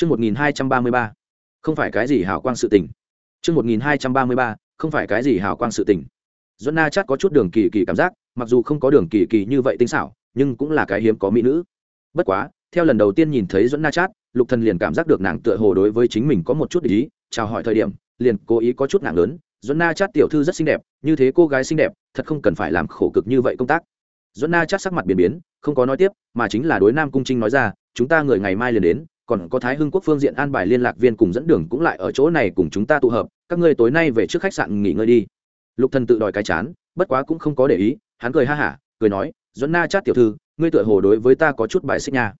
Chương 1233. Không phải cái gì hào quang sự tình. Chương 1233. Không phải cái gì hào quang sự tình. Duẫn Na chắc có chút đường kỳ kỳ cảm giác, mặc dù không có đường kỳ kỳ như vậy tinh xảo, nhưng cũng là cái hiếm có mỹ nữ. Bất quá, theo lần đầu tiên nhìn thấy Duẫn Na Chát, Lục Thần liền cảm giác được nàng tựa hồ đối với chính mình có một chút ý, chào hỏi thời điểm, liền cố ý có chút nặng lớn. Duẫn Na Chát tiểu thư rất xinh đẹp, như thế cô gái xinh đẹp, thật không cần phải làm khổ cực như vậy công tác. Duẫn Na Chát sắc mặt biến biến, không có nói tiếp, mà chính là đối Nam Cung Trinh nói ra, chúng ta người ngày mai liền đến, còn có thái hưng quốc phương diện an bài liên lạc viên cùng dẫn đường cũng lại ở chỗ này cùng chúng ta tụ hợp, các ngươi tối nay về trước khách sạn nghỉ ngơi đi. Lục thần tự đòi cái chán, bất quá cũng không có để ý, hắn cười ha hả, cười nói dẫn na chát tiểu thư, ngươi tựa hồ đối với ta có chút bài xích nha.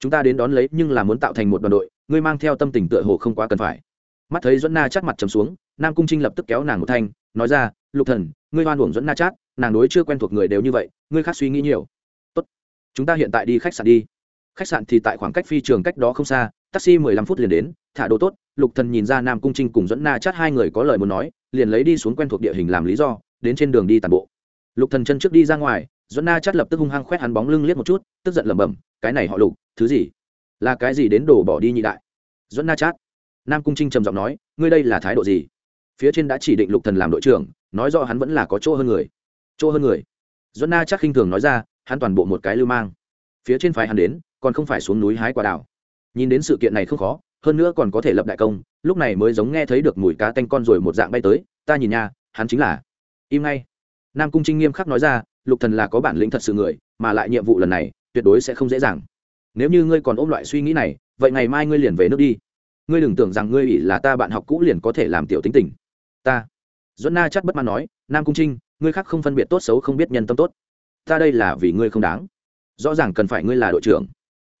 Chúng ta đến đón lấy nhưng là muốn tạo thành một đoàn đội, ngươi mang theo tâm tình tựa hồ không quá cần phải. Mắt thấy dẫn na chát mặt trầm xuống, nam cung trinh lập tức kéo nàng một thanh, nói ra, lục thần, ngươi hoan uổng dẫn na chát, nàng đối chưa quen thuộc người đều như vậy, ngươi khác suy nghĩ nhiều. Tốt, chúng ta hiện tại đi khách sạn đi khách sạn thì tại khoảng cách phi trường cách đó không xa, taxi mười lăm phút liền đến, thả đồ tốt, lục thần nhìn ra nam cung trinh cùng dẫn na chát hai người có lời muốn nói, liền lấy đi xuống quen thuộc địa hình làm lý do, đến trên đường đi tàn bộ. Lục thần chân trước đi ra ngoài dẫn na chát lập tức hung hăng khoét hắn bóng lưng liếc một chút, tức giận lẩm bẩm, cái này họ lục, thứ gì? Là cái gì đến đổ bỏ đi nhị đại? Dẫn na chát, nam cung trinh trầm giọng nói, ngươi đây là thái độ gì? Phía trên đã chỉ định lục thần làm đội trưởng, nói rõ hắn vẫn là có chỗ hơn người. Chỗ hơn người. Dẫn na chắc khinh thường nói ra, hắn toàn bộ một cái lưu mang. Phía trên phái hắn đến còn không phải xuống núi hái quả đào. Nhìn đến sự kiện này không khó, hơn nữa còn có thể lập đại công, lúc này mới giống nghe thấy được mùi cá tanh con rồi một dạng bay tới, ta nhìn nha, hắn chính là im ngay. Nam cung trinh nghiêm khắc nói ra, lục thần là có bản lĩnh thật sự người, mà lại nhiệm vụ lần này, tuyệt đối sẽ không dễ dàng. Nếu như ngươi còn ôm loại suy nghĩ này, vậy ngày mai ngươi liền về nước đi. Ngươi đừng tưởng rằng ngươi ỷ là ta bạn học cũ liền có thể làm tiểu tính tình. Ta. Duẫn na chắc bất mãn nói, nam cung trinh, ngươi khác không phân biệt tốt xấu không biết nhân tâm tốt. Ta đây là vì ngươi không đáng. Rõ ràng cần phải ngươi là đội trưởng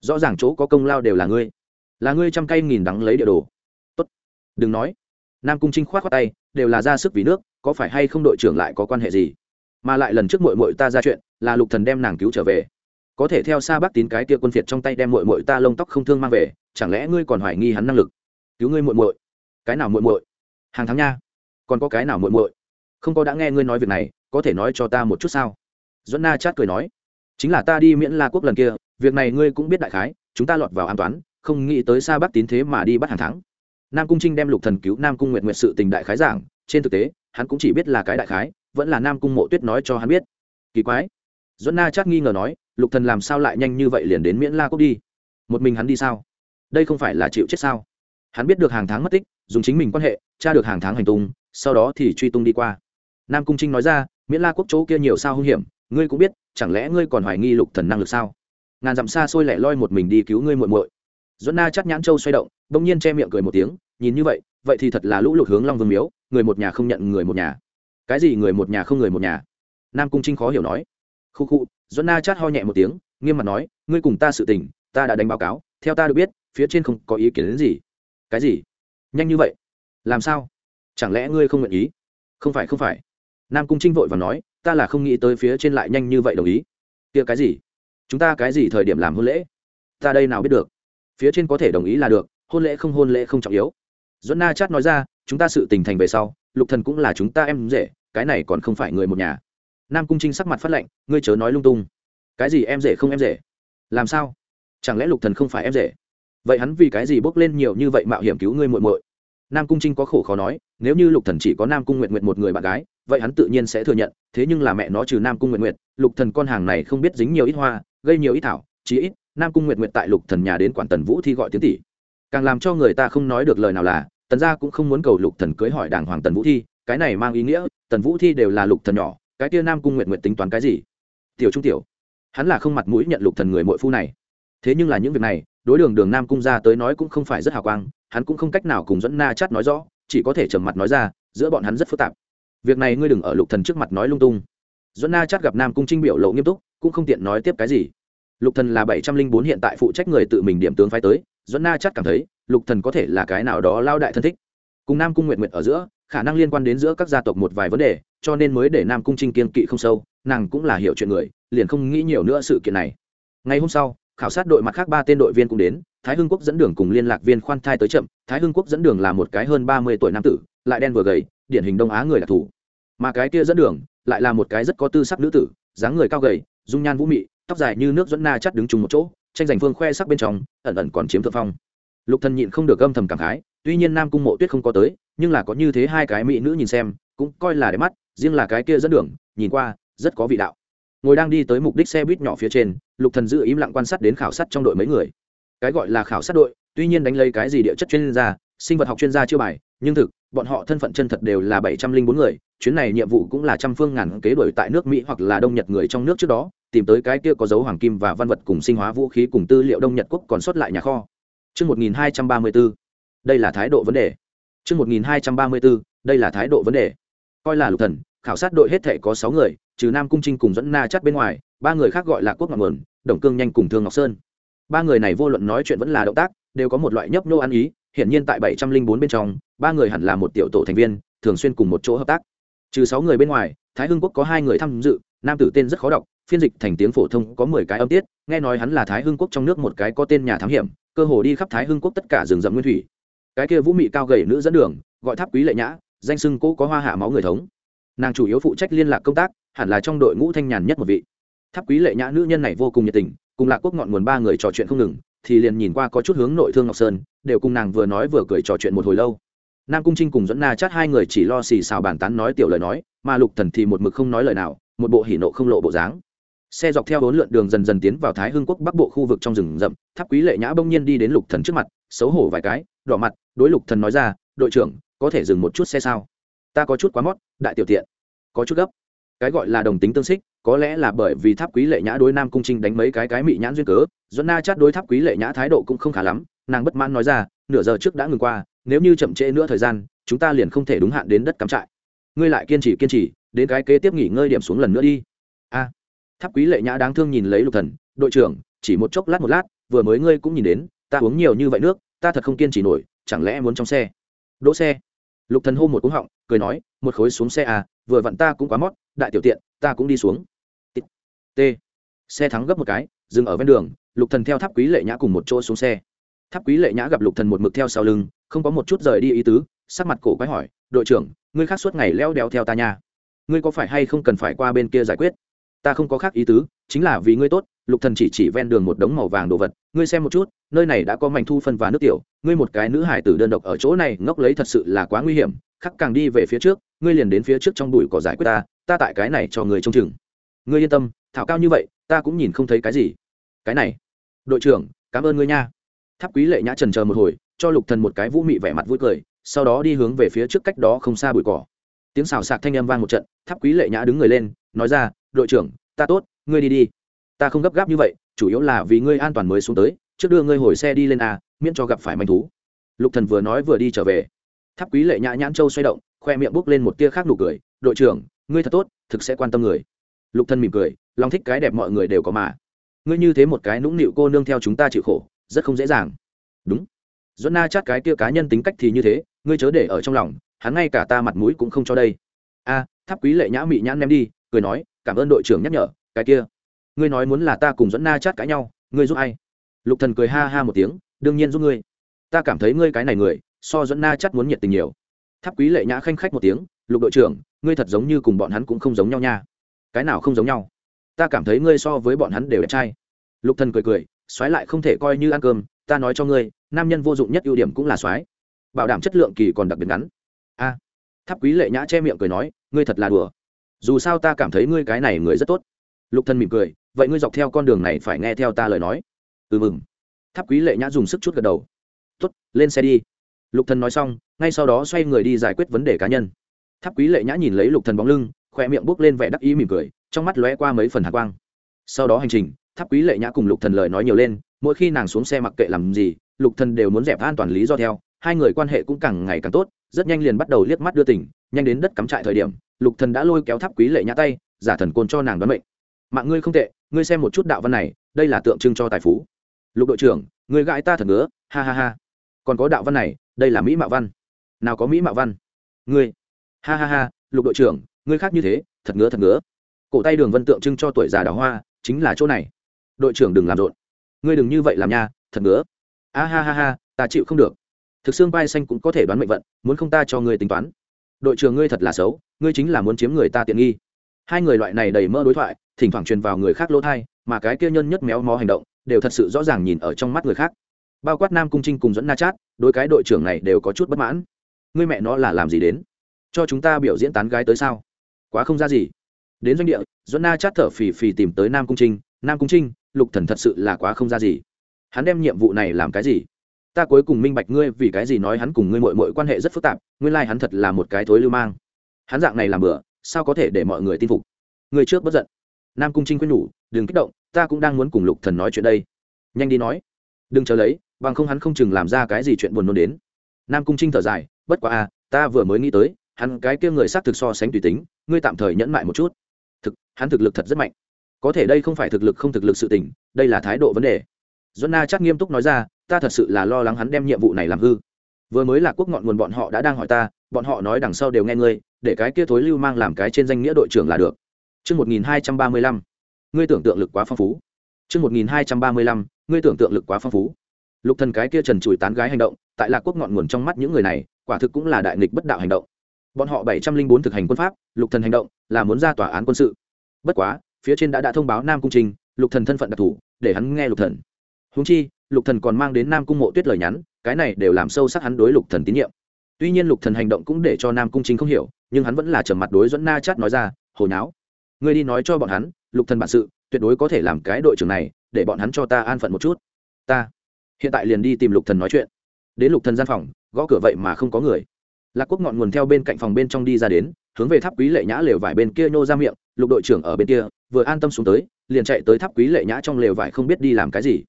rõ ràng chỗ có công lao đều là ngươi. Là ngươi trăm cây nghìn đắng lấy địa đồ. Tốt. Đừng nói. Nam cung trinh khoát khoát tay, đều là ra sức vì nước, có phải hay không đội trưởng lại có quan hệ gì? Mà lại lần trước mội mội ta ra chuyện, là lục thần đem nàng cứu trở về. Có thể theo xa bác tín cái kia quân phiệt trong tay đem mội mội ta lông tóc không thương mang về, chẳng lẽ ngươi còn hoài nghi hắn năng lực? Cứu ngươi mội mội cái nào mội mội hàng tháng nha. Còn có cái nào mội mội không có đã nghe ngươi nói việc này, có thể nói cho ta một chút sao? Duẫn na chát cười nói. Chính là ta đi miễn la quốc lần kia việc này ngươi cũng biết đại khái, chúng ta lọt vào an toán, không nghĩ tới xa bắc tín thế mà đi bắt hàng thắng nam cung trinh đem lục thần cứu nam cung nguyện nguyện sự tình đại khái giảng, trên thực tế, hắn cũng chỉ biết là cái đại khái, vẫn là nam cung mộ tuyết nói cho hắn biết. Kỳ quái. Duẫn na chắc nghi ngờ nói, lục thần làm sao lại nhanh như vậy liền đến miễn la quốc đi? Một mình hắn đi sao? Đây không phải là chịu chết sao? Hắn biết được hàng tháng mất tích, dùng chính mình quan hệ, tra được hàng tháng hành tung, sau đó thì truy tung đi qua. Nam cung trinh nói ra, miễn la quốc chỗ kia nhiều sao hung hiểm, ngươi cũng biết, chẳng lẽ ngươi còn hoài nghi lục thần năng lực sao? Ngàn dặm xa xôi lẻ loi một mình đi cứu ngươi muội muội. Duẫn na chắc nhãn châu xoay động, bỗng nhiên che miệng cười một tiếng, nhìn như vậy vậy thì thật là lũ lụt hướng long vương miếu, người một nhà không nhận người một nhà. Cái gì người một nhà không người một nhà? Nam cung trinh khó hiểu nói. Khu khu, duẫn na chát ho nhẹ một tiếng, nghiêm mặt nói, ngươi cùng ta sự tình, ta đã đánh báo cáo, theo ta được biết, phía trên không có ý kiến đến gì. Cái gì? Nhanh như vậy? Làm sao? Chẳng lẽ ngươi không nguyện ý? Không phải không phải. Nam cung trinh vội và nói, ta là không nghĩ tới phía trên lại nhanh như vậy đồng ý. Kia cái gì? Chúng ta cái gì thời điểm làm hôn lễ? Ta đây nào biết được? Phía trên có thể đồng ý là được, hôn lễ không hôn lễ không trọng yếu. Dẫn na chát nói ra, chúng ta sự tình thành về sau, lục thần cũng là chúng ta em rể, cái này còn không phải người một nhà. Nam cung trinh sắc mặt phát lệnh ngươi chớ nói lung tung. Cái gì em rể không em rể? Làm sao? Chẳng lẽ lục thần không phải em rể? Vậy hắn vì cái gì bốc lên nhiều như vậy mạo hiểm cứu ngươi muội muội? Nam cung trinh có khổ khó nói, nếu như lục thần chỉ có nam cung nguyện nguyện một người bạn gái vậy hắn tự nhiên sẽ thừa nhận, thế nhưng là mẹ nó trừ nam cung nguyện nguyện lục thần con hàng này không biết dính nhiều ít hoa, gây nhiều ít thảo, chí ít, nam cung nguyện nguyện tại lục thần nhà đến quản tần vũ thi gọi tiếng tỷ. Càng làm cho người ta không nói được lời nào là, tần gia cũng không muốn cầu lục thần cưới hỏi đàng hoàng tần vũ thi, cái này mang ý nghĩa, tần vũ thi đều là lục thần nhỏ, cái kia nam cung nguyện nguyện tính toán cái gì? Tiểu trung tiểu, hắn là không mặt mũi nhận lục thần người muội phu này. Thế nhưng là những việc này, đối đường đường nam cung gia tới nói cũng không phải rất hào quang, hắn cũng không cách nào cùng dẫn na chát nói rõ, chỉ có thể trầm mặt nói ra, giữa bọn hắn rất phức tạp việc này ngươi đừng ở lục thần trước mặt nói lung tung. Dẫn na chát gặp nam cung trinh biểu lộ nghiêm túc, cũng không tiện nói tiếp cái gì. Lục thần là bảy trăm linh bốn hiện tại phụ trách người tự mình điểm tướng phái tới dẫn na chát cảm thấy, lục thần có thể là cái nào đó lao đại thân thích. Cùng nam cung nguyện nguyện ở giữa, khả năng liên quan đến giữa các gia tộc một vài vấn đề, cho nên mới để nam cung trinh kiên kỵ không sâu, nàng cũng là hiểu chuyện người, liền không nghĩ nhiều nữa sự kiện này. Ngày hôm sau, khảo sát đội mặt khác ba tên đội viên cũng đến, thái hưng quốc dẫn đường cùng liên lạc viên khoan thai tới chậm, thái hưng quốc dẫn đường là một cái hơn ba mươi tuổi nam tử, lại đen vừa gầy điển hình đông á người đặc thù. Mà cái kia dẫn đường lại là một cái rất có tư sắc nữ tử, dáng người cao gầy, dung nhan vũ mị, tóc dài như nước dẫn na chắt đứng chung một chỗ, tranh giành phương khoe sắc bên trong, ẩn ẩn còn chiếm thượng phong. Lục thần nhịn không được âm thầm cảm khái, tuy nhiên nam cung mộ tuyết không có tới, nhưng là có như thế hai cái mỹ nữ nhìn xem, cũng coi là đẹp mắt, riêng là cái kia dẫn đường, nhìn qua, rất có vị đạo. Ngồi đang đi tới mục đích xe buýt nhỏ phía trên, lục thần giữ im lặng quan sát đến khảo sát trong đội mấy người. Cái gọi là khảo sát đội, tuy nhiên đánh lấy cái gì địa chất chuyên gia, sinh vật học chuyên gia chưa bài, nhưng thực bọn họ thân phận chân thật đều là bảy trăm linh bốn người chuyến này nhiệm vụ cũng là trăm phương ngàn kế đổi tại nước mỹ hoặc là đông nhật người trong nước trước đó tìm tới cái kia có dấu hoàng kim và văn vật cùng sinh hóa vũ khí cùng tư liệu đông nhật quốc còn sót lại nhà kho Trước 1234, đây là thái độ vấn đề. Trước 1234, đây là thái độ vấn đề. Coi là lục thần, khảo sát đội hết thể có sáu người, trừ Nam Cung Trinh cùng dẫn Na chắt bên ngoài, ba người khác gọi là Quốc Ngọc Mượn, Đồng Cương Nhanh cùng Thương Ngọc Sơn. Ba người này vô luận nói chuyện vẫn là động tác, đều có một loại nhấp nhô ăn ý, Hiện nhiên tại bảy trăm linh bốn bên trong, ba người hẳn là một tiểu tổ thành viên, thường xuyên cùng một chỗ hợp tác. Trừ sáu người bên ngoài, Thái Hưng Quốc có hai người tham dự, nam tử tên rất khó đọc, phiên dịch thành tiếng phổ thông có mười cái âm tiết, nghe nói hắn là Thái Hưng Quốc trong nước một cái có tên nhà thám hiểm, cơ hồ đi khắp Thái Hưng Quốc tất cả rừng rậm nguyên thủy. Cái kia vũ mị cao gầy nữ dẫn đường, gọi Tháp Quý Lệ Nhã, danh xưng cố có hoa hạ máu người thống. Nàng chủ yếu phụ trách liên lạc công tác, hẳn là trong đội ngũ thanh nhàn nhất một vị. Tháp Quý Lệ Nhã nữ nhân này vô cùng nhiệt tình, cùng Lạc Quốc ngọn nguồn ba người trò chuyện không ngừng, thì liền nhìn qua có chút hướng nội thương Ngọc Sơn, đều cùng nàng vừa nói vừa cười trò chuyện một hồi lâu. Nam cung trinh cùng dẫn na chát hai người chỉ lo xì xào bàn tán nói tiểu lời nói mà lục thần thì một mực không nói lời nào một bộ hỉ nộ không lộ bộ dáng. Xe dọc theo bốn lượn đường dần dần tiến vào thái hưng quốc bắc bộ khu vực trong rừng rậm tháp quý lệ nhã bỗng nhiên đi đến lục thần trước mặt xấu hổ vài cái đỏ mặt đối lục thần nói ra đội trưởng có thể dừng một chút xe sao? Ta có chút quá mót đại tiểu tiện có chút gấp. Cái gọi là đồng tính tương xích có lẽ là bởi vì tháp quý lệ nhã đối nam cung trinh đánh mấy cái cái mị nhãn duyên cớ dẫn na chát đối tháp quý lệ nhã thái độ cũng không khá lắm, nàng bất mãn nói ra, nửa giờ trước đã ngừng qua, nếu như chậm trễ nữa thời gian, chúng ta liền không thể đúng hạn đến đất cắm trại. Ngươi lại kiên trì kiên trì, đến cái kế tiếp nghỉ ngơi điểm xuống lần nữa đi. A. Tháp quý lệ nhã đáng thương nhìn lấy lục thần, đội trưởng, chỉ một chốc lát một lát, vừa mới ngươi cũng nhìn đến, ta uống nhiều như vậy nước, ta thật không kiên trì nổi, chẳng lẽ muốn trong xe? Đỗ xe. Lục thần hô một cú họng, cười nói, một khối xuống xe à vừa vặn ta cũng quá mót, đại tiểu tiện, ta cũng đi xuống t. Xe thắng gấp một cái, dừng ở ven đường, lục thần theo tháp quý lệ nhã cùng một chỗ xuống xe. Tháp quý lệ nhã gặp lục thần một mực theo sau lưng, không có một chút rời đi ý tứ, sắc mặt cổ quái hỏi, đội trưởng, ngươi khác suốt ngày leo đeo theo ta nha. Ngươi có phải hay không cần phải qua bên kia giải quyết? Ta không có khác ý tứ, chính là vì ngươi tốt, lục thần chỉ chỉ ven đường một đống màu vàng đồ vật, ngươi xem một chút, nơi này đã có mảnh thu phân và nước tiểu, ngươi một cái nữ hải tử đơn độc ở chỗ này ngốc lấy thật sự là quá nguy hiểm, khắc càng đi về phía trước, ngươi liền đến phía trước trong bụi cỏ giải quyết ta ta tại cái này cho người trông chừng. Ngươi yên tâm thảo cao như vậy, ta cũng nhìn không thấy cái gì. Cái này, đội trưởng, cảm ơn ngươi nha. Tháp quý lệ nhã trần chờ một hồi, cho lục thần một cái vũ mị vẻ mặt vui cười, sau đó đi hướng về phía trước cách đó không xa bụi cỏ. Tiếng xào xạc thanh âm vang một trận, tháp quý lệ nhã đứng người lên, nói ra, đội trưởng, ta tốt, ngươi đi đi. Ta không gấp gáp như vậy, chủ yếu là vì ngươi an toàn mới xuống tới, trước đưa ngươi hồi xe đi lên a, miễn cho gặp phải manh thú. Lục thần vừa nói vừa đi trở về. Tháp quý lệ nhã nhãn châu xoay động, khoe miệng bốc lên một tia khác nụ cười, đội trưởng, ngươi thật tốt, thực sẽ quan tâm người lục thần mỉm cười, lòng thích cái đẹp mọi người đều có mà. Ngươi như thế một cái nũng nịu cô nương theo chúng ta chịu khổ, rất không dễ dàng. Đúng. Dẫn na chát cái kia cá nhân tính cách thì như thế, ngươi chớ để ở trong lòng, hắn ngay cả ta mặt mũi cũng không cho đây. A, tháp quý lệ nhã mị nhãn ném đi, cười nói, cảm ơn đội trưởng nhắc nhở, cái kia, ngươi nói muốn là ta cùng dẫn na chát cãi nhau, ngươi giúp ai? Lục thần cười ha ha một tiếng, đương nhiên giúp ngươi. Ta cảm thấy ngươi cái này người, so dẫn na chát muốn nhiệt tình nhiều. Tháp quý lệ nhã khanh khách một tiếng, lục đội trưởng, ngươi thật giống như cùng bọn hắn cũng không giống nhau nha cái nào không giống nhau. Ta cảm thấy ngươi so với bọn hắn đều đẹp trai. Lục thần cười cười xoáy lại không thể coi như ăn cơm ta nói cho ngươi nam nhân vô dụng nhất ưu điểm cũng là xoáy bảo đảm chất lượng kỳ còn đặc biệt ngắn. A. Tháp quý lệ nhã che miệng cười nói ngươi thật là đùa. Dù sao ta cảm thấy ngươi cái này người rất tốt. Lục Thần mỉm cười vậy ngươi dọc theo con đường này phải nghe theo ta lời nói. Ừ mừng. Tháp quý lệ nhã dùng sức chút gật đầu. Tốt, lên xe đi. Lục thần nói xong ngay sau đó xoay người đi giải quyết vấn đề cá nhân. Tháp quý lệ nhã nhìn lấy lục thần bóng lưng khoe miệng bước lên vẻ đắc ý mỉm cười, trong mắt lóe qua mấy phần hạ quang. Sau đó hành trình, tháp quý lệ nhã cùng lục thần lời nói nhiều lên, mỗi khi nàng xuống xe mặc kệ làm gì, lục thần đều muốn dẹp an toàn lý do theo. Hai người quan hệ cũng càng ngày càng tốt, rất nhanh liền bắt đầu liếc mắt đưa tỉnh nhanh đến đất cắm trại thời điểm, lục thần đã lôi kéo tháp quý lệ nhã tay, giả thần côn cho nàng đoán mệnh. Mạng ngươi không tệ, ngươi xem một chút đạo văn này, đây là tượng trưng cho tài phú. Lục đội trưởng, ngươi gãi ta thật ngứa, ha ha ha. Còn có đạo văn này, đây là mỹ mạo văn. Nào có mỹ mạo văn? Ngươi. Ha ha ha, lục đội trưởng ngươi khác như thế, thật ngứa thật ngứa. Cổ tay đường vân tượng trưng cho tuổi già đào hoa, chính là chỗ này. Đội trưởng đừng làm rộn. Ngươi đừng như vậy làm nha, thật ngứa. A ha ha ha, ta chịu không được. Thực xương vai xanh cũng có thể đoán mệnh vận, muốn không ta cho ngươi tính toán. Đội trưởng ngươi thật là xấu, ngươi chính là muốn chiếm người ta tiện nghi. Hai người loại này đầy mơ đối thoại, thỉnh thoảng truyền vào người khác lỗ thai mà cái kia nhân nhất méo mó hành động, đều thật sự rõ ràng nhìn ở trong mắt người khác. Bao quát nam cung trinh cùng dẫn na chát, đối cái đội trưởng này đều có chút bất mãn. Ngươi mẹ nó là làm gì đến? Cho chúng ta biểu diễn tán gái tới sao? Quá không ra gì. Đến doanh địa dẫn na chát thở phì phì tìm tới nam cung trinh. Nam cung trinh lục thần thật sự là quá không ra gì. Hắn đem nhiệm vụ này làm cái gì? Ta cuối cùng minh bạch ngươi vì cái gì nói hắn cùng ngươi mội mội quan hệ rất phức tạp nguyên lai hắn thật là một cái thối lưu mang. Hắn dạng này làm bữa sao có thể để mọi người tin phục? Người trước bất giận. Nam cung trinh quyết nhủ đừng kích động ta cũng đang muốn cùng lục thần nói chuyện đây. Nhanh đi nói. Đừng chờ lấy bằng không hắn không chừng làm ra cái gì chuyện buồn nôn đến. Nam cung trinh thở dài bất quá à, ta vừa mới nghĩ tới hắn cái kia người xác thực so sánh tùy tính ngươi tạm thời nhẫn mại một chút thực hắn thực lực thật rất mạnh có thể đây không phải thực lực không thực lực sự tình đây là thái độ vấn đề Duân Na chắc nghiêm túc nói ra, ta thật sự là lo lắng hắn đem nhiệm vụ này làm hư. Vừa mới là quốc ngọn nguồn bọn họ đã đang hỏi ta, bọn họ nói đằng sau đều nghe ngươi, để cái kia thối lưu mang làm cái trên danh nghĩa đội trưởng là được. Chương 1235. Ngươi tưởng tượng lực quá phong phú. Chương 1235. Ngươi tưởng tượng lực quá phong phú. Lục Thần cái kia trần trụi tán gái hành động, tại Lạc Quốc ngọn nguồn trong mắt những người này, quả thực cũng là đại nghịch bất đạo hành động. Bọn họ 704 thực hành quân pháp, Lục Thần hành động là muốn ra tòa án quân sự. Bất quá, phía trên đã đã thông báo Nam Cung Trình, Lục Thần thân phận đặc thù, để hắn nghe Lục Thần. Húng chi lục thần còn mang đến nam cung mộ tuyết lời nhắn cái này đều làm sâu sắc hắn đối lục thần tín nhiệm. Tuy nhiên lục thần hành động cũng để cho nam cung trình không hiểu nhưng hắn vẫn là trầm mặt đối dẫn na chát nói ra hồi nháo ngươi đi nói cho bọn hắn lục thần bản sự tuyệt đối có thể làm cái đội trưởng này để bọn hắn cho ta an phận một chút. Ta hiện tại liền đi tìm lục thần nói chuyện. Đến lục thần gian phòng gõ cửa vậy mà không có người lạc quốc ngọn nguồn theo bên cạnh phòng bên trong đi ra đến, hướng về tháp quý lệ nhã lều vải bên kia nhô ra miệng, lục đội trưởng ở bên kia, vừa an tâm xuống tới, liền chạy tới tháp quý lệ nhã trong lều vải không biết đi làm cái gì.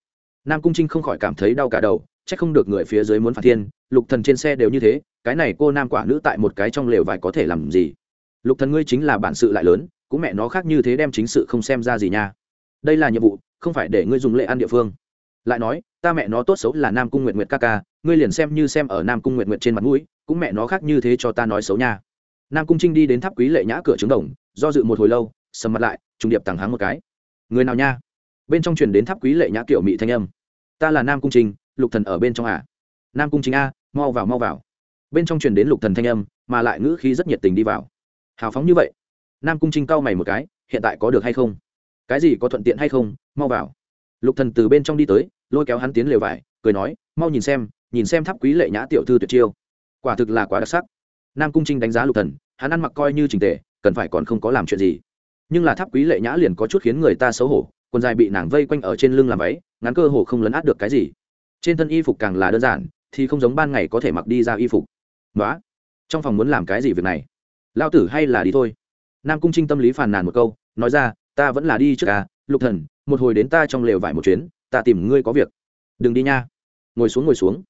Nam cung trinh không khỏi cảm thấy đau cả đầu c h ắ c không được người phía dưới muốn phạt thiên, lục thần trên xe đều như thế, cái này cô nam quả nữ tại một cái trong lều vải có thể làm gì? Lục thần ngươi chính là bản sự lại lớn, cũng mẹ nó khác như thế đem chính sự không xem ra gì nha. Đây là nhiệm vụ, không phải để ngươi dùng lệ ăn địa phương. Lại nói, ta mẹ nó tốt xấu là nam cung nguyện nguyện ca ca ngươi liền xem như xem ở nam cung nguyện nguyện trên mặt mũi, cũng mẹ nó khác như thế cho ta nói xấu nha. Nam cung trinh đi đến tháp quý lệ nhã cửa trứng đồng, do dự một hồi lâu, sầm mặt lại, trùng điệp tàng háng một cái. Người nào nha? Bên trong truyền đến tháp quý lệ nhã kiểu mỹ thanh âm. Ta là nam cung trinh, lục thần ở bên trong à? Nam cung trinh a, mau vào mau vào. Bên trong truyền đến lục thần thanh âm, mà lại ngữ khí rất nhiệt tình đi vào. Hào phóng như vậy. Nam cung trinh cau mày một cái, hiện tại có được hay không? Cái gì, có thuận tiện hay không? Mau vào. Lục thần từ bên trong đi tới, lôi kéo hắn tiến lều vải, cười nói, mau nhìn xem nhìn xem tháp quý lệ nhã tiểu thư tuyệt chiêu. Quả thực là quá đặc sắc. Nam cung trinh đánh giá lục thần, hắn ăn mặc coi như trình tề, cần phải còn không có làm chuyện gì. Nhưng là tháp quý lệ nhã liền có chút khiến người ta xấu hổ, quần dài bị nàng vây quanh ở trên lưng làm váy, ngắn cơ hồ không lấn át được cái gì. Trên thân y phục càng là đơn giản, thì không giống ban ngày có thể mặc đi ra y phục. Nói trong phòng muốn làm cái gì việc này? Lao tử hay là đi thôi. Nam cung trinh tâm lý phàn nàn một câu, nói ra, ta vẫn là đi trước à lục thần, một hồi đến ta trong lều vải một chuyến, ta tìm ngươi có việc. Đừng đi nha. Ngồi xuống ngồi xuống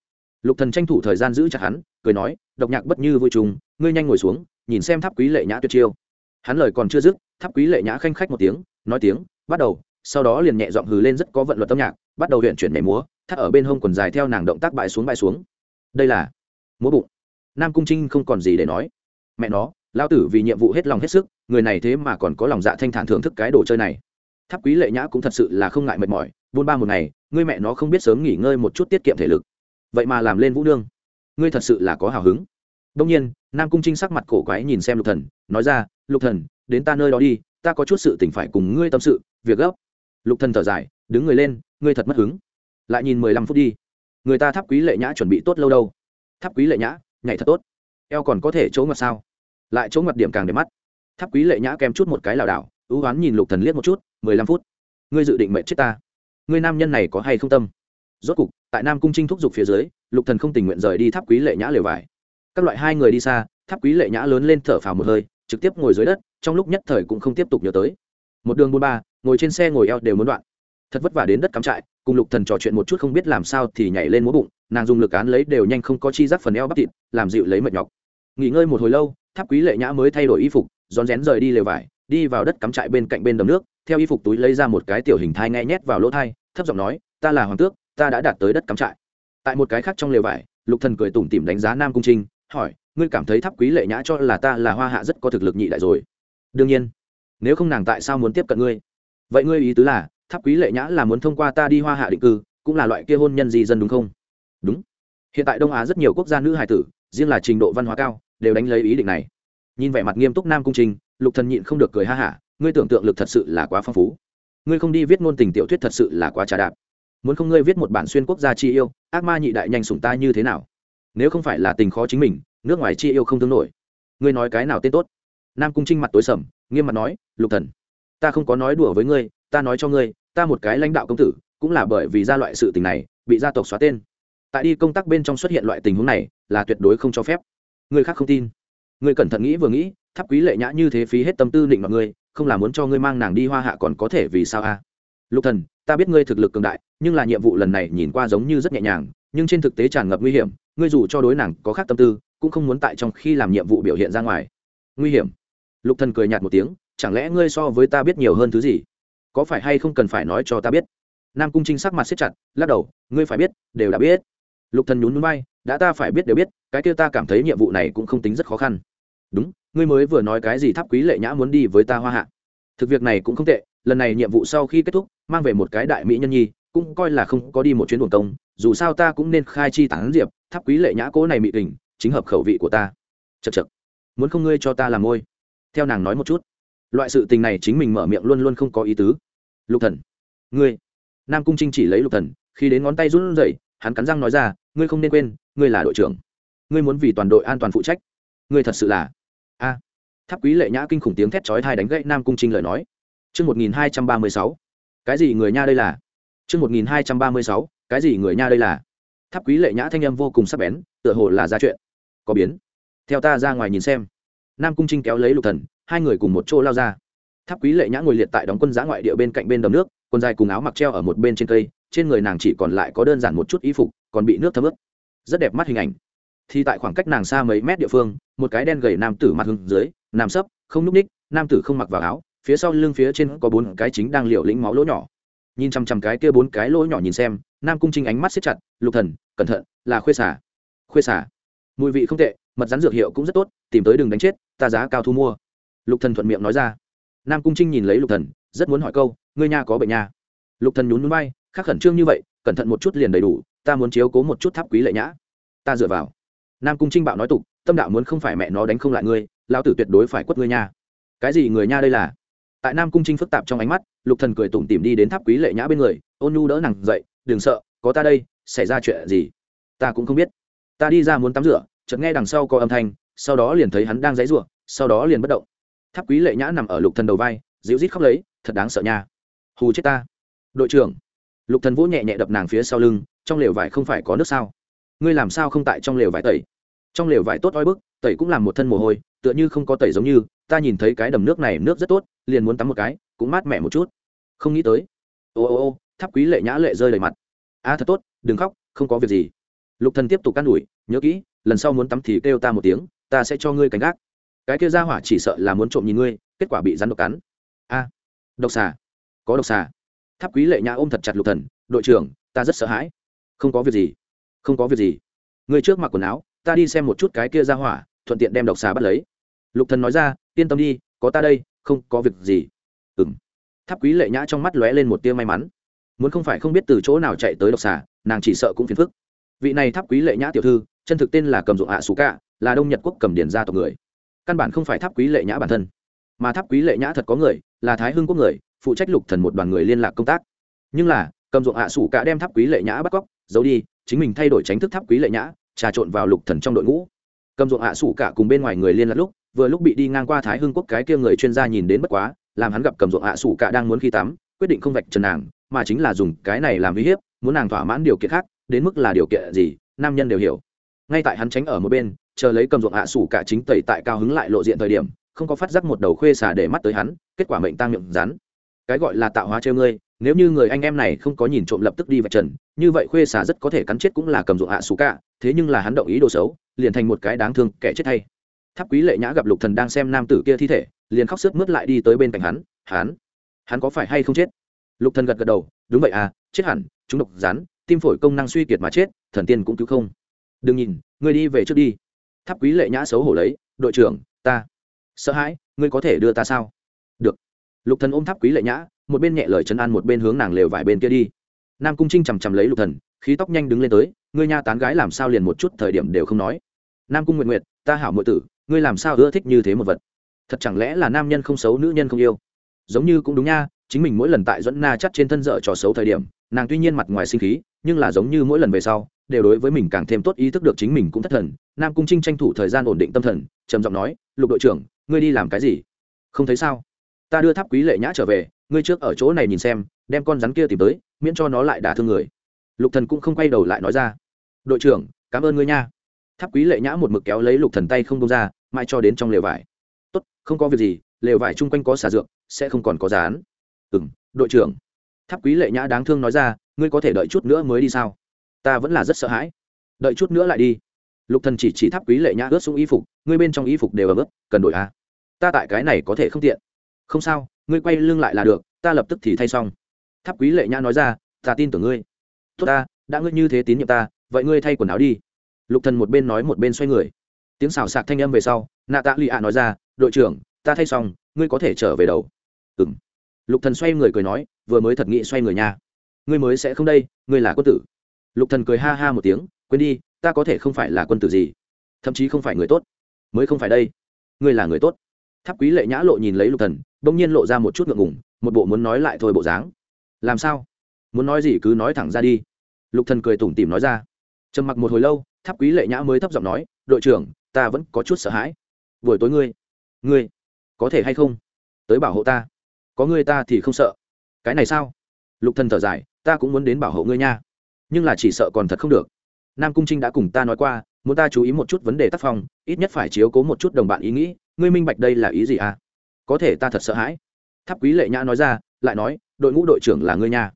lục thần tranh thủ thời gian giữ chặt hắn, cười nói, độc nhạc bất như vui trùng, ngươi nhanh ngồi xuống, nhìn xem tháp quý lệ nhã tuyệt chiêu. Hắn lời còn chưa dứt, tháp quý lệ nhã khanh khách một tiếng, nói tiếng, bắt đầu, sau đó liền nhẹ giọng hừ lên rất có vận luật âm nhạc, bắt đầu huyện chuyển nhảy múa, thắt ở bên hông quần dài theo nàng động tác bại xuống bại xuống. Đây là múa bụng. Nam cung trinh không còn gì để nói. Mẹ nó lao tử vì nhiệm vụ hết lòng hết sức, người này thế mà còn có lòng dạ thanh thản thưởng thức cái đồ chơi này. Tháp quý lệ nhã cũng thật sự là không ngại mệt mỏi, buôn ba một ngày, ngươi mẹ nó không biết sớm nghỉ ngơi một chút tiết kiệm thể lực vậy mà làm lên vũ nương ngươi thật sự là có hào hứng. Đông nhiên, nam cung trinh sắc mặt cổ quái nhìn xem lục thần, nói ra, lục thần, đến ta nơi đó đi, ta có chút sự tỉnh phải cùng ngươi tâm sự, việc gấp. Lục thần thở dài, đứng người lên, ngươi thật mất hứng. Lại nhìn mười lăm phút đi. Người ta tháp quý lệ nhã chuẩn bị tốt lâu đâu. Tháp quý lệ nhã, nhảy thật tốt. Eo còn có thể chỗ ngặt sao? Lại chỗ ngặt điểm càng đẹp mắt. Tháp quý lệ nhã kèm chút một cái lảo đảo, ưu oán nhìn lục thần liếc một chút, mười lăm phút. Ngươi dự định mệnh chết ta. Ngươi nam nhân này có hay không tâm? Rốt cục tại nam cung trinh thúc giục phía dưới, lục thần không tình nguyện rời đi tháp quý lệ nhã lều vải. Các loại hai người đi xa, tháp quý lệ nhã lớn lên thở phào một hơi, trực tiếp ngồi dưới đất, trong lúc nhất thời cũng không tiếp tục nhớ tới. Một đường buôn ba, ngồi trên xe ngồi eo đều muốn đoạn. Thật vất vả đến đất cắm trại, cùng lục thần trò chuyện một chút không biết làm sao thì nhảy lên múa bụng, nàng dùng lực án lấy đều nhanh không có chi giác phần eo bắp thịt, làm dịu lấy mệt nhọc. Nghỉ ngơi một hồi lâu, tháp quý lệ nhã mới thay đổi y phục, rón rén rời đi lều vải, đi vào đất cắm trại bên cạnh bên đầm nước, theo y phục túi lấy ra một cái tiểu hình thai nghe nhét vào lỗ thai, thấp giọng nói, ta là hoàng tước ta đã đạt tới đất cắm trại. Tại một cái khác trong lều vải, lục thần cười tủm tỉm đánh giá nam cung trinh, hỏi, ngươi cảm thấy tháp quý lệ nhã cho là ta là hoa hạ rất có thực lực nhị đại rồi? Đương nhiên. Nếu không nàng tại sao muốn tiếp cận ngươi? Vậy ngươi ý tứ là, tháp quý lệ nhã là muốn thông qua ta đi hoa hạ định cư, cũng là loại kia hôn nhân gì dân đúng không? Đúng. Hiện tại đông á rất nhiều quốc gia nữ hài tử, riêng là trình độ văn hóa cao, đều đánh lấy ý định này. Nhìn vẻ mặt nghiêm túc nam cung trình lục thần nhịn không được cười ha hả, ngươi tưởng tượng lực thật sự là quá phong phú. Ngươi không đi viết ngôn tình tiểu thuyết thật sự là quá trà đạp muốn không ngươi viết một bản xuyên quốc gia chi yêu ác ma nhị đại nhanh sủng ta như thế nào? Nếu không phải là tình khó chính mình nước ngoài chi yêu không thương nổi. Ngươi nói cái nào tên tốt? Nam cung trinh mặt tối sầm nghiêm mặt nói lục thần ta không có nói đùa với ngươi ta nói cho ngươi ta một cái lãnh đạo công tử cũng là bởi vì ra loại sự tình này bị gia tộc xóa tên. Tại đi công tác bên trong xuất hiện loại tình huống này là tuyệt đối không cho phép. Người khác không tin. Người cẩn thận nghĩ vừa nghĩ tháp quý lệ nhã như thế phí hết tâm tư định mọi người, không là muốn cho ngươi mang nàng đi hoa hạ còn có thể vì sao a? Lục thần ta biết ngươi thực lực cường đại, nhưng là nhiệm vụ lần này nhìn qua giống như rất nhẹ nhàng, nhưng trên thực tế tràn ngập nguy hiểm, ngươi dù cho đối nàng có khác tâm tư, cũng không muốn tại trong khi làm nhiệm vụ biểu hiện ra ngoài. Nguy hiểm. Lục thần cười nhạt một tiếng, chẳng lẽ ngươi so với ta biết nhiều hơn thứ gì? Có phải hay không cần phải nói cho ta biết? Nam cung trinh sắc mặt siết chặt, lắc đầu, ngươi phải biết, đều đã biết. Lục thần nhún nhún vai, đã ta phải biết đều biết, cái kia ta cảm thấy nhiệm vụ này cũng không tính rất khó khăn. Đúng, ngươi mới vừa nói cái gì tháp quý lệ nhã muốn đi với ta hoa hạ. Thực việc này cũng không tệ, lần này nhiệm vụ sau khi kết thúc mang về một cái đại mỹ nhân nhi, cũng coi là không có đi một chuyến buồn công, dù sao ta cũng nên khai chi tán diệp, tháp quý lệ nhã cố này mỹ tình, chính hợp khẩu vị của ta. Chật chật muốn không ngươi cho ta làm ngôi? Theo nàng nói một chút. Loại sự tình này chính mình mở miệng luôn luôn không có ý tứ. Lục thần. Ngươi. Nam cung trinh chỉ lấy lục thần, khi đến ngón tay run rẩy, hắn cắn răng nói ra, ngươi không nên quên, ngươi là đội trưởng. Ngươi muốn vì toàn đội an toàn phụ trách. Ngươi thật sự là. A. À. tháp quý lệ nhã kinh khủng tiếng thét chói tai đánh gãy nam cung trinh lời nói. Chương 1236 cái gì người nha đây là? Chương một nghìn hai trăm ba mươi sáu, cái gì người nha đây là? Tháp quý lệ nhã thanh âm vô cùng sắc bén, tựa hồ là ra chuyện. Có biến. Theo ta ra ngoài nhìn xem. Nam cung trinh kéo lấy lục thần, hai người cùng một chỗ lao ra. Tháp quý lệ nhã ngồi liệt tại đóng quân giã ngoại địa bên cạnh bên đầm nước, quần dài cùng áo mặc treo ở một bên trên cây, trên người nàng chỉ còn lại có đơn giản một chút y phục, còn bị nước thấm ướt. Rất đẹp mắt hình ảnh. Thì tại khoảng cách nàng xa mấy mét địa phương, một cái đen gầy nam tử mặt hướng dưới nằm sấp, không núp ních, nam tử không mặc vào áo phía sau lưng phía trên có bốn cái chính đang liều lĩnh máu lỗ nhỏ. Nhìn chằm chằm cái kia bốn cái lỗ nhỏ nhìn xem, nam cung trinh ánh mắt xếp chặt, lục thần, cẩn thận, là khuê xả khuê xả mùi vị không tệ, mật rắn dược hiệu cũng rất tốt, tìm tới đừng đánh chết, ta giá cao thu mua. Lục thần thuận miệng nói ra. Nam cung trinh nhìn lấy lục thần, rất muốn hỏi câu, ngươi nha có bệnh nha? Lục thần nhún núi bay khắc khẩn trương như vậy, cẩn thận một chút liền đầy đủ, ta muốn chiếu cố một chút tháp quý lệ nhã. Ta dựa vào. Nam cung trinh bạo nói tục, tâm đạo muốn không phải mẹ nó đánh không lại ngươi lao tử tuyệt đối phải quất ngươi nha. Cái gì người nha đây là? Tại nam cung trinh phức tạp trong ánh mắt, lục thần cười tủm tỉm đi đến tháp quý lệ nhã bên người, ôn nhu đỡ nàng dậy, đừng sợ, có ta đây, xảy ra chuyện gì? Ta cũng không biết. Ta đi ra muốn tắm rửa. Chợt nghe đằng sau có âm thanh, sau đó liền thấy hắn đang dãy rủa sau đó liền bất động. Tháp quý lệ nhã nằm ở lục thần đầu vai, dịu rít khóc lấy, thật đáng sợ nha. Hù chết ta. Đội trưởng. Lục thần vỗ nhẹ nhẹ đập nàng phía sau lưng, trong lều vải không phải có nước sao? Ngươi làm sao không tại trong lều vải tẩy? Trong lều vải tốt oi bức, tẩy cũng làm một thân mồ hôi, tựa như không có tẩy giống như ta nhìn thấy cái đầm nước này nước rất tốt, liền muốn tắm một cái, cũng mát mẻ một chút. Không nghĩ tới. Ô ô ô, tháp quý lệ nhã lệ rơi đầy mặt. A, thật tốt, đừng khóc, không có việc gì. Lục thần tiếp tục can đuổi nhớ kỹ, lần sau muốn tắm thì kêu ta một tiếng, ta sẽ cho ngươi cảnh gác. Cái kia ra hỏa chỉ sợ là muốn trộm nhìn ngươi, kết quả bị rắn độc cắn. A, độc xà, có độc xà. Tháp quý lệ nhã ôm thật chặt lục thần, đội trưởng, ta rất sợ hãi. Không có việc gì, không có việc gì. Ngươi trước mặc quần áo, ta đi xem một chút cái kia ra hỏa, thuận tiện đem độc xà bắt lấy. Lục thần nói ra yên tâm đi, có ta đây, không có việc gì. Ừm. Tháp quý lệ nhã trong mắt lóe lên một tia may mắn. Muốn không phải không biết từ chỗ nào chạy tới độc xà, nàng chỉ sợ cũng phiền phức. Vị này tháp quý lệ nhã tiểu thư, chân thực tên là cầm dụng hạ xú cạ là đông nhật quốc cầm điển gia tộc người. Căn bản không phải tháp quý lệ nhã bản thân. Mà tháp quý lệ nhã thật có người, là thái hưng quốc người, phụ trách lục thần một đoàn người liên lạc công tác. Nhưng là, cầm dụng hạ sủ cạ đem tháp quý lệ nhã bắt cóc, giấu đi, chính mình thay đổi tránh thức tháp quý lệ nhã, trà trộn vào lục thần trong đội ngũ. Cầm dụng hạ sủ cạ cùng bên ngoài người liên lạc lúc vừa lúc bị đi ngang qua thái hưng quốc cái kia người chuyên gia nhìn đến bất quá, làm hắn gặp cầm ruộng hạ sủ cả đang muốn khi tắm, quyết định không vạch trần nàng, mà chính là dùng cái này làm uy hiếp, muốn nàng thỏa mãn điều kiện khác, đến mức là điều kiện gì, nam nhân đều hiểu. Ngay tại hắn tránh ở một bên, chờ lấy cầm ruộng hạ sủ cả chính tẩy tại cao hứng lại lộ diện thời điểm, không có phát giác một đầu khuê xả để mắt tới hắn, kết quả mệnh tăng miệng rắn. Cái gọi là tạo hóa chơi ngươi, nếu như người anh em này không có nhìn trộm lập tức đi vạch trần, như vậy khuê xả rất có thể cắn chết cũng là cầm ruộng hạ sủ cả, thế nhưng là hắn động ý đồ xấu, liền thành một cái đáng thương kẻ chết hay tháp quý lệ nhã gặp lục thần đang xem nam tử kia thi thể, liền khóc sướt mướt lại đi tới bên cạnh hắn hắn hắn có phải hay không chết? Lục thần gật gật đầu, đúng vậy à chết hẳn, chúng độc rắn, tim phổi công năng suy kiệt mà chết, thần tiên cũng cứu không. Đừng nhìn, ngươi đi về trước đi. Tháp quý lệ nhã xấu hổ lấy, đội trưởng, ta sợ hãi, ngươi có thể đưa ta sao? Được. Lục thần ôm tháp quý lệ nhã, một bên nhẹ lời chân an một bên hướng nàng lều vải bên kia đi. Nam cung trinh chằm chằm lấy lục thần, khí tóc nhanh đứng lên tới, ngươi nha tán gái làm sao liền một chút thời điểm đều không nói? Nam cung nguyện nguyện ta hảo muội tử ngươi làm sao ưa thích như thế một vật? Thật chẳng lẽ là nam nhân không xấu, nữ nhân không yêu? Giống như cũng đúng nha, chính mình mỗi lần tại dẫn na chắt trên thân dở trò xấu thời điểm, nàng tuy nhiên mặt ngoài sinh khí, nhưng là giống như mỗi lần về sau, đều đối với mình càng thêm tốt ý thức được chính mình cũng thất thần. Nam cung trinh tranh thủ thời gian ổn định tâm thần, trầm giọng nói, lục đội trưởng, ngươi đi làm cái gì? Không thấy sao? Ta đưa tháp quý lệ nhã trở về, ngươi trước ở chỗ này nhìn xem, đem con rắn kia tìm tới, miễn cho nó lại đả thương người. Lục thần cũng không quay đầu lại nói ra, đội trưởng, cảm ơn ngươi nha. Tháp quý lệ nhã một mực kéo lấy lục thần tay không đông ra mai cho đến trong lều vải. Tốt, không có việc gì, lều vải chung quanh có xà dược, sẽ không còn có dán m đội trưởng. Tháp quý lệ nhã đáng thương nói ra, ngươi có thể đợi chút nữa mới đi sao? Ta vẫn là rất sợ hãi. Đợi chút nữa lại đi. Lục thần chỉ chỉ tháp quý lệ nhã ướt xuống y phục, ngươi bên trong y phục đều ở ướt, cần đổi à? Ta tại cái này có thể không tiện. Không sao, ngươi quay lưng lại là được, ta lập tức thì thay xong. Tháp quý lệ nhã nói ra, ta tin tưởng ngươi. Tốt ta, đã ngươi như thế tín nhiệm ta, vậy ngươi thay quần áo đi. Lục thần một bên nói một bên xoay người tiếng xào sạc thanh âm về sau nạ tạ lụy ạ nói ra, đội trưởng, ta thay xong, ngươi có thể trở về đầu. Ừ m lục thần xoay người cười nói, vừa mới thật nghị xoay người nha. Ngươi mới sẽ không đây, ngươi là quân tử. Lục thần cười ha ha một tiếng, quên đi, ta có thể không phải là quân tử gì. Thậm chí không phải người tốt. Mới không phải đây. Ngươi là người tốt. Tháp quý lệ nhã lộ nhìn lấy lục thần, bỗng nhiên lộ ra một chút ngượng ngùng, một bộ muốn nói lại thôi bộ dáng. Làm sao? Muốn nói gì cứ nói thẳng ra đi. Lục thần cười tủm tỉm nói ra. Trầm mặc một hồi lâu, tháp quý lệ nhã mới thấp giọng nói, đội trưởng ta vẫn có chút sợ hãi. Buổi tối ngươi ngươi có thể hay không? Tới bảo hộ ta. Có ngươi ta thì không sợ. Cái này sao? Lục thần thở dài, ta cũng muốn đến bảo hộ ngươi nha. Nhưng là chỉ sợ còn thật không được. Nam cung trinh đã cùng ta nói qua, muốn ta chú ý một chút vấn đề tác phong, ít nhất phải chiếu cố một chút đồng bạn ý nghĩ. Ngươi minh bạch đây là ý gì à? Có thể ta thật sợ hãi. Tháp quý lệ nhã nói ra, lại nói, đội ngũ đội trưởng là ngươi nha.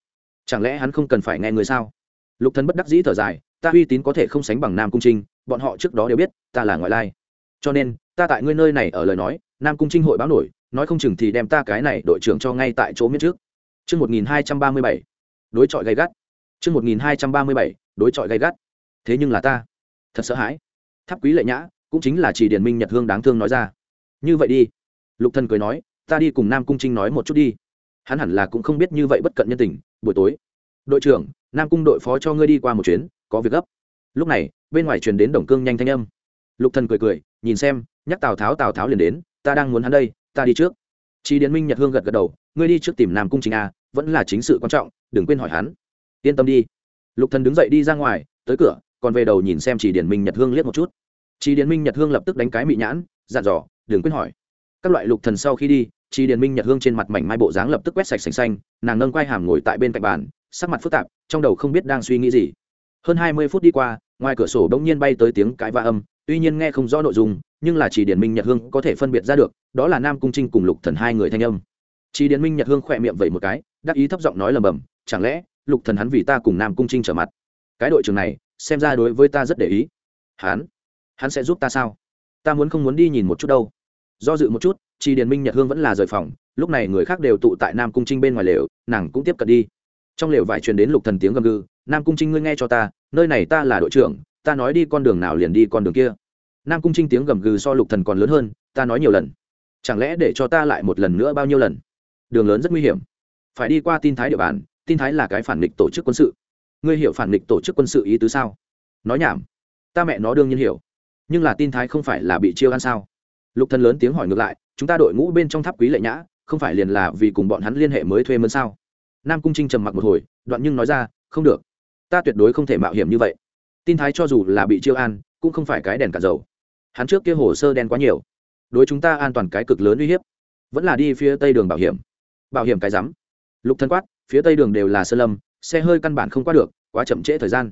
Chẳng lẽ hắn không cần phải nghe ngươi sao? Lục thần bất đắc dĩ thở dài ta uy tín có thể không sánh bằng nam cung trinh bọn họ trước đó đều biết ta là ngoại lai cho nên ta tại ngươi nơi này ở lời nói nam cung trinh hội báo nổi nói không chừng thì đem ta cái này đội trưởng cho ngay tại chỗ miết trước Trư một nghìn hai trăm ba mươi bảy đối chọi gay gắt. Trư một nghìn hai trăm ba mươi bảy đối chọi gay gắt. Thế nhưng là ta, thật sợ hãi. Tháp quý lệ nhã, cũng chính là chỉ điển minh nhật hương đáng thương nói ra. Như vậy đi. Lục thần cười nói, ta đi cùng Nam Cung Trinh nói một chút đi. Hắn hẳn là cũng không biết như vậy bất cận nhân tình, buổi tối. Đội trưởng, Nam Cung đội phó cho ngươi đi qua một chuyến, có việc gấp. Lúc này, bên ngoài truyền đến Đồng Cương nhanh thanh âm. Lục thần cười cười, nhìn xem, nhắc Tào Tháo Tào Tháo liền đến, ta đang muốn hắn đây, ta đi trước. Chi Điền Minh Nhật Hương gật gật đầu, ngươi đi trước tìm Nam Cung chính a, vẫn là chính sự quan trọng, đừng quên hỏi hắn. Yên tâm đi. Lục Thần đứng dậy đi ra ngoài, tới cửa, còn về đầu nhìn xem Chỉ Điền Minh Nhật Hương liếc một chút. Chỉ Điền Minh Nhật Hương lập tức đánh cái mị nhãn, dặn dò, đừng quên hỏi. Các loại Lục Thần sau khi đi, Chỉ Điền Minh Nhật Hương trên mặt mảnh mai bộ dáng lập tức quét sạch sành xanh, nàng nâng quai hàm ngồi tại bên cạnh bàn, sắc mặt phức tạp, trong đầu không biết đang suy nghĩ gì. Hơn hai mươi phút đi qua, ngoài cửa sổ bỗng nhiên bay tới tiếng cãi va âm, tuy nhiên nghe không rõ nội dung, nhưng là chỉ điển minh nhật hương có thể phân biệt ra được đó là nam cung trinh cùng lục thần hai người thanh âm. Chỉ điển minh nhật hương khỏe miệng vậy một cái đắc ý thấp giọng nói lầm bầm chẳng lẽ lục thần hắn vì ta cùng nam cung trinh trở mặt? Cái đội trưởng này xem ra đối với ta rất để ý. Hắn? Hắn sẽ giúp ta sao? Ta muốn không muốn đi nhìn một chút đâu. Do dự một chút chỉ điển minh nhật hương vẫn là rời phòng lúc này người khác đều tụ tại nam cung trinh bên ngoài lều nàng cũng tiếp cận đi. Trong lều vải truyền đến lục thần tiếng gầm gừ nam cung trinh ngươi nghe cho ta nơi này ta là đội trưởng, ta nói đi con đường nào liền đi con đường kia. Nam cung trinh tiếng gầm gừ so lục thần còn lớn hơn, ta nói nhiều lần, chẳng lẽ để cho ta lại một lần nữa bao nhiêu lần? Đường lớn rất nguy hiểm. Phải đi qua tin thái địa bàn, tin thái là cái phản nghịch tổ chức quân sự. Ngươi hiểu phản nghịch tổ chức quân sự ý tứ sao? Nói nhảm. Ta mẹ nó đương nhiên hiểu. Nhưng là tin thái không phải là bị chiêu ăn sao? Lục thần lớn tiếng hỏi ngược lại, chúng ta đội ngũ bên trong tháp quý lệ nhã, không phải liền là vì cùng bọn hắn liên hệ mới thuê mướn sao? Nam cung trinh trầm mặc một hồi, đoạn nhưng nói ra, không được ta tuyệt đối không thể mạo hiểm như vậy. Tin thái cho dù là bị chiêu an, cũng không phải cái đèn cả dầu. Hắn trước kia hồ sơ đen quá nhiều, đối chúng ta an toàn cái cực lớn uy hiếp. Vẫn là đi phía tây đường bảo hiểm. Bảo hiểm cái rắm. Lục thân quát, phía tây đường đều là sơ lâm, xe hơi căn bản không qua được, quá chậm trễ thời gian.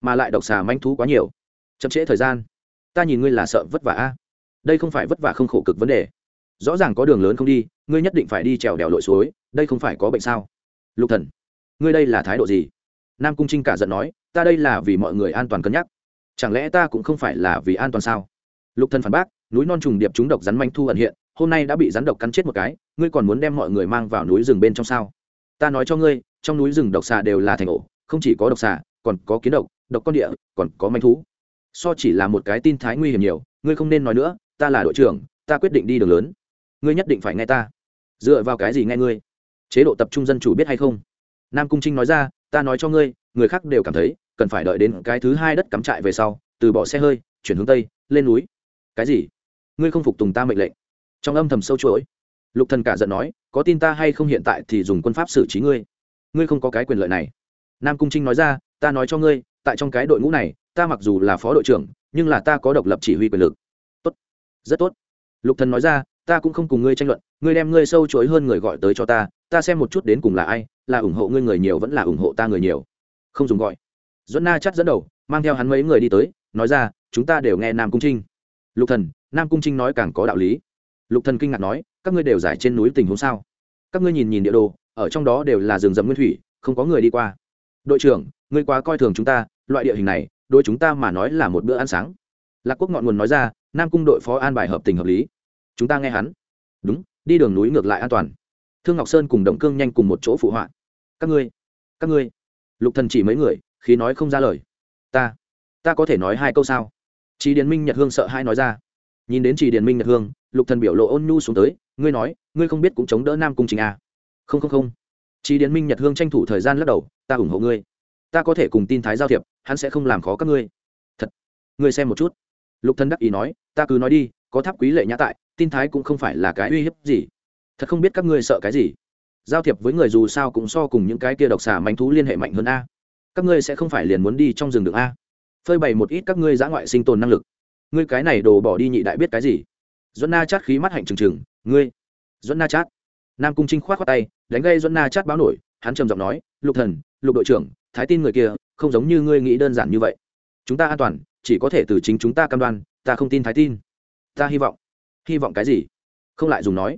Mà lại độc xà manh thú quá nhiều. Chậm trễ thời gian. Ta nhìn ngươi là sợ vất vả a. Đây không phải vất vả không khổ cực vấn đề. Rõ ràng có đường lớn không đi, ngươi nhất định phải đi trèo đèo lội suối, đây không phải có bệnh sao? Lục thần, ngươi đây là thái độ gì? Nam cung trinh cả giận nói, ta đây là vì mọi người an toàn cân nhắc. Chẳng lẽ ta cũng không phải là vì an toàn sao? Lục thần phản bác, núi non trùng điệp chúng độc rắn manh thu ẩn hiện, hôm nay đã bị rắn độc cắn chết một cái, ngươi còn muốn đem mọi người mang vào núi rừng bên trong sao? Ta nói cho ngươi, trong núi rừng độc xà đều là thành ổ, không chỉ có độc xà còn có kiến độc độc con địa, còn có manh thú. So chỉ là một cái tin thái nguy hiểm nhiều, ngươi không nên nói nữa, ta là đội trưởng, ta quyết định đi đường lớn. Ngươi nhất định phải nghe ta. Dựa vào cái gì nghe ngươi? Chế độ tập trung dân chủ biết hay không? Nam cung trinh nói ra ta nói cho ngươi, người khác đều cảm thấy, cần phải đợi đến cái thứ hai đất cắm trại về sau, từ bỏ xe hơi, chuyển hướng tây, lên núi. Cái gì? Ngươi không phục tùng ta mệnh lệnh. Trong âm thầm sâu chuỗi. Lục thần cả giận nói, có tin ta hay không hiện tại thì dùng quân pháp xử trí ngươi. Ngươi không có cái quyền lợi này. Nam cung trinh nói ra, ta nói cho ngươi, tại trong cái đội ngũ này, ta mặc dù là phó đội trưởng, nhưng là ta có độc lập chỉ huy quyền lực. Tốt. Rất tốt. Lục thần nói ra, ta cũng không cùng ngươi tranh luận ngươi đem ngươi sâu chối hơn người gọi tới cho ta ta xem một chút đến cùng là ai, là ủng hộ ngươi người nhiều vẫn là ủng hộ ta người nhiều. Không dùng gọi. Dẫn na chắt dẫn đầu, mang theo hắn mấy người đi tới, nói ra, chúng ta đều nghe nam cung trinh. Lục thần, nam cung trinh nói càng có đạo lý. Lục thần kinh ngạc nói, các ngươi đều giải trên núi tình huống sao? Các ngươi nhìn nhìn địa đồ, ở trong đó đều là rừng rậm nguyên thủy, không có người đi qua. Đội trưởng, ngươi quá coi thường chúng ta, loại địa hình này, đối chúng ta mà nói là một bữa ăn sáng. Lạc quốc ngọn nguồn nói ra, nam cung đội phó an bài hợp tình hợp lý. Chúng ta nghe hắn. Đúng đi đường núi ngược lại an toàn. Thương ngọc sơn cùng động cương nhanh cùng một chỗ phụ họa. Các ngươi các ngươi. Lục thần chỉ mấy người, khí nói không ra lời. Ta ta có thể nói hai câu sao? Chị điền minh nhật hương sợ hai nói ra. Nhìn đến chị điền minh nhật hương, lục thần biểu lộ ôn nhu xuống tới, ngươi nói, ngươi không biết cũng chống đỡ nam cung chính à. không không không. Chị điền minh nhật hương tranh thủ thời gian lắc đầu, ta ủng hộ ngươi. Ta có thể cùng tin thái giao thiệp, hắn sẽ không làm khó các ngươi. Thật, ngươi xem một chút. Lục thần đắc ý nói, ta cứ nói đi, có tháp quý lệ nhã tại tin thái cũng không phải là cái uy hiếp gì. Thật không biết các ngươi sợ cái gì. Giao thiệp với người dù sao cũng so cùng những cái kia độc xà manh thú liên hệ mạnh hơn a. Các ngươi sẽ không phải liền muốn đi trong rừng được a. Phơi bày một ít các ngươi giã ngoại sinh tồn năng lực. Ngươi cái này đồ bỏ đi nhị đại biết cái gì? Dẫn na chát khí mắt hạnh trừng trừng. Ngươi. Dẫn na chát. Nam cung trinh khoát khoác tay, đánh gây dẫn na chát báo nổi. Hắn trầm giọng nói, lục thần, lục đội trưởng, thái tin người kia, không giống như ngươi nghĩ đơn giản như vậy. Chúng ta an toàn, chỉ có thể từ chính chúng ta cam đoan, ta không tin thái tin. Ta hy vọng hy vọng cái gì? Không lại dùng nói.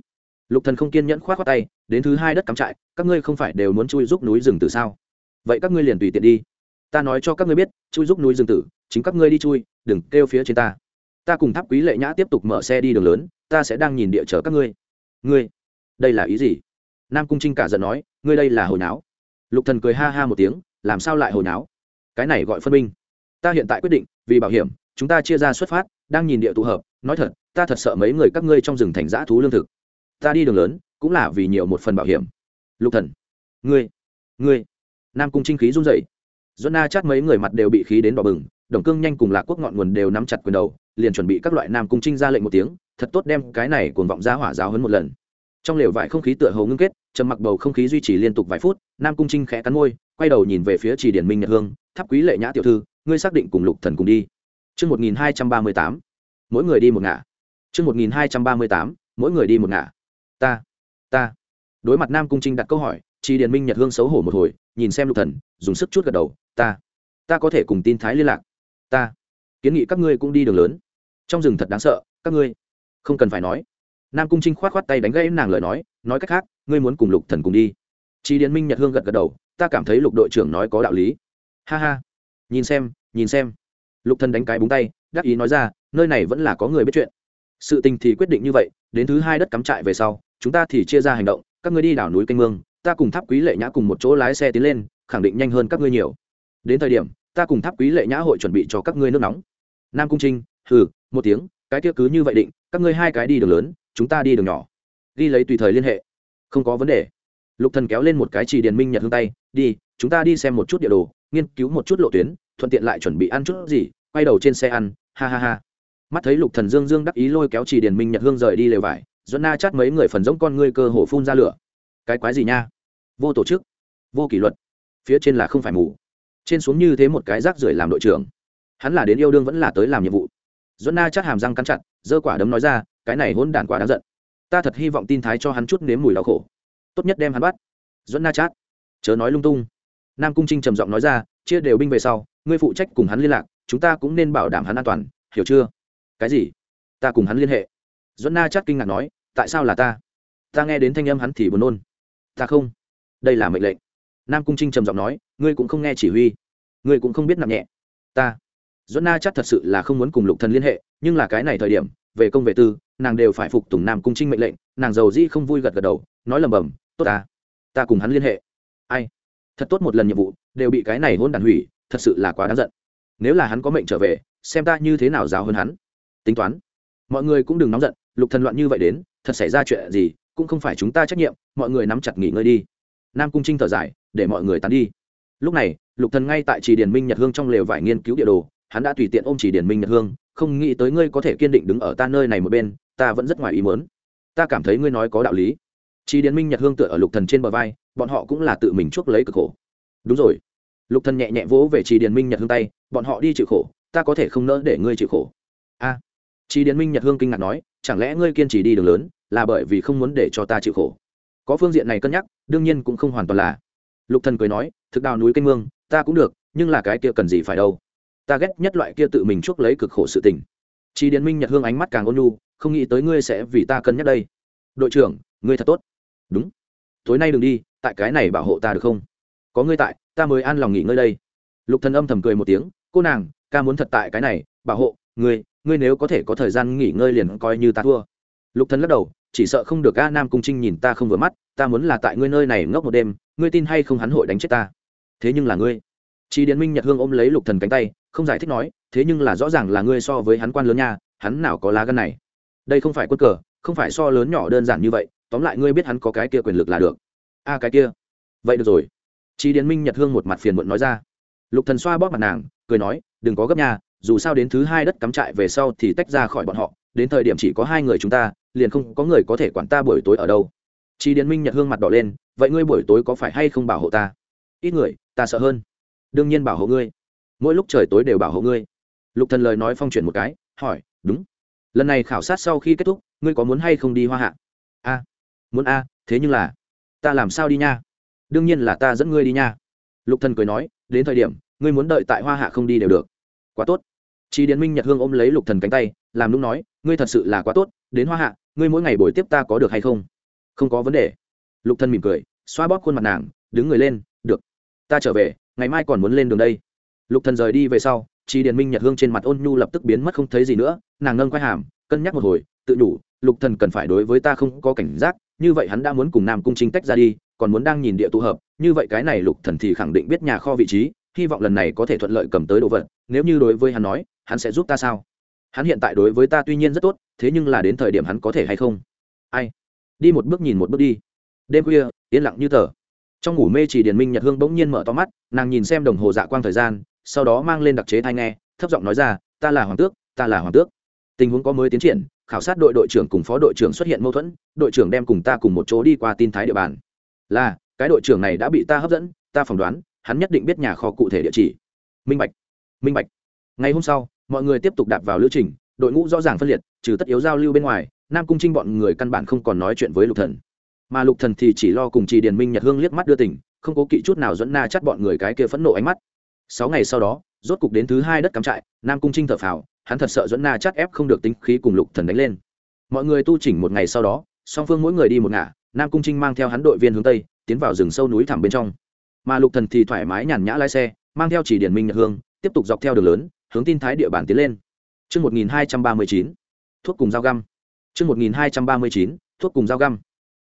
Lục thần không kiên nhẫn khoát khoát tay, đến thứ hai đất cắm trại, các ngươi không phải đều muốn chui giúp núi rừng tử sao? Vậy các ngươi liền tùy tiện đi. Ta nói cho các ngươi biết, chui giúp núi rừng tử, chính các ngươi đi chui, đừng kêu phía trên ta. Ta cùng tháp quý lệ nhã tiếp tục mở xe đi đường lớn, ta sẽ đang nhìn địa chở các ngươi. Ngươi, đây là ý gì? Nam cung trinh cả giận nói, ngươi đây là hồi náo. Lục thần cười ha ha một tiếng, làm sao lại hồi náo? Cái này gọi phân minh. ta hiện tại quyết định, vì bảo hiểm, chúng ta chia ra xuất phát, đang nhìn địa tụ hợp, nói thật ta thật sợ mấy người các ngươi trong rừng thành giã thú lương thực. Ta đi đường lớn cũng là vì nhiều một phần bảo hiểm. Lục thần ngươi ngươi. Nam cung trinh khí run rẩy. Dẫn na chát mấy người mặt đều bị khí đến đỏ bừng đồng cương nhanh cùng lạc quốc ngọn nguồn đều nắm chặt quyền đầu liền chuẩn bị các loại nam cung trinh ra lệnh một tiếng thật tốt đem cái này cuồng vọng ra hỏa giáo hơn một lần. Trong lều vải không khí tựa hồ ngưng kết trầm mặc bầu không khí duy trì liên tục vài phút nam cung trinh khẽ cắn môi quay đầu nhìn về phía chỉ điển minh nhật hương tháp quý lệ nhã tiểu thư ngươi xác định cùng lục thần cùng đi. Trước 1238, mỗi người đi một ngả. Trước 1238, mỗi người đi một ngả. Ta, ta. Đối mặt Nam Cung Trinh đặt câu hỏi, Tri Điền Minh Nhật Hương xấu hổ một hồi, nhìn xem Lục Thần, dùng sức chút gật đầu, ta, ta có thể cùng tin thái liên lạc. Ta, kiến nghị các ngươi cũng đi đường lớn. Trong rừng thật đáng sợ, các ngươi không cần phải nói. Nam Cung Trinh khoát khoát tay đánh gãy nàng lời nói, nói cách khác, ngươi muốn cùng Lục Thần cùng đi. Tri Điền Minh Nhật Hương gật gật đầu, ta cảm thấy Lục đội trưởng nói có đạo lý. Ha ha, nhìn xem, nhìn xem. Lục Thần đánh cái búng tay, đáp ý nói ra, nơi này vẫn là có người biết chuyện sự tình thì quyết định như vậy, đến thứ hai đất cắm trại về sau, chúng ta thì chia ra hành động, các ngươi đi đảo núi canh mương, ta cùng tháp quý lệ nhã cùng một chỗ lái xe tiến lên, khẳng định nhanh hơn các ngươi nhiều. Đến thời điểm, ta cùng tháp quý lệ nhã hội chuẩn bị cho các ngươi nước nóng. Nam cung trinh, hừ, một tiếng, cái kia cứ như vậy định, các ngươi hai cái đi đường lớn, chúng ta đi đường nhỏ. Ghi lấy tùy thời liên hệ. Không có vấn đề. Lục thần kéo lên một cái chỉ điền minh nhật hương tay, đi, chúng ta đi xem một chút địa đồ, nghiên cứu một chút lộ tuyến, thuận tiện lại chuẩn bị ăn chút gì, quay đầu trên xe ăn, ha ha ha mắt thấy lục thần dương dương đắc ý lôi kéo chỉ điền minh nhật hương rời đi lều vải dẫn na chát mấy người phần giống con ngươi cơ hồ phun ra lửa. Cái quái gì nha? Vô tổ chức, vô kỷ luật, phía trên là không phải mù. Trên xuống như thế một cái rác rưởi làm đội trưởng. Hắn là đến yêu đương vẫn là tới làm nhiệm vụ. Dẫn na chát hàm răng cắn chặt, giơ quả đấm nói ra, cái này hỗn đản quả đáng giận. Ta thật hy vọng tin thái cho hắn chút nếm mùi đau khổ. Tốt nhất đem hắn bắt. Dẫn na chát, chớ nói lung tung. Nam cung trinh trầm giọng nói ra, chia đều binh về sau, ngươi phụ trách cùng hắn liên lạc, chúng ta cũng nên bảo đảm hắn an toàn, hiểu chưa? Cái gì? Ta cùng hắn liên hệ. Dẫn na chắc kinh ngạc nói, tại sao là ta? Ta nghe đến thanh âm hắn thì buồn nôn. Ta không. Đây là mệnh lệnh. Nam cung trinh trầm giọng nói, ngươi cũng không nghe chỉ huy. Ngươi cũng không biết nặng nhẹ. Ta. Dẫn na chắc thật sự là không muốn cùng lục thần liên hệ, nhưng là cái này thời điểm, về công về tư, nàng đều phải phục tùng nam cung trinh mệnh lệnh, nàng giàu dĩ không vui gật gật đầu, nói lầm bầm, tốt ta. Ta cùng hắn liên hệ. Ai? Thật tốt một lần nhiệm vụ, đều bị cái này hôn đàn hủy, thật sự là quá đáng giận. Nếu là hắn có mệnh trở về, xem ta như thế nào giáo hơn hắn tính toán. Mọi người cũng đừng nóng giận, lục thần loạn như vậy đến, thật xảy ra chuyện gì, cũng không phải chúng ta trách nhiệm, mọi người nắm chặt nghỉ ngơi đi. Nam cung trinh thở dài, để mọi người tán đi. Lúc này, lục thần ngay tại trì điển minh nhật hương trong lều vải nghiên cứu địa đồ, hắn đã tùy tiện ôm chỉ điển minh nhật hương, không nghĩ tới ngươi có thể kiên định đứng ở ta nơi này một bên, ta vẫn rất ngoài ý muốn. Ta cảm thấy ngươi nói có đạo lý. Chỉ điền minh nhật hương tựa ở lục thần trên bờ vai, bọn họ cũng là tự mình chuốc lấy cực khổ. Đúng rồi. Lục thần nhẹ nhẹ vỗ về chỉ điền minh nhật hương tay, bọn họ đi chịu khổ, ta có thể không nỡ để ngươi chịu khổ. A chi điền minh nhật hương kinh ngạc nói, chẳng lẽ ngươi kiên trì đi đường lớn, là bởi vì không muốn để cho ta chịu khổ? Có phương diện này cân nhắc, đương nhiên cũng không hoàn toàn là. Lục thần cười nói, thực đào núi kinh mương, ta cũng được, nhưng là cái kia cần gì phải đâu. Ta ghét nhất loại kia tự mình chuốc lấy cực khổ sự tình. Chi điền minh nhật hương ánh mắt càng ôn nhu, không nghĩ tới ngươi sẽ vì ta cân nhắc đây. Đội trưởng, ngươi thật tốt. Đúng. Tối nay đừng đi, tại cái này bảo hộ ta được không? Có ngươi tại, ta mới an lòng nghỉ ngơi đây. Lục thần âm thầm cười một tiếng, cô nàng, ca muốn thật tại cái này, bảo hộ, ngươi ngươi nếu có thể có thời gian nghỉ ngơi liền coi như ta thua lục thần lắc đầu chỉ sợ không được a nam cung trinh nhìn ta không vừa mắt ta muốn là tại ngươi nơi này ngốc một đêm ngươi tin hay không hắn hội đánh chết ta thế nhưng là ngươi Chi Điền Minh Nhật Hương ôm lấy Lục Thần cánh tay, không giải thích nói, thế nhưng là rõ ràng là ngươi so với hắn quan lớn nha, hắn nào có lá gan này. Đây không phải quân cờ, không phải so lớn nhỏ đơn giản như vậy, tóm lại ngươi biết hắn có cái kia quyền lực là được. A cái kia. Vậy được rồi. Chi Điền Minh Nhật Hương một mặt phiền muộn nói ra. Lục Thần xoa bóp mặt nàng, cười nói, đừng có gấp nha, dù sao đến thứ hai đất cắm trại về sau thì tách ra khỏi bọn họ, đến thời điểm chỉ có hai người chúng ta, liền không có người có thể quản ta buổi tối ở đâu. Chi Điền Minh Nhật Hương mặt đỏ lên, vậy ngươi buổi tối có phải hay không bảo hộ ta? Ít người, ta sợ hơn. Đương nhiên bảo hộ ngươi. Mỗi lúc trời tối đều bảo hộ ngươi. Lục thần lời nói phong chuyển một cái hỏi đúng. Lần này khảo sát sau khi kết thúc ngươi có muốn hay không đi hoa hạ? A muốn a thế nhưng là ta làm sao đi nha? Đương nhiên là ta dẫn ngươi đi nha. Lục thần cười nói đến thời điểm ngươi muốn đợi tại hoa hạ không đi đều được quá tốt Chi Điền Minh Nhật Hương ôm lấy Lục Thần cánh tay, làm lúc nói, ngươi thật sự là quá tốt, đến Hoa Hạ, ngươi mỗi ngày buổi tiếp ta có được hay không? Không có vấn đề. Lục Thần mỉm cười, xoa bóp khuôn mặt nàng, đứng người lên, được. Ta trở về, ngày mai còn muốn lên đường đây lục thần rời đi về sau chi điền minh nhật hương trên mặt ôn nhu lập tức biến mất không thấy gì nữa nàng ngâng quay hàm cân nhắc một hồi tự đủ lục thần cần phải đối với ta không có cảnh giác như vậy hắn đã muốn cùng nam cung trinh tách ra đi còn muốn đang nhìn địa tụ hợp như vậy cái này lục thần thì khẳng định biết nhà kho vị trí hy vọng lần này có thể thuận lợi cầm tới đồ vật, nếu như đối với hắn nói, hắn sẽ giúp ta sao? Hắn hiện tại đối với ta tuy nhiên rất tốt, thế nhưng là đến thời điểm hắn có thể hay không? Ai? Đi một bước nhìn một bước đi. Đêm khuya, yên lặng như tờ. Trong ngủ mê chỉ điền minh nhật hương bỗng nhiên mở to mắt, nàng nhìn xem đồng hồ dạ quang thời gian, sau đó mang lên đặc chế thai nghe, thấp giọng nói ra, ta là hoàng tước, ta là hoàng tước. Tình huống có mới tiến triển, khảo sát đội đội trưởng cùng phó đội trưởng xuất hiện mâu thuẫn, đội trưởng đem cùng ta cùng một chỗ đi qua tin thái địa bàn. Là, cái đội trưởng này đã bị ta hấp dẫn, ta phỏng đoán hắn nhất định biết nhà kho cụ thể địa chỉ. Minh bạch minh bạch. Ngày hôm sau, mọi người tiếp tục đạp vào lưu trình, đội ngũ rõ ràng phân liệt, trừ tất yếu giao lưu bên ngoài, nam cung trinh bọn người căn bản không còn nói chuyện với lục thần. Mà lục thần thì chỉ lo cùng trì điền minh nhật hương liếc mắt đưa tình, không cố kỵ chút nào dẫn na chắt bọn người cái kia phẫn nộ ánh mắt. Sáu ngày sau đó, rốt cục đến thứ hai đất cắm trại, nam cung trinh thở phào, hắn thật sợ dẫn na chắt ép không được tính khí cùng lục thần đánh lên. Mọi người tu chỉnh một ngày sau đó, song phương mỗi người đi một ngả, nam cung trinh mang theo hắn đội viên hướng tây, tiến vào rừng sâu núi thẳm bên trong mà lục thần thì thoải mái nhàn nhã lái xe mang theo chỉ điển minh nhật hương tiếp tục dọc theo đường lớn hướng tin thái địa bàn tiến lên. Trước 1239, thuốc cùng dao găm. Trước 1239, thuốc cùng dao găm.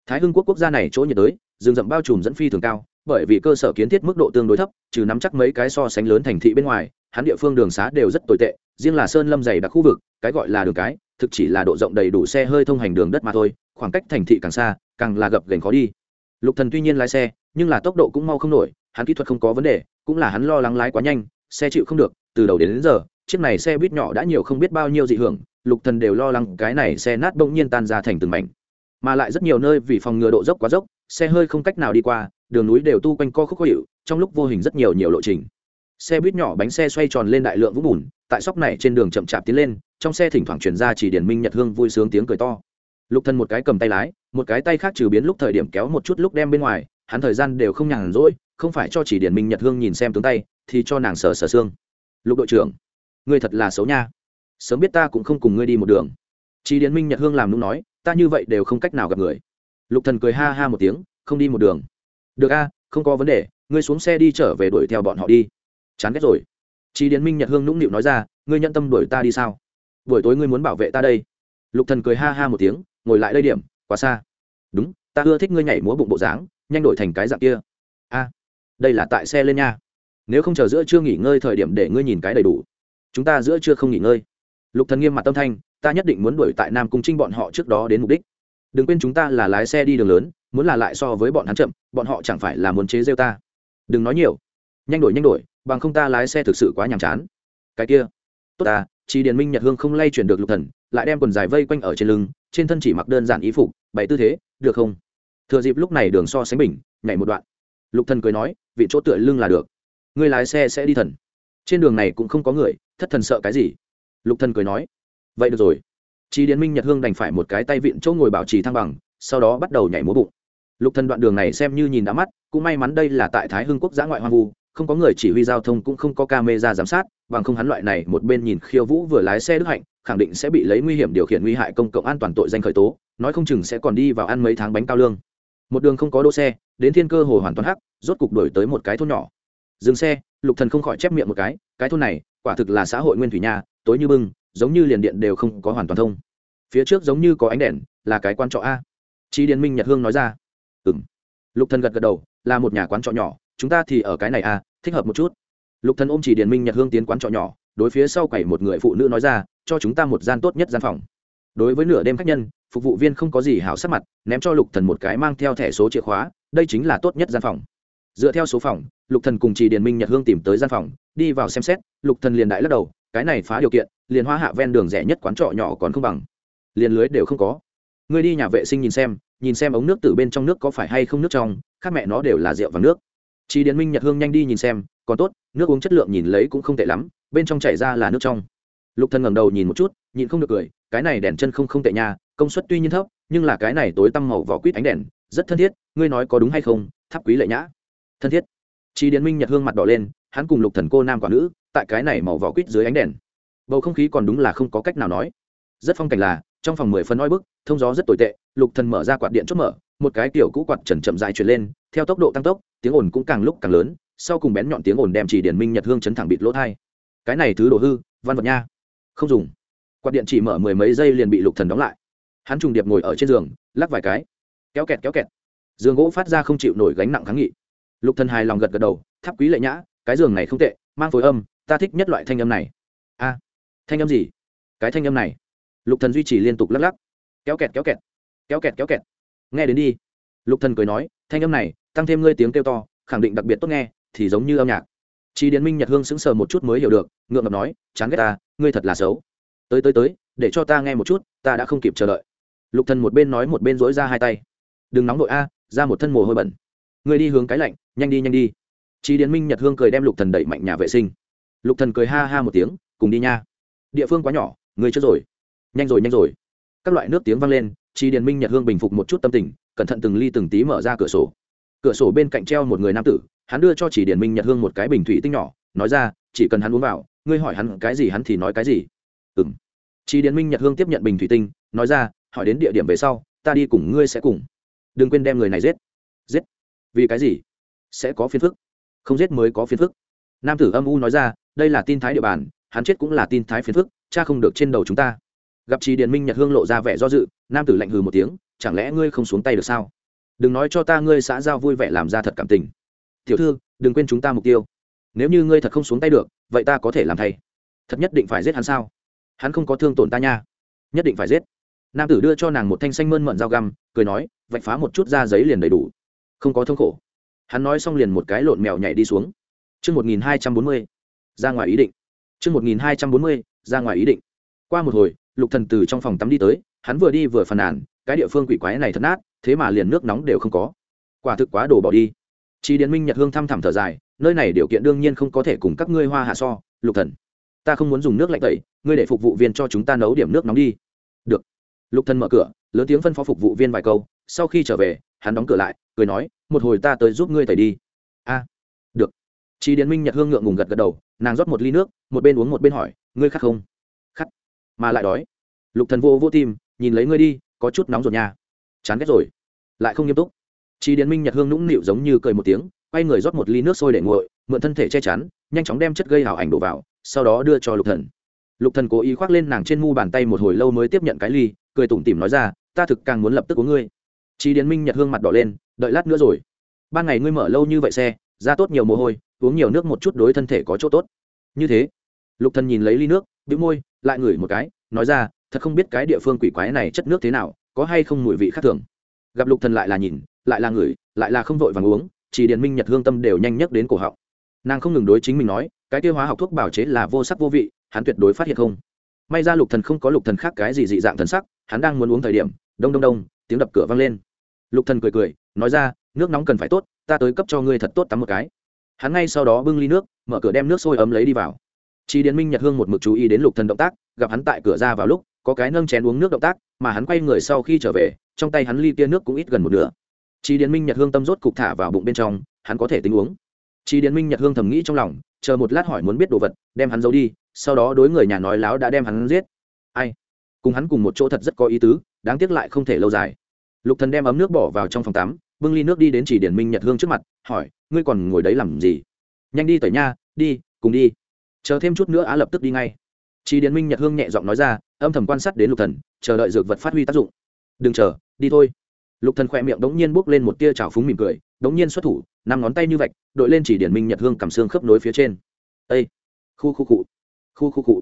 Thái hưng quốc quốc gia này chỗ nhiệt đới rừng rậm bao trùm dẫn phi thường cao bởi vì cơ sở kiến thiết mức độ tương đối thấp trừ nắm chắc mấy cái so sánh lớn thành thị bên ngoài hắn địa phương đường xá đều rất tồi tệ riêng là sơn lâm dày đặc khu vực cái gọi là đường cái thực chỉ là độ rộng đầy đủ xe hơi thông hành đường đất mà thôi khoảng cách thành thị càng xa càng là gập gành khó đi lục thần tuy nhiên lái xe nhưng là tốc độ cũng mau không nổi hắn kỹ thuật không có vấn đề cũng là hắn lo lắng lái quá nhanh xe chịu không được từ đầu đến, đến giờ chiếc này xe buýt nhỏ đã nhiều không biết bao nhiêu dị hưởng lục thần đều lo lắng cái này xe nát bỗng nhiên tan ra thành từng mảnh. Mà lại rất nhiều nơi vì phòng ngừa độ dốc quá dốc xe hơi không cách nào đi qua đường núi đều tu quanh co khúc khó hiệu trong lúc vô hình rất nhiều nhiều lộ trình. Xe buýt nhỏ bánh xe xoay tròn lên đại lượng vũng bùn tại sóc này trên đường chậm chạp tiến lên trong xe thỉnh thoảng chuyển ra chỉ điển minh nhật hương vui sướng tiếng cười to lục Thần một cái cầm tay lái, một cái tay khác trừ biến lúc thời điểm kéo một chút lúc đem bên ngoài, hắn thời gian đều không nhàn rỗi, không phải cho chỉ điển minh nhật hương nhìn xem tướng tay, thì cho nàng sờ sờ xương. Lục đội trưởng, ngươi thật là xấu nha. Sớm biết ta cũng không cùng ngươi đi một đường. Chỉ điển minh nhật hương làm nung nói, ta như vậy đều không cách nào gặp người. Lục thần cười ha ha một tiếng, không đi một đường. Được a, không có vấn đề, ngươi xuống xe đi trở về đuổi theo bọn họ đi. Chán ghét rồi. Chỉ điền minh nhật hương nũng nịu nói ra, ngươi nhận tâm đuổi ta đi sao? Buổi tối ngươi muốn bảo vệ ta đây. Lục thần cười ha ha một tiếng ngồi lại đây điểm, quá xa. Đúng, ta ưa thích ngươi nhảy múa bụng bộ dáng, nhanh đổi thành cái dạng kia. A, đây là tại xe lên nha. Nếu không chờ giữa trưa nghỉ ngơi thời điểm để ngươi nhìn cái đầy đủ. Chúng ta giữa trưa không nghỉ ngơi. Lục thần nghiêm mặt tâm thanh, ta nhất định muốn đuổi tại nam cung trinh bọn họ trước đó đến mục đích. Đừng quên chúng ta là lái xe đi đường lớn, muốn là lại so với bọn hắn chậm, bọn họ chẳng phải là muốn chế rêu ta. Đừng nói nhiều. Nhanh đổi nhanh đổi, bằng không ta lái xe thực sự quá nhàm chán. Cái kia. Tốt ta chỉ điền minh nhật hương không lay chuyển được lục thần, lại đem quần dài vây quanh ở trên lưng trên thân chỉ mặc đơn giản ý phục bảy tư thế được không? Thừa dịp lúc này đường so sánh bình nhảy một đoạn. Lục thần cười nói vị chỗ tựa lưng là được. Người lái xe sẽ đi thần. Trên đường này cũng không có người thất thần sợ cái gì? Lục thần cười nói vậy được rồi. Chi Điền Minh Nhật Hương đành phải một cái tay vịn chỗ ngồi bảo trì thăng bằng, sau đó bắt đầu nhảy múa bụng. Lục Thần đoạn đường này xem như nhìn đã mắt, cũng may mắn đây là tại Thái Hưng quốc giã ngoại hoang vu, không có người chỉ huy giao thông cũng không có camera giám sát, bằng không hắn loại này một bên nhìn khiêu vũ vừa lái xe đức hạnh, khẳng định sẽ bị lấy nguy hiểm điều khiển nguy hại công cộng an toàn tội danh khởi tố, nói không chừng sẽ còn đi vào ăn mấy tháng bánh cao lương. Một đường không có đỗ xe, đến thiên cơ hồ hoàn toàn hắc, rốt cục đổi tới một cái thôn nhỏ. Dừng xe, Lục Thần không khỏi chép miệng một cái, cái thôn này, quả thực là xã hội nguyên thủy nha, tối như bưng, giống như liền điện đều không có hoàn toàn thông. Phía trước giống như có ánh đèn là cái quán trọ a. Chi điền minh nhật hương nói ra. Ừm. Lục thần gật gật đầu là một nhà quán trọ nhỏ chúng ta thì ở cái này a thích hợp một chút. Lục thần ôm chỉ điền minh nhật hương tiến quán trọ nhỏ đối phía sau quầy một người phụ nữ nói ra, cho chúng ta một gian tốt nhất gian phòng. Đối với nửa đêm khách nhân, phục vụ viên không có gì hảo sắc mặt, ném cho lục thần một cái mang theo thẻ số chìa khóa, đây chính là tốt nhất gian phòng. Dựa theo số phòng, lục thần cùng chỉ điền minh nhật hương tìm tới gian phòng, đi vào xem xét, lục thần liền đại lắc đầu, cái này phá điều kiện, liền hoa hạ ven đường rẻ nhất quán trọ nhỏ còn không bằng. Liền lưới đều không có. Ngươi đi nhà vệ sinh nhìn xem nhìn xem ống nước từ bên trong nước có phải hay không nước trong, khác mẹ nó đều là rượu và nước. Chị điền minh nhật hương nhanh đi nhìn xem, còn tốt, nước uống chất lượng nhìn lấy cũng không tệ lắm bên trong chảy ra là nước trong. Lục thần ngẩng đầu nhìn một chút nhìn không được cười, cái này đèn chân không không tệ nha, công suất tuy nhiên thấp, nhưng là cái này tối tăm màu vỏ quýt ánh đèn, rất thân thiết, ngươi nói có đúng hay không, tháp quý lệ nhã. Thân thiết. Chi điền minh nhật hương mặt đỏ lên, hắn cùng lục thần cô nam quả nữ, tại cái này màu vỏ quýt dưới ánh đèn. Bầu không khí còn đúng là không có cách nào nói. Rất phong cảnh là, trong phòng mười phân oi bức, thông gió rất tồi tệ, lục thần mở ra quạt điện chốt mở, một cái tiểu cũ quạt trần chậm dài truyền lên, theo tốc độ tăng tốc, tiếng ồn cũng càng lúc càng lớn, sau cùng bén nhọn tiếng ồn đem chỉ điển minh nhật hương chấn thẳng bịt lỗ thai cái này thứ đồ hư, văn vật nha. Không dùng. Quạt điện chỉ mở mười mấy giây liền bị lục thần đóng lại. Hắn trùng điệp ngồi ở trên giường, lắc vài cái. Kéo kẹt kéo kẹt. Giường gỗ phát ra không chịu nổi gánh nặng kháng nghị. Lục thần hài lòng gật gật đầu, tháp quý lệ nhã, cái giường này không tệ, mang phối âm, ta thích nhất loại thanh âm này. A, thanh âm gì? Cái thanh âm này. Lục thần duy trì liên tục lắc lắc. Kéo kẹt kéo kẹt. Kéo kẹt kéo kẹt. Nghe đến đi. Lục thần cười nói, thanh âm này, tăng thêm ngươi tiếng kêu to, khẳng định đặc biệt tốt nghe, thì giống như âm nhạc. Chi Điền Minh Nhật Hương sững sờ một chút mới hiểu được, ngượng ngập nói, chán ghét ta, ngươi thật là xấu. Tới tới tới, để cho ta nghe một chút, ta đã không kịp chờ đợi. Lục Thần một bên nói một bên duỗi ra hai tay. Đừng nóng nội a, ra một thân mồ hôi bẩn. Ngươi đi hướng cái lạnh, nhanh đi nhanh đi. Chi Điền Minh Nhật Hương cười đem Lục Thần đẩy mạnh nhà vệ sinh. Lục Thần cười ha ha một tiếng, cùng đi nha. Địa phương quá nhỏ, ngươi chưa rồi nhanh rồi nhanh rồi các loại nước tiếng vang lên chi điền minh nhật hương bình phục một chút tâm tình cẩn thận từng ly từng tí mở ra cửa sổ cửa sổ bên cạnh treo một người nam tử, hắn đưa cho chỉ điển minh nhật hương một cái bình thủy tinh nhỏ, nói ra, chỉ cần hắn uống vào, ngươi hỏi hắn cái gì hắn thì nói cái gì. Ừ m chỉ điển minh nhật hương tiếp nhận bình thủy tinh, nói ra, hỏi đến địa điểm về sau, ta đi cùng ngươi sẽ cùng. Đừng quên đem người này giết. Giết? Vì cái gì? Sẽ có phiền phức. Không giết mới có phiền phức. Nam tử âm u nói ra, đây là tin thái địa bàn, hắn chết cũng là tin thái phiền phức, cha không được trên đầu chúng ta. Gặp trì điện minh nhật hương lộ ra vẻ do dự, nam tử lạnh hừ một tiếng, chẳng lẽ ngươi không xuống tay được sao? Đừng nói cho ta ngươi xã giao vui vẻ làm ra thật cảm tình. Tiểu thư đừng quên chúng ta mục tiêu. Nếu như ngươi thật không xuống tay được vậy ta có thể làm thay. Thật nhất định phải giết hắn sao? Hắn không có thương tổn ta nha. Nhất định phải giết. Nam tử đưa cho nàng một thanh xanh mơn mận dao găm cười nói vạch phá một chút da giấy liền đầy đủ. Không có thương khổ. Hắn nói xong liền một cái lộn mèo nhảy đi xuống. Trước 1240, ra ngoài ý định. Trước 1240, ra ngoài ý định. Qua một hồi, lục thần từ trong phòng tắm đi tới hắn vừa đi vừa phàn nàn cái địa phương quỷ quái này thật nát thế mà liền nước nóng đều không có quả thực quá đồ bỏ đi chị điện Minh Nhật Hương thăm thẳm thở dài, nơi này điều kiện đương nhiên không có thể cùng các ngươi hoa hạ so, Lục Thần. Ta không muốn dùng nước lạnh tẩy, ngươi để phục vụ viên cho chúng ta nấu điểm nước nóng đi. Được. Lục Thần mở cửa, lớn tiếng phân phó phục vụ viên vài câu, sau khi trở về, hắn đóng cửa lại, cười nói, một hồi ta tới giúp ngươi tẩy đi. A. được. chị điện Minh Nhật Hương ngượng ngùng gật gật đầu, nàng rót một ly nước, một bên uống một bên hỏi, ngươi khát không? khát. mà lại đói lục thần vô vô tim nhìn lấy ngươi đi có chút nóng rồi nha. Chán ghét rồi. Lại không nghiêm túc. Chi điền minh nhật hương nũng nịu giống như cười một tiếng, quay người rót một ly nước sôi để nguội, mượn thân thể che chắn, nhanh chóng đem chất gây hảo ảnh đổ vào, sau đó đưa cho lục thần. Lục thần cố ý khoác lên nàng trên mu bàn tay một hồi lâu mới tiếp nhận cái ly, cười tủm tỉm nói ra, ta thực càng muốn lập tức uống ngươi. Chi điền minh nhật hương mặt đỏ lên, đợi lát nữa rồi. Ban ngày ngươi mở lâu như vậy xe, ra tốt nhiều mồ hôi, uống nhiều nước một chút đối thân thể có chỗ tốt. Như thế, lục thần nhìn lấy ly nước, bĩu môi, lại ngửi một cái, nói ra thật không biết cái địa phương quỷ quái này chất nước thế nào, có hay không mùi vị khác thường. Gặp lục thần lại là nhìn, lại là ngửi, lại là không vội vàng uống, chỉ điền minh nhật hương tâm đều nhanh nhất đến cổ họng. Nàng không ngừng đối chính mình nói, cái tiêu hóa học thuốc bảo chế là vô sắc vô vị, hắn tuyệt đối phát hiện không. May ra lục thần không có lục thần khác cái gì dị dạng thần sắc, hắn đang muốn uống thời điểm, đông đông đông, tiếng đập cửa vang lên. Lục thần cười cười, nói ra, nước nóng cần phải tốt, ta tới cấp cho ngươi thật tốt tắm một cái. Hắn ngay sau đó bưng ly nước, mở cửa đem nước sôi ấm lấy đi vào. Chỉ điền minh nhật hương một mực chú ý đến lục thần động tác, gặp hắn tại cửa ra vào lúc có cái nâng chén uống nước động tác, mà hắn quay người sau khi trở về, trong tay hắn ly tia nước cũng ít gần một nửa. Chị điền minh nhật hương tâm rốt cục thả vào bụng bên trong, hắn có thể tính uống. Chị điền minh nhật hương thầm nghĩ trong lòng, chờ một lát hỏi muốn biết đồ vật, đem hắn giấu đi, sau đó đối người nhà nói láo đã đem hắn giết. Ai? Cùng hắn cùng một chỗ thật rất có ý tứ, đáng tiếc lại không thể lâu dài. Lục thần đem ấm nước bỏ vào trong phòng tắm, bưng ly nước đi đến chỉ điển minh nhật hương trước mặt, hỏi, ngươi còn ngồi đấy làm gì? Nhanh đi tẩy nha, đi, cùng đi. Chờ thêm chút nữa á, lập tức đi ngay chỉ Điền minh nhật hương nhẹ giọng nói ra âm thầm quan sát đến lục thần chờ đợi dược vật phát huy tác dụng. Đừng chờ đi thôi. Lục thần khẽ miệng đống nhiên bước lên một tia trào phúng mỉm cười đống nhiên xuất thủ năm ngón tay như vạch đội lên chỉ Điền minh nhật hương cầm xương khớp nối phía trên. "Ê!" khu khu cụ khu khu cụ.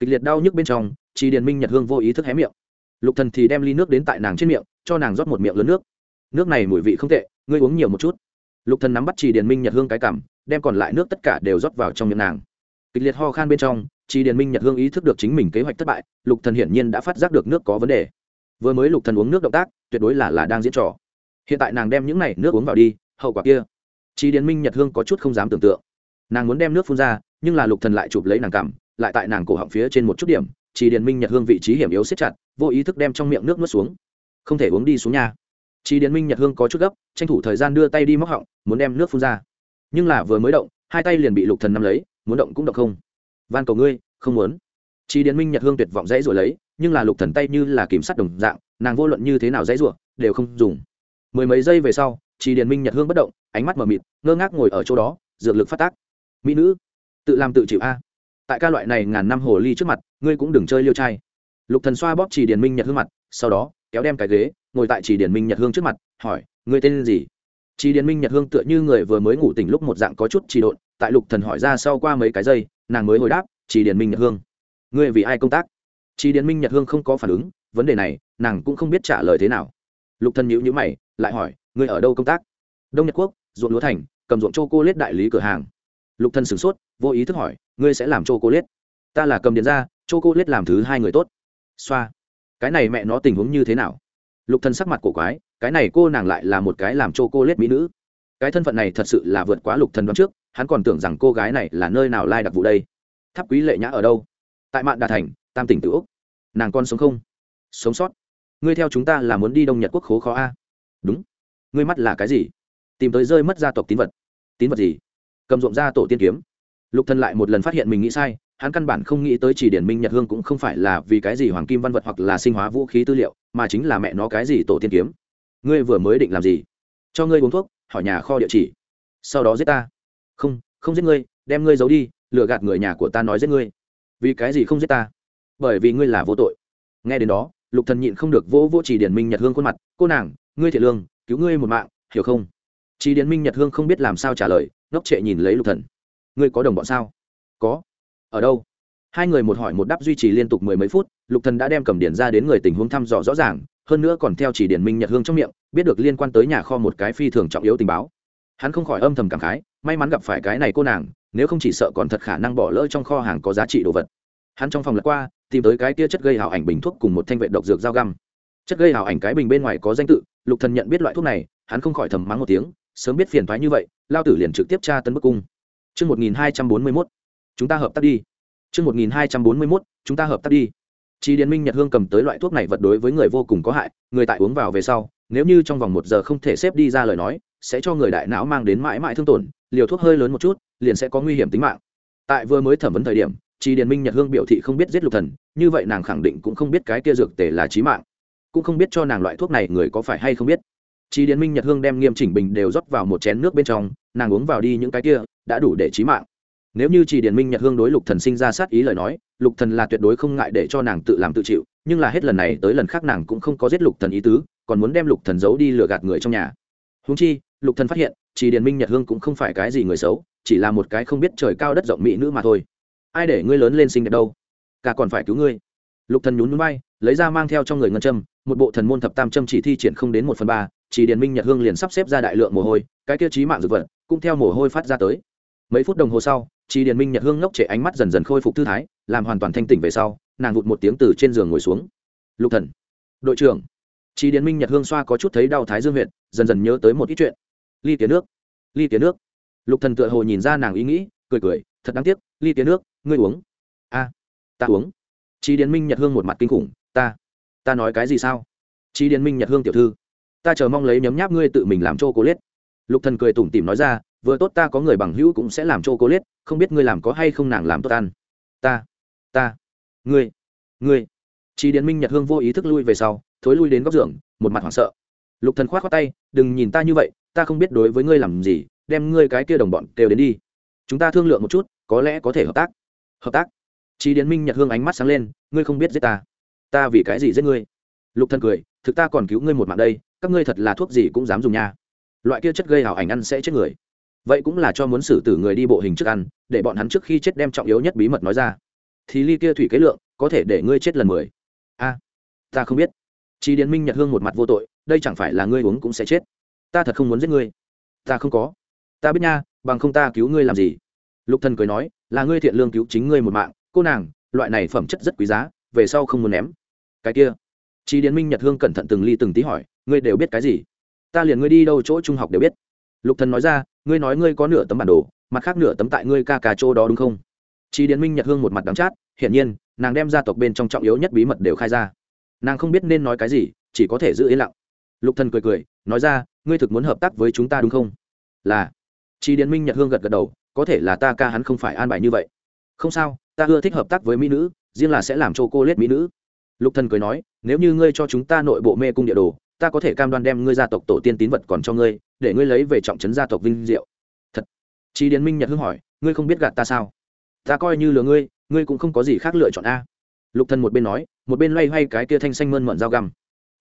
Kịch liệt đau nhức bên trong chỉ Điền minh nhật hương vô ý thức hé miệng. Lục thần thì đem ly nước đến tại nàng trên miệng cho nàng rót một miệng lớn nước. Nước này mùi vị không tệ ngươi uống nhiều một chút. Lục thần nắm bắt chỉ Điền minh nhật hương cái cằm, đem còn lại nước tất cả đều rót vào trong miệng nàng. Kịch liệt ho khan bên trong chỉ Điền minh nhật hương ý thức được chính mình kế hoạch thất bại lục thần hiển nhiên đã phát giác được nước có vấn đề. Vừa mới lục thần uống nước động tác tuyệt đối là là đang diễn trò. Hiện tại nàng đem những này nước uống vào đi hậu quả kia. Chỉ Điền minh nhật hương có chút không dám tưởng tượng. Nàng muốn đem nước phun ra nhưng là lục thần lại chụp lấy nàng cằm, lại tại nàng cổ họng phía trên một chút điểm chỉ Điền minh nhật hương vị trí hiểm yếu siết chặt vô ý thức đem trong miệng nước nuốt xuống. Không thể uống đi xuống nhà chỉ Điền minh nhật hương có chút gấp tranh thủ thời gian đưa tay đi móc họng muốn đem nước phun ra. Nhưng là vừa mới động hai tay liền bị lục thần nắm lấy muốn động cũng động không van cầu ngươi, không muốn. Chỉ Điền minh nhật hương tuyệt vọng dãy rồi lấy, nhưng là lục thần tay như là kìm sắt đồng dạng, nàng vô luận như thế nào dãy rủa, đều không dùng. Mười mấy giây về sau chỉ Điền minh nhật hương bất động, ánh mắt mờ mịt, ngơ ngác ngồi ở chỗ đó, dược lực phát tác. Mỹ nữ, tự làm tự chịu a. Tại ca loại này ngàn năm hồ ly trước mặt, ngươi cũng đừng chơi liêu trai. Lục thần xoa bóp chỉ Điền minh nhật hương mặt, sau đó, kéo đem cái ghế, ngồi tại chỉ Điền minh nhật hương trước mặt, hỏi, ngươi tên gì? Chỉ Điền minh nhật hương tựa như người vừa mới ngủ tỉnh lúc một dạng có chút trì độn, tại lục thần hỏi ra sau qua mấy cái giây nàng mới hồi đáp, chỉ điển minh nhật hương. Ngươi vì ai công tác? Chỉ điển minh nhật hương không có phản ứng, vấn đề này, nàng cũng không biết trả lời thế nào. Lục thần nhíu nhíu mày, lại hỏi, ngươi ở đâu công tác? Đông nhật quốc, ruộng lúa thành, cầm ruộng chô cô lết đại lý cửa hàng. Lục thần sửng sốt, vô ý thức hỏi, ngươi sẽ làm chô cô lết ta là cầm điện ra chô cô lết làm thứ hai người tốt. Xoa, cái này mẹ nó tình huống như thế nào? Lục thần sắc mặt cổ quái, cái này cô nàng lại là một cái làm chô cô lết mỹ nữ. Cái thân phận này thật sự là vượt quá lục thần đoán trước hắn còn tưởng rằng cô gái này là nơi nào lai đặc vụ đây. Tháp quý lệ nhã ở đâu? Tại mạn đà thành, tam tỉnh tự úc. Nàng con sống không? Sống sót. Ngươi theo chúng ta là muốn đi đông nhật quốc khố khó a? Đúng. Ngươi mắt là cái gì? Tìm tới rơi mất gia tộc tín vật. Tín vật gì? Cầm ruộng ra tổ tiên kiếm. Lục thân lại một lần phát hiện mình nghĩ sai, hắn căn bản không nghĩ tới chỉ điển minh nhật hương cũng không phải là vì cái gì hoàng kim văn vật hoặc là sinh hóa vũ khí tư liệu, mà chính là mẹ nó cái gì tổ tiên kiếm. Ngươi vừa mới định làm gì? Cho ngươi uống thuốc, hỏi nhà kho địa chỉ. Sau đó giết ta không không giết ngươi, đem ngươi giấu đi, lừa gạt người nhà của ta nói giết ngươi. Vì cái gì không giết ta? Bởi vì ngươi là vô tội. Nghe đến đó, lục thần nhịn không được vỗ vỗ chỉ điển minh nhật hương khuôn mặt. Cô nàng, ngươi thiệt lương, cứu ngươi một mạng, hiểu không? Chỉ điển minh nhật hương không biết làm sao trả lời, ngốc trệ nhìn lấy lục thần. Ngươi có đồng bọn sao? Có. Ở đâu? Hai người một hỏi một đáp duy trì liên tục mười mấy phút, lục thần đã đem cầm điển ra đến người tình huống thăm dò rõ ràng, hơn nữa còn theo chỉ điển minh nhật hương trong miệng, biết được liên quan tới nhà kho một cái phi thường trọng yếu tình báo. Hắn không khỏi âm thầm cảm khái may mắn gặp phải cái này cô nàng nếu không chỉ sợ còn thật khả năng bỏ lỡ trong kho hàng có giá trị đồ vật hắn trong phòng lật qua tìm tới cái tia chất gây hào ảnh bình thuốc cùng một thanh vệ độc dược dao găm chất gây hào ảnh cái bình bên ngoài có danh tự lục thần nhận biết loại thuốc này hắn không khỏi thầm mắng một tiếng sớm biết phiền thoái như vậy lao tử liền trực tiếp tra tấn bức cung Trước 1241, chúng ta hợp tác đi. Trước 1241, chúng ta hợp tác đi. Chỉ Điền Minh Nhật Hương cầm tới loại thuốc này vật đối với người vô cùng có hại, người tại uống vào về sau, nếu như trong vòng một giờ không thể xếp đi ra lời nói, sẽ cho người đại não mang đến mãi mãi thương tổn, liều thuốc hơi lớn một chút, liền sẽ có nguy hiểm tính mạng. Tại vừa mới thẩm vấn thời điểm, chị Điền Minh Nhật Hương biểu thị không biết giết Lục Thần, như vậy nàng khẳng định cũng không biết cái kia dược tề là chí mạng, cũng không biết cho nàng loại thuốc này người có phải hay không biết. chị Điền Minh Nhật Hương đem nghiêm chỉnh bình đều rót vào một chén nước bên trong, nàng uống vào đi những cái kia, đã đủ để chí mạng nếu như chị điền minh nhật hương đối lục thần sinh ra sát ý lời nói lục thần là tuyệt đối không ngại để cho nàng tự làm tự chịu nhưng là hết lần này tới lần khác nàng cũng không có giết lục thần ý tứ còn muốn đem lục thần giấu đi lừa gạt người trong nhà huống chi, lục thần phát hiện, chỉ điển minh nhật hương cũng không phải cái gì người xấu, chỉ là một cái không biết trời cao đất rộng mỹ nữ mà thôi. Ai để ngươi lớn lên xinh đẹp đâu? Cả còn phải cứu ngươi. Lục thần nhún nhún bay lấy ra mang theo trong người ngân châm, một bộ thần môn thập tam châm chỉ thi triển không đến một phần ba, chỉ điển minh nhật hương liền sắp xếp ra đại lượng mồ hôi, cái tiêu chí mạng dược vật cũng theo mồ hôi phát ra tới. Mấy phút đồng hồ sau, chỉ điền minh nhật hương ngốc trệ ánh mắt dần dần khôi phục thư thái, làm hoàn toàn thanh tỉnh về sau, nàng vụt một tiếng từ trên giường ngồi xuống. Lục thần, đội trưởng chỉ điền minh nhật hương xoa có chút thấy đau thái dương huyện dần dần nhớ tới một ít chuyện. Ly tía nước, ly tía nước. Lục thần tựa hồ nhìn ra nàng ý nghĩ, cười cười, thật đáng tiếc, ly tía nước, ngươi uống. A, ta uống. Chỉ điền minh nhật hương một mặt kinh khủng, ta ta nói cái gì sao? Chỉ điền minh nhật hương tiểu thư, ta chờ mong lấy nhấm nháp ngươi tự mình làm chô cố liết lục thần cười tủm tỉm nói ra, vừa tốt ta có người bằng hữu cũng sẽ làm chô cố liết không biết ngươi làm có hay không nàng làm tốt ăn. Ta ta, ngươi ngươi. Chỉ điền minh nhật hương vô ý thức lui về sau thối lui đến góc giường, một mặt hoảng sợ. Lục thần khoát khoát tay, đừng nhìn ta như vậy, ta không biết đối với ngươi làm gì, đem ngươi cái kia đồng bọn kêu đến đi. Chúng ta thương lượng một chút, có lẽ có thể hợp tác. Hợp tác? Chí điền minh nhật hương ánh mắt sáng lên, ngươi không biết giết ta. Ta vì cái gì giết ngươi? Lục thần cười, thực ta còn cứu ngươi một mạng đây, các ngươi thật là thuốc gì cũng dám dùng nha. Loại kia chất gây hào ảnh ăn sẽ chết người. Vậy cũng là cho muốn xử tử người đi bộ hình trước ăn, để bọn hắn trước khi chết đem trọng yếu nhất bí mật nói ra. Thì ly kia thủy kế lượng, có thể để ngươi chết lần mười. A, ta không biết chị điền minh nhật hương một mặt vô tội, đây chẳng phải là ngươi uống cũng sẽ chết. Ta thật không muốn giết ngươi. Ta không có. Ta biết nha, bằng không ta cứu ngươi làm gì? Lục thần cười nói, là ngươi thiện lương cứu chính ngươi một mạng, cô nàng, loại này phẩm chất rất quý giá, về sau không muốn ném. Cái kia. Chị điền minh nhật hương cẩn thận từng ly từng tí hỏi, ngươi đều biết cái gì? Ta liền ngươi đi đâu chỗ trung học đều biết. Lục thần nói ra, ngươi nói ngươi có nửa tấm bản đồ, mặt khác nửa tấm tại ngươi ca cà chỗ đó đúng không? Chị điền minh nhật hương một mặt đắng chát, hiển nhiên, nàng đem gia tộc bên trong trọng yếu nhất bí mật đều khai ra nàng không biết nên nói cái gì, chỉ có thể giữ yên lặng. Lục thần cười cười, nói ra, ngươi thực muốn hợp tác với chúng ta đúng không? Là. Chị điền minh nhật hương gật gật đầu, có thể là ta ca hắn không phải an bài như vậy. Không sao, ta ưa thích hợp tác với mỹ nữ, riêng là sẽ làm cho cô lết mỹ nữ. Lục thần cười nói, nếu như ngươi cho chúng ta nội bộ mê cung địa đồ, ta có thể cam đoan đem ngươi gia tộc tổ tiên tín vật còn cho ngươi, để ngươi lấy về trọng trấn gia tộc vinh diệu. Thật. Chị điền minh nhật hương hỏi, ngươi không biết gạt ta sao? Ta coi như lừa ngươi ngươi cũng không có gì khác lựa chọn a. Lục thần một bên nói một bên loay hoay cái kia thanh xanh mơn mận dao găm.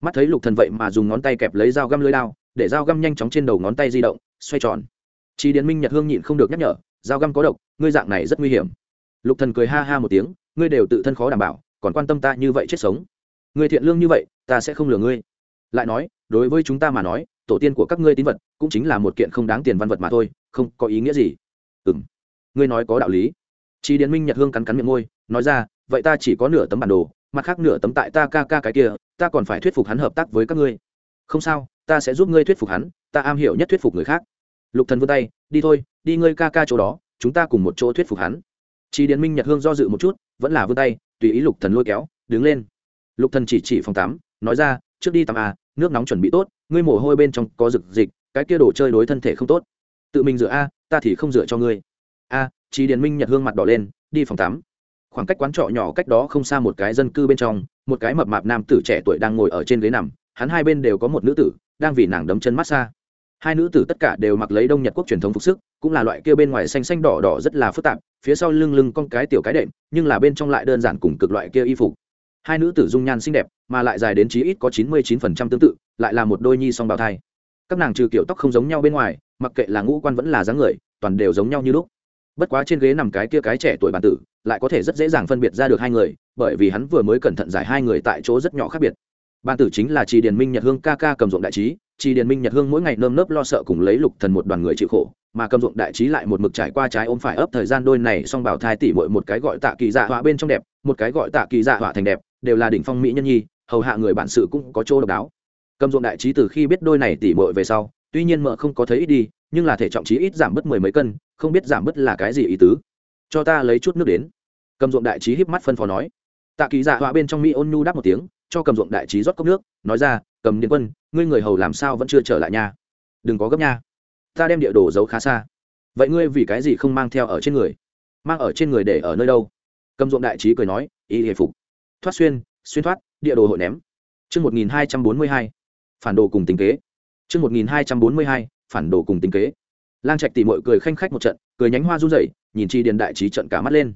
Mắt thấy lục thần vậy mà dùng ngón tay kẹp lấy dao găm lưới đao để dao găm nhanh chóng trên đầu ngón tay di động xoay tròn. Chi điền minh nhật hương nhịn không được nhắc nhở dao găm có độc ngươi dạng này rất nguy hiểm. Lục thần cười ha ha một tiếng ngươi đều tự thân khó đảm bảo còn quan tâm ta như vậy chết sống. Ngươi thiện lương như vậy ta sẽ không lừa ngươi. Lại nói đối với chúng ta mà nói tổ tiên của các ngươi tín vật cũng chính là một kiện không đáng tiền văn vật mà thôi không có ý nghĩa gì. Ừm, ngươi nói có đạo lý. Chi điền minh nhật hương cắn cắn miệng môi nói ra vậy ta chỉ có nửa tấm bản đồ mặt khác nửa tấm tại ta ca ca cái kia ta còn phải thuyết phục hắn hợp tác với các ngươi. Không sao ta sẽ giúp ngươi thuyết phục hắn ta am hiểu nhất thuyết phục người khác. Lục thần vươn tay đi thôi đi ngươi ca ca chỗ đó chúng ta cùng một chỗ thuyết phục hắn. Chỉ điền minh nhật hương do dự một chút vẫn là vươn tay tùy ý lục thần lôi kéo đứng lên. Lục thần chỉ chỉ phòng tắm nói ra trước đi tắm à nước nóng chuẩn bị tốt ngươi mồ hôi bên trong có rực dịch cái kia đồ chơi đối thân thể không tốt. Tự mình rửa a ta thì không rửa cho ngươi. A à, chị điền minh nhật hương mặt đỏ lên đi phòng tắm khoảng cách quán trọ nhỏ cách đó không xa một cái dân cư bên trong, một cái mập mạp nam tử trẻ tuổi đang ngồi ở trên ghế nằm, hắn hai bên đều có một nữ tử, đang vì nàng đấm chân massage hai nữ tử tất cả đều mặc lấy đông nhật quốc truyền thống phục sức, cũng là loại kia bên ngoài xanh xanh đỏ đỏ rất là phức tạp, phía sau lưng lưng con cái tiểu cái đệm, nhưng là bên trong lại đơn giản cùng cực loại kia y phục. Hai nữ tử dung nhan xinh đẹp, mà lại dài đến chí ít có chín mươi chín phần trăm tương tự, lại là một đôi nhi song bào thai. Các nàng trừ kiểu tóc không giống nhau bên ngoài, mặc kệ là ngũ quan vẫn là dáng người, toàn đều giống nhau như lúc. Bất quá trên ghế nằm cái kia cái trẻ tuổi bản tử lại có thể rất dễ dàng phân biệt ra được hai người, bởi vì hắn vừa mới cẩn thận giải hai người tại chỗ rất nhỏ khác biệt. Ban tử chính là trì điền minh nhật hương ca ca cầm ruộng đại trí, trì điền minh nhật hương mỗi ngày nơm nớp lo sợ cùng lấy lục thần một đoàn người chịu khổ, mà cầm ruộng đại trí lại một mực trải qua trái ôm phải ấp thời gian đôi này song bảo thai tỷ muội một cái gọi tạ kỳ dạ họa bên trong đẹp, một cái gọi tạ kỳ dạ họa thành đẹp, đều là đỉnh phong mỹ nhân nhi, hầu hạ người bản sự cũng có chỗ độc đáo. Cầm ruộng đại trí từ khi biết đôi này tỷ muội về sau, tuy nhiên mợ không có thấy ít đi, nhưng là thể trọng trí ít giảm bớt mười mấy cân, không biết giảm bớt là cái gì ý tứ cho ta lấy chút nước đến. Cầm ruộng đại trí híp mắt phân phó nói. Tạ kỳ dạ họa bên trong mỹ ôn nhu đáp một tiếng, cho cầm ruộng đại trí rót cốc nước, nói ra, cầm điện quân, ngươi người hầu làm sao vẫn chưa trở lại nhà đừng có gấp nha. Ta đem địa đồ giấu khá xa. Vậy ngươi vì cái gì không mang theo ở trên người? Mang ở trên người để ở nơi đâu? Cầm ruộng đại trí cười nói, ý hề phục. Thoát xuyên xuyên thoát, địa đồ hội ném. Chương một nghìn hai trăm bốn mươi hai, phản đồ cùng tính kế. Chương một nghìn hai trăm bốn mươi hai, phản đồ cùng tính kế. Lang trạch tỉ mội cười khanh khách một trận, cười nhánh hoa run rẩy nhìn chi điền đại trí trận cả mắt lên.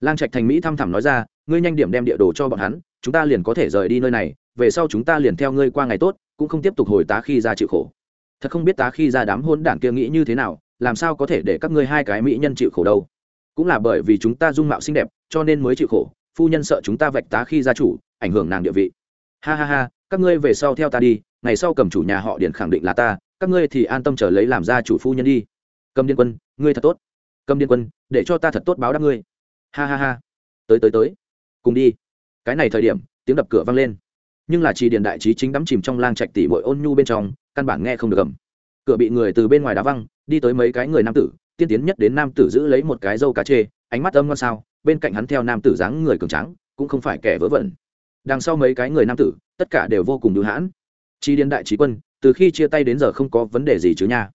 Lang trạch thành mỹ thăm thẳm nói ra, ngươi nhanh điểm đem địa đồ cho bọn hắn, chúng ta liền có thể rời đi nơi này, về sau chúng ta liền theo ngươi qua ngày tốt, cũng không tiếp tục hồi tá khi ra chịu khổ. Thật không biết tá khi ra đám hôn đản kia nghĩ như thế nào, làm sao có thể để các ngươi hai cái mỹ nhân chịu khổ đâu. Cũng là bởi vì chúng ta dung mạo xinh đẹp, cho nên mới chịu khổ, phu nhân sợ chúng ta vạch tá khi gia chủ, ảnh hưởng nàng địa vị. Ha ha ha, các ngươi về sau theo ta đi, ngày sau cầm chủ nhà họ điển khẳng định là ta, các ngươi thì an tâm trở lấy làm gia chủ phu nhân đi. Cầm điên quân, ngươi thật tốt cầm điên quân, để cho ta thật tốt báo đáp ngươi. Ha ha ha. Tới tới tới. Cùng đi. Cái này thời điểm, tiếng đập cửa vang lên. Nhưng là chỉ điện đại trí chính đắm chìm trong lang trạch tỷ bội ôn nhu bên trong, căn bản nghe không được gầm. Cửa bị người từ bên ngoài đá văng, đi tới mấy cái người nam tử, tiên tiến nhất đến nam tử giữ lấy một cái dâu cá chê, ánh mắt âm ngon sao, bên cạnh hắn theo nam tử dáng người cường trắng cũng không phải kẻ vớ vẩn. Đằng sau mấy cái người nam tử, tất cả đều vô cùng đưu hãn. Chi điền đại trí quân, từ khi chia tay đến giờ không có vấn đề gì chứ nha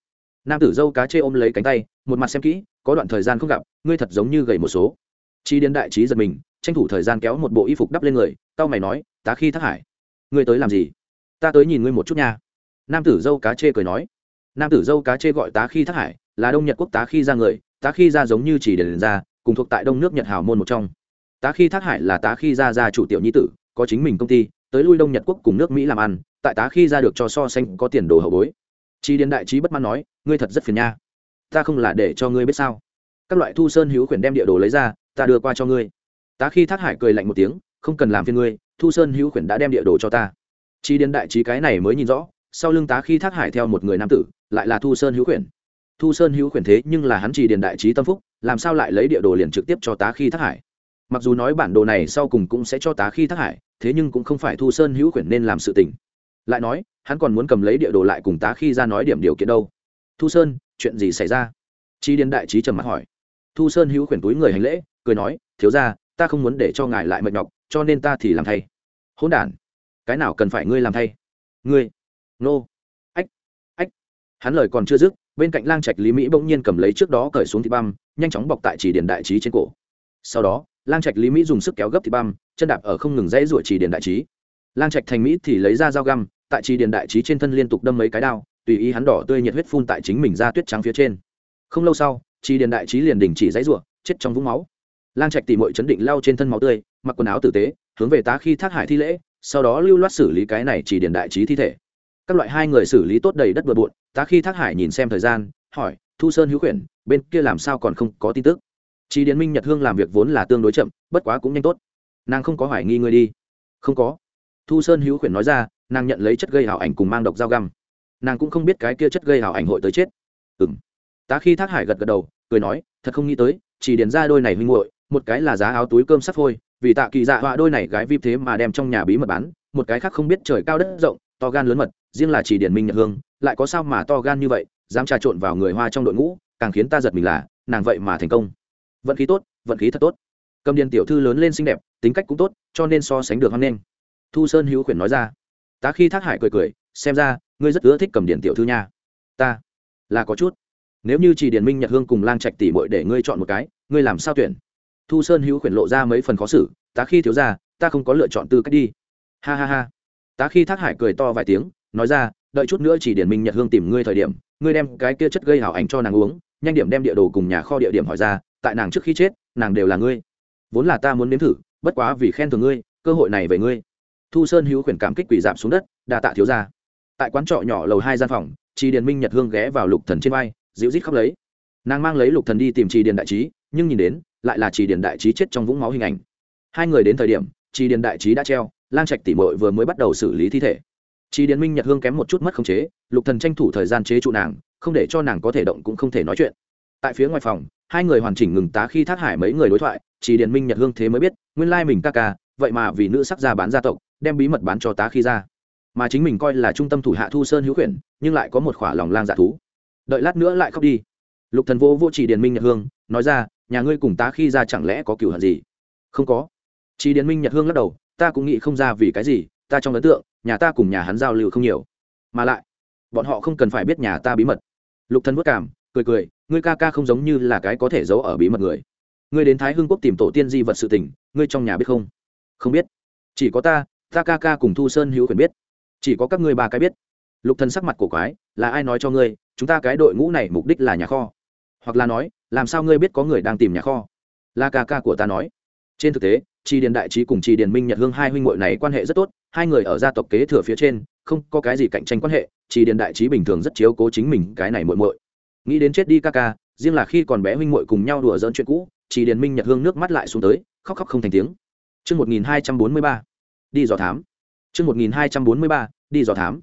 nam tử dâu cá chê ôm lấy cánh tay, một mặt xem kỹ, có đoạn thời gian không gặp, ngươi thật giống như gầy một số. Chi điên đại trí giật mình, tranh thủ thời gian kéo một bộ y phục đắp lên người tao mày nói, tá khi thác hải, ngươi tới làm gì? Ta tới nhìn ngươi một chút nha. Nam tử dâu cá chê cười nói. Nam tử dâu cá chê gọi tá khi thác hải, là đông nhật quốc tá khi ra người, tá khi ra giống như chỉ đền ra, cùng thuộc tại đông nước nhật hào môn một trong. Tá khi thác hải là tá khi ra ra chủ tiểu nhi tử, có chính mình công ty, tới lui đông nhật quốc cùng nước mỹ làm ăn, tại tá khi ra được cho so sánh có tiền đồ hậu bối chi điền đại trí bất mãn nói, ngươi thật rất phiền nha. Ta không là để cho ngươi biết sao. Các loại thu sơn hữu khuyển đem địa đồ lấy ra, ta đưa qua cho ngươi. Tá khi thác hải cười lạnh một tiếng, không cần làm phiền ngươi, thu sơn hữu khuyển đã đem địa đồ cho ta. Chi điền đại trí cái này mới nhìn rõ, sau lưng tá khi thác hải theo một người nam tử, lại là thu sơn hữu khuyển. Thu sơn hữu khuyển thế nhưng là hắn chỉ điền đại trí tâm phúc, làm sao lại lấy địa đồ liền trực tiếp cho tá khi thác hải? Mặc dù nói bản đồ này sau cùng cũng sẽ cho tá khi thác hải, thế nhưng cũng không phải thu sơn hữu khuyển nên làm sự tình lại nói, hắn còn muốn cầm lấy địa đồ lại cùng tá khi ra nói điểm điều kiện đâu. Thu sơn, chuyện gì xảy ra? Chi điền đại trí trầm mặt hỏi. Thu sơn hữu khuyển túi người hành lễ, cười nói, thiếu ra ta không muốn để cho ngài lại mệt nhọc, cho nên ta thì làm thay. Hỗn đản, cái nào cần phải ngươi làm thay? Ngươi, nô, ách ách. Hắn lời còn chưa dứt, bên cạnh lang trạch lý mỹ bỗng nhiên cầm lấy trước đó cởi xuống thịt băm, nhanh chóng bọc tại chỉ điền đại trí trên cổ. Sau đó, lang trạch lý mỹ dùng sức kéo gấp thịt băm, chân đạp ở không ngừng dãy ruổi chỉ điền đại trí. Lang trạch thành mỹ thì lấy ra dao găm tại trì điền đại trí trên thân liên tục đâm mấy cái đao, tùy ý hắn đỏ tươi nhiệt huyết phun tại chính mình ra tuyết trắng phía trên. Không lâu sau trì điền đại trí liền đình chỉ dãy ruộng chết trong vũng máu. Lang trạch tỉ mội chấn định lao trên thân máu tươi, mặc quần áo tử tế, hướng về tá khi thác hải thi lễ, sau đó lưu loát xử lý cái này chỉ điền đại trí thi thể. Các loại hai người xử lý tốt đầy đất bừa bộn, tá khi thác hải nhìn xem thời gian, hỏi, thu sơn hữu khuyển, bên kia làm sao còn không có tin tức? Chỉ điền minh nhật hương làm việc vốn là tương đối chậm, bất quá cũng nhanh tốt. Nàng không có hoài nghi ngươi đi. Không có. Thu sơn hữu khuyển nói ra nàng nhận lấy chất gây hảo ảnh cùng mang độc dao găm. Nàng cũng không biết cái kia chất gây hảo ảnh hội tới chết. Ừ m tá khi thác hải gật gật đầu, cười nói, thật không nghĩ tới, chỉ điền ra đôi này huynh hội một cái là giá áo túi cơm sắt phôi, vì tạ kỳ dạ họa đôi này gái vip thế mà đem trong nhà bí mật bán, một cái khác không biết trời cao đất rộng, to gan lớn mật, riêng là chỉ điển minh nhật hương, lại có sao mà to gan như vậy, dám trà trộn vào người hoa trong đội ngũ, càng khiến ta giật mình là, nàng vậy mà thành công. Vận khí tốt, vận khí thật tốt. Cầm điền tiểu thư lớn lên xinh đẹp, tính cách cũng tốt, cho nên so sánh được hoan nghênh. Thu sơn hữu khuyển nói ra tá khi thác hải cười cười, xem ra, ngươi rất ưa thích cầm điển tiểu thư nha. Ta, là có chút. Nếu như chỉ điển minh nhật hương cùng lang trạch tỷ muội để ngươi chọn một cái, ngươi làm sao tuyển? Thu sơn hữu khuyển lộ ra mấy phần khó xử, tá khi thiếu ra ta không có lựa chọn tư cách đi. Ha ha ha. Tá khi thác hải cười to vài tiếng, nói ra, đợi chút nữa chỉ điển minh nhật hương tìm ngươi thời điểm, ngươi đem cái kia chất gây hảo ảnh cho nàng uống, nhanh điểm đem địa đồ cùng nhà kho địa điểm hỏi ra, tại nàng trước khi chết, nàng đều là ngươi. Vốn là ta muốn nếm thử, bất quá vì khen thường ngươi, cơ hội này về ngươi thu sơn hữu khuyển cảm kích quỷ giảm xuống đất, đa tạ thiếu ra tại quán trọ nhỏ lầu hai gian phòng chị điền minh nhật hương ghé vào lục thần trên vai, dịu rít khóc lấy. Nàng mang lấy lục thần đi tìm chị điền đại trí, nhưng nhìn đến, lại là chị điền đại trí chết trong vũng máu hình ảnh. Hai người đến thời điểm chị điền đại trí đã treo, lang trạch tỉ mội vừa mới bắt đầu xử lý thi thể. Chị điền minh nhật hương kém một chút mất khống chế, lục thần tranh thủ thời gian chế trụ nàng, không để cho nàng có thể động cũng không thể nói chuyện. Tại phía ngoài phòng, hai người hoàn chỉnh ngừng tá khi thác hải mấy người đối thoại chỉ điền minh nhật hương thế mới biết, nguyên lai mình ca ca, vậy mà vì nữ sắc gia bán gia tộc đem bí mật bán cho tá khi ra. Mà chính mình coi là trung tâm thủ hạ thu sơn hữu khuyển, nhưng lại có một khỏa lòng lang dạ thú. Đợi lát nữa lại khóc đi. Lục thần vô vô chỉ điền minh nhật hương, nói ra, nhà ngươi cùng tá khi ra chẳng lẽ có cửu hận gì? Không có. Chỉ điền minh nhật hương lắc đầu, ta cũng nghĩ không ra vì cái gì, ta trong ấn tượng, nhà ta cùng nhà hắn giao lưu không nhiều. Mà lại, bọn họ không cần phải biết nhà ta bí mật. Lục thần vất cảm, cười cười, ngươi ca ca không giống như là cái có thể giấu ở bí mật người. Ngươi đến thái hưng quốc tìm tổ tiên di vật sự tình, ngươi trong nhà biết không? Không biết. Chỉ có ta ta ca ca cùng thu sơn hữu quyền biết. Chỉ có các ngươi ba cái biết. Lục thần sắc mặt cổ quái là ai nói cho ngươi chúng ta cái đội ngũ này mục đích là nhà kho? Hoặc là nói làm sao ngươi biết có người đang tìm nhà kho? Là ca ca của ta nói. Trên thực tế tri điền đại trí cùng tri điền minh nhật hương hai huynh muội này quan hệ rất tốt hai người ở gia tộc kế thừa phía trên không có cái gì cạnh tranh quan hệ tri điền đại trí bình thường rất chiếu cố chính mình cái này muội muội. Nghĩ đến chết đi ca ca riêng là khi còn bé huynh muội cùng nhau đùa dỡn chuyện cũ Tri điền minh nhật hương nước mắt lại xuống tới khóc khóc không thành tiếng. Trước 1243, đi dò thám. Trước 1243, đi dò thám.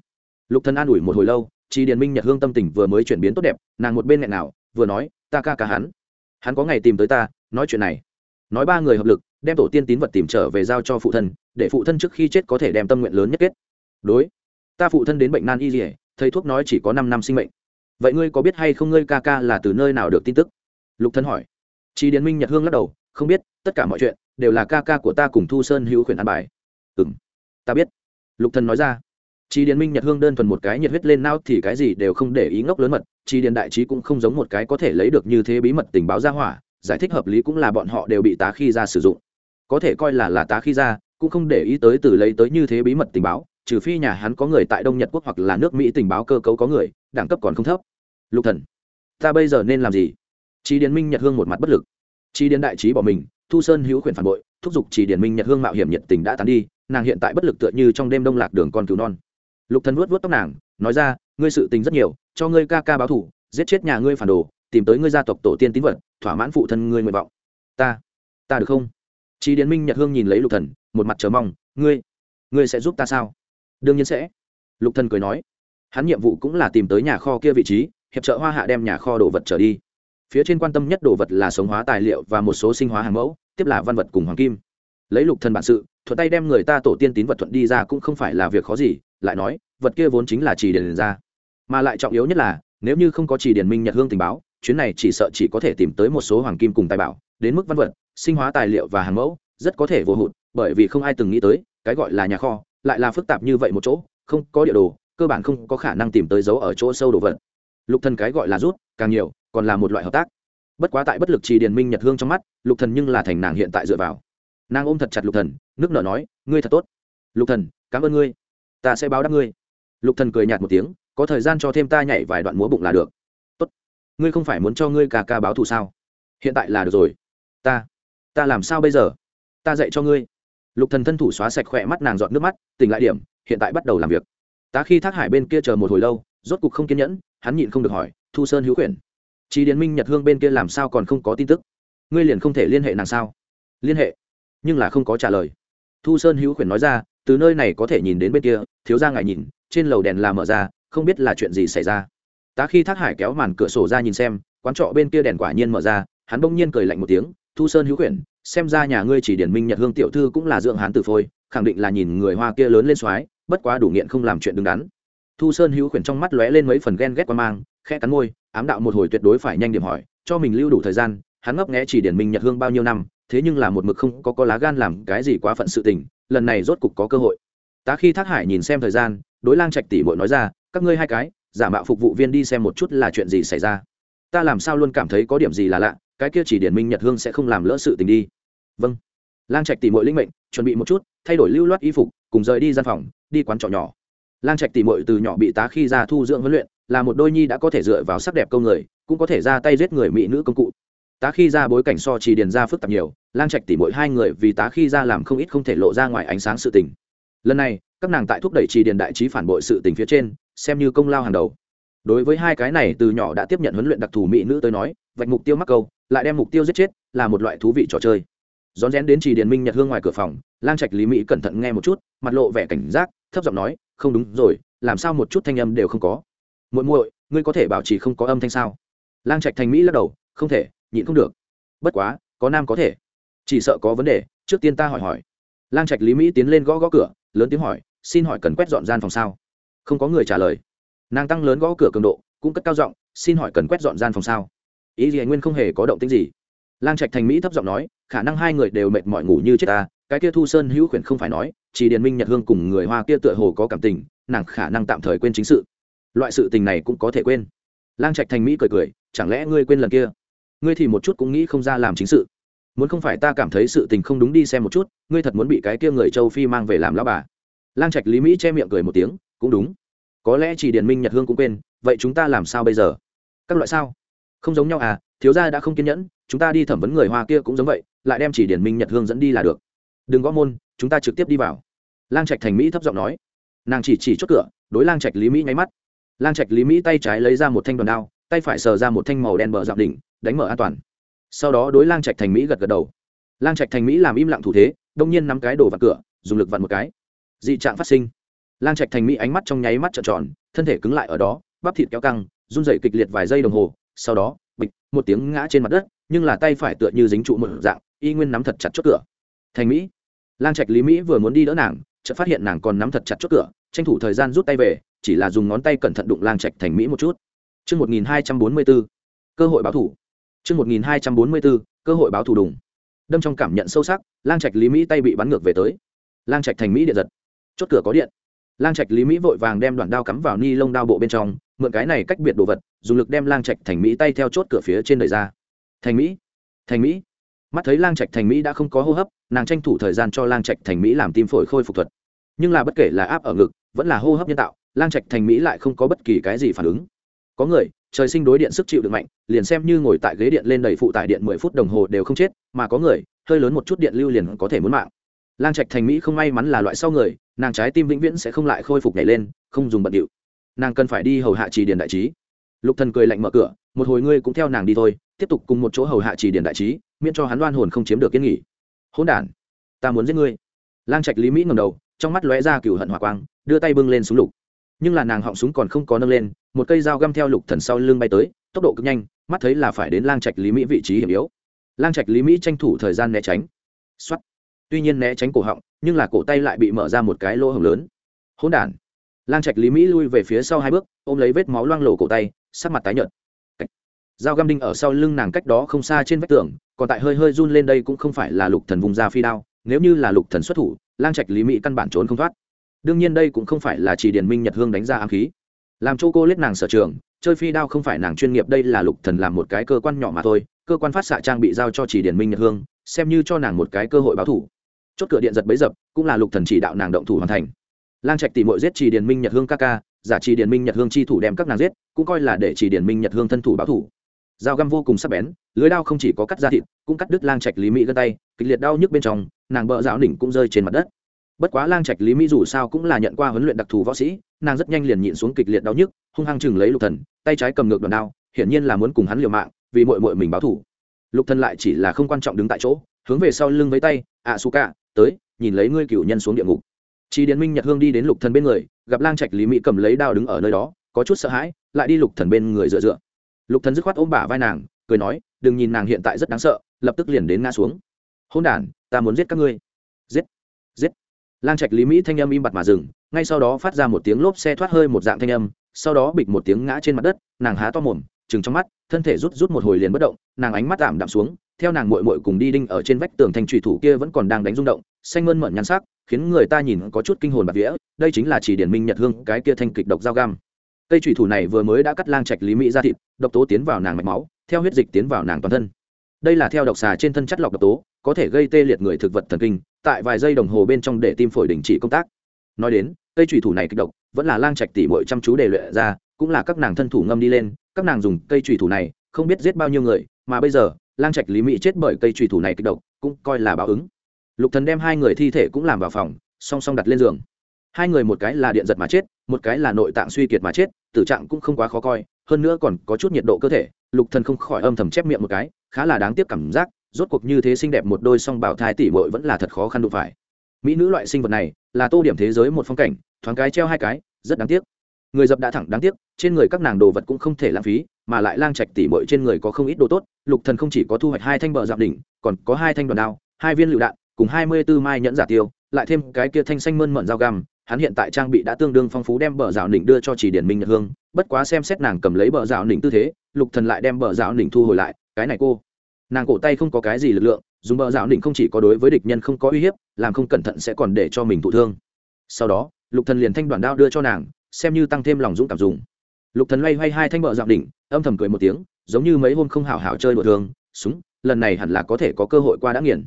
Lục Thần an ủi một hồi lâu, chỉ điền minh nhật hương tâm tình vừa mới chuyển biến tốt đẹp, nàng một bên nghẹn nào, vừa nói, ta ca ca hắn. Hắn có ngày tìm tới ta, nói chuyện này. Nói ba người hợp lực, đem tổ tiên tín vật tìm trở về giao cho phụ thân để phụ thân trước khi chết có thể đem tâm nguyện lớn nhất kết đối ta phụ thân đến bệnh nan y dỉa thầy thuốc nói chỉ có năm năm sinh mệnh vậy ngươi có biết hay không ngươi ca ca là từ nơi nào được tin tức lục thân hỏi chị điền minh nhật hương lắc đầu không biết tất cả mọi chuyện đều là ca ca của ta cùng thu sơn hữu khuyển an bài ừ m ta biết. Lục thần nói ra. Chi điền minh nhật hương đơn thuần một cái nhiệt huyết lên nao thì cái gì đều không để ý ngốc lớn mật, Chi điền đại trí cũng không giống một cái có thể lấy được như thế bí mật tình báo ra hỏa, giải thích hợp lý cũng là bọn họ đều bị tá khi ra sử dụng. Có thể coi là là tá khi ra, cũng không để ý tới từ lấy tới như thế bí mật tình báo, trừ phi nhà hắn có người tại đông nhật quốc hoặc là nước mỹ tình báo cơ cấu có người, đẳng cấp còn không thấp. Lục thần, ta bây giờ nên làm gì? Chi điền minh nhật hương một mặt bất lực. Chi điền đại trí bỏ mình, thu sơn hữu quyền phản bội, thúc giục Chi điền minh nhật hương mạo hiểm nhiệt tình đã tán đi nàng hiện tại bất lực tựa như trong đêm đông lạc đường con cứu non. Lục thần vuốt vuốt tóc nàng, nói ra, ngươi sự tình rất nhiều, cho ngươi ca ca báo thủ, giết chết nhà ngươi phản đồ, tìm tới ngươi gia tộc tổ tiên tín vật, thỏa mãn phụ thân ngươi nguyện vọng. Ta ta được không? Chí điền minh nhật hương nhìn lấy lục thần, một mặt chờ mong, ngươi ngươi sẽ giúp ta sao? Đương nhiên sẽ. Lục thần cười nói, hắn nhiệm vụ cũng là tìm tới nhà kho kia vị trí, hiệp trợ hoa hạ đem nhà kho đồ vật trở đi. Phía trên quan tâm nhất đồ vật là sống hóa tài liệu và một số sinh hóa hàng mẫu, tiếp là văn vật cùng hoàng kim lấy lục thần bản sự, thuận tay đem người ta tổ tiên tín vật thuận đi ra cũng không phải là việc khó gì, lại nói, vật kia vốn chính là chỉ điền ra. Mà lại trọng yếu nhất là, nếu như không có chỉ điền minh nhật hương tình báo, chuyến này chỉ sợ chỉ có thể tìm tới một số hoàng kim cùng tài bảo, đến mức văn vật, sinh hóa tài liệu và hàng mẫu, rất có thể vô hụt, bởi vì không ai từng nghĩ tới, cái gọi là nhà kho, lại là phức tạp như vậy một chỗ, không có địa đồ, cơ bản không có khả năng tìm tới dấu ở chỗ sâu đồ vật. Lục thần cái gọi là rút, càng nhiều, còn là một loại hợp tác. Bất quá tại bất lực trì điền minh nhật hương trong mắt, lục thần nhưng là thành nàng hiện tại dựa vào nàng ôm thật chặt lục thần nước nở nói ngươi thật tốt. Lục thần cảm ơn ngươi. Ta sẽ báo đáp ngươi. Lục thần cười nhạt một tiếng có thời gian cho thêm ta nhảy vài đoạn múa bụng là được. Tốt. Ngươi không phải muốn cho ngươi ca ca báo thù sao? Hiện tại là được rồi. Ta ta làm sao bây giờ? Ta dạy cho ngươi. Lục thần thân thủ xóa sạch khỏe mắt nàng dọn nước mắt tỉnh lại điểm hiện tại bắt đầu làm việc. Tá khi thác hải bên kia chờ một hồi lâu rốt cục không kiên nhẫn hắn nhịn không được hỏi thu sơn hữu quyển Chí Điền Minh Nhật Hương bên kia làm sao còn không có tin tức? Ngươi liền không thể liên hệ nàng sao? Liên hệ, nhưng là không có trả lời. Thu Sơn Hữu Khuyển nói ra, từ nơi này có thể nhìn đến bên kia, thiếu gia ngài nhìn, trên lầu đèn là mở ra, không biết là chuyện gì xảy ra. Tá khi Thác Hải kéo màn cửa sổ ra nhìn xem, quán trọ bên kia đèn quả nhiên mở ra, hắn bỗng nhiên cười lạnh một tiếng, "Thu Sơn Hữu Khuyển, xem ra nhà ngươi chỉ điển Minh Nhật Hương tiểu thư cũng là dưỡng hán tử phôi, khẳng định là nhìn người hoa kia lớn lên xoái, bất quá đủ nghiện không làm chuyện đứng đắn." Thu Sơn Hữu Khuyển trong mắt lóe lên mấy phần ghen ghét quan mang, khẽ cắn môi, ám đạo một hồi tuyệt đối phải nhanh điểm hỏi, cho mình lưu đủ thời gian hắn ngấp nghẽ chỉ điển minh nhật hương bao nhiêu năm thế nhưng là một mực không có có lá gan làm cái gì quá phận sự tình, lần này rốt cục có cơ hội. Tá khi thác hải nhìn xem thời gian, đối lang trạch tỷ bội nói ra, các ngươi hai cái, giả mạo phục vụ viên đi xem một chút là chuyện gì xảy ra. Ta làm sao luôn cảm thấy có điểm gì là lạ, cái kia chỉ điển minh nhật hương sẽ không làm lỡ sự tình đi. Vâng. Lang trạch tỷ muội linh mệnh, chuẩn bị một chút, thay đổi lưu loát y phục, cùng rời đi gian phòng, đi quán trọ nhỏ. Lang trạch tỷ muội từ nhỏ bị tá khi ra thu dưỡng huấn luyện, là một đôi nhi đã có thể dựa vào sắc đẹp câu người, cũng có thể ra tay giết người mỹ nữ công cụ tá khi ra bối cảnh so trì điền ra phức tạp nhiều, lang trạch tỉ mỗi hai người vì tá khi ra làm không ít không thể lộ ra ngoài ánh sáng sự tình. Lần này, các nàng tại thúc đẩy trì điền đại trí phản bội sự tình phía trên, xem như công lao hàng đầu. Đối với hai cái này, từ nhỏ đã tiếp nhận huấn luyện đặc thù mỹ nữ tới nói, vạch mục tiêu mắc câu, lại đem mục tiêu giết chết, là một loại thú vị trò chơi. Rón rén đến trì điền minh nhật hương ngoài cửa phòng, lang trạch lý mỹ cẩn thận nghe một chút, mặt lộ vẻ cảnh giác, thấp giọng nói, không đúng rồi, làm sao một chút thanh âm đều không có? Muội muội, ngươi có thể bảo trì không có âm thanh sao? Lang trạch thành mỹ lắc đầu, không thể nhịn không được. Bất quá, có nam có thể. Chỉ sợ có vấn đề, trước tiên ta hỏi hỏi. Lang trạch lý mỹ tiến lên gõ gõ cửa, lớn tiếng hỏi, xin hỏi cần quét dọn gian phòng sao? Không có người trả lời. Nàng tăng lớn gõ cửa cường độ, cũng cất cao giọng, xin hỏi cần quét dọn gian phòng sao? Ý gì anh nguyên không hề có động tính gì. Lang trạch thành mỹ thấp giọng nói, khả năng hai người đều mệt mỏi ngủ như chết ta, cái kia thu sơn hữu khuyển không phải nói, chỉ điền minh nhật hương cùng người hoa kia tựa hồ có cảm tình, nàng khả năng tạm thời quên chính sự. Loại sự tình này cũng có thể quên. Lang trạch thành mỹ cười cười, chẳng lẽ ngươi quên lần kia? Ngươi thì một chút cũng nghĩ không ra làm chính sự. Muốn không phải ta cảm thấy sự tình không đúng đi xem một chút, ngươi thật muốn bị cái kia người châu phi mang về làm lão bà. Lang trạch lý mỹ che miệng cười một tiếng, cũng đúng. Có lẽ chỉ điền minh nhật hương cũng quên, vậy chúng ta làm sao bây giờ? Các loại sao? Không giống nhau à thiếu gia đã không kiên nhẫn, chúng ta đi thẩm vấn người hoa kia cũng giống vậy, lại đem chỉ điền minh nhật hương dẫn đi là được. Đừng gõ môn, chúng ta trực tiếp đi vào. Lang trạch thành mỹ thấp giọng nói. Nàng chỉ chỉ chốt cửa, đối lang trạch lý mỹ nháy mắt. Lang trạch lý mỹ tay trái lấy ra một thanh đoàn đao, tay phải sờ ra một thanh màu đen bờ dạo đỉnh đánh mở an toàn. Sau đó đối lang trạch thành mỹ gật gật đầu. Lang trạch thành mỹ làm im lặng thủ thế đông nhiên nắm cái đồ vặn cửa dùng lực vặn một cái. Dị trạng phát sinh. Lang trạch thành mỹ ánh mắt trong nháy mắt trợn tròn thân thể cứng lại ở đó bắp thịt kéo căng run dậy kịch liệt vài giây đồng hồ sau đó bịch một tiếng ngã trên mặt đất nhưng là tay phải tựa như dính trụ một dạng y nguyên nắm thật chặt chốt cửa. Thành mỹ. Lang trạch lý mỹ vừa muốn đi đỡ nàng chợt phát hiện nàng còn nắm thật chặt chốt cửa tranh thủ thời gian rút tay về chỉ là dùng ngón tay cẩn thận đụng lang trạch thành mỹ một chút. Trước 1244, cơ hội báo thủ. Trước 1244, cơ hội báo thủ đùng. Đâm trong cảm nhận sâu sắc, lang trạch lý mỹ tay bị bắn ngược về tới. Lang trạch thành mỹ điện giật. Chốt cửa có điện. Lang trạch lý mỹ vội vàng đem đoạn đao cắm vào ni lông đao bộ bên trong, mượn cái này cách biệt đồ vật, dùng lực đem lang trạch thành mỹ tay theo chốt cửa phía trên đẩy ra. Thành mỹ, thành mỹ. Mắt thấy lang trạch thành mỹ đã không có hô hấp, nàng tranh thủ thời gian cho lang trạch thành mỹ làm tim phổi khôi phục thuật nhưng là bất kể là áp ở ngực vẫn là hô hấp nhân tạo lang trạch thành mỹ lại không có bất kỳ cái gì phản ứng có người trời sinh đối điện sức chịu được mạnh, liền xem như ngồi tại ghế điện lên đầy phụ tải điện mười phút đồng hồ đều không chết, mà có người, hơi lớn một chút điện lưu liền có thể muốn mạng. Lang trạch thành mỹ không may mắn là loại sau người, nàng trái tim vĩnh viễn sẽ không lại khôi phục nhảy lên, không dùng bận điệu. Nàng cần phải đi hầu hạ trì điền đại trí. Lục thần cười lạnh mở cửa, một hồi ngươi cũng theo nàng đi thôi, tiếp tục cùng một chỗ hầu hạ trì điền đại trí, miễn cho hắn đoan hồn không chiếm được kiến nghỉ hỗn đản, ta muốn giết ngươi. Lang trạch lý mỹ ngẩng đầu, trong mắt lóe ra cửu hận hỏa quang, đưa tay bưng lên súng lục nhưng là nàng họng súng còn không có nâng lên, một cây dao găm theo lục thần sau lưng bay tới, tốc độ cực nhanh, mắt thấy là phải đến lang trạch lý mỹ vị trí hiểm yếu. Lang trạch lý mỹ tranh thủ thời gian né tránh. Xuất tuy nhiên né tránh cổ họng, nhưng là cổ tay lại bị mở ra một cái lỗ hổng lớn. Hỗn đản. Lang trạch lý mỹ lui về phía sau hai bước, ôm lấy vết máu loang lổ cổ tay, sắc mặt tái nhợt. Dao găm đinh ở sau lưng nàng cách đó không xa trên vách tường, còn tại hơi hơi run lên đây cũng không phải là lục thần vùng ra phi đao, nếu như là lục thần xuất thủ, lang trạch lý mỹ căn bản trốn không thoát đương nhiên đây cũng không phải là chỉ điển minh nhật hương đánh ra ám khí. Làm cho cô lết nàng sở trường, chơi phi đao không phải nàng chuyên nghiệp, đây là lục thần làm một cái cơ quan nhỏ mà thôi, cơ quan phát xạ trang bị giao cho chỉ điển minh nhật hương, xem như cho nàng một cái cơ hội báo thủ. Chốt cửa điện giật bấy dập, cũng là lục thần chỉ đạo nàng động thủ hoàn thành. Lang trạch tỷ muội giết chỉ điển minh nhật hương ca ca, giả chỉ điển minh nhật hương chi thủ đem các nàng giết, cũng coi là để chỉ điển minh nhật hương thân thủ báo thủ. Dao găm vô cùng sắc bén, lưới đao không chỉ có cắt da thịt, cũng cắt đứt lang trạch lý mỹ gân tay, kịch liệt đau nhức bên trong, nàng bợ dạo đỉnh cũng rơi trên mặt đất bất quá lang trạch lý mỹ dù sao cũng là nhận qua huấn luyện đặc thù võ sĩ nàng rất nhanh liền nhịn xuống kịch liệt đau nhức hung hăng chừng lấy lục thần tay trái cầm ngược đòn đao hiển nhiên là muốn cùng hắn liều mạng vì mội mội mình báo thù. lục thần lại chỉ là không quan trọng đứng tại chỗ hướng về sau lưng với tay ạ su cả tới nhìn lấy ngươi cửu nhân xuống địa ngục. Chi điền minh nhật hương đi đến lục thần bên người gặp lang trạch lý mỹ cầm lấy đao đứng ở nơi đó có chút sợ hãi lại đi lục thần bên người dựa dựa. Lục thần dứt khoát ôm bả vai nàng cười nói đừng nhìn nàng hiện tại rất đáng sợ lập tức liền đến ngã xuống. Hôn đàn, ta muốn giết các ngươi. Giết giết lang trạch lý mỹ thanh âm im bặt mà dừng, ngay sau đó phát ra một tiếng lốp xe thoát hơi một dạng thanh âm, sau đó bịch một tiếng ngã trên mặt đất, nàng há to mồm chừng trong mắt, thân thể rút rút một hồi liền bất động, nàng ánh mắt tạm đạm xuống, theo nàng muội muội cùng đi đinh ở trên vách tường thanh trùy thủ kia vẫn còn đang đánh rung động, xanh mơn mận nhăn sắc, khiến người ta nhìn có chút kinh hồn bạc vía, đây chính là chỉ điển minh nhật hương cái kia thanh kịch độc dao găm. Cây trùy thủ này vừa mới đã cắt lang trạch lý mỹ ra thịt, độc tố tiến vào nàng mạch máu, theo huyết dịch tiến vào nàng toàn thân đây là theo độc xà trên thân chất lọc độc tố, có thể gây tê liệt người thực vật thần kinh, tại vài giây đồng hồ bên trong để tim phổi đình chỉ công tác. Nói đến, cây trùy thủ này kịch độc, vẫn là lang trạch tỉ mội chăm chú để luyện ra, cũng là các nàng thân thủ ngâm đi lên, các nàng dùng cây trùy thủ này, không biết giết bao nhiêu người, mà bây giờ, lang trạch lý mỹ chết bởi cây trùy thủ này kịch độc, cũng coi là báo ứng. Lục thần đem hai người thi thể cũng làm vào phòng, song song đặt lên giường. Hai người một cái là điện giật mà chết, một cái là nội tạng suy kiệt mà chết, tử trạng cũng không quá khó coi hơn nữa còn có chút nhiệt độ cơ thể, lục thần không khỏi âm thầm chép miệng một cái, khá là đáng tiếc cảm giác, rốt cuộc như thế xinh đẹp một đôi song bảo thai tỷ muội vẫn là thật khó khăn đụng phải. Mỹ nữ loại sinh vật này, là tô điểm thế giới một phong cảnh, thoáng cái treo hai cái, rất đáng tiếc. Người dập đã thẳng đáng tiếc, trên người các nàng đồ vật cũng không thể lãng phí, mà lại lang trạch tỷ muội trên người có không ít đồ tốt, lục thần không chỉ có thu hoạch hai thanh bờ dạp đỉnh, còn có hai thanh đoàn đao, hai viên lựu đạn, cùng hai mươi 24 mai nhẫn giả tiêu, lại thêm cái kia thanh xanh mơn mận dao găm hắn hiện tại trang bị đã tương đương phong phú đem bờ rào đỉnh đưa cho chỉ điển minh nhật hương, bất quá xem xét nàng cầm lấy bờ rào đỉnh tư thế, lục thần lại đem bờ rào đỉnh thu hồi lại, cái này cô. Nàng cổ tay không có cái gì lực lượng, dùng bờ rào đỉnh không chỉ có đối với địch nhân không có uy hiếp, làm không cẩn thận sẽ còn để cho mình thụ thương. Sau đó, lục thần liền thanh đoàn đao đưa cho nàng, xem như tăng thêm lòng dũng cảm dùng. Lục thần loay hoay hai thanh bờ rào đỉnh âm thầm cười một tiếng, giống như mấy hôm không hảo hảo chơi đùa thương súng, lần này hẳn là có thể có cơ hội qua đã nghiền.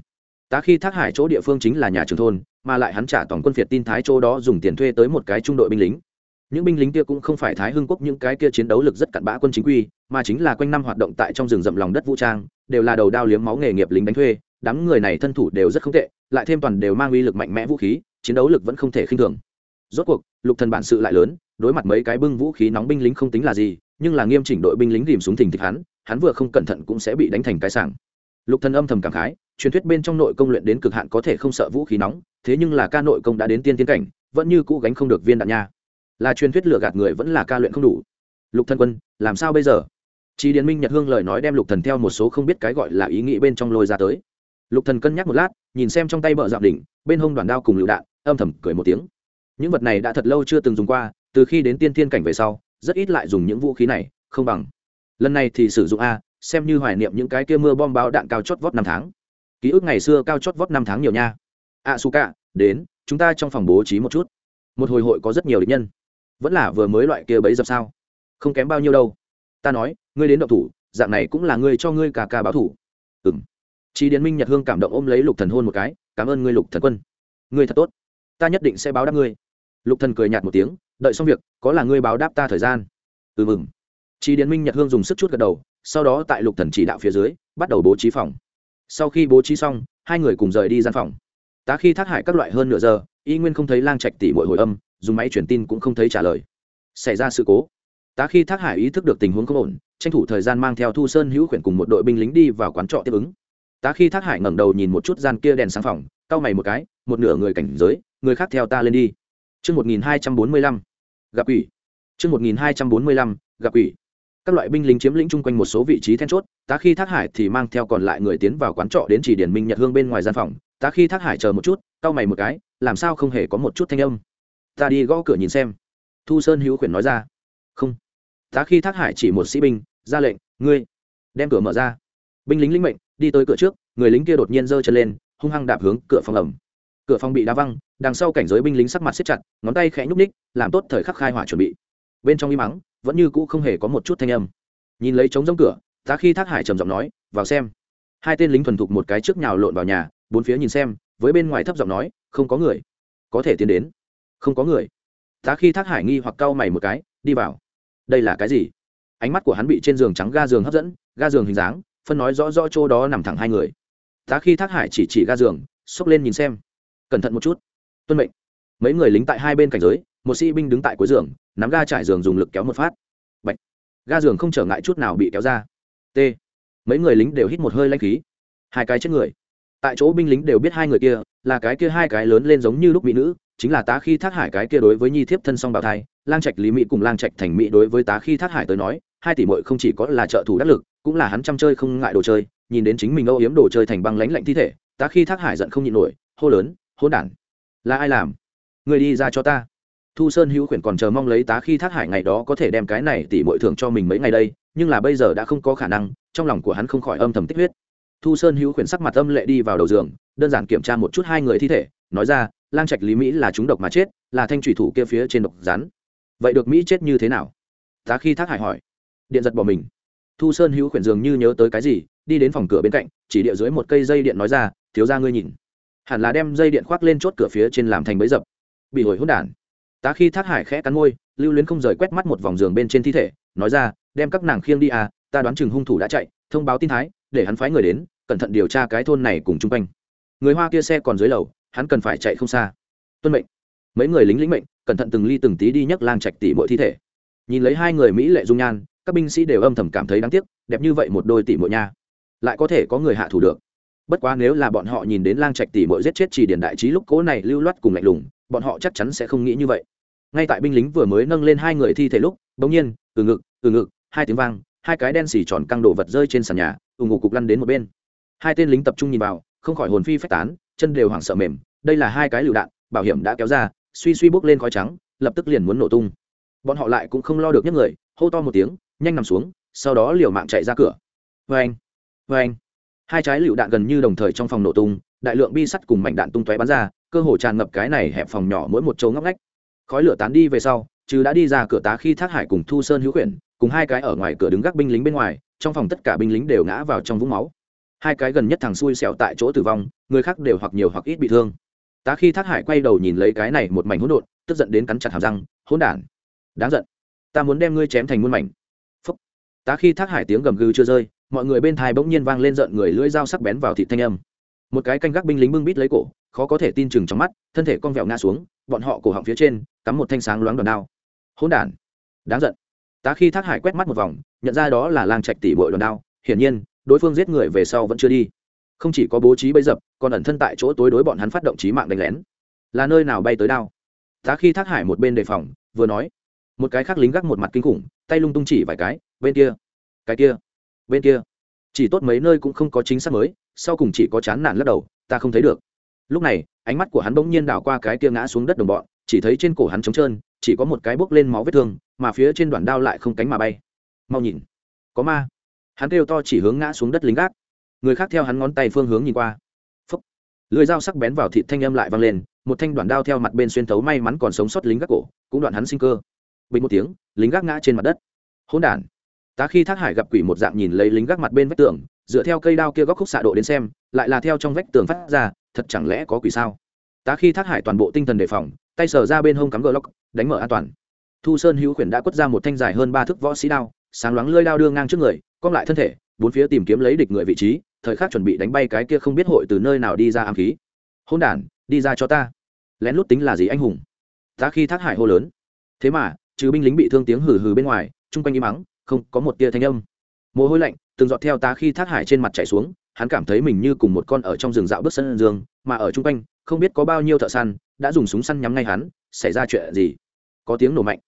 Tá khi thác hải chỗ địa phương chính là nhà trường thôn mà lại hắn trả toàn quân phiệt tin thái chỗ đó dùng tiền thuê tới một cái trung đội binh lính. Những binh lính kia cũng không phải thái hưng quốc, những cái kia chiến đấu lực rất cặn bã quân chính quy, mà chính là quanh năm hoạt động tại trong rừng rậm lòng đất vũ trang, đều là đầu đao liếm máu nghề nghiệp lính đánh thuê. Đám người này thân thủ đều rất không tệ, lại thêm toàn đều mang uy lực mạnh mẽ vũ khí, chiến đấu lực vẫn không thể khinh thường. Rốt cuộc, lục thần bản sự lại lớn, đối mặt mấy cái bưng vũ khí nóng binh lính không tính là gì, nhưng là nghiêm chỉnh đội binh lính rìm súng thình thịch hắn hắn vừa không cẩn thận cũng sẽ bị đánh thành cái sảng lục thần âm thầm cảm khái, truyền thuyết bên trong nội công luyện đến cực hạn có thể không sợ vũ khí nóng, thế nhưng là ca nội công đã đến tiên tiến cảnh, vẫn như cũ gánh không được viên đạn nha. Là truyền thuyết lừa gạt người vẫn là ca luyện không đủ. Lục thần quân, làm sao bây giờ? Chi Điền Minh Nhật Hương lời nói đem Lục Thần theo một số không biết cái gọi là ý nghĩ bên trong lôi ra tới. lục thần cân nhắc một lát, nhìn xem trong tay bờ dạo đỉnh, bên hông đoàn đao cùng lựu đạn, âm thầm cười một tiếng. Những vật này đã thật lâu chưa từng dùng qua, từ khi đến tiên thiên cảnh về sau, rất ít lại dùng những vũ khí này, không bằng. Lần này thì sử dụng a xem như hoài niệm những cái kia mưa bom báo đạn cao chót vót năm tháng. Ký ức ngày xưa cao chót vót năm tháng nhiều nha. A su cả đến, chúng ta trong phòng bố trí một chút. Một hồi hội có rất nhiều địch nhân. Vẫn là vừa mới loại kia bấy dập sao? Không kém bao nhiêu đâu. Ta nói, ngươi đến động thủ, dạng này cũng là ngươi cho ngươi cả ca báo thủ. Ừ m chị điền minh nhật hương cảm động ôm lấy lục thần hôn một cái, cảm ơn ngươi, lục thần quân. Ngươi thật tốt. Ta nhất định sẽ báo đáp ngươi. Lục thần cười nhạt một tiếng, đợi xong việc, có là ngươi báo đáp ta thời gian. Ừ mừng chị điền minh nhật hương dùng sức chút gật đầu sau đó tại lục thần chỉ đạo phía dưới bắt đầu bố trí phòng. Sau khi bố trí xong hai người cùng rời đi gian phòng. Tá khi thác hải các loại hơn nửa giờ y nguyên không thấy lang trạch tỷ mỗi hồi âm dùng máy truyền tin cũng không thấy trả lời. Xảy ra sự cố. Tá khi thác hải ý thức được tình huống không ổn tranh thủ thời gian mang theo thu sơn hữu khuyển cùng một đội binh lính đi vào quán trọ tiếp ứng. Tá khi thác hải ngẩng đầu nhìn một chút gian kia đèn sáng phòng cau mày một cái một nửa người cảnh giới người khác theo ta lên đi. Trước 1245, gặp ủy. Trước 1245, gặp ủy. Các loại binh lính chiếm lĩnh chung quanh một số vị trí then chốt, tá khi Thác Hải thì mang theo còn lại người tiến vào quán trọ đến chỉ điển minh nhật hương bên ngoài gian phòng, tá khi Thác Hải chờ một chút, cau mày một cái, làm sao không hề có một chút thanh âm. Ta đi gõ cửa nhìn xem. Thu Sơn hữu khuyển nói ra. Không. Tá khi Thác Hải chỉ một sĩ binh, ra lệnh, ngươi đem cửa mở ra. Binh lính lĩnh mệnh, đi tới cửa trước, người lính kia đột nhiên giơ chân lên, hung hăng đạp hướng cửa phòng ẩm cửa phòng bị đá văng đằng sau cảnh giới binh lính sắc mặt xếp chặt ngón tay khẽ nhúc ních làm tốt thời khắc khai hỏa chuẩn bị bên trong y mắng vẫn như cũ không hề có một chút thanh âm. Nhìn lấy trống rỗng cửa, tá khi thác hải trầm giọng nói, vào xem. Hai tên lính thuần thục một cái trước nhào lộn vào nhà, bốn phía nhìn xem, với bên ngoài thấp giọng nói, không có người. Có thể tiến đến. Không có người. Tá khi thác hải nghi hoặc cau mày một cái, đi vào. Đây là cái gì? Ánh mắt của hắn bị trên giường trắng ga giường hấp dẫn, ga giường hình dáng, phân nói rõ rõ chỗ đó nằm thẳng hai người. Tá khi thác hải chỉ chỉ ga giường, xốc lên nhìn xem. Cẩn thận một chút. Tuân mệnh. Mấy người lính tại hai bên cảnh giới một sĩ binh đứng tại cuối giường, nắm ga trải giường dùng lực kéo một phát. Bạch. ga giường không trở ngại chút nào bị kéo ra. T. Mấy người lính đều hít một hơi lanh khí. Hai cái chết người. Tại chỗ binh lính đều biết hai người kia, là cái kia hai cái lớn lên giống như lúc mỹ nữ, chính là tá khi thác hải cái kia đối với nhi thiếp thân song bảo thai, lang trạch lý mỹ cùng lang trạch thành mỹ đối với tá khi thác hải tới nói, hai tỷ mội không chỉ có là trợ thủ đắc lực, cũng là hắn chăm chơi không ngại đồ chơi, nhìn đến chính mình âu yếm đồ chơi thành băng lánh lạnh thi thể, tá khi thác hải giận không nhịn nổi, hô lớn hôn đản, là ai làm? Người đi ra cho ta thu sơn hữu khuyển còn chờ mong lấy tá khi thác hải ngày đó có thể đem cái này tỉ bội thường cho mình mấy ngày đây, nhưng là bây giờ đã không có khả năng, trong lòng của hắn không khỏi âm thầm tích huyết. Thu sơn hữu khuyển sắc mặt âm lệ đi vào đầu giường, đơn giản kiểm tra một chút hai người thi thể, nói ra, lang trạch lý mỹ là chúng độc mà chết, là thanh thủy thủ kia phía trên độc rắn. Vậy được mỹ chết như thế nào? Tá khi thác hải hỏi. Điện giật bỏ mình. Thu sơn hữu khuyển dường như nhớ tới cái gì, đi đến phòng cửa bên cạnh, chỉ địa dưới một cây dây điện nói ra, thiếu ra ngươi nhìn. Hẳn là đem dây điện khoác lên chốt cửa phía trên làm thành bẫy dập. Bị hồi hốt đản tá khi thác hải khẽ cắn môi, lưu luyến không rời quét mắt một vòng giường bên trên thi thể, nói ra, đem các nàng khiêng đi à ta đoán chừng hung thủ đã chạy, thông báo tin thái, để hắn phái người đến, cẩn thận điều tra cái thôn này cùng chung quanh. Người hoa kia xe còn dưới lầu, hắn cần phải chạy không xa. Tuân mệnh. Mấy người lính lĩnh mệnh, cẩn thận từng ly từng tí đi nhấc lang trạch tỷ mỗi thi thể. Nhìn lấy hai người mỹ lệ dung nhan, các binh sĩ đều âm thầm cảm thấy đáng tiếc, đẹp như vậy một đôi tỷ mỗi nha. Lại có thể có người hạ thủ được. Bất quá nếu là bọn họ nhìn đến lang trạch tỷ mỗi giết chết chỉ điển đại trí lúc cố này lưu loát cùng lạnh lùng bọn họ chắc chắn sẽ không nghĩ như vậy. Ngay tại binh lính vừa mới nâng lên hai người thi thể lúc, bỗng nhiên, từ ngực từ ngực, hai tiếng vang, hai cái đen xỉ tròn căng đổ vật rơi trên sàn nhà, ù ngủ cục lăn đến một bên. Hai tên lính tập trung nhìn vào, không khỏi hồn phi phách tán, chân đều hoảng sợ mềm, đây là hai cái lựu đạn, bảo hiểm đã kéo ra, suy suy bốc lên khói trắng, lập tức liền muốn nổ tung. Bọn họ lại cũng không lo được nhấc người, hô to một tiếng, nhanh nằm xuống, sau đó liều mạng chạy ra cửa. Vê anh vê anh hai trái lựu đạn gần như đồng thời trong phòng nổ tung, đại lượng bi sắt cùng mảnh đạn tung tóe bắn ra cơ hồ tràn ngập cái này hẹp phòng nhỏ mỗi một chỗ ngóc ngách. Khói lửa tán đi về sau chứ đã đi ra cửa tá khi thác hải cùng thu sơn hữu quyển cùng hai cái ở ngoài cửa đứng gác binh lính bên ngoài, trong phòng tất cả binh lính đều ngã vào trong vũng máu. Hai cái gần nhất thằng xui xẻo tại chỗ tử vong, người khác đều hoặc nhiều hoặc ít bị thương. Tá khi thác hải quay đầu nhìn lấy cái này một mảnh hỗn độn, tức giận đến cắn chặt hàm răng, hỗn đản, đáng giận. Ta muốn đem ngươi chém thành muôn mảnh. Phúc. Tá khi thác hải tiếng gầm gừ chưa rơi, mọi người bên thai bỗng nhiên vang lên giận người lưỡi dao sắc bén vào thịt thanh âm. Một cái canh gác binh lính bưng bít lấy cổ khó có thể tin chừng trong mắt, thân thể con vẹo ngã xuống, bọn họ cổ họng phía trên, cắm một thanh sáng loáng đòn đao. Hỗn đản. Đáng giận. Tá khi thác hải quét mắt một vòng, nhận ra đó là lang trạch tỷ bội đòn đao, hiển nhiên, đối phương giết người về sau vẫn chưa đi. Không chỉ có bố trí bấy dập, còn ẩn thân tại chỗ tối đối bọn hắn phát động trí mạng đánh lén. Là nơi nào bay tới đao? Tá khi thác hải một bên đề phòng, vừa nói. Một cái khác lính gác một mặt kinh khủng, tay lung tung chỉ vài cái, bên kia. Cái kia. Bên kia. Chỉ tốt mấy nơi cũng không có chính xác mới, sau cùng chỉ có chán nản lắc đầu, ta không thấy được lúc này, ánh mắt của hắn bỗng nhiên đảo qua cái kia ngã xuống đất đồng bọn, chỉ thấy trên cổ hắn trống trơn, chỉ có một cái bốc lên máu vết thương, mà phía trên đoạn đao lại không cánh mà bay. Mau nhìn. Có ma. Hắn kêu to chỉ hướng ngã xuống đất lính gác. Người khác theo hắn ngón tay phương hướng nhìn qua. Phấp lưỡi dao sắc bén vào thịt thanh âm lại vang lên, một thanh đoạn đao theo mặt bên xuyên thấu may mắn còn sống sót lính gác cổ, cũng đoạn hắn sinh cơ. Bình một tiếng, lính gác ngã trên mặt đất. Hỗn đản. Tá khi thác hải gặp quỷ một dạng nhìn lấy lính gác mặt bên vách tường, dựa theo cây đao kia góc khúc xạ độ đến xem, lại là theo trong vách tường phát ra thật chẳng lẽ có quỷ sao? Tá khi thác hải toàn bộ tinh thần đề phòng, tay sờ ra bên hông cắm gờ lóc đánh mở an toàn. Thu sơn hữu khuyển đã quất ra một thanh dài hơn ba thước võ sĩ đao, sáng loáng lơi đao đưa ngang trước người, cong lại thân thể, bốn phía tìm kiếm lấy địch người vị trí, thời khắc chuẩn bị đánh bay cái kia không biết hội từ nơi nào đi ra ám khí. Hôn đản, đi ra cho ta. Lén lút tính là gì anh hùng? Tá khi thác hải hô lớn. Thế mà, trừ binh lính bị thương tiếng hừ hừ bên ngoài, chung quanh im mắng không có một tia thanh âm. Mồ hôi lạnh, từng giọt theo tá khi thác hải trên mặt chảy xuống hắn cảm thấy mình như cùng một con ở trong rừng dạo bước sân dương mà ở chung quanh không biết có bao nhiêu thợ săn đã dùng súng săn nhắm ngay hắn xảy ra chuyện gì? Có tiếng nổ mạnh.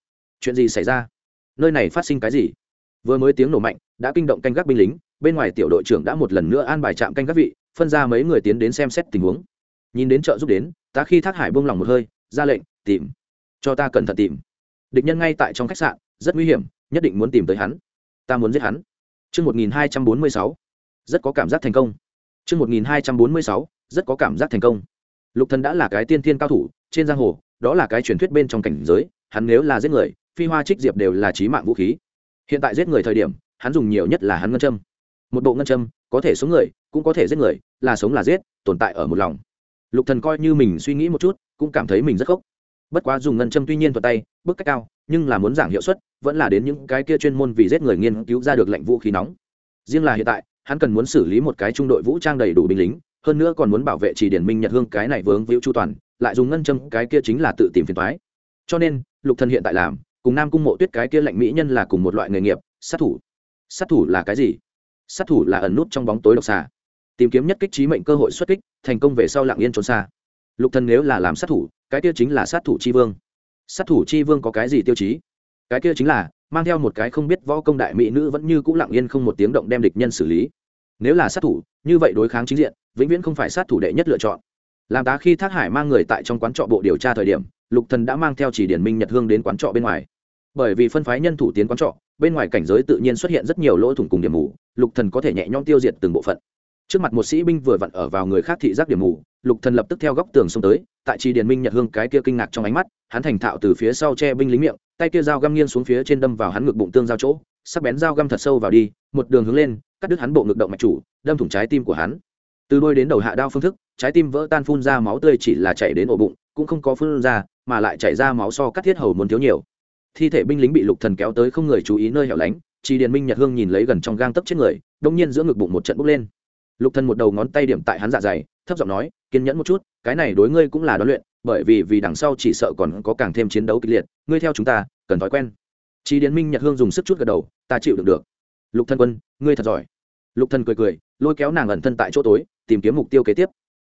Chuyện gì xảy ra? Nơi này phát sinh cái gì? Vừa mới tiếng nổ mạnh đã kinh động canh gác binh lính bên ngoài tiểu đội trưởng đã một lần nữa an bài trạm canh gác vị phân ra mấy người tiến đến xem xét tình huống. Nhìn đến chợ giúp đến ta khi thác hải buông lòng một hơi ra lệnh tìm. Cho ta cẩn thận tìm. Địch nhân ngay tại trong khách sạn rất nguy hiểm nhất định muốn tìm tới hắn. Ta muốn giết hắn. Trước 1246, rất có cảm giác thành công. Trước 1246, rất có cảm giác thành công. Lục Thần đã là cái tiên thiên cao thủ, trên giang hồ, đó là cái truyền thuyết bên trong cảnh giới, hắn nếu là giết người, phi hoa trích diệp đều là chí mạng vũ khí. Hiện tại giết người thời điểm, hắn dùng nhiều nhất là hắn ngân châm. Một bộ ngân châm, có thể sống người, cũng có thể giết người, là sống là giết, tồn tại ở một lòng. Lục Thần coi như mình suy nghĩ một chút, cũng cảm thấy mình rất khốc. Bất quá dùng ngân châm tuy nhiên thuận tay, bước cách cao, nhưng là muốn giảm hiệu suất, vẫn là đến những cái kia chuyên môn vì giết người nghiên cứu ra được lệnh vũ khí nóng. Riêng là hiện tại, hắn cần muốn xử lý một cái trung đội vũ trang đầy đủ binh lính, hơn nữa còn muốn bảo vệ chỉ điển minh nhật hương cái này vướng víu chu toàn, lại dùng ngân châm, cái kia chính là tự tìm phiền toái. Cho nên, lục thần hiện tại làm, cùng nam cung mộ tuyết cái kia lệnh mỹ nhân là cùng một loại nghề nghiệp, sát thủ. Sát thủ là cái gì? Sát thủ là ẩn nút trong bóng tối độc xà. Tìm kiếm nhất kích trí mệnh cơ hội xuất kích, thành công về sau lặng yên trốn xa. Lục thần nếu là làm sát thủ, cái kia chính là sát thủ chi vương. Sát thủ chi vương có cái gì tiêu chí? Cái kia chính là mang theo một cái không biết võ công đại mỹ nữ vẫn như cũ lặng yên không một tiếng động đem địch nhân xử lý. Nếu là sát thủ, như vậy đối kháng chính diện, vĩnh viễn không phải sát thủ đệ nhất lựa chọn. Làm tá khi thác hải mang người tại trong quán trọ bộ điều tra thời điểm, lục thần đã mang theo chỉ điển minh nhật hương đến quán trọ bên ngoài. Bởi vì phân phái nhân thủ tiến quán trọ, bên ngoài cảnh giới tự nhiên xuất hiện rất nhiều lỗ thủng cùng điểm mù, lục thần có thể nhẹ nhõm tiêu diệt từng bộ phận trước mặt một sĩ binh vừa vặn ở vào người khác thị giác điểm mù, lục thần lập tức theo góc tường xông tới, tại chi Điền minh nhật hương cái kia kinh ngạc trong ánh mắt, hắn thành thạo từ phía sau che binh lính miệng, tay kia dao găm nghiêng xuống phía trên đâm vào hắn ngực bụng tương giao chỗ, sắc bén dao găm thật sâu vào đi, một đường hướng lên, cắt đứt hắn bộ ngực động mạch chủ, đâm thủng trái tim của hắn. Từ đôi đến đầu hạ đao phương thức, trái tim vỡ tan phun ra máu tươi chỉ là chảy đến ổ bụng, cũng không có phun ra, mà lại chảy ra máu so cắt thiết hầu muốn thiếu nhiều. Thi thể binh lính bị lục thần kéo tới không người chú ý nơi hẻo lánh, Chi điền minh nhật hương nhìn lấy gần trong gang tấc chết người, đông nhiên giữa ngực bụng một trận bốc lên lục thần một đầu ngón tay điểm tại hắn dạ dày, thấp giọng nói, kiên nhẫn một chút, cái này đối ngươi cũng là đoán luyện, bởi vì vì đằng sau chỉ sợ còn có càng thêm chiến đấu kịch liệt, ngươi theo chúng ta, cần thói quen. Chỉ điền minh nhật hương dùng sức chút gật đầu, ta chịu được được. Lục thân quân, ngươi thật giỏi. Lục thần cười cười, lôi kéo nàng ẩn thân tại chỗ tối, tìm kiếm mục tiêu kế tiếp.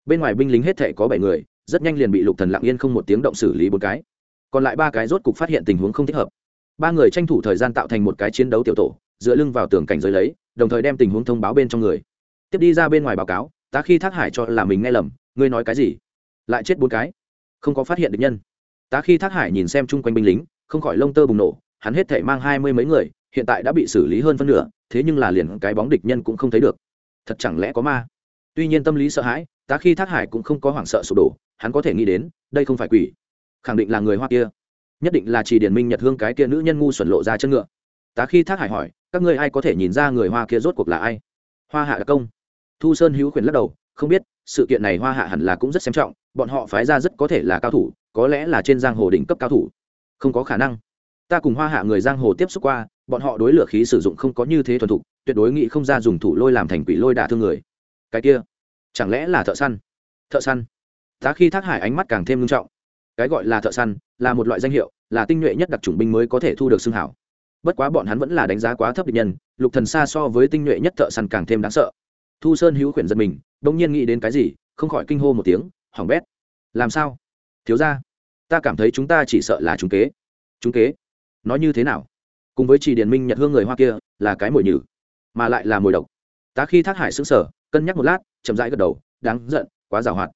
Bên ngoài binh lính hết thể có bảy người, rất nhanh liền bị lục thần lặng yên không một tiếng động xử lý bốn cái. Còn lại ba cái rốt cục phát hiện tình huống không thích hợp. Ba người tranh thủ thời gian tạo thành một cái chiến đấu tiểu tổ, dựa lưng vào tường cảnh giới lấy, đồng thời đem tình huống thông báo bên trong người tiếp đi ra bên ngoài báo cáo, ta khi thác hải cho là mình nghe lầm, ngươi nói cái gì? Lại chết bốn cái. Không có phát hiện được nhân. Tá khi thác hải nhìn xem chung quanh binh lính, không khỏi lông tơ bùng nổ, hắn hết thể mang hai mươi mấy người, hiện tại đã bị xử lý hơn phân nửa, thế nhưng là liền cái bóng địch nhân cũng không thấy được. Thật chẳng lẽ có ma? Tuy nhiên tâm lý sợ hãi tá khi thác hải cũng không có hoảng sợ sụp đổ, hắn có thể nghĩ đến, đây không phải quỷ. Khẳng định là người hoa kia. Nhất định là chỉ điển minh nhật hương cái kia nữ nhân ngu xuẩn lộ ra chân ngựa. Tá khi thác hải hỏi, các ngươi ai có thể nhìn ra người hoa kia rốt cuộc là ai? Hoa hạ đặc công thu sơn hữu khuyển lắc đầu, không biết, sự kiện này hoa hạ hẳn là cũng rất xem trọng, bọn họ phái ra rất có thể là cao thủ, có lẽ là trên giang hồ đỉnh cấp cao thủ. Không có khả năng. Ta cùng hoa hạ người giang hồ tiếp xúc qua, bọn họ đối lửa khí sử dụng không có như thế thuần thục, tuyệt đối nghĩ không ra dùng thủ lôi làm thành quỷ lôi đả thương người. Cái kia, chẳng lẽ là thợ săn? Thợ săn? Tá khi thác hải ánh mắt càng thêm nghiêm trọng. Cái gọi là thợ săn, là một loại danh hiệu, là tinh nhuệ nhất đặc chủng binh mới có thể thu được xương hảo. Bất quá bọn hắn vẫn là đánh giá quá thấp địch nhân, lục thần xa so với tinh nhuệ nhất thợ săn càng thêm đáng sợ thu sơn hữu khuyển giật mình đông nhiên nghĩ đến cái gì, không khỏi kinh hô một tiếng hỏng bét, làm sao? Thiếu ra ta cảm thấy chúng ta chỉ sợ là chúng kế. Chúng kế? Nói như thế nào? Cùng với chỉ Điền minh nhật hương người hoa kia, là cái mồi nhử, mà lại là mồi độc. Tá khi thác hải xứng sở cân nhắc một lát, chậm rãi gật đầu, đáng giận, quá giàu hoạt,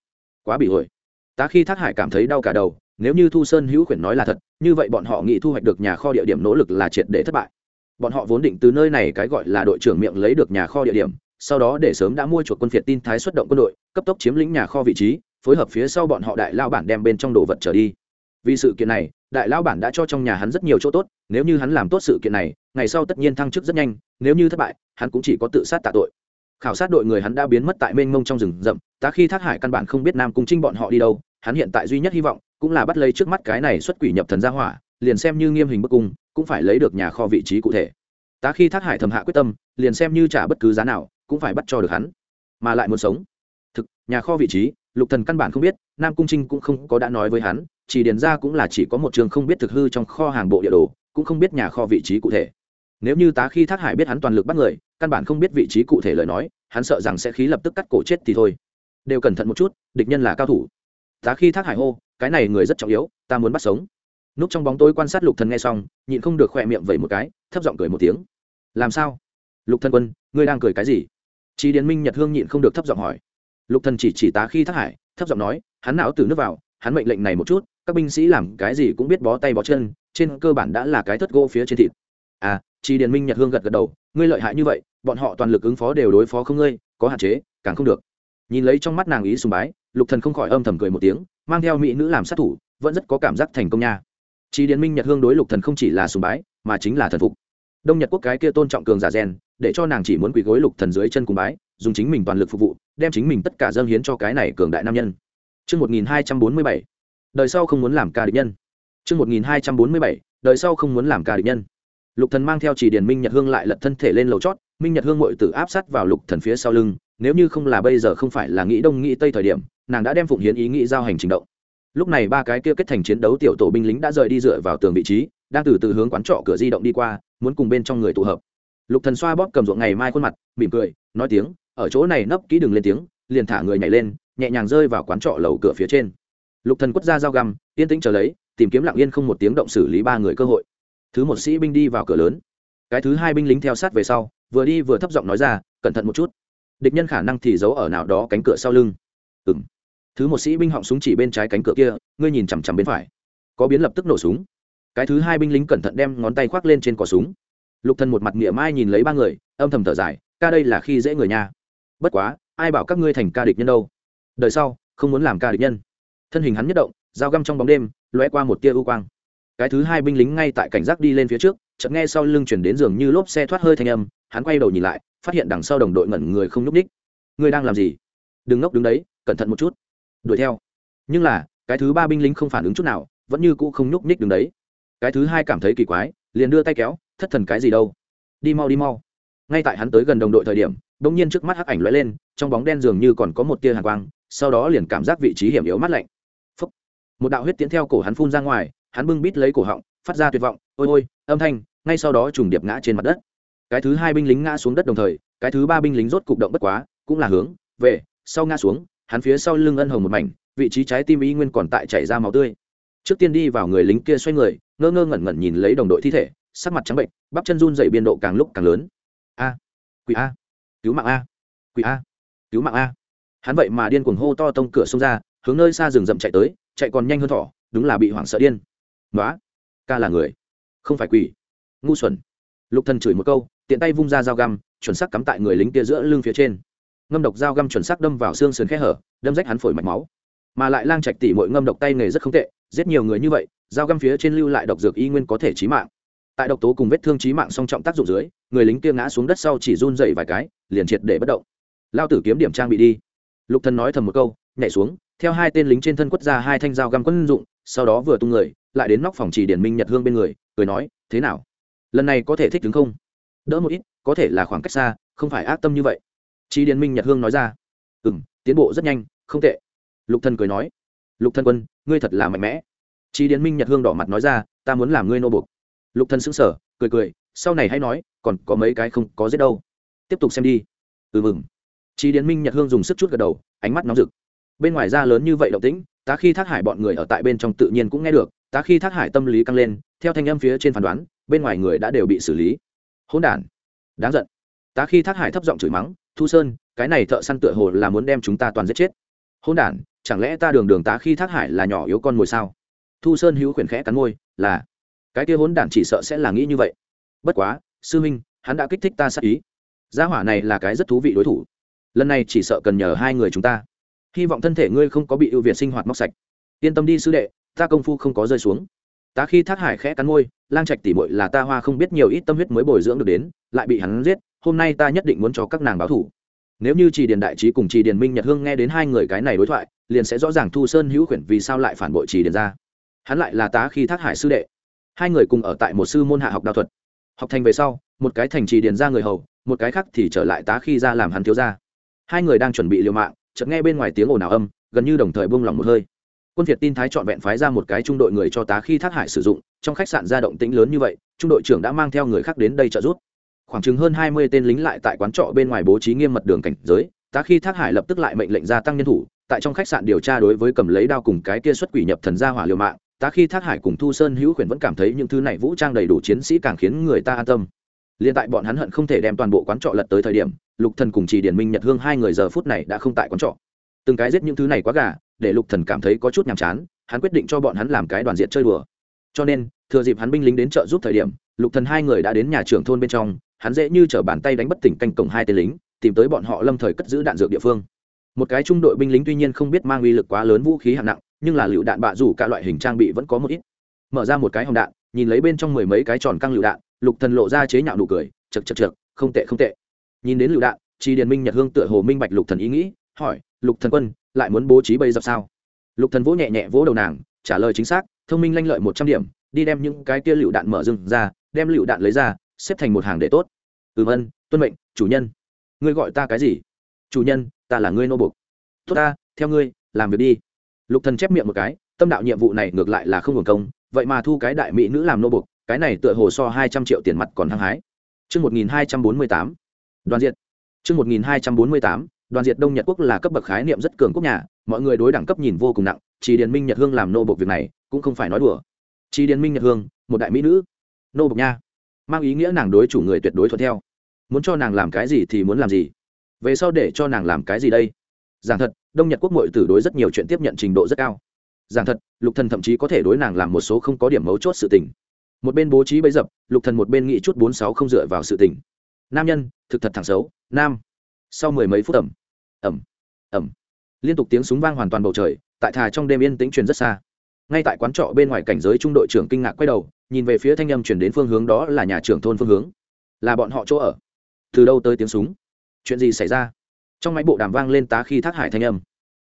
quá bị ổi tá khi thác hải cảm thấy đau cả đầu, nếu như thu sơn hữu khuyển nói là thật, như vậy bọn họ nghĩ thu hoạch được nhà kho địa điểm nỗ lực là triệt để thất bại. Bọn họ vốn định từ nơi này cái gọi là đội trưởng miệng lấy được nhà kho địa điểm sau đó để sớm đã mua chuộc quân phiệt tin thái xuất động quân đội, cấp tốc chiếm lĩnh nhà kho vị trí, phối hợp phía sau bọn họ đại lao bản đem bên trong đồ vật trở đi. Vì sự kiện này, đại lao bản đã cho trong nhà hắn rất nhiều chỗ tốt, nếu như hắn làm tốt sự kiện này, ngày sau tất nhiên thăng chức rất nhanh, nếu như thất bại, hắn cũng chỉ có tự sát tạ tội. Khảo sát đội người hắn đã biến mất tại mênh mông trong rừng rậm, tá khi thác hải căn bản không biết nam cung trinh bọn họ đi đâu, hắn hiện tại duy nhất hy vọng cũng là bắt lấy trước mắt cái này xuất quỷ nhập thần ra hỏa, liền xem như nghiêm hình bức cung, cũng phải lấy được nhà kho vị trí cụ thể. Tá khi thác hải thầm hạ quyết tâm, liền xem như trả bất cứ giá nào cũng phải bắt cho được hắn, mà lại muốn sống. Thực, nhà kho vị trí, lục thần căn bản không biết, nam cung trinh cũng không có đã nói với hắn, chỉ điền ra cũng là chỉ có một trường không biết thực hư trong kho hàng bộ địa đồ, cũng không biết nhà kho vị trí cụ thể. Nếu như tá khi thác hải biết hắn toàn lực bắt người, căn bản không biết vị trí cụ thể lời nói, hắn sợ rằng sẽ khí lập tức cắt cổ chết thì thôi. Đều cẩn thận một chút, địch nhân là cao thủ. Tá khi thác hải hô, cái này người rất trọng yếu, ta muốn bắt sống. Núp trong bóng tối quan sát lục thần nghe xong, nhịn không được khỏe miệng vẩy một cái, thấp giọng cười một tiếng. Làm sao? Lục thần quân, ngươi đang cười cái gì? Chi Điền Minh Nhật Hương nhịn không được thấp giọng hỏi. Lục Thần chỉ chỉ tá khi thác hải, thấp giọng nói, hắn não từ nước vào, hắn mệnh lệnh này một chút, các binh sĩ làm cái gì cũng biết bó tay bó chân, trên cơ bản đã là cái thất gỗ phía trên thịt. À, Chi Điền Minh Nhật Hương gật gật đầu, ngươi lợi hại như vậy, bọn họ toàn lực ứng phó đều đối phó không ngươi, có hạn chế, càng không được. Nhìn lấy trong mắt nàng ý sùng bái, Lục Thần không khỏi âm thầm cười một tiếng, mang theo mỹ nữ làm sát thủ, vẫn rất có cảm giác thành công nha. Chi Điền Minh Nhật Hương đối Lục Thần không chỉ là sùng bái, mà chính là thần phục. Đông Nhật quốc cái kia tôn trọng cường giả rèn, để cho nàng chỉ muốn quỳ gối Lục Thần dưới chân cùng bái, dùng chính mình toàn lực phục vụ đem chính mình tất cả dâng hiến cho cái này cường đại nam nhân Trước 1247, đời sau không muốn làm ca địch nhân. Trước 1247, đời sau không muốn làm ca địch nhân. Lục Thần mang theo chỉ điền Minh Nhật Hương lại lật thân thể lên lầu chót, Minh Nhật Hương muội tử áp sát vào Lục Thần phía sau lưng, nếu như không là bây giờ không phải là nghĩ đông nghĩ tây thời điểm, nàng đã đem phụng hiến ý nghĩ giao hành trình động. Lúc này ba cái kia kết thành chiến đấu tiểu tổ binh lính đã rời đi dựa vào tường vị trí, đang từ từ hướng quán trọ cửa di động đi qua, muốn cùng bên trong người tụ hợp. Lục Thần xoa bóp cầm ruộng ngày mai khuôn mặt, mỉm cười, nói tiếng, ở chỗ này nấp kỹ đừng lên tiếng liền thả người nhảy lên nhẹ nhàng rơi vào quán trọ lầu cửa phía trên. Lục thần quất ra dao găm yên tĩnh chờ lấy tìm kiếm lặng yên không một tiếng động xử lý ba người cơ hội. Thứ một sĩ binh đi vào cửa lớn. Cái thứ hai binh lính theo sát về sau vừa đi vừa thấp giọng nói ra cẩn thận một chút. Địch nhân khả năng thì giấu ở nào đó cánh cửa sau lưng. Ừm. Thứ một sĩ binh họng súng chỉ bên trái cánh cửa kia ngươi nhìn chằm chằm bên phải. Có biến lập tức nổ súng cái thứ hai binh lính cẩn thận đem ngón tay khoác lên trên cò súng. Lục thần một mặt nghĩa mai nhìn lấy ba người, âm thầm thở dài, ca đây là khi dễ người nha. Bất quá, ai bảo các ngươi thành ca địch nhân đâu? Đời sau, không muốn làm ca địch nhân. Thân hình hắn nhất động, dao găm trong bóng đêm, lóe qua một tia ưu quang. Cái thứ hai binh lính ngay tại cảnh giác đi lên phía trước, chợt nghe sau lưng chuyển đến giường như lốp xe thoát hơi thanh âm, hắn quay đầu nhìn lại, phát hiện đằng sau đồng đội ngẩn người không nhúc ních ngươi đang làm gì? Đừng ngốc đứng đấy, cẩn thận một chút. Đuổi theo. Nhưng là, cái thứ ba binh lính không phản ứng chút nào, vẫn như cũ không nhúc ních đứng đấy cái thứ hai cảm thấy kỳ quái, liền đưa tay kéo, thất thần cái gì đâu? Đi mau đi mau. Ngay tại hắn tới gần đồng đội thời điểm đông nhiên trước mắt hắc ảnh lóe lên, trong bóng đen dường như còn có một tia hàn quang, sau đó liền cảm giác vị trí hiểm yếu mắt lạnh. Phúc. một đạo huyết tiến theo cổ hắn phun ra ngoài, hắn bưng bít lấy cổ họng, phát ra tuyệt vọng, ôi ôi, âm thanh! Ngay sau đó trùng điệp ngã trên mặt đất. Cái thứ hai binh lính ngã xuống đất đồng thời, cái thứ ba binh lính rốt cục động bất quá, cũng là hướng về sau ngã xuống, hắn phía sau lưng ân hồng một mảnh, vị trí trái tim y nguyên còn tại chảy ra máu tươi trước tiên đi vào người lính kia xoay người, ngơ ngơ ngẩn ngẩn nhìn lấy đồng đội thi thể, sắc mặt trắng bệnh, bắp chân run dày biên độ càng lúc càng lớn. A, quỷ a, cứu mạng a, quỷ a, cứu mạng a. Hắn vậy mà điên cuồng hô to tông cửa xông ra, hướng nơi xa rừng rậm chạy tới, chạy còn nhanh hơn thỏ, đúng là bị hoảng sợ điên. Nói ca là người, không phải quỷ. Ngu xuẩn. Lục thần chửi một câu, tiện tay vung ra dao găm, chuẩn xác cắm tại người lính kia giữa lưng phía trên. Ngâm độc dao găm chuẩn xác đâm vào xương sườn khe hở, đâm rách hắn phổi mạch máu. Mà lại lang trạch tỉ mọi ngâm độc tay nghề rất không tệ giết nhiều người như vậy, dao găm phía trên lưu lại độc dược y nguyên có thể chí mạng. Tại độc tố cùng vết thương chí mạng song trọng tác dụng dưới, người lính kia ngã xuống đất sau chỉ run dậy vài cái, liền triệt để bất động. Lao tử kiếm điểm trang bị đi. Lục thần nói thầm một câu, nhảy xuống, theo hai tên lính trên thân quất ra hai thanh dao găm quân dụng, sau đó vừa tung người, lại đến nóc phòng chỉ điển minh nhật hương bên người, cười nói, thế nào? Lần này có thể thích đứng không? Đỡ một ít, có thể là khoảng cách xa, không phải ác tâm như vậy. Chỉ điển minh nhật hương nói ra ừ tiến bộ rất nhanh, không tệ. Lục thần cười nói, lục thần quân ngươi thật là mạnh mẽ. Chí điển minh nhật hương đỏ mặt nói ra ta muốn làm ngươi nô bục lục thần sững sờ cười cười sau này hãy nói còn có mấy cái không có giết đâu. Tiếp tục xem đi. Ừ mừng. Chí Điền Minh Nhật Hương dùng sức chút gật đầu, ánh mắt nóng rực. Bên ngoài ra lớn như vậy động tĩnh, tá khi Thác Hải bọn người ở tại bên trong tự nhiên cũng nghe được, tá khi Thác Hải tâm lý căng lên, theo thanh âm phía trên phán đoán, bên ngoài người đã đều bị xử lý. Hỗn đản, đáng giận. Tá khi Thác Hải thấp giọng chửi mắng, thu sơn cái này thợ săn tựa hồ là muốn đem chúng ta toàn giết chết. Hôn đản chẳng lẽ ta đường đường tá khi thác hải là nhỏ yếu con mồi sao? Thu sơn hữu khuyển khẽ cắn môi, là, cái kia hốn đản chỉ sợ sẽ là nghĩ như vậy. Bất quá, sư minh hắn đã kích thích ta sát ý. Gia hỏa này là cái rất thú vị đối thủ. Lần này chỉ sợ cần nhờ hai người chúng ta. Hy vọng thân thể ngươi không có bị ưu việt sinh hoạt móc sạch. Yên tâm đi sư đệ, ta công phu không có rơi xuống. Tá khi thác hải khẽ cắn môi, lang trạch tỉ mội là ta hoa không biết nhiều ít tâm huyết mới bồi dưỡng được đến, lại bị hắn giết, hôm nay ta nhất định muốn cho các nàng báo thủ nếu như chỉ điền đại trí cùng chỉ điền minh nhật hương nghe đến hai người cái này đối thoại, liền sẽ rõ ràng thu sơn hữu khuyển vì sao lại phản bội chỉ điền ra. Hắn lại là tá khi thác hải sư đệ. Hai người cùng ở tại một sư môn hạ học đạo thuật. Học thành về sau, một cái thành trì điền ra người hầu, một cái khác thì trở lại tá khi ra làm hắn thiếu ra hai người đang chuẩn bị liều mạng, chợt nghe bên ngoài tiếng ồn ào âm, gần như đồng thời buông lỏng một hơi. Quân việt tin thái trọn vẹn phái ra một cái trung đội người cho tá khi thác hải sử dụng, trong khách sạn ra động tĩnh lớn như vậy, trung đội trưởng đã mang theo người khác đến đây trợ giúp khoảng chừng hơn hai mươi tên lính lại tại quán trọ bên ngoài bố trí nghiêm mật đường cảnh giới, tá khi thác hải lập tức lại mệnh lệnh gia tăng nhân thủ, tại trong khách sạn điều tra đối với cầm lấy đao cùng cái kia xuất quỷ nhập thần gia hỏa liều mạng, tá khi thác hải cùng thu sơn hữu khuyển vẫn cảm thấy những thứ này vũ trang đầy đủ chiến sĩ càng khiến người ta an tâm. Liên tại bọn hắn hận không thể đem toàn bộ quán trọ lật tới thời điểm, lục thần cùng chỉ điển minh nhật hương hai người giờ phút này đã không tại quán trọ. Từng cái giết những thứ này quá gà, để lục thần cảm thấy có chút nhàm chán, hắn quyết định cho bọn hắn làm cái đoàn diện chơi đùa. Cho nên, thừa dịp hắn binh lính đến trợ giúp thời điểm, lục thần hai người đã đến nhà trưởng thôn bên trong hắn dễ như chở bàn tay đánh bất tỉnh canh cổng hai tên lính, tìm tới bọn họ lâm thời cất giữ đạn dược địa phương. Một cái trung đội binh lính tuy nhiên không biết mang uy lực quá lớn vũ khí hạng nặng, nhưng là lựu đạn bạ rủ cả loại hình trang bị vẫn có một ít. Mở ra một cái hồng đạn, nhìn lấy bên trong mười mấy cái tròn căng lựu đạn, lục thần lộ ra chế nhạo nụ cười chật chật chật không tệ không tệ. Nhìn đến lựu đạn, chi điền minh nhật hương tựa hồ minh bạch lục thần ý nghĩ, hỏi, lục thần quân, lại muốn bố trí bây dập sao? Lục thần vỗ nhẹ nhẹ vỗ đầu nàng, trả lời chính xác, thông minh lanh lợi một trăm điểm, đi đem những cái kia lựu đạn mở rừng ra, đem lựu đạn lấy ra xếp thành một hàng để tốt ừm ân tuân mệnh chủ nhân ngươi gọi ta cái gì chủ nhân ta là ngươi nô bục tốt ta theo ngươi làm việc đi lục thần chép miệng một cái tâm đạo nhiệm vụ này ngược lại là không hưởng công vậy mà thu cái đại mỹ nữ làm nô bục cái này tựa hồ so hai trăm triệu tiền mặt còn hăng hái Chương 1248. Đoàn diệt. Chương 1248. Đoàn diệt Đông Nhật quốc là cấp bậc khái niệm rất cường quốc nhà, mọi người đối đẳng cấp nhìn vô cùng nặng, chỉ Điền Minh Nhật Hương làm nô bộc việc này, cũng không phải nói đùa. Chỉ Điền Minh Nhật Hương, một đại mỹ nữ, nô bộc nha, mang ý nghĩa nàng đối chủ người tuyệt đối thuận theo. Muốn cho nàng làm cái gì thì muốn làm gì. Về sau để cho nàng làm cái gì đây? Giảng thật, Đông Nhật quốc mội tử đối rất nhiều chuyện tiếp nhận trình độ rất cao. Giảng thật, Lục Thần thậm chí có thể đối nàng làm một số không có điểm mấu chốt sự tình một bên bố trí bấy dập lục thần một bên nghĩ chút bốn sáu không dựa vào sự tình nam nhân thực thật thẳng xấu nam sau mười mấy phút ẩm ẩm ẩm liên tục tiếng súng vang hoàn toàn bầu trời tại thà trong đêm yên tĩnh truyền rất xa ngay tại quán trọ bên ngoài cảnh giới trung đội trưởng kinh ngạc quay đầu nhìn về phía thanh âm chuyển đến phương hướng đó là nhà trưởng thôn phương hướng. Là bọn họ chỗ ở. Từ đâu tới tiếng súng? Chuyện gì xảy ra? Trong máy bộ đàm vang lên tá khi thác hải thanh âm.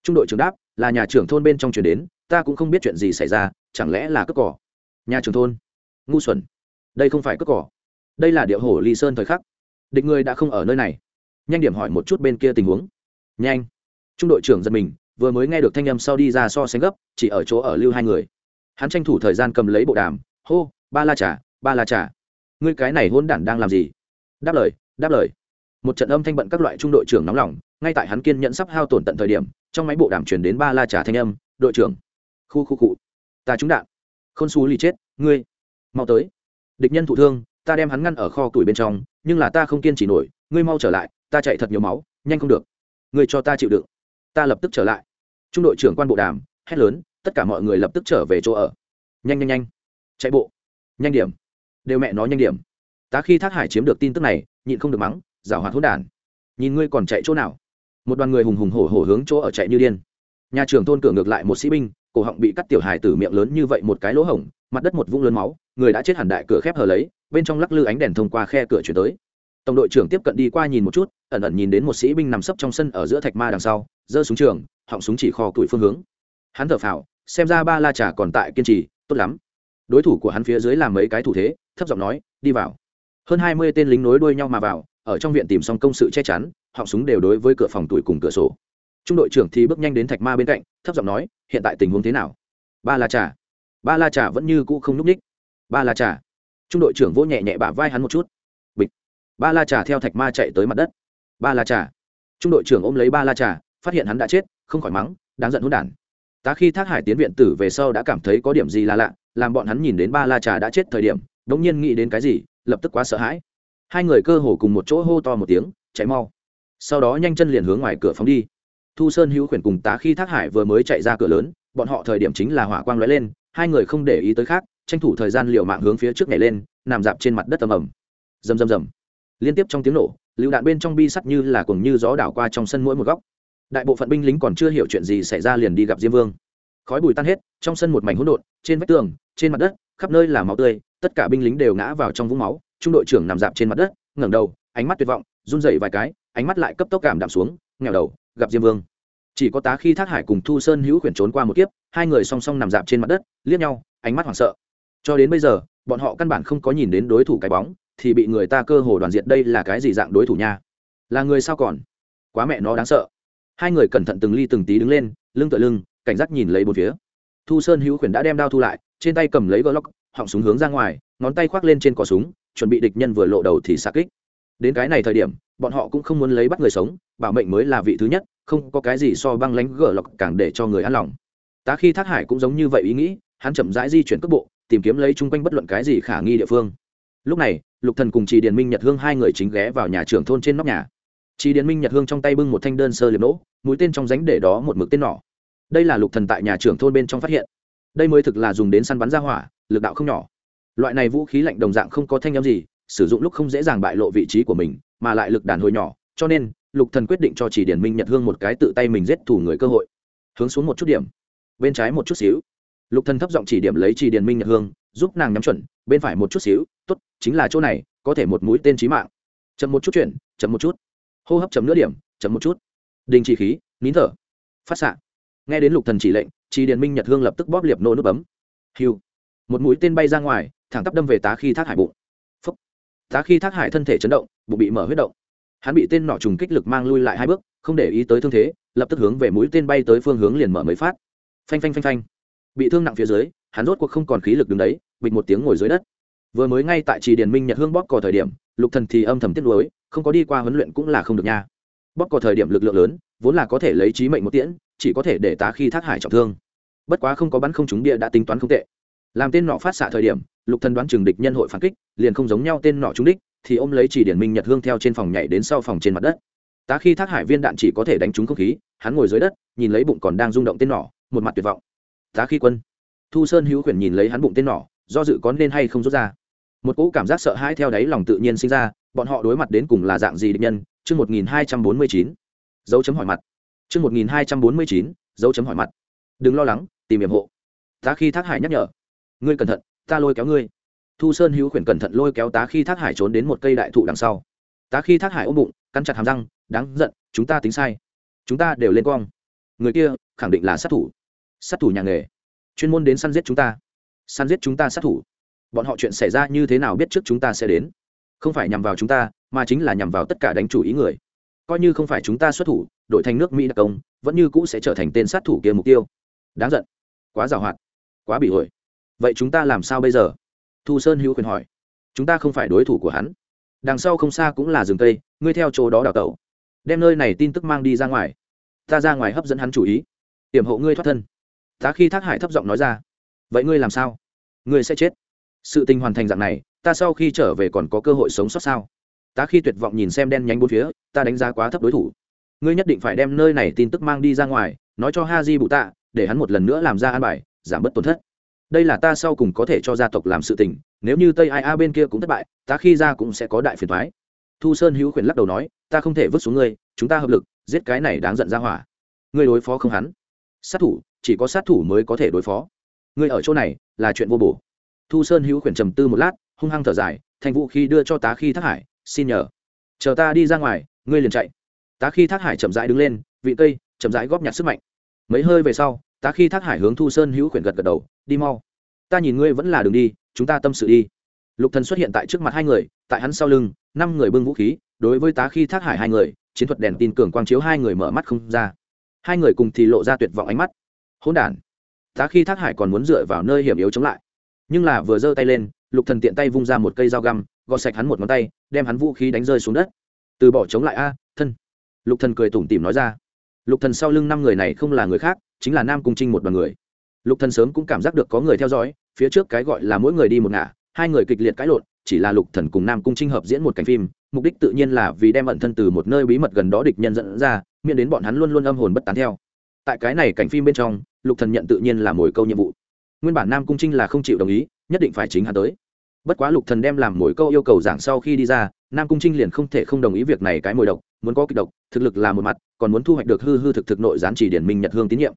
Trung đội trưởng đáp, là nhà trưởng thôn bên trong chuyển đến, ta cũng không biết chuyện gì xảy ra, chẳng lẽ là cướp cỏ? Nhà trưởng thôn. Ngu xuẩn. Đây không phải cướp cỏ. Đây là địa hổ ly sơn thời khắc. Địch người đã không ở nơi này. Nhanh điểm hỏi một chút bên kia tình huống. Nhanh. Trung đội trưởng giật mình, vừa mới nghe được thanh âm sau đi ra so sánh gấp, chỉ ở chỗ ở lưu hai người. Hắn tranh thủ thời gian cầm lấy bộ đàm hô, ba la trà, ba la trà. Ngươi cái này hôn đản đang làm gì? Đáp lời đáp lời. Một trận âm thanh bận các loại trung đội trưởng nóng lòng, ngay tại hắn kiên nhẫn sắp hao tổn tận thời điểm, trong máy bộ đàm chuyển đến ba la trà thanh âm, đội trưởng. Khu khu cụ ta trúng đạn. Khôn xú lì chết, ngươi, mau tới. Địch nhân thụ thương, ta đem hắn ngăn ở kho tuổi bên trong, nhưng là ta không kiên trì nổi, ngươi mau trở lại, ta chạy thật nhiều máu, nhanh không được. Ngươi cho ta chịu đựng. Ta lập tức trở lại. Trung đội trưởng quan bộ đàm, hét lớn, tất cả mọi người lập tức trở về chỗ ở. Nhanh nhanh nhanh chạy bộ. Nhanh điểm. Đều mẹ nó nhanh điểm. Tá khi thác hải chiếm được tin tức này, nhịn không được mắng, giảo hoạt hỗn đản. Nhìn ngươi còn chạy chỗ nào? Một đoàn người hùng hùng hổ hổ hướng chỗ ở chạy như điên. Nhà trường thôn cửa ngược lại một sĩ binh, cổ họng bị cắt tiểu hài tử miệng lớn như vậy một cái lỗ hổng, mặt đất một vũng lớn máu, người đã chết hẳn đại cửa khép hờ lấy, bên trong lắc lư ánh đèn thông qua khe cửa chuyển tới. Tổng đội trưởng tiếp cận đi qua nhìn một chút, ẩn ẩn nhìn đến một sĩ binh nằm sấp trong sân ở giữa thạch ma đằng sau, giơ súng trường, họng súng chỉ kho tuổi phương hướng. Hắn thở phào, xem ra ba la trà còn tại kiên trì, tốt lắm đối thủ của hắn phía dưới làm mấy cái thủ thế, thấp giọng nói, đi vào. Hơn hai mươi tên lính nối đuôi nhau mà vào, ở trong viện tìm xong công sự che chắn, họng súng đều đối với cửa phòng tuổi cùng cửa sổ. Trung đội trưởng thì bước nhanh đến thạch ma bên cạnh, thấp giọng nói, hiện tại tình huống thế nào? Ba la trà. Ba la trà vẫn như cũ không nhúc ních. Ba la trà. Trung đội trưởng vỗ nhẹ nhẹ bả vai hắn một chút. Bịch. Ba la trà theo thạch ma chạy tới mặt đất. Ba la trà. Trung đội trưởng ôm lấy ba la trà, phát hiện hắn đã chết, không khỏi mắng, đáng giận hôn đản. Tá khi thác hải tiến viện tử về sau đã cảm thấy có điểm gì là lạ làm bọn hắn nhìn đến ba la trà đã chết thời điểm đ ỗ n g nhiên nghĩ đến cái gì, lập tức quá sợ hãi. Hai người cơ hồ cùng một chỗ hô to một tiếng, chạy mau. Sau đó nhanh chân liền hướng ngoài cửa phóng đi. Thu sơn hữu khuyển cùng tá khi thác hải vừa mới chạy ra cửa lớn, bọn họ thời điểm chính là hỏa quang lóe lên, hai người không để ý tới khác, tranh thủ thời gian liều mạng hướng phía trước nhảy lên, nằm dạp trên mặt đất tầm ẩm rầm rầm rầm. Liên tiếp trong tiếng nổ, lựu đạn bên trong bi sắt như là cùng như gió đảo qua trong sân mỗi một góc. Đại bộ phận binh lính còn chưa hiểu chuyện gì xảy ra liền đi gặp diêm vương khói bùi tan hết, trong sân một mảnh hỗn độn, trên vách tường, trên mặt đất, khắp nơi là máu tươi, tất cả binh lính đều ngã vào trong vũng máu. Trung đội trưởng nằm dạp trên mặt đất, ngẩng đầu, ánh mắt tuyệt vọng, run rẩy vài cái, ánh mắt lại cấp tốc cảm đạm xuống nghèo đầu, gặp diêm vương. Chỉ có tá khi thác hải cùng thu sơn hữu khuyển trốn qua một kiếp, hai người song song nằm dạp trên mặt đất, liếc nhau, ánh mắt hoảng sợ. Cho đến bây giờ, bọn họ căn bản không có nhìn đến đối thủ cái bóng, thì bị người ta cơ hồ đoàn diệt đây là cái gì dạng đối thủ nha? Là người sao còn? Quá mẹ nó đáng sợ. Hai người cẩn thận từng ly từng tí đứng lên, lưng tựa lưng cảnh giác nhìn lấy bốn phía. Thu sơn hữu khuyển đã đem đao thu lại, trên tay cầm lấy gờ họng súng hướng ra ngoài, ngón tay khoác lên trên cò súng, chuẩn bị địch nhân vừa lộ đầu thì xa kích. Đến cái này thời điểm, bọn họ cũng không muốn lấy bắt người sống, bảo mệnh mới là vị thứ nhất, không có cái gì so băng lánh gờ lọc càng để cho người an lòng. Tá khi thác hải cũng giống như vậy ý nghĩ, hắn chậm rãi di chuyển cước bộ, tìm kiếm lấy chung quanh bất luận cái gì khả nghi địa phương. Lúc này, lục thần cùng chị điền minh nhật hương hai người chính ghé vào nhà trưởng thôn trên nóc nhà. Chị điền minh nhật hương trong tay bưng một thanh đơn sơ liềm nỗ, mũi tên trong ránh để đó một mực tên nỏ đây là lục thần tại nhà trưởng thôn bên trong phát hiện. Đây mới thực là dùng đến săn bắn ra hỏa, lực đạo không nhỏ. Loại này vũ khí lạnh đồng dạng không có thanh âm gì, sử dụng lúc không dễ dàng bại lộ vị trí của mình, mà lại lực đàn hồi nhỏ, cho nên, lục thần quyết định cho chỉ điển minh nhật hương một cái tự tay mình giết thủ người cơ hội. Hướng xuống một chút điểm, bên trái một chút xíu. Lục thần thấp giọng chỉ điểm lấy chỉ điển minh nhật hương, giúp nàng nhắm chuẩn, bên phải một chút xíu, tốt, chính là chỗ này, có thể một mũi tên chí mạng. Chậm một chút chuyển, chậm một chút. Hô hấp chậm nửa điểm, chậm một chút. Đình chỉ khí, nín thở. Phát sạng nghe đến lục thần chỉ lệnh chỉ điển minh nhật hương lập tức bóp liệp nô nút bấm. Hiu. Một mũi tên bay ra ngoài, thẳng tắp đâm về tá khi thác hải bụng. Phúc. Tá khi thác hải thân thể chấn động, bụng bị mở huyết động. Hắn bị tên nỏ trùng kích lực mang lui lại hai bước, không để ý tới thương thế, lập tức hướng về mũi tên bay tới phương hướng liền mở mới phát. Phanh phanh phanh phanh. Bị thương nặng phía dưới, hắn rốt cuộc không còn khí lực đứng đấy, bịch một tiếng ngồi dưới đất. Vừa mới ngay tại trì điền minh nhật hương bóp cò thời điểm, lục thần thì âm thầm tiết lối không có đi qua huấn luyện cũng là không được nha. Bóp cò thời điểm lực lượng lớn, vốn là có thể lấy trí mệnh một tiễn chỉ có thể để tá khi thác hải trọng thương. Bất quá không có bắn không trúng bia đã tính toán không tệ. Làm tên nọ phát xạ thời điểm, lục thần đoán chừng địch nhân hội phản kích, liền không giống nhau tên nọ trúng đích, thì ôm lấy chỉ điển minh nhật hương theo trên phòng nhảy đến sau phòng trên mặt đất. Tá khi thác hải viên đạn chỉ có thể đánh trúng không khí, hắn ngồi dưới đất, nhìn lấy bụng còn đang rung động tên nỏ một mặt tuyệt vọng. Tá khi quân. Thu sơn hữu khuyển nhìn lấy hắn bụng tên nỏ do dự có nên hay không rút ra. Một cỗ cảm giác sợ hãi theo đáy lòng tự nhiên sinh ra, bọn họ đối mặt đến cùng là dạng gì địch nhân? Chương một nghìn hai trăm bốn mươi chín. Dấu chấm hỏi mặt chương một nghìn hai trăm bốn mươi chín, dấu chấm hỏi mặt. Đừng lo lắng, tìm hiểm hộ. Tá khi thác hải nhắc nhở. Ngươi cẩn thận, ta lôi kéo ngươi. Thu sơn hữu khuyển cẩn thận lôi kéo tá khi thác hải trốn đến một cây đại thụ đằng sau. Tá khi thác hải ôm bụng, cắn chặt hàm răng, đáng giận, chúng ta tính sai. Chúng ta đều lên quang. Người kia, khẳng định là sát thủ. Sát thủ nhà nghề. Chuyên môn đến săn giết chúng ta. Săn giết chúng ta sát thủ. Bọn họ chuyện xảy ra như thế nào biết trước chúng ta sẽ đến. Không phải nhằm vào chúng ta, mà chính là nhằm vào tất cả đánh chủ ý người coi như không phải chúng ta xuất thủ đội thành nước mỹ đặc công, vẫn như cũ sẽ trở thành tên sát thủ kia mục tiêu. Đáng giận. Quá giàu hoạt. Quá bị ổi vậy chúng ta làm sao bây giờ? Thu sơn hữu Quyền hỏi. Chúng ta không phải đối thủ của hắn. Đằng sau không xa cũng là rừng cây, ngươi theo chỗ đó đào tẩu. Đem nơi này tin tức mang đi ra ngoài. Ta ra ngoài hấp dẫn hắn chủ ý. Hiểm hộ ngươi thoát thân. Tá khi thác hải thấp giọng nói ra. Vậy ngươi làm sao? Ngươi sẽ chết. Sự tình hoàn thành dạng này, ta sau khi trở về còn có cơ hội sống sót sao? Tá khi tuyệt vọng nhìn xem đen nhánh bốn phía, ta đánh giá quá thấp đối thủ. Ngươi nhất định phải đem nơi này tin tức mang đi ra ngoài, nói cho ha di bụ tạ để hắn một lần nữa làm ra an bài, giảm bớt tổn thất. Đây là ta sau cùng có thể cho gia tộc làm sự tình, nếu như tây ai a bên kia cũng thất bại ta khi ra cũng sẽ có đại phiền thoái thu sơn hữu khuyển lắc đầu nói, ta không thể vứt xuống ngươi, chúng ta hợp lực, giết cái này đáng giận ra hỏa. Ngươi đối phó không hắn. Sát thủ, chỉ có sát thủ mới có thể đối phó. Ngươi ở chỗ này, là chuyện vô bổ. Thu sơn hữu khuyển trầm tư một lát, hung hăng thở dài, thành vũ khi đưa cho tá khi thác hải xin nhờ. Chờ ta đi ra ngoài, ngươi liền chạy. Tá khi thác hải chậm rãi đứng lên, vị cây chậm rãi góp nhặt sức mạnh. Mấy hơi về sau, tá khi thác hải hướng thu sơn hữu khuyển gật gật đầu, đi mau. Ta nhìn ngươi vẫn là đường đi, chúng ta tâm sự đi. Lục thần xuất hiện tại trước mặt hai người, tại hắn sau lưng, năm người bưng vũ khí, đối với tá khi thác hải hai người, chiến thuật đèn tin cường quang chiếu hai người mở mắt không ra. Hai người cùng thì lộ ra tuyệt vọng ánh mắt. Hỗn đản. Tá khi thác hải còn muốn dựa vào nơi hiểm yếu chống lại. Nhưng là vừa giơ tay lên, lục thần tiện tay vung ra một cây dao găm gọt sạch hắn một ngón tay, đem hắn vũ khí đánh rơi xuống đất. Từ bỏ chống lại, a, thân. Lục thần cười tủm tỉm nói ra. Lục thần sau lưng năm người này không là người khác, chính là nam cung trinh một đoàn người. Lục thần sớm cũng cảm giác được có người theo dõi, phía trước cái gọi là mỗi người đi một ngả, hai người kịch liệt cãi lộn, chỉ là lục thần cùng nam cung trinh hợp diễn một cảnh phim, mục đích tự nhiên là vì đem ẩn thân từ một nơi bí mật gần đó địch nhân dẫn ra, miễn đến bọn hắn luôn luôn âm hồn bất tán theo. Tại cái này cảnh phim bên trong, lục thần nhận tự nhiên là mồi câu nhiệm vụ. Nguyên bản nam cung trinh là không chịu đồng ý, nhất định phải chính hắn tới bất quá lục thần đem làm mỗi câu yêu cầu giảng sau khi đi ra, nam cung trinh liền không thể không đồng ý việc này cái mồi độc, muốn có kịch độc, thực lực là một mặt, còn muốn thu hoạch được hư hư thực thực nội gián chỉ điển minh nhật hương tín nhiệm.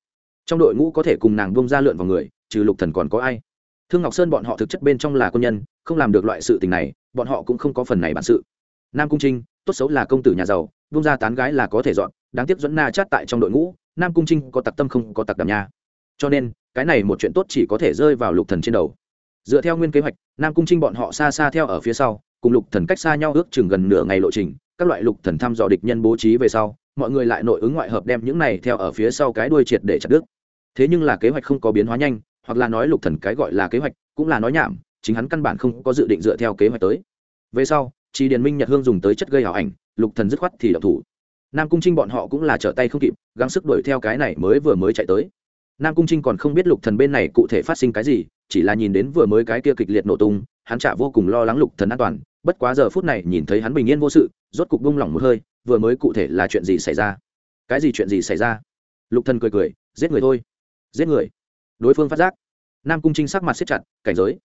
Trong đội ngũ có thể cùng nàng bông ra lượn vào người, trừ lục thần còn có ai? Thương ngọc sơn bọn họ thực chất bên trong là quân nhân, không làm được loại sự tình này, bọn họ cũng không có phần này bản sự. Nam cung trinh, tốt xấu là công tử nhà giàu bông ra tán gái là có thể dọn, đáng tiếc dẫn na chát tại trong đội ngũ, nam cung trinh có tặc tâm không có tặc đảm nha. Cho nên, cái này một chuyện tốt chỉ có thể rơi vào lục thần trên đầu dựa theo nguyên kế hoạch, nam cung trinh bọn họ xa xa theo ở phía sau, cùng lục thần cách xa nhau ước chừng gần nửa ngày lộ trình, các loại lục thần thăm dò địch nhân bố trí về sau, mọi người lại nội ứng ngoại hợp đem những này theo ở phía sau cái đuôi triệt để chặt đứt. Thế nhưng là kế hoạch không có biến hóa nhanh, hoặc là nói lục thần cái gọi là kế hoạch, cũng là nói nhảm, chính hắn căn bản không có dự định dựa theo kế hoạch tới. Về sau chỉ điền minh nhật hương dùng tới chất gây hảo ảnh, lục thần dứt khoát thì độc thủ. Nam cung trinh bọn họ cũng là trở tay không kịp, gắng sức đuổi theo cái này mới vừa mới chạy tới nam cung trinh còn không biết lục thần bên này cụ thể phát sinh cái gì, chỉ là nhìn đến vừa mới cái kia kịch liệt nổ tung, hắn chả vô cùng lo lắng lục thần an toàn, bất quá giờ phút này nhìn thấy hắn bình yên vô sự, rốt cục buông lỏng một hơi, vừa mới cụ thể là chuyện gì xảy ra? Cái gì chuyện gì xảy ra? Lục thần cười cười, giết người thôi. Giết người. Đối phương phát giác. Nam cung trinh sắc mặt siết chặt, cảnh giới.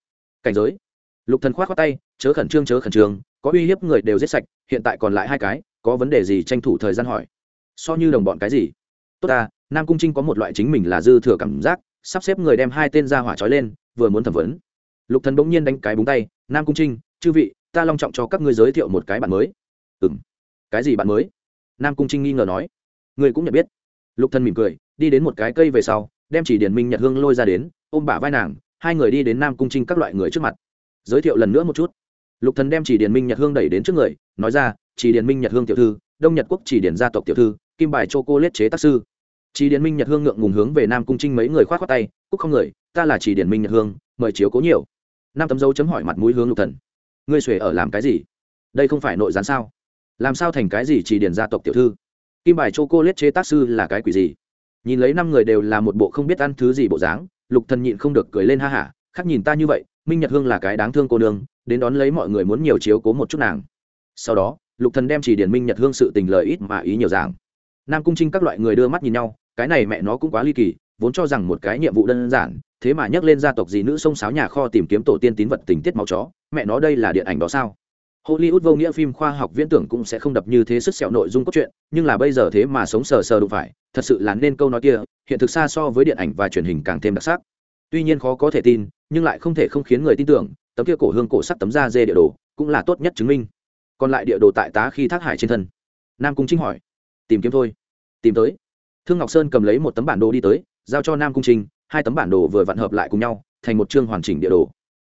Cảnh giới. Lục thần khoát khoát tay, chớ khẩn trương, chớ khẩn trương, có uy hiếp người đều giết sạch, hiện tại còn lại hai cái, có vấn đề gì tranh thủ thời gian hỏi. So như đồng bọn cái gì? Tốt ta nam cung trinh có một loại chính mình là dư thừa cảm giác, sắp xếp người đem hai tên ra hỏa trói lên, vừa muốn thẩm vấn. Lục thần bỗng nhiên đánh cái búng tay, nam cung trinh, chư vị, ta long trọng cho các ngươi giới thiệu một cái bạn mới. Ừm, cái gì bạn mới? Nam cung trinh nghi ngờ nói. Người cũng nhận biết. Lục thần mỉm cười, đi đến một cái cây về sau, đem chỉ điển minh nhật hương lôi ra đến, ôm bả vai nàng, hai người đi đến nam cung trinh các loại người trước mặt. Giới thiệu lần nữa một chút. Lục thần đem chỉ điển minh nhật hương đẩy đến trước người, nói ra, chỉ điển minh nhật hương tiểu thư, đông nhật quốc chỉ điển gia tộc tiểu thư, kim bài chô cô lết chế tác sư chỉ điển minh nhật hương ngượng ngùng hướng về nam cung trinh mấy người khoát khoát tay, cúc không người, ta là chỉ điển minh nhật hương, mời chiếu cố nhiều. Nam tấm dấu chấm hỏi mặt mũi hướng lục thần. Ngươi xuề ở làm cái gì? Đây không phải nội gián sao? Làm sao thành cái gì chỉ điển gia tộc tiểu thư? Kim bài chocolate cô lết chế tác sư là cái quỷ gì? Nhìn lấy năm người đều là một bộ không biết ăn thứ gì bộ dáng, lục thần nhịn không được cười lên ha hả khác nhìn ta như vậy, minh nhật hương là cái đáng thương cô nương, đến đón lấy mọi người muốn nhiều chiếu cố một chút nàng. Sau đó, lục thần đem chỉ điển minh nhật hương sự tình lời ít mà ý nhiều giảng nam cung trinh các loại người đưa mắt nhìn nhau cái này mẹ nó cũng quá ly kỳ, vốn cho rằng một cái nhiệm vụ đơn giản, thế mà nhắc lên gia tộc gì nữ sông sáo nhà kho tìm kiếm tổ tiên tín vật tình tiết máu chó, mẹ nó đây là điện ảnh đó sao? Hollywood vô nghĩa phim khoa học viễn tưởng cũng sẽ không đập như thế sức sẹo nội dung cốt truyện, nhưng là bây giờ thế mà sống sờ sờ đụng phải, thật sự là nên câu nói kia, hiện thực xa so với điện ảnh và truyền hình càng thêm đặc sắc. Tuy nhiên khó có thể tin, nhưng lại không thể không khiến người tin tưởng, tấm kia cổ hương cổ sắc tấm da dê địa đồ cũng là tốt nhất chứng minh. Còn lại địa đồ tại tá khi thác hải trên thân. Nam cung trinh hỏi, tìm kiếm thôi. Tìm tới thương ngọc sơn cầm lấy một tấm bản đồ đi tới giao cho nam cung trinh hai tấm bản đồ vừa vặn hợp lại cùng nhau thành một chương hoàn chỉnh địa đồ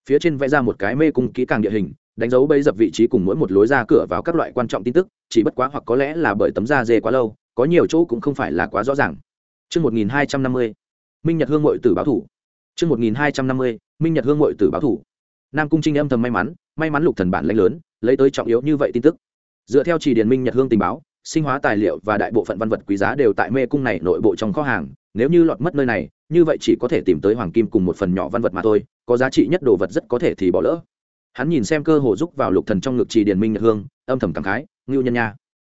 phía trên vẽ ra một cái mê cung kỹ càng địa hình đánh dấu bấy dập vị trí cùng mỗi một lối ra cửa vào các loại quan trọng tin tức chỉ bất quá hoặc có lẽ là bởi tấm da dê quá lâu có nhiều chỗ cũng không phải là quá rõ ràng Trước 1250. Minh Nhật Hương Ngụy Tử báo thủ. Trước 1250. Minh Nhật Hương Ngụy Tử báo thủ. Nam Cung Trinh âm thầm may mắn, may mắn Lục Thần bản lãnh lớn, lấy tới trọng yếu như vậy tin tức. Dựa theo chỉ điển Minh Nhật Hương tình báo, sinh hóa tài liệu và đại bộ phận văn vật quý giá đều tại mê cung này nội bộ trong kho hàng, nếu như lọt mất nơi này, như vậy chỉ có thể tìm tới hoàng kim cùng một phần nhỏ văn vật mà thôi, có giá trị nhất đồ vật rất có thể thì bỏ lỡ. Hắn nhìn xem cơ hồ giúp vào Lục Thần trong ngực trì điền Minh Nhật Hương, âm thầm cảm khái, ngưu nhân nha.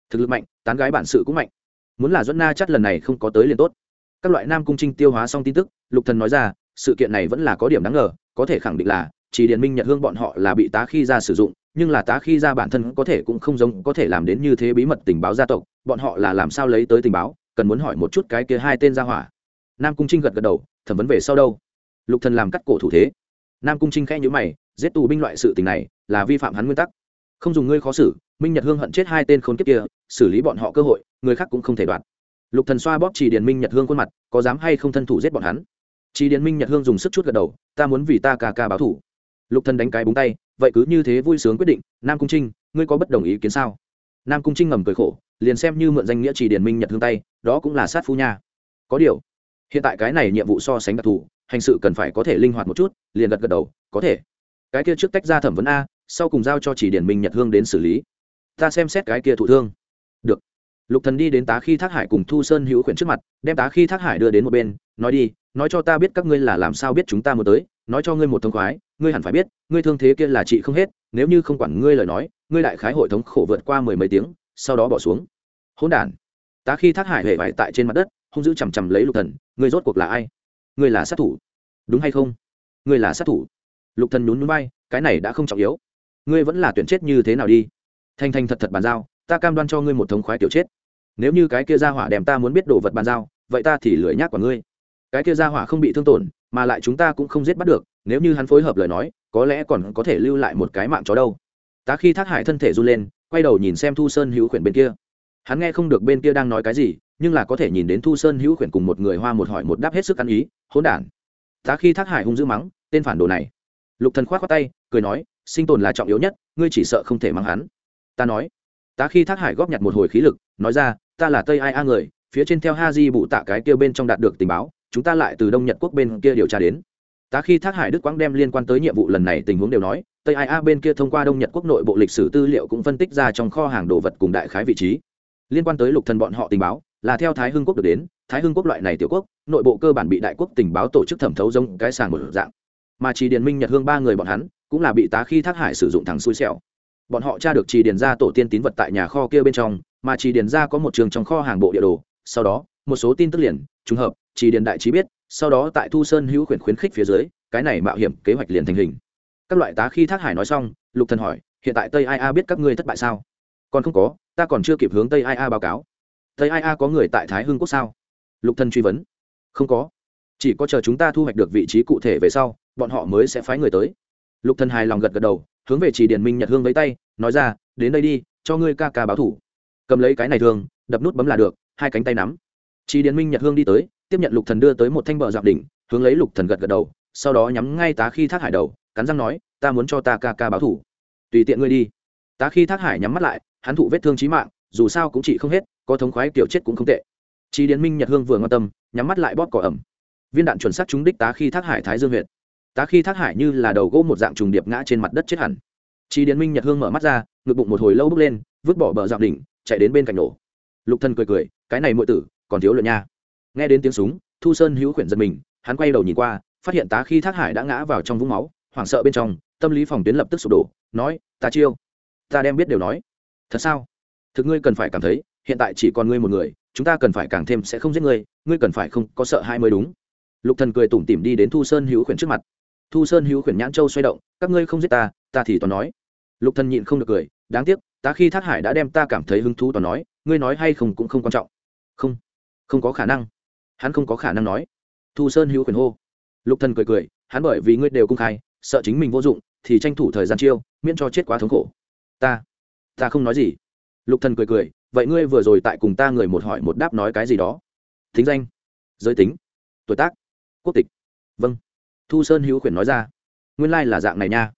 Thực lực mạnh, tán gái bản sự cũng mạnh muốn là dẫn na chắc lần này không có tới liền tốt các loại nam cung trinh tiêu hóa xong tin tức lục thần nói ra sự kiện này vẫn là có điểm đáng ngờ có thể khẳng định là chỉ điền minh nhật hương bọn họ là bị tá khi ra sử dụng nhưng là tá khi ra bản thân có thể cũng không giống, có thể làm đến như thế bí mật tình báo gia tộc, bọn họ là làm sao lấy tới tình báo, cần muốn hỏi một chút cái kia hai tên gia hỏa. Nam cung trinh gật gật đầu, thẩm vấn về sau đâu? Lục thần làm cắt cổ thủ thế. Nam cung trinh khẽ nhíu mày, giết tù binh loại sự tình này là vi phạm hắn nguyên tắc. Không dùng ngươi khó xử, minh nhật hương hận chết hai tên khốn kiếp kia, xử lý bọn họ cơ hội, người khác cũng không thể đoạt. Lục thần xoa bóp chỉ điền minh nhật hương khuôn mặt, có dám hay không thân thủ giết bọn hắn? Chỉ điền minh nhật hương dùng sức chút gật đầu, ta muốn vì ta ca ca báo thủ lục thần đánh cái búng tay vậy cứ như thế vui sướng quyết định, nam cung trinh, ngươi có bất đồng ý kiến sao? Nam cung trinh ngầm cười khổ, liền xem như mượn danh nghĩa chỉ điền minh nhật hương tay, đó cũng là sát phu nha. Có điều, hiện tại cái này nhiệm vụ so sánh đặc thù, hành sự cần phải có thể linh hoạt một chút, liền gật gật đầu, có thể. Cái kia trước tách ra thẩm vấn a, sau cùng giao cho chỉ điển minh nhật hương đến xử lý. Ta xem xét cái kia thụ thương. Được. Lục thần đi đến tá khi thác hải cùng thu sơn hữu khuyển trước mặt, đem tá khi thác hải đưa đến một bên, nói đi, nói cho ta biết các ngươi là làm sao biết chúng ta muốn tới, nói cho ngươi một thông khoái ngươi hẳn phải biết, ngươi thương thế kia là trị không hết, nếu như không quản ngươi lời nói, ngươi đại khái hội thống khổ vượt qua mười mấy tiếng, sau đó bỏ xuống. Hỗn đản. Tá khi thác hải hệ vải tại trên mặt đất, hung dữ chằm chằm lấy lục thần, ngươi rốt cuộc là ai? Ngươi là sát thủ. Đúng hay không? Ngươi là sát thủ. Lục thần nhún nhún bay cái này đã không trọng yếu. Ngươi vẫn là tuyển chết như thế nào đi? Thanh thanh thật thật bàn giao, ta cam đoan cho ngươi một thống khoái tiểu chết. Nếu như cái kia ra hỏa đem ta muốn biết đồ vật bàn giao, vậy ta thì lười nhác của ngươi. Cái kia ra hỏa không bị thương tổn, mà lại chúng ta cũng không giết bắt được nếu như hắn phối hợp lời nói, có lẽ còn có thể lưu lại một cái mạng chó đâu. Tá khi thác hải thân thể run lên, quay đầu nhìn xem thu sơn hữu khuyển bên kia. Hắn nghe không được bên kia đang nói cái gì, nhưng là có thể nhìn đến thu sơn hữu khuyển cùng một người hoa một hỏi một đáp hết sức ăn ý, hỗn đản. Tá khi thác hải hung dữ mắng, tên phản đồ này. Lục thần khoát khoát tay, cười nói, sinh tồn là trọng yếu nhất, ngươi chỉ sợ không thể mang hắn. Ta nói. Tá khi thác hải góp nhặt một hồi khí lực, nói ra, ta là tây ai a người, phía trên theo ha di bụ tạ cái kia bên trong đạt được tình báo, chúng ta lại từ đông nhật quốc bên kia điều tra đến tá khi thác hải đức quang đem liên quan tới nhiệm vụ lần này tình huống đều nói, tây ai a bên kia thông qua đông nhật quốc nội bộ lịch sử tư liệu cũng phân tích ra trong kho hàng đồ vật cùng đại khái vị trí. Liên quan tới lục thần bọn họ tình báo, là theo thái hưng quốc được đến, thái hưng quốc loại này tiểu quốc, nội bộ cơ bản bị đại quốc tình báo tổ chức thẩm thấu giống cái sàng một dạng. Mà chỉ điền minh nhật hương ba người bọn hắn, cũng là bị tá khi thác hải sử dụng thằng xui xẻo. Bọn họ tra được trì điền ra tổ tiên tín vật tại nhà kho kia bên trong, mà trì điền ra có một trường trong kho hàng bộ địa đồ, sau đó, một số tin tức liền, trùng hợp, trì điền đại trí biết sau đó tại thu sơn hữu khuyển khuyến khích phía dưới, cái này mạo hiểm kế hoạch liền thành hình. Các loại tá khi thác hải nói xong, lục thần hỏi, hiện tại tây ai a biết các ngươi thất bại sao? Còn không có, ta còn chưa kịp hướng tây ai a báo cáo. Tây ai a có người tại thái hưng quốc sao? Lục thần truy vấn. Không có. Chỉ có chờ chúng ta thu hoạch được vị trí cụ thể về sau, bọn họ mới sẽ phái người tới. Lục thần hài lòng gật gật đầu, hướng về chỉ điền minh nhật hương với tay, nói ra, đến đây đi, cho ngươi ca ca báo thủ. Cầm lấy cái này thường, đập nút bấm là được, hai cánh tay nắm. Chỉ điền minh nhật hương đi tới tiếp nhận lục thần đưa tới một thanh bờ dạp đỉnh, hướng lấy lục thần gật gật đầu, sau đó nhắm ngay tá khi thác hải đầu, cắn răng nói, ta muốn cho ta ca ca báo thủ. Tùy tiện ngươi đi. Tá khi thác hải nhắm mắt lại, hắn thụ vết thương chí mạng, dù sao cũng chỉ không hết, có thống khoái kiểu chết cũng không tệ. Chỉ điền minh nhật hương vừa ngon tâm, nhắm mắt lại bóp cỏ ẩm. Viên đạn chuẩn xác trúng đích tá khi thác hải thái dương huyện tá khi thác hải như là đầu gỗ một dạng trùng điệp ngã trên mặt đất chết hẳn. Chỉ điền minh nhật hương mở mắt ra, ngực bụng một hồi lâu bước lên, vứt bỏ bờ dạo đỉnh, chạy đến bên cạnh nổ. Lục thần cười cười, cái này muội tử, còn thiếu luyện nha nghe đến tiếng súng, thu sơn hữu khuyển giật mình, hắn quay đầu nhìn qua, phát hiện tá khi thác hải đã ngã vào trong vũng máu, hoảng sợ bên trong, tâm lý phòng tuyến lập tức sụp đổ, nói, ta chiêu, ta đem biết đều nói. Thật sao? Thực ngươi cần phải cảm thấy, hiện tại chỉ còn ngươi một người, chúng ta cần phải càng thêm sẽ không giết ngươi ngươi cần phải không có sợ hai mới đúng. Lục thần cười tủm tỉm đi đến thu sơn hữu khuyển trước mặt. Thu sơn hữu khuyển nhãn châu xoay động, các ngươi không giết ta ta thì toàn nói. Lục thần nhịn không được cười, đáng tiếc ta khi thác hải đã đem ta cảm thấy hứng thú toàn nói, ngươi nói hay không cũng không quan trọng. Không không có khả năng hắn không có khả năng nói. Thu sơn hữu quyền hô. Lục thần cười cười, hắn bởi vì ngươi đều công khai, sợ chính mình vô dụng, thì tranh thủ thời gian chiêu, miễn cho chết quá thống khổ. Ta ta không nói gì. Lục thần cười cười, vậy ngươi vừa rồi tại cùng ta người một hỏi một đáp nói cái gì đó? Thính danh, giới tính, tuổi tác, quốc tịch. Vâng. Thu sơn hữu quyền nói ra. Nguyên lai là dạng này nha.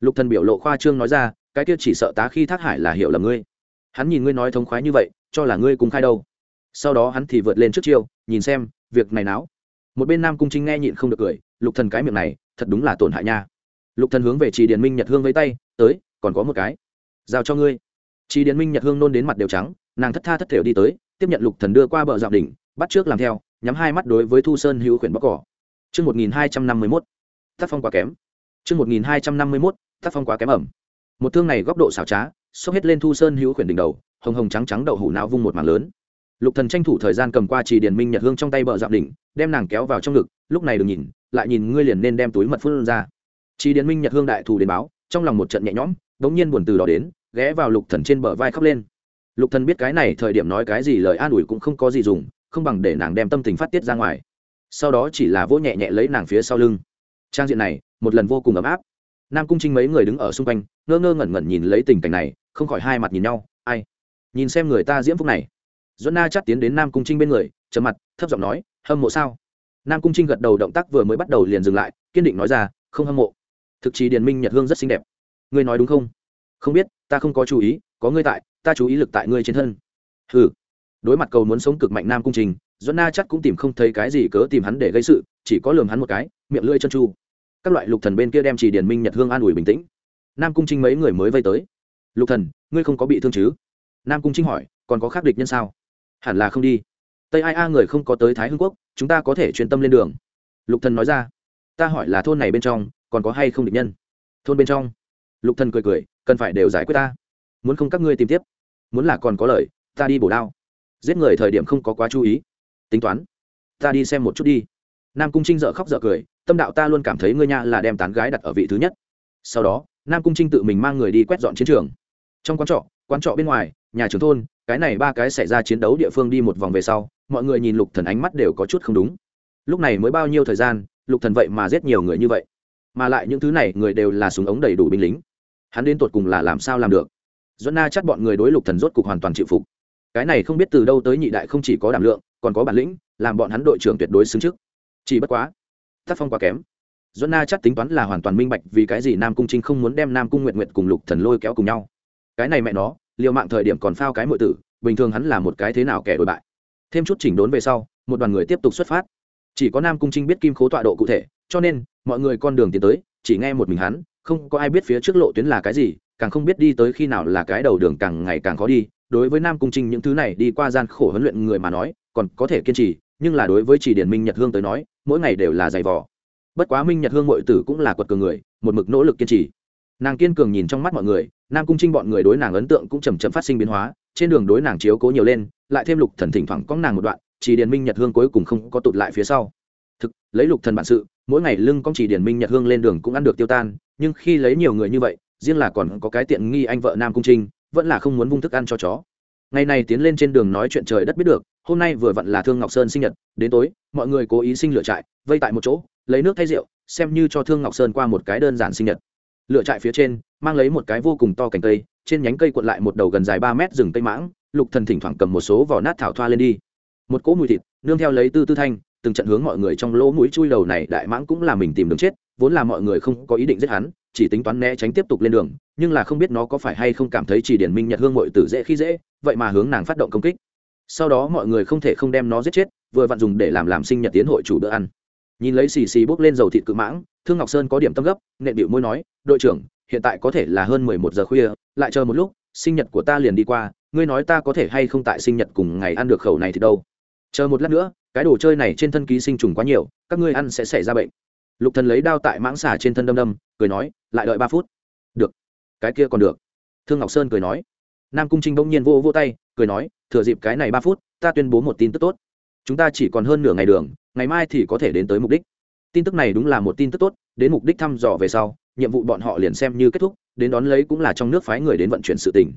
Lục thần biểu lộ khoa trương nói ra, cái kia chỉ sợ tá khi thác hải là hiểu là ngươi. Hắn nhìn ngươi nói thống khoái như vậy, cho là ngươi cùng khai đâu? Sau đó hắn thì vượt lên trước chiêu nhìn xem việc này náo một bên nam cung trinh nghe nhịn không được cười lục thần cái miệng này thật đúng là tổn hại nha lục thần hướng về trì điền minh nhật hương với tay tới còn có một cái giao cho ngươi trì điền minh nhật hương nôn đến mặt đều trắng nàng thất tha thất thểu đi tới tiếp nhận lục thần đưa qua bờ dạo đỉnh bắt trước làm theo nhắm hai mắt đối với thu sơn hữu khuyển bóc cỏ Chương 1251. Tác phong quá kém. Chương 1251. Tác phong quá kém ẩm. Một thương này góc độ xảo trá, xốc hết lên Thu Sơn hữu khuyển đỉnh đầu, hồng hồng trắng trắng đậu hủ não vung một mảng lớn. Lục Thần tranh thủ thời gian cầm qua chỉ điển minh nhật hương trong tay bờ dạo đỉnh, đem nàng kéo vào trong ngực, lúc này đừng nhìn, lại nhìn ngươi liền nên đem túi mật phun ra. Chỉ điển minh nhật hương đại thù đến báo, trong lòng một trận nhẹ nhõm, đống nhiên buồn từ đó đến, ghé vào Lục Thần trên bờ vai khóc lên. Lục Thần biết cái này thời điểm nói cái gì lời an ủi cũng không có gì dùng, không bằng để nàng đem tâm tình phát tiết ra ngoài. Sau đó chỉ là vỗ nhẹ nhẹ lấy nàng phía sau lưng. Trang diện này một lần vô cùng ấm áp. Nam cung trinh mấy người đứng ở xung quanh ngơ ngơ ngẩn ngẩn nhìn lấy tình cảnh này không khỏi hai mặt nhìn nhau ai? Nhìn xem người ta diễm phúc này dẫn na chắt tiến đến nam cung trinh bên người, trầm mặt, thấp giọng nói, hâm mộ sao? Nam cung trinh gật đầu động tác vừa mới bắt đầu liền dừng lại, kiên định nói ra, không hâm mộ. Thực chí điền minh nhật hương rất xinh đẹp. Ngươi nói đúng không? Không biết, ta không có chú ý, có ngươi tại, ta chú ý lực tại ngươi trên thân. Ừ đối mặt cầu muốn sống cực mạnh nam cung trình doãn na chắc cũng tìm không thấy cái gì cớ tìm hắn để gây sự, chỉ có lườm hắn một cái, miệng lưỡi chân chu các loại lục thần bên kia đem chỉ Điền minh nhật hương an ủi bình tĩnh. Nam cung trinh mấy người mới vây tới. Lục thần, ngươi không có bị thương chứ? Nam cung trinh hỏi, còn có khác địch nhân sao? Hẳn là không đi. Tây ai a người không có tới thái hưng quốc, chúng ta có thể chuyên tâm lên đường. Lục thần nói ra. Ta hỏi là thôn này bên trong, còn có hay không địch nhân? Thôn bên trong. Lục thần cười cười, cần phải đều giải quyết ta. Muốn không các ngươi tìm tiếp. Muốn là còn có lời, ta đi bổ đao. Giết người thời điểm không có quá chú ý. Tính toán. Ta đi xem một chút đi. Nam cung trinh dợ khóc dợ cười, tâm đạo ta luôn cảm thấy ngươi nha là đem tán gái đặt ở vị thứ nhất. Sau đó, nam cung trinh tự mình mang người đi quét dọn chiến trường. Trong quán trọ quán trọ bên ngoài nhà trưởng thôn, cái này ba cái xảy ra chiến đấu địa phương đi một vòng về sau, mọi người nhìn lục thần ánh mắt đều có chút không đúng. Lúc này mới bao nhiêu thời gian, lục thần vậy mà giết nhiều người như vậy? Mà lại những thứ này, người đều là súng ống đầy đủ binh lính. Hắn đến tột cùng là làm sao làm được? Dẫn na chắc bọn người đối lục thần rốt cục hoàn toàn chịu phục. Cái này không biết từ đâu tới nhị đại không chỉ có đảm lượng, còn có bản lĩnh, làm bọn hắn đội trưởng tuyệt đối xứng trước. Chỉ bất quá, tác phong quá kém. Dẫn na chắc tính toán là hoàn toàn minh bạch vì cái gì nam cung trinh không muốn đem nam cung nguyện nguyện cùng lục thần lôi kéo cùng nhau. Cái này mẹ nó liều mạng thời điểm còn phao cái mọi tử, bình thường hắn là một cái thế nào kẻ đổi bại. Thêm chút chỉnh đốn về sau, một đoàn người tiếp tục xuất phát. Chỉ có nam cung trinh biết kim khố tọa độ cụ thể, cho nên, mọi người con đường tiến tới, chỉ nghe một mình hắn, không có ai biết phía trước lộ tuyến là cái gì, càng không biết đi tới khi nào là cái đầu đường càng ngày càng khó đi. Đối với nam cung trinh những thứ này đi qua gian khổ huấn luyện người mà nói, còn có thể kiên trì, nhưng là đối với chỉ điển minh nhật hương tới nói, mỗi ngày đều là dày vò. Bất quá minh nhật hương ngội tử cũng là quật cường người, một mực nỗ lực kiên trì nàng kiên cường nhìn trong mắt mọi người, nam cung trinh bọn người đối nàng ấn tượng cũng chầm chậm phát sinh biến hóa, trên đường đối nàng chiếu cố nhiều lên, lại thêm lục thần thỉnh thoảng cong nàng một đoạn, chỉ điền minh nhật hương cuối cùng không có tụt lại phía sau. Thực, lấy lục thần bản sự, mỗi ngày lưng cong chỉ điền minh nhật hương lên đường cũng ăn được tiêu tan, nhưng khi lấy nhiều người như vậy, riêng là còn có cái tiện nghi anh vợ nam cung trinh, vẫn là không muốn vung thức ăn cho chó. Ngày này tiến lên trên đường nói chuyện trời đất biết được, hôm nay vừa vặn là thương ngọc sơn sinh nhật, đến tối, mọi người cố ý sinh lửa trại, vây tại một chỗ, lấy nước thay rượu, xem như cho thương ngọc sơn qua một cái đơn giản sinh nhật. Lựa trại phía trên, mang lấy một cái vô cùng to cành cây, trên nhánh cây cuộn lại một đầu gần dài ba mét rừng cây mãng, lục thần thỉnh thoảng cầm một số vỏ nát thảo thoa lên đi. Một cỗ mùi thịt, nương theo lấy tư tư thanh, từng trận hướng mọi người trong lỗ mũi chui đầu này đại mãng cũng là mình tìm đường chết, vốn là mọi người không có ý định giết hắn, chỉ tính toán né tránh tiếp tục lên đường, nhưng là không biết nó có phải hay không cảm thấy chỉ điển minh nhật hương mội tử dễ khi dễ, vậy mà hướng nàng phát động công kích. Sau đó mọi người không thể không đem nó giết chết, vừa vặn dùng để làm làm sinh nhật tiến hội chủ bữa ăn nhìn lấy xì xì bốc lên dầu thịt cự mãng, thương ngọc sơn có điểm tâm gấp, nện bịu môi nói, đội trưởng, hiện tại có thể là hơn mười một giờ khuya, lại chờ một lúc, sinh nhật của ta liền đi qua, ngươi nói ta có thể hay không tại sinh nhật cùng ngày ăn được khẩu này thì đâu? Chờ một lát nữa, cái đồ chơi này trên thân ký sinh trùng quá nhiều, các ngươi ăn sẽ xảy ra bệnh. Lục thần lấy đao tại mãng xà trên thân đâm đâm, cười nói, lại đợi ba phút. Được. Cái kia còn được. Thương ngọc sơn cười nói. Nam cung trinh bỗng nhiên vô vô tay, cười nói, thừa dịp cái này ba phút, ta tuyên bố một tin tức tốt. Chúng ta chỉ còn hơn nửa ngày đường ngày mai thì có thể đến tới mục đích. Tin tức này đúng là một tin tức tốt, đến mục đích thăm dò về sau, nhiệm vụ bọn họ liền xem như kết thúc, đến đón lấy cũng là trong nước phái người đến vận chuyển sự tình.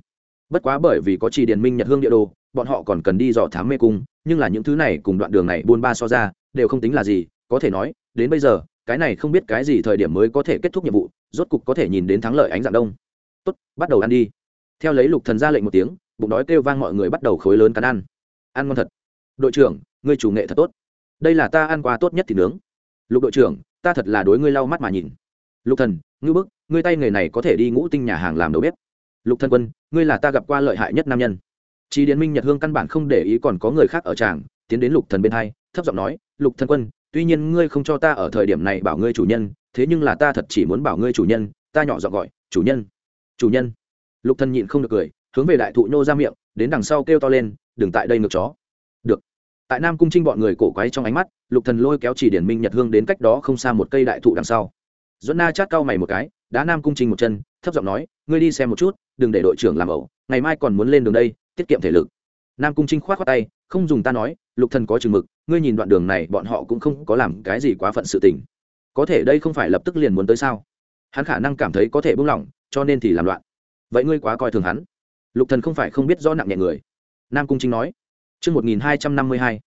Bất quá bởi vì có chỉ điền minh nhật hương địa đồ, bọn họ còn cần đi dò thám mê cung, nhưng là những thứ này cùng đoạn đường này buôn ba so ra, đều không tính là gì, có thể nói, đến bây giờ, cái này không biết cái gì thời điểm mới có thể kết thúc nhiệm vụ, rốt cục có thể nhìn đến thắng lợi ánh dạng đông. Tốt, bắt đầu ăn đi. Theo lấy lục thần ra lệnh một tiếng, bụng đói kêu vang mọi người bắt đầu khối lớn cắn ăn. Ăn ngon thật. Đội trưởng, ngươi chủ nghệ thật tốt đây là ta ăn qua tốt nhất thì nướng lục đội trưởng ta thật là đối ngươi lau mắt mà nhìn lục thần ngư bức ngươi tay nghề này có thể đi ngũ tinh nhà hàng làm đầu bếp lục thần quân ngươi là ta gặp qua lợi hại nhất nam nhân Chi Điền Minh Nhật Hương căn bản không để ý còn có người khác ở tràng, tiến đến Lục Thần bên hai, thấp giọng nói, "Lục Thần Quân, tuy nhiên ngươi không cho ta ở thời điểm này bảo ngươi chủ nhân, thế nhưng là ta thật chỉ muốn bảo ngươi chủ nhân." Ta nhỏ giọng gọi, "Chủ nhân." "Chủ nhân." Lục Thần nhịn không được cười, hướng về đại thụ nhô ra miệng, đến đằng sau kêu to lên, "Đừng tại đây ngược chó." Tại Nam Cung Trinh bọn người cổ quái trong ánh mắt, Lục Thần lôi kéo Chỉ Điển Minh Nhật Hương đến cách đó không xa một cây đại thụ đằng sau. dẫn Na chát cao mày một cái, đá Nam Cung Trinh một chân, thấp giọng nói, "Ngươi đi xem một chút, đừng để đội trưởng làm ẩu, ngày mai còn muốn lên đường đây, tiết kiệm thể lực." nam cung trinh khoát khoát tay không dùng ta nói lục thần có chừng mực ngươi nhìn đoạn đường này bọn họ cũng không có làm cái gì quá phận sự tình. Có thể đây không phải lập tức liền muốn tới sao? Hắn khả năng cảm thấy có thể buông lỏng cho nên thì làm loạn. Vậy ngươi quá coi thường hắn. Lục thần không phải không biết rõ nặng nhẹ người. Nam cung trinh nói chương một nghìn hai trăm năm mươi hai,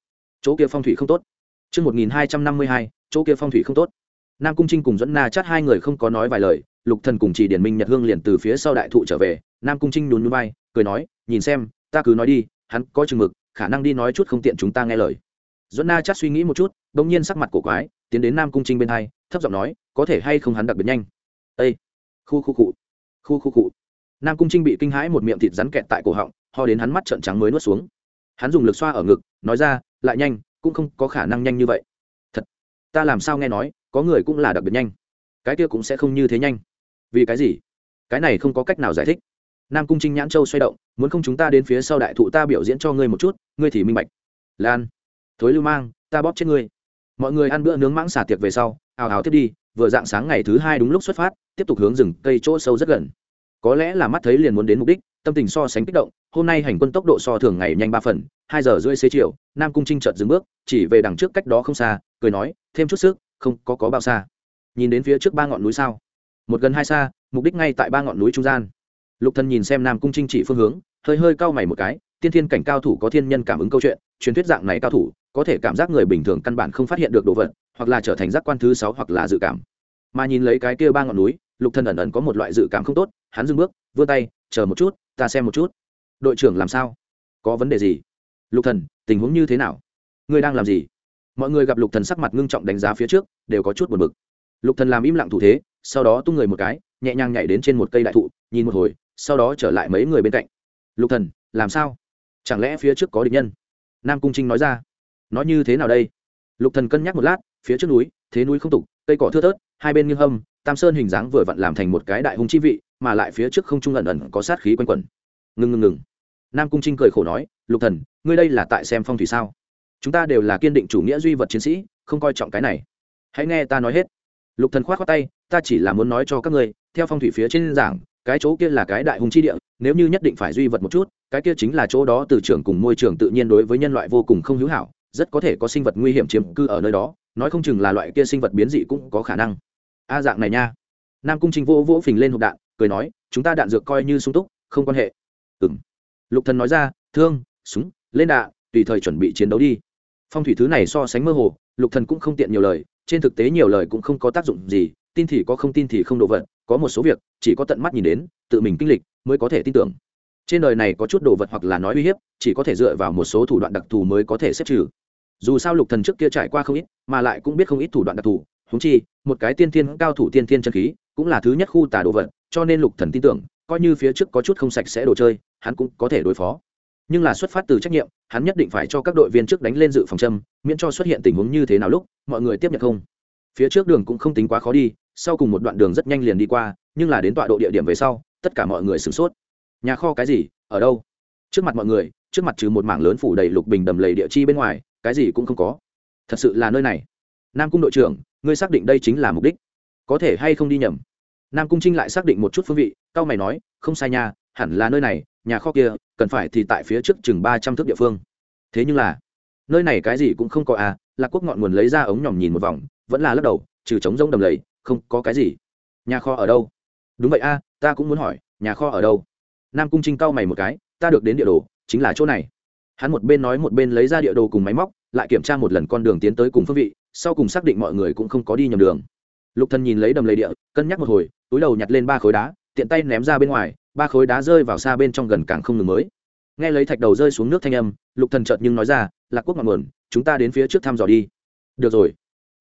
chỗ kia phong thủy không tốt. Chương một nghìn hai trăm năm mươi hai, chỗ kia phong thủy không tốt. Nam cung trinh cùng dẫn na chát hai người không có nói vài lời, lục thần cùng chỉ điển minh nhật hương liền từ phía sau đại thụ trở về, nam cung trinh nhún núi bay cười nói, nhìn xem, ta cứ nói đi, hắn có chừng mực, khả năng đi nói chút không tiện chúng ta nghe lời. Duẫn na chát suy nghĩ một chút, bỗng nhiên sắc mặt cổ quái, tiến đến nam cung trinh bên hai, thấp giọng nói, có thể hay không hắn đặc biệt nhanh? Ê, khu khu cụ khu khu cụ nam cung trinh bị kinh hãi một miệng thịt rắn kẹt tại cổ họng, ho đến hắn mắt trợn trắng mới nuốt xuống hắn dùng lực xoa ở ngực, nói ra, lại nhanh, cũng không có khả năng nhanh như vậy. Thật? Ta làm sao nghe nói, có người cũng là đặc biệt nhanh. Cái kia cũng sẽ không như thế nhanh. Vì cái gì? Cái này không có cách nào giải thích. Nam cung trinh nhãn châu xoay động, muốn không chúng ta đến phía sau đại thụ ta biểu diễn cho ngươi một chút, ngươi thì minh bạch. Lan, thối lưu mang, ta bóp chết ngươi. Mọi người ăn bữa nướng mãng xả tiệc về sau, ào ào tiếp đi, vừa dạng sáng ngày thứ hai đúng lúc xuất phát, tiếp tục hướng rừng cây chỗ sâu rất gần. Có lẽ là mắt thấy liền muốn đến mục đích tâm tình so sánh kích động, hôm nay hành quân tốc độ so thường ngày nhanh ba phần, hai giờ rưỡi xế chiều, nam cung trinh chợt dừng bước, chỉ về đằng trước cách đó không xa, cười nói, thêm chút sức, không có có bao xa. Nhìn đến phía trước ba ngọn núi sao? Một gần hai xa, mục đích ngay tại ba ngọn núi trung gian. Lục thần nhìn xem nam cung trinh chỉ phương hướng, hơi hơi cau mày một cái, tiên thiên cảnh cao thủ có thiên nhân cảm ứng câu chuyện, truyền thuyết dạng này cao thủ, có thể cảm giác người bình thường căn bản không phát hiện được đồ vật, hoặc là trở thành giác quan thứ sáu hoặc là dự cảm. Mà nhìn lấy cái kia ba ngọn núi, lục thần ẩn ẩn có một loại dự cảm không tốt, hắn dừng bước, vươn tay chờ một chút, ta xem một chút. Đội trưởng làm sao? Có vấn đề gì? Lục thần, tình huống như thế nào? Ngươi đang làm gì? Mọi người gặp lục thần sắc mặt ngưng trọng đánh giá phía trước, đều có chút buồn bực. Lục thần làm im lặng thủ thế, sau đó tung người một cái, nhẹ nhàng nhảy đến trên một cây đại thụ, nhìn một hồi, sau đó trở lại mấy người bên cạnh. Lục thần, làm sao? Chẳng lẽ phía trước có địch nhân? Nam cung trinh nói ra. Nói như thế nào đây? Lục thần cân nhắc một lát, phía trước núi, thế núi không tục, cây cỏ thưa thớt, hai bên nghiêng hâm tam sơn hình dáng vừa vặn làm thành một cái đại hung chi vị mà lại phía trước không trung ẩn ẩn có sát khí quanh quẩn. Ngừng ngừng ngừng. Nam cung trinh cười khổ nói, lục thần, ngươi đây là tại xem phong thủy sao? Chúng ta đều là kiên định chủ nghĩa duy vật chiến sĩ, không coi trọng cái này. Hãy nghe ta nói hết. Lục thần khoát khoát tay, ta chỉ là muốn nói cho các ngươi, theo phong thủy phía trên giảng, cái chỗ kia là cái đại hùng chi địa, nếu như nhất định phải duy vật một chút, cái kia chính là chỗ đó từ trường cùng môi trường tự nhiên đối với nhân loại vô cùng không hữu hảo, rất có thể có sinh vật nguy hiểm chiếm cư ở nơi đó, nói không chừng là loại kia sinh vật biến dị cũng có khả năng. A dạng này nha. Nam cung trinh vô vỗ phình lên hộp đạn cười nói, chúng ta đạn dược coi như sung túc, không quan hệ. Ừ m lục thần nói ra, thương, súng, lên đạn, tùy thời chuẩn bị chiến đấu đi. Phong thủy thứ này so sánh mơ hồ, lục thần cũng không tiện nhiều lời, trên thực tế nhiều lời cũng không có tác dụng gì, tin thì có không tin thì không đồ vật, có một số việc, chỉ có tận mắt nhìn đến, tự mình kinh lịch mới có thể tin tưởng. Trên đời này có chút đồ vật hoặc là nói uy hiếp, chỉ có thể dựa vào một số thủ đoạn đặc thù mới có thể xếp trừ. Dù sao lục thần trước kia trải qua không ít, mà lại cũng biết không ít thủ đoạn đặc thù húng chi, một cái tiên thiên, cao thủ tiên thiên chân khí, cũng là thứ nhất khu tà đồ vật cho nên lục thần tin tưởng, coi như phía trước có chút không sạch sẽ đồ chơi, hắn cũng có thể đối phó. Nhưng là xuất phát từ trách nhiệm, hắn nhất định phải cho các đội viên trước đánh lên dự phòng châm, miễn cho xuất hiện tình huống như thế nào lúc, mọi người tiếp nhận không. Phía trước đường cũng không tính quá khó đi, sau cùng một đoạn đường rất nhanh liền đi qua, nhưng là đến tọa độ địa điểm về sau, tất cả mọi người sửng sốt. Nhà kho cái gì, ở đâu? Trước mặt mọi người, trước mặt trừ một mảng lớn phủ đầy lục bình đầm lầy địa chi bên ngoài, cái gì cũng không có. Thật sự là nơi này. Nam cung đội trưởng, ngươi xác định đây chính là mục đích. Có thể hay không đi nhầm? Nam cung trinh lại xác định một chút phương vị cao mày nói, không sai nha, hẳn là nơi này, nhà kho kia, cần phải thì tại phía trước chừng ba trăm thước địa phương. Thế nhưng là, nơi này cái gì cũng không có à lạc quốc ngọn nguồn lấy ra ống nhòm nhìn một vòng, vẫn là lắc đầu, trừ trống rông đầm lầy, không có cái gì. Nhà kho ở đâu? Đúng vậy a, ta cũng muốn hỏi, nhà kho ở đâu? Nam cung trinh cau mày một cái, ta được đến địa đồ, chính là chỗ này. Hắn một bên nói một bên lấy ra địa đồ cùng máy móc, lại kiểm tra một lần con đường tiến tới cùng phương vị, sau cùng xác định mọi người cũng không có đi nhầm đường lục thần nhìn lấy đầm lầy địa, cân nhắc một hồi, túi đầu nhặt lên ba khối đá, tiện tay ném ra bên ngoài, ba khối đá rơi vào xa bên trong gần càng không ngừng mới. Nghe lấy thạch đầu rơi xuống nước thanh âm, lục thần chợt nhưng nói ra, lạc quốc ngọn nguồn, chúng ta đến phía trước thăm dò đi. Được rồi.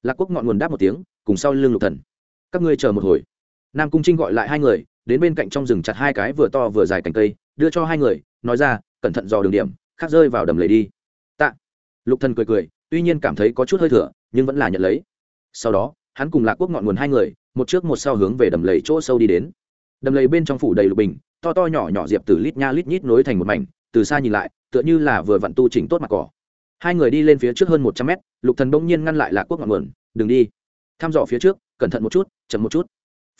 Lạc quốc ngọn nguồn đáp một tiếng, cùng sau lưng lục thần. Các ngươi chờ một hồi. Nam cung trinh gọi lại hai người, đến bên cạnh trong rừng chặt hai cái vừa to vừa dài cành cây, đưa cho hai người, nói ra, cẩn thận dò đường điểm, khác rơi vào đầm lầy đi. Tạ. Lục thần cười cười, tuy nhiên cảm thấy có chút hơi thừa nhưng vẫn là nhận lấy. Sau đó hắn cùng lạc quốc ngọn nguồn hai người, một trước một sau hướng về đầm lầy chỗ sâu đi đến. Đầm lầy bên trong phủ đầy lục bình, to to nhỏ nhỏ diệp từ lít nha lít nhít nối thành một mảnh, từ xa nhìn lại, tựa như là vừa vặn tu chỉnh tốt mặt cỏ. Hai người đi lên phía trước hơn một trăm mét, lục thần bỗng nhiên ngăn lại lạc quốc ngọn nguồn, đừng đi. Thăm dò phía trước, cẩn thận một chút, chậm một chút.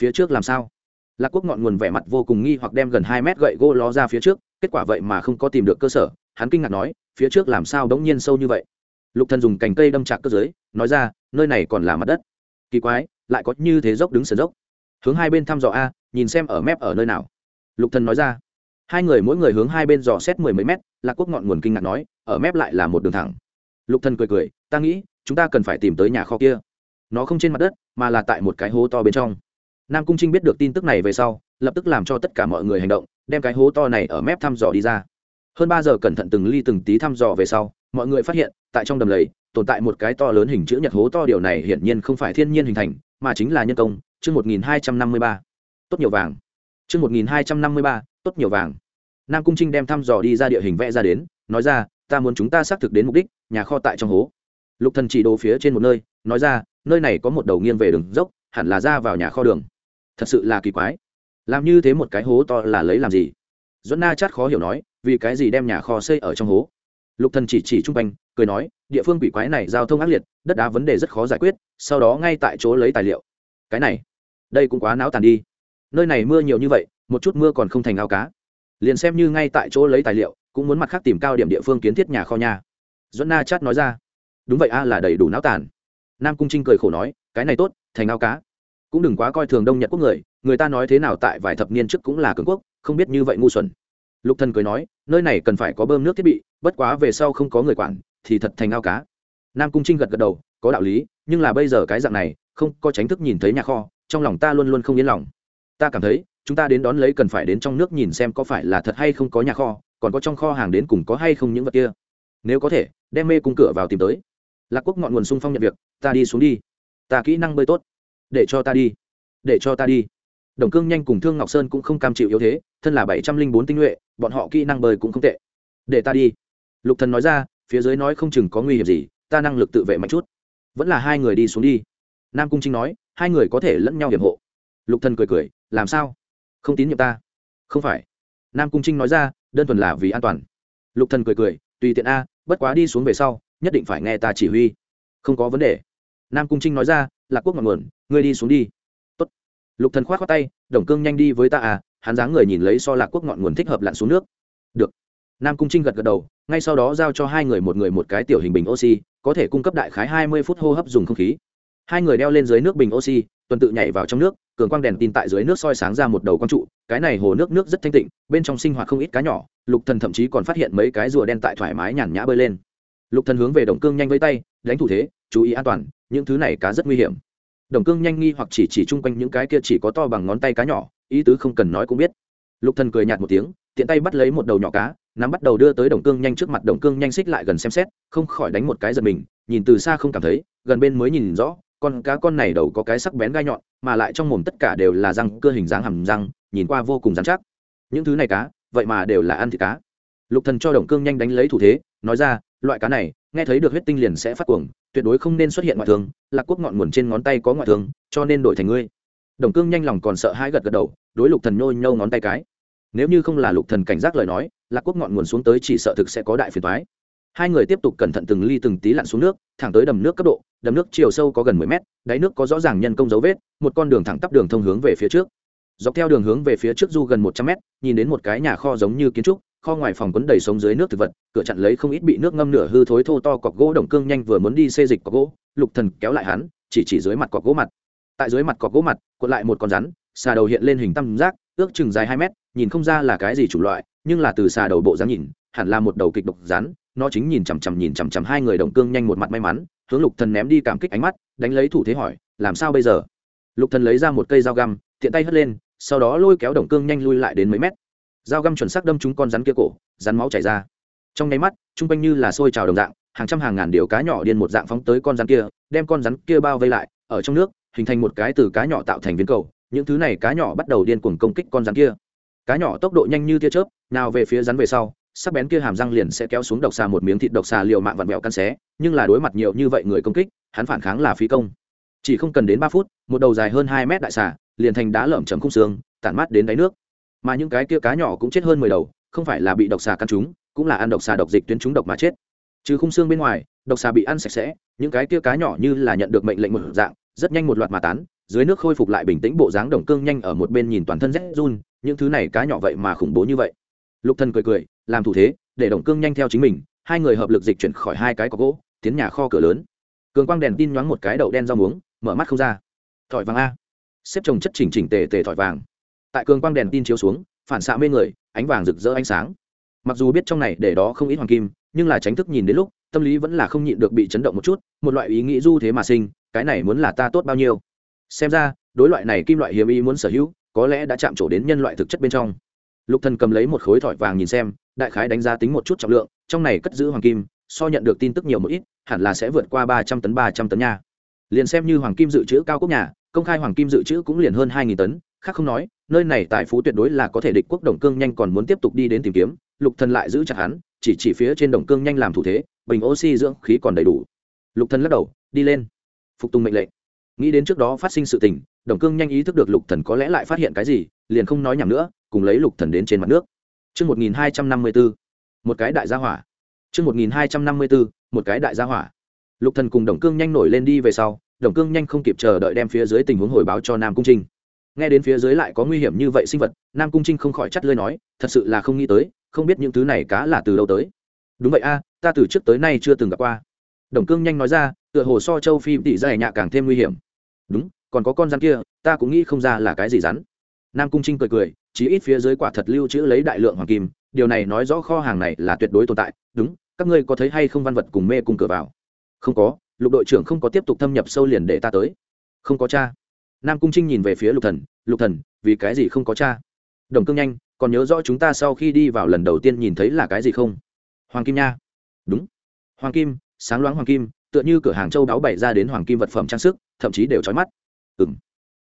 Phía trước làm sao? Lạc quốc ngọn nguồn vẻ mặt vô cùng nghi hoặc đem gần hai mét gậy gỗ ló ra phía trước, kết quả vậy mà không có tìm được cơ sở, hắn kinh ngạc nói, phía trước làm sao đống nhiên sâu như vậy? Lục thần dùng cành cây đâm chặt cơ giới, nói ra, nơi này còn là mặt đất kỳ quái, lại có như thế dốc đứng sườn dốc. Hướng hai bên thăm dò a, nhìn xem ở mép ở nơi nào. Lục thần nói ra. Hai người mỗi người hướng hai bên dò xét mười mấy mét, lạc quốc ngọn nguồn kinh ngạc nói, ở mép lại là một đường thẳng. Lục thần cười cười, ta nghĩ, chúng ta cần phải tìm tới nhà kho kia. Nó không trên mặt đất, mà là tại một cái hố to bên trong. Nam cung trinh biết được tin tức này về sau, lập tức làm cho tất cả mọi người hành động, đem cái hố to này ở mép thăm dò đi ra. Hơn ba giờ cẩn thận từng ly từng tí thăm dò về sau, mọi người phát hiện, tại trong đầm lầy tồn tại một cái to lớn hình chữ nhật hố to, điều này hiển nhiên không phải thiên nhiên hình thành, mà chính là nhân công. Chương một nghìn hai trăm năm mươi ba, tốt nhiều vàng. Chương một nghìn hai trăm năm mươi ba, tốt nhiều vàng. Nam cung trinh đem thăm dò đi ra địa hình vẽ ra đến, nói ra, ta muốn chúng ta xác thực đến mục đích, nhà kho tại trong hố. Lục thần chỉ đồ phía trên một nơi, nói ra, nơi này có một đầu nghiêng về đường dốc, hẳn là ra vào nhà kho đường. Thật sự là kỳ quái. Làm như thế một cái hố to là lấy làm gì? Dẫn na chát khó hiểu nói, vì cái gì đem nhà kho xây ở trong hố? Lục thần chỉ chỉ Trung quanh, cười nói, địa phương quỷ quái này giao thông ác liệt, đất đá vấn đề rất khó giải quyết, sau đó ngay tại chỗ lấy tài liệu. Cái này, đây cũng quá náo tàn đi. Nơi này mưa nhiều như vậy, một chút mưa còn không thành ao cá. Liền xem như ngay tại chỗ lấy tài liệu, cũng muốn mặt khác tìm cao điểm địa phương kiến thiết nhà kho nhà dẫn na chát nói ra. Đúng vậy a, là đầy đủ náo tàn. Nam cung trinh cười khổ nói, cái này tốt, thành ao cá. Cũng đừng quá coi thường đông nhật quốc người người ta nói thế nào tại vài thập niên trước cũng là cường quốc, không biết như vậy ngu xuẩn lục thần cười nói, nơi này cần phải có bơm nước thiết bị, bất quá về sau không có người quản, thì thật thành ao cá. Nam cung trinh gật gật đầu, có đạo lý, nhưng là bây giờ cái dạng này, không có tránh thức nhìn thấy nhà kho, trong lòng ta luôn luôn không yên lòng. Ta cảm thấy, chúng ta đến đón lấy cần phải đến trong nước nhìn xem có phải là thật hay không có nhà kho, còn có trong kho hàng đến cùng có hay không những vật kia. Nếu có thể, đem mê cung cửa vào tìm tới. Lạc quốc ngọn nguồn sung phong nhận việc, ta đi xuống đi. Ta kỹ năng bơi tốt. Để cho ta đi. Để cho ta đi đồng cương nhanh cùng thương ngọc sơn cũng không cam chịu yếu thế, thân là bảy trăm linh bốn tinh nhuệ, bọn họ kỹ năng bơi cũng không tệ. Để ta đi. Lục thần nói ra, phía dưới nói không chừng có nguy hiểm gì, ta năng lực tự vệ mạnh chút. Vẫn là hai người đi xuống đi. Nam cung trinh nói, hai người có thể lẫn nhau hiểm hộ. Lục thần cười cười, làm sao? Không tín nhiệm ta. Không phải. Nam cung trinh nói ra, đơn thuần là vì an toàn. Lục thần cười cười, tùy tiện a, bất quá đi xuống về sau, nhất định phải nghe ta chỉ huy. Không có vấn đề. Nam cung trinh nói ra, lạc quốc ngọn nguồn, ngươi đi xuống đi lục thần khoát khoát tay, đồng cương nhanh đi với ta à hắn dáng người nhìn lấy so lạc quốc ngọn nguồn thích hợp lặn xuống nước. Được. Nam cung trinh gật gật đầu, ngay sau đó giao cho hai người một người một cái tiểu hình bình oxy, có thể cung cấp đại khái hai mươi phút hô hấp dùng không khí. Hai người đeo lên dưới nước bình oxy, tuần tự nhảy vào trong nước, cường quang đèn tin tại dưới nước soi sáng ra một đầu quang trụ, cái này hồ nước nước rất thanh tịnh, bên trong sinh hoạt không ít cá nhỏ, lục thần thậm chí còn phát hiện mấy cái rùa đen tại thoải mái nhàn nhã bơi lên. Lục thần hướng về đồng cương nhanh với tay, đánh thủ thế, chú ý an toàn, những thứ này cá rất nguy hiểm đồng cương nhanh nghi hoặc chỉ chỉ chung quanh những cái kia chỉ có to bằng ngón tay cá nhỏ, ý tứ không cần nói cũng biết. Lục thần cười nhạt một tiếng, tiện tay bắt lấy một đầu nhỏ cá, nắm bắt đầu đưa tới đồng cương nhanh trước mặt đồng cương nhanh xích lại gần xem xét, không khỏi đánh một cái giật mình, nhìn từ xa không cảm thấy, gần bên mới nhìn rõ, con cá con này đầu có cái sắc bén gai nhọn, mà lại trong mồm tất cả đều là răng, cơ hình dáng hầm răng, nhìn qua vô cùng dán chắc. Những thứ này cá, vậy mà đều là ăn thịt cá. Lục thần cho đồng cương nhanh đánh lấy thủ thế, nói ra loại cá này, nghe thấy được huyết tinh liền sẽ phát cuồng, tuyệt đối không nên xuất hiện ngoại thương, lạc quốc ngọn nguồn trên ngón tay có ngoại thương, cho nên đổi thành ngươi. Đồng cương nhanh lòng còn sợ hãi gật gật đầu, đối lục thần nhôi nhâu ngón tay cái. Nếu như không là lục thần cảnh giác lời nói, lạc quốc ngọn nguồn xuống tới chỉ sợ thực sẽ có đại phiền toái. Hai người tiếp tục cẩn thận từng ly từng tí lặn xuống nước, thẳng tới đầm nước cấp độ, đầm nước chiều sâu có gần mười mét, đáy nước có rõ ràng nhân công dấu vết, một con đường thẳng tắp đường thông hướng về phía trước. Dọc theo đường hướng về phía trước du gần một trăm mét, nhìn đến một cái nhà kho giống như kiến trúc kho ngoài phòng quấn đầy sống dưới nước thực vật, cửa chặn lấy không ít bị nước ngâm nửa hư thối thô to cọc gỗ đồng cương nhanh vừa muốn đi xê dịch cọc gỗ, lục thần kéo lại hắn, chỉ chỉ dưới mặt cọc gỗ mặt. Tại dưới mặt cọc gỗ mặt, cuộn lại một con rắn, xà đầu hiện lên hình tam giác, ước chừng dài hai mét, nhìn không ra là cái gì chủ loại, nhưng là từ xà đầu bộ dáng nhìn, hẳn là một đầu kịch độc rắn, nó chính nhìn chằm chằm nhìn chằm chằm hai người đồng cương nhanh một mặt may mắn, hướng lục thần ném đi cảm kích ánh mắt, đánh lấy thủ thế hỏi, làm sao bây giờ? Lục thần lấy ra một cây dao găm, tiện tay hất lên, sau đó lôi kéo đồng cương nhanh lui lại đến mấy mét dao găm chuẩn xác đâm trúng con rắn kia cổ, rắn máu chảy ra. Trong nháy mắt, trung quanh như là sôi trào đồng dạng, hàng trăm hàng ngàn điều cá nhỏ điên một dạng phóng tới con rắn kia, đem con rắn kia bao vây lại, ở trong nước, hình thành một cái từ cá nhỏ tạo thành viên cầu, những thứ này cá nhỏ bắt đầu điên cuồng công kích con rắn kia. Cá nhỏ tốc độ nhanh như tia chớp, nào về phía rắn về sau, sắc bén kia hàm răng liền sẽ kéo xuống độc xà một miếng thịt độc xà liều mạng vặn vẹo căn xé, nhưng là đối mặt nhiều như vậy người công kích, hắn phản kháng là phí công. Chỉ không cần đến ba phút, một đầu dài hơn hai mét đại xà, liền thành đá lởm chấm khung xương, tản mát đến đáy nước mà những cái kia cá nhỏ cũng chết hơn mười đầu, không phải là bị độc xà căn chúng, cũng là ăn độc xà độc dịch tuyến chúng độc mà chết. Trừ khung xương bên ngoài, độc xà bị ăn sạch sẽ, những cái kia cá nhỏ như là nhận được mệnh lệnh một dạng, rất nhanh một loạt mà tán, dưới nước khôi phục lại bình tĩnh bộ dáng đồng cương nhanh ở một bên nhìn toàn thân rét run, những thứ này cá nhỏ vậy mà khủng bố như vậy. Lục thần cười cười, làm thủ thế, để đồng cương nhanh theo chính mình, hai người hợp lực dịch chuyển khỏi hai cái có gỗ, tiến nhà kho cửa lớn. Cường quang đèn tin nhoáng một cái đậu đen rau muống, mở mắt không ra. Thỏi vàng a. Xếp chồng chất chỉnh chỉnh tề tề thỏi vàng tại cường quang đèn tin chiếu xuống, phản xạ mê người, ánh vàng rực rỡ ánh sáng. Mặc dù biết trong này để đó không ít hoàng kim, nhưng là tránh thức nhìn đến lúc, tâm lý vẫn là không nhịn được bị chấn động một chút, một loại ý nghĩ du thế mà sinh, cái này muốn là ta tốt bao nhiêu? Xem ra, đối loại này kim loại hiếm ý muốn sở hữu, có lẽ đã chạm trổ đến nhân loại thực chất bên trong. Lục thần cầm lấy một khối thỏi vàng nhìn xem, đại khái đánh giá tính một chút trọng lượng, trong này cất giữ hoàng kim, so nhận được tin tức nhiều một ít, hẳn là sẽ vượt qua ba trăm tấn, ba trăm tấn nha. Liền xem như hoàng kim dự trữ cao quốc nhà, công khai hoàng kim dự trữ cũng liền hơn hai nghìn tấn khác không nói nơi này tài phú tuyệt đối là có thể địch quốc đồng cương nhanh còn muốn tiếp tục đi đến tìm kiếm lục thần lại giữ chặt hắn chỉ chỉ phía trên đồng cương nhanh làm thủ thế bình oxy dưỡng khí còn đầy đủ lục thần lắc đầu đi lên phục tùng mệnh lệnh nghĩ đến trước đó phát sinh sự tình đồng cương nhanh ý thức được lục thần có lẽ lại phát hiện cái gì liền không nói nhảm nữa cùng lấy lục thần đến trên mặt nước chương 1254, một cái đại gia hỏa. chương 1254, một cái đại gia hỏa. Lục Thần cùng Đồng Cương nhanh nổi lên đi về sau, Đồng Cương nhanh không kịp chờ đợi đem phía dưới tình huống hồi báo cho Nam Cung Trinh. Nghe đến phía dưới lại có nguy hiểm như vậy sinh vật, Nam Cung Trinh không khỏi chắt lưỡi nói, thật sự là không nghĩ tới, không biết những thứ này cá là từ đâu tới. Đúng vậy a, ta từ trước tới nay chưa từng gặp qua. Đồng Cương nhanh nói ra, tựa hồ so châu phi tỷ dài nhạ càng thêm nguy hiểm. Đúng, còn có con rắn kia, ta cũng nghĩ không ra là cái gì rắn. Nam Cung Trinh cười cười, chỉ ít phía dưới quả thật lưu trữ lấy đại lượng hoàng kim, điều này nói rõ kho hàng này là tuyệt đối tồn tại, đúng, các ngươi có thấy hay không văn vật cùng mê cùng cửa vào? Không có, lục đội trưởng không có tiếp tục thâm nhập sâu liền để ta tới không có cha nam cung trinh nhìn về phía lục thần lục thần, vì cái gì không có cha? Đồng cương nhanh, còn nhớ rõ chúng ta sau khi đi vào lần đầu tiên nhìn thấy là cái gì không? Hoàng kim nha. Đúng. Hoàng kim, sáng loáng hoàng kim, tựa như cửa hàng châu đáo bày ra đến hoàng kim vật phẩm trang sức, thậm chí đều trói mắt. Ừ m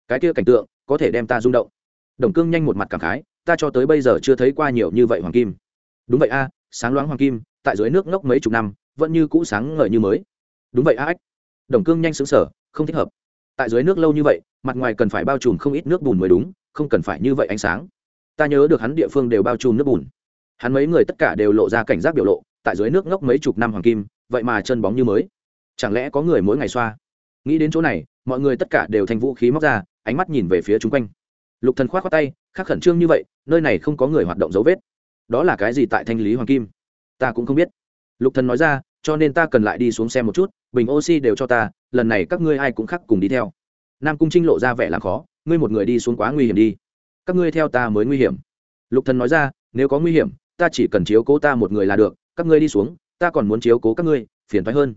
cái kia cảnh tượng, có thể đem ta rung động. Đồng cương nhanh một mặt cảm khái, ta cho tới bây giờ chưa thấy qua nhiều như vậy hoàng kim. Đúng vậy a, sáng loáng hoàng kim, tại dưới nước ngốc mấy chục năm, vẫn như cũ sáng ngời như mới. Đúng vậy a ách. Đồng cương nhanh xứng sở không thích hợp tại dưới nước lâu như vậy, mặt ngoài cần phải bao trùm không ít nước bùn mới đúng, không cần phải như vậy ánh sáng. Ta nhớ được hắn địa phương đều bao trùm nước bùn. Hắn mấy người tất cả đều lộ ra cảnh giác biểu lộ, tại dưới nước ngốc mấy chục năm hoàng kim, vậy mà chân bóng như mới. Chẳng lẽ có người mỗi ngày xoa? Nghĩ đến chỗ này, mọi người tất cả đều thành vũ khí móc ra, ánh mắt nhìn về phía chung quanh. Lục thần khoát khoát tay khắc khẩn trương như vậy, nơi này không có người hoạt động dấu vết. Đó là cái gì tại thanh lý hoàng kim? Ta cũng không biết. Lục thần nói ra cho nên ta cần lại đi xuống xem một chút, bình oxy đều cho ta, lần này các ngươi ai cũng khắc cùng đi theo. Nam cung trinh lộ ra vẻ làm khó, ngươi một người đi xuống quá nguy hiểm đi. Các ngươi theo ta mới nguy hiểm. Lục thần nói ra, nếu có nguy hiểm, ta chỉ cần chiếu cố ta một người là được, các ngươi đi xuống, ta còn muốn chiếu cố các ngươi, phiền thoái hơn.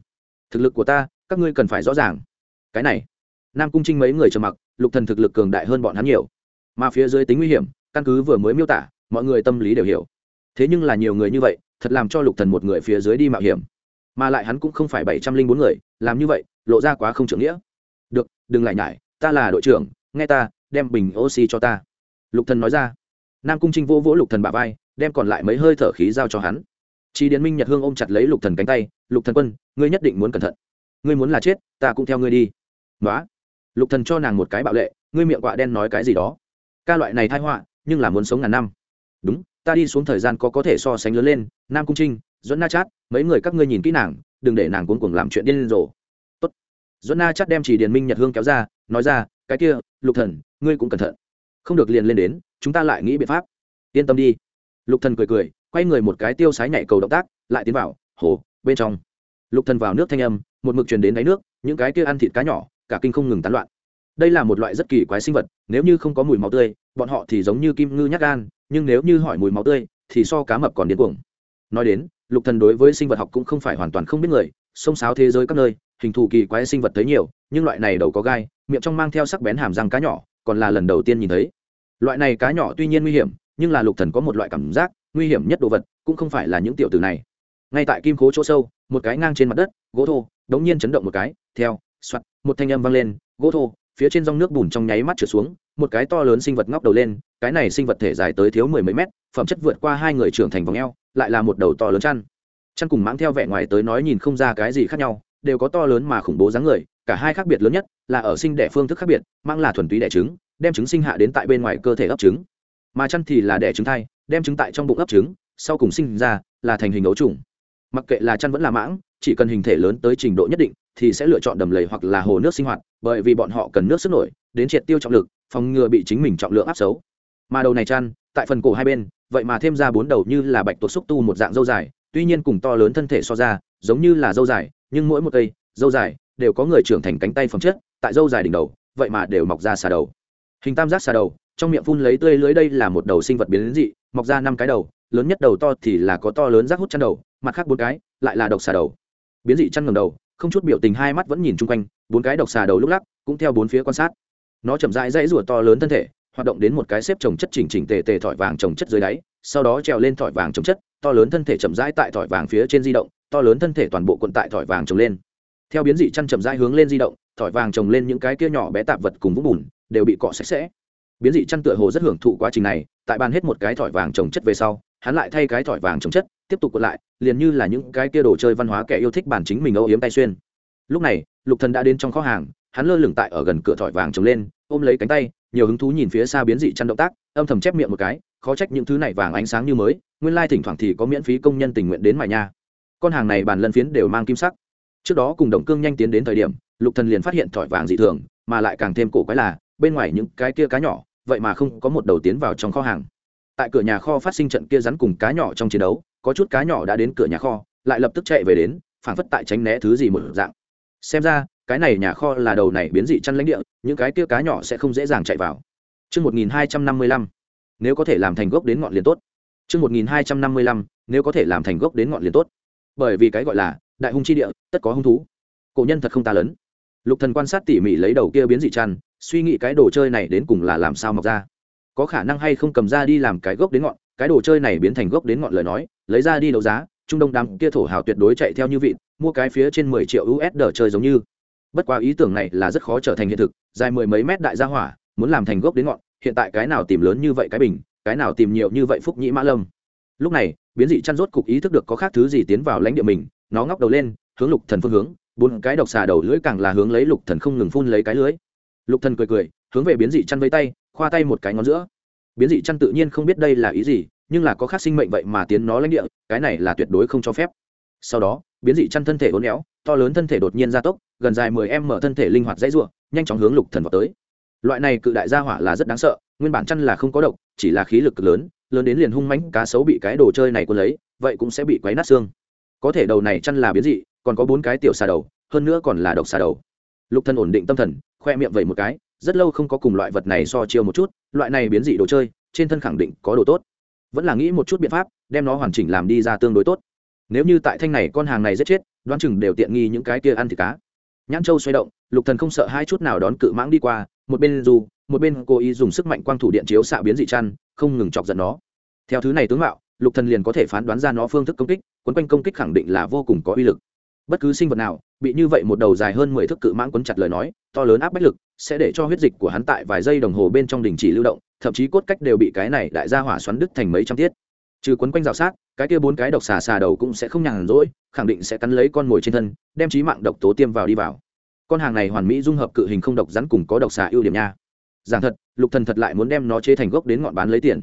Thực lực của ta, các ngươi cần phải rõ ràng. Cái này, nam cung trinh mấy người trầm mặc, lục thần thực lực cường đại hơn bọn hắn nhiều. Mà phía dưới tính nguy hiểm, căn cứ vừa mới miêu tả, mọi người tâm lý đều hiểu. Thế nhưng là nhiều người như vậy, thật làm cho lục thần một người phía dưới đi mạo hiểm mà lại hắn cũng không phải bảy trăm linh bốn người, làm như vậy, lộ ra quá không trưởng nghĩa. Được, đừng lại nhải, ta là đội trưởng, nghe ta, đem bình oxy cho ta. Lục thần nói ra. Nam cung trinh vô vỗ lục thần bả vai, đem còn lại mấy hơi thở khí giao cho hắn. Chi điền minh nhật hương ôm chặt lấy lục thần cánh tay, lục thần quân, ngươi nhất định muốn cẩn thận. Ngươi muốn là chết, ta cũng theo ngươi đi. Nói lục thần cho nàng một cái bạo lệ, ngươi miệng quạ đen nói cái gì đó? Ca loại này thai họa, nhưng là muốn sống ngàn năm. Đúng, ta đi xuống thời gian có có thể so sánh lớn lên, nam cung trinh dẫn na chát, mấy người các ngươi nhìn kỹ nàng, đừng để nàng cuống cuồng làm chuyện điên rồ. Tốt. Dẫn na chát đem chỉ điền minh nhật hương kéo ra, nói ra, cái kia, lục thần, ngươi cũng cẩn thận. Không được liền lên đến, chúng ta lại nghĩ biện pháp. Yên tâm đi. Lục thần cười cười, quay người một cái tiêu sái nhảy cầu động tác, lại tiến vào, hồ, bên trong. Lục thần vào nước thanh âm, một mực truyền đến đáy nước, những cái kia ăn thịt cá nhỏ, cả kinh không ngừng tán loạn. Đây là một loại rất kỳ quái sinh vật, nếu như không có mùi máu tươi, bọn họ thì giống như kim ngư nhát gan, nhưng nếu như hỏi mùi máu tươi, thì so cá mập còn điên cuồng nói đến, lục thần đối với sinh vật học cũng không phải hoàn toàn không biết người, sông sáo thế giới các nơi, hình thù kỳ quái sinh vật thấy nhiều, nhưng loại này đầu có gai, miệng trong mang theo sắc bén hàm răng cá nhỏ, còn là lần đầu tiên nhìn thấy. Loại này cá nhỏ tuy nhiên nguy hiểm, nhưng là lục thần có một loại cảm giác nguy hiểm nhất đồ vật, cũng không phải là những tiểu tử này. Ngay tại kim khố chỗ sâu, một cái ngang trên mặt đất, gỗ thô, đống nhiên chấn động một cái, theo, soạt, một thanh âm vang lên, gỗ thô, phía trên dòng nước bùn trong nháy mắt trượt xuống, một cái to lớn sinh vật ngóc đầu lên, cái này sinh vật thể dài tới thiếu mười mấy mét, phẩm chất vượt qua hai người trưởng thành vòng eo lại là một đầu to lớn chăn. Chăn cùng mãng theo vẻ ngoài tới nói nhìn không ra cái gì khác nhau, đều có to lớn mà khủng bố dáng người, cả hai khác biệt lớn nhất, là ở sinh đẻ phương thức khác biệt mang là thuần túy đẻ trứng, đem trứng sinh hạ đến tại bên ngoài cơ thể ấp trứng. Mà chăn thì là đẻ trứng thai, đem trứng tại trong bụng ấp trứng, sau cùng sinh ra, là thành hình ấu trùng. Mặc kệ là chăn vẫn là mãng, chỉ cần hình thể lớn tới trình độ nhất định, thì sẽ lựa chọn đầm lầy hoặc là hồ nước sinh hoạt, bởi vì bọn họ cần nước sức nổi, đến triệt tiêu trọng lực, phòng ngừa bị chính mình trọng lượng áp xấu. Mà đầu này chăn, tại phần cổ hai bên vậy mà thêm ra bốn đầu như là bạch tuộc xúc tu một dạng dâu dài, tuy nhiên cùng to lớn thân thể so ra, giống như là dâu dài, nhưng mỗi một cây, dâu dài, đều có người trưởng thành cánh tay phẩm chất, tại dâu dài đỉnh đầu, vậy mà đều mọc ra xà đầu. Hình tam giác xà đầu, trong miệng phun lấy tươi lưới đây là một đầu sinh vật biến dị, mọc ra năm cái đầu, lớn nhất đầu to thì là có to lớn rác hút chăn đầu, mặt khác bốn cái, lại là độc xà đầu. Biến dị chăn ngầm đầu, không chút biểu tình hai mắt vẫn nhìn chung quanh, bốn cái độc xà đầu lúc lắc, cũng theo bốn phía quan sát. Nó chậm rãi dãy rủa to lớn thân thể hoạt động đến một cái xếp trồng chất chỉnh chỉnh tề tề thỏi vàng trồng chất dưới đáy, sau đó trèo lên thỏi vàng trồng chất, to lớn thân thể chậm rãi tại thỏi vàng phía trên di động, to lớn thân thể toàn bộ quận tại thỏi vàng trồng lên. Theo biến dị chăn chậm rãi hướng lên di động, thỏi vàng trồng lên những cái kia nhỏ bé tạp vật cùng vũng bùn, đều bị cọ sạch sẽ. Biến dị chăn tựa hồ rất hưởng thụ quá trình này, tại bàn hết một cái thỏi vàng trồng chất về sau, hắn lại thay cái thỏi vàng trồng chất, tiếp tục quật lại, liền như là những cái kia đồ chơi văn hóa kẻ yêu thích bản chính mình âu yếm tay xuyên. Lúc này, lục thần đã đến trong kho hàng, hắn lơ lửng tại ở gần cửa thỏi vàng trồng lên, ôm lấy cánh tay nhiều hứng thú nhìn phía xa biến dị chăn động tác, âm thầm chép miệng một cái, khó trách những thứ này vàng ánh sáng như mới, nguyên lai thỉnh thoảng thì có miễn phí công nhân tình nguyện đến mài nha. Con hàng này bàn lân phiến đều mang kim sắc. Trước đó cùng đồng cương nhanh tiến đến thời điểm, lục thần liền phát hiện thỏi vàng dị thường, mà lại càng thêm cổ quái là, bên ngoài những cái kia cá nhỏ, vậy mà không có một đầu tiến vào trong kho hàng. Tại cửa nhà kho phát sinh trận kia rắn cùng cá nhỏ trong chiến đấu, có chút cá nhỏ đã đến cửa nhà kho, lại lập tức chạy về đến phản phất tại tránh né thứ gì một dạng. Xem ra cái này nhà kho là đầu này biến dị chăn lãnh địa những cái kia cá nhỏ sẽ không dễ dàng chạy vào Trước 1255, nếu có thể làm thành gốc đến ngọn liền tốt. Trước 1255, nếu có thể làm thành gốc đến ngọn liền tốt. Bởi vì cái gọi là đại hung chi địa, tất có hung thú. Cổ nhân thật không ta lớn. Lục Thần quan sát tỉ mỉ lấy đầu kia biến dị chăn, suy nghĩ cái đồ chơi này đến cùng là làm sao mọc ra. Có khả năng hay không cầm ra đi làm cái gốc đến ngọn, cái đồ chơi này biến thành gốc đến ngọn lời nói, lấy ra đi đấu giá, trung đông đám kia thổ hào tuyệt đối chạy theo như vị, mua cái phía trên mười triệu USD chơi giống như. Bất quá ý tưởng này là rất khó trở thành hiện thực, dài mười mấy mét đại gia hỏa, muốn làm thành gốc đến ngọn, hiện tại cái nào tìm lớn như vậy cái bình, cái nào tìm nhiều như vậy phúc nhĩ mã lâm. Lúc này, biến dị chăn rốt cục ý thức được có khác thứ gì tiến vào lãnh địa mình, nó ngóc đầu lên, hướng Lục Thần phương hướng, bốn cái độc xà đầu lưỡi càng là hướng lấy Lục Thần không ngừng phun lấy cái lưới. Lục Thần cười cười, hướng về biến dị chăn vây tay, khoa tay một cái ngón giữa. Biến dị chăn tự nhiên không biết đây là ý gì, nhưng là có khác sinh mệnh vậy mà tiến nó lãnh địa, cái này là tuyệt đối không cho phép. Sau đó, biến dị chăn thân thể uốn éo, to lớn thân thể đột nhiên gia tốc, gần dài mười em mở thân thể linh hoạt dãy ruộng nhanh chóng hướng Lục Thần vào tới. Loại này cự đại gia hỏa là rất đáng sợ, nguyên bản chăn là không có độc, chỉ là khí lực cực lớn, lớn đến liền hung mãnh cá sấu bị cái đồ chơi này cuốn lấy, vậy cũng sẽ bị quấy nát xương. Có thể đầu này chăn là biến dị, còn có bốn cái tiểu xà đầu, hơn nữa còn là độc xà đầu. Lục Thần ổn định tâm thần, khoe miệng vậy một cái, rất lâu không có cùng loại vật này so chiêu một chút, loại này biến dị đồ chơi, trên thân khẳng định có đồ tốt. Vẫn là nghĩ một chút biện pháp, đem nó hoàn chỉnh làm đi ra tương đối tốt. Nếu như tại thanh này con hàng này giết chết, đoán chừng đều tiện nghi những cái kia ăn thịt cá. Nhãn Châu xoay động, Lục Thần không sợ hai chút nào đón cự mãng đi qua, một bên dù, một bên cố ý dùng sức mạnh quang thủ điện chiếu xạ biến dị chăn, không ngừng chọc giận nó. Theo thứ này tướng mạo, Lục Thần liền có thể phán đoán ra nó phương thức công kích, quấn quanh công kích khẳng định là vô cùng có uy lực. Bất cứ sinh vật nào bị như vậy một đầu dài hơn mười thước cự mãng quấn chặt lời nói, to lớn áp bách lực sẽ để cho huyết dịch của hắn tại vài giây đồng hồ bên trong đình chỉ lưu động, thậm chí cốt cách đều bị cái này đại gia hỏa xoắn đứt thành mấy trăm tiết. Trừ quấn quanh rào sát, cái kia bốn cái độc xà xà đầu cũng sẽ không nhàn rỗi, khẳng định sẽ cắn lấy con mồi trên thân, đem chí mạng độc tố tiêm vào đi vào. Con hàng này hoàn mỹ dung hợp cự hình không độc rắn cùng có độc xà ưu điểm nha. Giảng thật, Lục Thần thật lại muốn đem nó chế thành gốc đến ngọn bán lấy tiền.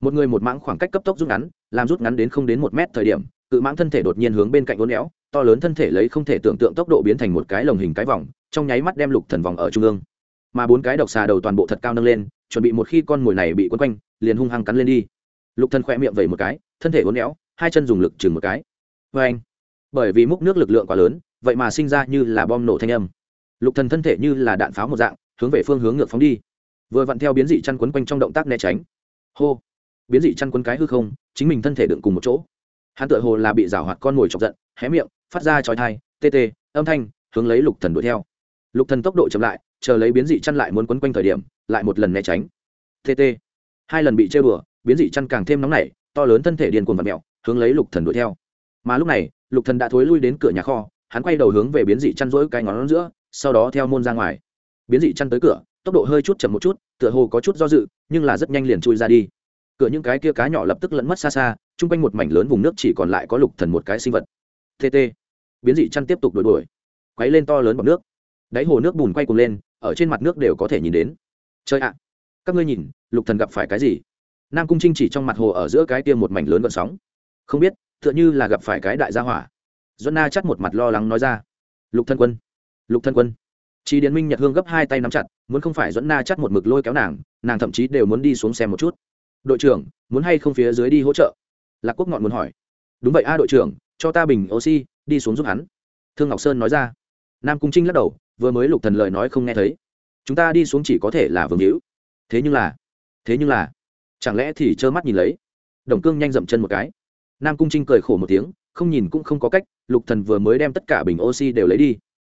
Một người một mãng khoảng cách cấp tốc rút ngắn, làm rút ngắn đến không đến một mét thời điểm, cự mãng thân thể đột nhiên hướng bên cạnh uốn éo, to lớn thân thể lấy không thể tưởng tượng tốc độ biến thành một cái lồng hình cái vòng trong nháy mắt đem lục thần vòng ở trung ương mà bốn cái độc xà đầu toàn bộ thật cao nâng lên chuẩn bị một khi con mồi này bị quấn quanh liền hung hăng cắn lên đi lục thần khỏe miệng vẩy một cái, thân thể uốn éo, hai chân dùng lực chừng một cái. Với anh, bởi vì múc nước lực lượng quá lớn, vậy mà sinh ra như là bom nổ thanh âm. Lục thần thân thể như là đạn pháo một dạng, hướng về phương hướng ngược phóng đi. Vừa vặn theo biến dị chăn quấn quanh trong động tác né tránh. Hô, biến dị chăn quấn cái hư không, chính mình thân thể đựng cùng một chỗ. Hắn tựa hồ là bị rào hoạt con mồi chọc giận, hé miệng, phát ra chói thai tê tê, âm thanh, hướng lấy lục thần đuổi theo. Lục thần tốc độ chậm lại, chờ lấy biến dị chăn lại muốn quấn quanh thời điểm, lại một lần né tránh. Tê tê, hai lần bị chơi bừa biến dị chăn càng thêm nóng nảy, to lớn thân thể điên cuồng vật mèo, hướng lấy lục thần đuổi theo. Mà lúc này, lục thần đã thối lui đến cửa nhà kho, hắn quay đầu hướng về biến dị chăn rỗi cái ngón giữa, sau đó theo môn ra ngoài. Biến dị chăn tới cửa, tốc độ hơi chút chậm một chút, tựa hồ có chút do dự, nhưng là rất nhanh liền chui ra đi. Cửa những cái kia cá nhỏ lập tức lẫn mất xa xa, chung quanh một mảnh lớn vùng nước chỉ còn lại có lục thần một cái sinh vật. Tt biến dị chăn tiếp tục đuổi đuổi. Quấy lên to lớn bọc nước. Đáy hồ nước bùn quay cuồng lên, ở trên mặt nước đều có thể nhìn đến. Chơi ạ. Các ngươi nhìn, lục thần gặp phải cái gì? Nam cung trinh chỉ trong mặt hồ ở giữa cái tiêm một mảnh lớn gợn sóng. Không biết, tựa như là gặp phải cái đại gia hỏa. Doãn na chắt một mặt lo lắng nói ra. Lục thân quân, lục thân quân. Chị điền minh nhật hương gấp hai tay nắm chặt, muốn không phải doãn na chắt một mực lôi kéo nàng nàng thậm chí đều muốn đi xuống xem một chút. Đội trưởng, muốn hay không phía dưới đi hỗ trợ? Lạc quốc ngọn muốn hỏi. Đúng vậy a, đội trưởng, cho ta bình oxy, đi xuống giúp hắn. Thương ngọc sơn nói ra. Nam cung trinh lắc đầu, vừa mới lục thần lời nói không nghe thấy. Chúng ta đi xuống chỉ có thể là vương hữu. Thế nhưng là, thế nhưng là chẳng lẽ thì trơ mắt nhìn lấy? Đồng cương nhanh dậm chân một cái. Nam cung trinh cười khổ một tiếng, không nhìn cũng không có cách, lục thần vừa mới đem tất cả bình oxy đều lấy đi.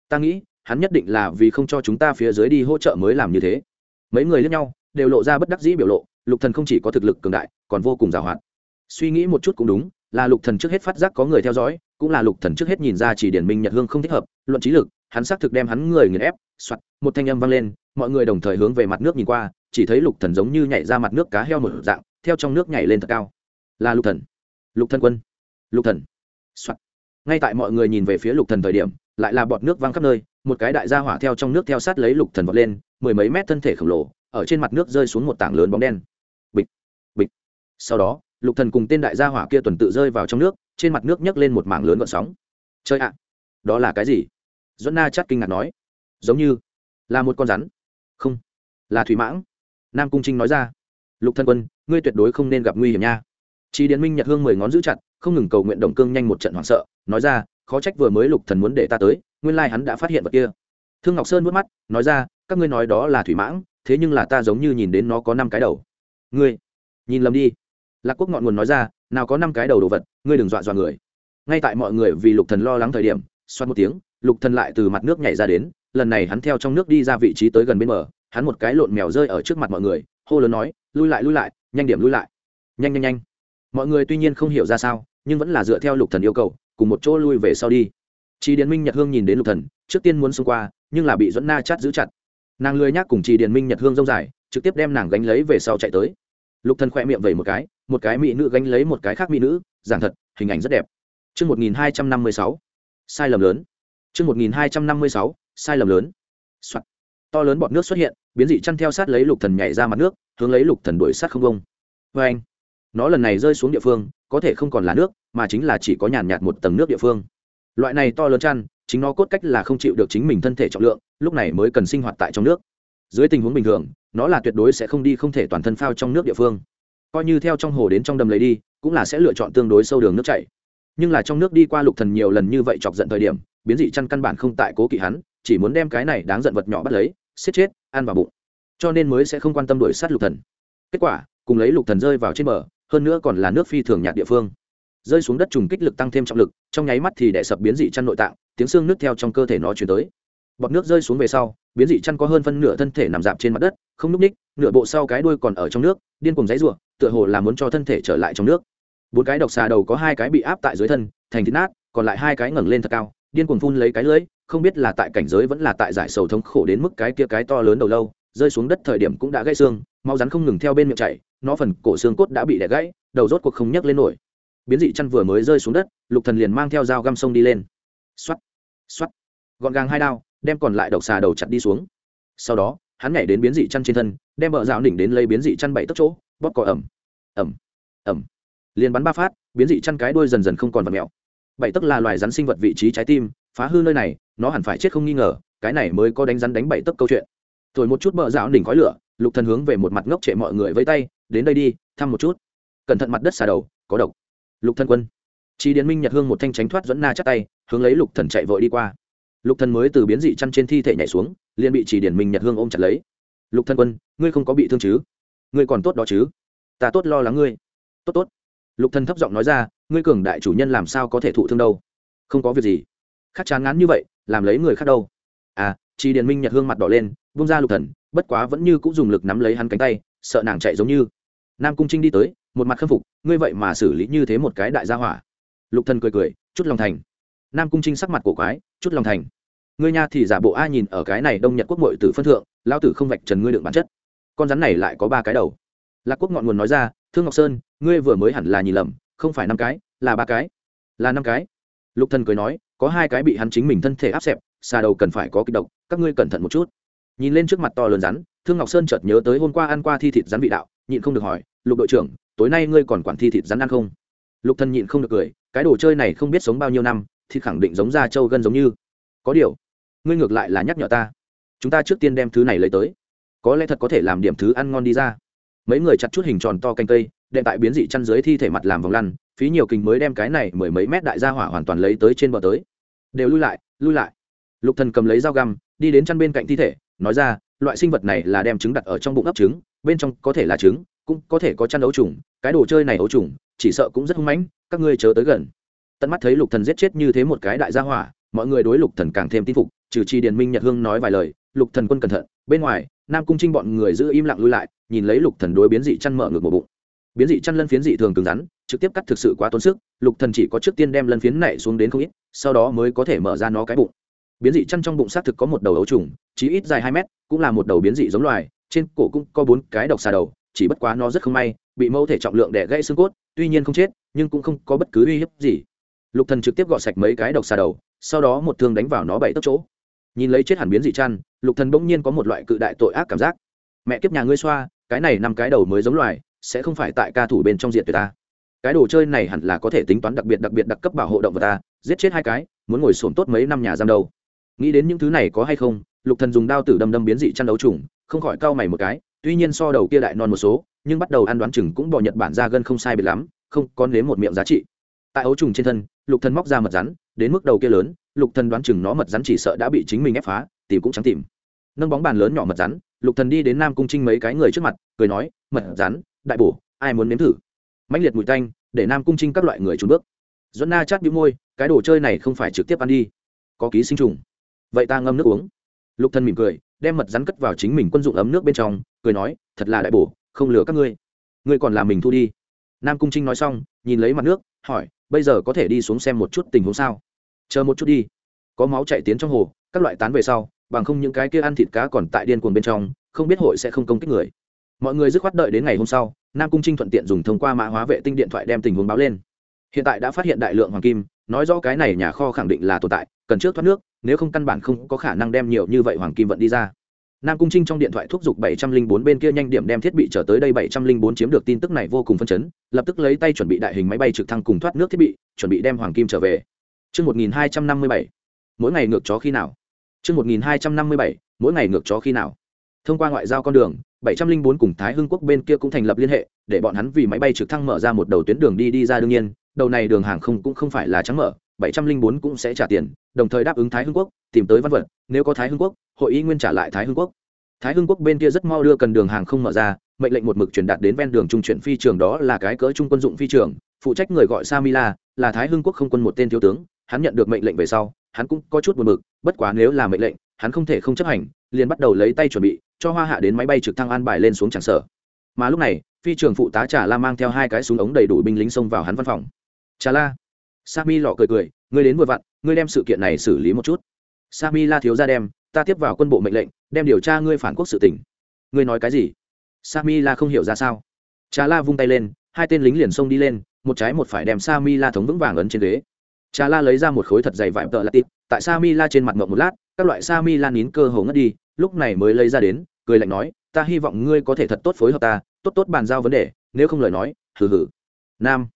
Ta nghĩ, hắn nhất định là vì không cho chúng ta phía dưới đi hỗ trợ mới làm như thế. Mấy người lẫn nhau, đều lộ ra bất đắc dĩ biểu lộ, lục thần không chỉ có thực lực cường đại, còn vô cùng giàu hoạt suy nghĩ một chút cũng đúng, là lục thần trước hết phát giác có người theo dõi, cũng là lục thần trước hết nhìn ra chỉ điển minh nhật hương không thích hợp, luận trí lực, hắn xác thực đem hắn người nghiền ép, soạt, một thanh âm vang lên, mọi người đồng thời hướng về mặt nước nhìn qua chỉ thấy lục thần giống như nhảy ra mặt nước cá heo một dạng, theo trong nước nhảy lên thật cao. Là lục thần. Lục thần quân. Lục thần. Soạn. ngay tại mọi người nhìn về phía lục thần thời điểm, lại là bọt nước văng khắp nơi, một cái đại gia hỏa theo trong nước theo sát lấy lục thần vọt lên, mười mấy mét thân thể khổng lồ, ở trên mặt nước rơi xuống một tảng lớn bóng đen. Bịch bịch. Sau đó, lục thần cùng tên đại gia hỏa kia tuần tự rơi vào trong nước, trên mặt nước nhấc lên một mảng lớn gợn sóng. Chơi ạ, đó là cái gì? Dẫn na chắt kinh ngạc nói. Giống như là một con rắn. Không, là thủy mãng nam cung trinh nói ra lục thân quân ngươi tuyệt đối không nên gặp nguy hiểm nha Chi Điền Minh Nhật Hương mười ngón giữ chặt, không ngừng cầu nguyện động cương nhanh một trận hoảng sợ, nói ra, khó trách vừa mới Lục Thần muốn để ta tới, nguyên lai hắn đã phát hiện vật kia. Thương Ngọc Sơn vuốt mắt, nói ra, các ngươi nói đó là thủy mãng, thế nhưng là ta giống như nhìn đến nó có năm cái đầu. Ngươi, nhìn lầm đi. Lạc Quốc ngọn nguồn nói ra, nào có năm cái đầu đồ vật, ngươi đừng dọa dọa người. Ngay tại mọi người vì Lục Thần lo lắng thời điểm, xoát một tiếng, Lục Thần lại từ mặt nước nhảy ra đến, lần này hắn theo trong nước đi ra vị trí tới gần bên bờ, hắn một cái lộn mèo rơi ở trước mặt mọi người, hô lớn nói, lui lại lui lại, nhanh điểm lui lại. Nhanh nhanh nhanh mọi người tuy nhiên không hiểu ra sao nhưng vẫn là dựa theo lục thần yêu cầu cùng một chỗ lui về sau đi chị điền minh nhật hương nhìn đến lục thần trước tiên muốn xông qua nhưng là bị dẫn na chát giữ chặt nàng lười nhác cùng chị điền minh nhật hương rông dài trực tiếp đem nàng gánh lấy về sau chạy tới lục thần khoe miệng vẩy một cái một cái mỹ nữ gánh lấy một cái khác mỹ nữ giảng thật hình ảnh rất đẹp Trước 1256, sai lầm lớn. Trước 1256, sai lầm lớn. Soạn. To lớn bọt nước xuất hiện, biến dị chăn theo sát lấy lục thần nhảy ra mặt nước, hướng lấy lục thần đuổi sát không bông. Và anh nó lần này rơi xuống địa phương có thể không còn là nước mà chính là chỉ có nhàn nhạt một tầng nước địa phương. Loại này to lớn chăn chính nó cốt cách là không chịu được chính mình thân thể trọng lượng lúc này mới cần sinh hoạt tại trong nước. Dưới tình huống bình thường nó là tuyệt đối sẽ không đi không thể toàn thân phao trong nước địa phương. Coi như theo trong hồ đến trong đầm lấy đi cũng là sẽ lựa chọn tương đối sâu đường nước chảy. Nhưng là trong nước đi qua lục thần nhiều lần như vậy chọc giận thời điểm biến dị chăn căn bản không tại cố kỵ hắn chỉ muốn đem cái này đáng giận vật nhỏ bắt lấy xiết chết, ăn vào bụng. Cho nên mới sẽ không quan tâm đuổi sát lục thần. Kết quả, cùng lấy lục thần rơi vào trên bờ, hơn nữa còn là nước phi thường nhạt địa phương. Rơi xuống đất trùng kích lực tăng thêm trọng lực, trong nháy mắt thì đè sập biến dị chăn nội tạng, tiếng xương nước theo trong cơ thể nó chuyển tới. Bọt nước rơi xuống về sau, biến dị chăn có hơn phân nửa thân thể nằm dạp trên mặt đất, không n ú c ních, nửa bộ sau cái đuôi còn ở trong nước, điên cùng dãy r u ộ tựa hồ là muốn cho thân thể trở lại trong nước. Bốn cái độc xà đầu có hai cái bị áp tại dưới thân, thành thịt nát, còn lại hai cái ngẩng lên thật cao, điên cuồng phun lấy cái lưỡi không biết là tại cảnh giới vẫn là tại giải sầu thống khổ đến mức cái kia cái to lớn đầu lâu, rơi xuống đất thời điểm cũng đã gãy xương mau rắn không ngừng theo bên miệng chảy, nó phần cổ xương cốt đã bị đẻ gãy, đầu rốt cuộc không nhấc lên nổi. Biến dị chăn vừa mới rơi xuống đất, lục thần liền mang theo dao găm sông đi lên. Xoắt xoắt gọn gàng hai đao, đem còn lại độc xà đầu chặt đi xuống. Sau đó, hắn nhảy đến biến dị chăn trên thân, đem bờ rào đỉnh đến lấy biến dị chăn bảy tấc chỗ, bóp cỏ ẩm ẩm ẩm. Liền bắn ba phát, biến dị chăn cái đuôi dần dần không còn vật mèo bảy tấc là loài rắn sinh vật vị trí trái tim phá hư nơi này, nó hẳn phải chết không nghi ngờ, cái này mới có đánh rắn đánh bảy tấp câu chuyện. Thổi một chút bờ rào đỉnh khói lửa, lục thần hướng về một mặt ngốc trệ mọi người với tay, đến đây đi, thăm một chút. Cẩn thận mặt đất xà đầu, có độc. Lục thần quân. Chi điền minh nhật hương một thanh tránh thoát dẫn na chắc tay, hướng lấy lục thần chạy vội đi qua. Lục thần mới từ biến dị chăn trên thi thể nhảy xuống, liền bị chỉ điển minh nhật hương ôm chặt lấy. Lục thần quân, ngươi không có bị thương chứ? Ngươi còn tốt đó chứ? Ta tốt lo lắng ngươi. Tốt tốt. Lục thần thấp giọng nói ra, ngươi cường đại chủ nhân làm sao có thể thụ thương đâu? Không có việc gì khác chán ngán như vậy, làm lấy người khác đâu? À chi điền minh nhật hương mặt đỏ lên bung ra lục thần, bất quá vẫn như cũng dùng lực nắm lấy hắn cánh tay, sợ nàng chạy giống như. Nam cung trinh đi tới, một mặt khâm phục, ngươi vậy mà xử lý như thế một cái đại gia hỏa. Lục thần cười cười, chút lòng thành. Nam cung trinh sắc mặt cổ quái, chút lòng thành. Ngươi nha thì giả bộ ai nhìn ở cái này đông nhật quốc mội tử phân thượng lao tử không vạch trần ngươi được bản chất. Con rắn này lại có ba cái đầu. Lạc quốc ngọn nguồn nói ra, thương ngọc sơn, ngươi vừa mới hẳn là nhìn lầm, không phải năm cái, là ba cái. Là năm cái. Lục thần cười nói có hai cái bị hắn chính mình thân thể áp xẹp xa đầu cần phải có kích động các ngươi cẩn thận một chút. Nhìn lên trước mặt to lớn rắn, thương ngọc sơn chợt nhớ tới hôm qua ăn qua thi thịt rắn vị đạo, nhịn không được hỏi, lục đội trưởng, tối nay ngươi còn quản thi thịt rắn ăn không? Lục thần nhịn không được cười, cái đồ chơi này không biết sống bao nhiêu năm thì khẳng định giống da trâu gân giống như. Có điều, ngươi ngược lại là nhắc nhở ta, chúng ta trước tiên đem thứ này lấy tới. Có lẽ thật có thể làm điểm thứ ăn ngon đi ra. Mấy người chặt chút hình tròn to canh cây đệm tại biến dị chăn dưới thi thể mặt làm vòng lăn, phí nhiều kình mới đem cái này mười mấy mét đại gia hỏa hoàn toàn lấy tới trên bờ tới đều lui lại lui lại. Lục thần cầm lấy dao găm, đi đến chăn bên cạnh thi thể, nói ra, loại sinh vật này là đem trứng đặt ở trong bụng ấp trứng, bên trong có thể là trứng, cũng có thể có chăn ấu trùng, cái đồ chơi này ấu trùng, chỉ sợ cũng rất hung mãnh, các ngươi chớ tới gần. Tận mắt thấy lục thần giết chết như thế một cái đại gia hỏa, mọi người đối lục thần càng thêm tin phục, trừ chi điền minh nhật hương nói vài lời, lục thần quân cẩn thận, bên ngoài, nam cung trinh bọn người giữ im lặng lui lại, nhìn lấy lục thần đối biến dị chăn mở ngược một bụng. Biến dị chăn lân phiến dị thường cứng rắn trực tiếp cắt thực sự quá tốn sức, lục thần chỉ có trước tiên đem lân phiến này xuống đến không ít, sau đó mới có thể mở ra nó cái bụng. Biến dị chăn trong bụng xác thực có một đầu ấu trùng chỉ ít dài hai mét, cũng là một đầu biến dị giống loài, trên cổ cũng có bốn cái độc xà đầu, chỉ bất quá nó rất không may, bị mẫu thể trọng lượng đẻ gãy xương cốt, tuy nhiên không chết, nhưng cũng không có bất cứ uy hiếp gì. Lục thần trực tiếp gọt sạch mấy cái độc xà đầu, sau đó một thương đánh vào nó bảy tấc chỗ. Nhìn lấy chết hẳn biến dị chăn, lục thần bỗng nhiên có một loại cự đại tội ác cảm giác. Mẹ kiếp nhà ngươi xoa, cái này năm cái đầu mới giống loài, sẽ không phải tại ca thủ bên trong diện tuyệt ta cái đồ chơi này hẳn là có thể tính toán đặc biệt đặc biệt đặc cấp bảo hộ động vật ta, giết chết hai cái, muốn ngồi sổm tốt mấy năm nhà giam đâu. Nghĩ đến những thứ này có hay không, lục thần dùng đao tử đâm đâm biến dị chăn đấu trùng, không khỏi cau mày một cái, tuy nhiên so đầu kia đại non một số, nhưng bắt đầu ăn đoán chừng cũng bỏ nhật bản ra gân không sai biệt lắm, không có nếm một miệng giá trị. Tại ấu trùng trên thân, lục thần móc ra mật rắn, đến mức đầu kia lớn, lục thần đoán chừng nó mật rắn chỉ sợ đã bị chính mình ép phá, tìm cũng chẳng tìm. Nâng bóng bàn lớn nhỏ mật rắn, lục thần đi đến nam cung trinh mấy cái người trước mặt, cười nói, mật rắn, đại bổ, ai muốn nếm thử? Mãnh liệt mùi tanh, để nam cung trinh các loại người trốn bước. Dẫn na chát bĩu môi, cái đồ chơi này không phải trực tiếp ăn đi. Có ký sinh trùng. Vậy ta ngâm nước uống. Lục Thân mỉm cười, đem mật rắn cất vào chính mình quân dụng ấm nước bên trong, cười nói, thật là đại bổ, không lừa các ngươi. Ngươi còn làm mình thu đi. Nam cung trinh nói xong, nhìn lấy mặt nước, hỏi, bây giờ có thể đi xuống xem một chút tình huống sao? Chờ một chút đi. Có máu chạy tiến trong hồ, các loại tán về sau, bằng không những cái kia ăn thịt cá còn tại điên cuồng bên trong, không biết hội sẽ không công kích người mọi người dứt khoát đợi đến ngày hôm sau nam cung trinh thuận tiện dùng thông qua mã hóa vệ tinh điện thoại đem tình huống báo lên hiện tại đã phát hiện đại lượng hoàng kim nói rõ cái này nhà kho khẳng định là tồn tại cần trước thoát nước nếu không căn bản không có khả năng đem nhiều như vậy hoàng kim vận đi ra nam cung trinh trong điện thoại thúc giục bảy trăm linh bốn bên kia nhanh điểm đem thiết bị trở tới đây bảy trăm linh bốn chiếm được tin tức này vô cùng phân chấn lập tức lấy tay chuẩn bị đại hình máy bay trực thăng cùng thoát nước thiết bị chuẩn bị đem hoàng kim trở về Trước 1257, mỗi ngày ngược chó khi nào? Trước 1257, mỗi ngày ngược chó khi nào? Thông qua ngoại giao con đường, 704 cùng Thái Hưng quốc bên kia cũng thành lập liên hệ, để bọn hắn vì máy bay trực thăng mở ra một đầu tuyến đường đi đi ra đương nhiên, đầu này đường hàng không cũng không phải là trắng mở, 704 cũng sẽ trả tiền, đồng thời đáp ứng Thái Hưng quốc, tìm tới văn vật, nếu có Thái Hưng quốc, hội ý nguyên trả lại Thái Hưng quốc. Thái Hưng quốc bên kia rất mau đưa cần đường hàng không mở ra, mệnh lệnh một mực truyền đạt đến ven đường trung chuyển phi trường đó là cái cỡ trung quân dụng phi trường, phụ trách người gọi Samila, là Thái Hưng quốc không quân một tên thiếu tướng, hắn nhận được mệnh lệnh về sau, hắn cũng có chút buồn mực, bất quá nếu là mệnh lệnh, hắn không thể không chấp hành, liền bắt đầu lấy tay chuẩn bị, cho Hoa Hạ đến máy bay trực thăng an bài lên xuống chẳng sở. Mà lúc này, phi trường phụ tá Trà La mang theo hai cái súng ống đầy đủ binh lính xông vào hắn văn phòng. "Trà La." Sami lọ cười cười, "Ngươi đến vừa vặn, ngươi đem sự kiện này xử lý một chút." Sami La thiếu gia đem, ta tiếp vào quân bộ mệnh lệnh, đem điều tra ngươi phản quốc sự tình. Ngươi nói cái gì? Sami La không hiểu ra sao. Trà La vung tay lên, hai tên lính liền xông đi lên, một trái một phải đem Sami La thống vững vàng ấn trên ghế. Trà La lấy ra một khối thật dày vải tợ latit, tại Sami La trên mặt ngậm một lát, các loại Sami La nín cơ hồ ngất đi, lúc này mới lấy ra đến, cười lạnh nói, ta hy vọng ngươi có thể thật tốt phối hợp ta, tốt tốt bàn giao vấn đề, nếu không lời nói, hừ hừ. Nam,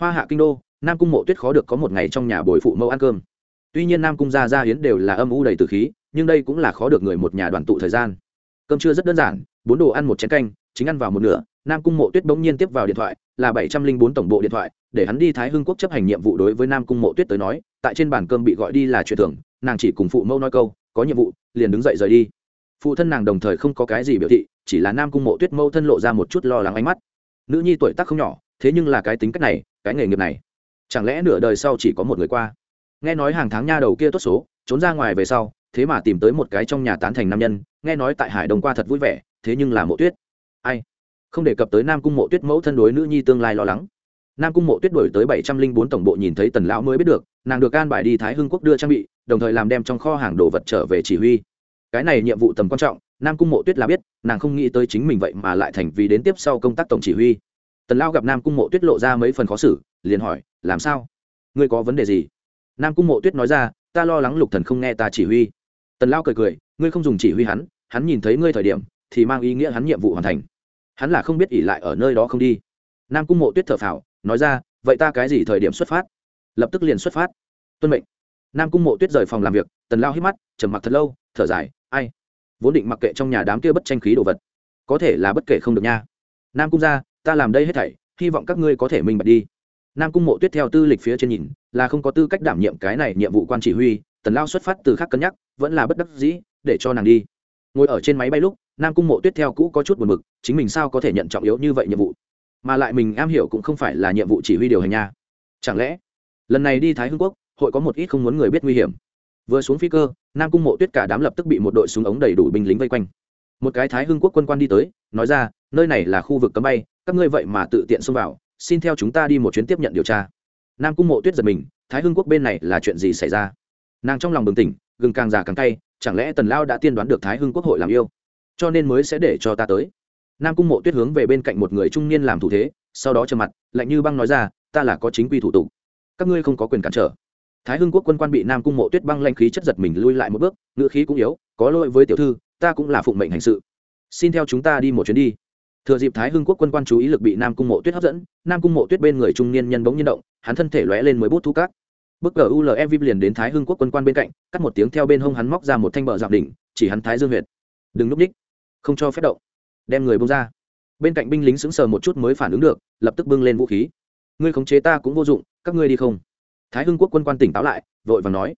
Hoa Hạ kinh đô, Nam cung Mộ Tuyết khó được có một ngày trong nhà bồi phụ mẫu ăn cơm. Tuy nhiên Nam cung gia gia hiến đều là âm u đầy tử khí, nhưng đây cũng là khó được người một nhà đoàn tụ thời gian. Cơm trưa rất đơn giản, bốn đồ ăn một chén canh, chính ăn vào một nửa, Nam cung Mộ Tuyết bỗng nhiên tiếp vào điện thoại, là bảy trăm linh bốn tổng bộ điện thoại, để hắn đi thái hưng quốc chấp hành nhiệm vụ đối với nam cung mộ tuyết tới nói tại trên bàn cơm bị gọi đi là chuyện thường nàng chỉ cùng phụ mẫu nói câu có nhiệm vụ liền đứng dậy rời đi phụ thân nàng đồng thời không có cái gì biểu thị, chỉ là nam cung mộ tuyết mâu thân lộ ra một chút lo lắng ánh mắt. Nữ nhi tuổi tác không nhỏ, thế nhưng là cái tính cách này, cái nghề nghiệp này, chẳng lẽ nửa đời sau chỉ có một người qua? Nghe nói hàng tháng nha đầu kia tốt số, trốn ra ngoài về sau, thế mà tìm tới một cái trong nhà tán thành nam nhân, nghe nói tại hải đồng qua thật vui vẻ, thế nhưng là mộ tuyết. Ai? Không đề cập tới nam cung mộ tuyết mẫu thân đối nữ nhi tương lai lo lắng. Nam cung mộ tuyết đổi tới bảy trăm linh bốn tổng bộ nhìn thấy tần lão mới biết được, nàng được can bài đi thái hưng quốc đưa trang bị, đồng thời làm đem trong kho hàng đồ vật trở về chỉ huy cái này nhiệm vụ tầm quan trọng, nam cung mộ tuyết là biết, nàng không nghĩ tới chính mình vậy mà lại thành vì đến tiếp sau công tác tổng chỉ huy. Tần lão gặp nam cung mộ tuyết lộ ra mấy phần khó xử, liền hỏi, làm sao? Ngươi có vấn đề gì? Nam cung mộ tuyết nói ra, ta lo lắng lục thần không nghe ta chỉ huy. Tần lão cười cười, ngươi không dùng chỉ huy hắn hắn nhìn thấy ngươi thời điểm, thì mang ý nghĩa hắn nhiệm vụ hoàn thành. Hắn là không biết ỉ lại ở nơi đó không đi. Nam cung mộ tuyết thở phào, nói ra, vậy ta cái gì thời điểm xuất phát? Lập tức liền xuất phát. Tuân mệnh. Nam cung mộ tuyết rời phòng làm việc, tần lao hít mắt, trầm mặc thật lâu, thở dài ai? Vốn định mặc kệ trong nhà đám kia bất tranh khí đồ vật. Có thể là bất kể không được nha. Nam cung ra, ta làm đây hết thảy, hy vọng các ngươi có thể minh bạch đi. Nam cung mộ tuyết theo tư lịch phía trên nhìn, là không có tư cách đảm nhiệm cái này nhiệm vụ quan chỉ huy, tần lao xuất phát từ khác cân nhắc, vẫn là bất đắc dĩ, để cho nàng đi. Ngồi ở trên máy bay lúc, nam cung mộ tuyết theo cũ có chút buồn mực chính mình sao có thể nhận trọng yếu như vậy nhiệm vụ? Mà lại mình am hiểu cũng không phải là nhiệm vụ chỉ huy điều hành nha. Chẳng lẽ, lần này đi thái hưng quốc, hội có một ít không muốn người biết nguy hiểm? Vừa xuống phi cơ, nam cung mộ tuyết cả đám lập tức bị một đội súng ống đầy đủ binh lính vây quanh. Một cái thái hưng quốc quân quan đi tới, nói ra, nơi này là khu vực cấm bay, các ngươi vậy mà tự tiện xông vào, xin theo chúng ta đi một chuyến tiếp nhận điều tra. Nam cung mộ tuyết giật mình, thái hưng quốc bên này là chuyện gì xảy ra? Nàng trong lòng bừng tỉnh, gừng càng già càng cay, chẳng lẽ tần lao đã tiên đoán được thái hưng quốc hội làm yêu, cho nên mới sẽ để cho ta tới? Nam cung mộ tuyết hướng về bên cạnh một người trung niên làm thủ thế, sau đó trầm mặt, lạnh như băng nói ra, ta là có chính quy thủ tục, các ngươi không có quyền cản trở thái hưng quốc quân quan bị nam cung mộ tuyết băng lanh khí chất giật mình lui lại một bước, ngữ khí cũng yếu, có lỗi với tiểu thư, ta cũng là phụng mệnh hành sự. Xin theo chúng ta đi một chuyến đi. Thừa dịp thái hưng quốc quân quan chú ý lực bị nam cung mộ tuyết hấp dẫn, nam cung mộ tuyết bên người trung niên nhân bỗng nhiên động, hắn thân thể lóe lên mới bút thu cát. Bức cờ ulev liền đến thái hưng quốc quân quan bên cạnh, cắt một tiếng theo bên hông hắn móc ra một thanh bờ dạo đỉnh, chỉ hắn thái dương huyệt. Đừng núp ních, không cho phép động. Đem người bông ra. Bên cạnh binh lính sững sờ một chút mới phản ứng được, lập tức bưng lên vũ khí. Ngươi khống chế ta cũng vô dụng, các ngươi đi không? Thái hưng quốc quân quan tỉnh táo lại, vội vàng nói.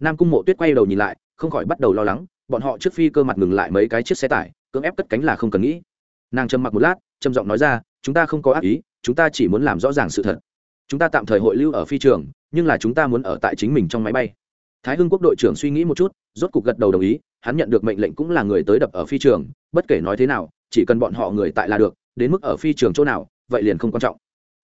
Nam cung mộ tuyết quay đầu nhìn lại, không khỏi bắt đầu lo lắng, bọn họ trước phi cơ mặt ngừng lại mấy cái chiếc xe tải, cưỡng ép cất cánh là không cần nghĩ. Nàng trầm mặc một lát, trầm giọng nói ra, chúng ta không có ác ý, chúng ta chỉ muốn làm rõ ràng sự thật. Chúng ta tạm thời hội lưu ở phi trường, nhưng là chúng ta muốn ở tại chính mình trong máy bay. Thái hưng quốc đội trưởng suy nghĩ một chút, rốt cục gật đầu đồng ý, hắn nhận được mệnh lệnh cũng là người tới đập ở phi trường, bất kể nói thế nào, chỉ cần bọn họ người tại là được, đến mức ở phi trường chỗ nào, vậy liền không quan trọng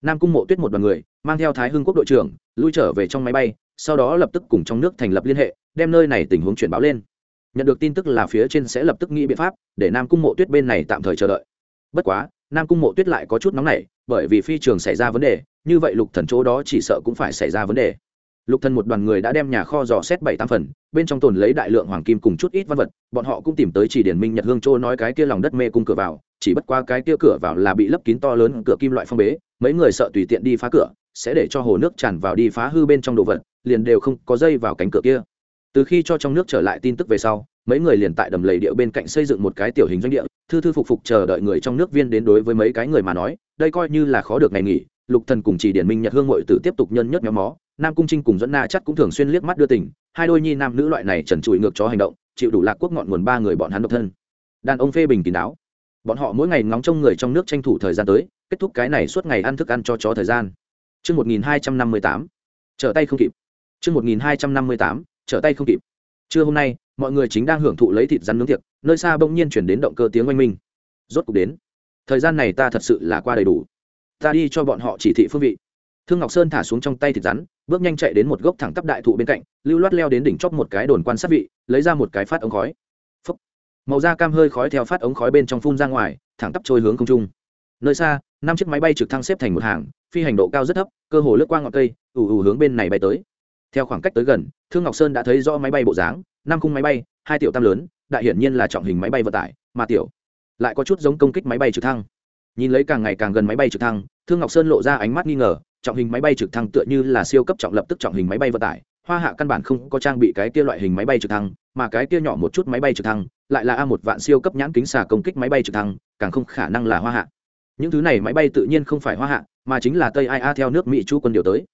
nam cung mộ tuyết một đoàn người, mang theo thái hưng quốc đội trưởng, lui trở về trong máy bay, sau đó lập tức cùng trong nước thành lập liên hệ, đem nơi này tình huống chuyển báo lên. Nhận được tin tức là phía trên sẽ lập tức nghĩ biện pháp để nam cung mộ tuyết bên này tạm thời chờ đợi. Bất quá, nam cung mộ tuyết lại có chút nóng nảy, bởi vì phi trường xảy ra vấn đề, như vậy lục thần chỗ đó chỉ sợ cũng phải xảy ra vấn đề. Lục thần một đoàn người đã đem nhà kho dò xét bảy tám phần, bên trong tồn lấy đại lượng hoàng kim cùng chút ít văn vật, bọn họ cũng tìm tới chỉ điển minh nhật hương châu nói cái kia lòng đất mê cung cửa vào, chỉ bất qua cái kia cửa vào là bị lấp kín to lớn cửa kim loại phong bế mấy người sợ tùy tiện đi phá cửa, sẽ để cho hồ nước tràn vào đi phá hư bên trong đồ vật, liền đều không có dây vào cánh cửa kia. Từ khi cho trong nước trở lại tin tức về sau, mấy người liền tại đầm lầy địa bên cạnh xây dựng một cái tiểu hình doanh địa, thư thư phục phục chờ đợi người trong nước viên đến đối với mấy cái người mà nói, đây coi như là khó được ngày nghỉ, lục thần cùng chỉ điển minh nhật hương ngội tử tiếp tục nhân nhất nhóm mó, nam cung trinh cùng dẫn na chắc cũng thường xuyên liếc mắt đưa tình, hai đôi nhi nam nữ loại này trần trụi ngược chó hành động, chịu đủ lạc quốc ngọn nguồn ba người bọn hắn độc thân. Đàn ông phê bình kín đáo bọn họ mỗi ngày ngóng trông người trong nước tranh thủ thời gian tới kết thúc cái này suốt ngày ăn thức ăn cho chó thời gian Trước 1258, trở tay không kịp. Trước 1258, trở tay không kịp. Trưa hôm nay, mọi người chính đang hưởng thụ lấy thịt rắn nướng tiệc, nơi xa bỗng nhiên chuyển đến động cơ tiếng oanh minh. Rốt cục đến. Thời gian này ta thật sự là qua đầy đủ. Ta đi cho bọn họ chỉ thị phương vị. Thương Ngọc Sơn thả xuống trong tay thịt rắn, bước nhanh chạy đến một gốc thẳng tắp đại thụ bên cạnh, lưu loát leo đến đỉnh chóp một cái đồn quan sát vị, lấy ra một cái phát ống khói. Màu da cam hơi khói theo phát ống khói bên trong phun ra ngoài, thẳng tắp trôi hướng không trung. Nơi xa, năm chiếc máy bay trực thăng xếp thành một hàng, phi hành độ cao rất thấp, cơ hồ lướt qua ngọn cây, ù ù hướng bên này bay tới. Theo khoảng cách tới gần, Thương Ngọc Sơn đã thấy rõ máy bay bộ dáng, năm khung máy bay, hai tiểu tam lớn, đại hiển nhiên là trọng hình máy bay vận tải, mà tiểu lại có chút giống công kích máy bay trực thăng. Nhìn lấy càng ngày càng gần máy bay trực thăng, Thương Ngọc Sơn lộ ra ánh mắt nghi ngờ, trọng hình máy bay trực thăng tựa như là siêu cấp trọng lập tức trọng hình máy bay vận tải hoa hạ căn bản không có trang bị cái kia loại hình máy bay trực thăng, mà cái kia nhỏ một chút máy bay trực thăng, lại là a một vạn siêu cấp nhãn kính xà công kích máy bay trực thăng, càng không khả năng là hoa hạ. Những thứ này máy bay tự nhiên không phải hoa hạ, mà chính là tây ia theo nước mỹ chú quân điều tới.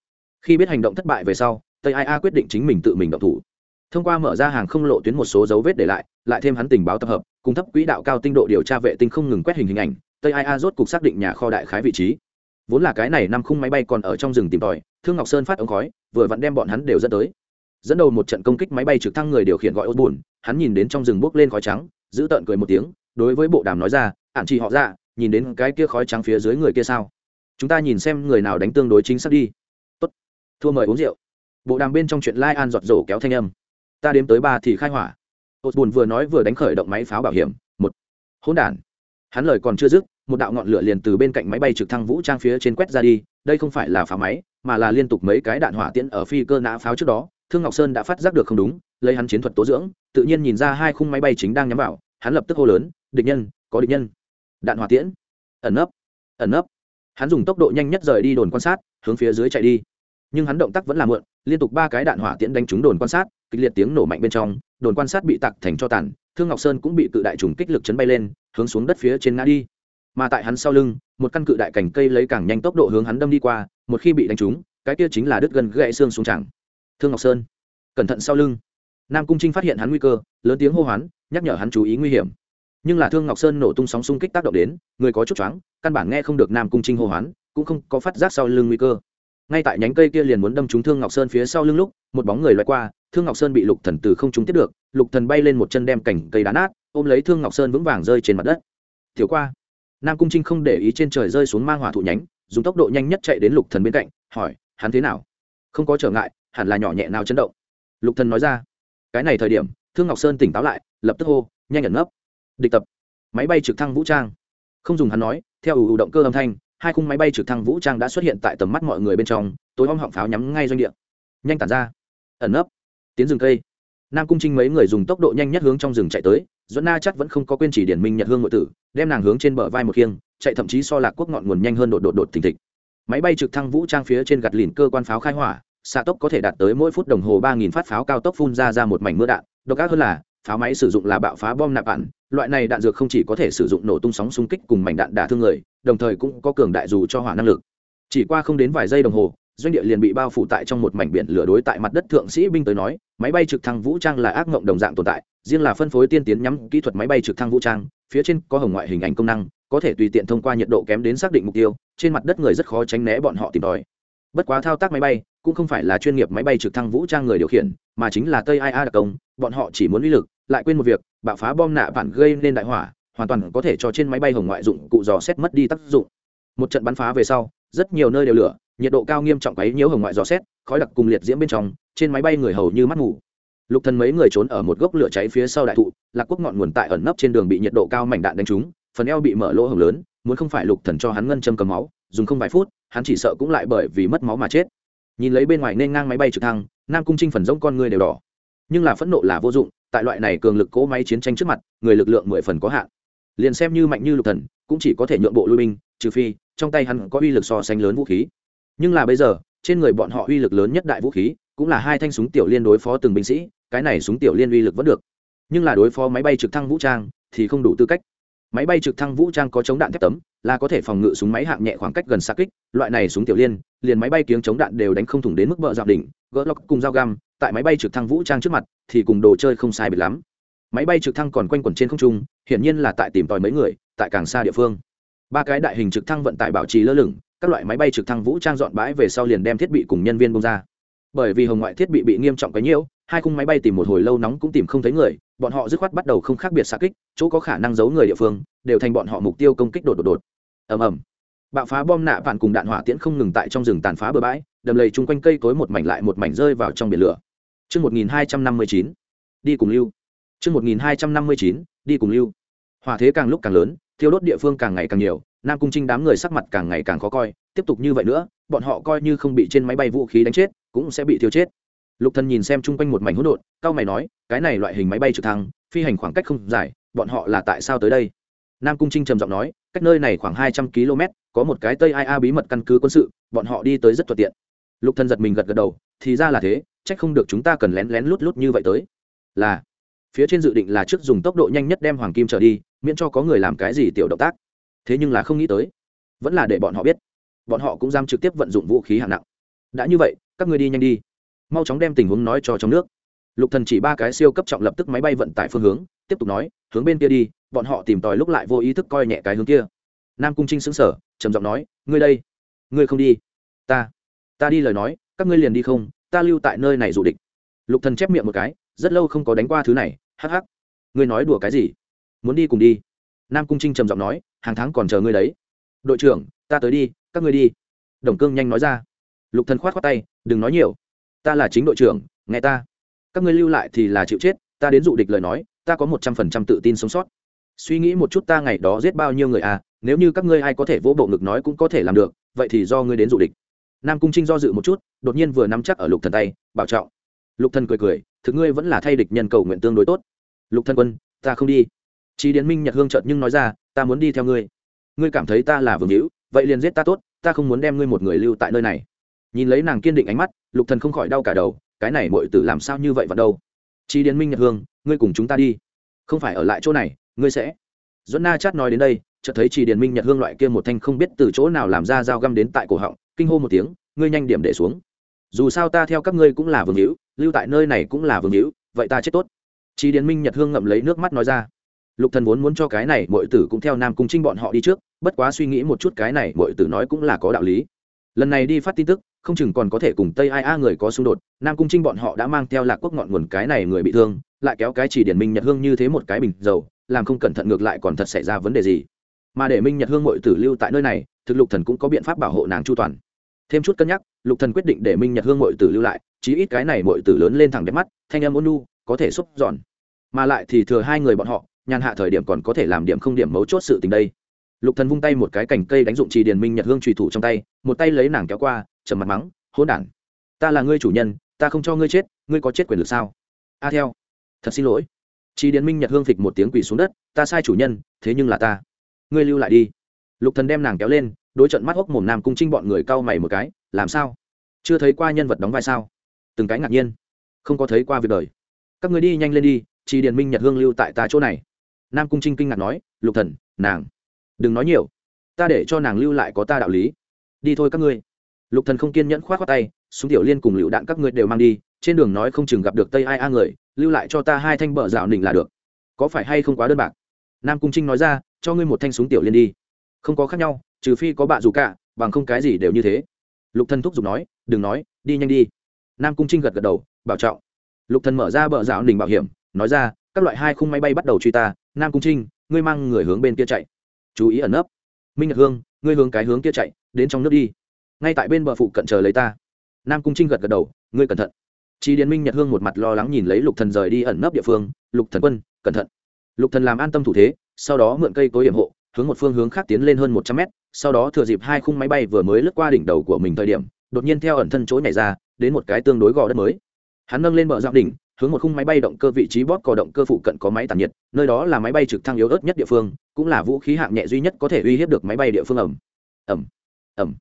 Khi biết hành động thất bại về sau, tây ia quyết định chính mình tự mình động thủ. Thông qua mở ra hàng không lộ tuyến một số dấu vết để lại lại thêm hắn tình báo tập hợp cung thấp quỹ đạo cao tinh độ điều tra vệ tinh không ngừng quét hình hình ảnh, tây ia rốt cục xác định nhà kho đại khái vị trí vốn là cái này năm khung máy bay còn ở trong rừng tìm tòi, thương ngọc sơn phát ống khói, vừa vặn đem bọn hắn đều dẫn tới. Dẫn đầu một trận công kích máy bay trực thăng người điều khiển gọi ô bùn hắn nhìn đến trong rừng bốc lên khói trắng, giữ tợn cười một tiếng, đối với bộ đàm nói ra, ản chỉ họ ra nhìn đến cái kia khói trắng phía dưới người kia sao? Chúng ta nhìn xem người nào đánh tương đối chính xác đi. Tốt, thua mời uống rượu. Bộ đàm bên trong chuyện lai an giọt rổ kéo thanh âm. Ta đếm tới ba thì khai hỏa. Ô bùn vừa nói vừa đánh khởi động máy pháo bảo hiểm, một. Hỗn đản. Hắn lời còn chưa dứt một đạo ngọn lửa liền từ bên cạnh máy bay trực thăng vũ trang phía trên quét ra đi, đây không phải là pháo máy, mà là liên tục mấy cái đạn hỏa tiễn ở phi cơ nã pháo trước đó. Thương ngọc sơn đã phát giác được không đúng, lấy hắn chiến thuật tố dưỡng, tự nhiên nhìn ra hai khung máy bay chính đang nhắm vào, hắn lập tức hô lớn, địch nhân, có địch nhân. Đạn hỏa tiễn. Ẩn nấp ẩn nấp. Hắn dùng tốc độ nhanh nhất rời đi đồn quan sát, hướng phía dưới chạy đi. Nhưng hắn động tác vẫn là mượn liên tục ba cái đạn hỏa tiễn đánh trúng đồn quan sát, kịch liệt tiếng nổ mạnh bên trong, đồn quan sát bị tặc thành cho tàn, thương ngọc sơn cũng bị cự đại trùng kích lực chấn bay lên, hướng xuống đất phía trên ngã đi mà tại hắn sau lưng, một căn cự đại cành cây lấy càng nhanh tốc độ hướng hắn đâm đi qua, một khi bị đánh trúng, cái kia chính là đứt gân gãy xương xuống chẳng thương ngọc sơn, cẩn thận sau lưng. Nam cung trinh phát hiện hắn nguy cơ, lớn tiếng hô hoán, nhắc nhở hắn chú ý nguy hiểm. Nhưng là thương ngọc sơn nổ tung sóng xung kích tác động đến, người có chút choáng, căn bản nghe không được nam cung trinh hô hoán, cũng không có phát giác sau lưng nguy cơ. Ngay tại nhánh cây kia liền muốn đâm trúng thương ngọc sơn phía sau lưng lúc, một bóng người loại qua, thương ngọc sơn bị lục thần từ không trúng tiếp được, lục thần bay lên một chân đem cành cây đá nát, ôm lấy thương ngọc sơn vững vàng rơi trên mặt đất. Thiếu qua nam cung trinh không để ý trên trời rơi xuống mang hỏa thụ nhánh, dùng tốc độ nhanh nhất chạy đến lục thần bên cạnh, hỏi, hắn thế nào? Không có trở ngại, hẳn là nhỏ nhẹ nào chấn động. Lục thần nói ra. Cái này thời điểm, thương ngọc sơn tỉnh táo lại, lập tức hô, nhanh ẩn nấp địch tập. Máy bay trực thăng vũ trang. Không dùng hắn nói, theo ủ ủ động cơ âm thanh, hai khung máy bay trực thăng vũ trang đã xuất hiện tại tầm mắt mọi người bên trong, tối om họng pháo nhắm ngay doanh địa. Nhanh tản ra. Ẩn nấp. Tiến rừng cây. Nam cung trinh mấy người dùng tốc độ nhanh nhất hướng trong rừng chạy tới dẫn na chắc vẫn không có quên chỉ điển minh nhật hương ngội tử, đem nàng hướng trên bờ vai một khiêng, chạy thậm chí so lạc quốc ngọn nguồn nhanh hơn đột đột đột thình thịch. Máy bay trực thăng vũ trang phía trên gạt lìn cơ quan pháo khai hỏa, xạ tốc có thể đạt tới mỗi phút đồng hồ ba nghìn phát pháo cao tốc phun ra ra một mảnh mưa đạn, độc ác hơn là, pháo máy sử dụng là bạo phá bom nạp đạn loại này đạn dược không chỉ có thể sử dụng nổ tung sóng xung kích cùng mảnh đạn đả thương người, đồng thời cũng có cường đại dù cho hỏa năng lực. Chỉ qua không đến vài giây đồng hồ, doanh địa liền bị bao phủ tại trong một mảnh biển lửa đối tại mặt đất thượng sĩ binh tới nói, máy bay trực thăng vũ trang là ác mộng đồng dạng tồn tại riêng là phân phối tiên tiến nhắm kỹ thuật máy bay trực thăng vũ trang, phía trên có hồng ngoại hình ảnh công năng, có thể tùy tiện thông qua nhiệt độ kém đến xác định mục tiêu, trên mặt đất người rất khó tránh né bọn họ tìm tòi. Bất quá thao tác máy bay cũng không phải là chuyên nghiệp máy bay trực thăng vũ trang người điều khiển, mà chính là tây ia đặc công, bọn họ chỉ muốn uy lực, lại quên một việc, bạo phá bom nạ bản gây nên đại hỏa, hoàn toàn có thể cho trên máy bay hồng ngoại dụng cụ dò xét mất đi tác dụng. Một trận bắn phá về sau, rất nhiều nơi đều lửa, nhiệt độ cao nghiêm trọng ấy nhiễu hồng ngoại dò xét, khói đặc cùng liệt diễm bên trong, trên máy bay người hầu như mắt ngủ lục thần mấy người trốn ở một gốc lửa cháy phía sau đại thụ, lạc quốc ngọn nguồn tại ẩn nấp trên đường bị nhiệt độ cao mảnh đạn đánh trúng, phần eo bị mở lỗ hồng lớn, muốn không phải lục thần cho hắn ngân châm cầm máu, dùng không vài phút, hắn chỉ sợ cũng lại bởi vì mất máu mà chết. Nhìn lấy bên ngoài nên ngang máy bay trực thăng, nam cung trinh phần rông con người đều đỏ. Nhưng là phẫn nộ là vô dụng, tại loại này cường lực cỗ máy chiến tranh trước mặt, người lực lượng mười phần có hạn. Liền xem như mạnh như lục thần, cũng chỉ có thể nhượng bộ lui binh, trừ phi, trong tay hắn có uy lực so sánh lớn vũ khí. Nhưng là bây giờ, trên người bọn họ uy lực lớn nhất đại vũ khí, cũng là hai thanh súng tiểu liên đối phó từng binh sĩ cái này súng tiểu liên uy lực vẫn được. Nhưng là đối phó máy bay trực thăng vũ trang thì không đủ tư cách. Máy bay trực thăng vũ trang có chống đạn thép tấm, là có thể phòng ngự súng máy hạng nhẹ khoảng cách gần xa kích. Loại này súng tiểu liên, liền máy bay kiếng chống đạn đều đánh không thủng đến mức bờ dạo đỉnh, gỡ lóc cùng dao găm. Tại máy bay trực thăng vũ trang trước mặt thì cùng đồ chơi không sai biệt lắm. Máy bay trực thăng còn quanh quẩn trên không trung, hiển nhiên là tại tìm tòi mấy người, tại càng xa địa phương. Ba cái đại hình trực thăng vận tải bảo trì lơ lửng, các loại máy bay trực thăng vũ trang dọn bãi về sau liền đem thiết bị cùng nhân viên bông ra. Bởi vì hồng ngoại thiết bị bị nghiêm trọng cái nhiễu hai khung máy bay tìm một hồi lâu nóng cũng tìm không thấy người bọn họ dứt khoát bắt đầu không khác biệt xa kích chỗ có khả năng giấu người địa phương đều thành bọn họ mục tiêu công kích đột đột đột ầm ầm bạo phá bom nạ vạn cùng đạn hỏa tiễn không ngừng tại trong rừng tàn phá bờ bãi đầm lầy chung quanh cây cối một mảnh lại một mảnh rơi vào trong biển lửa Trước 1259, đi cùng lưu. Trước 1259, đi cùng lưu. Hỏa thế càng lúc càng lớn, thiêu đốt địa phương càng ngày càng nhiều, Nam Cung Trinh đám người sắc mặt càng ngày càng khó coi, tiếp tục như vậy nữa, bọn họ coi như không bị trên máy bay vũ khí đánh chết, cũng sẽ bị thiêu chết. Lục Thần nhìn xem chung quanh một mảnh hỗn độn, cao mày nói, cái này loại hình máy bay trực thăng, phi hành khoảng cách không dài, bọn họ là tại sao tới đây? Nam Cung Trinh trầm giọng nói, cách nơi này khoảng hai trăm km, có một cái Tây IA bí mật căn cứ quân sự, bọn họ đi tới rất thuận tiện. Lục Thần giật mình gật gật đầu, thì ra là thế, trách không được chúng ta cần lén lén lút lút như vậy tới. Là, phía trên dự định là trước dùng tốc độ nhanh nhất đem hoàng kim trở đi, miễn cho có người làm cái gì tiểu động tác. Thế nhưng là không nghĩ tới, vẫn là để bọn họ biết, bọn họ cũng dám trực tiếp vận dụng vũ khí hạng nặng. Đã như vậy, các ngươi đi nhanh đi, mau chóng đem tình huống nói cho trong nước. Lục Thần chỉ ba cái siêu cấp trọng lập tức máy bay vận tải phương hướng, tiếp tục nói, hướng bên kia đi, bọn họ tìm tòi lúc lại vô ý thức coi nhẹ cái hướng kia. Nam Cung Trinh sững sờ, trầm giọng nói, ngươi đây, ngươi không đi, ta, ta đi lời nói, các ngươi liền đi không, ta lưu tại nơi này dụ địch. Lục thần chép miệng một cái rất lâu không có đánh qua thứ này hắc hắc ngươi nói đùa cái gì? Muốn đi cùng đi. Nam cung trinh trầm giọng nói hàng tháng còn chờ ngươi đấy. Đội trưởng ta tới đi các ngươi đi. Đồng cương nhanh nói ra. Lục thần khoát khoát tay đừng nói nhiều ta là chính đội trưởng nghe ta. Các ngươi lưu lại thì là chịu chết ta đến dụ địch lời nói ta có một trăm phần trăm tự tin sống sót. Suy nghĩ một chút ta ngày đó giết bao nhiêu người à nếu như các ngươi ai có thể vỗ bộ ngực nói cũng có thể làm được vậy thì do ngươi đến dụ địch. Nam cung trinh do dự một chút đột nhiên vừa nắm chắc ở lục thần tay bảo trọng. Lục thần cười cười thực ngươi vẫn là thay địch nhân cầu nguyện tương đối tốt. Lục thần quân ta không đi. Chí Điền Minh Nhật Hương chợt nhưng nói ra, ta muốn đi theo ngươi. Ngươi cảm thấy ta là vương hữu, vậy liền giết ta tốt, ta không muốn đem ngươi một người lưu tại nơi này. Nhìn lấy nàng kiên định ánh mắt, Lục Thần không khỏi đau cả đầu, cái này muội tử làm sao như vậy vào đâu? Chi Điền Minh Nhật Hương, ngươi cùng chúng ta đi. Không phải ở lại chỗ này, ngươi sẽ. dẫn Na Chát nói đến đây, chợt thấy Chi Điền Minh Nhật Hương loại kia một thanh không biết từ chỗ nào làm ra dao găm đến tại cổ họng, kinh hô một tiếng, ngươi nhanh điểm để xuống dù sao ta theo các ngươi cũng là vương hữu lưu tại nơi này cũng là vương hữu vậy ta chết tốt Chi Điền Minh Nhật Hương ngậm lấy nước mắt nói ra. Lục Thần vốn muốn cho cái này Mội tử cũng theo Nam Cung Trinh bọn họ đi trước, bất quá suy nghĩ một chút cái này Mội tử nói cũng là có đạo lý. Lần này đi phát tin tức, không chừng còn có thể cùng Tây Ai A người có xung đột, Nam Cung Trinh bọn họ đã mang theo Lạc Quốc ngọn nguồn cái này người bị thương, lại kéo cái chỉ điển Minh Nhật Hương như thế một cái bình dầu, làm không cẩn thận ngược lại còn thật xảy ra vấn đề gì. Mà để Minh Nhật Hương muội tử lưu tại nơi này, thực Lục Thần cũng có biện pháp bảo hộ nàng chu toàn. Thêm chút cân nhắc lục thần quyết định để minh nhật hương mội tử lưu lại chí ít cái này mội tử lớn lên thẳng đẹp mắt thanh âm ôn nu có thể xúc giòn. Mà lại thì thừa hai người bọn họ nhàn hạ thời điểm còn có thể làm điểm không điểm mấu chốt sự tình đây. Lục thần vung tay một cái cành cây đánh dụng trì điền minh nhật hương trùy thủ trong tay một tay lấy nàng kéo qua trầm mặt mắng, hỗn đản, ta là ngươi chủ nhân, ta không cho ngươi chết, ngươi có chết quyền lực sao? A theo, thật xin lỗi. Chị điền minh nhật hương phịch một tiếng quỳ xuống đất, ta sai chủ nhân, thế nhưng là ta. Ngươi lưu lại đi. Lục thần đem nàng kéo lên, đối trận mắt hốc mồm nam cung trinh bọn người cau mày một cái, làm sao? Chưa thấy qua nhân vật đóng vai sao? Từng cái ngạc nhiên, không có thấy qua việc đời. Các người đi nhanh lên đi chị điền minh nhật hương lưu tại ta chỗ này. Nam cung trinh kinh ngạc nói, lục thần, nàng, đừng nói nhiều. Ta để cho nàng lưu lại có ta đạo lý. Đi thôi các ngươi lục thần không kiên nhẫn khoát khoát tay, súng tiểu liên cùng lựu đạn các ngươi đều mang đi, trên đường nói không chừng gặp được tây ai a người, lưu lại cho ta hai thanh bờ rào nỉnh là được. Có phải hay không quá đơn bạc? Nam cung trinh nói ra, cho ngươi một thanh súng tiểu liên đi. Không có khác nhau, trừ phi có bạn dù cả, bằng không cái gì đều như thế. Lục thần thúc giục nói, đừng nói, đi nhanh đi. Nam cung trinh gật gật đầu, bảo trọng. Lục thần mở ra bờ rào nỉnh bảo hiểm, nói ra, các loại hai khung máy bay bắt đầu truy ta, nam cung trinh, ngươi mang người hướng bên kia chạy. Chú ý ẩn nấp. Minh nhật hương, ngươi hướng cái hướng kia chạy, đến trong nước đi ngay tại bên bờ phụ cận chờ lấy ta. Nam cung trinh gật gật đầu, ngươi cẩn thận. Chị điền minh nhật hương một mặt lo lắng nhìn lấy lục thần rời đi ẩn nấp địa phương, lục thần quân, cẩn thận. Lục thần làm an tâm thủ thế, sau đó mượn cây cối hiểm hộ, hướng một phương hướng khác tiến lên hơn một trăm mét, sau đó thừa dịp hai khung máy bay vừa mới lướt qua đỉnh đầu của mình thời điểm, đột nhiên theo ẩn thân chỗ nhảy ra, đến một cái tương đối gò đất mới. Hắn nâng lên bờ dạo đỉnh, hướng một khung máy bay động cơ vị trí bóp cò động cơ phụ cận có máy tản nhiệt, nơi đó là máy bay trực thăng yếu ớt nhất địa phương, cũng là vũ khí hạng nhẹ duy nhất có thể uy hiếp được máy bay địa phương ẩm. Ẩm ẩm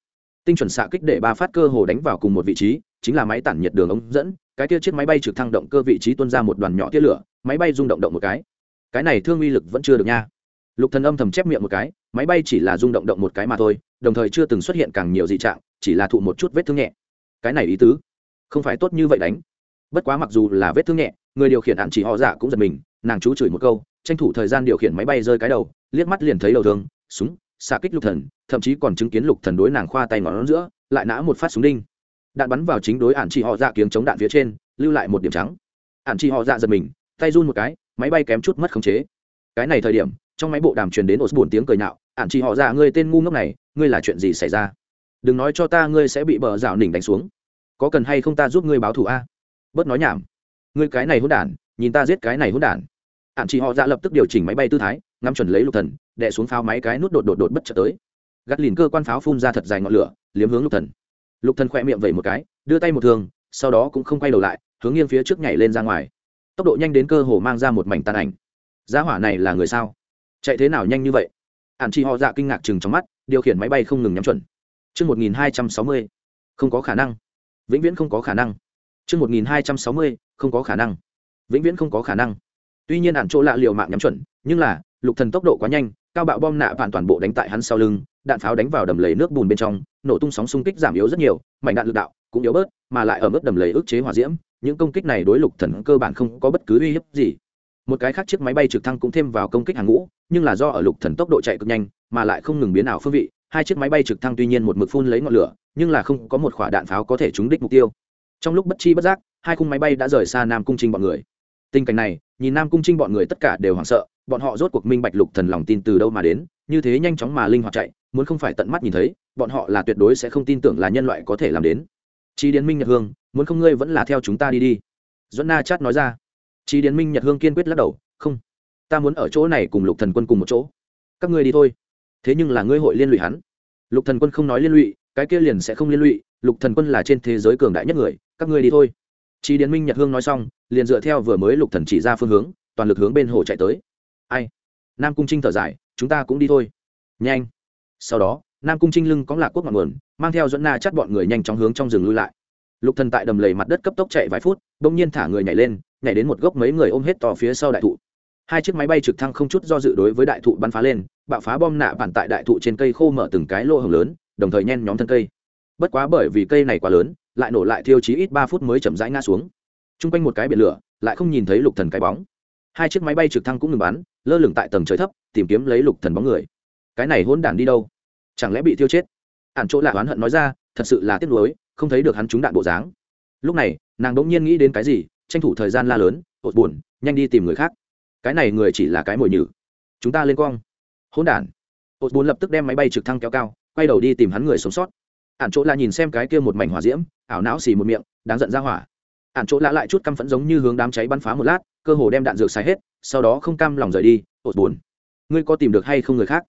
tinh chuẩn xạ kích để ba phát cơ hồ đánh vào cùng một vị trí, chính là máy tản nhiệt đường ống dẫn, cái kia chiếc máy bay trực thăng động cơ vị trí tuôn ra một đoàn nhỏ tia lửa, máy bay rung động động một cái. Cái này thương uy lực vẫn chưa được nha. Lục thần âm thầm chép miệng một cái, máy bay chỉ là rung động động một cái mà thôi, đồng thời chưa từng xuất hiện càng nhiều dị trạng, chỉ là thụ một chút vết thương nhẹ. Cái này ý tứ, không phải tốt như vậy đánh. Bất quá mặc dù là vết thương nhẹ, người điều khiển hạn chỉ họ giả cũng giật mình, nàng chú chửi một câu, tranh thủ thời gian điều khiển máy bay rơi cái đầu, liếc mắt liền thấy đầu thương, súng xạ kích lục thần, thậm chí còn chứng kiến lục thần đối nàng khoa tay ngón giữa, lại nã một phát súng đinh. Đạn bắn vào chính đối ản chỉ họ dạ kiếng chống đạn phía trên, lưu lại một điểm trắng. Ản chỉ họ dạ giật mình, tay run một cái, máy bay kém chút mất khống chế. Cái này thời điểm, trong máy bộ đàm truyền đến ổ buồn tiếng cười nhạo ản chỉ họ dạ ngươi tên ngu ngốc này, ngươi là chuyện gì xảy ra? Đừng nói cho ta ngươi sẽ bị bờ rào nỉnh đánh xuống. Có cần hay không ta giúp ngươi báo thù a? Bớt nói nhảm. Ngươi cái này hỗn đản, nhìn ta giết cái này hỗn đản. Ản chỉ họ dạ lập tức điều chỉnh máy bay tư thái, ngắm chuẩn lấy lục thần đè xuống pháo máy cái nút đột đột đột bất chợt tới gắt lìn cơ quan pháo phun ra thật dài ngọn lửa liếm hướng lục thần lục thần khỏe miệng vẩy một cái đưa tay một thường sau đó cũng không quay đầu lại hướng nghiêng phía trước nhảy lên ra ngoài tốc độ nhanh đến cơ hồ mang ra một mảnh tàn ảnh giá hỏa này là người sao chạy thế nào nhanh như vậy ạn chi họ dạ kinh ngạc chừng trong mắt điều khiển máy bay không ngừng nhắm chuẩn Trước 1260, không có khả năng. Vĩnh viễn không có khả năng. Trước 1260, không có khả năng. Vĩnh viễn không có khả năng. Tuy nhiên ản chỗ lạ liều mạng nhắm chuẩn, nhưng là, lục thần tốc độ quá nhanh, cao bạo bom nạ vạn toàn bộ đánh tại hắn sau lưng, đạn pháo đánh vào đầm lầy nước bùn bên trong, nổ tung sóng xung kích giảm yếu rất nhiều, mảnh đạn lực đạo cũng yếu bớt, mà lại ở mức đầm lầy ức chế hỏa diễm, những công kích này đối lục thần cơ bản không có bất cứ uy hiếp gì. Một cái khác chiếc máy bay trực thăng cũng thêm vào công kích hàng ngũ, nhưng là do ở lục thần tốc độ chạy cực nhanh, mà lại không ngừng biến ảo phương vị, hai chiếc máy bay trực thăng tuy nhiên một mực phun lấy ngọn lửa, nhưng là không có một quả đạn pháo có thể trúng đích mục tiêu. Trong lúc bất chi bất giác, hai khung máy bay đã rời xa Nam Cung trình bọn người. Tình cảnh này, nhìn Nam Cung Trinh bọn người tất cả đều hoảng sợ, bọn họ rốt cuộc minh bạch lục thần lòng tin từ đâu mà đến, như thế nhanh chóng mà linh hoạt chạy, muốn không phải tận mắt nhìn thấy, bọn họ là tuyệt đối sẽ không tin tưởng là nhân loại có thể làm đến. Chí điển Minh Nhật Hương, muốn không ngươi vẫn là theo chúng ta đi đi. Duẫn Na Chát nói ra. Chí điển Minh Nhật Hương kiên quyết lắc đầu, không, ta muốn ở chỗ này cùng Lục Thần Quân cùng một chỗ. Các ngươi đi thôi. Thế nhưng là ngươi hội liên lụy hắn. Lục Thần Quân không nói liên lụy, cái kia liền sẽ không liên lụy, Lục Thần Quân là trên thế giới cường đại nhất người, các ngươi đi thôi. Chi Điền Minh Nhật Hương nói xong, liền dựa theo vừa mới Lục Thần chỉ ra phương hướng, toàn lực hướng bên hồ chạy tới. Ai? Nam Cung Trinh thở dài, chúng ta cũng đi thôi. Nhanh. Sau đó, Nam Cung Trinh lưng có lạc quốc ngọn nguồn, mang theo dẫn na chắt bọn người nhanh chóng hướng trong rừng lui lại. Lục Thần tại đầm lầy mặt đất cấp tốc chạy vài phút, bỗng nhiên thả người nhảy lên, nhảy đến một gốc mấy người ôm hết to phía sau đại thụ. Hai chiếc máy bay trực thăng không chút do dự đối với đại thụ bắn phá lên, bạo phá bom nạ bản tại đại thụ trên cây khô mở từng cái lỗ hổng lớn, đồng thời nhen nhóm thân cây. Bất quá bởi vì cây này quá lớn, lại nổ lại thiêu chí ít ba phút mới chậm rãi ngã xuống. Trung quanh một cái biển lửa, lại không nhìn thấy Lục Thần cái bóng. Hai chiếc máy bay trực thăng cũng ngừng bắn, lơ lửng tại tầng trời thấp, tìm kiếm lấy Lục Thần bóng người. Cái này hỗn đản đi đâu? Chẳng lẽ bị thiêu chết? Ản chỗ là oán hận nói ra, thật sự là tiếc nuối, không thấy được hắn trúng đạn bộ dáng. Lúc này, nàng đỗng nhiên nghĩ đến cái gì, tranh thủ thời gian la lớn, "Ột buồn, nhanh đi tìm người khác." Cái này người chỉ là cái mồi nhử. Chúng ta lên quang. Hỗn đản. Ột buồn lập tức đem máy bay trực thăng kéo cao, quay đầu đi tìm hắn người sống sót ạn chỗ là nhìn xem cái kia một mảnh hỏa diễm ảo não xì một miệng, đáng giận ra hỏa. Ạn chỗ lạ lại chút căm phẫn giống như hướng đám cháy bắn phá một lát, cơ hồ đem đạn dược xài hết, sau đó không cam lòng rời đi ột buồn. Ngươi có tìm được hay không người khác?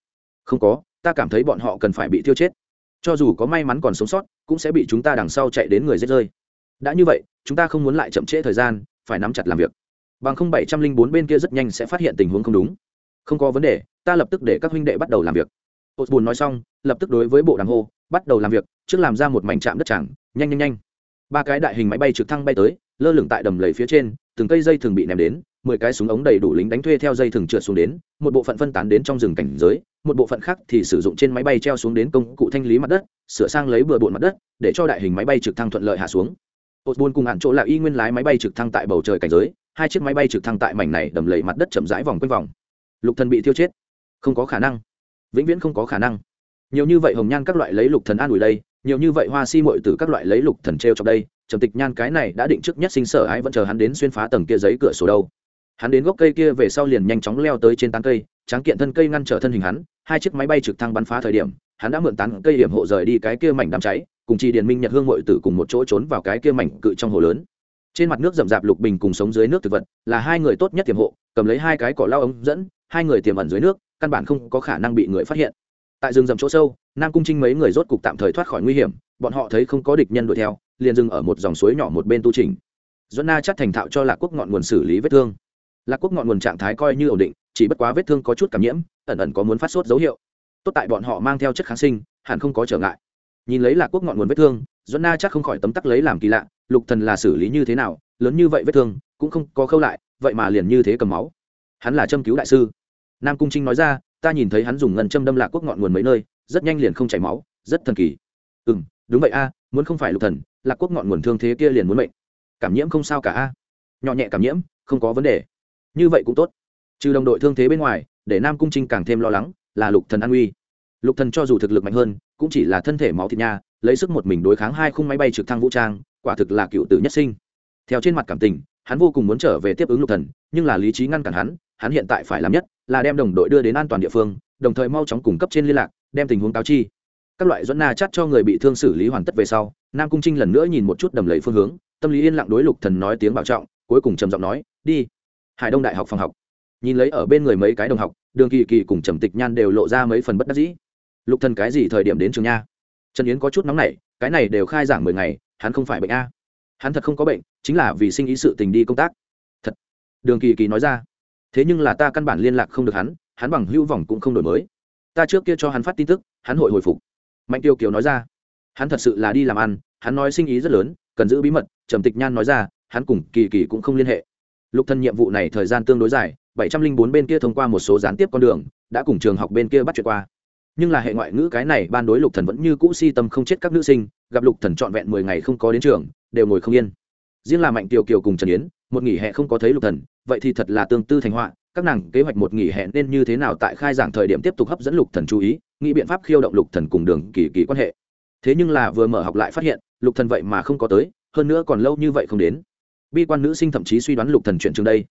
Không có, ta cảm thấy bọn họ cần phải bị tiêu chết. Cho dù có may mắn còn sống sót, cũng sẽ bị chúng ta đằng sau chạy đến người rết rơi. Đã như vậy, chúng ta không muốn lại chậm trễ thời gian, phải nắm chặt làm việc. Bằng không bảy trăm linh bốn bên kia rất nhanh sẽ phát hiện tình huống không đúng. Không có vấn đề, ta lập tức để các huynh đệ bắt đầu làm việc. Ột bùn nói xong, lập tức đối với bộ đàng hô bắt đầu làm việc trước làm ra một mảnh trạm đất chẳng nhanh nhanh nhanh ba cái đại hình máy bay trực thăng bay tới lơ lửng tại đầm lầy phía trên từng cây dây thường bị ném đến mười cái súng ống đầy đủ lính đánh thuê theo dây thường trượt xuống đến một bộ phận phân tán đến trong rừng cảnh giới một bộ phận khác thì sử dụng trên máy bay treo xuống đến công cụ thanh lý mặt đất sửa sang lấy bừa bộn mặt đất để cho đại hình máy bay trực thăng thuận lợi hạ xuống Osborne cùng hạn chỗ là y nguyên lái máy bay trực thăng tại bầu trời cảnh giới, hai chiếc máy bay trực thăng tại mảnh này đầm lầy mặt đất chậm rãi vòng quanh vòng. Lục Thần bị thiêu chết, không có khả năng, vĩnh viễn không có khả năng. Nhiều như vậy hồng nhan các loại lấy Lục Thần an ủi đây, nhiều như vậy hoa si muội tử các loại lấy Lục Thần treo trong đây, trầm tịch nhan cái này đã định trước nhất sinh sở ái vẫn chờ hắn đến xuyên phá tầng kia giấy cửa sổ đâu. Hắn đến gốc cây kia về sau liền nhanh chóng leo tới trên tán cây, tráng kiện thân cây ngăn trở thân hình hắn, hai chiếc máy bay trực thăng bắn phá thời điểm, hắn đã mượn tán cây hiểm hộ rời đi cái kia mảnh đám cháy, cùng chị điền minh nhật hương muội tử cùng một chỗ trốn vào cái kia mảnh cự trong hồ lớn trên mặt nước rậm rạp lục bình cùng sống dưới nước thực vật là hai người tốt nhất tiềm hộ cầm lấy hai cái cỏ lao ống dẫn hai người tiềm ẩn dưới nước căn bản không có khả năng bị người phát hiện tại rừng rậm chỗ sâu, nam cung trinh mấy người rốt cục tạm thời thoát khỏi nguy hiểm, bọn họ thấy không có địch nhân đuổi theo, liền dừng ở một dòng suối nhỏ một bên tu trình dẫn na chắc thành thạo cho lạc quốc ngọn nguồn xử lý vết thương. Lạc quốc ngọn nguồn trạng thái coi như ổn định, chỉ bất quá vết thương có chút cảm nhiễm, ẩn ẩn có muốn phát sốt dấu hiệu. Tốt tại bọn họ mang theo chất kháng sinh, hẳn không có trở ngại. Nhìn lấy lạc quốc ngọn nguồn vết thương dẫn na chắc không khỏi tấm tắc lấy làm kỳ lạ, lục thần là xử lý như thế nào, lớn như vậy vết thương, cũng không có khâu lại, vậy mà liền như thế cầm máu. Hắn là châm cứu đại sư. Nam cung trinh nói ra ta nhìn thấy hắn dùng ngân châm đâm lạc quốc ngọn nguồn mấy nơi, rất nhanh liền không chảy máu, rất thần kỳ. Ừ m đúng vậy a, muốn không phải lục thần, lạc quốc ngọn nguồn thương thế kia liền muốn mệnh. Cảm nhiễm không sao cả a. Nhỏ nhẹ cảm nhiễm, không có vấn đề. Như vậy cũng tốt. Trừ đồng đội thương thế bên ngoài, để nam cung trinh càng thêm lo lắng, là lục thần an uy lục thần cho dù thực lực mạnh hơn, cũng chỉ là thân thể máu thịt nha, lấy sức một mình đối kháng hai khung máy bay trực thăng vũ trang, quả thực là cựu tử nhất sinh. Theo trên mặt cảm tình, hắn vô cùng muốn trở về tiếp ứng lục thần, nhưng là lý trí ngăn cản hắn hắn hiện tại phải làm nhất là đem đồng đội đưa đến an toàn địa phương, đồng thời mau chóng cung cấp trên liên lạc, đem tình huống cáo chi. Các loại dẫn na chắt cho người bị thương xử lý hoàn tất về sau, nam cung trinh lần nữa nhìn một chút đầm lầy phương hướng, tâm lý yên lặng đối lục thần nói tiếng bảo trọng, cuối cùng trầm giọng nói, đi. Hải đông đại học phòng học. Nhìn lấy ở bên người mấy cái đồng học, đường kỳ kỳ cùng trầm tịch nhan đều lộ ra mấy phần bất đắc dĩ. Lục thần cái gì thời điểm đến trường nha? Trần yến có chút nóng nảy, cái này đều khai giảng mười ngày, hắn không phải bệnh a. Hắn thật không có bệnh, chính là vì sinh ý sự tình đi công tác. Thật. Đường kỳ kỳ nói ra thế nhưng là ta căn bản liên lạc không được hắn hắn bằng hữu vòng cũng không đổi mới. Ta trước kia cho hắn phát tin tức, hắn hội hồi phục. Mạnh tiêu kiều nói ra, hắn thật sự là đi làm ăn, hắn nói sinh ý rất lớn, cần giữ bí mật, trầm tịch nhan nói ra, hắn cùng kỳ kỳ cũng không liên hệ. Lục thân nhiệm vụ này thời gian tương đối dài, bảy trăm linh bốn bên kia thông qua một số gián tiếp con đường, đã cùng trường học bên kia bắt chuyện qua. Nhưng là hệ ngoại ngữ cái này ban đối lục thần vẫn như cũ si tâm không chết các nữ sinh, gặp lục thần trọn vẹn mười ngày không có đến trường, đều ngồi không yên. Riêng là mạnh tiểu kiều cùng trần yến một nghỉ hè không có thấy lục thần, vậy thì thật là tương tư thành họa, các nàng kế hoạch một nghỉ hè nên như thế nào tại khai giảng thời điểm tiếp tục hấp dẫn lục thần chú ý, nghĩ biện pháp khiêu động lục thần cùng đường kỳ kỳ quan hệ. Thế nhưng là vừa mở học lại phát hiện, lục thần vậy mà không có tới, hơn nữa còn lâu như vậy không đến. Bi quan nữ sinh thậm chí suy đoán lục thần chuyện trường đây.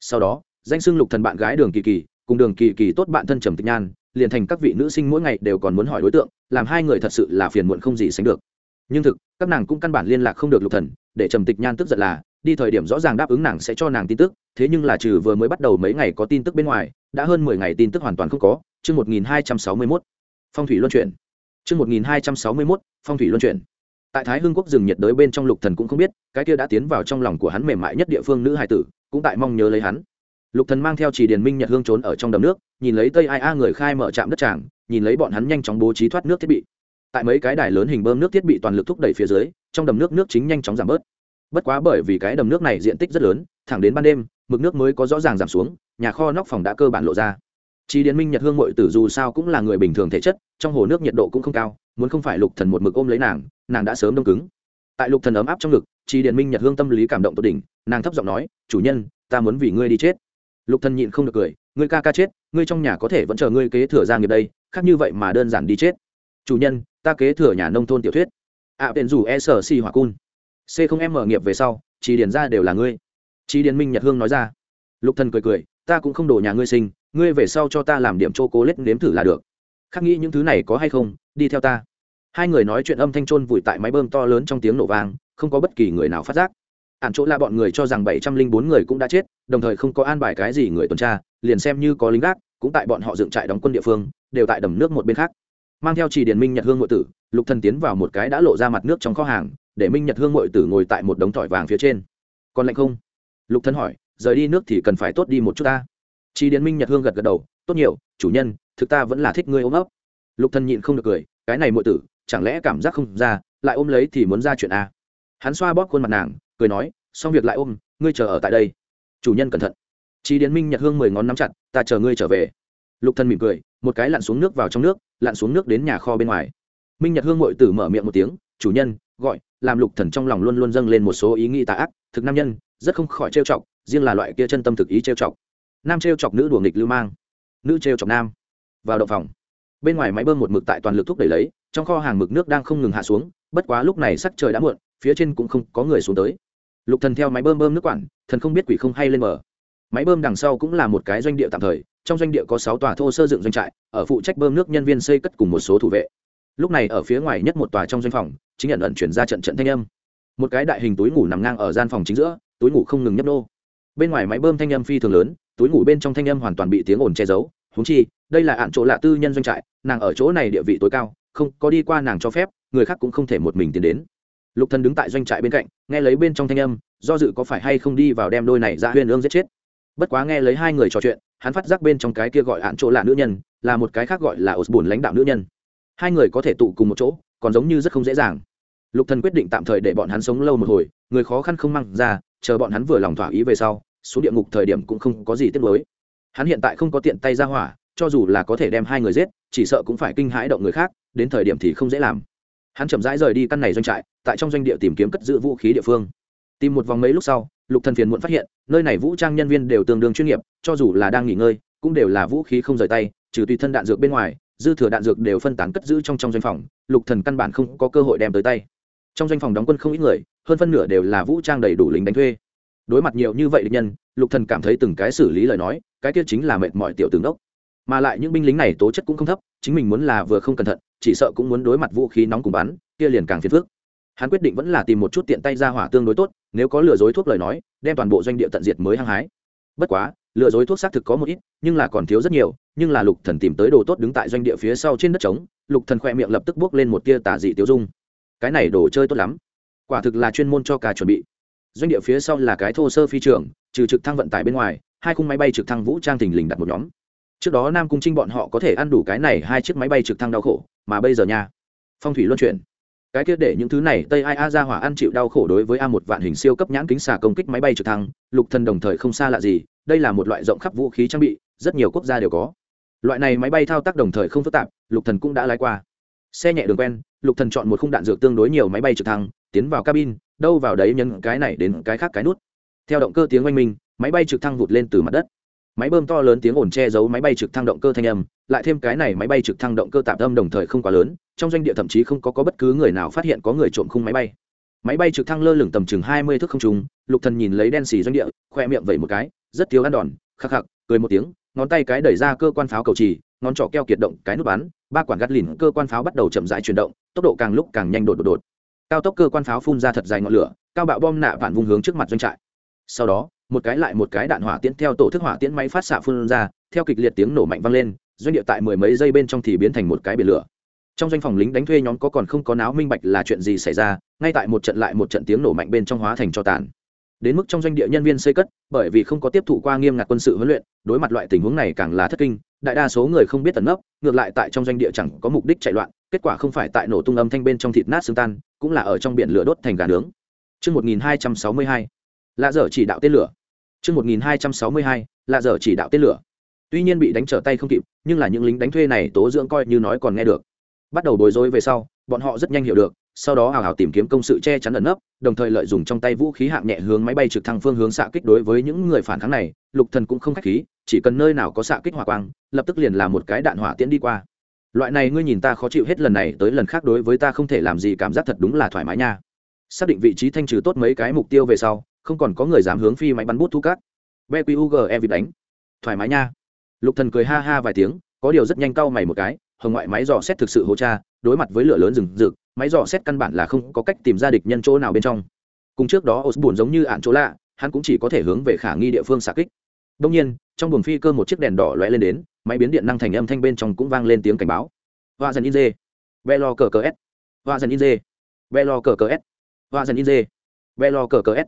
Sau đó, danh xưng lục thần bạn gái đường kỳ kỳ, cùng đường kỳ kỳ tốt bạn thân trầm tịch nhan, liền thành các vị nữ sinh mỗi ngày đều còn muốn hỏi đối tượng, làm hai người thật sự là phiền muộn không gì sánh được. Nhưng thực, các nàng cũng căn bản liên lạc không được lục thần, để trầm tịch nhan tức giận là đi thời điểm rõ ràng đáp ứng nàng sẽ cho nàng tin tức, thế nhưng là trừ vừa mới bắt đầu mấy ngày có tin tức bên ngoài, đã hơn mười ngày tin tức hoàn toàn không có. Chương một nghìn hai trăm sáu mươi mốt, phong thủy luân chuyển. Chương một nghìn hai trăm sáu mươi mốt, phong thủy luân chuyển. Tại thái hưng quốc rừng nhiệt đới bên trong lục thần cũng không biết, cái kia đã tiến vào trong lòng của hắn mềm mại nhất địa phương nữ hài tử, cũng tại mong nhớ lấy hắn. Lục thần mang theo chỉ điền minh nhật hương trốn ở trong đầm nước, nhìn lấy tây ai a người khai mở trạm đất tràng, nhìn lấy bọn hắn nhanh chóng bố trí thoát nước thiết bị. Tại mấy cái đài lớn hình bơm nước thiết bị toàn lực thúc đẩy phía dưới, trong đầm nước nước chính nhanh chóng giảm bớt bất quá bởi vì cái đầm nước này diện tích rất lớn thẳng đến ban đêm mực nước mới có rõ ràng giảm xuống nhà kho nóc phòng đã cơ bản lộ ra Chi Điền Minh Nhật Hương muội tử dù sao cũng là người bình thường thể chất, trong hồ nước nhiệt độ cũng không cao, muốn không phải Lục Thần một mực ôm lấy nàng, nàng đã sớm đông cứng. Tại Lục Thần ấm áp trong ngực, Chi Điền Minh Nhật Hương tâm lý cảm động tột đỉnh, nàng thấp giọng nói, "Chủ nhân, ta muốn vì ngươi đi chết." lục thần nhịn không được cười ngươi ca ca chết ngươi trong nhà có thể vẫn chờ ngươi kế thừa gia nghiệp đây khác như vậy mà đơn giản đi chết chủ nhân ta kế thừa nhà nông thôn tiểu thuyết ạ à, tiền rủ e sở si hỏa cun c không em mở nghiệp về sau chỉ điền ra đều là ngươi. Chỉ điền minh nhật hương nói ra. Lục thần cười cười, ta cũng không đổ nhà ngươi sinh, ngươi về sau cho ta làm điểm chô cố lết nếm thử là được. Khác nghĩ những thứ này có hay không, đi theo ta. Hai người nói chuyện âm thanh trôn vùi tại máy bơm to lớn trong tiếng nổ vang, không có bất kỳ người nào phát giác. Ản chỗ là bọn người cho rằng bảy trăm linh bốn người cũng đã chết, đồng thời không có an bài cái gì người tuần tra, liền xem như có lính gác, cũng tại bọn họ dựng trại đóng quân địa phương, đều tại đầm nước một bên khác. Mang theo chỉ điển minh nhật hương ngộ tử, lục thần tiến vào một cái đã lộ ra mặt nước trong kho hàng để minh nhật hương ngội tử ngồi tại một đống tỏi vàng phía trên. Còn lạnh không? Lục thân hỏi rời đi nước thì cần phải tốt đi một chút ta. Chỉ Điền minh nhật hương gật gật đầu tốt nhiều chủ nhân thực ta vẫn là thích ngươi ôm ấp. Lục thân nhịn không được cười cái này muội tử chẳng lẽ cảm giác không ra lại ôm lấy thì muốn ra chuyện a. Hắn xoa bóp khuôn mặt nàng cười nói xong việc lại ôm ngươi chờ ở tại đây. Chủ nhân cẩn thận. Chi Điền Minh Nhật hương mười ngón nắm chặt, ta chờ ngươi trở về. Lục thân mỉm cười, một cái lặn xuống nước vào trong nước, lặn xuống nước đến nhà kho bên ngoài. Minh Nhật hương muội tử mở miệng một tiếng, chủ nhân, gọi, làm Lục Thần trong lòng luôn luôn dâng lên một số ý nghĩ tà ác, thực nam nhân, rất không khỏi trêu chọc, riêng là loại kia chân tâm thực ý trêu chọc. Nam trêu chọc nữ đùa nghịch lưu mang, nữ trêu chọc nam. Vào động phòng. Bên ngoài máy bơm một mực tại toàn lực thúc đẩy lấy, trong kho hàng mực nước đang không ngừng hạ xuống, bất quá lúc này sắc trời đã muộn, phía trên cũng không có người xuống tới. Lục Thần theo máy bơm bơm nước quản, thần không biết quỷ không hay lên mở máy bơm đằng sau cũng là một cái doanh địa tạm thời trong doanh địa có sáu tòa thô sơ dựng doanh trại ở phụ trách bơm nước nhân viên xây cất cùng một số thủ vệ lúc này ở phía ngoài nhất một tòa trong doanh phòng chính nhận ẩn chuyển ra trận trận thanh âm. Một cái đại hình túi ngủ nằm ngang ở gian phòng chính giữa, túi ngủ không ngừng nhấp nô. Bên ngoài máy bơm thanh âm phi thường lớn, túi ngủ bên trong thanh âm hoàn toàn bị tiếng ồn che giấu. Húng chi, đây là ạn chỗ lạ tư nhân doanh trại, nàng ở chỗ này địa vị tối cao, không có đi qua nàng cho phép, người khác cũng không thể một mình tiến đến. Lục thần đứng tại doanh trại bên cạnh, nghe lấy bên trong thanh âm, do dự có phải hay không đi vào đem đôi này ra huyền ương giết chết. Bất quá nghe lấy hai người trò chuyện, hắn phát giác bên trong cái kia gọi ạn chỗ là nữ nhân, là một cái khác gọi là ổ buồn lãnh đạo nữ nhân. Hai người có thể tụ cùng một chỗ, còn giống như rất không dễ dàng lục thần quyết định tạm thời để bọn hắn sống lâu một hồi, người khó khăn không mang ra, chờ bọn hắn vừa lòng thỏa ý về sau, xuống địa ngục thời điểm cũng không có gì tiếc mới hắn hiện tại không có tiện tay ra hỏa, cho dù là có thể đem hai người giết, chỉ sợ cũng phải kinh hãi động người khác, đến thời điểm thì không dễ làm. Hắn chậm rãi rời đi căn này doanh trại, tại trong doanh địa tìm kiếm cất giữ vũ khí địa phương. Tìm một vòng mấy lúc sau, lục thần phiền muộn phát hiện, nơi này vũ trang nhân viên đều tương đương chuyên nghiệp, cho dù là đang nghỉ ngơi, cũng đều là vũ khí không rời tay, trừ tùy thân đạn dược bên ngoài, dư thừa đạn dược đều phân tán cất giữ trong trong doanh phòng, lục thần căn bản không có cơ hội đem tới tay trong doanh phòng đóng quân không ít người, hơn phân nửa đều là vũ trang đầy đủ lính đánh thuê. Đối mặt nhiều như vậy địch nhân, lục thần cảm thấy từng cái xử lý lời nói, cái kia chính là mệt mỏi tiểu tướng đốc. Mà lại những binh lính này tố chất cũng không thấp, chính mình muốn là vừa không cẩn thận, chỉ sợ cũng muốn đối mặt vũ khí nóng cùng bắn, kia liền càng phiền phức. Hắn quyết định vẫn là tìm một chút tiện tay ra hỏa tương đối tốt, nếu có lừa dối thuốc lời nói, đem toàn bộ doanh địa tận diệt mới hăng hái. Bất quá, lừa dối thuốc xác thực có một ít, nhưng là còn thiếu rất nhiều, nhưng là lục thần tìm tới đồ tốt đứng tại doanh địa phía sau trên đất trống, lục thần khoe miệng lập tức bước lên một tia tà dị tiêu dung cái này đồ chơi tốt lắm. Quả thực là chuyên môn cho cả chuẩn bị. Doanh địa phía sau là cái thô sơ phi trường, trừ trực thăng vận tải bên ngoài, hai khung máy bay trực thăng vũ trang thình lình đặt một nhóm. Trước đó nam cung trinh bọn họ có thể ăn đủ cái này hai chiếc máy bay trực thăng đau khổ, mà bây giờ nha, phong thủy luân chuyển. Cái kia để những thứ này tây ai a ra hỏa ăn chịu đau khổ đối với a một vạn hình siêu cấp nhãn kính xà công kích máy bay trực thăng, lục thần đồng thời không xa lạ gì, đây là một loại rộng khắp vũ khí trang bị, rất nhiều quốc gia đều có. Loại này máy bay thao tác đồng thời không phức tạp, lục thần cũng đã lái qua xe nhẹ đường quen lục thần chọn một khung đạn dược tương đối nhiều máy bay trực thăng tiến vào cabin đâu vào đấy nhấn cái này đến cái khác cái nút. Theo động cơ tiếng oanh minh máy bay trực thăng vụt lên từ mặt đất. Máy bơm to lớn tiếng ồn che giấu máy bay trực thăng động cơ thanh âm lại thêm cái này máy bay trực thăng động cơ tạm âm đồng thời không quá lớn trong doanh địa thậm chí không có, có bất cứ người nào phát hiện có người trộm khung máy bay. Máy bay trực thăng lơ lửng tầm chừng hai mươi thước không trung, lục thần nhìn lấy đen xì doanh địa khoe miệng vẩy một cái rất thiếu ăn đòn khắc khắc cười một tiếng ngón tay cái đẩy ra cơ quan pháo cầu trì ngón trỏ keo kiệt động, cái nút bắn, ba quản gắt lìn cơ quan pháo bắt đầu chậm rãi chuyển động, tốc độ càng lúc càng nhanh đột đột đột. Cao tốc cơ quan pháo phun ra thật dài ngọn lửa, cao bạo bom nạ vạn vùng hướng trước mặt doanh trại. Sau đó, một cái lại một cái đạn hỏa tiễn theo tổ thức hỏa tiễn máy phát xạ phun ra, theo kịch liệt tiếng nổ mạnh vang lên, doanh địa tại mười mấy giây bên trong thì biến thành một cái biển lửa. Trong doanh phòng lính đánh thuê nhóm có còn không có náo minh bạch là chuyện gì xảy ra, ngay tại một trận lại một trận tiếng nổ mạnh bên trong hóa thành cho tàn đến mức trong doanh địa nhân viên xây cất bởi vì không có tiếp thụ qua nghiêm ngặt quân sự huấn luyện đối mặt loại tình huống này càng là thất kinh đại đa số người không biết tận nấp ngược lại tại trong doanh địa chẳng có mục đích chạy loạn kết quả không phải tại nổ tung âm thanh bên trong thịt nát xương tan cũng là ở trong biển lửa đốt thành gà nướng Trước 1262, lạ dở chỉ đạo tên lửa. Trước 1262, lạ dở chỉ đạo tên lửa. Tuy nhiên bị đánh trở tay không kịp, nhưng là những lính đánh thuê này tố dưỡng coi như nói còn nghe được bắt đầu bối rối về sau bọn họ rất nhanh hiểu được sau đó hào hào tìm kiếm công sự che chắn ẩn nấp, đồng thời lợi dụng trong tay vũ khí hạng nhẹ hướng máy bay trực thăng phương hướng xạ kích đối với những người phản kháng này, lục thần cũng không khách khí, chỉ cần nơi nào có xạ kích hỏa quang, lập tức liền là một cái đạn hỏa tiễn đi qua. Loại này ngươi nhìn ta khó chịu hết lần này tới lần khác đối với ta không thể làm gì cảm giác thật đúng là thoải mái nha. Xác định vị trí thanh trừ tốt mấy cái mục tiêu về sau, không còn có người dám hướng phi máy bắn bút thu cát. Bqge vịt đánh. Thoải mái nha. Lục thần cười ha ha vài tiếng, có điều rất nhanh cau mày một cái, hồng ngoại máy dò xét thực sự hỗ cha, đối mặt với lửa lớn rừng rực máy dò xét căn bản là không có cách tìm ra địch nhân chỗ nào bên trong. Cùng trước đó osborne giống như ạn chỗ lạ, hắn cũng chỉ có thể hướng về khả nghi địa phương xạ kích. Đông nhiên, trong buồng phi cơ một chiếc đèn đỏ lóe lên đến, máy biến điện năng thành âm thanh bên trong cũng vang lên tiếng cảnh báo. Hoa dần in dê. Ve lo cờ cờ s. Hoa dần in dê. Ve lo cờ cờ s. Hoa dần in dê. Ve lo cờ cờ s.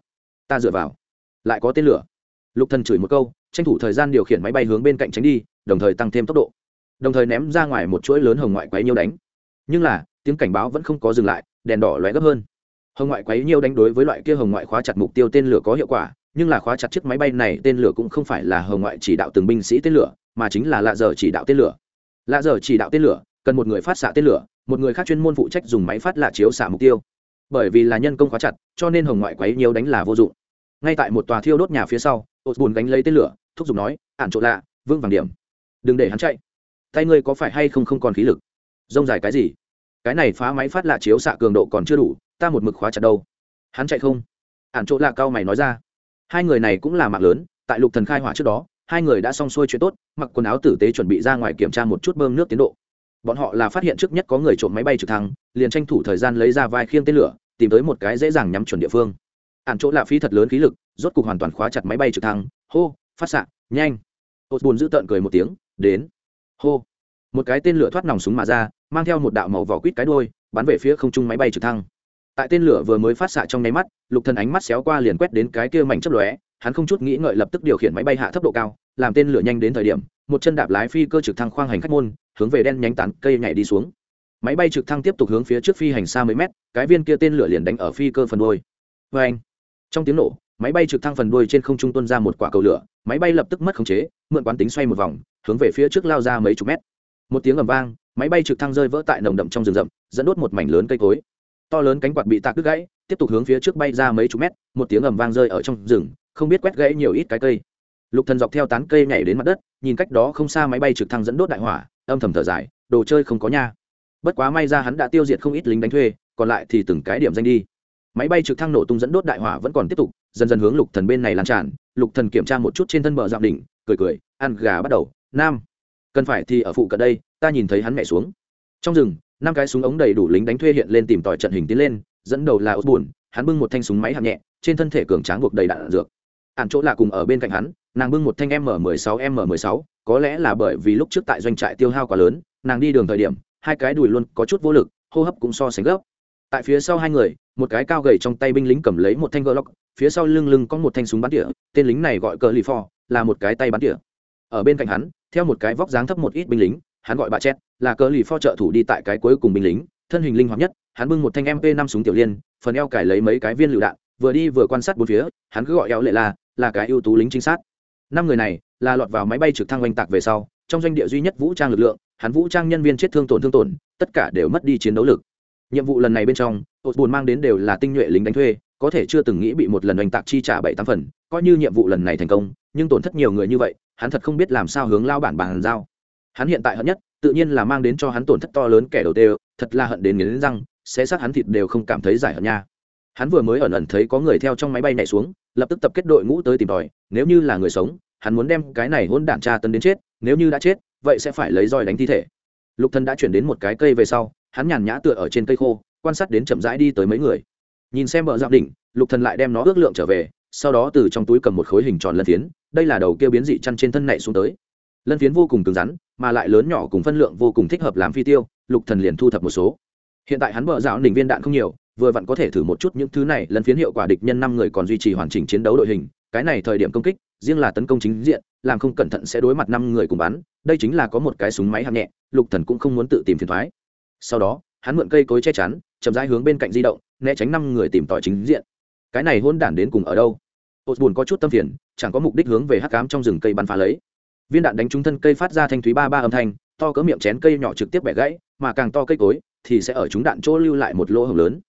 Ta dựa vào. Lại có tên lửa. Lục thần chửi một câu, tranh thủ thời gian điều khiển máy bay hướng bên cạnh tránh đi, đồng thời tăng thêm tốc độ. Đồng thời ném ra ngoài một chuỗi lớn hồng ngoại quấy nhiêu đánh. Nhưng là tiếng cảnh báo vẫn không có dừng lại, đèn đỏ lóe gấp hơn. Hồng ngoại quấy nhiêu đánh đối với loại kia hồng ngoại khóa chặt mục tiêu tên lửa có hiệu quả, nhưng là khóa chặt chiếc máy bay này tên lửa cũng không phải là hồng ngoại chỉ đạo từng binh sĩ tên lửa, mà chính là lạ giờ chỉ đạo tên lửa. Lạ giờ chỉ đạo tên lửa, cần một người phát xạ tên lửa, một người khác chuyên môn phụ trách dùng máy phát lạ chiếu xạ mục tiêu. Bởi vì là nhân công khóa chặt, cho nên hồng ngoại quấy nhiều đánh là vô dụng. Ngay tại một tòa thiêu đốt nhà phía sau ột bùn gánh lấy tên lửa, thúc giục nói, ản chỗ lạ, vương vàng điểm. Đừng để hắn chạy. Tay ngươi có phải hay không không còn khí lực? Rông dài cái gì? Cái này phá máy phát lạ chiếu xạ cường độ còn chưa đủ, ta một mực khóa chặt đâu. Hắn chạy không? Ạn chỗ lạ cao mày nói ra. Hai người này cũng là mạng lớn, tại lục thần khai hỏa trước đó, hai người đã xong xuôi chuyện tốt, mặc quần áo tử tế chuẩn bị ra ngoài kiểm tra một chút bơm nước tiến độ. Bọn họ là phát hiện trước nhất có người trộm máy bay trực thăng, liền tranh thủ thời gian lấy ra vai khiêng tên lửa, tìm tới một cái dễ dàng nhắm chuẩn địa phương. Ạn chỗ lạ phí thật lớn khí lực, rốt cục hoàn toàn khóa chặt máy bay trực thăng. Hô, phát xạ, nhanh. Hột buồn giữ tợn cười một tiếng, đến. Hô. Một cái tên lửa thoát nòng súng mà ra mang theo một đạo màu vỏ quýt cái đôi bắn về phía không trung máy bay trực thăng. Tại tên lửa vừa mới phát xạ trong nháy mắt, lục thần ánh mắt xéo qua liền quét đến cái kia mảnh chấp lóe, hắn không chút nghĩ ngợi lập tức điều khiển máy bay hạ thấp độ cao, làm tên lửa nhanh đến thời điểm, một chân đạp lái phi cơ trực thăng khoang hành khách môn, hướng về đen nhánh tán cây nhảy đi xuống. Máy bay trực thăng tiếp tục hướng phía trước phi hành xa mấy mét, cái viên kia tên lửa liền đánh ở phi cơ phần đuôi. Vê anh, trong tiếng nổ, máy bay trực thăng phần đuôi trên không trung tuôn ra một quả cầu lửa, máy bay lập tức mất khống chế, mượn quán tính xoay một vòng, hướng về phía trước lao ra mấy chục mét. Một tiếng ầm vang máy bay trực thăng rơi vỡ tại nồng đậm trong rừng rậm, dẫn đốt một mảnh lớn cây cối. To lớn cánh quạt bị tạc đứt gãy, tiếp tục hướng phía trước bay ra mấy chục mét, một tiếng ầm vang rơi ở trong rừng, không biết quét gãy nhiều ít cái cây. Lục thần dọc theo tán cây nhảy đến mặt đất, nhìn cách đó không xa máy bay trực thăng dẫn đốt đại hỏa, âm thầm thở dài, đồ chơi không có nha. Bất quá may ra hắn đã tiêu diệt không ít lính đánh thuê, còn lại thì từng cái điểm danh đi. Máy bay trực thăng nổ tung dẫn đốt đại hỏa vẫn còn tiếp tục, dần dần hướng lục thần bên này lan tràn. Lục thần kiểm tra một chút trên thân bờ dạng đỉnh, cười cười, ăn gà bắt đầu, nam, cần phải thì ở phụ cận đây ta nhìn thấy hắn mẹ xuống. Trong rừng, năm cái súng ống đầy đủ lính đánh thuê hiện lên tìm tòi trận hình tiến lên, dẫn đầu là ốt buồn hắn bưng một thanh súng máy hạng nhẹ, trên thân thể cường tráng buộc đầy đạn dược. Ạn chỗ là cùng ở bên cạnh hắn, nàng bưng một thanh m 16 m 16 có lẽ là bởi vì lúc trước tại doanh trại tiêu hao quá lớn, nàng đi đường thời điểm, hai cái đùi luôn có chút vô lực, hô hấp cũng so sánh gấp. Tại phía sau hai người, một cái cao gầy trong tay binh lính cầm lấy một thanh glock, phía sau lưng lưng có một thanh súng bắn tỉa, tên lính này gọi cờ lì phò là một cái tay bắn tỉa. Ở bên cạnh hắn, theo một cái vóc dáng thấp một ít binh lính hắn gọi bà chết là cờ lì pho trợ thủ đi tại cái cuối cùng binh lính, thân hình linh hoạt nhất, hắn bưng một thanh mp năm súng tiểu liên, phần eo cải lấy mấy cái viên lựu đạn, vừa đi vừa quan sát bốn phía, hắn cứ gọi eo lệ là là cái ưu tú lính trinh sát. Năm người này, là lọt vào máy bay trực thăng oanh tạc về sau, trong doanh địa duy nhất vũ trang lực lượng, hắn vũ trang nhân viên chết thương tổn thương tổn, tất cả đều mất đi chiến đấu lực. Nhiệm vụ lần này bên trong, hột buồn mang đến đều là tinh nhuệ lính đánh thuê, có thể chưa từng nghĩ bị một lần oanh tạc chi trả bảy tám phần, coi như nhiệm vụ lần này thành công, nhưng tổn thất nhiều người như vậy, hắn thật không biết làm sao hướng lao bản bàn giao hắn hiện tại hận nhất tự nhiên là mang đến cho hắn tổn thất to lớn kẻ đầu tê, thật là hận đến nghiến răng sẽ sát hắn thịt đều không cảm thấy giải hận nha. Hắn vừa mới ẩn ẩn thấy có người theo trong máy bay nhảy xuống lập tức tập kết đội ngũ tới tìm tòi nếu như là người sống hắn muốn đem cái này hôn đản tra tấn đến chết nếu như đã chết vậy sẽ phải lấy roi đánh thi thể. Lục thân đã chuyển đến một cái cây về sau hắn nhàn nhã tựa ở trên cây khô quan sát đến chậm rãi đi tới mấy người. Nhìn xem bờ dạng đỉnh lục thần lại đem nó ước lượng trở về sau đó từ trong túi cầm một khối hình tròn lân phiến đây là đầu kia biến dị chăn trên thân này xuống tới lân phiến vô cùng cứng rắn, mà lại lớn nhỏ cùng phân lượng vô cùng thích hợp làm phi tiêu, lục thần liền thu thập một số. Hiện tại hắn bờ dạo đỉnh viên đạn không nhiều, vừa vặn có thể thử một chút những thứ này, lân phiến hiệu quả địch nhân năm người còn duy trì hoàn chỉnh chiến đấu đội hình, cái này thời điểm công kích, riêng là tấn công chính diện, làm không cẩn thận sẽ đối mặt năm người cùng bắn, đây chính là có một cái súng máy hạng nhẹ, lục thần cũng không muốn tự tìm phiền thoái. Sau đó, hắn mượn cây cối che chắn, chậm rãi hướng bên cạnh di động, né tránh năm người tìm tòi chính diện. Cái này hôn đản đến cùng ở đâu? Ột buồn có chút tâm phiền, chẳng có mục đích hướng về hắc cám trong rừng cây bắn phá lấy viên đạn đánh trúng thân cây phát ra thanh thúy ba ba âm thanh to cỡ miệng chén cây nhỏ trực tiếp bẻ gãy mà càng to cây cối thì sẽ ở chúng đạn chỗ lưu lại một lỗ hổng lớn.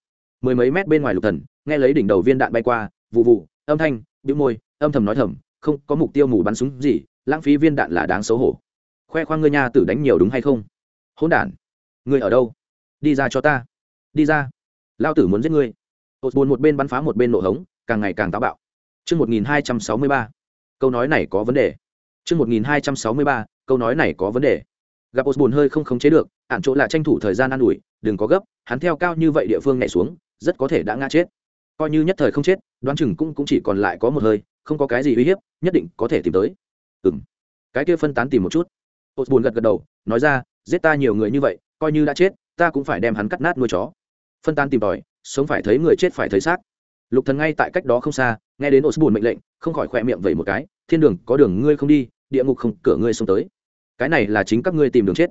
Mười mấy mét bên ngoài lục thần nghe lấy đỉnh đầu viên đạn bay qua vụ vụ âm thanh bĩu môi âm thầm nói thầm không có mục tiêu mù bắn súng gì lãng phí viên đạn là đáng xấu hổ. Khoe khoang ngươi nha tử đánh nhiều đúng hay không? Hỗn đản ngươi ở đâu? Đi ra cho ta. Đi ra. Lao tử muốn giết ngươi. Hột buồn một bên bắn phá một bên nổ hống càng ngày càng táo bạo. Trước 1263, câu nói này có vấn đề. Trước 1263, câu nói này có vấn đề. Gặp buồn hơi không khống chế được, ản chỗ là tranh thủ thời gian ăn ủi, đừng có gấp, hắn theo cao như vậy địa phương nhảy xuống, rất có thể đã ngã chết. Coi như nhất thời không chết, đoán chừng cũng cũng chỉ còn lại có một hơi, không có cái gì uy hiếp, nhất định có thể tìm tới. Ừm. Cái kia phân tán tìm một chút. buồn gật gật đầu, nói ra, giết ta nhiều người như vậy, coi như đã chết, ta cũng phải đem hắn cắt nát nuôi chó phân tán tìm đòi, sống phải thấy người chết phải thấy xác lục thần ngay tại cách đó không xa, nghe đến osborne mệnh lệnh, không khỏi khỏe miệng vẩy một cái, thiên đường, có đường ngươi không đi, địa ngục không, cửa ngươi xông tới. Cái này là chính các ngươi tìm đường chết.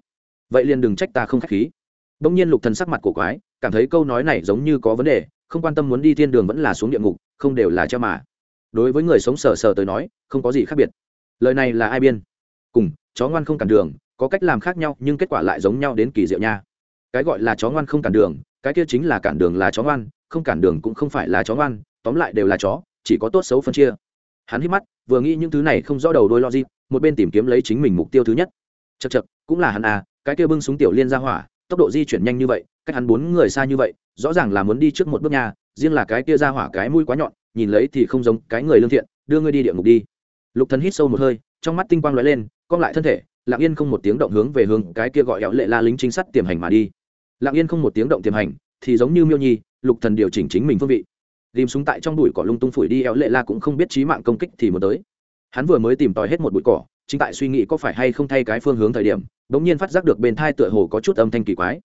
Vậy liền đừng trách ta không khách khí. Bỗng nhiên lục thần sắc mặt cổ quái, cảm thấy câu nói này giống như có vấn đề, không quan tâm muốn đi thiên đường vẫn là xuống địa ngục, không đều là treo mà. Đối với người sống sờ sờ tới nói, không có gì khác biệt. Lời này là ai biên? Cùng, chó ngoan không cản đường, có cách làm khác nhau, nhưng kết quả lại giống nhau đến kỳ diệu nha. Cái gọi là chó ngoan không cản đường, cái kia chính là cản đường là chó ngoan không cản đường cũng không phải là chó ngoan, tóm lại đều là chó, chỉ có tốt xấu phân chia. Hắn hít mắt, vừa nghĩ những thứ này không rõ đầu đôi logic, một bên tìm kiếm lấy chính mình mục tiêu thứ nhất. Chật chật cũng là hắn à cái kia bưng súng tiểu liên ra hỏa, tốc độ di chuyển nhanh như vậy, cách hắn bốn người xa như vậy, rõ ràng là muốn đi trước một bước nhà, riêng là cái kia ra hỏa cái mũi quá nhọn, nhìn lấy thì không giống cái người lương thiện, đưa ngươi đi địa ngục đi. Lục thần hít sâu một hơi, trong mắt tinh quang lóe lên, cong lại thân thể, lặng yên không một tiếng động hướng về hướng cái kia gọi éo lệ la lính chính sắt tiềm hành mà đi. Lặng yên không một tiếng động tiềm hành, thì giống như miêu nhi lục thần điều chỉnh chính mình phương vị. Ghim súng tại trong bụi cỏ lung tung phủi đi éo lệ la cũng không biết trí mạng công kích thì một tới. Hắn vừa mới tìm tòi hết một bụi cỏ, chính tại suy nghĩ có phải hay không thay cái phương hướng thời điểm, bỗng nhiên phát giác được bên thai tựa hồ có chút âm thanh kỳ quái.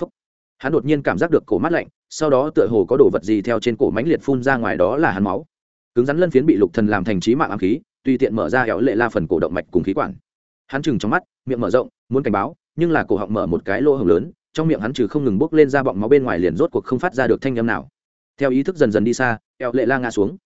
Phúc. hắn đột nhiên cảm giác được cổ mát lạnh, sau đó tựa hồ có đồ vật gì theo trên cổ mãnh liệt phun ra ngoài đó là hắn máu. Cứng rắn lân phiến bị lục thần làm thành trí mạng ám khí, tùy tiện mở ra éo lệ la phần cổ động mạch cùng khí quản. Hắn chừng trong mắt, miệng mở rộng, muốn cảnh báo, nhưng là cổ họng mở một cái lỗ hổng lớn trong miệng hắn trừ không ngừng bốc lên ra bọng máu bên ngoài liền rốt cuộc không phát ra được thanh âm nào. Theo ý thức dần dần đi xa, eo lệ la ngã xuống.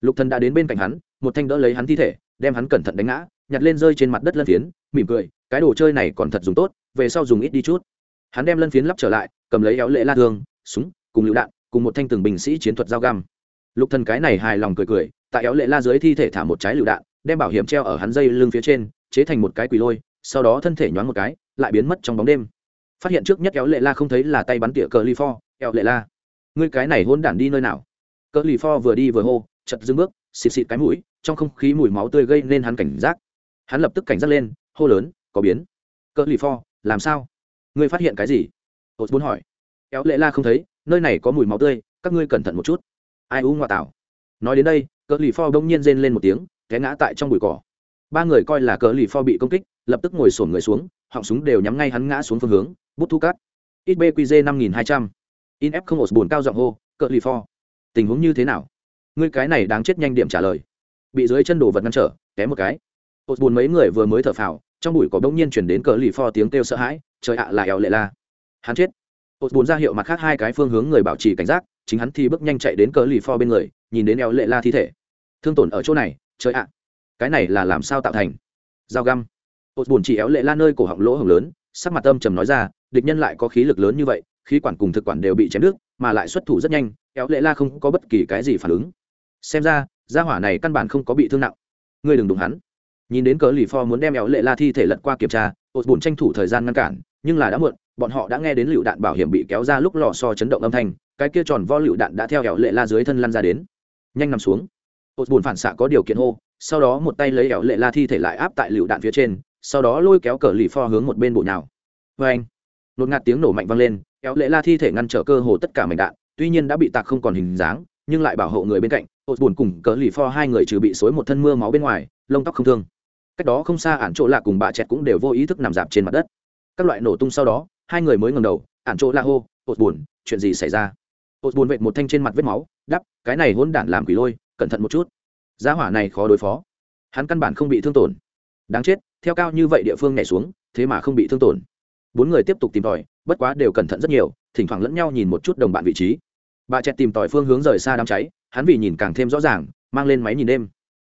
Lục thần đã đến bên cạnh hắn, một thanh đỡ lấy hắn thi thể, đem hắn cẩn thận đánh ngã, nhặt lên rơi trên mặt đất lân phiến, mỉm cười, cái đồ chơi này còn thật dùng tốt, về sau dùng ít đi chút. Hắn đem lân phiến lắp trở lại, cầm lấy éo lệ la thương, súng, cùng lựu đạn, cùng một thanh từng bình sĩ chiến thuật dao găm. Lục thần cái này hài lòng cười cười, tại éo lệ la dưới thi thể thả một trái lựu đạn, đem bảo hiểm treo ở hắn dây lưng phía trên, chế thành một cái quỳ lôi, sau đó thân thể nhoáng một cái, lại biến mất trong bóng đêm phát hiện trước nhất kéo lệ la không thấy là tay bắn tỉa cờ li pho, kéo lệ la. Ngươi cái này hôn đản đi nơi nào? Cờ li pho vừa đi vừa hô, chật dưng bước, xịt xịt cái mũi, trong không khí mùi máu tươi gây nên hắn cảnh giác. Hắn lập tức cảnh giác lên, hô lớn, có biến. Cờ li pho, làm sao? Ngươi phát hiện cái gì? Ột muốn hỏi. Kéo lệ la không thấy, nơi này có mùi máu tươi, các ngươi cẩn thận một chút. Ai u ngoại tảo. Nói đến đây, cờ lì pho đông nhiên rên lên một tiếng, té ngã tại trong bụi cỏ. Ba người coi là cờ lì pho bị công kích, lập tức ngồi sổn người xuống, họng súng đều nhắm ngay hắn ngã xuống phương hướng bút thu cắt ít bqg năm nghìn hai trăm. In f không ổn buồn cao giọng hô cỡ lì pho tình huống như thế nào? Ngươi cái này đáng chết nhanh điểm trả lời. Bị dưới chân đồ vật ngăn trở té một cái. Ột buồn mấy người vừa mới thở phào, trong bụi có bỗng nhiên chuyển đến cờ lì pho tiếng kêu sợ hãi, trời ạ là eo lệ la. Hắn chết. Ột buồn ra hiệu mặt khác hai cái phương hướng người bảo trì cảnh giác, chính hắn thì bước nhanh chạy đến cờ lì pho bên người, nhìn đến eo lệ la thi thể. Thương tổn ở chỗ này, trời ạ, cái này là làm sao tạo thành? Dao găm. Ột bùn chỉ éo lệ la nơi cổ họng lỗ hồng lớn, sắc mặt âm trầm nói ra địch nhân lại có khí lực lớn như vậy khí quản cùng thực quản đều bị chém nước, mà lại xuất thủ rất nhanh kéo lệ la không có bất kỳ cái gì phản ứng. Xem ra gia hỏa này căn bản không có bị thương nặng. Ngươi đừng đụng hắn. Nhìn đến cờ lì pho muốn đem éo lệ la thi thể lật qua kiểm tra ột bùn tranh thủ thời gian ngăn cản nhưng là đã muộn bọn họ đã nghe đến lựu đạn bảo hiểm bị kéo ra lúc lò so chấn động âm thanh cái kia tròn vo lựu đạn đã theo éo lệ la dưới thân lăn ra đến. Nhanh nằm xuống. Ột bùn phản xạ có điều kiện hô sau đó một tay lấy éo lệ la thi thể lại áp tại lựu đạn phía trên sau đó lôi kéo cờ lì pho hướng một bên bộ nào. vê vâng. anh nột ngạt tiếng nổ mạnh vang lên, kéo lệ la thi thể ngăn trở cơ hồ tất cả mảnh đạn, tuy nhiên đã bị tạc không còn hình dáng, nhưng lại bảo hộ người bên cạnh. Ột bùn cùng cờ lì pho hai người trừ bị xối một thân mưa máu bên ngoài, lông tóc không thương. Cách đó không xa ản chỗ lạ cùng bà chẹt cũng đều vô ý thức nằm dạp trên mặt đất. Các loại nổ tung sau đó, hai người mới ngầm đầu, ản chỗ la hô ột bùn chuyện gì xảy ra? Ột bùn vệt một thanh trên mặt vết máu, đắp, cái này hôn đản làm quỷ lôi, cẩn thận một chút. Giá hỏa này khó đối phó. Hắn căn bản không bị thương tổn. Đáng chết, theo cao như vậy địa phương nhảy xuống, thế mà không bị thương tổn bốn người tiếp tục tìm tòi, bất quá đều cẩn thận rất nhiều, thỉnh thoảng lẫn nhau nhìn một chút đồng bạn vị trí. Bà chẹt tìm tòi phương hướng rời xa đám cháy, hắn vì nhìn càng thêm rõ ràng, mang lên máy nhìn đêm.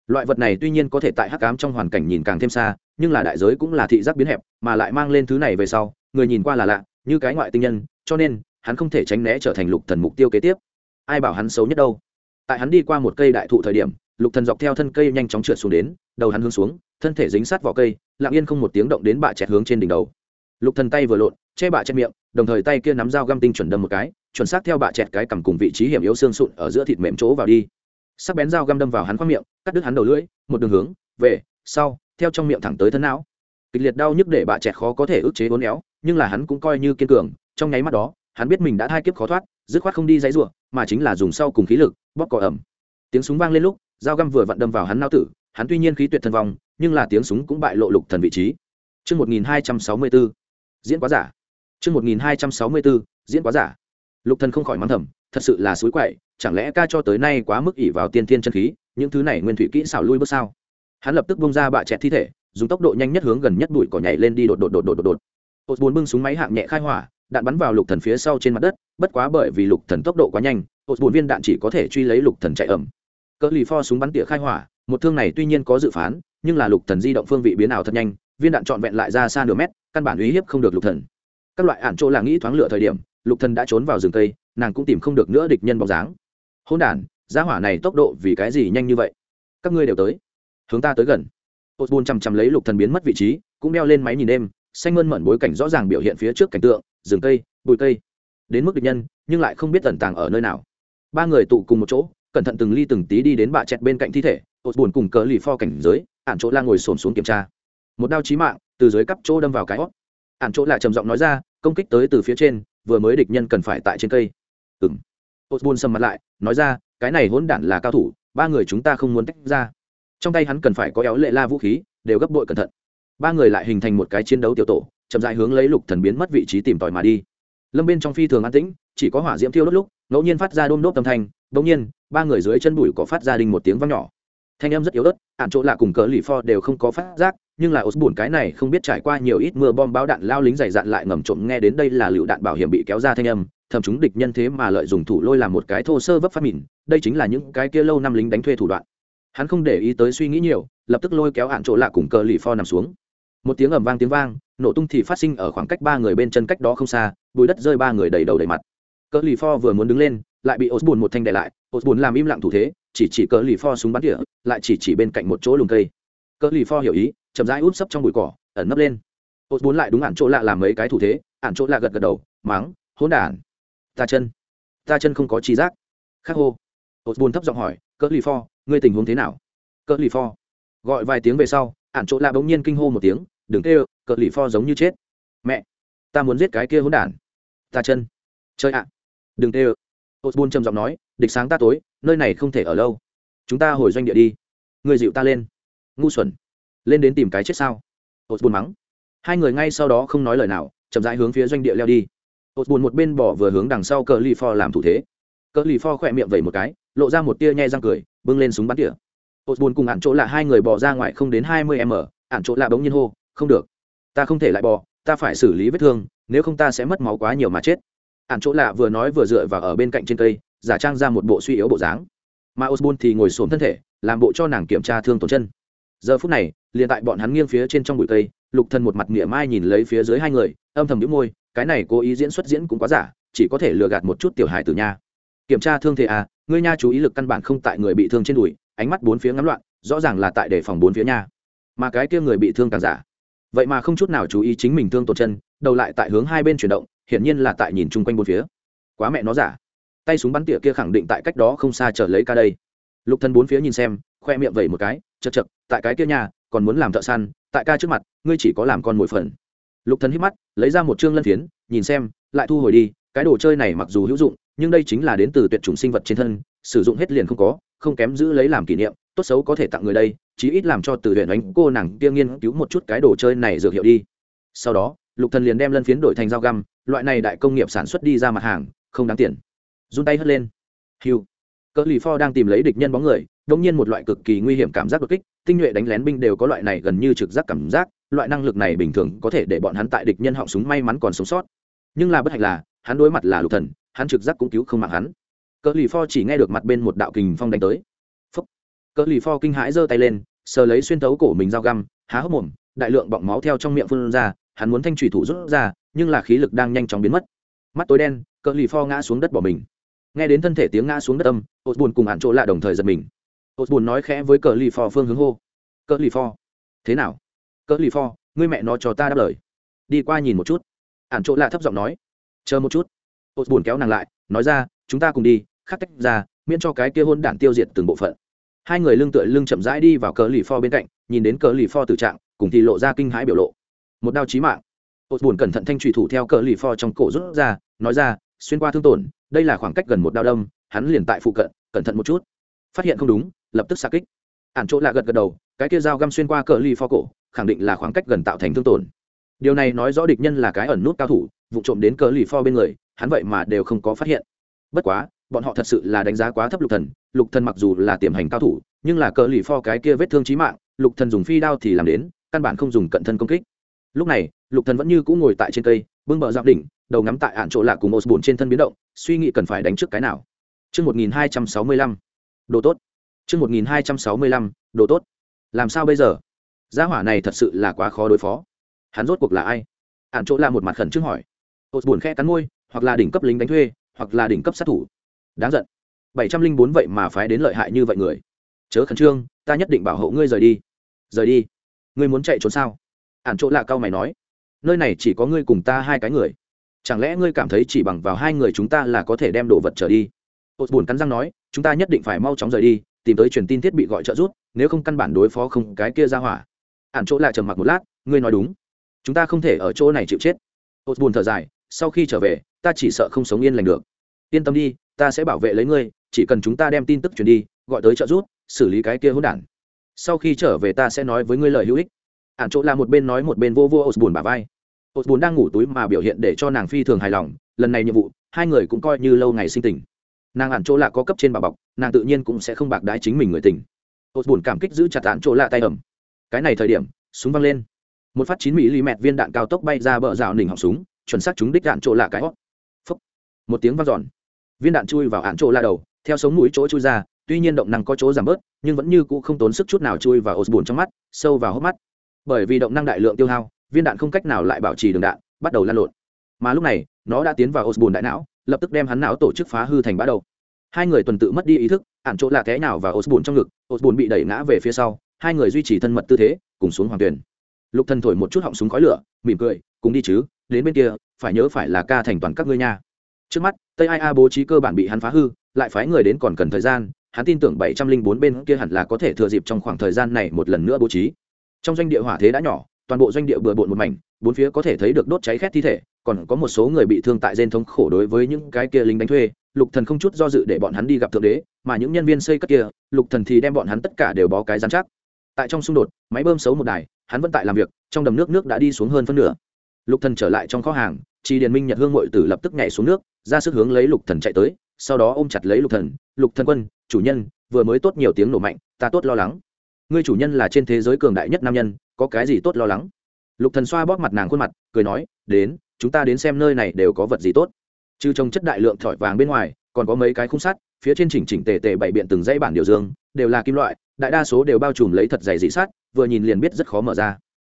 Loại vật này tuy nhiên có thể tại hắc cám trong hoàn cảnh nhìn càng thêm xa, nhưng là đại giới cũng là thị giác biến hẹp, mà lại mang lên thứ này về sau, người nhìn qua là lạ, như cái ngoại tinh nhân, cho nên, hắn không thể tránh né trở thành lục thần mục tiêu kế tiếp. Ai bảo hắn xấu nhất đâu? Tại hắn đi qua một cây đại thụ thời điểm, lục thần dọc theo thân cây nhanh chóng trượt xuống đến, đầu hắn hướng xuống, thân thể dính sát vào cây, lặng yên không một tiếng động đến bạ chẹt hướng trên đỉnh đầu lục thần tay vừa lộn che bạ chẹt miệng đồng thời tay kia nắm dao găm tinh chuẩn đâm một cái chuẩn xác theo bạ chẹt cái cầm cùng vị trí hiểm yếu xương sụn ở giữa thịt mềm chỗ vào đi. Sắc bén dao găm đâm vào hắn khoang miệng cắt đứt hắn đầu lưỡi một đường hướng về sau theo trong miệng thẳng tới thân não. Kịch liệt đau nhức để bạ chẹt khó có thể ức chế uốn éo nhưng là hắn cũng coi như kiên cường trong nháy mắt đó hắn biết mình đã hai kiếp khó thoát dứt khoát không đi dãy ruộng mà chính là dùng sau cùng khí lực bóp cò ẩm. Tiếng súng vang lên lúc dao găm vừa vặn đâm vào hắn não tử hắn tuy nhiên khí tuyệt thân vong nhưng là tiếng súng cũng bại lộ lục thần vị trí. Trước 1264, diễn quá giả. Trư một nghìn hai trăm sáu mươi bốn, diễn quá giả. Lục thần không khỏi mắng thầm, thật sự là suối quậy, chẳng lẽ ca cho tới nay quá mức ỷ vào tiên thiên chân khí, những thứ này nguyên thủy kỹ xảo lui bước sao? Hắn lập tức bông ra bạ chẹt thi thể, dùng tốc độ nhanh nhất hướng gần nhất bụi cỏ nhảy lên đi đột đột đột đột đột đột hột bùn bưng súng máy hạng nhẹ khai hỏa đạn bắn vào lục thần phía sau trên mặt đất bất quá bởi vì lục thần tốc độ quá nhanh hột bùn viên đạn chỉ có thể truy lấy lục thần chạy ẩm cỡ lì pho súng bắn tỉa khai hỏa một thương này tuy nhiên có dự phán nhưng là lục thần di động phương vị biến ảo thật nhanh viên đạn trọn vẹn lại ra xa nửa mét căn bản uy hiếp không được lục thần. Các loại ạn chỗ là nghĩ thoáng lựa thời điểm, lục thần đã trốn vào rừng cây, nàng cũng tìm không được nữa địch nhân bóng dáng. Hôn đản giá hỏa này tốc độ vì cái gì nhanh như vậy? Các ngươi đều tới. Hướng ta tới gần. Ột buồn chằm chằm lấy lục thần biến mất vị trí, cũng đeo lên máy nhìn đêm, xanh mơn mởn bối cảnh rõ ràng biểu hiện phía trước cảnh tượng, rừng cây, bụi cây. Đến mức địch nhân, nhưng lại không biết tẩn tàng ở nơi nào. Ba người tụ cùng một chỗ, cẩn thận từng ly từng tí đi đến bạ chẹt bên cạnh thi thể ột buồn cùng cờ lì pho cảnh giới, ản chỗ la ngồi xổm xuống kiểm tra một đao chí mạng, từ dưới cắp chỗ đâm vào cái hót. Ạn chỗ lại trầm giọng nói ra, công kích tới từ phía trên, vừa mới địch nhân cần phải tại trên cây. Ừng ột buôn sầm mặt lại, nói ra, cái này hỗn đản là cao thủ, ba người chúng ta không muốn tách ra. Trong tay hắn cần phải có éo lệ la vũ khí, đều gấp bội cẩn thận. Ba người lại hình thành một cái chiến đấu tiểu tổ, chậm dại hướng lấy lục thần biến mất vị trí tìm tòi mà đi. Lâm bên trong phi thường an tĩnh, chỉ có hỏa diễm thiêu đốt lúc, ngẫu nhiên phát ra đôm đốt âm thanh bỗng nhiên, ba người dưới chân bụi có phát ra đình một tiếng vang nhỏ thanh âm rất yếu ớt ạn chỗ lạ cùng cỡ lì pho đều không có phát giác, nhưng là osbun cái này không biết trải qua nhiều ít mưa bom báo đạn lao lính dày dạn lại ngầm trộm nghe đến đây là lựu đạn bảo hiểm bị kéo ra thanh âm thậm chúng địch nhân thế mà lợi dùng thủ lôi làm một cái thô sơ vấp phát mìn, đây chính là những cái kia lâu năm lính đánh thuê thủ đoạn. Hắn không để ý tới suy nghĩ nhiều, lập tức lôi kéo hạn chỗ lạ cùng cờ lì pho nằm xuống. Một tiếng ầm vang tiếng vang, nổ tung thì phát sinh ở khoảng cách ba người bên chân cách đó không xa, bùi đất rơi ba người đầy đầu đầy mặt. Cờ lì pho vừa muốn đứng lên, lại bị osbun một thanh đè lại osbun làm im lặng thủ thế chỉ chỉ cỡ lì pho súng bắn tỉa, lại chỉ chỉ bên cạnh một chỗ lùm cây. Cỡ lì pho hiểu ý, chậm rãi út sấp trong bụi cỏ, ẩn nấp lên. Osbun lại đúng ạn chỗ lạ làm mấy cái thủ thế ạn chỗ lạ gật gật đầu, mắng, hỗn đản, ta chân ta chân không có trí giác. Khắc hô. Osbun thấp giọng hỏi, cỡ lì pho, ngươi tình huống thế nào? Cỡ lì pho. Gọi vài tiếng về sau ạn chỗ lạ bỗng nhiên kinh hô một tiếng, đừng kêu, cỡ lì pho giống như chết. Mẹ, ta muốn giết cái kia hỗn đản. Ta chân. Chơi ạ. Đừng kêu. Osbun trầm giọng nói địch sáng ta tối, nơi này không thể ở lâu. Chúng ta hồi doanh địa đi. Người dịu ta lên. Ngu xuẩn. Lên đến tìm cái chết sao? Osbun mắng. Hai người ngay sau đó không nói lời nào, chậm rãi hướng phía doanh địa leo đi. Osbun một bên bỏ vừa hướng đằng sau cờ lì pho làm thủ thế. Cờ lì pho khỏe miệng vẩy một cái, lộ ra một tia nhai răng cười, bưng lên súng bắn tỉa. Osbun cùng ạn chỗ là hai người bỏ ra ngoài không đến hai mươi m ạn chỗ là bỗng nhiên hô, không được. Ta không thể lại bỏ, ta phải xử lý vết thương, nếu không ta sẽ mất máu quá nhiều mà chết. Ạn chỗ lạ vừa nói vừa dựa vào ở bên cạnh trên cây giả trang ra một bộ suy yếu bộ dáng. Mà osbun thì ngồi xổm thân thể, làm bộ cho nàng kiểm tra thương tổn chân. Giờ phút này, liền tại bọn hắn nghiêng phía trên trong bụi cây, lục thần một mặt mỉa mai nhìn lấy phía dưới hai người, âm thầm nhíu môi, cái này cố ý diễn xuất diễn cũng quá giả, chỉ có thể lừa gạt một chút tiểu hài tử nha. Kiểm tra thương thể à ngươi nha chú ý lực căn bản không tại người bị thương trên đùi, ánh mắt bốn phía ngắm loạn, rõ ràng là tại đề phòng bốn phía nha. Mà cái kia người bị thương càng giả. Vậy mà không chút nào chú ý chính mình thương tổn chân, đầu lại tại hướng hai bên chuyển động, hiển nhiên là tại nhìn chung quanh bốn phía. Quá mẹ nó giả tay súng bắn tỉa kia khẳng định tại cách đó không xa chờ lấy ca đây. Lục thân bốn phía nhìn xem, khoe miệng vẩy một cái chật chật tại cái kia nhà, còn muốn làm thợ săn, tại ca trước mặt, ngươi chỉ có làm con mồi phần. Lục thân hít mắt, lấy ra một chương lân phiến, nhìn xem, lại thu hồi đi, cái đồ chơi này mặc dù hữu dụng, nhưng đây chính là đến từ tuyệt chủng sinh vật trên thân, sử dụng hết liền không có, không kém giữ lấy làm kỷ niệm, tốt xấu có thể tặng người đây, chí ít làm cho từ huyện đánh cô nàng kia nghiên cứu một chút cái đồ chơi này dược hiệu đi. Sau đó, lục thần liền đem lân phiến đổi thành dao găm, loại này đại công nghiệp sản xuất đi ra mặt hàng, không đáng tiền run tay hất lên. Hiu. Cỡ lì pho đang tìm lấy địch nhân bóng người đông nhiên một loại cực kỳ nguy hiểm cảm giác đột kích, tinh nhuệ đánh lén binh đều có loại này gần như trực giác cảm giác, loại năng lực này bình thường có thể để bọn hắn tại địch nhân họng súng may mắn còn sống sót. Nhưng là bất hạnh là, hắn đối mặt là lục thần, hắn trực giác cũng cứu không mạng hắn. Cỡ lì pho chỉ nghe được mặt bên một đạo kình phong đánh tới. Phúc. cỡ lì pho kinh hãi giơ tay lên, sờ lấy xuyên tấu cổ mình dao găm, há hốc mồm, đại lượng bọng máu theo trong miệng phun ra, hắn muốn thanh thủy thủ rút ra, nhưng là khí lực đang nhanh chóng biến mất. Mắt tối đen, cỡ lì pho ngã xuống đất bỏ mình nghe đến thân thể tiếng ngã xuống đất âm ột buồn cùng hạn chỗ lạ đồng thời giật mình. Ột buồn nói khẽ với cờ lì phò phương hướng hô. Cờ lì phò, thế nào? Cờ lì phò, ngươi mẹ nó cho ta đáp lời. Đi qua nhìn một chút. Hạn chỗ lạ thấp giọng nói. Chờ một chút. Ột buồn kéo nàng lại nói ra chúng ta cùng đi khắc tách ra miễn cho cái kia hôn đản tiêu diệt từng bộ phận. Hai người lưng tựa lưng chậm rãi đi vào cờ lì phò bên cạnh nhìn đến cờ lì phò tử trạng cùng thì lộ ra kinh hãi biểu lộ. Một đao chí mạng. Ột buồn cẩn thận thanh trùy thủ theo cờ lì phò trong cổ rút ra nói ra xuyên qua thương tổn, đây là khoảng cách gần một đao đâm, hắn liền tại phụ cận, cẩn thận một chút. Phát hiện không đúng, lập tức xa kích. Ản chỗ lạ gật gật đầu, cái kia dao găm xuyên qua cỡ lì pho cổ, khẳng định là khoảng cách gần tạo thành thương tổn. Điều này nói rõ địch nhân là cái ẩn nút cao thủ, vụ trộm đến cỡ lì pho bên người, hắn vậy mà đều không có phát hiện. Bất quá, bọn họ thật sự là đánh giá quá thấp lục thần lục thần mặc dù là tiềm hành cao thủ, nhưng là cỡ lì pho cái kia vết thương chí mạng, lục thần dùng phi đao thì làm đến, căn bản không dùng cận thân công kích. Lúc này lục thần vẫn như cũ ngồi tại trên cây bưng bờ dọc đỉnh đầu ngắm tại ạn chỗ lạ cùng osborne trên thân biến động suy nghĩ cần phải đánh trước cái nào Trư một nghìn hai trăm sáu mươi lăm, đồ tốt. Trư một nghìn hai trăm sáu mươi lăm, đồ tốt. Làm sao bây giờ? Gia hỏa này thật sự là quá khó đối phó. Hắn rốt cuộc là ai? Ản chỗ lạ một mặt khẩn trương hỏi. Osborne khẽ cắn môi, hoặc là đỉnh cấp lính đánh thuê, hoặc là đỉnh cấp sát thủ. Đáng giận. 704 vậy mà phái đến lợi hại như vậy người. Chớ khẩn trương, ta nhất định bảo hộ ngươi rời đi. Rời đi? Ngươi muốn chạy trốn sao? Ản chỗ lạ cao mày nói. Nơi này chỉ có ngươi cùng ta hai cái người. Chẳng lẽ ngươi cảm thấy chỉ bằng vào hai người chúng ta là có thể đem đồ vật trở đi? Bùn cắn răng nói, chúng ta nhất định phải mau chóng rời đi, tìm tới truyền tin thiết bị gọi trợ giúp nếu không căn bản đối phó không cái kia ra hỏa. Ạn chỗ lại trầm mặc một lát ngươi nói đúng. Chúng ta không thể ở chỗ này chịu chết. Tốt buồn thở dài sau khi trở về ta chỉ sợ không sống yên lành được. Yên tâm đi ta sẽ bảo vệ lấy ngươi chỉ cần chúng ta đem tin tức truyền đi gọi tới trợ giúp xử lý cái kia hỗn đản. Sau khi trở về ta sẽ nói với ngươi lời hữu ích ạn chỗ là một bên nói một bên vô vô osbun bà vai. Osbun đang ngủ túi mà biểu hiện để cho nàng phi thường hài lòng, lần này nhiệm vụ, hai người cũng coi như lâu ngày sinh tình. Nàng ạn chỗ lạ có cấp trên bà bọc, nàng tự nhiên cũng sẽ không bạc đái chính mình người tình. Osbun cảm kích giữ chặt ạn chỗ lạ tay ẩm. Cái này thời điểm, súng văng lên. Một phát chín mỹ lì mẹt viên đạn cao tốc bay ra bờ rào nỉnh họng súng, chuẩn xác chúng đích đạn chỗ lạ cái hót phấp một tiếng vang giòn viên đạn chui vào ạn chỗ lạ đầu, theo sống mũi chỗ chui ra, tuy nhiên động năng có chỗ giảm bớt, nhưng vẫn như cũ không tốn sức chút nào chui vào osbun trong mắt, sâu vào hốc mắt bởi vì động năng đại lượng tiêu hao, viên đạn không cách nào lại bảo trì đường đạn, bắt đầu lan lộn. Mà lúc này, nó đã tiến vào osbun đại não, lập tức đem hắn não tổ chức phá hư thành bã đầu. Hai người tuần tự mất đi ý thức ạn chỗ là thế nào và osbun trong ngực osbun bị đẩy ngã về phía sau, hai người duy trì thân mật tư thế, cùng xuống hoàng tuyển. Lục thần thổi một chút họng súng khói lửa, mỉm cười, cùng đi chứ, đến bên kia, phải nhớ phải là ca thành toàn các ngươi nha. Trước mắt, tây ai a bố trí cơ bản bị hắn phá hư, lại phái người đến còn cần thời gian, hắn tin tưởng bảy trăm linh bốn bên kia hẳn là có thể thừa dịp trong khoảng thời gian này một lần nữa bố trí trong doanh địa hỏa thế đã nhỏ, toàn bộ doanh địa bừa bộn một mảnh, bốn phía có thể thấy được đốt cháy khét thi thể, còn có một số người bị thương tại gen thống khổ đối với những cái kia lính đánh thuê. Lục thần không chút do dự để bọn hắn đi gặp thượng đế, mà những nhân viên xây cất kia, lục thần thì đem bọn hắn tất cả đều bó cái giám chắc. Tại trong xung đột, máy bơm xấu một đài, hắn vẫn tại làm việc, trong đầm nước nước đã đi xuống hơn phân nửa. Lục thần trở lại trong kho hàng, chi điền minh nhật hương mội tử lập tức nhảy xuống nước, ra sức hướng lấy lục thần chạy tới, sau đó ôm chặt lấy lục thần. Lục thần quân, chủ nhân, vừa mới tốt nhiều tiếng nổ mạnh, ta tốt lo lắng ngươi chủ nhân là trên thế giới cường đại nhất nam nhân, có cái gì tốt lo lắng? Lục thần xoa bóp mặt nàng khuôn mặt, cười nói, đến, chúng ta đến xem nơi này đều có vật gì tốt. Trừ trồng chất đại lượng thỏi vàng bên ngoài, còn có mấy cái khung sắt, phía trên chỉnh chỉnh tề tề bảy biện từng dãy bản điều dương, đều là kim loại, đại đa số đều bao trùm lấy thật dày dị sát vừa nhìn liền biết rất khó mở ra.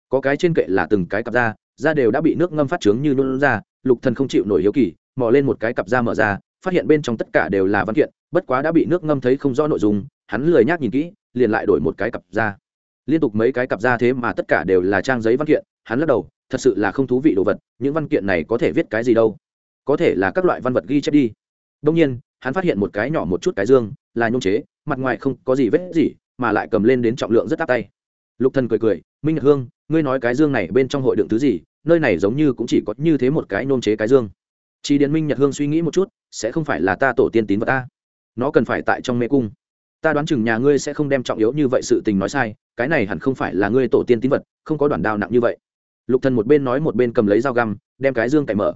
Có cái trên kệ là từng cái cặp da da đều đã bị nước ngâm phát trướng như nôn ra, lục thần không chịu nổi hiếu kỳ, mò lên một cái cặp da mở ra, phát hiện bên trong tất cả đều là văn kiện, bất quá đã bị nước ngâm thấy không rõ nội dung, hắn lười nhác nhìn kỹ liền lại đổi một cái cặp da. Liên tục mấy cái cặp da thế mà tất cả đều là trang giấy văn kiện, hắn lắc đầu, thật sự là không thú vị đồ vật, những văn kiện này có thể viết cái gì đâu? Có thể là các loại văn vật ghi chép đi. Đông nhiên, hắn phát hiện một cái nhỏ một chút cái dương, là nhôm chế, mặt ngoài không có gì vết gì, mà lại cầm lên đến trọng lượng rất áp tay. Lục thần cười cười, minh nhật hương, ngươi nói cái dương này bên trong hội đựng thứ gì, nơi này giống như cũng chỉ có như thế một cái nhôm chế cái dương. Chỉ điện minh nhật hương suy nghĩ một chút, sẽ không phải là ta tổ tiên tín vật ta. Nó cần phải tại trong mê cung ta đoán chừng nhà ngươi sẽ không đem trọng yếu như vậy sự tình nói sai, cái này hẳn không phải là ngươi tổ tiên tín vật, không có đoạn đao nặng như vậy. Lục thần một bên nói một bên cầm lấy dao găm, đem cái dương cậy mở.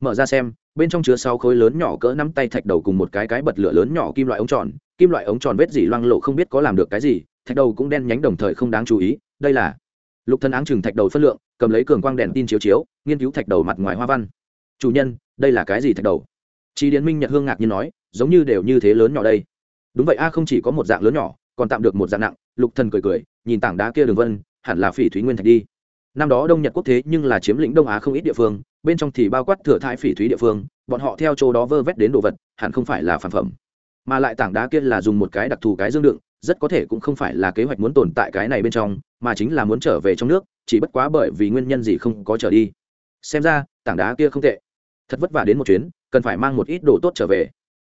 Mở ra xem, bên trong chứa sáu khối lớn nhỏ cỡ nắm tay thạch đầu cùng một cái cái bật lửa lớn nhỏ kim loại ống tròn, kim loại ống tròn vết dỉ loang lộ không biết có làm được cái gì, thạch đầu cũng đen nhánh đồng thời không đáng chú ý, đây là lục thân áng chừng thạch đầu phân lượng, cầm lấy cường quang đèn tin chiếu chiếu, nghiên cứu thạch đầu mặt ngoài hoa văn. Chủ nhân, đây là cái gì thạch đầu? Chị điển minh nhật hương ngạc như nói, giống như đều như thế lớn nhỏ đây đúng vậy, a không chỉ có một dạng lớn nhỏ, còn tạm được một dạng nặng. Lục thần cười cười, nhìn tảng đá kia đường vân, hẳn là phỉ thúy nguyên thạch đi. Năm đó đông nhật quốc thế nhưng là chiếm lĩnh đông á không ít địa phương, bên trong thì bao quát thừa thãi phỉ thúy địa phương, bọn họ theo chỗ đó vơ vét đến đồ vật, hẳn không phải là phản phẩm. Mà lại tảng đá kia là dùng một cái đặc thù cái dương đựng, rất có thể cũng không phải là kế hoạch muốn tồn tại cái này bên trong, mà chính là muốn trở về trong nước, chỉ bất quá bởi vì nguyên nhân gì không có trở đi. Xem ra, tảng đá kia không tệ. Thật vất vả đến một chuyến, cần phải mang một ít đồ tốt trở về.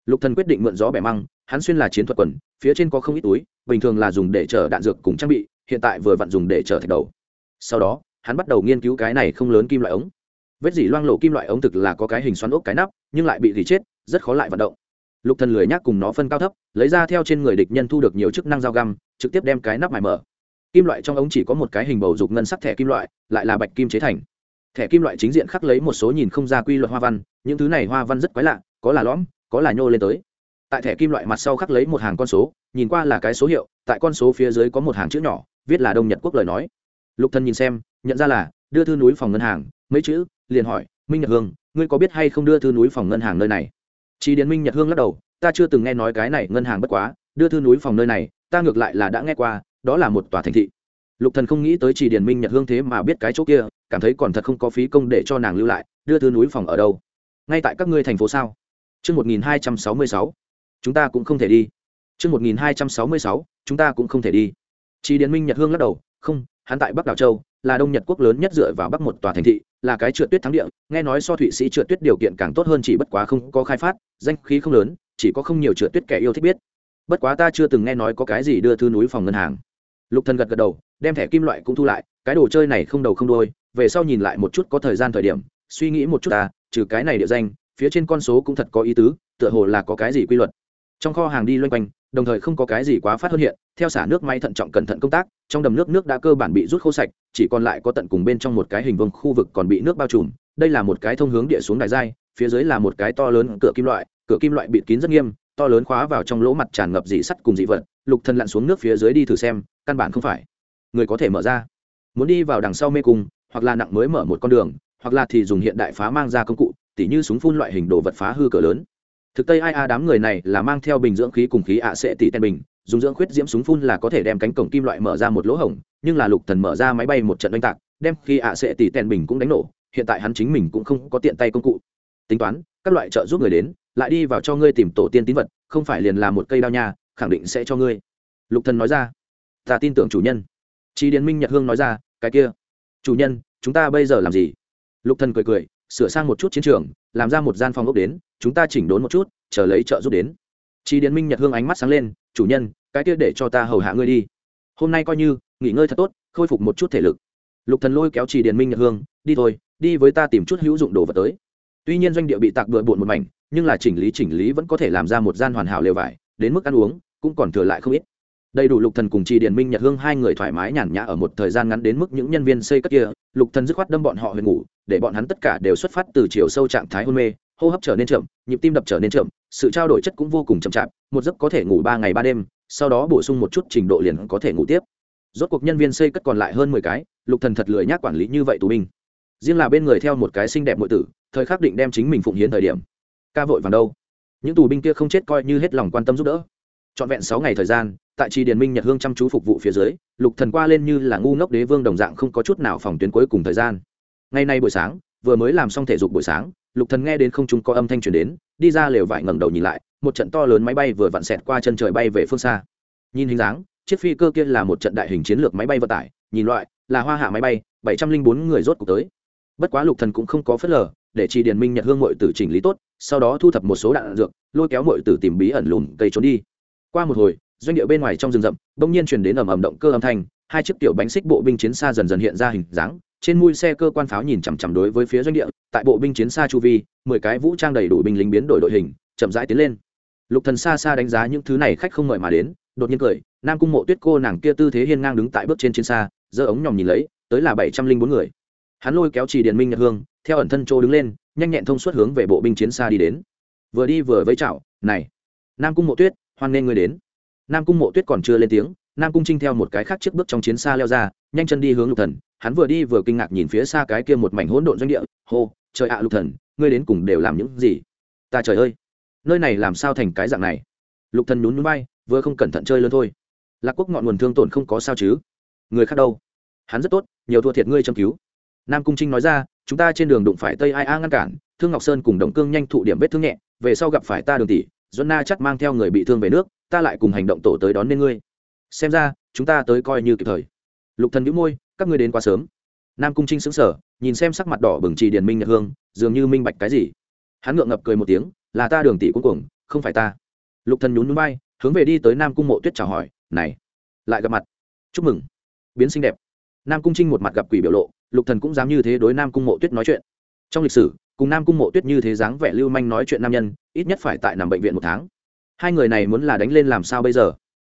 Lục thần quyết định mượn gió bẻ măng hắn xuyên là chiến thuật quần, phía trên có không ít túi, bình thường là dùng để chở đạn dược cùng trang bị, hiện tại vừa vặn dùng để chở thạch đầu. Sau đó, hắn bắt đầu nghiên cứu cái này không lớn kim loại ống. Vết dỉ loang lộ kim loại ống thực là có cái hình xoắn ốc cái nắp, nhưng lại bị gỉ chết, rất khó lại vận động. Lục thần lười nhác cùng nó phân cao thấp, lấy ra theo trên người địch nhân thu được nhiều chức năng dao găm, trực tiếp đem cái nắp mài mở. Kim loại trong ống chỉ có một cái hình bầu dục ngân sắc thẻ kim loại, lại là bạch kim chế thành. Thẻ kim loại chính diện khắc lấy một số nhìn không ra quy luật hoa văn, những thứ này hoa văn rất quái lạ, có là lõm, có là nhô lên tới tại thẻ kim loại mặt sau khắc lấy một hàng con số nhìn qua là cái số hiệu tại con số phía dưới có một hàng chữ nhỏ viết là đông nhật quốc lời nói. Lục thần nhìn xem nhận ra là đưa thư núi phòng ngân hàng mấy chữ liền hỏi minh nhật hương ngươi có biết hay không đưa thư núi phòng ngân hàng nơi này? Chỉ điền minh nhật hương lắc đầu ta chưa từng nghe nói cái này ngân hàng bất quá đưa thư núi phòng nơi này ta ngược lại là đã nghe qua đó là một tòa thành thị. Lục thần không nghĩ tới chỉ điền minh nhật hương thế mà biết cái chỗ kia cảm thấy còn thật không có phí công để cho nàng lưu lại đưa thư núi phòng ở đâu? Ngay tại các ngươi thành phố sao? Trước 1266, chúng ta cũng không thể đi. Trươn một nghìn hai trăm sáu mươi sáu, chúng ta cũng không thể đi. Chỉ Điền Minh Nhật Hương lắc đầu, không, hắn tại Bắc Đảo Châu, là Đông Nhật quốc lớn nhất dựa vào Bắc một tòa thành thị, là cái trượt tuyết thắng địa, nghe nói so Thụy Sĩ trượt tuyết điều kiện càng tốt hơn chỉ bất quá không có khai phát, danh khí không lớn, chỉ có không nhiều trượt tuyết kẻ yêu thích biết. Bất quá ta chưa từng nghe nói có cái gì đưa thư núi phòng ngân hàng. Lục Thần gật gật đầu, đem thẻ kim loại cũng thu lại, cái đồ chơi này không đầu không đuôi, về sau nhìn lại một chút có thời gian thời điểm, suy nghĩ một chút ta, trừ cái này địa danh, phía trên con số cũng thật có ý tứ, tựa hồ là có cái gì quy luật. Trong kho hàng đi loanh quanh, đồng thời không có cái gì quá phát hơn hiện theo xả nước may thận trọng cẩn thận công tác trong đầm nước nước đã cơ bản bị rút khô sạch chỉ còn lại có tận cùng bên trong một cái hình vương khu vực còn bị nước bao trùm. Đây là một cái thông hướng địa xuống đài dai phía dưới là một cái to lớn cửa kim loại cửa kim loại bịt kín rất nghiêm to lớn khóa vào trong lỗ mặt tràn ngập dị sắt cùng dị vật. Lục thần lặn xuống nước phía dưới đi thử xem căn bản không phải. Người có thể mở ra. Muốn đi vào đằng sau mê cung hoặc là nặng mới mở một con đường hoặc là thì dùng hiện đại phá mang ra công cụ tỉ như súng phun loại hình đồ vật phá hư cửa lớn thực tây ai a đám người này là mang theo bình dưỡng khí cùng khí ạ sẽ tỷ tên bình, dùng dưỡng khuyết diễm súng phun là có thể đem cánh cổng kim loại mở ra một lỗ hổng, nhưng là lục thần mở ra máy bay một trận đánh tạc, đem khi ạ sẽ tỷ tên bình cũng đánh nổ, hiện tại hắn chính mình cũng không có tiện tay công cụ. Tính toán, các loại trợ giúp người đến, lại đi vào cho ngươi tìm tổ tiên tín vật, không phải liền là một cây đao nha, khẳng định sẽ cho ngươi. Lục thần nói ra. Ta tin tưởng chủ nhân. Chi điền minh nhật hương nói ra, cái kia. Chủ nhân, chúng ta bây giờ làm gì? Lục thần cười cười, sửa sang một chút chiến trường làm ra một gian phòng ốc đến, chúng ta chỉnh đốn một chút, chờ lấy trợ giúp đến. Chi điền minh nhật hương ánh mắt sáng lên, chủ nhân, cái kia để cho ta hầu hạ ngươi đi. Hôm nay coi như, nghỉ ngơi thật tốt, khôi phục một chút thể lực. Lục thần lôi kéo chị điền minh nhật hương, đi thôi, đi với ta tìm chút hữu dụng đồ vật tới. Tuy nhiên doanh địa bị tạc bừa bộn một mảnh, nhưng là chỉnh lý chỉnh lý vẫn có thể làm ra một gian hoàn hảo lều vải, đến mức ăn uống cũng còn thừa lại không ít đầy đủ lục thần cùng trì điển minh nhật hương hai người thoải mái nhàn nhã ở một thời gian ngắn đến mức những nhân viên xây cất kia, lục thần dứt khoát đâm bọn họ huyền ngủ, để bọn hắn tất cả đều xuất phát từ chiều sâu trạng thái hôn mê, hô hấp trở nên chậm, nhịp tim đập trở nên chậm, sự trao đổi chất cũng vô cùng chậm chạp, một giấc có thể ngủ ba ngày ba đêm, sau đó bổ sung một chút trình độ liền có thể ngủ tiếp. Rốt cuộc nhân viên xây cất còn lại hơn mười cái, lục thần thật lười nhác quản lý như vậy tù binh. Riêng là bên người theo một cái xinh đẹp nội tử, thời khắc định đem chính mình phụng hiến thời điểm. Ca vội vàng đâu? Những tù binh kia không chết coi như hết lòng quan tâm giúp đỡ trọn vẹn sáu ngày thời gian, tại trì điền minh nhật hương chăm chú phục vụ phía dưới, lục thần qua lên như là ngu ngốc đế vương đồng dạng không có chút nào phòng tuyến cuối cùng thời gian. Ngày nay buổi sáng, vừa mới làm xong thể dục buổi sáng, lục thần nghe đến không trung có âm thanh truyền đến, đi ra lều vải ngẩng đầu nhìn lại, một trận to lớn máy bay vừa vặn xẹt qua chân trời bay về phương xa. Nhìn hình dáng, chiếc phi cơ kia là một trận đại hình chiến lược máy bay vận tải, nhìn loại, là hoa hạ máy bay, bảy trăm linh bốn người rốt cuộc tới. Bất quá lục thần cũng không có phớt lờ, để trì điền minh nhật hương muội tử chỉnh lý tốt, sau đó thu thập một số đạn dược, lôi kéo muội tử tìm bí ẩn lùn cây trốn đi qua một hồi, doanh địa bên ngoài trong rừng rậm, bỗng nhiên truyền đến ầm ầm động cơ âm thanh, hai chiếc tiểu bánh xích bộ binh chiến xa dần dần hiện ra hình dáng, trên mũi xe cơ quan pháo nhìn chằm chằm đối với phía doanh địa, tại bộ binh chiến xa chu vi, mười cái vũ trang đầy đủ binh lính biến đổi đội hình, chậm rãi tiến lên. Lục thần xa xa đánh giá những thứ này khách không mời mà đến, đột nhiên cười, nam cung mộ tuyết cô nàng kia tư thế hiên ngang đứng tại bước trên chiến xa, giơ ống nhòm nhìn lấy, tới là bảy trăm linh bốn người. Hắn lôi kéo chỉ điện minh nhật hương, theo ẩn thân chỗ đứng lên, nhanh nhẹn thông suốt hướng về bộ binh chiến xa đi đến. Vừa đi vừa với chào, này, nam cung mộ tuyết hoan nên ngươi đến. Nam cung mộ tuyết còn chưa lên tiếng, nam cung trinh theo một cái khác trước bước trong chiến xa leo ra, nhanh chân đi hướng lục thần. Hắn vừa đi vừa kinh ngạc nhìn phía xa cái kia một mảnh hỗn độn doanh địa. Hô, trời ạ, lục thần, ngươi đến cùng đều làm những gì? Ta trời ơi, nơi này làm sao thành cái dạng này? Lục thần nhún nhún bay vừa không cẩn thận chơi lớn thôi. Lạc quốc ngọn nguồn thương tổn không có sao chứ? Người khác đâu? Hắn rất tốt, nhiều thua thiệt ngươi châm cứu. Nam cung trinh nói ra, chúng ta trên đường đụng phải tây ai a ngăn cản, thương ngọc sơn cùng đồng cương nhanh thụ điểm vết thương nhẹ, về sau gặp phải ta đường tỷ na chắc mang theo người bị thương về nước, ta lại cùng hành động tổ tới đón nên ngươi. Xem ra, chúng ta tới coi như kịp thời. Lục thần nhíu môi, các ngươi đến quá sớm. Nam cung trinh sững sờ, nhìn xem sắc mặt đỏ bừng trì điền minh nhật hương, dường như minh bạch cái gì. Hắn ngượng ngập cười một tiếng, là ta đường tỷ cuối cùng, không phải ta. Lục thần nhún nhún bay hướng về đi tới nam cung mộ tuyết chào hỏi, này, lại gặp mặt. Chúc mừng. Biến xinh đẹp. Nam cung trinh một mặt gặp quỷ biểu lộ, lục thần cũng dám như thế đối nam cung mộ tuyết nói chuyện. Trong lịch sử cùng nam cung mộ tuyết như thế dáng vẻ lưu manh nói chuyện nam nhân, ít nhất phải tại nằm bệnh viện một tháng. Hai người này muốn là đánh lên làm sao bây giờ?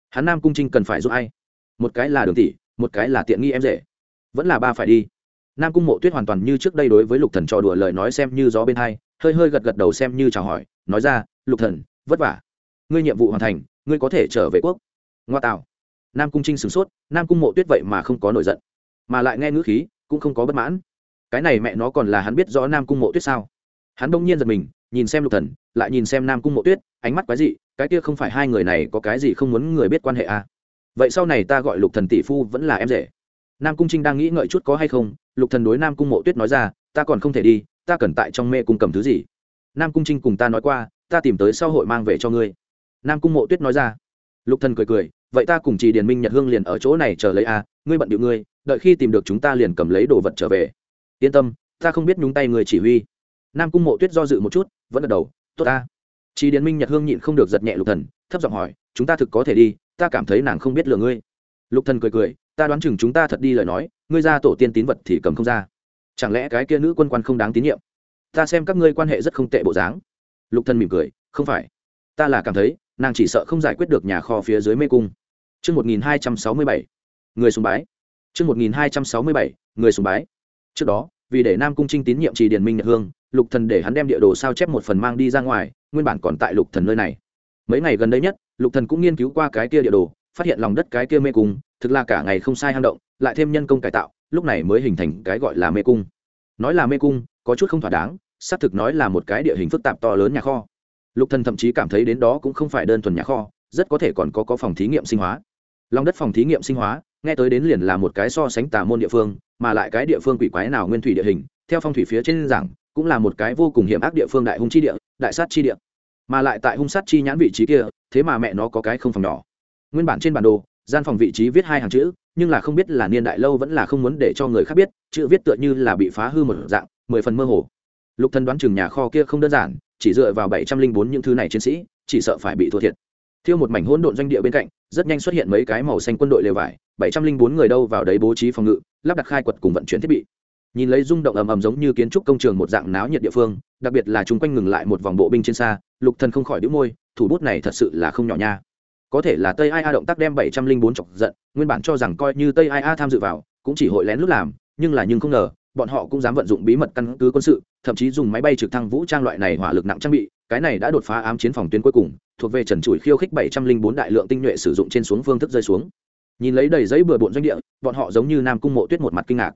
Hắn nam cung trinh cần phải giúp ai? Một cái là đường tỷ, một cái là tiện nghi em rể. Vẫn là ba phải đi. Nam cung mộ tuyết hoàn toàn như trước đây đối với lục thần trò đùa lời nói xem như gió bên hai, hơi hơi gật gật đầu xem như chào hỏi, nói ra, lục thần, vất vả. Ngươi nhiệm vụ hoàn thành, ngươi có thể trở về quốc. Ngoa tạo. Nam cung trinh sửng sốt, nam cung mộ tuyết vậy mà không có nổi giận, mà lại nghe ngữ khí, cũng không có bất mãn cái này mẹ nó còn là hắn biết rõ nam cung mộ tuyết sao? Hắn đông nhiên giật mình nhìn xem lục thần lại nhìn xem nam cung mộ tuyết ánh mắt quái dị cái kia không phải hai người này có cái gì không muốn người biết quan hệ à? Vậy sau này ta gọi lục thần tỷ phu vẫn là em rể. Nam cung trinh đang nghĩ ngợi chút có hay không lục thần đối nam cung mộ tuyết nói ra ta còn không thể đi ta cần tại trong mê cung cầm thứ gì? Nam cung trinh cùng ta nói qua ta tìm tới sau hội mang về cho ngươi. Nam cung mộ tuyết nói ra. Lục thần cười cười vậy ta cùng trì điền minh nhật hương liền ở chỗ này chờ lấy a à, ngươi bận điệu ngươi đợi khi tìm được chúng ta liền cầm lấy đồ vật trở về yên tâm, ta không biết nhúng tay người chỉ huy. Nam cung mộ tuyết do dự một chút, vẫn gật đầu, tốt ta. Chị điền minh nhật hương nhịn không được giật nhẹ lục thần, thấp giọng hỏi, chúng ta thực có thể đi, ta cảm thấy nàng không biết lừa ngươi. Lục thần cười cười, ta đoán chừng chúng ta thật đi lời nói, ngươi ra tổ tiên tín vật thì cầm không ra. Chẳng lẽ cái kia nữ quân quan không đáng tín nhiệm? Ta xem các ngươi quan hệ rất không tệ bộ dáng. Lục thần mỉm cười, không phải. Ta là cảm thấy, nàng chỉ sợ không giải quyết được nhà kho phía dưới mê cung. Chương một nghìn hai trăm sáu mươi bảy. Người sùng bái. Chương một nghìn hai trăm sáu mươi bảy, người sùng bái trước đó, vì để nam cung trinh tín nhiệm trì điền minh nhật hương, lục thần để hắn đem địa đồ sao chép một phần mang đi ra ngoài, nguyên bản còn tại lục thần nơi này. Mấy ngày gần đây nhất, lục thần cũng nghiên cứu qua cái kia địa đồ, phát hiện lòng đất cái kia mê cung, thực là cả ngày không sai hang động, lại thêm nhân công cải tạo, lúc này mới hình thành cái gọi là mê cung. Nói là mê cung, có chút không thỏa đáng, xác thực nói là một cái địa hình phức tạp to lớn nhà kho. Lục thần thậm chí cảm thấy đến đó cũng không phải đơn thuần nhà kho, rất có thể còn có có phòng thí nghiệm sinh hóa. Lòng đất phòng thí nghiệm sinh hóa nghe tới đến liền là một cái so sánh tà môn địa phương, mà lại cái địa phương quỷ quái nào nguyên thủy địa hình, theo phong thủy phía trên giảng, cũng là một cái vô cùng hiểm ác địa phương đại hung chi địa, đại sát chi địa. Mà lại tại hung sát chi nhãn vị trí kia, thế mà mẹ nó có cái không phòng nhỏ. Nguyên bản trên bản đồ, gian phòng vị trí viết hai hàng chữ, nhưng là không biết là niên đại lâu vẫn là không muốn để cho người khác biết, chữ viết tựa như là bị phá hư một dạng, mười phần mơ hồ. Lục thân đoán chừng nhà kho kia không đơn giản, chỉ dựa vào bảy trăm linh bốn những thứ này chiến sĩ, chỉ sợ phải bị thua thiệt. Thiêu một mảnh hỗn độn doanh địa bên cạnh, rất nhanh xuất hiện mấy cái màu xanh quân đội lều vải bảy trăm linh bốn người đâu vào đấy bố trí phòng ngự, lắp đặt khai quật cùng vận chuyển thiết bị. Nhìn lấy rung động ầm ầm giống như kiến trúc công trường một dạng náo nhiệt địa phương, đặc biệt là chúng quanh ngừng lại một vòng bộ binh trên xa, lục thần không khỏi đĩu môi, thủ bút này thật sự là không nhỏ nha. Có thể là tây ai a động tác đem bảy trăm linh bốn chọc giận, nguyên bản cho rằng coi như tây ai a tham dự vào, cũng chỉ hội lén lút làm, nhưng là nhưng không ngờ, bọn họ cũng dám vận dụng bí mật căn cứ quân sự, thậm chí dùng máy bay trực thăng vũ trang loại này hỏa lực nặng trang bị, cái này đã đột phá ám chiến phòng tuyến cuối cùng, thuộc về trần trụi khiêu khích bảy trăm linh bốn đại lượng tinh nhuệ sử dụng trên xuống phương thức rơi xuống nhìn lấy đầy giấy bừa bộn doanh địa, bọn họ giống như nam cung mộ tuyết một mặt kinh ngạc.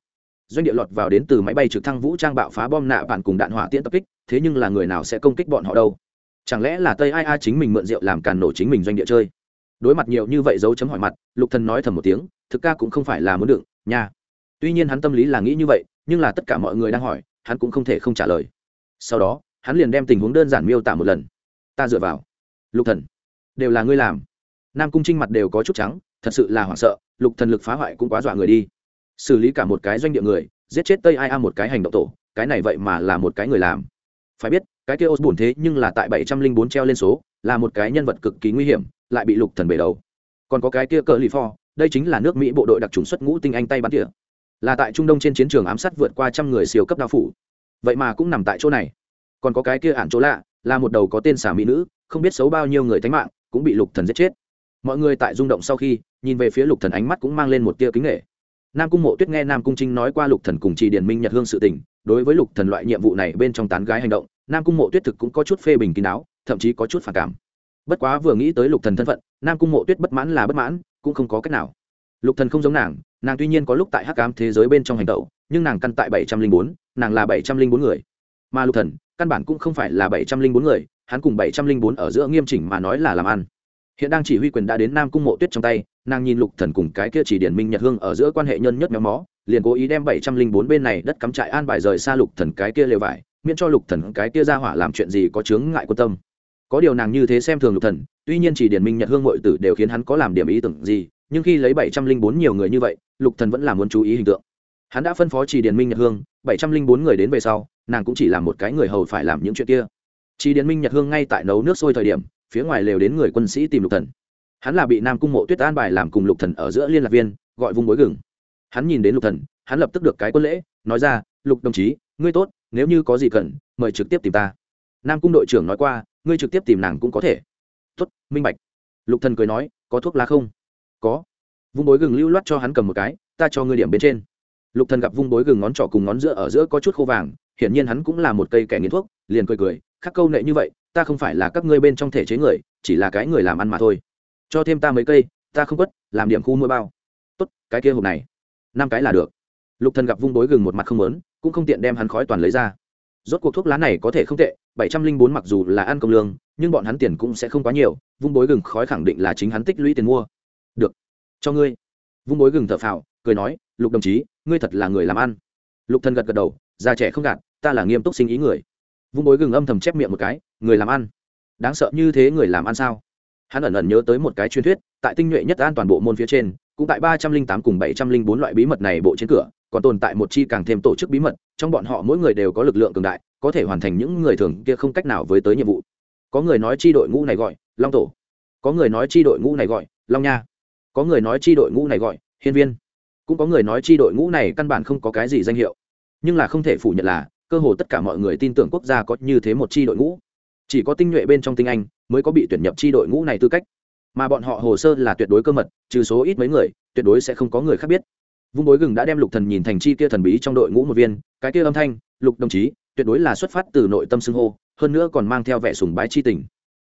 Doanh địa lọt vào đến từ máy bay trực thăng vũ trang bạo phá bom nạ bản cùng đạn hỏa tiễn tập kích, thế nhưng là người nào sẽ công kích bọn họ đâu? Chẳng lẽ là tây ai a chính mình mượn rượu làm càn nổ chính mình doanh địa chơi? Đối mặt nhiều như vậy dấu chấm hỏi mặt, lục thần nói thầm một tiếng, thực ca cũng không phải là muốn đựng, nha. Tuy nhiên hắn tâm lý là nghĩ như vậy, nhưng là tất cả mọi người đang hỏi, hắn cũng không thể không trả lời. Sau đó, hắn liền đem tình huống đơn giản miêu tả một lần. Ta dựa vào. Lục thần. Đều là ngươi làm. Nam cung trinh mặt đều có chút trắng thật sự là hoảng sợ, lục thần lực phá hoại cũng quá dọa người đi. Xử lý cả một cái doanh địa người, giết chết tây ai a một cái hành động tổ, cái này vậy mà là một cái người làm. Phải biết, cái kia osborn thế nhưng là tại bảy trăm linh bốn treo lên số, là một cái nhân vật cực kỳ nguy hiểm, lại bị lục thần bể đầu. Còn có cái kia cờ lì pho, đây chính là nước mỹ bộ đội đặc trùng xuất ngũ tinh anh tay bắn tỉa. Là tại trung đông trên chiến trường ám sát vượt qua trăm người siêu cấp đao phủ. Vậy mà cũng nằm tại chỗ này. Còn có cái kia ản chỗ lạ, là một đầu có tên xả mỹ nữ, không biết xấu bao nhiêu người thánh mạng, cũng bị lục thần giết chết. Mọi người tại rung động sau khi nhìn về phía lục thần ánh mắt cũng mang lên một tia kính nghệ. Nam cung mộ tuyết nghe nam cung trinh nói qua lục thần cùng trì điển minh nhật hương sự tình, đối với lục thần loại nhiệm vụ này bên trong tán gái hành động, nam cung mộ tuyết thực cũng có chút phê bình kín đáo, thậm chí có chút phản cảm. Bất quá vừa nghĩ tới lục thần thân phận, nam cung mộ tuyết bất mãn là bất mãn, cũng không có cách nào. Lục thần không giống nàng nàng tuy nhiên có lúc tại hắc ám thế giới bên trong hành động, nhưng nàng căn tại bảy trăm linh bốn, nàng là bảy trăm linh bốn người. Mà lục thần, căn bản cũng không phải là bảy trăm linh bốn người, hắn cùng bảy trăm linh bốn ở giữa nghiêm chỉnh mà nói là làm ăn hiện đang chỉ huy quyền đã đến nam cung mộ tuyết trong tay, nàng nhìn lục thần cùng cái kia chỉ điển minh nhật hương ở giữa quan hệ nhân nhất méo mó, liền cố ý đem bảy trăm linh bốn bên này đất cắm trại an bài rời xa lục thần cái kia lều vải, miễn cho lục thần cái kia ra hỏa làm chuyện gì có chướng ngại quan tâm. Có điều nàng như thế xem thường lục thần, tuy nhiên chỉ điển minh nhật hương mọi tử đều khiến hắn có làm điểm ý tưởng gì, nhưng khi lấy bảy trăm linh bốn nhiều người như vậy, lục thần vẫn là muốn chú ý hình tượng. Hắn đã phân phó chỉ điển minh nhật hương, bảy trăm linh bốn người đến về sau, nàng cũng chỉ là một cái người hầu phải làm những chuyện kia. Chỉ điển minh nhật hương ngay tại nấu nước sôi thời điểm phía ngoài lều đến người quân sĩ tìm lục thần. Hắn là bị nam cung mộ tuyết an bài làm cùng lục thần ở giữa liên lạc viên, gọi vùng bối gừng. Hắn nhìn đến lục thần, hắn lập tức được cái quân lễ, nói ra, lục đồng chí, ngươi tốt, nếu như có gì cần, mời trực tiếp tìm ta. Nam cung đội trưởng nói qua, ngươi trực tiếp tìm nàng cũng có thể. Tốt, minh bạch. Lục thần cười nói, có thuốc lá không? Có. Vung bối gừng lưu loát cho hắn cầm một cái, ta cho ngươi điểm bên trên. Lục thần gặp vung bối gừng ngón trỏ cùng ngón giữa ở giữa có chút khô vàng hiển nhiên hắn cũng là một cây kẻ nghiện thuốc, liền cười cười, khắc câu nệ như vậy, ta không phải là các ngươi bên trong thể chế người, chỉ là cái người làm ăn mà thôi. Cho thêm ta mấy cây, ta không quất, làm điểm khu mua bao. Tốt, cái kia hộp này, năm cái là được. Lục thần gặp vung bối gừng một mặt không lớn cũng không tiện đem hắn khói toàn lấy ra. Rốt cuộc thuốc lá này có thể không tệ, bảy trăm linh bốn mặc dù là ăn công lương, nhưng bọn hắn tiền cũng sẽ không quá nhiều, vung bối gừng khói khẳng định là chính hắn tích lũy tiền mua. Được, cho ngươi. Vung bối gừng thở phào, cười nói, lục đồng chí, ngươi thật là người làm ăn. Lục thần gật gật đầu, già trẻ không gạt ta là nghiêm túc sinh ý người. Vung bối gừng âm thầm chép miệng một cái, người làm ăn. Đáng sợ như thế người làm ăn sao? Hắn ẩn ẩn nhớ tới một cái truyền thuyết, tại tinh nhuệ nhất an toàn bộ môn phía trên, cũng tại ba trăm linh tám cùng bảy trăm linh bốn loại bí mật này bộ trên cửa, còn tồn tại một chi càng thêm tổ chức bí mật, trong bọn họ mỗi người đều có lực lượng cường đại, có thể hoàn thành những người thường kia không cách nào với tới nhiệm vụ. Có người nói chi đội ngũ này gọi, long tổ. Có người nói chi đội ngũ này gọi, long nha. Có người nói chi đội ngũ này gọi, hiên viên. Cũng có người nói chi đội ngũ này căn bản không có cái gì danh hiệu. Nhưng là không thể phủ nhận là cơ hồ tất cả mọi người tin tưởng quốc gia có như thế một chi đội ngũ. Chỉ có tinh nhuệ bên trong tinh anh mới có bị tuyển nhập chi đội ngũ này tư cách. Mà bọn họ hồ sơ là tuyệt đối cơ mật, trừ số ít mấy người, tuyệt đối sẽ không có người khác biết. Vung bối gừng đã đem lục thần nhìn thành chi kia thần bí trong đội ngũ một viên, cái kia âm thanh, lục đồng chí, tuyệt đối là xuất phát từ nội tâm xưng hô, hơn nữa còn mang theo vẻ sùng bái chi tình.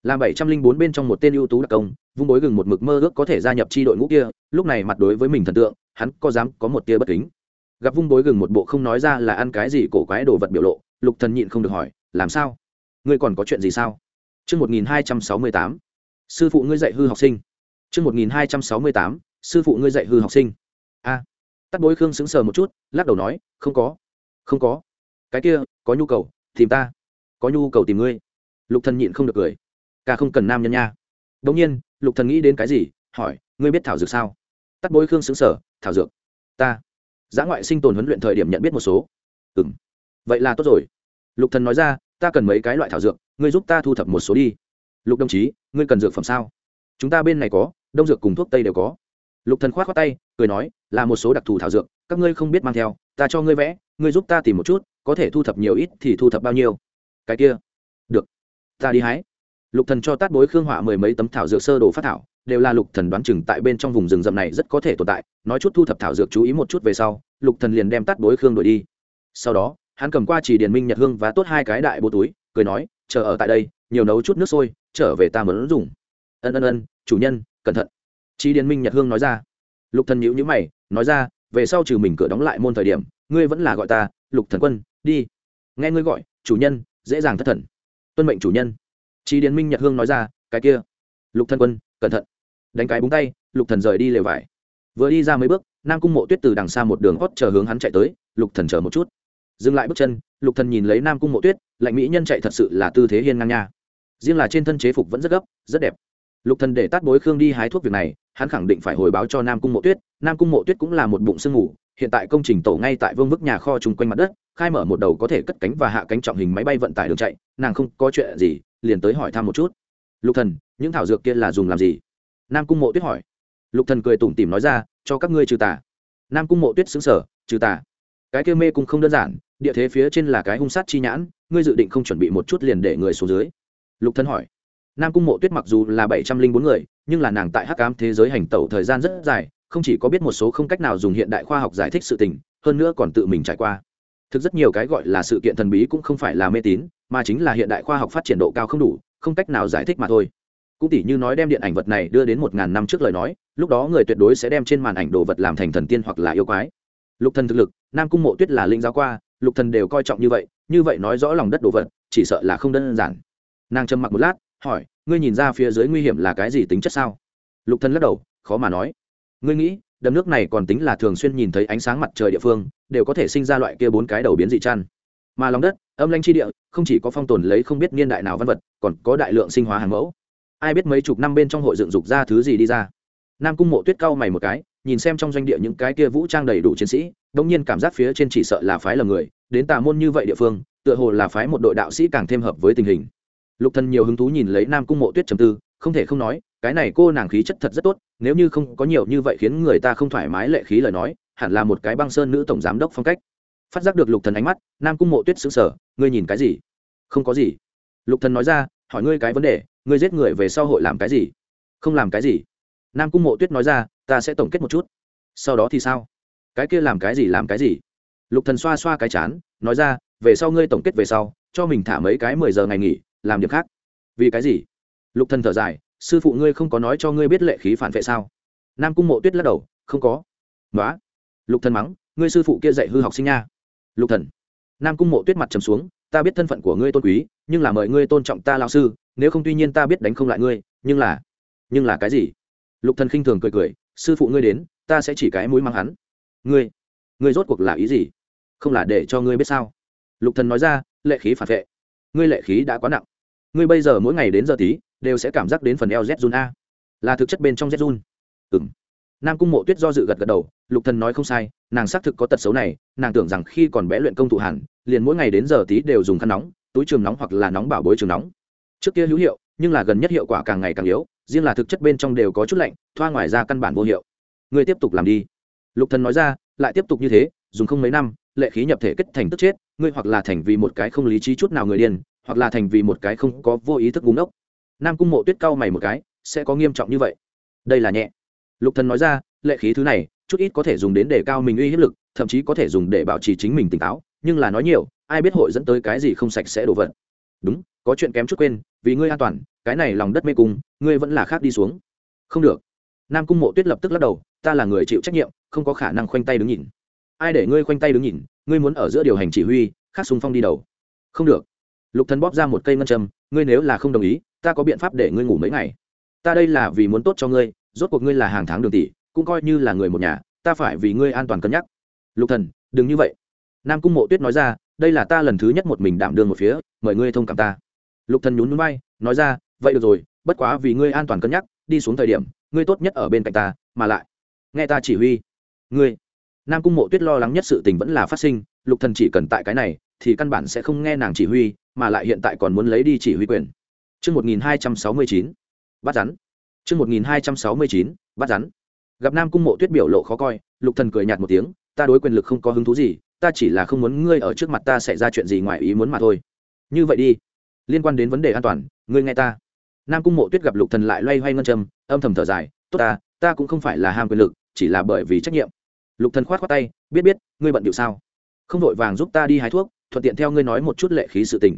Làm bảy trăm linh bốn bên trong một tên ưu tú đặc công, vung bối gừng một mực mơ ước có thể gia nhập chi đội ngũ kia, lúc này mặt đối với mình thần tượng, hắn có dám có một tia bất kính gặp vung bối gừng một bộ không nói ra là ăn cái gì cổ quái đồ vật biểu lộ lục thần nhịn không được hỏi làm sao ngươi còn có chuyện gì sao Chương 1268. Sư phụ ngươi dạy hư học sinh. Chương 1268. Sư phụ ngươi dạy hư học sinh. A. Tắt Bối Khương sững sờ một chút, lắc đầu nói, không có. Không có. Cái kia, có nhu cầu, tìm ta. Có nhu cầu tìm ngươi. Lục Thần nhịn không được cười. Cả không cần nam nhân nha. bỗng nhiên, Lục Thần nghĩ đến cái gì, hỏi, ngươi biết thảo dược sao? Tắt Bối Khương sững sờ, thảo dược. Ta. Giã ngoại sinh tồn huấn luyện thời điểm nhận biết một số. Ừm. Vậy là tốt rồi. Lục Thần nói ra, ta cần mấy cái loại thảo dược, ngươi giúp ta thu thập một số đi. Lục đồng chí ngươi cần dược phẩm sao? Chúng ta bên này có đông dược cùng thuốc tây đều có. Lục thần khoát khoát tay cười nói là một số đặc thù thảo dược các ngươi không biết mang theo ta cho ngươi vẽ ngươi giúp ta tìm một chút có thể thu thập nhiều ít thì thu thập bao nhiêu. Cái kia. Được. Ta đi hái. Lục thần cho tát bối khương họa mười mấy tấm thảo dược sơ đồ phát thảo đều là lục thần đoán chừng tại bên trong vùng rừng rậm này rất có thể tồn tại, nói chút thu thập thảo dược chú ý một chút về sau, lục thần liền đem tát bối khương đuổi đi. Sau đó, hắn cầm qua chỉ điền minh nhật hương và tốt hai cái đại bố túi, cười nói, chờ ở tại đây, nhiều nấu chút nước sôi, trở về ta muốn dùng. Ân ân ân, chủ nhân, cẩn thận. Chi điền minh nhật hương nói ra. Lục thần nhíu nhíu mày, nói ra, về sau trừ mình cửa đóng lại môn thời điểm, ngươi vẫn là gọi ta, lục thần quân, đi. Nghe ngươi gọi, chủ nhân, dễ dàng thất thần. Tuân mệnh chủ nhân. Chi điền minh nhật hương nói ra, cái kia, lục thần quân, cẩn thận đánh cái búng tay, lục thần rời đi lều vải. Vừa đi ra mấy bước, nam cung mộ tuyết từ đằng xa một đường hót chờ hướng hắn chạy tới, lục thần chờ một chút. Dừng lại bước chân, lục thần nhìn lấy nam cung mộ tuyết, lạnh mỹ nhân chạy thật sự là tư thế hiên ngang nha. Riêng là trên thân chế phục vẫn rất gấp, rất đẹp. Lục thần để tát bối khương đi hái thuốc việc này, hắn khẳng định phải hồi báo cho nam cung mộ tuyết. Nam cung mộ tuyết cũng là một bụng sương ngủ, hiện tại công trình tổ ngay tại vương bức nhà kho chung quanh mặt đất, khai mở một đầu có thể cất cánh và hạ cánh trọng hình máy bay vận tải đường chạy, nàng không có chuyện gì, liền tới hỏi thăm một chút. Lục thần, những thảo dược kia là dùng làm gì? Nam cung mộ tuyết hỏi. Lục thần cười tủm tỉm nói ra, cho các ngươi trừ tà. Nam cung mộ tuyết xứng sở trừ tà? Cái kia mê cung không đơn giản, địa thế phía trên là cái hung sát chi nhãn, ngươi dự định không chuẩn bị một chút liền để người xuống dưới? Lục thân hỏi. Nam cung mộ tuyết mặc dù là bảy trăm linh bốn người, nhưng là nàng tại hắc cám thế giới hành tẩu thời gian rất dài, không chỉ có biết một số không cách nào dùng hiện đại khoa học giải thích sự tình, hơn nữa còn tự mình trải qua. Thực rất nhiều cái gọi là sự kiện thần bí cũng không phải là mê tín, mà chính là hiện đại khoa học phát triển độ cao không đủ, không cách nào giải thích mà thôi cũng tỷ như nói đem điện ảnh vật này đưa đến một ngàn năm trước lời nói, lúc đó người tuyệt đối sẽ đem trên màn ảnh đồ vật làm thành thần tiên hoặc là yêu quái. Lục thần thực lực, nam cung mộ tuyết là linh giáo qua, lục thần đều coi trọng như vậy như vậy nói rõ lòng đất đồ vật, chỉ sợ là không đơn giản. Nàng trầm mặc một lát, hỏi, ngươi nhìn ra phía dưới nguy hiểm là cái gì tính chất sao? Lục thần lắc đầu, khó mà nói. Ngươi nghĩ, đầm nước này còn tính là thường xuyên nhìn thấy ánh sáng mặt trời địa phương, đều có thể sinh ra loại kia bốn cái đầu biến dị chăn mà lòng đất, âm lanh chi địa, không chỉ có phong tồn lấy không biết niên đại nào văn vật, còn có đại lượng sinh hóa hàng mẫu ai biết mấy chục năm bên trong hội dựng dục ra thứ gì đi ra. Nam cung mộ tuyết cau mày một cái, nhìn xem trong doanh địa những cái kia vũ trang đầy đủ chiến sĩ đông nhiên cảm giác phía trên chỉ sợ là phái lầm người, đến tà môn như vậy địa phương, tựa hồ là phái một đội đạo sĩ càng thêm hợp với tình hình. Lục thần nhiều hứng thú nhìn lấy nam cung mộ tuyết trầm tư, không thể không nói, cái này cô nàng khí chất thật rất tốt, nếu như không có nhiều như vậy khiến người ta không thoải mái lệ khí lời nói, hẳn là một cái băng sơn nữ tổng giám đốc phong cách. Phát giác được lục thần ánh mắt, nam cung mộ tuyết sững sờ, ngươi nhìn cái gì? Không có gì. Lục thần nói ra hỏi ngươi cái vấn đề, ngươi giết người về sau hội làm cái gì? Không làm cái gì. Nam cung mộ tuyết nói ra, ta sẽ tổng kết một chút. Sau đó thì sao? Cái kia làm cái gì làm cái gì? Lục thần xoa xoa cái chán, nói ra, về sau ngươi tổng kết về sau, cho mình thả mấy cái mười giờ ngày nghỉ, làm điểm khác. Vì cái gì? Lục thần thở dài, sư phụ ngươi không có nói cho ngươi biết lệ khí phản vệ sao? Nam cung mộ tuyết lắc đầu, không có. Nói lục thần mắng, ngươi sư phụ kia dạy hư học sinh nha. Lục thần. Nam cung mộ tuyết mặt trầm xuống ta biết thân phận của ngươi tôn quý, nhưng là mời ngươi tôn trọng ta lão sư, nếu không tuy nhiên ta biết đánh không lại ngươi, nhưng là nhưng là cái gì? Lục thần khinh thường cười cười, sư phụ ngươi đến, ta sẽ chỉ cái mũi mang hắn. Ngươi ngươi rốt cuộc là ý gì? Không là để cho ngươi biết sao? Lục thần nói ra, lệ khí phản vệ. Ngươi lệ khí đã quá nặng. Ngươi bây giờ mỗi ngày đến giờ tí, đều sẽ cảm giác đến phần eo z zun a. Là thực chất bên trong z zun ừm. Nam cung mộ tuyết do dự gật gật đầu, lục thần nói không sai nàng xác thực có tật xấu này, nàng tưởng rằng khi còn bé luyện công thủ hẳn liền mỗi ngày đến giờ tí đều dùng khăn nóng, túi trường nóng hoặc là nóng bảo bối trường nóng. Trước kia hữu hiệu, nhưng là gần nhất hiệu quả càng ngày càng yếu, riêng là thực chất bên trong đều có chút lạnh, thoa ngoài ra căn bản vô hiệu. Ngươi tiếp tục làm đi. Lục thần nói ra, lại tiếp tục như thế, dùng không mấy năm, lệ khí nhập thể kết thành tức chết, ngươi hoặc là thành vì một cái không lý trí chút nào người điên, hoặc là thành vì một cái không có vô ý thức búng ốc nam cung mộ tuyết cau mày một cái, sẽ có nghiêm trọng như vậy? Đây là nhẹ. Lục thần nói ra, lệ khí thứ này chút ít có thể dùng đến để cao mình uy hiếp lực, thậm chí có thể dùng để bảo trì chính mình tỉnh táo, nhưng là nói nhiều, ai biết hội dẫn tới cái gì không sạch sẽ đổ vật. Đúng, có chuyện kém chút quên, vì ngươi an toàn, cái này lòng đất mê cung, ngươi vẫn là khác đi xuống. Không được. Nam cung mộ tuyết lập tức lắc đầu, ta là người chịu trách nhiệm, không có khả năng khoanh tay đứng nhìn. Ai để ngươi khoanh tay đứng nhìn, ngươi muốn ở giữa điều hành chỉ huy, khác xung phong đi đầu. Không được. Lục thần bóp ra một cây ngân châm, ngươi nếu là không đồng ý, ta có biện pháp để ngươi ngủ mấy ngày. Ta đây là vì muốn tốt cho ngươi, rốt cuộc ngươi là hàng tháng đường tỷ cũng coi như là người một nhà, ta phải vì ngươi an toàn cân nhắc. Lục thần, đừng như vậy. Nam cung mộ tuyết nói ra, đây là ta lần thứ nhất một mình đảm đương một phía, mời ngươi thông cảm ta. Lục thần nhún nhún bay nói ra, vậy được rồi, bất quá vì ngươi an toàn cân nhắc, đi xuống thời điểm, ngươi tốt nhất ở bên cạnh ta, mà lại, nghe ta chỉ huy. Ngươi. Nam cung mộ tuyết lo lắng nhất sự tình vẫn là phát sinh, lục thần chỉ cần tại cái này, thì căn bản sẽ không nghe nàng chỉ huy, mà lại hiện tại còn muốn lấy đi chỉ huy quyền. Chương một nghìn hai trăm sáu mươi chín, bắt rắn. Chương một nghìn hai trăm sáu mươi chín, bắt rắn gặp nam cung mộ tuyết biểu lộ khó coi, lục thần cười nhạt một tiếng, ta đối quyền lực không có hứng thú gì, ta chỉ là không muốn ngươi ở trước mặt ta xảy ra chuyện gì ngoài ý muốn mà thôi. Như vậy đi, liên quan đến vấn đề an toàn, ngươi nghe ta. Nam cung mộ tuyết gặp lục thần lại loay hoay ngân châm, âm thầm thở dài, tốt ta ta cũng không phải là ham quyền lực, chỉ là bởi vì trách nhiệm. Lục thần khoát khoát tay, biết biết, ngươi bận điệu sao? Không vội vàng giúp ta đi hái thuốc, thuận tiện theo ngươi nói một chút lệ khí sự tình.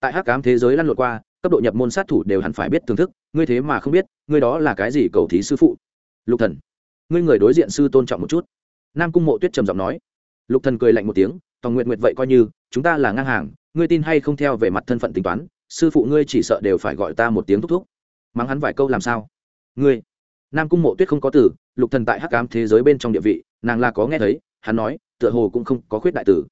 Tại hắc cám thế giới lăn lộn qua, cấp độ nhập môn sát thủ đều hẳn phải biết thưởng thức, ngươi thế mà không biết, ngươi đó là cái gì cầu thí sư phụ? Lục thần ngươi người đối diện sư tôn trọng một chút. Nam cung mộ tuyết trầm giọng nói. Lục thần cười lạnh một tiếng, tòng nguyện nguyện vậy coi như, chúng ta là ngang hàng, ngươi tin hay không theo về mặt thân phận tính toán, sư phụ ngươi chỉ sợ đều phải gọi ta một tiếng thúc thúc. Mắng hắn vài câu làm sao? Ngươi. Nam cung mộ tuyết không có từ, lục thần tại hắc ám thế giới bên trong địa vị, nàng là có nghe thấy, hắn nói, tựa hồ cũng không có khuyết đại tử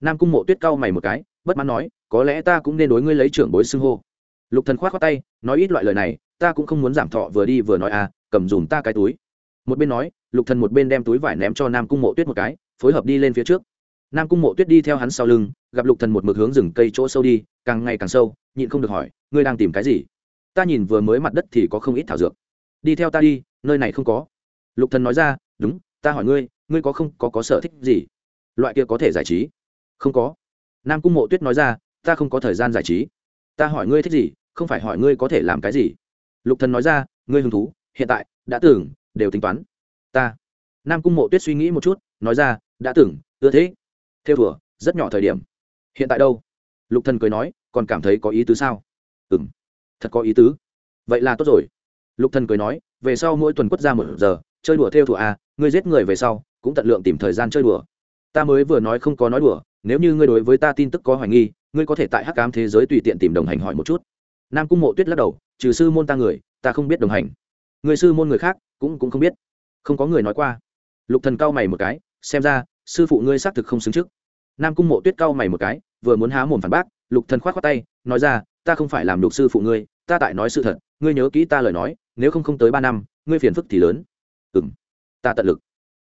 nam cung mộ tuyết cau mày một cái, bất mãn nói, có lẽ ta cũng nên đối ngươi lấy trưởng bối xưng hô. Lục thần khoát khoát tay, nói ít loại lời này, ta cũng không muốn giảm thọ vừa đi vừa nói à cầm dùm ta cái túi một bên nói, lục thần một bên đem túi vải ném cho nam cung mộ tuyết một cái, phối hợp đi lên phía trước. Nam cung mộ tuyết đi theo hắn sau lưng, gặp lục thần một mực hướng rừng cây chỗ sâu đi, càng ngày càng sâu, nhịn không được hỏi, ngươi đang tìm cái gì? Ta nhìn vừa mới mặt đất thì có không ít thảo dược. Đi theo ta đi, nơi này không có. Lục thần nói ra, đúng, ta hỏi ngươi ngươi có không, có có sở thích gì? Loại kia có thể giải trí. Không có. Nam cung mộ tuyết nói ra, ta không có thời gian giải trí. Ta hỏi ngươi thích gì, không phải hỏi ngươi có thể làm cái gì. Lục thần nói ra, ngươi hứng thú, hiện tại đã tưởng đều tính toán. Ta. Nam cung mộ tuyết suy nghĩ một chút, nói ra, đã tưởng ưa thế. Theo thùa rất nhỏ thời điểm. Hiện tại đâu? Lục thần cười nói, còn cảm thấy có ý tứ sao? Ừm, thật có ý tứ. Vậy là tốt rồi. Lục thần cười nói, về sau mỗi tuần quất ra một giờ, chơi đùa theo thùa à ngươi giết người về sau, cũng tận lượng tìm thời gian chơi đùa. Ta mới vừa nói không có nói đùa, nếu như ngươi đối với ta tin tức có hoài nghi, ngươi có thể tại hắc Ám thế giới tùy tiện tìm đồng hành hỏi một chút. Nam cung mộ tuyết lắc đầu, trừ sư môn ta người, ta không biết đồng hành. Người sư môn người khác cũng cũng không biết. Không có người nói qua. Lục thần cao mày một cái, xem ra, sư phụ ngươi xác thực không xứng trước. Nam cung mộ tuyết cao mày một cái, vừa muốn há mồm phản bác, lục thần khoát khoát tay, nói ra, ta không phải làm lục sư phụ ngươi, ta tại nói sự thật, ngươi nhớ kỹ ta lời nói, nếu không không tới ba năm, ngươi phiền phức thì lớn. Ừm, ta tận lực.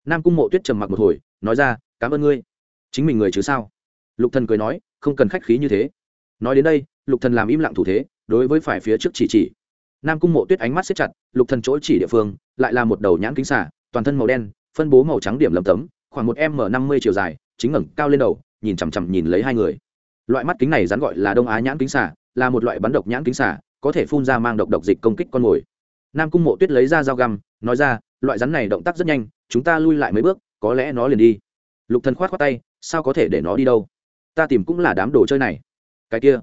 Nam cung mộ tuyết trầm mặc một hồi, nói ra, cảm ơn ngươi. Chính mình người chứ sao? Lục thần cười nói, không cần khách khí như thế. Nói đến đây, lục thần làm im lặng thủ thế, đối với phải phía trước chỉ chỉ. Nam cung mộ tuyết ánh mắt xếp chặt, lục thần chỗ chỉ địa phương lại là một đầu nhãn kính xả toàn thân màu đen, phân bố màu trắng điểm lấm tấm, khoảng một m năm mươi chiều dài, chính ngẩng cao lên đầu, nhìn chằm chằm nhìn lấy hai người. Loại mắt kính này rắn gọi là đông á nhãn kính xả là một loại bắn độc nhãn kính xả có thể phun ra mang độc độc dịch công kích con mồi. Nam cung mộ tuyết lấy ra dao găm, nói ra, loại rắn này động tác rất nhanh, chúng ta lui lại mấy bước, có lẽ nó liền đi. Lục thần khoát khoát tay, sao có thể để nó đi đâu? Ta tìm cũng là đám đồ chơi này. Cái kia,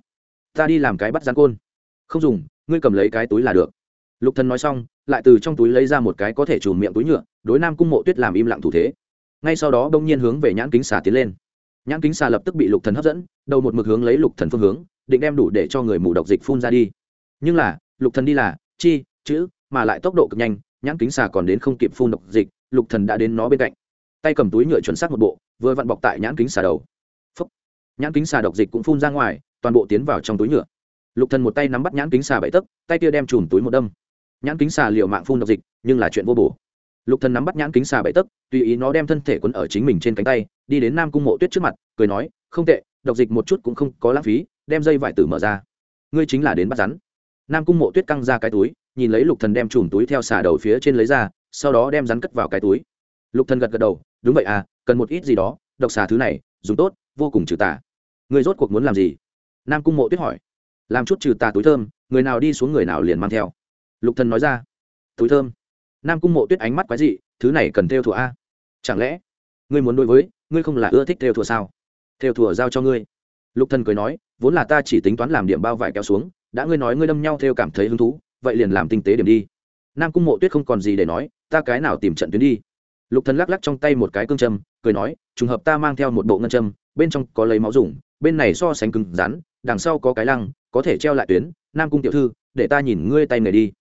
ta đi làm cái bắt rắn côn. Không dùng, ngươi cầm lấy cái túi là được lục thần nói xong, lại từ trong túi lấy ra một cái có thể trùm miệng túi nhựa, đối nam cung mộ tuyết làm im lặng thủ thế. Ngay sau đó đông nhiên hướng về nhãn kính xà tiến lên. Nhãn kính xà lập tức bị lục thần hấp dẫn, đầu một mực hướng lấy lục thần phương hướng, định đem đủ để cho người mù độc dịch phun ra đi. Nhưng là, lục thần đi là, chi, chữ, mà lại tốc độ cực nhanh, nhãn kính xà còn đến không kịp phun độc dịch, lục thần đã đến nó bên cạnh. Tay cầm túi nhựa chuẩn xác một bộ, vừa vặn bọc tại nhãn kính xà đầu. Phúc. nhãn kính xà độc dịch cũng phun ra ngoài, toàn bộ tiến vào trong túi nhựa. Lục thần một tay nắm bắt nhãn kính xà bảy tấc, tay kia đem chùm túi một đâm nhãn kính xà liệu mạng phun độc dịch, nhưng là chuyện vô bổ. Lục thần nắm bắt nhãn kính xà bảy tấc, tùy ý nó đem thân thể quấn ở chính mình trên cánh tay, đi đến nam cung mộ tuyết trước mặt, cười nói, không tệ, độc dịch một chút cũng không có lãng phí, đem dây vải tử mở ra. Ngươi chính là đến bắt rắn. Nam cung mộ tuyết căng ra cái túi, nhìn lấy lục thần đem chùm túi theo xà đầu phía trên lấy ra, sau đó đem rắn cất vào cái túi. Lục thần gật gật đầu, đúng vậy à cần một ít gì đó, độc xà thứ này, dùng tốt, vô cùng trừ tà. Ngươi rốt cuộc muốn làm gì? Nam cung mộ tuyết hỏi. Làm chút trừ tà túi thơm, người nào đi xuống người nào liền mang theo lục thần nói ra. Túi thơm. Nam cung mộ tuyết ánh mắt quái dị, thứ này cần theo thùa a. Chẳng lẽ, ngươi muốn đối với, ngươi không là ưa thích theo thùa sao? Theo thùa giao cho ngươi. Lục thần cười nói, vốn là ta chỉ tính toán làm điểm bao vải kéo xuống, đã ngươi nói ngươi đâm nhau theo cảm thấy hứng thú, vậy liền làm tinh tế điểm đi. Nam cung mộ tuyết không còn gì để nói, ta cái nào tìm trận tuyến đi. Lục thần lắc lắc trong tay một cái cương châm, cười nói, trùng hợp ta mang theo một bộ ngân châm, bên trong có lấy máu dùng, bên này so sánh cứng rắn, đằng sau có cái lăng, có thể treo lại tuyến. Nam cung tiểu thư, để ta nhìn ngươi tay nghề đi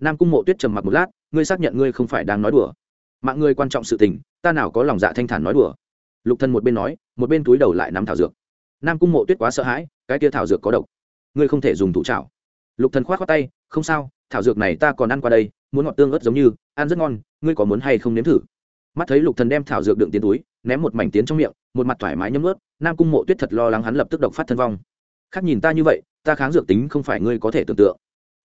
nam cung mộ tuyết trầm mặc một lát, ngươi xác nhận ngươi không phải đang nói đùa. Mạng ngươi quan trọng sự tình, ta nào có lòng dạ thanh thản nói đùa. Lục thân một bên nói, một bên túi đầu lại nắm thảo dược. Nam cung mộ tuyết quá sợ hãi, cái kia thảo dược có độc. Ngươi không thể dùng thủ trào lục thần khoát khoát tay, không sao, thảo dược này ta còn ăn qua đây, muốn ngọt tương ớt giống như, ăn rất ngon, ngươi có muốn hay không nếm thử? Mắt thấy lục thần đem thảo dược đựng tiến túi, ném một mảnh tiến trong miệng, một mặt thoải mái nhấm ướt, nam cung mộ tuyết thật lo lắng hắn lập tức độc phát thân vong. Khác nhìn ta như vậy, ta kháng dược tính không phải ngươi có thể tưởng tượng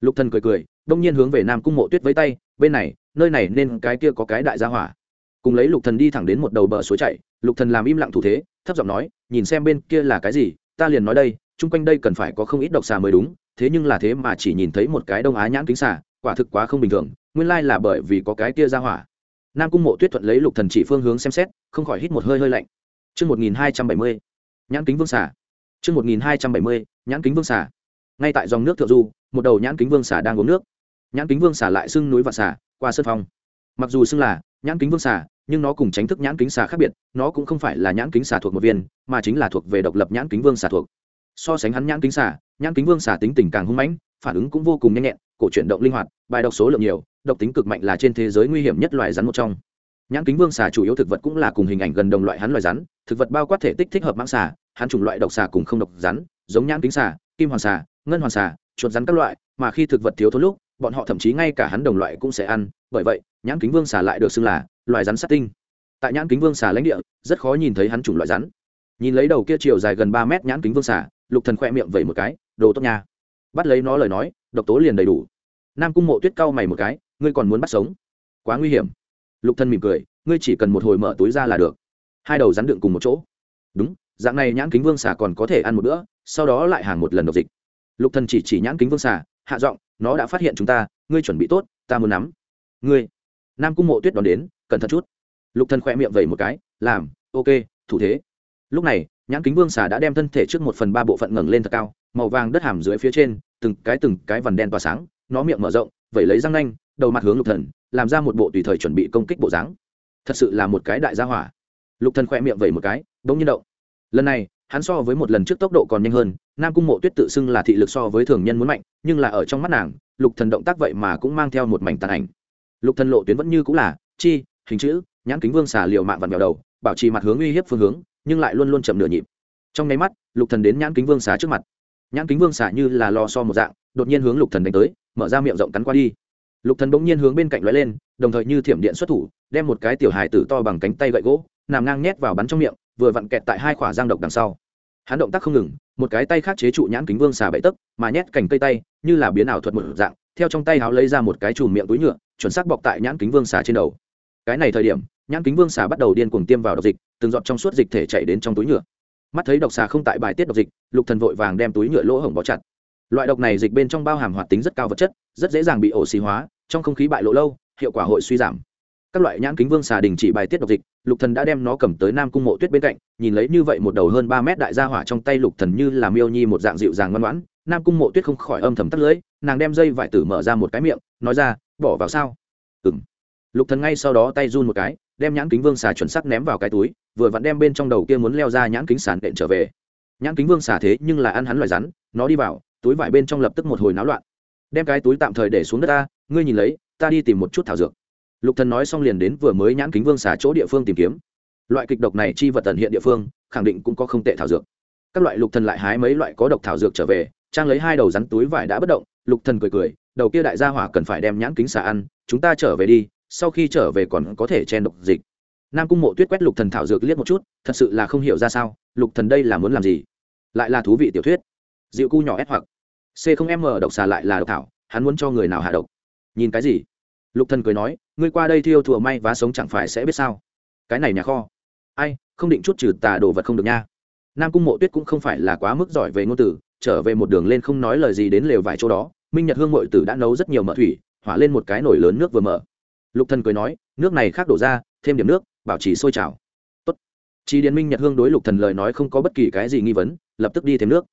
lục thần cười cười, đông nhiên hướng về nam cung mộ tuyết với tay, bên này, nơi này nên cái kia có cái đại gia hỏa. Cùng lấy lục thần đi thẳng đến một đầu bờ suối chảy lục thần làm im lặng thủ thế, thấp giọng nói, nhìn xem bên kia là cái gì, ta liền nói đây, chung quanh đây cần phải có không ít độc xà mới đúng, thế nhưng là thế mà chỉ nhìn thấy một cái đông á nhãn kính xà, quả thực quá không bình thường, nguyên lai là bởi vì có cái kia ra hỏa. Nam cung mộ tuyết thuận lấy lục thần chỉ phương hướng xem xét, không khỏi hít một hơi hơi lạnh. Chương một nghìn hai trăm bảy mươi, nhãn kính vương xà. Chương một nghìn hai trăm bảy mươi, nhãn kính vương xà. Ngay tại dòng nước thượng du một đầu nhãn kính vương xà đang uống nước. Nhãn kính vương xà lại xưng núi và xà qua sân phong. Mặc dù xưng là nhãn kính vương xà, nhưng nó cùng tránh thức nhãn kính xà khác biệt, nó cũng không phải là nhãn kính xà thuộc một viên, mà chính là thuộc về độc lập nhãn kính vương xà thuộc. So sánh hắn nhãn kính xà, nhãn kính vương xà tính tình càng hung mãnh, phản ứng cũng vô cùng nhanh nhẹn, cổ chuyển động linh hoạt, bài độc số lượng nhiều, độc tính cực mạnh là trên thế giới nguy hiểm nhất loài rắn một trong. Nhãn kính vương xà chủ yếu thực vật cũng là cùng hình ảnh gần đồng loại hắn loài rắn, thực vật bao quát thể tích thích hợp mãng xà, hắn chủng loại độc xà cùng không độc rắn, giống nhãn kính xà, kim hoàng xà, ngân hoàng xà chuột rắn các loại, mà khi thực vật thiếu thốn lúc, bọn họ thậm chí ngay cả hắn đồng loại cũng sẽ ăn. Bởi vậy, nhãn kính vương xà lại được xưng là loài rắn sát tinh. Tại nhãn kính vương xà lãnh địa, rất khó nhìn thấy hắn chủng loại rắn. Nhìn lấy đầu kia chiều dài gần ba mét nhãn kính vương xà, lục thần khoe miệng vẩy một cái, đồ tốt nha. Bắt lấy nó lời nói, độc tố liền đầy đủ. Nam cung mộ tuyết cau mày một cái, ngươi còn muốn bắt sống? Quá nguy hiểm. Lục thần mỉm cười, ngươi chỉ cần một hồi mở túi ra là được. Hai đầu rắn đựng cùng một chỗ. Đúng, dạng này nhãn kính vương xà còn có thể ăn một bữa, sau đó lại hàng một lần độc dịch lục thần chỉ chỉ nhãn kính vương xà, hạ giọng, nó đã phát hiện chúng ta, ngươi chuẩn bị tốt, ta muốn nắm. Ngươi? Nam cung mộ tuyết đón đến, cẩn thận chút. Lục thần khoe miệng vẩy một cái, làm, ok, thủ thế. Lúc này, nhãn kính vương xà đã đem thân thể trước một phần ba bộ phận ngẩng lên thật cao, màu vàng đất hàm dưới phía trên, từng cái từng cái vằn đen tỏa sáng, nó miệng mở rộng, vẩy lấy răng nanh, đầu mặt hướng lục thần, làm ra một bộ tùy thời chuẩn bị công kích bộ dáng. Thật sự là một cái đại gia hỏa. Lục thần khoe miệng vẩy một cái, bỗng nhiên động. Lần này hắn so với một lần trước tốc độ còn nhanh hơn, nam cung mộ tuyết tự xưng là thị lực so với thường nhân muốn mạnh, nhưng là ở trong mắt nàng, lục thần động tác vậy mà cũng mang theo một mảnh tàn ảnh. Lục thần lộ tuyến vẫn như cũng là, chi, hình chữ, nhãn kính vương xà liệu mạng vặn vẹo đầu, bảo trì mặt hướng uy hiếp phương hướng, nhưng lại luôn luôn chậm nửa nhịp. Trong nháy mắt, lục thần đến nhãn kính vương xà trước mặt. Nhãn kính vương xà như là lò so một dạng, đột nhiên hướng lục thần đánh tới, mở ra miệng rộng cắn qua đi. Lục thần bỗng nhiên hướng bên cạnh lóe lên, đồng thời như thiểm điện xuất thủ, đem một cái tiểu hài tử to bằng cánh tay gậy gỗ, nằm ngang nhét vào bắn trong miệng vừa vặn kẹt tại hai khỏa giang độc đằng sau. Hắn động tác không ngừng, một cái tay khác chế trụ nhãn kính vương xà bậy tấc, mà nhét cành cây tay, như là biến ảo thuật một dạng, theo trong tay háo lấy ra một cái chùm miệng túi nhựa, chuẩn xác bọc tại nhãn kính vương xà trên đầu. Cái này thời điểm, nhãn kính vương xà bắt đầu điên cuồng tiêm vào độc dịch, từng giọt trong suốt dịch thể chạy đến trong túi nhựa. Mắt thấy độc xà không tại bài tiết độc dịch, lục thần vội vàng đem túi nhựa lỗ hổng bó chặt. Loại độc này dịch bên trong bao hàm hoạt tính rất cao vật chất, rất dễ dàng bị oxy hóa, trong không khí bại lộ lâu, hiệu quả hội suy giảm. Các loại nhãn kính vương xà đình chỉ bài tiết độc dịch lục thần đã đem nó cầm tới nam cung mộ tuyết bên cạnh, nhìn lấy như vậy một đầu hơn ba mét đại gia hỏa trong tay lục thần như là miêu nhi một dạng dịu dàng ngoan ngoãn, nam cung mộ tuyết không khỏi âm thầm tắt lưỡi, nàng đem dây vải tử mở ra một cái miệng, nói ra, bỏ vào sao? Ừm. Lục thần ngay sau đó tay run một cái, đem nhãn kính vương xà chuẩn sắc ném vào cái túi, vừa vặn đem bên trong đầu kia muốn leo ra nhãn kính sàn đệm trở về. Nhãn kính vương xà thế nhưng là ăn hắn loài rắn, nó đi vào, túi vải bên trong lập tức một hồi náo loạn. Đem cái túi tạm thời để xuống đất ta, ngươi nhìn lấy, ta đi tìm một chút thảo dược lục thần nói xong liền đến vừa mới nhãn kính vương xả chỗ địa phương tìm kiếm. Loại kịch độc này chi vật tần hiện địa phương, khẳng định cũng có không tệ thảo dược. Các loại lục thần lại hái mấy loại có độc thảo dược trở về, trang lấy hai đầu rắn túi vải đã bất động, lục thần cười cười, đầu kia đại gia hỏa cần phải đem nhãn kính xả ăn, chúng ta trở về đi, sau khi trở về còn có thể chen độc dịch. Nam cung mộ tuyết quét lục thần thảo dược liếc một chút, thật sự là không hiểu ra sao, lục thần đây là muốn làm gì? Lại là thú vị tiểu thuyết. Dịu cu nhỏ ép hoặc. C không m độc xà lại là độc thảo, hắn muốn cho người nào hạ độc? Nhìn cái gì? Lục thần cười nói, ngươi qua đây thiêu thùa may vá sống chẳng phải sẽ biết sao? Cái này nhà kho. Ai, không định chút trừ tà đồ vật không được nha. Nam cung mộ tuyết cũng không phải là quá mức giỏi về ngôn từ, trở về một đường lên không nói lời gì đến lều vài chỗ đó, minh nhật hương mội tử đã nấu rất nhiều mỡ thủy, hỏa lên một cái nồi lớn nước vừa mở. Lục thần cười nói, nước này khác đổ ra, thêm điểm nước, bảo trì sôi trào. Tốt. Chỉ điền minh nhật hương đối lục thần lời nói không có bất kỳ cái gì nghi vấn, lập tức đi thêm nước.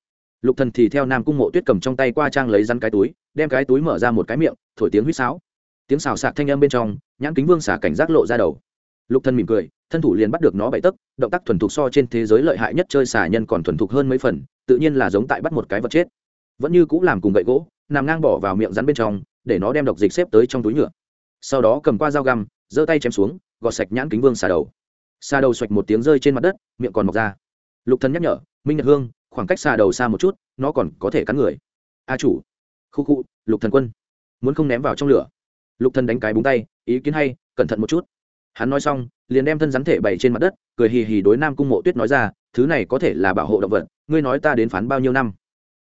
Lục thần thì theo nam cung mộ tuyết cầm trong tay qua trang lấy răn cái túi, đem cái túi mở ra một cái miệng, thổi tiếng huýt sáo tiếng xào xạc thanh âm bên trong, nhãn kính vương xả cảnh giác lộ ra đầu. Lục thần mỉm cười, thân thủ liền bắt được nó bậy tấc, động tác thuần thục so trên thế giới lợi hại nhất chơi xả nhân còn thuần thục hơn mấy phần, tự nhiên là giống tại bắt một cái vật chết. Vẫn như cũng làm cùng gậy gỗ, nằm ngang bỏ vào miệng rắn bên trong, để nó đem độc dịch xếp tới trong túi nhựa. Sau đó cầm qua dao găm, giơ tay chém xuống, gọt sạch nhãn kính vương xà đầu. Xà đầu xoạch một tiếng rơi trên mặt đất, miệng còn mọc ra. Lục thần nhắc nhở, minh nhật hương, khoảng cách xà đầu xa một chút, nó còn có thể cắn người. A chủ. Khu khu, lục thần quân, muốn không ném vào trong lửa lục thần đánh cái búng tay, ý kiến hay, cẩn thận một chút. Hắn nói xong, liền đem thân rắn thể bày trên mặt đất, cười hì hì đối nam cung mộ tuyết nói ra, thứ này có thể là bảo hộ động vật, ngươi nói ta đến phán bao nhiêu năm?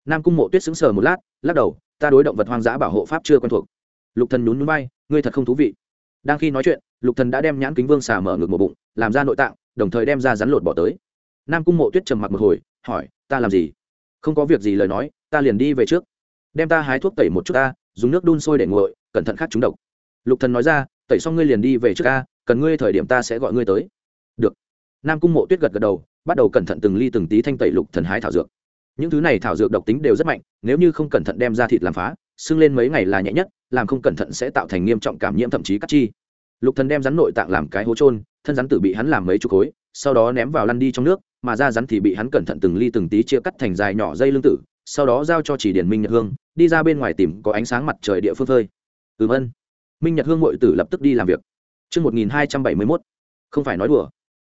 Nam cung mộ tuyết sững sờ một lát, lắc đầu, ta đối động vật hoang dã bảo hộ pháp chưa quen thuộc. Lục thần nhún nhún bay ngươi thật không thú vị. Đang khi nói chuyện, lục thần đã đem nhãn kính vương xà mở ngược một bụng, làm ra nội tạng, đồng thời đem ra rắn lột bỏ tới. Nam cung mộ tuyết trầm mặc một hồi, hỏi, ta làm gì? Không có việc gì lời nói, ta liền đi về trước. Đem ta hái thuốc tẩy một chút ta, dùng nước đun sôi để nguội, cẩn thận khắc chúng độc lục thần nói ra tẩy xong ngươi liền đi về trước a, cần ngươi thời điểm ta sẽ gọi ngươi tới. Được. Nam cung mộ tuyết gật gật đầu bắt đầu cẩn thận từng ly từng tí thanh tẩy lục thần hái thảo dược. Những thứ này thảo dược độc tính đều rất mạnh nếu như không cẩn thận đem ra thịt làm phá sưng lên mấy ngày là nhẹ nhất làm không cẩn thận sẽ tạo thành nghiêm trọng cảm nhiễm thậm chí cắt chi. Lục thần đem rắn nội tạng làm cái hố trôn thân rắn tử bị hắn làm mấy chục khối sau đó ném vào lăn đi trong nước mà da rắn thì bị hắn cẩn thận từng ly từng tí chia cắt thành dài nhỏ dây lưng tử sau đó giao cho chỉ điển minh nhật hương đi ra bên ngoài tìm có ánh sáng mặt trời địa phương phơi. Ừm ân minh nhật hương ngội tử lập tức đi làm việc. Chương một nghìn hai trăm bảy mươi mốt. Không phải nói đùa.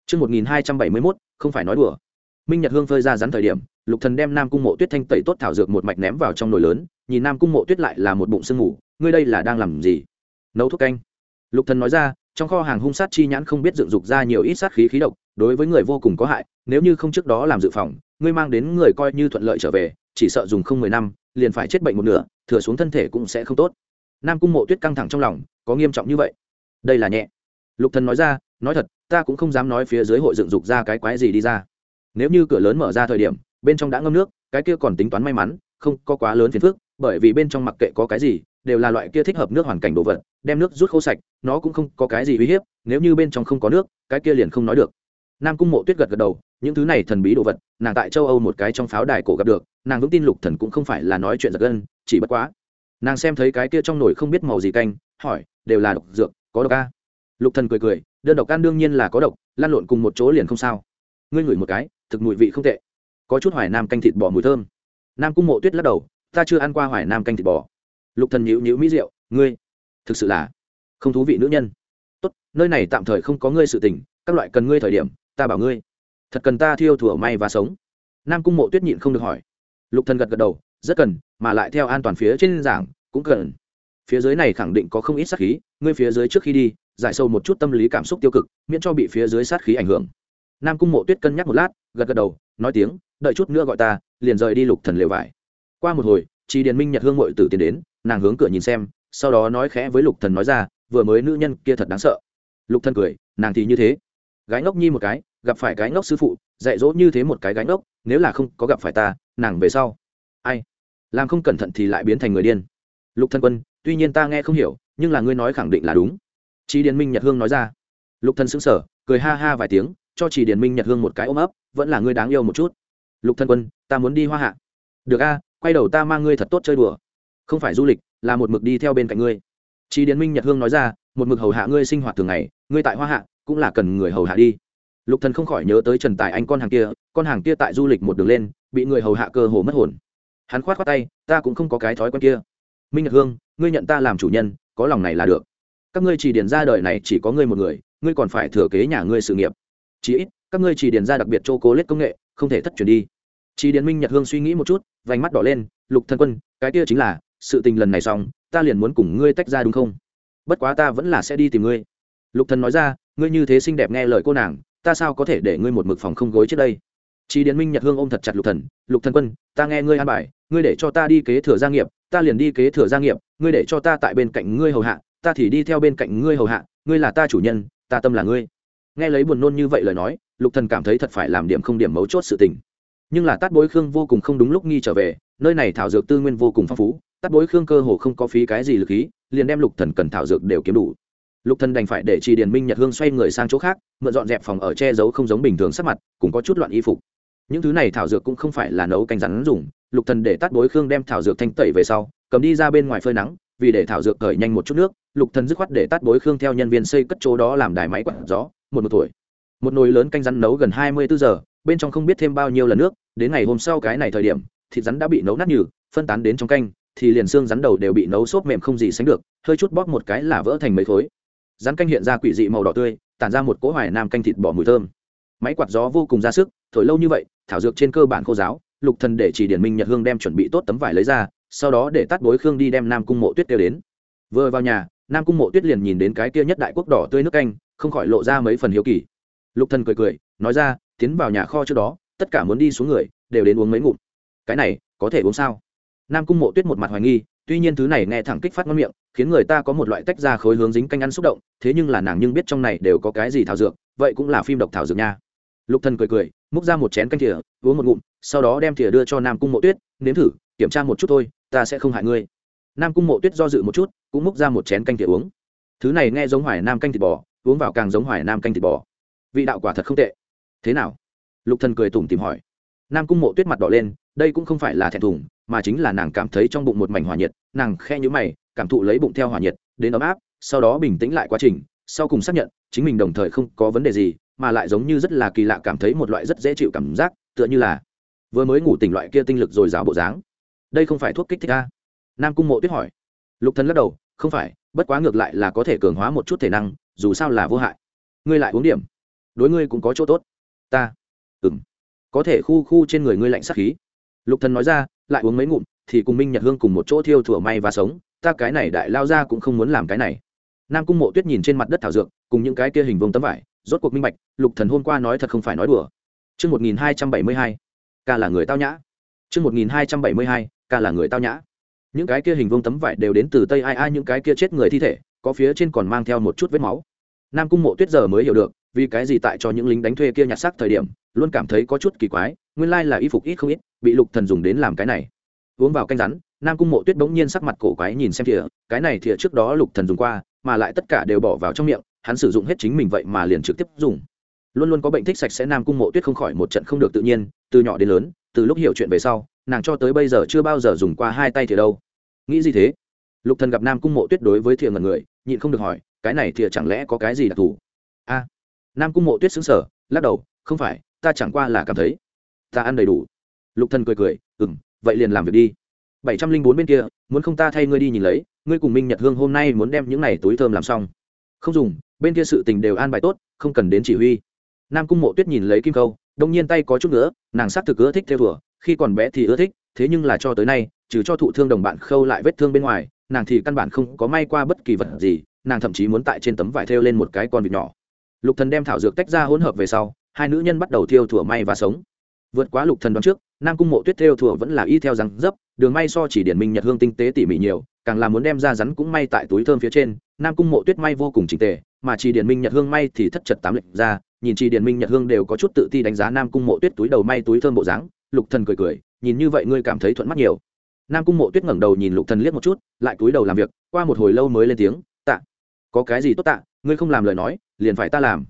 Chương một nghìn hai trăm bảy mươi mốt không phải nói đùa. Minh nhật hương phơi ra rắn thời điểm lục thần đem nam cung mộ tuyết thanh tẩy tốt thảo dược một mạch ném vào trong nồi lớn nhìn nam cung mộ tuyết lại là một bụng sương ngủ, ngươi đây là đang làm gì? Nấu thuốc canh. Lục thần nói ra trong kho hàng hung sát chi nhãn không biết dựng dục ra nhiều ít sát khí khí độc đối với người vô cùng có hại nếu như không trước đó làm dự phòng ngươi mang đến người coi như thuận lợi trở về chỉ sợ dùng không mười năm liền phải chết bệnh một nửa thừa xuống thân thể cũng sẽ không tốt nam cung mộ tuyết căng thẳng trong lòng, có nghiêm trọng như vậy? Đây là nhẹ. Lục thần nói ra, nói thật, ta cũng không dám nói phía dưới hội dựng dục ra cái quái gì đi ra. Nếu như cửa lớn mở ra thời điểm, bên trong đã ngâm nước, cái kia còn tính toán may mắn, không có quá lớn phiền phức, bởi vì bên trong mặc kệ có cái gì, đều là loại kia thích hợp nước hoàn cảnh đồ vật, đem nước rút khô sạch, nó cũng không có cái gì uy hiếp, nếu như bên trong không có nước, cái kia liền không nói được. Nam cung mộ tuyết gật gật đầu, những thứ này thần bí đồ vật, nàng tại châu âu một cái trong pháo đài cổ gặp được, nàng vững tin lục thần cũng không phải là nói chuyện giật gân, chỉ bất quá nàng xem thấy cái kia trong nồi không biết màu gì canh, hỏi, đều là độc dược, có độc a? Lục thần cười cười, đơn độc can đương nhiên là có độc lan lộn cùng một chỗ liền không sao. Ngươi ngửi một cái, thực mùi vị không tệ. Có chút hoài nam canh thịt bò mùi thơm. Nam cung mộ tuyết lắc đầu, ta chưa ăn qua hoài nam canh thịt bò. Lục thần nhíu nhíu mỹ rượu, ngươi, thực sự là không thú vị nữ nhân. Tốt, nơi này tạm thời không có ngươi sự tình, các loại cần ngươi thời điểm, ta bảo ngươi. Thật cần ta thiêu thủa may và sống. Nam cung mộ tuyết nhịn không được hỏi. Lục thần gật gật đầu rất cần, mà lại theo an toàn phía trên giảng, cũng cần. Phía dưới này khẳng định có không ít sát khí, ngươi phía dưới trước khi đi, giải sâu một chút tâm lý cảm xúc tiêu cực, miễn cho bị phía dưới sát khí ảnh hưởng. Nam cung mộ tuyết cân nhắc một lát, gật gật đầu, nói tiếng, đợi chút nữa gọi ta, liền rời đi lục thần lều vải. Qua một hồi chị điền minh nhật hương mội tử tiến đến, nàng hướng cửa nhìn xem, sau đó nói khẽ với lục thần nói ra, vừa mới nữ nhân kia thật đáng sợ. Lục thần cười, nàng thì như thế. Gái ngốc nhi một cái, gặp phải cái ngốc sư phụ, dạy dỗ như thế một cái gái ngốc, nếu là không có gặp phải ta, nàng về sau ai? Làm không cẩn thận thì lại biến thành người điên. Lục thần quân, tuy nhiên ta nghe không hiểu, nhưng là ngươi nói khẳng định là đúng. Chị điền minh nhật hương nói ra. Lục thần sững sờ, cười ha ha vài tiếng, cho chị điền minh nhật hương một cái ôm ấp, vẫn là ngươi đáng yêu một chút. Lục thần quân, ta muốn đi hoa hạ. Được a, quay đầu ta mang ngươi thật tốt chơi đùa. Không phải du lịch, là một mực đi theo bên cạnh ngươi. Chị điền minh nhật hương nói ra, một mực hầu hạ ngươi sinh hoạt thường ngày, ngươi tại hoa hạ, cũng là cần người hầu hạ đi. Lục thần không khỏi nhớ tới trần tài anh con hàng kia, con hàng kia tại du lịch một đường lên, bị người hầu hạ cơ hồ mất hồn hắn khoát khoát tay, ta cũng không có cái thói quen kia. Minh nhật hương, ngươi nhận ta làm chủ nhân, có lòng này là được. Các ngươi chỉ điền ra đời này chỉ có ngươi một người, ngươi còn phải thừa kế nhà ngươi sự nghiệp. Chí ít, các ngươi chỉ điền ra đặc biệt châu cố lết công nghệ, không thể thất truyền đi. Chỉ điền minh nhật hương suy nghĩ một chút, vành mắt đỏ lên, lục thần quân, cái kia chính là, sự tình lần này xong, ta liền muốn cùng ngươi tách ra đúng không? Bất quá ta vẫn là sẽ đi tìm ngươi. Lục thần nói ra, ngươi như thế xinh đẹp nghe lời cô nàng, ta sao có thể để ngươi một mực phòng không gối trước đây? Chỉ điền minh nhật hương ôm thật chặt lục thần lục thần quân, ta nghe ngươi an bài, ngươi để cho ta đi kế thừa gia nghiệp, ta liền đi kế thừa gia nghiệp, ngươi để cho ta tại bên cạnh ngươi hầu hạ, ta thì đi theo bên cạnh ngươi hầu hạ, ngươi là ta chủ nhân, ta tâm là ngươi. Nghe lấy buồn nôn như vậy lời nói, lục thần cảm thấy thật phải làm điểm không điểm mấu chốt sự tình. Nhưng là tát bối khương vô cùng không đúng lúc nghi trở về, nơi này thảo dược tư nguyên vô cùng phong phú, tát bối khương cơ hồ không có phí cái gì lực khí liền đem lục thần cần thảo dược đều kiếm đủ. Lục thần đành phải để trì điền minh nhật hương xoay người sang chỗ khác, mượn dọn dẹp phòng ở che giấu không giống bình thường sắc mặt, cũng có chút loạn y phục những thứ này thảo dược cũng không phải là nấu canh rắn dùng, lục thần để tát bối khương đem thảo dược thanh tẩy về sau, cầm đi ra bên ngoài phơi nắng, vì để thảo dược cởi nhanh một chút nước, lục thần dứt khoát để tát bối khương theo nhân viên xây cất chỗ đó làm đài máy quạt gió, một một tuổi. Một nồi lớn canh rắn nấu gần hai mươi bốn giờ, bên trong không biết thêm bao nhiêu lần nước, đến ngày hôm sau cái này thời điểm, thịt rắn đã bị nấu nát nhừ, phân tán đến trong canh, thì liền xương rắn đầu đều bị nấu xốp mềm không gì sánh được, hơi chút bóp một cái là vỡ thành mấy khối. Rắn canh hiện ra quỷ dị màu đỏ tươi, tản ra một cỗ hoài nam canh thịt bỏ mùi thơm máy quạt gió vô cùng ra sức, thổi lâu như vậy, thảo dược trên cơ bản khô giáo lục thần để chỉ điển minh nhật hương đem chuẩn bị tốt tấm vải lấy ra, sau đó để tắt bối khương đi đem nam cung mộ tuyết kêu đến. Vừa vào nhà, nam cung mộ tuyết liền nhìn đến cái kia nhất đại quốc đỏ tươi nước canh, không khỏi lộ ra mấy phần hiếu kỳ. Lục thần cười cười, nói ra, tiến vào nhà kho trước đó, tất cả muốn đi xuống người, đều đến uống mấy ngụm. Cái này, có thể uống sao? Nam cung mộ tuyết một mặt hoài nghi, tuy nhiên thứ này nghe thẳng kích phát ngon miệng, khiến người ta có một loại tách ra khối hướng dính canh ăn xúc động, thế nhưng là nàng nhưng biết trong này đều có cái gì thảo dược, vậy cũng là phim độc thảo dược nha lục thần cười cười, múc ra một chén canh thìa, uống một ngụm, sau đó đem thìa đưa cho nam cung mộ tuyết, nếm thử, kiểm tra một chút thôi, ta sẽ không hại ngươi. Nam cung mộ tuyết do dự một chút, cũng múc ra một chén canh thìa uống. Thứ này nghe giống hoài nam canh thịt bò, uống vào càng giống hoài nam canh thịt bò. Vị đạo quả thật không tệ. Thế nào? Lục thần cười tủm tìm hỏi. Nam cung mộ tuyết mặt đỏ lên, đây cũng không phải là thẹn thùng, mà chính là nàng cảm thấy trong bụng một mảnh hỏa nhiệt, nàng khe nhíu mày, cảm thụ lấy bụng theo hỏa nhiệt, đến ấm áp, sau đó bình tĩnh lại quá trình, sau cùng xác nhận, chính mình đồng thời không có vấn đề gì mà lại giống như rất là kỳ lạ cảm thấy một loại rất dễ chịu cảm giác, tựa như là vừa mới ngủ tỉnh loại kia tinh lực dồi dào bộ dáng. Đây không phải thuốc kích thích a? Nam cung mộ tuyết hỏi. Lục thần lắc đầu, không phải, bất quá ngược lại là có thể cường hóa một chút thể năng, dù sao là vô hại. Ngươi lại uống điểm. Đối ngươi cũng có chỗ tốt. Ta. Ừm. Có thể khu khu trên người ngươi lạnh sắc khí. Lục thần nói ra, lại uống mấy ngụm, thì cùng minh nhật hương cùng một chỗ thiêu thủa may và sống. Ta cái này đại lao ra cũng không muốn làm cái này. Nam cung mộ tuyết nhìn trên mặt đất thảo dược, cùng những cái kia hình vông tấm vải rốt cuộc minh bạch, lục thần hôm qua nói thật không phải nói đùa. Chương một nghìn hai trăm bảy mươi hai, ca là người tao nhã. Chương một nghìn hai trăm bảy mươi hai, ca là người tao nhã. Những cái kia hình vuông tấm vải đều đến từ tây ai ai, những cái kia chết người thi thể, có phía trên còn mang theo một chút vết máu. Nam cung mộ tuyết giờ mới hiểu được, vì cái gì tại cho những lính đánh thuê kia nhặt xác thời điểm, luôn cảm thấy có chút kỳ quái, nguyên lai là y phục ít không ít, bị lục thần dùng đến làm cái này. Uống vào canh rắn, nam cung mộ tuyết bỗng nhiên sắc mặt cổ quái nhìn xem thìa, cái này thìa trước đó lục thần dùng qua, mà lại tất cả đều bỏ vào trong miệng hắn sử dụng hết chính mình vậy mà liền trực tiếp dùng. Luôn luôn có bệnh thích sạch sẽ nam cung mộ tuyết không khỏi một trận không được tự nhiên từ nhỏ đến lớn từ lúc hiểu chuyện về sau nàng cho tới bây giờ chưa bao giờ dùng qua hai tay thì đâu. Nghĩ gì thế? Lục thần gặp nam cung mộ tuyết đối với thìa ngần người nhịn không được hỏi cái này thìa chẳng lẽ có cái gì đặc thù? A. Nam cung mộ tuyết xứng sở lắc đầu không phải ta chẳng qua là cảm thấy ta ăn đầy đủ. Lục thần cười cười ừm, vậy liền làm việc đi. Bảy trăm linh bốn bên kia muốn không ta thay ngươi đi nhìn lấy ngươi cùng minh nhật hương hôm nay muốn đem những này túi thơm làm xong không dùng, bên kia sự tình đều an bài tốt, không cần đến chỉ huy. Nam cung mộ tuyết nhìn lấy kim câu, đông nhiên tay có chút nữa nàng xác thực ưa thích theo thùa khi còn bé thì ưa thích, thế nhưng là cho tới nay, trừ cho thụ thương đồng bạn khâu lại vết thương bên ngoài, nàng thì căn bản không có may qua bất kỳ vật gì, nàng thậm chí muốn tại trên tấm vải thêu lên một cái con vịt nhỏ. Lục thần đem thảo dược tách ra hỗn hợp về sau, hai nữ nhân bắt đầu thiêu thủa may và sống vượt quá lục thần đoán trước, nam cung mộ tuyết theo thủa vẫn là y theo rằng dấp, đường may so chỉ điển minh nhật hương tinh tế tỉ mỉ nhiều, càng là muốn đem ra rắn cũng may tại túi thơm phía trên, nam cung mộ tuyết may vô cùng chỉnh tề, mà chỉ điển minh nhật hương may thì thất trật tám lệnh ra, nhìn chỉ điển minh nhật hương đều có chút tự ti đánh giá nam cung mộ tuyết túi đầu may túi thơm bộ dáng, lục thần cười cười, nhìn như vậy ngươi cảm thấy thuận mắt nhiều. Nam cung mộ tuyết ngẩng đầu nhìn lục thần liếc một chút, lại túi đầu làm việc, qua một hồi lâu mới lên tiếng, tạ, có cái gì tốt tạ, ngươi không làm lời nói, liền phải ta làm.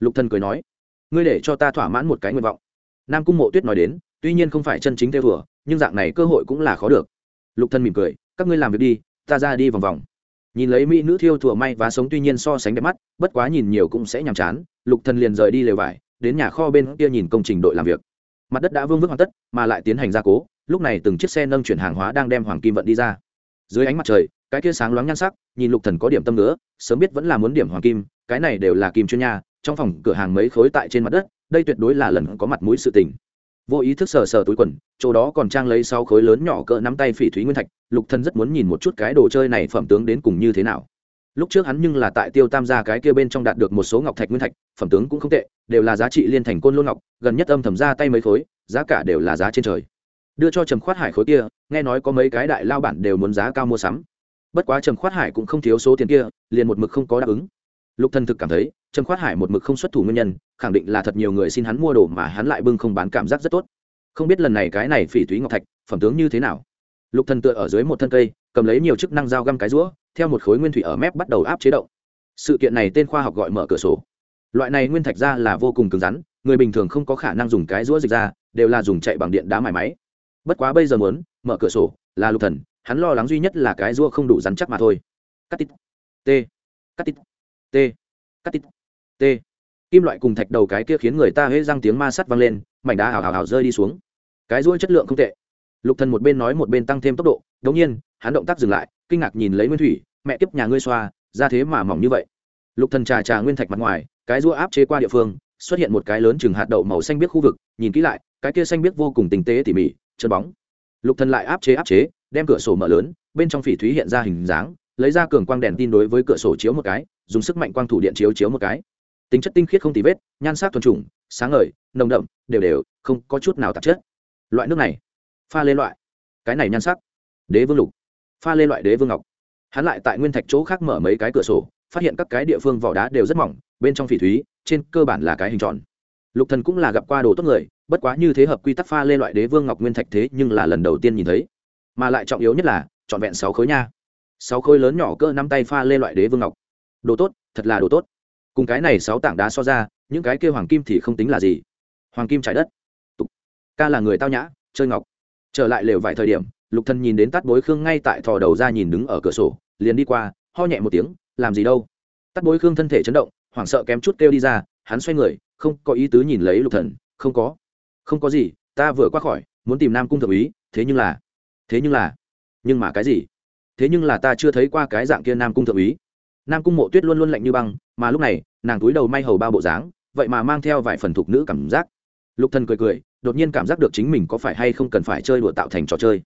Lục thần cười nói, ngươi để cho ta thỏa mãn một cái nguyện vọng nam cung mộ tuyết nói đến tuy nhiên không phải chân chính theo thừa nhưng dạng này cơ hội cũng là khó được. Lục Thân mỉm cười các ngươi làm việc đi ta ra đi vòng vòng. Nhìn lấy mỹ nữ thiêu thùa may và sống tuy nhiên so sánh đẹp mắt bất quá nhìn nhiều cũng sẽ nhàm chán lục thần liền rời đi lều vải đến nhà kho bên kia nhìn công trình đội làm việc. Mặt đất đã vương vức hoàn tất mà lại tiến hành gia cố lúc này từng chiếc xe nâng chuyển hàng hóa đang đem hoàng kim vận đi ra. Dưới ánh mặt trời cái kia sáng loáng nhan sắc nhìn lục thần có điểm tâm nữa sớm biết vẫn là muốn điểm hoàng kim cái này đều là kim chuyên nhà, trong phòng cửa hàng mấy khối tại trên mặt đất đây tuyệt đối là lần có mặt mũi sự tình. Vô ý thức sờ sờ túi quần, chỗ đó còn trang lấy sáu khối lớn nhỏ cỡ nắm tay phỉ thúy nguyên thạch, lục thần rất muốn nhìn một chút cái đồ chơi này phẩm tướng đến cùng như thế nào. Lúc trước hắn nhưng là tại tiêu tam gia cái kia bên trong đạt được một số ngọc thạch nguyên thạch, phẩm tướng cũng không tệ, đều là giá trị liên thành côn lôn ngọc, gần nhất âm thầm ra tay mấy khối, giá cả đều là giá trên trời. Đưa cho trầm khoát hải khối kia, nghe nói có mấy cái đại lao bản đều muốn giá cao mua sắm. Bất quá trầm khoát hải cũng không thiếu số tiền kia, liền một mực không có đáp ứng. Lục thần thực cảm thấy, trầm khoát hải một mực không xuất thủ nguyên nhân khẳng định là thật nhiều người xin hắn mua đồ mà hắn lại bưng không bán cảm giác rất tốt. Không biết lần này cái này phỉ thúy ngọc thạch, phẩm tướng như thế nào? Lục thần tựa ở dưới một thân cây, cầm lấy nhiều chức năng dao găm cái rũa, theo một khối nguyên thủy ở mép bắt đầu áp chế động. Sự kiện này tên khoa học gọi mở cửa sổ. Loại này nguyên thạch ra là vô cùng cứng rắn, người bình thường không có khả năng dùng cái rũa dịch ra, đều là dùng chạy bằng điện đá mài máy. Bất quá bây giờ muốn mở cửa sổ là lục thần, hắn lo lắng duy nhất là cái rũa không đủ rắn chắc mà thôi. Cắt tít t cắt tít t cắt tít t kim loại cùng thạch đầu cái kia khiến người ta hễ răng tiếng ma sắt vang lên, mảnh đá hào hào hào rơi đi xuống. Cái ruỗi chất lượng không tệ. Lục thần một bên nói một bên tăng thêm tốc độ, đống nhiên, hắn động tác dừng lại, kinh ngạc nhìn lấy nguyên thủy, mẹ tiếp nhà ngươi xoa, ra thế mà mỏng như vậy. Lục thần trà trà nguyên thạch mặt ngoài, cái ruỗi áp chế qua địa phương, xuất hiện một cái lớn chừng hạt đậu màu xanh biếc khu vực, nhìn kỹ lại, cái kia xanh biếc vô cùng tinh tế tỉ mỉ chân bóng. Lục thần lại áp chế áp chế, đem cửa sổ mở lớn, bên trong phỉ thúy hiện ra hình dáng, lấy ra cường quang đèn tin đối với cửa sổ chiếu một cái, dùng sức mạnh quang thủ điện chiếu chiếu một cái tính chất tinh khiết không tì vết, nhan sắc thuần trùng sáng ngời, nồng đậm, đều đều, không có chút nào tạp chất. Loại nước này, pha lên loại, cái này nhan sắc, đế vương lục, pha lên loại đế vương ngọc. Hắn lại tại nguyên thạch chỗ khác mở mấy cái cửa sổ, phát hiện các cái địa phương vỏ đá đều rất mỏng, bên trong phỉ thúy, trên cơ bản là cái hình tròn. Lục thần cũng là gặp qua đồ tốt người, bất quá như thế hợp quy tắc pha lên loại đế vương ngọc nguyên thạch thế nhưng là lần đầu tiên nhìn thấy. Mà lại trọng yếu nhất là, trọn vẹn sáu khối nha. Sáu khối lớn nhỏ cỡ năm tay pha lên loại đế vương ngọc. Đồ tốt, thật là đồ tốt cùng cái này sáu tảng đá so ra, những cái kia hoàng kim thì không tính là gì. Hoàng kim trái đất. Tục. ca là người tao nhã, chơi ngọc. Trở lại lều vài thời điểm, lục thần nhìn đến tắt bối khương ngay tại thò đầu ra nhìn đứng ở cửa sổ, liền đi qua, ho nhẹ một tiếng, làm gì đâu? Tắt bối khương thân thể chấn động, hoảng sợ kém chút kêu đi ra, hắn xoay người, không có ý tứ nhìn lấy lục thần, không có. Không có gì, ta vừa qua khỏi, muốn tìm nam cung thượng úy, thế nhưng là, thế nhưng là, nhưng mà cái gì? Thế nhưng là ta chưa thấy qua cái dạng kia nam cung thượng úy nam cung mộ tuyết luôn luôn lạnh như băng, mà lúc này, nàng túi đầu may hầu bao bộ dáng, vậy mà mang theo vài phần thục nữ cảm giác. Lục thần cười cười, đột nhiên cảm giác được chính mình có phải hay không cần phải chơi đùa tạo thành trò chơi.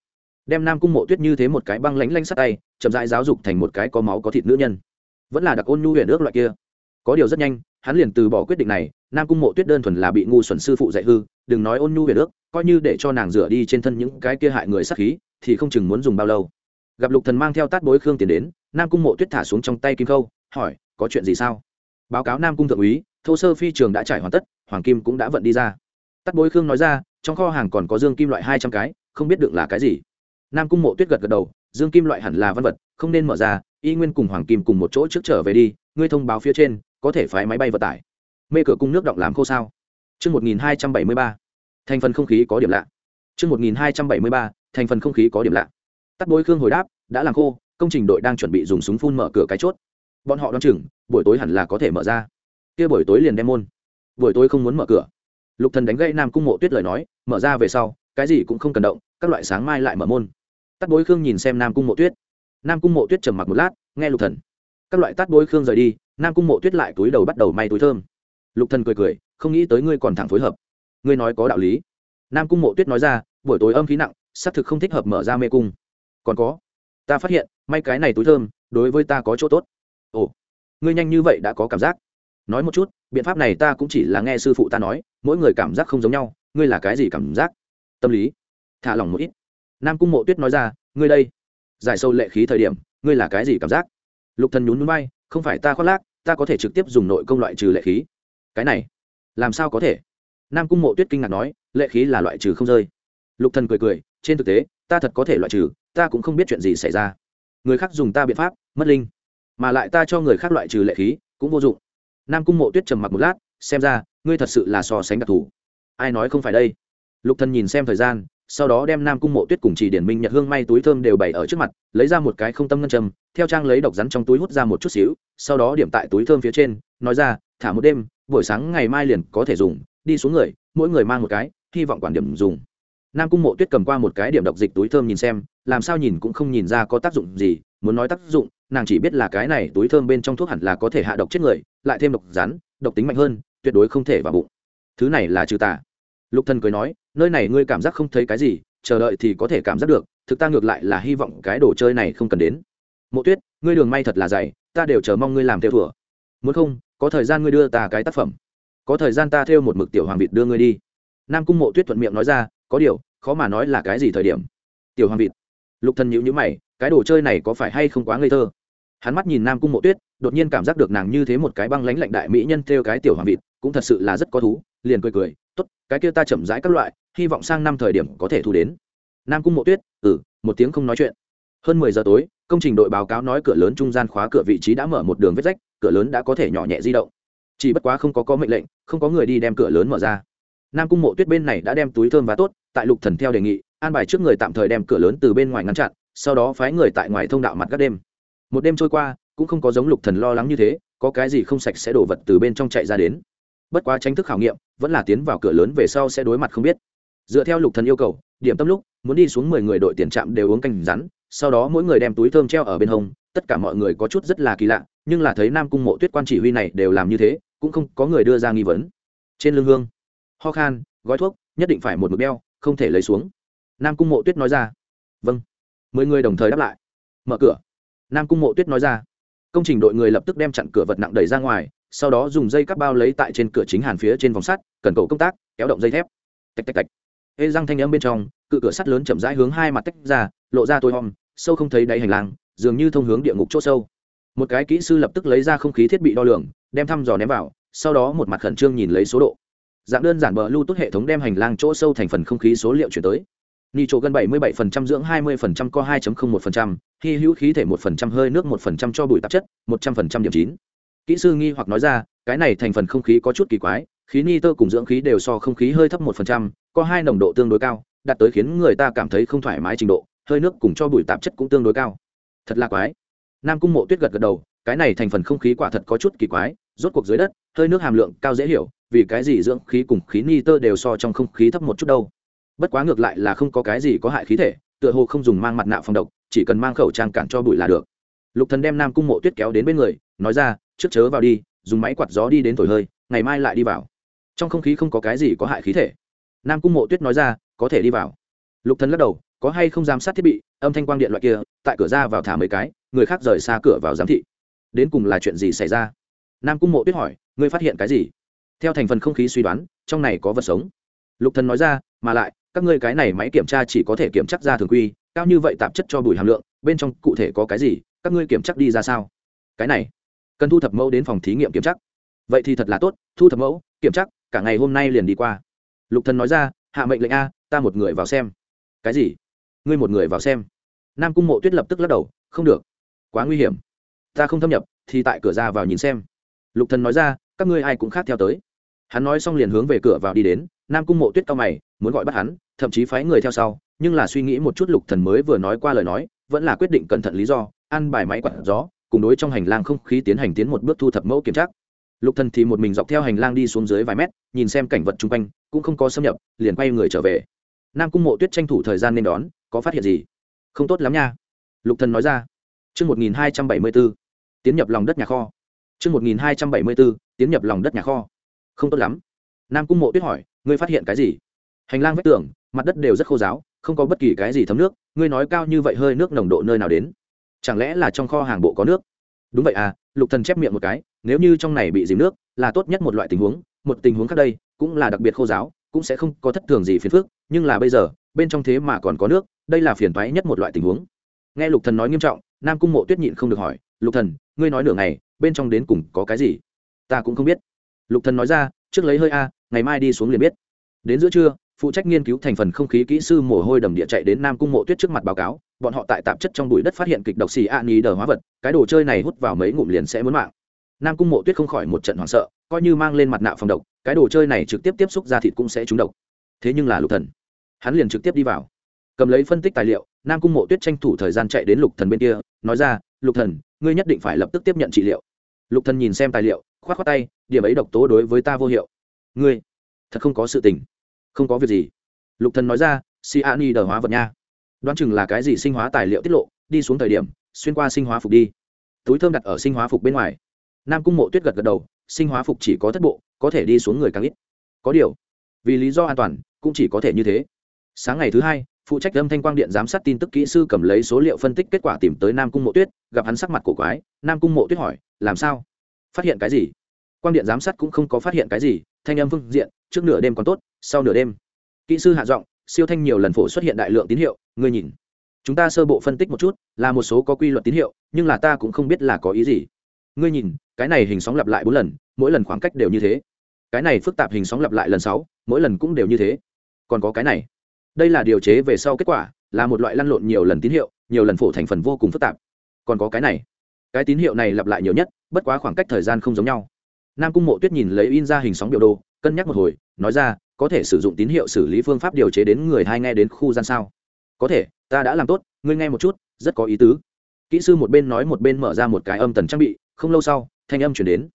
Đem nam cung mộ tuyết như thế một cái băng lánh lánh sắt tay, chậm rãi giáo dục thành một cái có máu có thịt nữ nhân. Vẫn là đặc ôn nhu huyền ước loại kia. Có điều rất nhanh, hắn liền từ bỏ quyết định này, nam cung mộ tuyết đơn thuần là bị ngu xuẩn sư phụ dạy hư, đừng nói ôn nhu huyền ước, coi như để cho nàng rửa đi trên thân những cái kia hại người sát khí, thì không chừng muốn dùng bao lâu gặp lục thần mang theo tát bối khương tiền đến nam cung mộ tuyết thả xuống trong tay kim khâu hỏi có chuyện gì sao? Báo cáo nam cung thượng úy thô sơ phi trường đã trải hoàn tất hoàng kim cũng đã vận đi ra. Tát bối khương nói ra trong kho hàng còn có dương kim loại hai trăm cái không biết được là cái gì. Nam cung mộ tuyết gật gật đầu dương kim loại hẳn là văn vật không nên mở ra y nguyên cùng hoàng kim cùng một chỗ trước trở về đi ngươi thông báo phía trên có thể phái máy bay vận tải. Mê cửa cung nước động làm khô sao? Trước 1273, thành phần không khí có điểm lạ. Trước 1273, thành phần không khí có điểm lạ. Tắt bối khương hồi đáp, đã làm khô, công trình đội đang chuẩn bị dùng súng phun mở cửa cái chốt. Bọn họ đoán chừng, buổi tối hẳn là có thể mở ra. Kia buổi tối liền đem môn. Buổi tối không muốn mở cửa. Lục Thần đánh gãy Nam Cung Mộ Tuyết lời nói, mở ra về sau, cái gì cũng không cần động, các loại sáng mai lại mở môn. Tắt bối khương nhìn xem Nam Cung Mộ Tuyết. Nam Cung Mộ Tuyết trầm mặc một lát, nghe Lục Thần. Các loại tắt bối khương rời đi, Nam Cung Mộ Tuyết lại túi đầu bắt đầu may túi thơm. Lục Thần cười cười, không nghĩ tới ngươi còn thẳng phối hợp. Ngươi nói có đạo lý. Nam Cung Mộ Tuyết nói ra, buổi tối âm khí nặng, xác thực không thích hợp mở ra mê cung. Còn có, ta phát hiện, may cái này túi thơm, đối với ta có chỗ tốt. Ồ, ngươi nhanh như vậy đã có cảm giác. Nói một chút, biện pháp này ta cũng chỉ là nghe sư phụ ta nói, mỗi người cảm giác không giống nhau, ngươi là cái gì cảm giác? Tâm lý. Thả lòng một ít. Nam Cung Mộ Tuyết nói ra, ngươi đây, giải sâu lệ khí thời điểm, ngươi là cái gì cảm giác? Lục Thần nhún nhún vai, không phải ta khoác lác, ta có thể trực tiếp dùng nội công loại trừ lệ khí cái này làm sao có thể nam cung mộ tuyết kinh ngạc nói lệ khí là loại trừ không rơi lục thần cười cười trên thực tế ta thật có thể loại trừ ta cũng không biết chuyện gì xảy ra. Người khác dùng ta biện pháp, mất linh. Mà lại ta cho người khác loại trừ lệ khí, cũng vô dụng. Nam cung mộ tuyết trầm mặc một lát, xem ra, ngươi thật sự là so sánh đặc thù. Ai nói không phải đây? Lục thần nhìn xem thời gian, sau đó đem nam cung mộ tuyết cùng chỉ điển minh nhật hương may túi thơm đều bày ở trước mặt, lấy ra một cái không tâm ngân châm, theo trang lấy độc rắn trong túi hút ra một chút xíu, sau đó điểm tại túi thơm phía trên, nói ra, thả một đêm, buổi sáng ngày mai liền có thể dùng, đi xuống người, mỗi người mang một cái, hy vọng quản điểm dùng nam cung mộ tuyết cầm qua một cái điểm độc dịch túi thơm nhìn xem, làm sao nhìn cũng không nhìn ra có tác dụng gì, muốn nói tác dụng, nàng chỉ biết là cái này túi thơm bên trong thuốc hẳn là có thể hạ độc chết người, lại thêm độc rắn, độc tính mạnh hơn, tuyệt đối không thể vào bụng. Thứ này là trừ tà. Lục thần cười nói, nơi này ngươi cảm giác không thấy cái gì, chờ đợi thì có thể cảm giác được, thực ta ngược lại là hy vọng cái đồ chơi này không cần đến. Mộ tuyết, ngươi đường may thật là dày, ta đều chờ mong ngươi làm theo thừa muốn không, có thời gian ngươi đưa ta cái tác phẩm. Có thời gian ta theo một mực tiểu hoàng vịt đưa ngươi đi. Nam cung mộ tuyết thuận miệng nói ra có điều, khó mà nói là cái gì thời điểm. Tiểu hoàng vịt. Lục thần nhíu nhíu mày, cái đồ chơi này có phải hay không quá ngây thơ? Hắn mắt nhìn nam cung mộ tuyết, đột nhiên cảm giác được nàng như thế một cái băng lãnh lạnh đại mỹ nhân theo cái tiểu hoàng vịt, cũng thật sự là rất có thú, liền cười cười, tốt, cái kia ta chậm rãi các loại, hy vọng sang năm thời điểm có thể thu đến. Nam cung mộ tuyết ừ một tiếng không nói chuyện. Hơn mười giờ tối, công trình đội báo cáo nói cửa lớn trung gian khóa cửa vị trí đã mở một đường vết rách, cửa lớn đã có thể nhỏ nhẹ di động. Chỉ bất quá không có có mệnh lệnh, không có người đi đem cửa lớn mở ra nam cung mộ tuyết bên này đã đem túi thơm và tốt tại lục thần theo đề nghị, an bài trước người tạm thời đem cửa lớn từ bên ngoài ngăn chặn, sau đó phái người tại ngoài thông đạo mặt các đêm. Một đêm trôi qua, cũng không có giống lục thần lo lắng như thế, có cái gì không sạch sẽ đổ vật từ bên trong chạy ra đến. Bất quá tranh thức khảo nghiệm, vẫn là tiến vào cửa lớn về sau sẽ đối mặt không biết. Dựa theo lục thần yêu cầu, điểm tâm lúc, muốn đi xuống mười người đội tiền trạm đều uống canh rắn, sau đó mỗi người đem túi thơm treo ở bên hông, tất cả mọi người có chút rất là kỳ lạ, nhưng là thấy nam cung mộ tuyết quan chỉ huy này đều làm như thế, cũng không có người đưa ra nghi vấn. Trên lưng hương ho khan, gói thuốc, nhất định phải một mực đeo, không thể lấy xuống. Nam cung mộ tuyết nói ra. Vâng. Mười người đồng thời đáp lại. Mở cửa. Nam cung mộ tuyết nói ra. Công trình đội người lập tức đem chặn cửa vật nặng đẩy ra ngoài, sau đó dùng dây cắp bao lấy tại trên cửa chính hàn phía trên vòng sắt, cần cầu công tác, kéo động dây thép. Tạch tạch tạch. Ê răng thanh âm bên trong, cự cửa sắt lớn chậm rãi hướng hai mặt tách ra, lộ ra tối om, sâu không thấy đáy hành lang, dường như thông hướng địa ngục chỗ sâu. Một cái kỹ sư lập tức lấy ra không khí thiết bị đo lường, đem thăm dò ném vào, sau đó một mặt khẩn trương nhìn lấy số độ dạng đơn giản bờ lưu tốt hệ thống đem hành lang chỗ sâu thành phần không khí số liệu chuyển tới. Ni chỗ gần 77% dưỡng 20% co 2.01%, khi hữu khí thể 1% hơi nước 1% cho bụi tạp chất 100% điểm chín. Kỹ sư nghi hoặc nói ra cái này thành phần không khí có chút kỳ quái khí nitơ cùng dưỡng khí đều so không khí hơi thấp 1%, có hai nồng độ tương đối cao đạt tới khiến người ta cảm thấy không thoải mái trình độ hơi nước cùng cho bụi tạp chất cũng tương đối cao. Thật là quái. Nam cung mộ tuyết gật gật đầu cái này thành phần không khí quả thật có chút kỳ quái rốt cuộc dưới đất hơi nước hàm lượng cao dễ hiểu vì cái gì dưỡng khí cùng khí nitơ đều so trong không khí thấp một chút đâu. Bất quá ngược lại là không có cái gì có hại khí thể, tựa hồ không dùng mang mặt nạ phòng độc, chỉ cần mang khẩu trang cản cho bụi là được. Lục thần đem nam cung mộ tuyết kéo đến bên người, nói ra, trước chớ vào đi, dùng máy quạt gió đi đến thổi hơi, ngày mai lại đi vào. Trong không khí không có cái gì có hại khí thể. Nam cung mộ tuyết nói ra, có thể đi vào. Lục thần lắc đầu, có hay không giám sát thiết bị, âm thanh quang điện loại kia, tại cửa ra vào thả mấy cái, người khác rời xa cửa vào giám thị. Đến cùng là chuyện gì xảy ra? Nam cung mộ tuyết hỏi, ngươi phát hiện cái gì? Theo thành phần không khí suy đoán, trong này có vật sống. Lục thần nói ra, mà lại, các ngươi cái này máy kiểm tra chỉ có thể kiểm chắc ra thường quy, cao như vậy tạp chất cho bụi hàm lượng, bên trong cụ thể có cái gì, các ngươi kiểm chắc đi ra sao? Cái này, cần thu thập mẫu đến phòng thí nghiệm kiểm chắc vậy thì thật là tốt, thu thập mẫu, kiểm chắc cả ngày hôm nay liền đi qua. Lục thần nói ra, hạ mệnh lệnh a, ta một người vào xem. Cái gì? Ngươi một người vào xem. Nam cung mộ tuyết lập tức lắc đầu, không được, quá nguy hiểm. Ta không thâm nhập, thì tại cửa ra vào nhìn xem. Lục thần nói ra, các ngươi ai cũng khác theo tới hắn nói xong liền hướng về cửa vào đi đến, nam cung mộ tuyết cao mày, muốn gọi bắt hắn, thậm chí phái người theo sau, nhưng là suy nghĩ một chút lục thần mới vừa nói qua lời nói, vẫn là quyết định cẩn thận lý do, ăn bài máy quạt gió, cùng đối trong hành lang không khí tiến hành tiến một bước thu thập mẫu kiểm tra. Lục thần thì một mình dọc theo hành lang đi xuống dưới vài mét, nhìn xem cảnh vật chung quanh, cũng không có xâm nhập, liền quay người trở về. Nam cung mộ tuyết tranh thủ thời gian nên đón, có phát hiện gì? Không tốt lắm nha. Lục thần nói ra. Chương một nghìn hai trăm bảy mươi bốn, tiến nhập lòng đất nhà kho. Chương một nghìn hai trăm bảy mươi bốn, tiến nhập lòng đất nhà kho không tốt lắm. Nam cung mộ tuyết hỏi, ngươi phát hiện cái gì? Hành lang vách tường, mặt đất đều rất khô giáo không có bất kỳ cái gì thấm nước, ngươi nói cao như vậy hơi nước nồng độ nơi nào đến? Chẳng lẽ là trong kho hàng bộ có nước? Đúng vậy à lục thần chép miệng một cái, nếu như trong này bị dìm nước, là tốt nhất một loại tình huống, một tình huống khác đây, cũng là đặc biệt khô giáo cũng sẽ không có thất thường gì phiền phức, nhưng là bây giờ, bên trong thế mà còn có nước, đây là phiền toái nhất một loại tình huống. Nghe lục thần nói nghiêm trọng, nam cung mộ tuyết nhịn không được hỏi, lục thần, ngươi nói nửa ngày, bên trong đến cùng có cái gì? Ta cũng không biết lục thần nói ra, trước lấy hơi a, ngày mai đi xuống liền biết. Đến giữa trưa, phụ trách nghiên cứu thành phần không khí kỹ sư mồ hôi đầm địa chạy đến nam cung mộ tuyết trước mặt báo cáo, bọn họ tại tạp chất trong bụi đất phát hiện kịch độc xì a ni đờ hóa vật, cái đồ chơi này hút vào mấy ngụm liền sẽ muốn mạng. Nam cung mộ tuyết không khỏi một trận hoảng sợ, coi như mang lên mặt nạ phòng độc, cái đồ chơi này trực tiếp tiếp xúc ra thịt cũng sẽ trúng độc. Thế nhưng là lục thần, hắn liền trực tiếp đi vào, cầm lấy phân tích tài liệu, nam cung mộ tuyết tranh thủ thời gian chạy đến lục thần bên kia, nói ra, lục thần, ngươi nhất định phải lập tức tiếp nhận trị liệu. Lục thần nhìn xem tài liệu khoát khoát tay, điểm ấy độc tố đối với ta vô hiệu. Ngươi, thật không có sự tình. Không có việc gì. Lục thần nói ra si ani đờ hóa vật nha. Đoán chừng là cái gì sinh hóa tài liệu tiết lộ, đi xuống thời điểm, xuyên qua sinh hóa phục đi. Túi thơm đặt ở sinh hóa phục bên ngoài. Nam cung mộ tuyết gật gật đầu, sinh hóa phục chỉ có thất bộ, có thể đi xuống người càng ít. Có điều, vì lý do an toàn, cũng chỉ có thể như thế. Sáng ngày thứ hai, phụ trách âm thanh quang điện giám sát tin tức kỹ sư cầm lấy số liệu phân tích kết quả tìm tới nam cung mộ tuyết, gặp hắn sắc mặt cổ quái, nam cung mộ tuyết hỏi, làm sao? Phát hiện cái gì? Quang điện giám sát cũng không có phát hiện cái gì, thanh âm phương diện, trước nửa đêm còn tốt, sau nửa đêm. Kỹ sư hạ giọng, siêu thanh nhiều lần phổ xuất hiện đại lượng tín hiệu, ngươi nhìn. Chúng ta sơ bộ phân tích một chút, là một số có quy luật tín hiệu, nhưng là ta cũng không biết là có ý gì. Ngươi nhìn, cái này hình sóng lặp lại bốn lần, mỗi lần khoảng cách đều như thế. Cái này phức tạp hình sóng lặp lại lần sáu, mỗi lần cũng đều như thế. Còn có cái này. Đây là điều chế về sau kết quả, là một loại lăn lộn nhiều lần tín hiệu, nhiều lần phổ thành phần vô cùng phức tạp. Còn có cái này. Cái tín hiệu này lặp lại nhiều nhất bất quá khoảng cách thời gian không giống nhau. Nam cung mộ tuyết nhìn lấy in ra hình sóng biểu đồ, cân nhắc một hồi, nói ra, có thể sử dụng tín hiệu xử lý phương pháp điều chế đến người hai nghe đến khu gian sao? Có thể, ta đã làm tốt, ngươi nghe một chút, rất có ý tứ. Kỹ sư một bên nói một bên mở ra một cái âm tần trang bị, không lâu sau, thanh âm chuyển đến.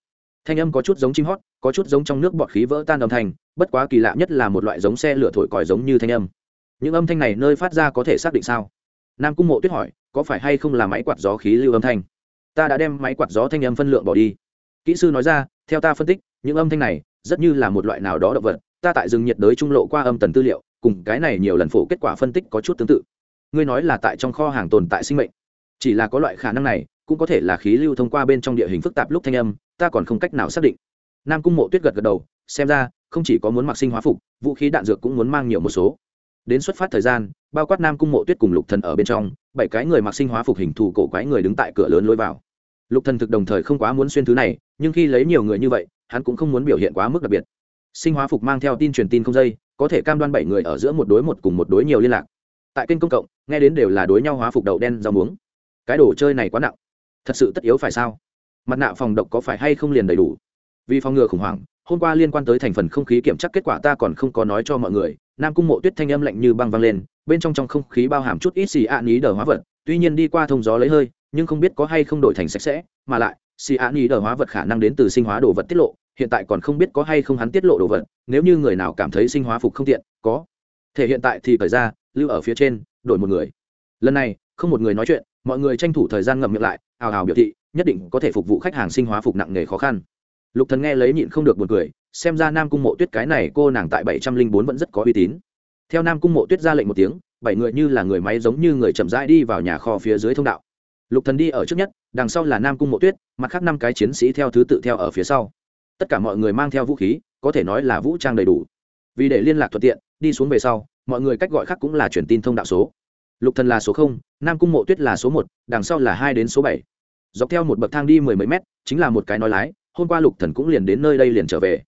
Thanh âm có chút giống chim hót, có chút giống trong nước bọt khí vỡ tan âm thanh, bất quá kỳ lạ nhất là một loại giống xe lửa thổi còi giống như thanh âm. Những âm thanh này nơi phát ra có thể xác định sao? Nam cung mộ tuyết hỏi, có phải hay không là máy quạt gió khí lưu âm thanh? Ta đã đem máy quạt gió thanh âm phân lượng bỏ đi. Kỹ sư nói ra, theo ta phân tích, những âm thanh này rất như là một loại nào đó động vật, ta tại rừng nhiệt đới trung lộ qua âm tần tư liệu, cùng cái này nhiều lần phổ kết quả phân tích có chút tương tự. Ngươi nói là tại trong kho hàng tồn tại sinh mệnh. Chỉ là có loại khả năng này, cũng có thể là khí lưu thông qua bên trong địa hình phức tạp lúc thanh âm, ta còn không cách nào xác định. Nam cung mộ tuyết gật gật đầu, xem ra, không chỉ có muốn mặc sinh hóa phục, vũ khí đạn dược cũng muốn mang nhiều một số đến xuất phát thời gian, bao quát nam cung mộ tuyết cùng lục thần ở bên trong, bảy cái người mặc sinh hóa phục hình thù cổ quái người đứng tại cửa lớn lối vào. Lục thần thực đồng thời không quá muốn xuyên thứ này, nhưng khi lấy nhiều người như vậy, hắn cũng không muốn biểu hiện quá mức đặc biệt. Sinh hóa phục mang theo tin truyền tin không dây, có thể cam đoan bảy người ở giữa một đối một cùng một đối nhiều liên lạc. Tại kênh công cộng, nghe đến đều là đối nhau hóa phục đậu đen rau muống. Cái đồ chơi này quá nặng. Thật sự tất yếu phải sao? Mặt nạ phòng độc có phải hay không liền đầy đủ? Vì phòng ngừa khủng hoảng hôm qua liên quan tới thành phần không khí kiểm tra kết quả ta còn không có nói cho mọi người, nam cung mộ tuyết thanh âm lạnh như băng vang lên, bên trong trong không khí bao hàm chút ít xì ạ ní đờ hóa vật, tuy nhiên đi qua thông gió lấy hơi, nhưng không biết có hay không đổi thành sạch sẽ, mà lại, xì ạ ní đờ hóa vật khả năng đến từ sinh hóa đồ vật tiết lộ, hiện tại còn không biết có hay không hắn tiết lộ đồ vật, nếu như người nào cảm thấy sinh hóa phục không tiện, có. Thể hiện tại thì thời ra lưu ở phía trên, đổi một người. Lần này, không một người nói chuyện, mọi người tranh thủ thời gian ngậm miệng lại, ào ào biểu thị, nhất định có thể phục vụ khách hàng sinh hóa phục nặng nghề khó khăn lục thần nghe lấy nhịn không được buồn cười, xem ra nam cung mộ tuyết cái này cô nàng tại bảy trăm linh bốn vẫn rất có uy tín. Theo nam cung mộ tuyết ra lệnh một tiếng, bảy người như là người máy giống như người chậm rãi đi vào nhà kho phía dưới thông đạo. Lục thần đi ở trước nhất, đằng sau là nam cung mộ tuyết, mặt khác năm cái chiến sĩ theo thứ tự theo ở phía sau. Tất cả mọi người mang theo vũ khí, có thể nói là vũ trang đầy đủ. Vì để liên lạc thuận tiện, đi xuống về sau, mọi người cách gọi khác cũng là truyền tin thông đạo số. Lục thần là số không, nam cung mộ tuyết là số một, đằng sau là hai đến số bảy. Dọc theo một bậc thang đi mười mấy mét, chính là một cái nói lái hôm qua lục thần cũng liền đến nơi đây liền trở về.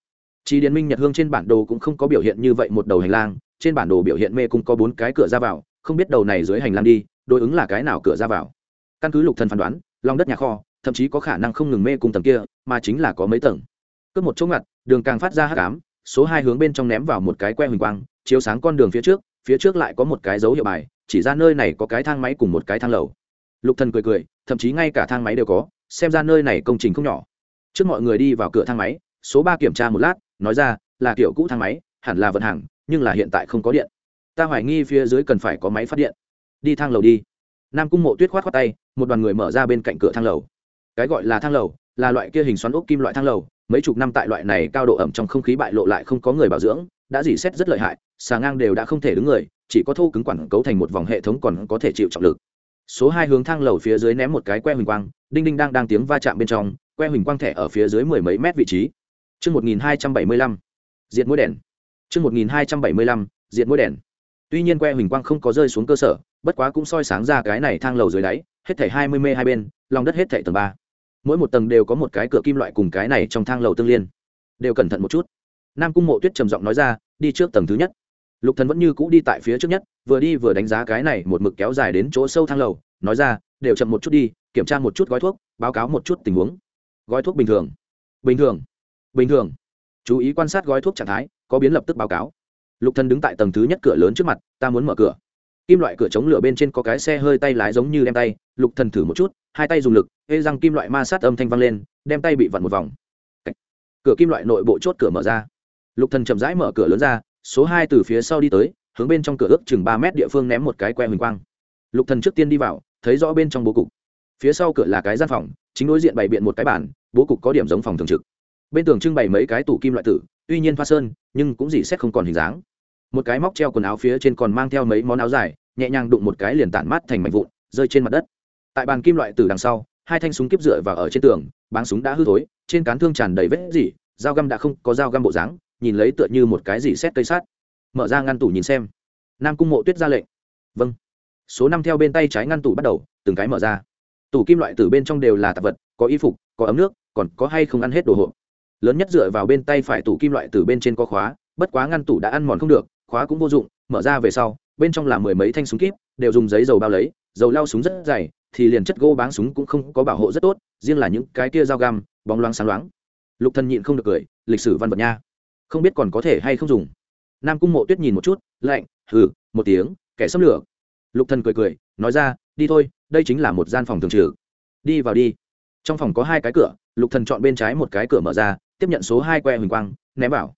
Chỉ điền minh nhật hương trên bản đồ cũng không có biểu hiện như vậy một đầu hành lang, trên bản đồ biểu hiện mê cung có bốn cái cửa ra vào, không biết đầu này dưới hành lang đi, đối ứng là cái nào cửa ra vào. Căn cứ lục thần phán đoán, lòng đất nhà kho, thậm chí có khả năng không ngừng mê cung tầng kia, mà chính là có mấy tầng. Cướp một chỗ ngặt, đường càng phát ra hắc ám, số hai hướng bên trong ném vào một cái que huỳnh quang, chiếu sáng con đường phía trước phía trước lại có một cái dấu hiệu bài, chỉ ra nơi này có cái thang máy cùng một cái thang lầu. Lục thần cười cười, thậm chí ngay cả thang máy đều có, xem ra nơi này công trình không nhỏ trước mọi người đi vào cửa thang máy số ba kiểm tra một lát nói ra là kiểu cũ thang máy hẳn là vận hàng, nhưng là hiện tại không có điện. Ta hoài nghi phía dưới cần phải có máy phát điện. Đi thang lầu đi. Nam cung mộ tuyết khoát khoát tay một đoàn người mở ra bên cạnh cửa thang lầu. Cái gọi là thang lầu là loại kia hình xoắn ốc kim loại thang lầu mấy chục năm tại loại này cao độ ẩm trong không khí bại lộ lại không có người bảo dưỡng đã dỉ xét rất lợi hại xà ngang đều đã không thể đứng người chỉ có thô cứng quản cấu thành một vòng hệ thống còn có thể chịu trọng lực. Số hai hướng thang lầu phía dưới ném một cái que huỳnh quang đinh đinh đang đang tiếng va chạm bên trong que huỳnh quang thẻ ở phía dưới mười mấy mét vị trí. Chương một nghìn hai trăm bảy mươi lăm, diệt mũi đèn. Chương một nghìn hai trăm bảy mươi lăm, diệt mũi đèn. Tuy nhiên que huỳnh quang không có rơi xuống cơ sở, bất quá cũng soi sáng ra cái này thang lầu dưới đáy, hết thảy hai mươi mê hai bên, lòng đất hết thảy tầng ba. Mỗi một tầng đều có một cái cửa kim loại cùng cái này trong thang lầu tương liên. Đều cẩn thận một chút. Nam cung mộ tuyết trầm giọng nói ra, đi trước tầng thứ nhất. Lục thần vẫn như cũ đi tại phía trước nhất, vừa đi vừa đánh giá cái này một mực kéo dài đến chỗ sâu thang lầu, nói ra, đều chậm một chút đi, kiểm tra một chút gói thuốc, báo cáo một chút tình huống gói thuốc bình thường. Bình thường. Bình thường. Chú ý quan sát gói thuốc trạng thái, có biến lập tức báo cáo. Lục thần đứng tại tầng thứ nhất cửa lớn trước mặt, ta muốn mở cửa. Kim loại cửa chống lửa bên trên có cái xe hơi tay lái giống như đem tay, lục thần thử một chút, hai tay dùng lực ê răng kim loại ma sát âm thanh vang lên, đem tay bị vặn một vòng. Cửa kim loại nội bộ chốt cửa mở ra. Lục thần chậm rãi mở cửa lớn ra, số hai từ phía sau đi tới, hướng bên trong cửa ước chừng ba mét địa phương ném một cái que huỳnh quang. Lục thần trước tiên đi vào, thấy rõ bên trong bố cục. Phía sau cửa là cái gian phòng chính đối diện bày biện một cái bàn, bố cục có điểm giống phòng thường trực. Bên tường trưng bày mấy cái tủ kim loại tử, tuy nhiên pha sơn, nhưng cũng dỉ xét không còn hình dáng. Một cái móc treo quần áo phía trên còn mang theo mấy món áo dài, nhẹ nhàng đụng một cái liền tản mát thành mảnh vụn, rơi trên mặt đất. Tại bàn kim loại tử đằng sau, hai thanh súng kiếp dựa vào ở trên tường, báng súng đã hư thối, trên cán thương tràn đầy vết dỉ dao găm đã không có dao găm bộ dáng, nhìn lấy tựa như một cái gì xét cây sát mở ra ngăn tủ nhìn xem. Nam cung mộ tuyết ra lệnh. Vâng. Số năm theo bên tay trái ngăn tủ bắt đầu, từng cái mở ra tủ kim loại từ bên trong đều là tạp vật, có y phục, có ấm nước, còn có hay không ăn hết đồ hộp. Lớn nhất dựa vào bên tay phải tủ kim loại từ bên trên có khóa, bất quá ngăn tủ đã ăn mòn không được, khóa cũng vô dụng, mở ra về sau, bên trong là mười mấy thanh súng kíp, đều dùng giấy dầu bao lấy, dầu lao súng rất dày, thì liền chất gỗ báng súng cũng không có bảo hộ rất tốt, riêng là những cái kia dao găm, bóng loáng sáng loáng. Lục thần nhịn không được cười, lịch sử văn vật nha. Không biết còn có thể hay không dùng. Nam cung mộ tuyết nhìn một chút, lạnh, hừ, một tiếng, kẻ xâm lược. Lục thần cười cười, nói ra, đi thôi đây chính là một gian phòng thường trừ. Đi vào đi. Trong phòng có hai cái cửa, lục thần chọn bên trái một cái cửa mở ra, tiếp nhận số hai que huỳnh quang, ném vào.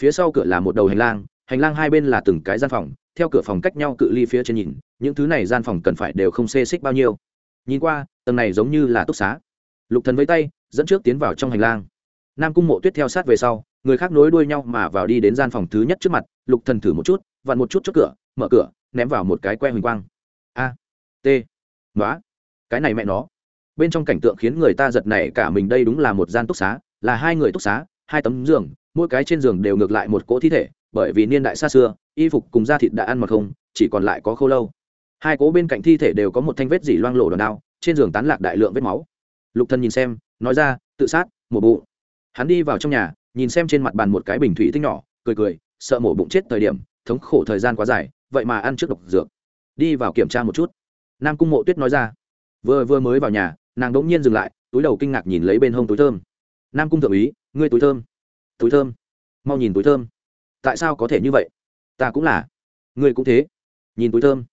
Phía sau cửa là một đầu hành lang hành lang hai bên là từng cái gian phòng, theo cửa phòng cách nhau cự ly phía trên nhìn, những thứ này gian phòng cần phải đều không xê xích bao nhiêu. Nhìn qua, tầng này giống như là túc xá. Lục thần với tay, dẫn trước tiến vào trong hành lang. Nam cung mộ tuyết theo sát về sau, người khác nối đuôi nhau mà vào đi đến gian phòng thứ nhất trước mặt, lục thần thử một chút, vặn một chút chốt cửa, mở cửa, ném vào một cái que huỳnh quang. A, t nói cái này mẹ nó. Bên trong cảnh tượng khiến người ta giật nảy cả mình đây đúng là một gian túc xá, là hai người túc xá, hai tấm giường, mỗi cái trên giường đều ngược lại một cỗ thi thể, bởi vì niên đại xa xưa, y phục cùng da thịt đã ăn mà không, chỉ còn lại có khô lâu. Hai cố bên cạnh thi thể đều có một thanh vết dỉ loang lổ đòn đao, trên giường tán lạc đại lượng vết máu. Lục thân nhìn xem, nói ra, tự sát một bụng. Hắn đi vào trong nhà, nhìn xem trên mặt bàn một cái bình thủy tinh nhỏ, cười cười, sợ mổ bụng chết thời điểm, thống khổ thời gian quá dài, vậy mà ăn trước độc dược. Đi vào kiểm tra một chút nam cung mộ tuyết nói ra. Vừa vừa mới vào nhà, nàng đỗng nhiên dừng lại, túi đầu kinh ngạc nhìn lấy bên hông túi thơm. Nam cung thượng úy, ngươi túi thơm. Túi thơm. Mau nhìn túi thơm. Tại sao có thể như vậy? Ta cũng là. Ngươi cũng thế. Nhìn túi thơm.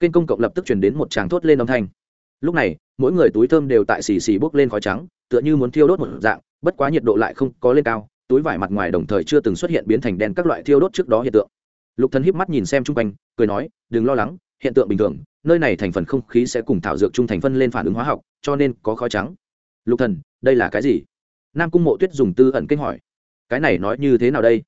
Kênh công cộng lập tức chuyển đến một tràng thốt lên âm thanh. Lúc này, mỗi người túi thơm đều tại xì xì bốc lên khói trắng, tựa như muốn thiêu đốt một dạng, bất quá nhiệt độ lại không có lên cao, túi vải mặt ngoài đồng thời chưa từng xuất hiện biến thành đen các loại thiêu đốt trước đó hiện tượng. Lục thần híp mắt nhìn xem chung quanh, cười nói, đừng lo lắng, hiện tượng bình thường nơi này thành phần không khí sẽ cùng thảo dược trung thành phân lên phản ứng hóa học cho nên có khói trắng. Lục thần đây là cái gì? Nam cung mộ tuyết dùng tư ẩn kinh hỏi. Cái này nói như thế nào đây?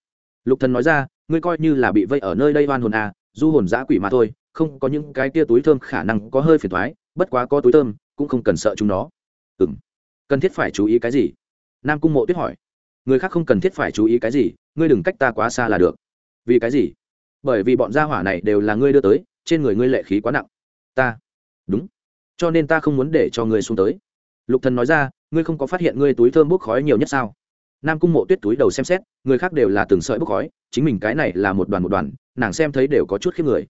Lục thần nói ra ngươi coi như là bị vây ở nơi đây oan hồn à du hồn dã quỷ mà thôi không có những cái tia túi thơm khả năng có hơi phiền thoái bất quá có túi thơm cũng không cần sợ chúng nó. Ừm, cần thiết phải chú ý cái gì? Nam cung mộ tuyết hỏi. Người khác không cần thiết phải chú ý cái gì ngươi đừng cách ta quá xa là được. Vì cái gì? Bởi vì bọn gia hỏa này đều là ngươi đưa tới trên người ngươi lệ khí quá nặng ta. Đúng. Cho nên ta không muốn để cho ngươi xuống tới. Lục thần nói ra ngươi không có phát hiện ngươi túi thơm bốc khói nhiều nhất sao? Nam cung mộ tuyết túi đầu xem xét người khác đều là từng sợi bốc khói chính mình cái này là một đoàn một đoàn nàng xem thấy đều có chút khiếp người.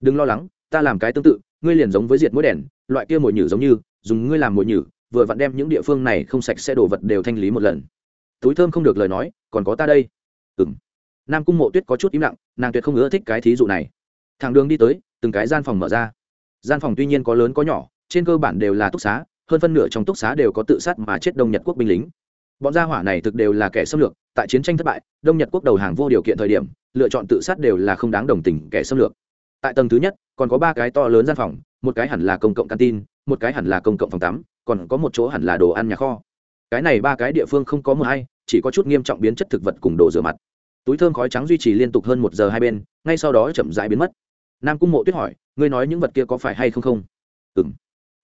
Đừng lo lắng ta làm cái tương tự ngươi liền giống với diệt mũi đèn loại kia mồi nhử giống như dùng ngươi làm mồi nhử vừa vặn đem những địa phương này không sạch sẽ đồ vật đều thanh lý một lần. Túi thơm không được lời nói còn có ta đây. Ừm, nam cung mộ tuyết có chút im lặng nàng tuyệt không ưa thích cái thí dụ này. Thằng đường đi tới từng cái gian phòng mở ra gian phòng tuy nhiên có lớn có nhỏ, trên cơ bản đều là túc xá, hơn phân nửa trong túc xá đều có tự sát mà chết đông nhật quốc binh lính. Bọn gia hỏa này thực đều là kẻ xâm lược, tại chiến tranh thất bại, đông nhật quốc đầu hàng vô điều kiện thời điểm, lựa chọn tự sát đều là không đáng đồng tình kẻ xâm lược. Tại tầng thứ nhất, còn có ba cái to lớn gian phòng, một cái hẳn là công cộng canteen, một cái hẳn là công cộng phòng tắm, còn có một chỗ hẳn là đồ ăn nhà kho. Cái này ba cái địa phương không có một hay chỉ có chút nghiêm trọng biến chất thực vật cùng đồ rửa mặt. Túi thơm khói trắng duy trì liên tục hơn một giờ hai bên, ngay sau đó chậm rãi biến mất nam cung mộ tuyết hỏi, ngươi nói những vật kia có phải hay không không? Ừ m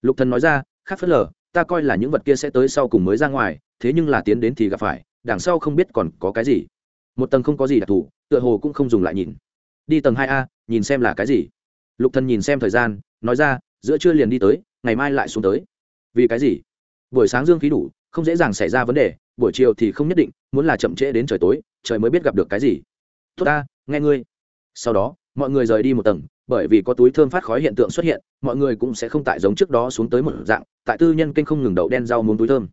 lục thần nói ra, khác phớt lờ, ta coi là những vật kia sẽ tới sau cùng mới ra ngoài, thế nhưng là tiến đến thì gặp phải, đằng sau không biết còn có cái gì. Một tầng không có gì đặc thù, tựa hồ cũng không dùng lại nhìn. Đi tầng hai a, nhìn xem là cái gì. Lục thần nhìn xem thời gian, nói ra, giữa trưa liền đi tới, ngày mai lại xuống tới. Vì cái gì? Buổi sáng dương khí đủ, không dễ dàng xảy ra vấn đề, buổi chiều thì không nhất định, muốn là chậm trễ đến trời tối, trời mới biết gặp được cái gì. Tốt ta, nghe ngươi. Sau đó mọi người rời đi một tầng bởi vì có túi thơm phát khói hiện tượng xuất hiện mọi người cũng sẽ không tại giống trước đó xuống tới một dạng tại tư nhân kênh không ngừng đậu đen rau muống túi thơm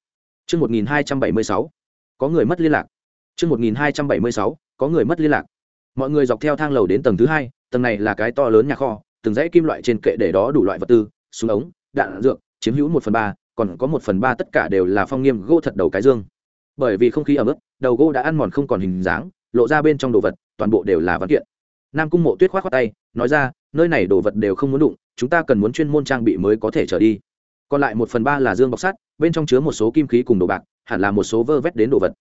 Trước 1276, có người mất liên lạc. Trước 1276, có người mất liên lạc. mọi người dọc theo thang lầu đến tầng thứ hai tầng này là cái to lớn nhà kho từng dãy kim loại trên kệ để đó đủ loại vật tư súng ống đạn dược chiếm hữu một phần ba còn có một phần ba tất cả đều là phong nghiêm gỗ thật đầu cái dương bởi vì không khí ẩm ướt đầu gỗ đã ăn mòn không còn hình dáng lộ ra bên trong đồ vật toàn bộ đều là văn kiện nam cung mộ tuyết khoát khoát tay, nói ra, nơi này đồ vật đều không muốn đụng, chúng ta cần muốn chuyên môn trang bị mới có thể trở đi. Còn lại một phần ba là dương bọc sắt, bên trong chứa một số kim khí cùng đồ bạc, hẳn là một số vơ vét đến đồ vật.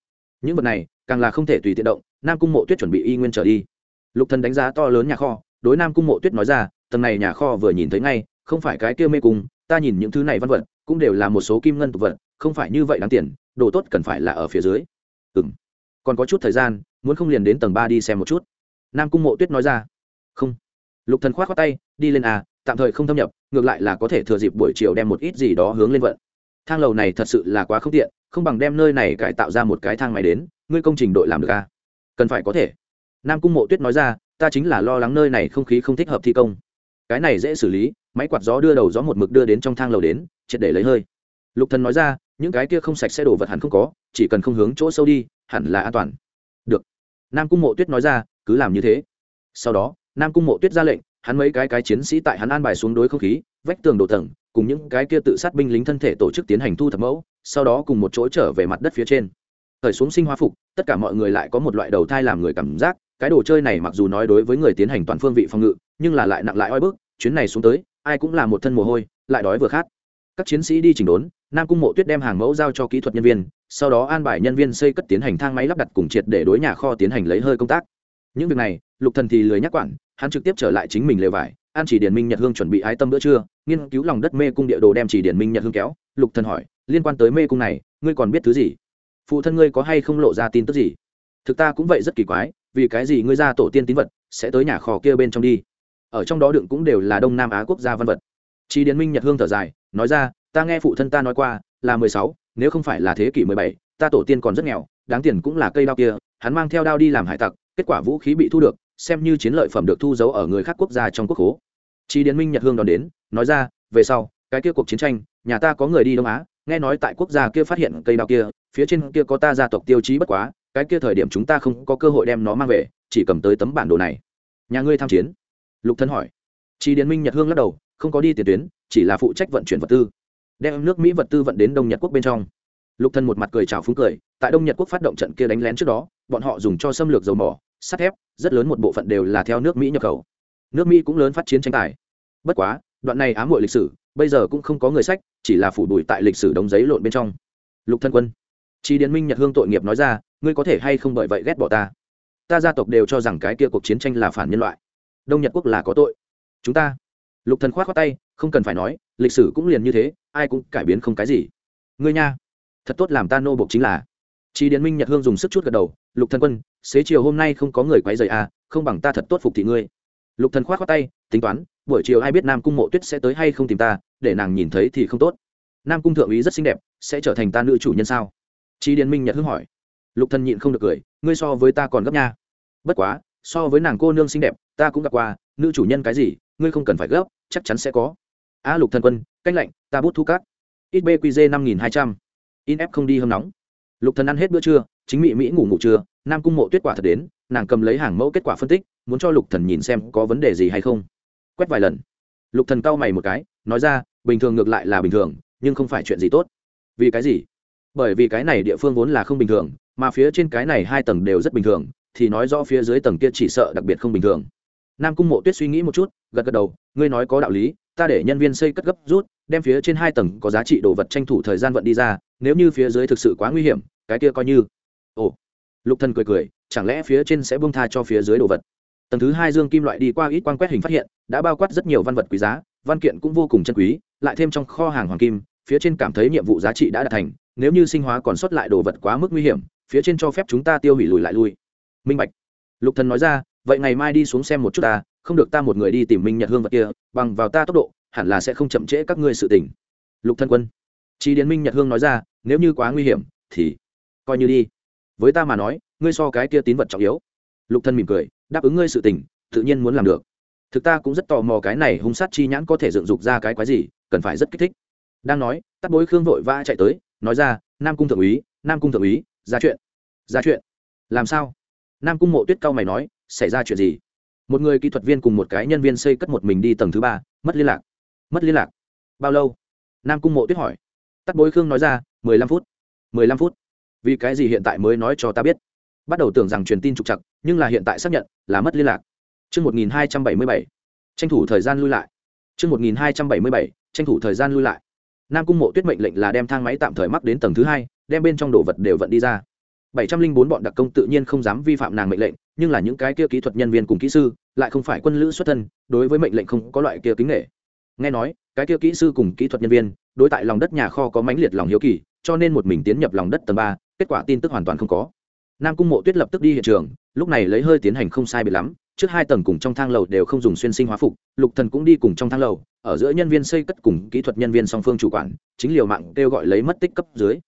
Những vật này, càng là không thể tùy tiện động, nam cung mộ tuyết chuẩn bị y nguyên trở đi. Lục thần đánh giá to lớn nhà kho, đối nam cung mộ tuyết nói ra, tầng này nhà kho vừa nhìn thấy ngay, không phải cái kia mê cung, ta nhìn những thứ này văn vật, cũng đều là một số kim ngân tục vật, không phải như vậy đáng tiền, đồ tốt cần phải là ở phía dưới. Ừ m còn có chút thời gian, muốn không liền đến tầng ba đi xem một chút nam cung mộ tuyết nói ra. Không. Lục thần khoát khoát tay, đi lên à tạm thời không thâm nhập, ngược lại là có thể thừa dịp buổi chiều đem một ít gì đó hướng lên vận. Thang lầu này thật sự là quá không tiện, không bằng đem nơi này cải tạo ra một cái thang máy đến, ngươi công trình đội làm được à? Cần phải có thể. Nam cung mộ tuyết nói ra, ta chính là lo lắng nơi này không khí không thích hợp thi công. Cái này dễ xử lý, máy quạt gió đưa đầu gió một mực đưa đến trong thang lầu đến, triệt để lấy hơi. Lục thần nói ra, những cái kia không sạch sẽ đổ vật hẳn không có, chỉ cần không hướng chỗ sâu đi, hẳn là an toàn. Được. Nam cung mộ tuyết nói ra cứ làm như thế. Sau đó, nam cung mộ tuyết ra lệnh, hắn mấy cái cái chiến sĩ tại hắn an bài xuống đối không khí, vách tường đổ tầng, cùng những cái kia tự sát binh lính thân thể tổ chức tiến hành thu thập mẫu, sau đó cùng một chỗ trở về mặt đất phía trên. Thời xuống sinh hóa phục, tất cả mọi người lại có một loại đầu thai làm người cảm giác, cái đồ chơi này mặc dù nói đối với người tiến hành toàn phương vị phòng ngự, nhưng là lại nặng lại oi bức, chuyến này xuống tới, ai cũng là một thân mồ hôi, lại đói vừa khát. Các chiến sĩ đi chỉnh đốn, nam cung mộ tuyết đem hàng mẫu giao cho kỹ thuật nhân viên, sau đó an bài nhân viên xây cất tiến hành thang máy lắp đặt cùng triệt để đối nhà kho tiến hành lấy hơi công tác những việc này, lục thần thì lười nhắc quản, hắn trực tiếp trở lại chính mình lều vải, an chỉ điển minh nhật hương chuẩn bị ái tâm bữa trưa, nghiên cứu lòng đất mê cung địa đồ đem chỉ điển minh nhật hương kéo. Lục thần hỏi, liên quan tới mê cung này, ngươi còn biết thứ gì? Phụ thân ngươi có hay không lộ ra tin tức gì? Thực ta cũng vậy rất kỳ quái, vì cái gì ngươi ra tổ tiên tín vật, sẽ tới nhà kho kia bên trong đi? Ở trong đó đựng cũng đều là đông nam á quốc gia văn vật. Chỉ điển minh nhật hương thở dài, nói ra, ta nghe phụ thân ta nói qua, là mười sáu, nếu không phải là thế kỷ mười bảy, ta tổ tiên còn rất nghèo, đáng tiền cũng là cây đao kia, hắn mang theo đao đi làm hải tặc kết quả vũ khí bị thu được, xem như chiến lợi phẩm được thu giấu ở người khác quốc gia trong quốc hố chi Điền minh nhật hương đón đến, nói ra, về sau, cái kia cuộc chiến tranh, nhà ta có người đi đông á, nghe nói tại quốc gia kia phát hiện cây đào kia, phía trên kia có ta gia tộc tiêu chí bất quá, cái kia thời điểm chúng ta không có cơ hội đem nó mang về, chỉ cầm tới tấm bản đồ này. Nhà ngươi tham chiến. Lục thân hỏi. Chi Điền minh nhật hương lắc đầu, không có đi tiền tuyến, chỉ là phụ trách vận chuyển vật tư, đem nước mỹ vật tư vận đến đông nhật quốc bên trong. Lục thân một mặt cười chào phúng cười, tại đông nhật quốc phát động trận kia đánh lén trước đó, bọn họ dùng cho xâm lược dầu mỏ sắt thép, rất lớn một bộ phận đều là theo nước mỹ nhập khẩu. Nước mỹ cũng lớn phát chiến tranh tài. Bất quá, đoạn này ám hội lịch sử, bây giờ cũng không có người sách, chỉ là phủ đùi tại lịch sử đống giấy lộn bên trong. Lục thân quân chỉ điển minh nhật hương tội nghiệp nói ra, ngươi có thể hay không bởi vậy ghét bỏ ta? Ta gia tộc đều cho rằng cái kia cuộc chiến tranh là phản nhân loại. Đông nhật quốc là có tội. Chúng ta, lục thần khoát khoát tay, không cần phải nói, lịch sử cũng liền như thế, ai cũng cải biến không cái gì. Ngươi nha, thật tốt làm ta nô bộc chính là. Chỉ điển minh nhật hương dùng sức chút gật đầu lục thần quân, xế chiều hôm nay không có người quấy rầy à không bằng ta thật tốt phục thị ngươi. Lục thần khoát khoát tay, tính toán, buổi chiều ai biết nam cung mộ tuyết sẽ tới hay không tìm ta, để nàng nhìn thấy thì không tốt. Nam cung thượng úy rất xinh đẹp, sẽ trở thành ta nữ chủ nhân sao? Chi Điền minh nhật hưng hỏi. Lục thần nhịn không được cười, ngươi so với ta còn gấp nha. Bất quá, so với nàng cô nương xinh đẹp, ta cũng gặp qua, nữ chủ nhân cái gì, ngươi không cần phải gấp, chắc chắn sẽ có. A lục thần quân, canh lạnh, ta bút thu cát. Ít bqg năm nghìn hai trăm. In ép không đi hâm nóng. Lục thần ăn hết bữa trưa chính mỹ mỹ ngủ ngủ trưa, nam cung mộ tuyết quả thật đến, nàng cầm lấy hàng mẫu kết quả phân tích, muốn cho lục thần nhìn xem có vấn đề gì hay không. Quét vài lần. Lục thần cau mày một cái, nói ra, bình thường ngược lại là bình thường, nhưng không phải chuyện gì tốt. Vì cái gì? Bởi vì cái này địa phương vốn là không bình thường, mà phía trên cái này hai tầng đều rất bình thường, thì nói rõ phía dưới tầng kia chỉ sợ đặc biệt không bình thường. Nam cung mộ tuyết suy nghĩ một chút, gật gật đầu, ngươi nói có đạo lý, ta để nhân viên xây cất gấp rút, đem phía trên hai tầng có giá trị đồ vật tranh thủ thời gian vận đi ra, nếu như phía dưới thực sự quá nguy hiểm, cái kia coi như ồ. Lục thần cười cười, chẳng lẽ phía trên sẽ buông tha cho phía dưới đồ vật? Tầng thứ hai dương kim loại đi qua ít quan quét hình phát hiện, đã bao quát rất nhiều văn vật quý giá, văn kiện cũng vô cùng chân quý, lại thêm trong kho hàng hoàng kim, phía trên cảm thấy nhiệm vụ giá trị đã đạt thành, nếu như sinh hóa còn sót lại đồ vật quá mức nguy hiểm, phía trên cho phép chúng ta tiêu hủy lùi lại lui. Minh bạch. Lục thần nói ra, vậy ngày mai đi xuống xem một chút ta, không được ta một người đi tìm minh nhật hương vật kia, bằng vào ta tốc độ, hẳn là sẽ không chậm trễ các ngươi sự tình. Lục thân quân. Chi Điện minh nhật hương nói ra, nếu như quá nguy hiểm, thì coi như đi với ta mà nói, ngươi so cái kia tín vật trọng yếu. Lục thân mỉm cười, đáp ứng ngươi sự tình, tự nhiên muốn làm được. Thực ta cũng rất tò mò cái này hung sát chi nhãn có thể dựng dục ra cái quái gì, cần phải rất kích thích. Đang nói tắt bối khương vội vã chạy tới, nói ra, nam cung thượng úy, nam cung thượng úy, ra chuyện. Ra chuyện? Làm sao? Nam cung mộ tuyết cao mày nói, xảy ra chuyện gì? Một người kỹ thuật viên cùng một cái nhân viên xây cất một mình đi tầng thứ ba, mất liên lạc. Mất liên lạc. Bao lâu? Nam cung mộ tuyết hỏi. Tắt bối khương nói ra, mười lăm phút. Mười lăm phút vì cái gì hiện tại mới nói cho ta biết bắt đầu tưởng rằng truyền tin trục chặt nhưng là hiện tại xác nhận là mất liên lạc Trước 1277, tranh thủ thời gian lui lại. Trước 1277, tranh thủ thời gian lui lại. Nam Cung Mộ Tuyết mệnh lệnh là đem thang máy tạm thời mắc đến tầng thứ hai, đem bên trong đồ vật đều vận đi ra. Bảy trăm linh bốn bọn đặc công tự nhiên không dám vi phạm nàng mệnh lệnh, nhưng là những cái kia kỹ thuật nhân viên cùng kỹ sư, lại không phải quân lữ xuất thân, đối với mệnh lệnh không có loại kia kính nể. Nghe nói, cái kia kỹ sư cùng kỹ thuật nhân viên, đối tại lòng đất nhà kho có mãnh liệt lòng hiếu kỳ, cho nên một mình tiến nhập lòng đất tầng ba, kết quả tin tức hoàn toàn không có. Nam cung mộ tuyết lập tức đi hiện trường, lúc này lấy hơi tiến hành không sai biệt lắm, trước hai tầng cùng trong thang lầu đều không dùng xuyên sinh hóa phục, lục thần cũng đi cùng trong thang lầu, ở giữa nhân viên xây cất cùng kỹ thuật nhân viên song phương chủ quản, chính liều mạng kêu gọi lấy mất tích cấp dưới.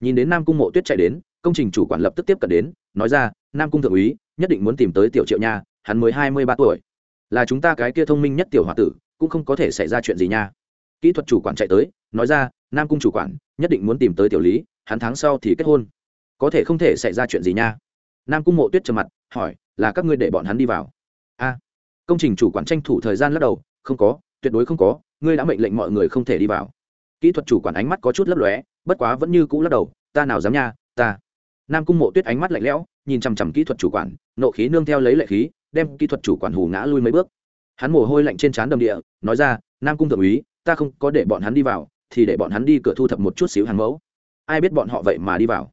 Nhìn đến nam cung mộ tuyết chạy đến, công trình chủ quản lập tức tiếp cận đến, nói ra, nam cung thượng úy, nhất định muốn tìm tới tiểu triệu nha, hắn mới hai mươi ba tuổi. Là chúng ta cái kia thông minh nhất tiểu hòa tử, cũng không có thể xảy ra chuyện gì nha. Kỹ thuật chủ quản chạy tới, nói ra, nam cung chủ quản, nhất định muốn tìm tới tiểu lý, hắn tháng sau thì kết hôn có thể không thể xảy ra chuyện gì nha. Nam cung mộ tuyết trầm mặt, hỏi, là các ngươi để bọn hắn đi vào? A. Công trình chủ quản tranh thủ thời gian lắc đầu, không có, tuyệt đối không có, ngươi đã mệnh lệnh mọi người không thể đi vào. Kỹ thuật chủ quản ánh mắt có chút lấp lóe, bất quá vẫn như cũ lắc đầu, ta nào dám nha, ta. Nam cung mộ tuyết ánh mắt lạnh lẽo, nhìn chằm chằm kỹ thuật chủ quản, nộ khí nương theo lấy lệ khí, đem kỹ thuật chủ quản hù ngã lui mấy bước. Hắn mồ hôi lạnh trên trán đầm địa, nói ra, nam cung thượng úy, ta không có để bọn hắn đi vào, thì để bọn hắn đi cửa thu thập một chút xíu hàng mẫu. Ai biết bọn họ vậy mà đi vào?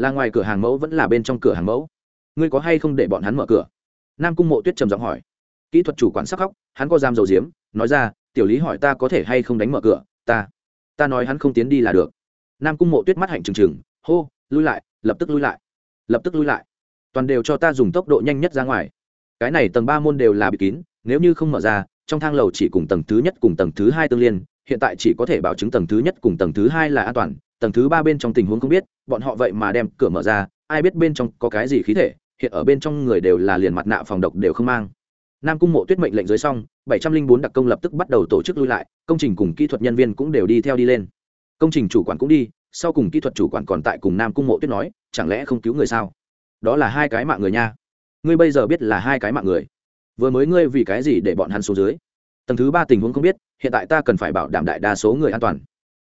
Là ngoài cửa hàng mẫu vẫn là bên trong cửa hàng mẫu. Ngươi có hay không để bọn hắn mở cửa? Nam cung mộ tuyết trầm giọng hỏi. Kỹ thuật chủ quản sắc khóc, hắn có giam dầu diếm nói ra, tiểu lý hỏi ta có thể hay không đánh mở cửa? Ta ta nói hắn không tiến đi là được. Nam cung mộ tuyết mắt hạnh trừng trừng, hô, lui lại, lập tức lui lại, lập tức lui lại. Toàn đều cho ta dùng tốc độ nhanh nhất ra ngoài. Cái này tầng ba môn đều là bị kín, nếu như không mở ra, trong thang lầu chỉ cùng tầng thứ nhất cùng tầng thứ hai tương liên, hiện tại chỉ có thể bảo chứng tầng thứ nhất cùng tầng thứ hai là an toàn tầng thứ ba bên trong tình huống không biết, bọn họ vậy mà đem cửa mở ra, ai biết bên trong có cái gì khí thể, hiện ở bên trong người đều là liền mặt nạ phòng độc đều không mang. Nam cung mộ tuyết mệnh lệnh dưới xong, bảy trăm linh bốn đặc công lập tức bắt đầu tổ chức lui lại, công trình cùng kỹ thuật nhân viên cũng đều đi theo đi lên. Công trình chủ quản cũng đi, sau cùng kỹ thuật chủ quản còn tại cùng nam cung mộ tuyết nói, chẳng lẽ không cứu người sao? Đó là hai cái mạng người nha. Ngươi bây giờ biết là hai cái mạng người. Vừa mới ngươi vì cái gì để bọn hắn xuống dưới? Tầng thứ ba tình huống không biết, hiện tại ta cần phải bảo đảm đại đa số người an toàn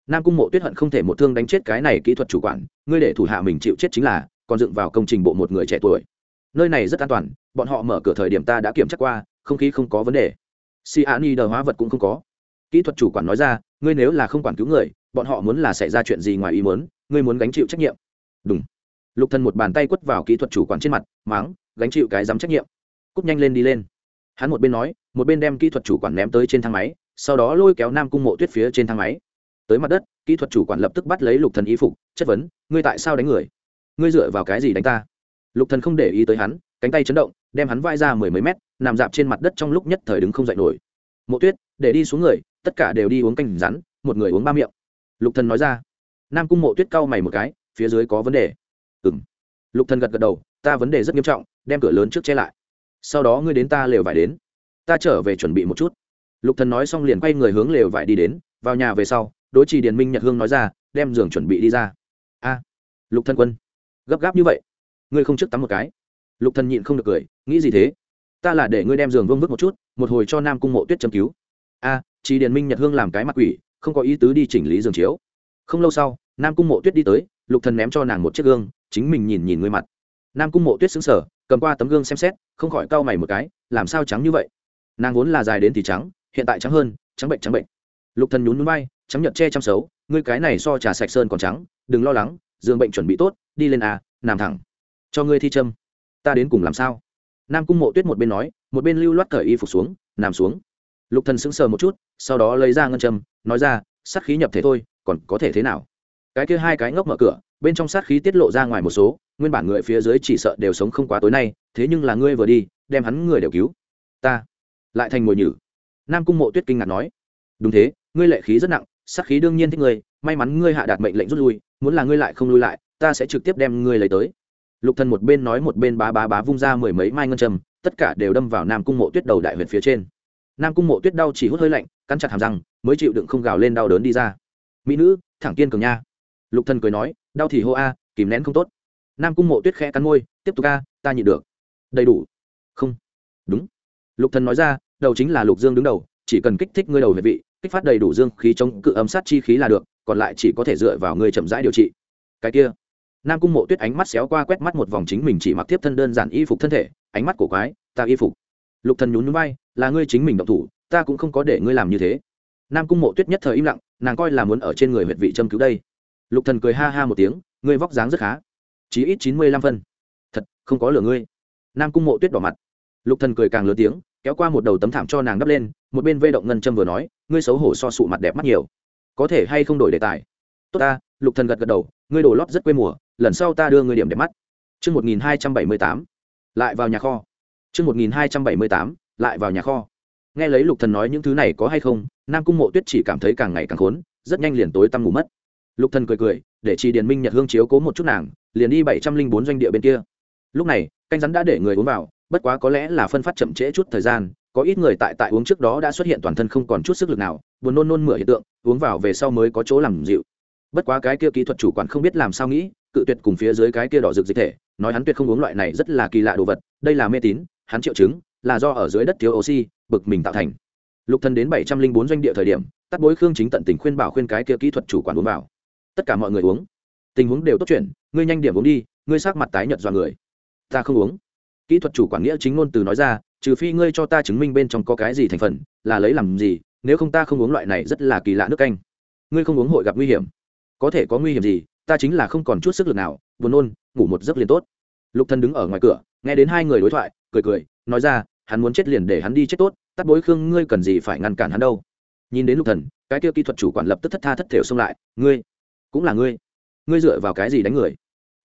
nam cung mộ tuyết hận không thể một thương đánh chết cái này kỹ thuật chủ quản, ngươi để thủ hạ mình chịu chết chính là, còn dựng vào công trình bộ một người trẻ tuổi. Nơi này rất an toàn, bọn họ mở cửa thời điểm ta đã kiểm tra qua, không khí không có vấn đề. Si a ni đờ hóa vật cũng không có. Kỹ thuật chủ quản nói ra, ngươi nếu là không quản cứu người, bọn họ muốn là xảy ra chuyện gì ngoài ý muốn, ngươi muốn gánh chịu trách nhiệm. Đúng lục thần một bàn tay quất vào kỹ thuật chủ quản trên mặt máng gánh chịu cái dám trách nhiệm. Cúp nhanh lên đi lên. Hắn một bên nói, một bên đem kỹ thuật chủ quản ném tới trên thang máy, sau đó lôi kéo nam cung mộ tuyết phía trên thang máy tới mặt đất, kỹ thuật chủ quản lập tức bắt lấy lục thần y phục, chất vấn, ngươi tại sao đánh người? Ngươi dựa vào cái gì đánh ta? Lục thần không để ý tới hắn, cánh tay chấn động, đem hắn vai ra mười mấy mét, nằm dạp trên mặt đất trong lúc nhất thời đứng không dậy nổi. Mộ tuyết, để đi xuống người, tất cả đều đi uống canh rắn, một người uống ba miệng. Lục thần nói ra. Nam cung mộ tuyết cau mày một cái, phía dưới có vấn đề. Ừm. Lục thần gật gật đầu, ta vấn đề rất nghiêm trọng, đem cửa lớn trước che lại. Sau đó ngươi đến ta lều vải đến. Ta trở về chuẩn bị một chút. Lục thần nói xong liền quay người hướng lều vải đi đến, vào nhà về sau đối trì điền minh nhật hương nói ra đem giường chuẩn bị đi ra. A lục thân quân gấp gáp như vậy ngươi không trước tắm một cái. Lục thần nhịn không được cười nghĩ gì thế? Ta là để ngươi đem giường vương vứt một chút một hồi cho nam cung mộ tuyết châm cứu. A trì điền minh nhật hương làm cái mặt quỷ không có ý tứ đi chỉnh lý giường chiếu. Không lâu sau nam cung mộ tuyết đi tới lục thần ném cho nàng một chiếc gương chính mình nhìn nhìn ngươi mặt. Nam cung mộ tuyết sững sờ, cầm qua tấm gương xem xét không khỏi cau mày một cái làm sao trắng như vậy? Nàng vốn là dài đến thì trắng hiện tại trắng hơn trắng bệnh trắng bệnh. Lục thần nhún nhún bay trắng nhợt che chăm xấu, ngươi cái này so trà sạch sơn còn trắng, đừng lo lắng, giường bệnh chuẩn bị tốt, đi lên a nằm thẳng. Cho ngươi thi châm. Ta đến cùng làm sao? Nam cung mộ tuyết một bên nói, một bên lưu loát cởi y phục xuống, nằm xuống. Lục thần sững sờ một chút, sau đó lấy ra ngân châm, nói ra, sát khí nhập thể thôi, còn có thể thế nào? Cái kia hai cái ngốc mở cửa, bên trong sát khí tiết lộ ra ngoài một số, nguyên bản người phía dưới chỉ sợ đều sống không quá tối nay, thế nhưng là ngươi vừa đi, đem hắn người đều cứu. Ta lại thành ngồi nhử. Nam cung mộ tuyết kinh ngạc nói, đúng thế, ngươi lệ khí rất nặng sát khí đương nhiên thích ngươi, may mắn ngươi hạ đạt mệnh lệnh rút lui, muốn là ngươi lại không lui lại, ta sẽ trực tiếp đem ngươi lấy tới. Lục thần một bên nói một bên bá bá bá vung ra mười mấy mai ngân trầm tất cả đều đâm vào nam cung mộ tuyết đầu đại huyệt phía trên. Nam cung mộ tuyết đau chỉ hút hơi lạnh, cắn chặt hàm răng, mới chịu đựng không gào lên đau đớn đi ra. Mỹ nữ, thẳng kiên cường nha. Lục thần cười nói, đau thì hô a, kìm nén không tốt. Nam cung mộ tuyết khẽ cắn môi, tiếp tục a, ta nhịn được. Đầy đủ. Không. Đúng. Lục thần nói ra, đầu chính là lục dương đứng đầu, chỉ cần kích thích ngươi đầu huyệt vị kích phát đầy đủ dương khí chống cự âm sát chi khí là được, còn lại chỉ có thể dựa vào ngươi chậm rãi điều trị. Cái kia, nam cung mộ tuyết ánh mắt xéo qua quét mắt một vòng chính mình chỉ mặc tiếp thân đơn giản y phục thân thể, ánh mắt của quái, ta y phục. Lục thần nhún nhún vai, là ngươi chính mình động thủ, ta cũng không có để ngươi làm như thế. Nam cung mộ tuyết nhất thời im lặng, nàng coi là muốn ở trên người huyệt vị châm cứu đây. Lục thần cười ha ha một tiếng, ngươi vóc dáng rất khá, chí ít chín mươi lăm phân. Thật, không có lửa ngươi. Nam cung mộ tuyết đỏ mặt. Lục thần cười càng lớn tiếng kéo qua một đầu tấm thảm cho nàng đắp lên, một bên vê động ngân châm vừa nói, ngươi xấu hổ so sụ mặt đẹp mắt nhiều. Có thể hay không đổi đề tài? Tốt ta, lục thần gật gật đầu, ngươi đổ lót rất quê mùa, lần sau ta đưa ngươi điểm đẹp mắt. Chương một nghìn hai trăm bảy mươi tám, lại vào nhà kho. Chương một nghìn hai trăm bảy mươi tám, lại vào nhà kho. Nghe lấy lục thần nói những thứ này có hay không, nam cung mộ tuyết chỉ cảm thấy càng ngày càng khốn, rất nhanh liền tối tăm ngủ mất. Lục thần cười cười, để chỉ điền minh nhật hương chiếu cố một chút nàng, liền đi bảy trăm linh bốn doanh địa bên kia. Lúc này, canh rắn đã để người uống vào bất quá có lẽ là phân phát chậm trễ chút thời gian, có ít người tại tại uống trước đó đã xuất hiện toàn thân không còn chút sức lực nào, buồn nôn nôn mửa hiện tượng, uống vào về sau mới có chỗ làm dịu. Bất quá cái kia kỹ thuật chủ quản không biết làm sao nghĩ, cự tuyệt cùng phía dưới cái kia đỏ rực dịch thể, nói hắn tuyệt không uống loại này rất là kỳ lạ đồ vật, đây là mê tín, hắn triệu chứng, là do ở dưới đất thiếu oxy, bực mình tạo thành. Lục thân đến bảy trăm linh bốn doanh địa thời điểm tắt bối khương chính tận tình khuyên bảo khuyên cái kia kỹ thuật chủ quản uống vào. Tất cả mọi người uống. Tình huống đều tốt chuyện ngươi nhanh điểm uống đi, ngươi sát mặt tái nhợt do người. Ta không uống kỹ thuật chủ quản nghĩa chính ngôn từ nói ra, trừ phi ngươi cho ta chứng minh bên trong có cái gì thành phần, là lấy làm gì, nếu không ta không uống loại này rất là kỳ lạ nước canh. Ngươi không uống hội gặp nguy hiểm. Có thể có nguy hiểm gì, ta chính là không còn chút sức lực nào, buồn nôn, ngủ một giấc liền tốt. Lục thần đứng ở ngoài cửa, nghe đến hai người đối thoại, cười cười, nói ra, hắn muốn chết liền để hắn đi chết tốt, tắt bối khương ngươi cần gì phải ngăn cản hắn đâu. Nhìn đến lục thần, cái kia kỹ thuật chủ quản lập tức thất tha thất thểu xông lại, ngươi, cũng là ngươi. Ngươi dựa vào cái gì đánh người?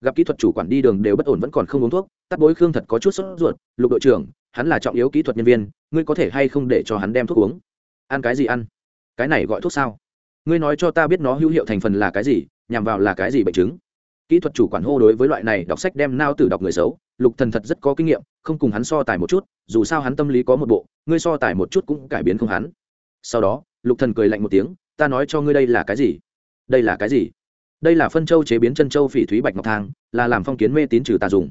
Gặp kỹ thuật chủ quản đi đường đều bất ổn vẫn còn không uống thuốc tắt bối khương thật có chút sốt ruột, lục đội trưởng, hắn là trọng yếu kỹ thuật nhân viên, ngươi có thể hay không để cho hắn đem thuốc uống? Ăn cái gì ăn? Cái này gọi thuốc sao? Ngươi nói cho ta biết nó hữu hiệu thành phần là cái gì, nhằm vào là cái gì bệnh chứng? Kỹ thuật chủ quản hô đối với loại này đọc sách đem nao tử đọc người xấu, lục thần thật rất có kinh nghiệm, không cùng hắn so tài một chút, dù sao hắn tâm lý có một bộ, ngươi so tài một chút cũng cải biến không hắn. Sau đó, lục thần cười lạnh một tiếng, ta nói cho ngươi đây là cái gì? Đây là cái gì? Đây là phân châu chế biến chân châu phỉ thúy bạch ngọc thang, là làm phong kiến mê tín trừ tà dùng.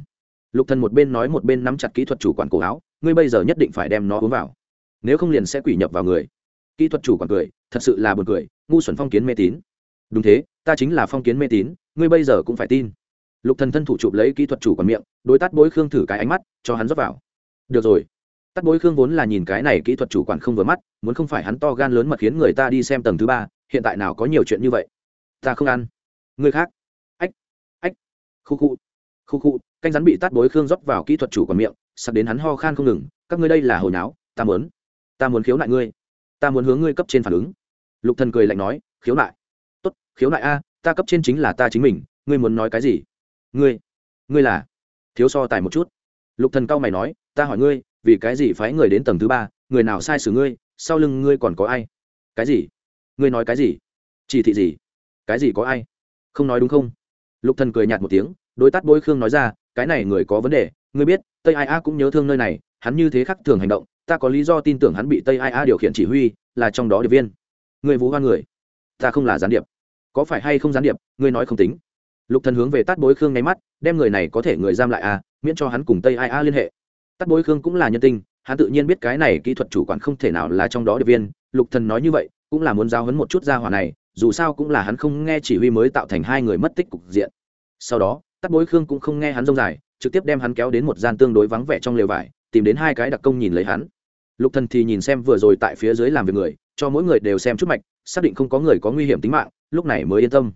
Lục thần một bên nói một bên nắm chặt kỹ thuật chủ quản cổ áo, ngươi bây giờ nhất định phải đem nó uống vào. Nếu không liền sẽ quỷ nhập vào người. Kỹ thuật chủ quản cười, thật sự là buồn cười, ngu xuẩn phong kiến mê tín. Đúng thế, ta chính là phong kiến mê tín, ngươi bây giờ cũng phải tin. Lục thần thân thủ chụp lấy kỹ thuật chủ quản miệng, đối tát bối khương thử cái ánh mắt, cho hắn rót vào. Được rồi. Tát bối khương vốn là nhìn cái này kỹ thuật chủ quản không vừa mắt, muốn không phải hắn to gan lớn mật khiến người ta đi xem tầng thứ ba, hiện tại nào có nhiều chuyện như vậy? Ta không ăn người khác. Ách ách. Khu khu khu khu, canh rắn bị tát bối khương rót vào kỹ thuật chủ còn miệng sắp đến hắn ho khan không ngừng, các ngươi đây là hồi náo ta muốn ta muốn khiếu nại ngươi, ta muốn hướng ngươi cấp trên phản ứng. Lục thần cười lạnh nói, khiếu nại. Tốt, khiếu nại a, ta cấp trên chính là ta chính mình, ngươi muốn nói cái gì? Ngươi ngươi là? Thiếu so tài một chút. Lục thần cao mày nói, ta hỏi ngươi, vì cái gì phái người đến tầng thứ ba, người nào sai xử ngươi, sau lưng ngươi còn có ai? Cái gì? Ngươi nói cái gì? Chỉ thị gì? Cái gì có ai? Không nói đúng không? Lục thần cười nhạt một tiếng, đối tát bối khương nói ra, cái này người có vấn đề, ngươi biết, tây ai a cũng nhớ thương nơi này, hắn như thế khắc thường hành động, ta có lý do tin tưởng hắn bị tây ai a điều khiển chỉ huy, là trong đó điệp viên. Người vũ hoa người, ta không là gián điệp. Có phải hay không gián điệp, ngươi nói không tính. Lục thần hướng về tát bối khương ngay mắt, đem người này có thể người giam lại à miễn cho hắn cùng tây ai a liên hệ. Tát bối khương cũng là nhân tinh hắn tự nhiên biết cái này kỹ thuật chủ quản không thể nào là trong đó điệp viên. Lục thần nói như vậy, cũng là muốn giao hấn một chút ra hỏa này dù sao cũng là hắn không nghe chỉ huy mới tạo thành hai người mất tích cục diện. Sau đó tắt bối khương cũng không nghe hắn rông dài, trực tiếp đem hắn kéo đến một gian tương đối vắng vẻ trong lều vải, tìm đến hai cái đặc công nhìn lấy hắn. Lục thần thì nhìn xem vừa rồi tại phía dưới làm việc người, cho mỗi người đều xem chút mạch, xác định không có người có nguy hiểm tính mạng, lúc này mới yên tâm.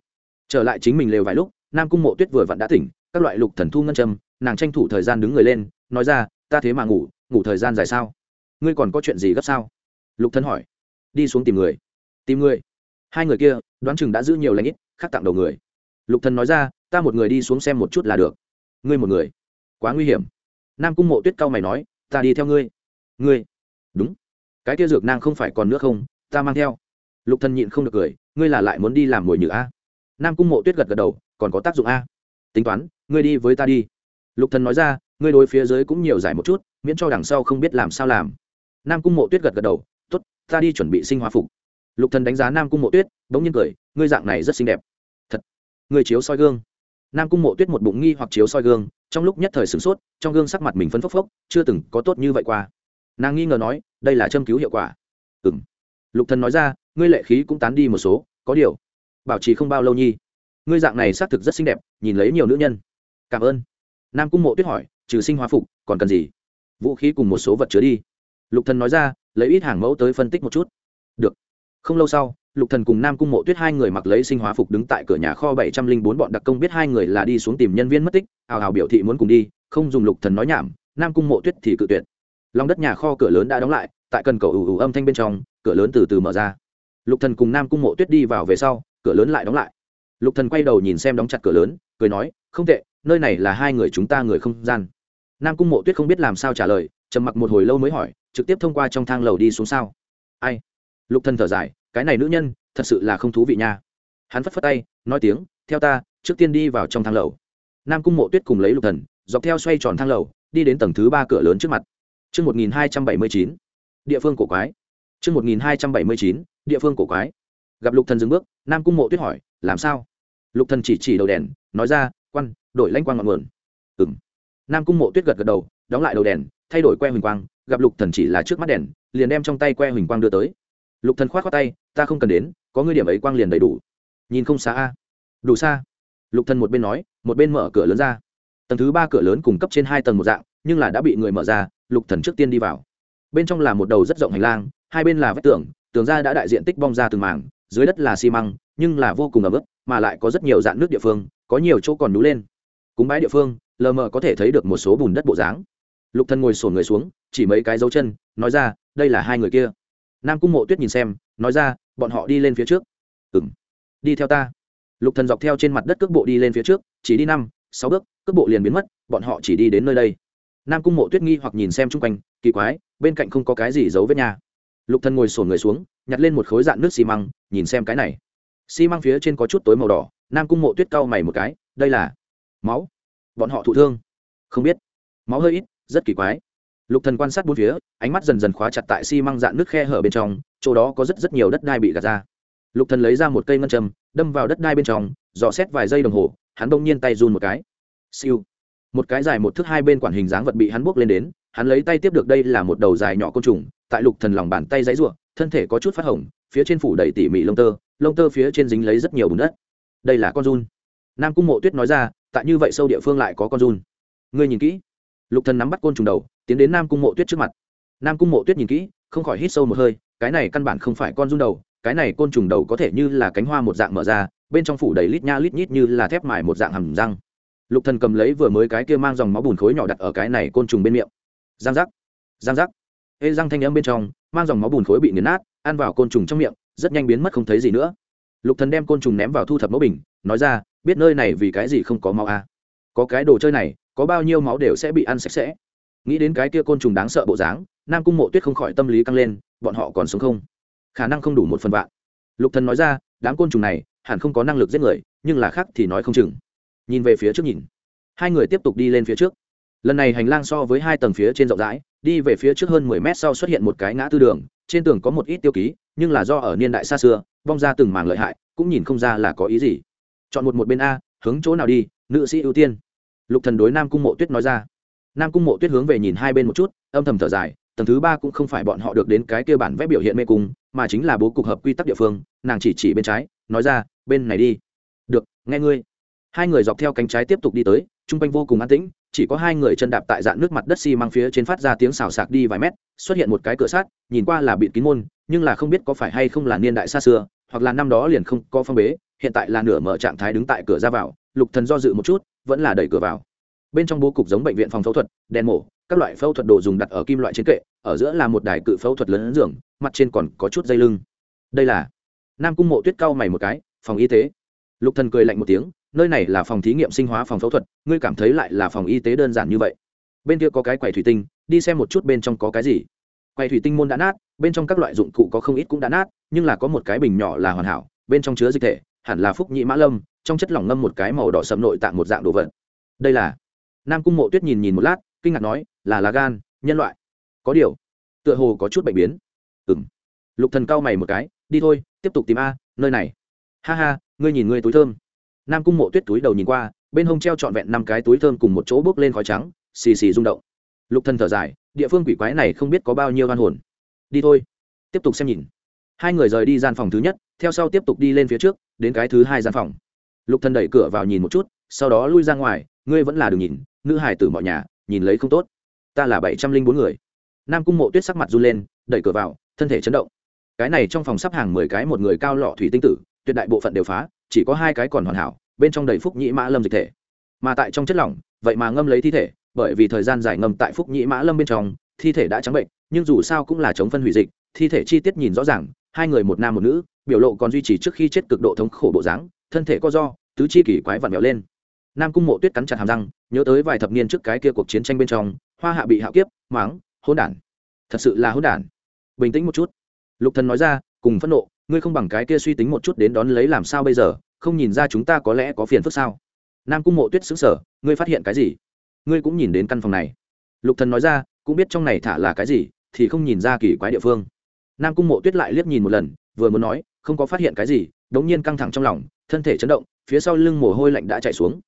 Trở lại chính mình lều vài lúc, nam cung mộ tuyết vừa vặn đã tỉnh, các loại lục thần thu ngân châm, nàng tranh thủ thời gian đứng người lên, nói ra, ta thế mà ngủ ngủ thời gian dài sao? Ngươi còn có chuyện gì gấp sao? Lục thần hỏi. Đi xuống tìm người. Tìm người? Hai người kia đoán chừng đã giữ nhiều lãnh ít, khác tặng đầu người. Lục thần nói ra, ta một người đi xuống xem một chút là được. Ngươi một người? Quá nguy hiểm. Nam cung mộ tuyết cao mày nói, ta đi theo ngươi. Ngươi? Đúng. Cái kia dược nang không phải còn nữa không? Ta mang theo. Lục thần nhịn không được cười, ngươi là lại muốn đi làm mồi nhử a? Nam cung mộ tuyết gật gật đầu, còn có tác dụng a? Tính toán, ngươi đi với ta đi. Lục thần nói ra, ngươi đối phía dưới cũng nhiều giải một chút, miễn cho đằng sau không biết làm sao làm. Nam cung mộ tuyết gật gật đầu, tốt, ta đi chuẩn bị sinh hóa phục lục thần đánh giá nam cung mộ tuyết, bỗng nhiên cười, ngươi dạng này rất xinh đẹp. Thật, ngươi chiếu soi gương. Nam cung mộ tuyết một bụng nghi hoặc chiếu soi gương, trong lúc nhất thời sửng sốt, trong gương sắc mặt mình phấn phốc phốc, chưa từng có tốt như vậy qua. Nàng nghi ngờ nói, đây là châm cứu hiệu quả. Ừ lục thần nói ra, ngươi lệ khí cũng tán đi một số, có điều, bảo trì không bao lâu nhi. Ngươi dạng này xác thực rất xinh đẹp, nhìn lấy nhiều nữ nhân. Cảm ơn. Nam cung mộ tuyết hỏi, trừ sinh hóa phục, còn cần gì? Vũ khí cùng một số vật chứa đi. Lục thần nói ra, lấy ít hàng mẫu tới phân tích một chút. Được không lâu sau, lục thần cùng nam cung mộ tuyết hai người mặc lấy sinh hóa phục đứng tại cửa nhà kho bảy trăm linh bốn, bọn đặc công biết hai người là đi xuống tìm nhân viên mất tích, ào ào biểu thị muốn cùng đi, không dùng lục thần nói nhảm, nam cung mộ tuyết thì cự tuyệt. Lòng đất nhà kho cửa lớn đã đóng lại, tại cần cầu ủ ủ âm thanh bên trong, cửa lớn từ từ mở ra. Lục thần cùng nam cung mộ tuyết đi vào về sau, cửa lớn lại đóng lại. Lục thần quay đầu nhìn xem đóng chặt cửa lớn, cười nói, không tệ, nơi này là hai người chúng ta người không gian. Nam cung mộ tuyết không biết làm sao trả lời, trầm mặc một hồi lâu mới hỏi, trực tiếp thông qua trong thang lầu đi xuống sao? Ai? Lục thần thở dài cái này nữ nhân thật sự là không thú vị nha hắn phất phất tay nói tiếng theo ta trước tiên đi vào trong thang lầu nam cung mộ tuyết cùng lấy lục thần dọc theo xoay tròn thang lầu đi đến tầng thứ ba cửa lớn trước mặt Trước 1279, địa phương cổ quái. Trước 1279, địa phương cổ quái. Gặp Lục Thần dừng bước, Nam Cung Mộ Tuyết hỏi, làm sao? Lục Thần chỉ chỉ đầu đèn, nói ra, quan, đổi lãnh quang ngọn nguồn. Ừm. Nam Cung Mộ Tuyết gật gật đầu, đóng lại đầu đèn, thay đổi que huỳnh quang, gặp Lục Thần chỉ là trước mắt đèn, liền đem trong tay que huỳnh quang đưa tới. Lục Thần khoát khoát tay, ta không cần đến, có ngươi điểm ấy quang liền đầy đủ. Nhìn không xa a. Đủ xa. Lục Thần một bên nói, một bên mở cửa lớn ra. Tầng thứ ba cửa lớn cùng cấp trên hai tầng một dạng, nhưng là đã bị người mở ra, Lục Thần trước tiên đi vào bên trong là một đầu rất rộng hành lang hai bên là vách tường tường ra đã đại diện tích bong ra từng mảng dưới đất là xi măng nhưng là vô cùng ẩm ướt, mà lại có rất nhiều dạng nước địa phương có nhiều chỗ còn núi lên cúng bái địa phương lờ mờ có thể thấy được một số bùn đất bộ dáng lục Thần ngồi sổn người xuống chỉ mấy cái dấu chân nói ra đây là hai người kia nam cung mộ tuyết nhìn xem, nói ra, bọn họ đi lên phía trước. Ừng đi theo ta. Lục thần dọc theo trên mặt đất cước bộ đi lên phía trước, chỉ đi năm, sáu bước, cước bộ liền biến mất, bọn họ chỉ đi đến nơi đây. Nam cung mộ tuyết nghi hoặc nhìn xem chung quanh, kỳ quái, bên cạnh không có cái gì giấu vết nhà. lục thần ngồi sổn người xuống, nhặt lên một khối dạn nước xi măng, nhìn xem cái này. Xi măng phía trên có chút tối màu đỏ, nam cung mộ tuyết cau mày một cái, đây là máu. Bọn họ thụ thương. Không biết. Máu hơi ít, rất kỳ quái lục thần quan sát bốn phía, ánh mắt dần dần khóa chặt tại xi măng dạn nước khe hở bên trong, chỗ đó có rất rất nhiều đất đai bị gạt ra. Lục thần lấy ra một cây ngân châm, đâm vào đất đai bên trong, dò xét vài giây đồng hồ, hắn bỗng nhiên tay run một cái. Siêu. Một cái dài một thước hai bên quản hình dáng vật bị hắn buộc lên đến, hắn lấy tay tiếp được đây là một đầu dài nhỏ côn trùng, tại lục thần lòng bàn tay dãy ruộng thân thể có chút phát hồng, phía trên phủ đầy tỉ mỉ lông tơ lông tơ phía trên dính lấy rất nhiều bùn đất. Đây là con run. Nam cung mộ tuyết nói ra, tại như vậy sâu địa phương lại có con run. Ngươi nhìn kỹ. Lục thần nắm bắt côn trùng đầu tiến đến nam cung mộ tuyết trước mặt. Nam cung mộ tuyết nhìn kỹ, không khỏi hít sâu một hơi, cái này căn bản không phải con run đầu, cái này côn trùng đầu có thể như là cánh hoa một dạng mở ra, bên trong phủ đầy lít nha lít nhít như là thép mài một dạng hầm răng. Lục thần cầm lấy vừa mới cái kia mang dòng máu bùn khối nhỏ đặt ở cái này côn trùng bên miệng. Giang rắc giang rắc ê, răng thanh âm bên trong, mang dòng máu bùn khối bị nghiền nát, ăn vào côn trùng trong miệng, rất nhanh biến mất không thấy gì nữa. Lục thần đem côn trùng ném vào thu thập mẫu bình, nói ra, biết nơi này vì cái gì không có máu à. có cái đồ chơi này, có bao nhiêu máu đều sẽ bị ăn sạch sẽ nghĩ đến cái kia côn trùng đáng sợ bộ dáng, nam cung mộ tuyết không khỏi tâm lý căng lên, bọn họ còn sống không? Khả năng không đủ một phần vạn. Lục thần nói ra, đám côn trùng này hẳn không có năng lực giết người, nhưng là khác thì nói không chừng. Nhìn về phía trước nhìn. Hai người tiếp tục đi lên phía trước. Lần này hành lang so với hai tầng phía trên rộng rãi, đi về phía trước hơn mười mét sau xuất hiện một cái ngã tư đường, trên tường có một ít tiêu ký, nhưng là do ở niên đại xa xưa, vong ra từng màng lợi hại, cũng nhìn không ra là có ý gì. Chọn một một bên a, hướng chỗ nào đi, nữ sĩ ưu tiên. Lục thần đối nam cung mộ tuyết nói ra nam cung mộ tuyết hướng về nhìn hai bên một chút, âm thầm thở dài, tầng thứ ba cũng không phải bọn họ được đến cái kia bản vẽ biểu hiện mê cung, mà chính là bố cục hợp quy tắc địa phương, nàng chỉ chỉ bên trái, nói ra, bên này đi. Được, nghe ngươi. Hai người dọc theo cánh trái tiếp tục đi tới, chung quanh vô cùng an tĩnh, chỉ có hai người chân đạp tại dạng nước mặt đất xi、si、mang phía trên phát ra tiếng xào sạc đi vài mét, xuất hiện một cái cửa sát nhìn qua là bịt kín môn, nhưng là không biết có phải hay không là niên đại xa xưa, hoặc là năm đó liền không có phong bế, hiện tại là nửa mở trạng thái đứng tại cửa ra vào, lục thần do dự một chút, vẫn là đẩy cửa vào bên trong bố cục giống bệnh viện phòng phẫu thuật, đèn mổ, các loại phẫu thuật đồ dùng đặt ở kim loại trên kệ, ở giữa là một đài cự phẫu thuật lớn giường, mặt trên còn có chút dây lưng. Đây là nam cung mộ tuyết cao mày một cái, phòng y tế? Lục thần cười lạnh một tiếng, nơi này là phòng thí nghiệm sinh hóa phòng phẫu thuật, ngươi cảm thấy lại là phòng y tế đơn giản như vậy? Bên kia có cái quầy thủy tinh, đi xem một chút bên trong có cái gì. Quầy thủy tinh môn đã nát, bên trong các loại dụng cụ có không ít cũng đã nát, nhưng là có một cái bình nhỏ là hoàn hảo, bên trong chứa dịch thể, hẳn là phúc nhị mã lâm, trong chất lỏng ngâm một cái màu đỏ sầm nội tạng một dạng đồ vật. Đây là nam cung mộ tuyết nhìn nhìn một lát, kinh ngạc nói, là lá gan, nhân loại. Có điều, tựa hồ có chút bệnh biến. Ừ m lục thần cao mày một cái, đi thôi, tiếp tục tìm a, nơi này. Ha ha, ngươi nhìn ngươi túi thơm. Nam cung mộ tuyết túi đầu nhìn qua, bên hông treo trọn vẹn năm cái túi thơm cùng một chỗ bước lên khói trắng, xì xì rung động. Lục thần thở dài, địa phương quỷ quái này không biết có bao nhiêu oan hồn. Đi thôi, tiếp tục xem nhìn. Hai người rời đi gian phòng thứ nhất, theo sau tiếp tục đi lên phía trước, đến cái thứ hai gian phòng. Lục thần đẩy cửa vào nhìn một chút, sau đó lui ra ngoài ngươi vẫn là đừng nhìn, nữ hải tử mọi nhà, nhìn lấy không tốt. Ta là bảy trăm linh bốn người. Nam cung mộ tuyết sắc mặt run lên, đẩy cửa vào, thân thể chấn động. Cái này trong phòng sắp hàng mười cái một người cao lọ thủy tinh tử, tuyệt đại bộ phận đều phá, chỉ có hai cái còn hoàn hảo, bên trong đầy phúc nhĩ mã lâm dịch thể. Mà tại trong chất lỏng, vậy mà ngâm lấy thi thể, bởi vì thời gian dài ngâm tại phúc nhĩ mã lâm bên trong, thi thể đã trắng bệnh, nhưng dù sao cũng là chống phân hủy dịch, thi thể chi tiết nhìn rõ ràng, hai người một nam một nữ, biểu lộ còn duy trì trước khi chết cực độ thống khổ bộ dáng, thân thể co do tứ chi kỳ quái vặn vẹo lên nam cung mộ tuyết cắn chặt hàm răng, nhớ tới vài thập niên trước cái kia cuộc chiến tranh bên trong, hoa hạ bị hạo kiếp, máng hôn đản. Thật sự là hôn đản. Bình tĩnh một chút. Lục thần nói ra, cùng phẫn nộ, ngươi không bằng cái kia suy tính một chút đến đón lấy làm sao bây giờ, không nhìn ra chúng ta có lẽ có phiền phức sao? Nam cung mộ tuyết xứng sở ngươi phát hiện cái gì? Ngươi cũng nhìn đến căn phòng này. Lục thần nói ra, cũng biết trong này thả là cái gì, thì không nhìn ra kỳ quái địa phương. Nam cung mộ tuyết lại liếc nhìn một lần, vừa muốn nói, không có phát hiện cái gì, đống nhiên căng thẳng trong lòng, thân thể chấn động, phía sau lưng mồ hôi lạnh đã chạy xuống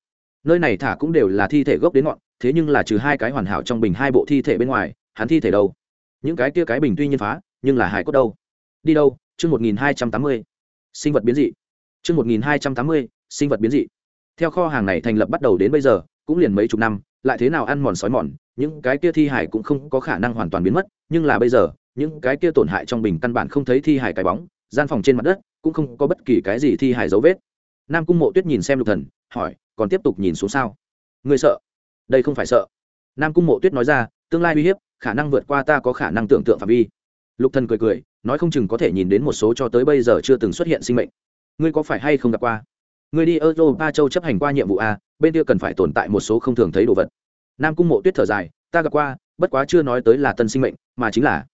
nơi này thả cũng đều là thi thể gốc đến ngọn, thế nhưng là trừ hai cái hoàn hảo trong bình hai bộ thi thể bên ngoài, hắn thi thể đâu? Những cái kia cái bình tuy nhiên phá, nhưng là hải cốt đâu? Đi đâu? Chương một nghìn hai trăm tám mươi. Sinh vật biến dị. Chương một nghìn hai trăm tám mươi, sinh vật biến dị. Theo kho hàng này thành lập bắt đầu đến bây giờ, cũng liền mấy chục năm, lại thế nào ăn mòn sói mòn, những cái kia thi hải cũng không có khả năng hoàn toàn biến mất, nhưng là bây giờ, những cái kia tổn hại trong bình căn bản không thấy thi hải cái bóng, gian phòng trên mặt đất cũng không có bất kỳ cái gì thi hải dấu vết. Nam cung mộ tuyết nhìn xem lục thần, hỏi còn tiếp tục nhìn xuống sao? Ngươi sợ? Đây không phải sợ. Nam cung mộ tuyết nói ra, tương lai uy hiếp, khả năng vượt qua ta có khả năng tưởng tượng phạm vi. Lục thần cười cười, nói không chừng có thể nhìn đến một số cho tới bây giờ chưa từng xuất hiện sinh mệnh. Ngươi có phải hay không gặp qua? Ngươi đi europa châu chấp hành qua nhiệm vụ a, bên kia cần phải tồn tại một số không thường thấy đồ vật. Nam cung mộ tuyết thở dài, ta gặp qua, bất quá chưa nói tới là tân sinh mệnh, mà chính là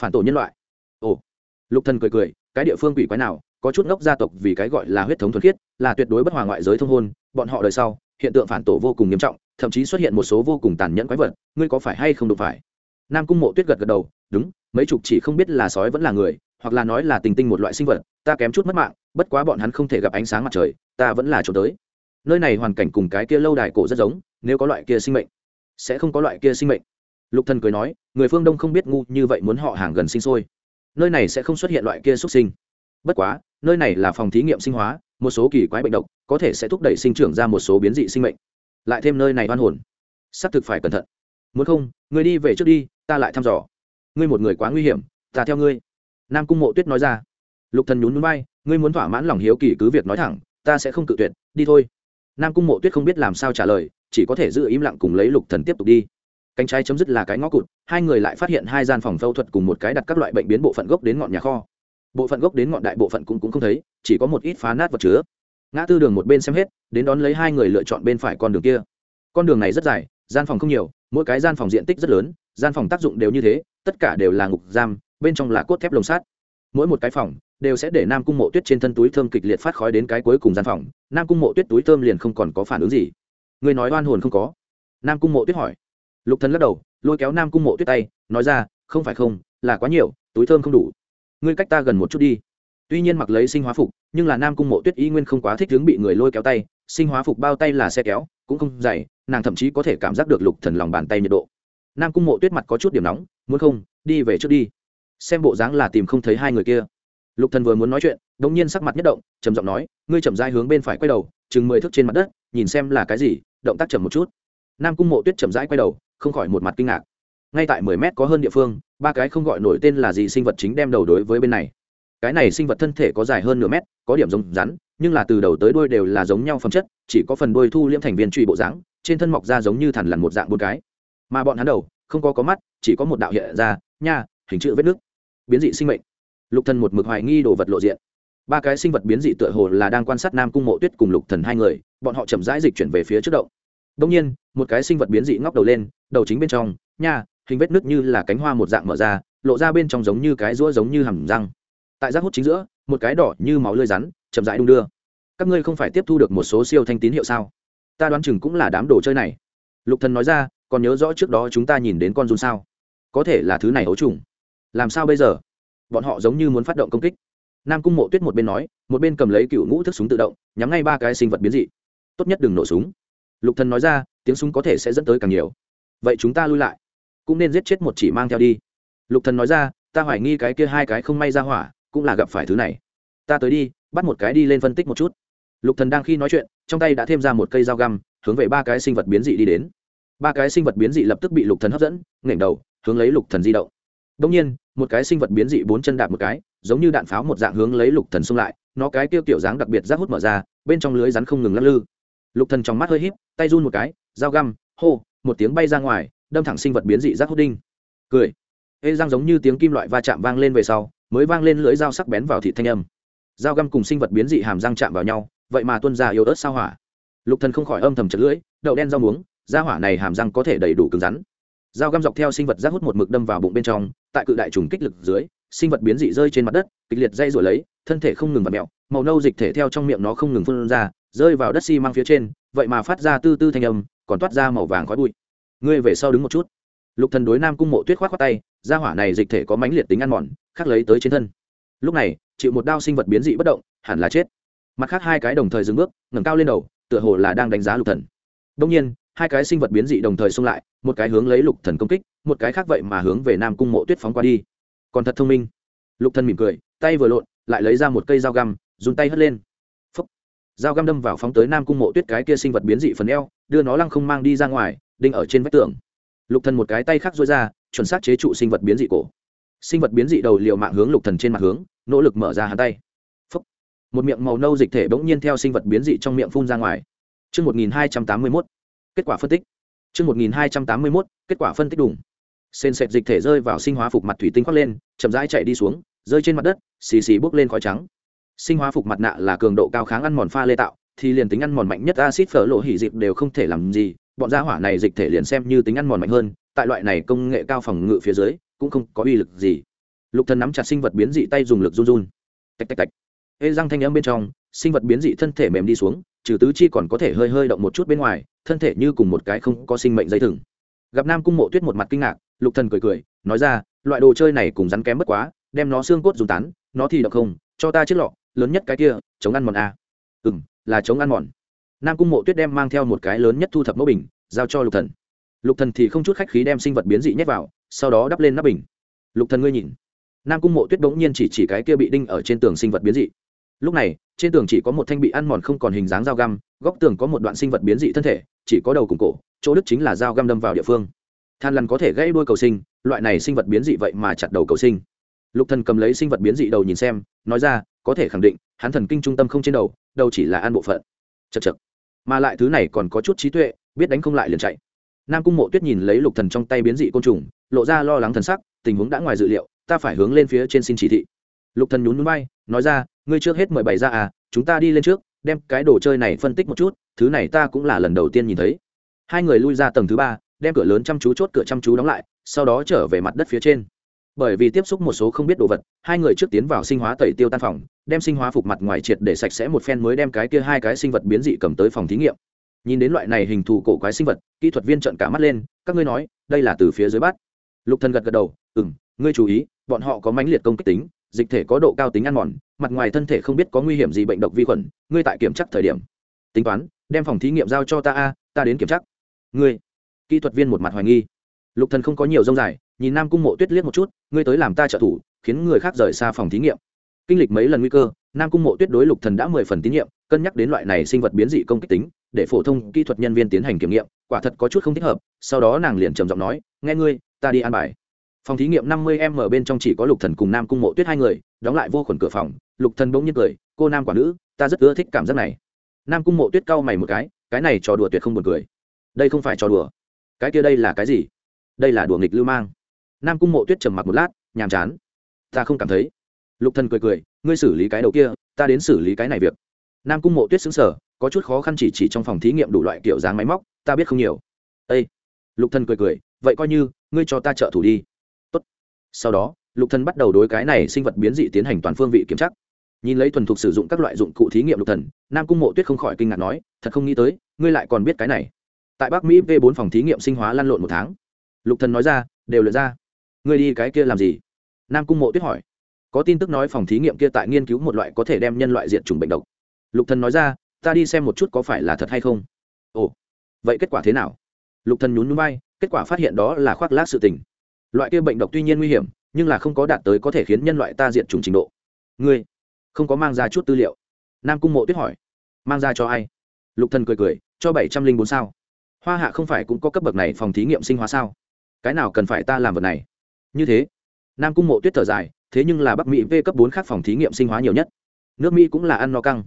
phản tổ nhân loại. Ồ. Lục thần cười cười, cái địa phương quỷ quái nào có chút ngốc gia tộc vì cái gọi là huyết thống thuần khiết, là tuyệt đối bất hòa ngoại giới thông hôn, bọn họ đời sau, hiện tượng phản tổ vô cùng nghiêm trọng, thậm chí xuất hiện một số vô cùng tàn nhẫn quái vật, ngươi có phải hay không đụng phải? Nam cung mộ tuyết gật gật đầu, đúng, mấy chục chỉ không biết là sói vẫn là người, hoặc là nói là tình tinh một loại sinh vật, ta kém chút mất mạng, bất quá bọn hắn không thể gặp ánh sáng mặt trời, ta vẫn là chỗ tới. Nơi này hoàn cảnh cùng cái kia lâu đài cổ rất giống, nếu có loại kia sinh mệnh, sẽ không có loại kia sinh mệnh. Lục thần cười nói, người phương đông không biết ngu như vậy muốn họ hàng gần sinh sôi. Nơi này sẽ không xuất hiện loại kia xuất sinh. Bất quá nơi này là phòng thí nghiệm sinh hóa, một số kỳ quái bệnh độc có thể sẽ thúc đẩy sinh trưởng ra một số biến dị sinh mệnh. Lại thêm nơi này oan hồn. Xác thực phải cẩn thận. Muốn không, người đi về trước đi, ta lại thăm dò. Ngươi một người quá nguy hiểm, ta theo ngươi. Nam cung mộ tuyết nói ra. Lục thần nhún núi bay ngươi muốn thỏa mãn lòng hiếu kỳ cứ việc nói thẳng, ta sẽ không cự tuyệt, đi thôi. Nam cung mộ tuyết không biết làm sao trả lời, chỉ có thể giữ im lặng cùng lấy lục thần tiếp tục đi. Cánh trái chấm dứt là cái ngõ cụt, hai người lại phát hiện hai gian phòng phẫu thuật cùng một cái đặt các loại bệnh biến bộ phận gốc đến ngọn nhà kho bộ phận gốc đến ngọn đại bộ phận cũng, cũng không thấy chỉ có một ít phá nát vật chứa. Ngã tư đường một bên xem hết đến đón lấy hai người lựa chọn bên phải con đường kia. Con đường này rất dài gian phòng không nhiều mỗi cái gian phòng diện tích rất lớn gian phòng tác dụng đều như thế tất cả đều là ngục giam bên trong là cốt thép lồng sắt. Mỗi một cái phòng đều sẽ để nam cung mộ tuyết trên thân túi thơm kịch liệt phát khói đến cái cuối cùng gian phòng. Nam cung mộ tuyết túi thơm liền không còn có phản ứng gì. Người nói oan hồn không có. Nam cung mộ tuyết hỏi. Lục thần lắc đầu lôi kéo nam cung mộ tuyết tay nói ra không phải không là quá nhiều túi thơm không đủ ngươi cách ta gần một chút đi. Tuy nhiên mặc lấy sinh hóa phục, nhưng là nam cung mộ tuyết y nguyên không quá thích hướng bị người lôi kéo tay, sinh hóa phục bao tay là xe kéo, cũng không dày, nàng thậm chí có thể cảm giác được lục thần lòng bàn tay nhiệt độ. Nam cung mộ tuyết mặt có chút điểm nóng, muốn không, đi về trước đi. Xem bộ dáng là tìm không thấy hai người kia. Lục thần vừa muốn nói chuyện, đột nhiên sắc mặt nhất động, trầm giọng nói, ngươi chậm rãi hướng bên phải quay đầu, chừng mười thước trên mặt đất, nhìn xem là cái gì, động tác chậm một chút. Nam cung mộ tuyết chậm rãi quay đầu, không khỏi một mặt kinh ngạc ngay tại mười mét có hơn địa phương, ba cái không gọi nổi tên là gì sinh vật chính đem đầu đối với bên này. Cái này sinh vật thân thể có dài hơn nửa mét, có điểm giống rắn, nhưng là từ đầu tới đuôi đều là giống nhau phẩm chất, chỉ có phần đuôi thu liễm thành viên truy bộ dáng, trên thân mọc ra giống như thằn lằn một dạng bốn cái. Mà bọn hắn đầu, không có có mắt, chỉ có một đạo hiện ra, nha, hình chữ vết nước. Biến dị sinh mệnh. Lục thần một mực hoài nghi đồ vật lộ diện. Ba cái sinh vật biến dị tựa hồ là đang quan sát nam cung mộ tuyết cùng lục thần hai người, bọn họ chậm rãi dịch chuyển về phía trước động. Đông nhiên, một cái sinh vật biến dị ngóc đầu lên, đầu chính bên trong, nha hình vết nứt như là cánh hoa một dạng mở ra, lộ ra bên trong giống như cái rũa giống như hầm răng. Tại rác hút chính giữa, một cái đỏ như máu lưỡi rắn, chậm rãi đung đưa. Các ngươi không phải tiếp thu được một số siêu thanh tín hiệu sao? Ta đoán chừng cũng là đám đồ chơi này. Lục thần nói ra, còn nhớ rõ trước đó chúng ta nhìn đến con run sao? Có thể là thứ này ấu trùng. Làm sao bây giờ? Bọn họ giống như muốn phát động công kích. Nam cung mộ tuyết một bên nói, một bên cầm lấy cựu ngũ thức súng tự động, nhắm ngay ba cái sinh vật biến dị. Tốt nhất đừng nổ súng. Lục thần nói ra, tiếng súng có thể sẽ dẫn tới càng nhiều. Vậy chúng ta lui lại cũng nên giết chết một chỉ mang theo đi. Lục thần nói ra, ta hoài nghi cái kia hai cái không may ra hỏa, cũng là gặp phải thứ này. Ta tới đi, bắt một cái đi lên phân tích một chút. Lục thần đang khi nói chuyện, trong tay đã thêm ra một cây dao găm, hướng về ba cái sinh vật biến dị đi đến. Ba cái sinh vật biến dị lập tức bị lục thần hấp dẫn, nghển đầu, hướng lấy lục thần di động. Đông nhiên, một cái sinh vật biến dị bốn chân đạp một cái, giống như đạn pháo một dạng hướng lấy lục thần xung lại, nó cái tiêu kiểu dáng đặc biệt rác hút mở ra, bên trong lưới rắn không ngừng lắc lư. Lục thần trong mắt hơi híp, tay run một cái, dao găm, hô, một tiếng bay ra ngoài đâm thẳng sinh vật biến dị rác hút đinh. Cười. Ê, răng giống như tiếng kim loại va chạm vang lên về sau, mới vang lên lưỡi dao sắc bén vào thị thanh âm. Dao găm cùng sinh vật biến dị hàm răng chạm vào nhau, vậy mà tuân ra yếu ớt sao hỏa. Lục thần không khỏi âm thầm chật lưỡi, đậu đen rau muống, da hỏa này hàm răng có thể đầy đủ cứng rắn. Dao găm dọc theo sinh vật rác hút một mực đâm vào bụng bên trong, tại cự đại trùng kích lực dưới, sinh vật biến dị rơi trên mặt đất, kịch liệt dây rồi lấy, thân thể không ngừng vặn mẹo màu nâu dịch thể theo trong miệng nó không ngừng phun ra, rơi vào đất xi măng phía trên, vậy mà phát ra tư tư thanh âm, còn toát ra màu vàng khói bụi ngươi về sau đứng một chút. Lục thần đối nam cung mộ tuyết khoát khoát tay, gia hỏa này dịch thể có mãnh liệt tính ăn mòn khắc lấy tới trên thân. Lúc này, chịu một đao sinh vật biến dị bất động, hẳn là chết. Mặt khác hai cái đồng thời dừng bước, ngẩng cao lên đầu, tựa hồ là đang đánh giá lục thần. Đông nhiên, hai cái sinh vật biến dị đồng thời xông lại, một cái hướng lấy lục thần công kích, một cái khác vậy mà hướng về nam cung mộ tuyết phóng qua đi. Còn thật thông minh. Lục thần mỉm cười, tay vừa lộn, lại lấy ra một cây dao găm dùng tay hất lên. Phúc. dao găm đâm vào phóng tới nam cung mộ tuyết cái kia sinh vật biến dị phần eo, đưa nó lăng không mang đi ra ngoài đinh ở trên vách tường lục thần một cái tay khác duỗi ra chuẩn xác chế trụ sinh vật biến dị cổ sinh vật biến dị đầu liều mạng hướng lục thần trên mặt hướng nỗ lực mở ra hắn tay Phúc. một miệng màu nâu dịch thể bỗng nhiên theo sinh vật biến dị trong miệng phun ra ngoài chương 1281, kết quả phân tích. chương 1281, kết quả phân tích đúng. Xen sệt dịch thể rơi vào sinh hóa phục mặt thủy tinh khoác lên, chậm rãi chạy đi xuống, rơi trên mặt đất, xì xì bốc lên khói trắng. Sinh hóa phục mặt nạ là cường độ cao kháng ăn mòn pha lê tạo, thì liền tính ăn mòn mạnh nhất axit phở lộ hỉ dịp đều không thể làm gì, bọn gia hỏa này dịch thể liền xem như tính ăn mòn mạnh hơn, tại loại này công nghệ cao phòng ngự phía dưới, cũng không có uy lực gì. Lục Thần nắm chặt sinh vật biến dị tay dùng lực run run. Tạch tạch tạch. Ê răng thanh âm bên trong, sinh vật biến dị thân thể mềm đi xuống, trừ tứ chi còn có thể hơi hơi động một chút bên ngoài, thân thể như cùng một cái không có sinh mệnh dây thừng gặp nam cung mộ tuyết một mặt kinh ngạc lục thần cười cười nói ra loại đồ chơi này cùng rắn kém bất quá đem nó xương cốt dùng tán nó thì được không cho ta chiếc lọ lớn nhất cái kia chống ăn mòn a ừ là chống ăn mòn nam cung mộ tuyết đem mang theo một cái lớn nhất thu thập mẫu bình, giao cho lục thần. Lục thần thì không chút khách khí đem sinh vật biến dị nhét vào, sau đó đắp lên nắp bình. Lục thần ngươi nhìn. Nam cung mộ tuyết bỗng nhiên chỉ chỉ cái kia bị đinh ở trên tường sinh vật biến dị. Lúc này, trên tường chỉ có một thanh bị ăn mòn không còn hình dáng dao găm, góc tường có một đoạn sinh vật biến dị thân thể, chỉ có đầu cùng cổ, chỗ đức chính là dao găm đâm vào địa phương. Than lằn có thể gãy đuôi cầu sinh, loại này sinh vật biến dị vậy mà chặt đầu cầu sinh. Lục thần cầm lấy sinh vật biến dị đầu nhìn xem, nói ra, có thể khẳng định, hắn thần kinh trung tâm không trên đầu đầu chỉ là ăn bộ phận chật chật. Mà lại thứ này còn có chút trí tuệ, biết đánh không lại liền chạy. Nam cung mộ tuyết nhìn lấy lục thần trong tay biến dị côn trùng, lộ ra lo lắng thần sắc, tình huống đã ngoài dự liệu, ta phải hướng lên phía trên xin chỉ thị. Lục thần nhún nhún bay nói ra, ngươi trước hết mời bày ra à chúng ta đi lên trước, đem cái đồ chơi này phân tích một chút, thứ này ta cũng là lần đầu tiên nhìn thấy. Hai người lui ra tầng thứ ba, đem cửa lớn chăm chú chốt cửa chăm chú đóng lại, sau đó trở về mặt đất phía trên bởi vì tiếp xúc một số không biết đồ vật, hai người trước tiến vào sinh hóa tẩy tiêu tan phòng, đem sinh hóa phục mặt ngoài triệt để sạch sẽ một phen mới đem cái kia hai cái sinh vật biến dị cầm tới phòng thí nghiệm. Nhìn đến loại này hình thù cổ quái sinh vật, kỹ thuật viên trợn cả mắt lên, các ngươi nói, đây là từ phía dưới bát lục thần gật gật đầu ừ m ngươi chú ý, bọn họ có mãnh liệt công kích tính, dịch thể có độ cao tính ăn mòn, mặt ngoài thân thể không biết có nguy hiểm gì bệnh độc vi khuẩn, ngươi tại kiểm chắc thời điểm. Tính toán, đem phòng thí nghiệm giao cho ta a, ta đến kiểm chắc ngươi? Kỹ thuật viên một mặt hoài nghi lục thần không có nhiều rông dài, nhìn nam cung mộ tuyết liếc một chút, ngươi tới làm ta trợ thủ, khiến người khác rời xa phòng thí nghiệm. Kinh lịch mấy lần nguy cơ, nam cung mộ tuyết đối lục thần đã mười phần tín nhiệm, cân nhắc đến loại này sinh vật biến dị công kích tính, để phổ thông kỹ thuật nhân viên tiến hành kiểm nghiệm, quả thật có chút không thích hợp, sau đó nàng liền trầm giọng nói, nghe ngươi, ta đi an bài. Phòng thí nghiệm năm mươi m bên trong chỉ có lục thần cùng nam cung mộ tuyết hai người, đóng lại vô khuẩn cửa phòng, lục thần bỗng nhiên cười, cô nam quả nữ, ta rất ưa thích cảm giác này. Nam cung mộ tuyết cau mày một cái cái này trò đùa tuyệt không buồn cười. Đây không phải trò đùa. Cái kia đây là cái gì? Đây là đùa nghịch lưu mang. Nam cung mộ tuyết trầm mặc một lát, nhàm chán. Ta không cảm thấy. Lục thần cười cười, ngươi xử lý cái đầu kia, ta đến xử lý cái này việc. Nam cung mộ tuyết xứng sở có chút khó khăn chỉ chỉ trong phòng thí nghiệm đủ loại kiểu dáng máy móc, ta biết không nhiều. Ây lục thần cười cười, vậy coi như, ngươi cho ta trợ thủ đi. Tốt. Sau đó, lục thần bắt đầu đối cái này sinh vật biến dị tiến hành toàn phương vị kiểm tra. Nhìn lấy thuần thục sử dụng các loại dụng cụ thí nghiệm lục thần, nam cung mộ tuyết không khỏi kinh ngạc nói, thật không nghĩ tới, ngươi lại còn biết cái này. Tại bắc mỹ v bốn phòng thí nghiệm sinh hóa lăn lộn một tháng lục thần nói ra đều lượt ra. Ngươi đi cái kia làm gì? Nam cung mộ tuyết hỏi. Có tin tức nói phòng thí nghiệm kia tại nghiên cứu một loại có thể đem nhân loại diệt chủng bệnh độc. Lục thần nói ra ta đi xem một chút có phải là thật hay không. Ồ vậy kết quả thế nào? Lục thần nhún nhún vai, kết quả phát hiện đó là khoác lác sự tình. Loại kia bệnh độc tuy nhiên nguy hiểm nhưng là không có đạt tới có thể khiến nhân loại ta diện trùng trình độ. Ngươi không có mang ra chút tư liệu? Nam cung mộ tuyết hỏi. Mang ra cho ai? Lục thần cười cười cho bảy trăm linh bốn sao. Hoa hạ không phải cũng có cấp bậc này phòng thí nghiệm sinh hóa sao? Cái nào cần phải ta làm vật này? Như thế, nam cung mộ tuyết thở dài, thế nhưng là bắc mỹ v cấp bốn khác phòng thí nghiệm sinh hóa nhiều nhất. Nước mỹ cũng là ăn no căng.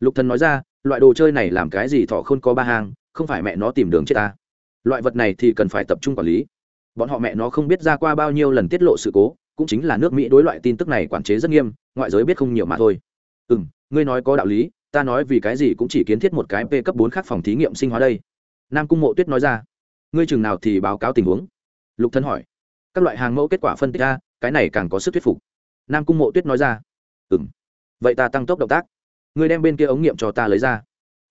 Lục thần nói ra, loại đồ chơi này làm cái gì thọ không có ba hàng không phải mẹ nó tìm đường chết ta. Loại vật này thì cần phải tập trung quản lý. Bọn họ mẹ nó không biết ra qua bao nhiêu lần tiết lộ sự cố, cũng chính là nước mỹ đối loại tin tức này quản chế rất nghiêm, ngoại giới biết không nhiều mà thôi. Ừ m ngươi nói có đạo lý, ta nói vì cái gì cũng chỉ kiến thiết một cái p cấp bốn khác phòng thí nghiệm sinh hóa đây. Nam cung mộ tuyết nói ra, ngươi chừng nào thì báo cáo tình huống lục thân hỏi. Các loại hàng mẫu kết quả phân tích ra, cái này càng có sức thuyết phục. Nam cung mộ tuyết nói ra. Ừ m vậy ta tăng tốc động tác. Ngươi đem bên kia ống nghiệm cho ta lấy ra.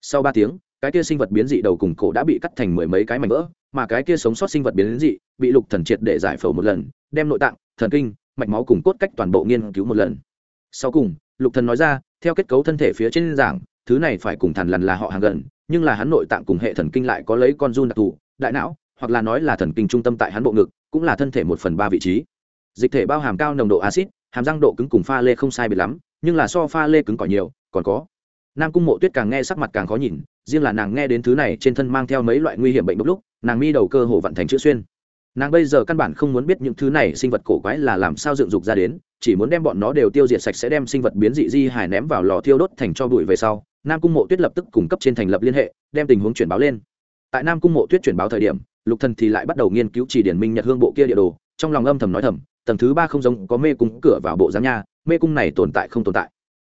Sau ba tiếng, cái kia sinh vật biến dị đầu cùng cổ đã bị cắt thành mười mấy cái mảnh vỡ, mà cái kia sống sót sinh vật biến dị bị lục thần triệt để giải phẫu một lần, đem nội tạng, thần kinh, mạch máu cùng cốt cách toàn bộ nghiên cứu một lần. Sau cùng, lục thần nói ra, theo kết cấu thân thể phía trên giảng, thứ này phải cùng thần lần là họ hàng gần, nhưng là hắn nội tạng cùng hệ thần kinh lại có lấy con run đặc thù, đại não hoặc là nói là thần kinh trung tâm tại hắn bộ ngực, cũng là thân thể một phần ba vị trí. Dịch thể bao hàm cao nồng độ axit, hàm răng độ cứng cùng pha lê không sai biệt lắm, nhưng là so pha lê cứng cỏi nhiều, còn có. Nam cung mộ tuyết càng nghe sắc mặt càng khó nhìn, riêng là nàng nghe đến thứ này trên thân mang theo mấy loại nguy hiểm bệnh đ lúc, nàng mi đầu cơ hồ vận thành chữ xuyên. Nàng bây giờ căn bản không muốn biết những thứ này sinh vật cổ quái là làm sao dựng dục ra đến, chỉ muốn đem bọn nó đều tiêu diệt sạch sẽ đem sinh vật biến dị di hải ném vào lò thiêu đốt thành cho bụi về sau, nam cung mộ tuyết lập tức cung cấp trên thành lập liên hệ, đem tình huống chuyển báo lên. Tại nam cung mộ tuyết chuyển báo thời điểm lục thần thì lại bắt đầu nghiên cứu chỉ điển minh nhật hương bộ kia địa đồ trong lòng âm thầm nói thầm tầng thứ ba không giống có mê cung cửa vào bộ giám nha mê cung này tồn tại không tồn tại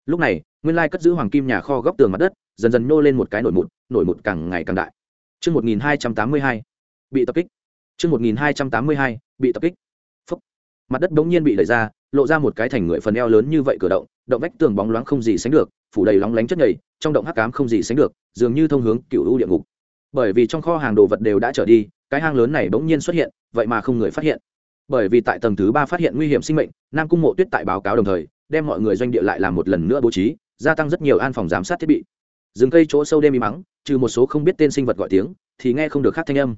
lúc này nguyên lai cất giữ hoàng kim nhà kho góc tường mặt đất dần dần nô lên một cái nổi mụn nổi mụn càng ngày càng đại Trước 1282, bị tập kích. Trước 1282, bị tập kích. Phúc. Mặt đất đống nhiên bị đẩy ra, lộ ra một cái thành người phần eo lớn như vậy cửa động, động vách tường bóng loáng không gì sánh được, phủ đầy lóng lánh chất nhầy, trong động hắc ám không gì sánh được, dường như thông hướng cựu u địa ngục. Bởi vì trong kho hàng đồ vật đều đã trở đi, cái hang lớn này bỗng nhiên xuất hiện, vậy mà không người phát hiện. Bởi vì tại tầng thứ ba phát hiện nguy hiểm sinh mệnh, Nam Cung Mộ Tuyết tại báo cáo đồng thời, đem mọi người doanh địa lại làm một lần nữa bố trí, gia tăng rất nhiều an phòng giám sát thiết bị. Rừng cây chỗ sâu đêm im mắng trừ một số không biết tên sinh vật gọi tiếng thì nghe không được khác thanh âm.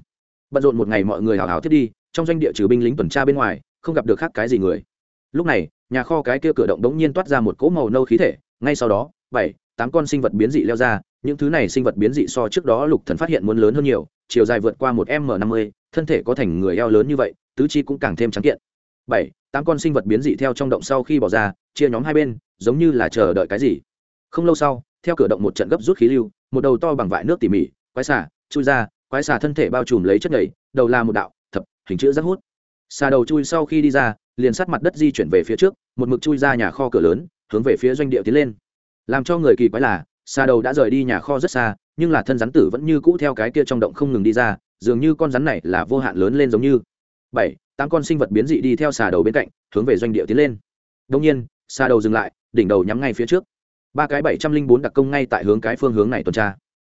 Bận rộn một ngày mọi người hào hào thiết đi trong doanh địa trừ binh lính tuần tra bên ngoài không gặp được khác cái gì người. Lúc này nhà kho cái kia cửa động đống nhiên toát ra một cỗ màu nâu khí thể ngay sau đó bảy tám con sinh vật biến dị leo ra những thứ này sinh vật biến dị so trước đó lục thần phát hiện muốn lớn hơn nhiều chiều dài vượt qua một m năm mươi, thân thể có thành người eo lớn như vậy, tứ chi cũng càng thêm trắng kiện. Bảy, tám con sinh vật biến dị theo trong động sau khi bỏ ra, chia nhóm hai bên, giống như là chờ đợi cái gì. Không lâu sau, theo cửa động một trận gấp rút khí lưu, một đầu to bằng vại nước tỉ mỉ, quái xả chui ra, quái xả thân thể bao trùm lấy chất nhảy đầu là một đạo, thập, hình chữ rất hút. Xà đầu chui sau khi đi ra, liền sát mặt đất di chuyển về phía trước, một mực chui ra nhà kho cửa lớn, hướng về phía doanh địa tiến lên. Làm cho người kỳ quái là Xa đầu đã rời đi nhà kho rất xa, nhưng là thân rắn tử vẫn như cũ theo cái kia trong động không ngừng đi ra, dường như con rắn này là vô hạn lớn lên giống như. Bảy, tám con sinh vật biến dị đi theo xà đầu bên cạnh, hướng về doanh địa tiến lên. Đông nhiên xà đầu dừng lại, đỉnh đầu nhắm ngay phía trước. Ba cái bảy trăm linh bốn đặc công ngay tại hướng cái phương hướng này tuần tra.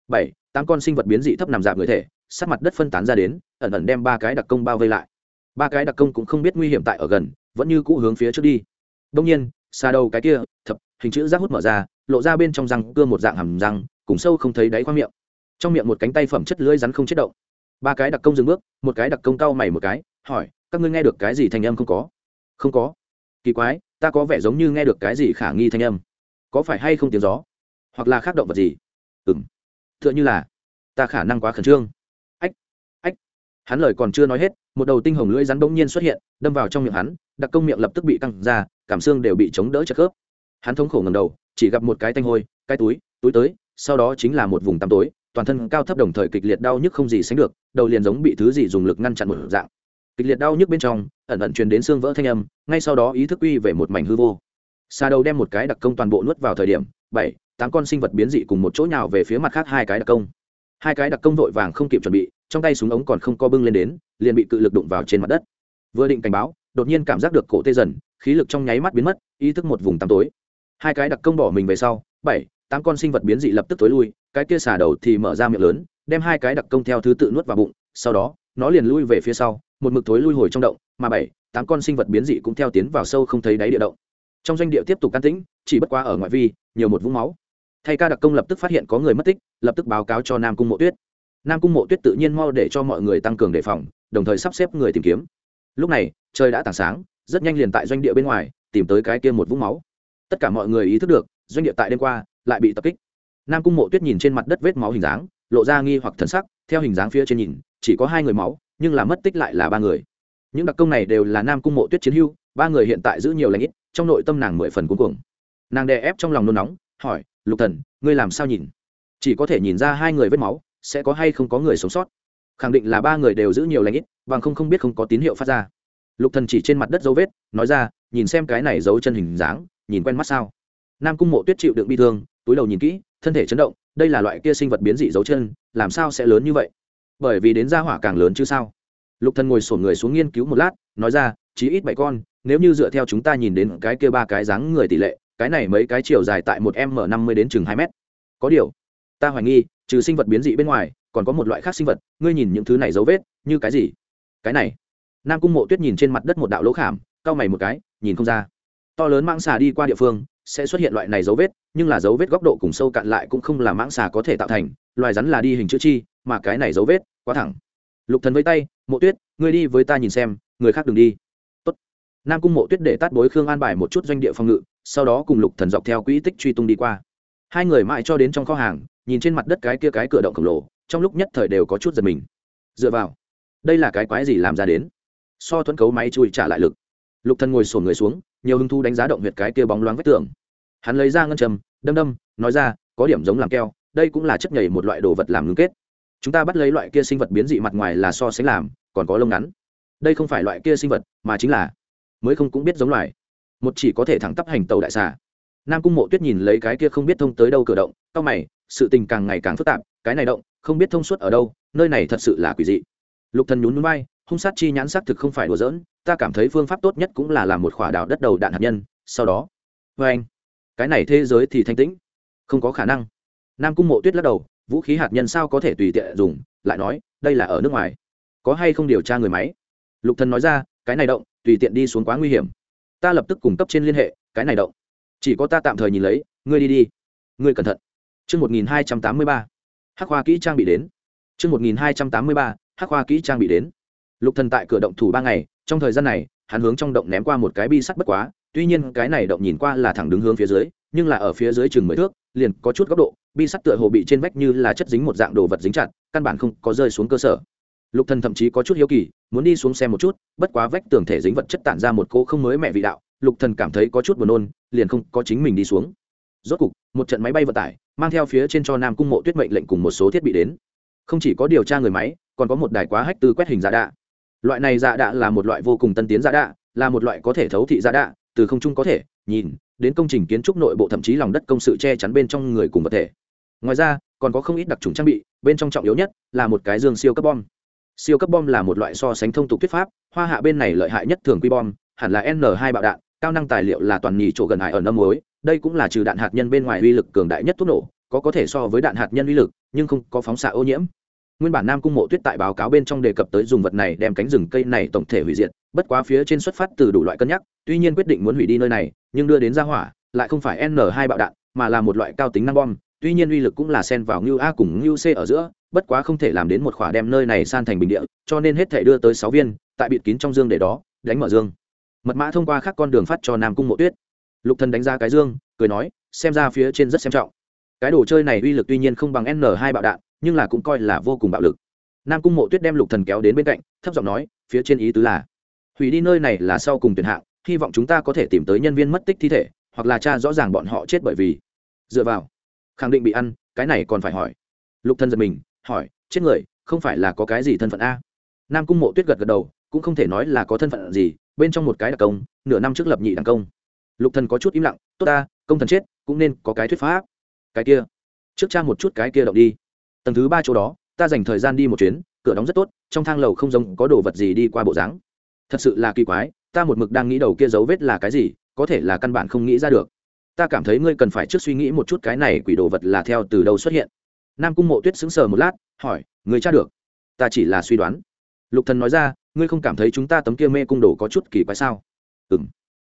Bảy, tám con sinh vật biến dị thấp nằm dạp người thể sát mặt đất phân tán ra đến, ẩn ẩn đem ba cái đặc công bao vây lại. Ba cái đặc công cũng không biết nguy hiểm tại ở gần, vẫn như cũ hướng phía trước đi. Đông nhiên xa đầu cái kia, thập, hình chữ rác hút mở ra lộ ra bên trong răng, cưa một dạng hầm răng, cùng sâu không thấy đáy khoang miệng. Trong miệng một cánh tay phẩm chất lưỡi rắn không chết động. Ba cái đặc công dừng bước, một cái đặc công cau mày một cái, hỏi, các ngươi nghe được cái gì thanh âm không có? Không có. Kỳ quái, ta có vẻ giống như nghe được cái gì khả nghi thanh âm. Có phải hay không tiếng gió? Hoặc là khác động vật gì? Ừ m t h ư ợ n h ư là, ta khả năng quá khẩn trương. Ách ách. Hắn lời còn chưa nói hết, một đầu tinh hồng lưỡi rắn bỗng nhiên xuất hiện, đâm vào trong miệng hắn, đặc công miệng lập tức bị căng ra, cảm xương đều bị chống đỡ chất khớp. Hắn thống khổ ngầm đầu chỉ gặp một cái tanh hôi, cái túi túi tới, sau đó chính là một vùng tăm tối, toàn thân cao thấp đồng thời kịch liệt đau nhức không gì sánh được, đầu liền giống bị thứ gì dùng lực ngăn chặn một dạng. Kịch liệt đau nhức bên trong, ẩn ẩn truyền đến xương vỡ thanh âm, ngay sau đó ý thức uy về một mảnh hư vô. Xa đầu đem một cái đặc công toàn bộ nuốt vào thời điểm, bảy, tám con sinh vật biến dị cùng một chỗ nhào về phía mặt khác hai cái đặc công. Hai cái đặc công vội vàng không kịp chuẩn bị, trong tay súng ống còn không co bưng lên đến, liền bị cự lực đụng vào trên mặt đất. Vừa định cảnh báo, đột nhiên cảm giác được cổ tê dần, khí lực trong nháy mắt biến mất, ý thức một vùng tăm tối hai cái đặc công bỏ mình về sau, bảy, tám con sinh vật biến dị lập tức tối lui, cái kia xả đầu thì mở ra miệng lớn, đem hai cái đặc công theo thứ tự nuốt vào bụng, sau đó, nó liền lui về phía sau, một mực tối lui hồi trong động, mà bảy, tám con sinh vật biến dị cũng theo tiến vào sâu không thấy đáy địa động. Trong doanh địa tiếp tục can tĩnh, chỉ bất quá ở ngoại vi, nhiều một vũng máu. Thay ca đặc công lập tức phát hiện có người mất tích, lập tức báo cáo cho nam cung mộ tuyết. Nam cung mộ tuyết tự nhiên mau để cho mọi người tăng cường đề phòng, đồng thời sắp xếp người tìm kiếm. Lúc này, trời đã tảng sáng, rất nhanh liền tại doanh địa bên ngoài, tìm tới cái kia một vũng máu tất cả mọi người ý thức được, doanh địa tại đêm qua lại bị tập kích. Nam cung mộ tuyết nhìn trên mặt đất vết máu hình dáng, lộ ra nghi hoặc thần sắc, theo hình dáng phía trên nhìn, chỉ có hai người máu, nhưng là mất tích lại là ba người. Những đặc công này đều là nam cung mộ tuyết chiến hưu, ba người hiện tại giữ nhiều lãnh ít, trong nội tâm nàng mười phần cuối cùng nàng đè ép trong lòng nôn nóng, hỏi, lục thần, ngươi làm sao nhìn? Chỉ có thể nhìn ra hai người vết máu, sẽ có hay không có người sống sót? Khẳng định là ba người đều giữ nhiều lãnh ít, bằng không không biết không có tín hiệu phát ra. Lục thần chỉ trên mặt đất dấu vết, nói ra, nhìn xem cái này dấu chân hình dáng nhìn quen mắt sao? Nam cung mộ tuyết chịu đựng bi thương, túi đầu nhìn kỹ, thân thể chấn động, đây là loại kia sinh vật biến dị dấu chân, làm sao sẽ lớn như vậy? Bởi vì đến ra hỏa càng lớn chứ sao? Lục thần ngồi sổn người xuống nghiên cứu một lát, nói ra, chí ít bảy con, nếu như dựa theo chúng ta nhìn đến cái kia ba cái dáng người tỷ lệ, cái này mấy cái chiều dài tại một m năm mươi đến chừng hai mét. Có điều, ta hoài nghi, trừ sinh vật biến dị bên ngoài, còn có một loại khác sinh vật, ngươi nhìn những thứ này dấu vết, như cái gì? Cái này, nam cung mộ tuyết nhìn trên mặt đất một đạo lỗ khảm, cau mày một cái, nhìn không ra to lớn mãng xà đi qua địa phương, sẽ xuất hiện loại này dấu vết, nhưng là dấu vết góc độ cùng sâu cạn lại cũng không là mãng xà có thể tạo thành, loài rắn là đi hình chữ chi, mà cái này dấu vết quá thẳng. Lục thần với tay, mộ tuyết, ngươi đi với ta nhìn xem, người khác đừng đi. Tốt. nam cung mộ tuyết để tát bối khương an bài một chút doanh địa phòng ngự, sau đó cùng lục thần dọc theo quỹ tích truy tung đi qua. Hai người mãi cho đến trong kho hàng, nhìn trên mặt đất cái kia cái cửa động khổng lồ, trong lúc nhất thời đều có chút giật mình. Dựa vào, đây là cái quái gì làm ra đến? So thuẫn cấu máy chui trả lại lực. Lục thần ngồi sổn người xuống nhiều hứng thu đánh giá động huyệt cái kia bóng loáng vách tường. Hắn lấy ra ngân trầm đâm đâm, nói ra, có điểm giống làm keo, đây cũng là chất nhảy một loại đồ vật làm ngưng kết. Chúng ta bắt lấy loại kia sinh vật biến dị mặt ngoài là so sánh làm, còn có lông ngắn. Đây không phải loại kia sinh vật, mà chính là mới không cũng biết giống loài. Một chỉ có thể thẳng tắp hành tàu đại xà. Nam cung mộ tuyết nhìn lấy cái kia không biết thông tới đâu cửa động cao mày, sự tình càng ngày càng phức tạp, cái này động, không biết thông suốt ở đâu, nơi này thật sự là quỷ dị. Lục thần nhún núi bay hung sát chi nhãn xác thực không phải đùa giỡn ta cảm thấy phương pháp tốt nhất cũng là làm một khỏa đào đất đầu đạn hạt nhân, sau đó. Vê anh, cái này thế giới thì thanh tĩnh, không có khả năng. Nam cung mộ tuyết lắc đầu, vũ khí hạt nhân sao có thể tùy tiện dùng, lại nói, đây là ở nước ngoài. Có hay không điều tra người máy? Lục thần nói ra, cái này động, tùy tiện đi xuống quá nguy hiểm. Ta lập tức cung cấp trên liên hệ, cái này động. Chỉ có ta tạm thời nhìn lấy, ngươi đi đi. Ngươi cẩn thận. Chương một nghìn hai trăm tám mươi ba. Hắc hoa kỹ trang bị đến. Chương một nghìn hai trăm tám mươi ba, hắc hoa kỹ trang bị đến. Lục thần tại cửa động thủ ba ngày trong thời gian này, hắn hướng trong động ném qua một cái bi sắt bất quá, tuy nhiên cái này động nhìn qua là thẳng đứng hướng phía dưới, nhưng là ở phía dưới chừng mười thước, liền có chút góc độ, bi sắt tựa hồ bị trên vách như là chất dính một dạng đồ vật dính chặt, căn bản không có rơi xuống cơ sở. Lục thần thậm chí có chút hiếu kỳ, muốn đi xuống xem một chút, bất quá vách tường thể dính vật chất tản ra một cỗ không mới mẹ vị đạo, lục thần cảm thấy có chút buồn nôn, liền không có chính mình đi xuống. Rốt cục, một trận máy bay vận tải, mang theo phía trên cho nam cung mộ tuyết mệnh lệnh cùng một số thiết bị đến. Không chỉ có điều tra người máy, còn có một đài quá hách tư quét hình giả đạ loại này giả đạ là một loại vô cùng tân tiến giả đạ, là một loại có thể thấu thị giả đạ, từ không trung có thể nhìn, đến công trình kiến trúc nội bộ thậm chí lòng đất công sự che chắn bên trong người cùng vật thể. Ngoài ra, còn có không ít đặc trùng trang bị, bên trong trọng yếu nhất là một cái dương siêu cấp bom. Siêu cấp bom là một loại so sánh thông tục thuyết pháp, hoa hạ bên này lợi hại nhất thường quy bom, hẳn là n 2 bạo đạn, cao năng tài liệu là toàn nhì chỗ gần hại ở năm muối, đây cũng là trừ đạn hạt nhân bên ngoài uy lực cường đại nhất thuốc nổ, có có thể so với đạn hạt nhân uy lực, nhưng không có phóng xạ ô nhiễm nguyên bản nam cung mộ tuyết tại báo cáo bên trong đề cập tới dùng vật này đem cánh rừng cây này tổng thể hủy diệt, bất quá phía trên xuất phát từ đủ loại cân nhắc, tuy nhiên quyết định muốn hủy đi nơi này, nhưng đưa đến ra hỏa lại không phải n 2 bạo đạn, mà là một loại cao tính năng bom, tuy nhiên uy lực cũng là sen vào ngưu a cùng ngưu c ở giữa, bất quá không thể làm đến một khỏa đem nơi này san thành bình địa, cho nên hết thể đưa tới sáu viên, tại bịt kín trong dương để đó, đánh mở dương. Mật mã thông qua các con đường phát cho nam cung mộ tuyết. Lục thần đánh ra cái dương, cười nói, xem ra phía trên rất xem trọng. Cái đồ chơi này uy lực tuy nhiên không bằng n 2 bạo đạn nhưng là cũng coi là vô cùng bạo lực. Nam cung mộ tuyết đem lục thần kéo đến bên cạnh, thấp giọng nói, phía trên ý tứ là, hủy đi nơi này là sau cùng tuyển hạng, hy vọng chúng ta có thể tìm tới nhân viên mất tích thi thể, hoặc là cha rõ ràng bọn họ chết bởi vì. Dựa vào, khẳng định bị ăn, cái này còn phải hỏi. Lục thần giật mình, hỏi, chết người, không phải là có cái gì thân phận a? Nam cung mộ tuyết gật gật đầu, cũng không thể nói là có thân phận gì, bên trong một cái đặc công, nửa năm trước lập nhị đặc công. Lục thần có chút im lặng, tốt ta, công thần chết, cũng nên có cái thuyết pháp. Cái kia, trước cha một chút cái kia động đi tầng thứ ba chỗ đó, ta dành thời gian đi một chuyến, cửa đóng rất tốt, trong thang lầu không giống có đồ vật gì đi qua bộ dáng. Thật sự là kỳ quái, ta một mực đang nghĩ đầu kia dấu vết là cái gì, có thể là căn bản không nghĩ ra được. Ta cảm thấy ngươi cần phải trước suy nghĩ một chút cái này quỷ đồ vật là theo từ đâu xuất hiện. Nam cung mộ tuyết sững sờ một lát, hỏi người tra được? Ta chỉ là suy đoán. Lục thần nói ra, ngươi không cảm thấy chúng ta tấm kia mê cung đồ có chút kỳ quái sao? Ừm,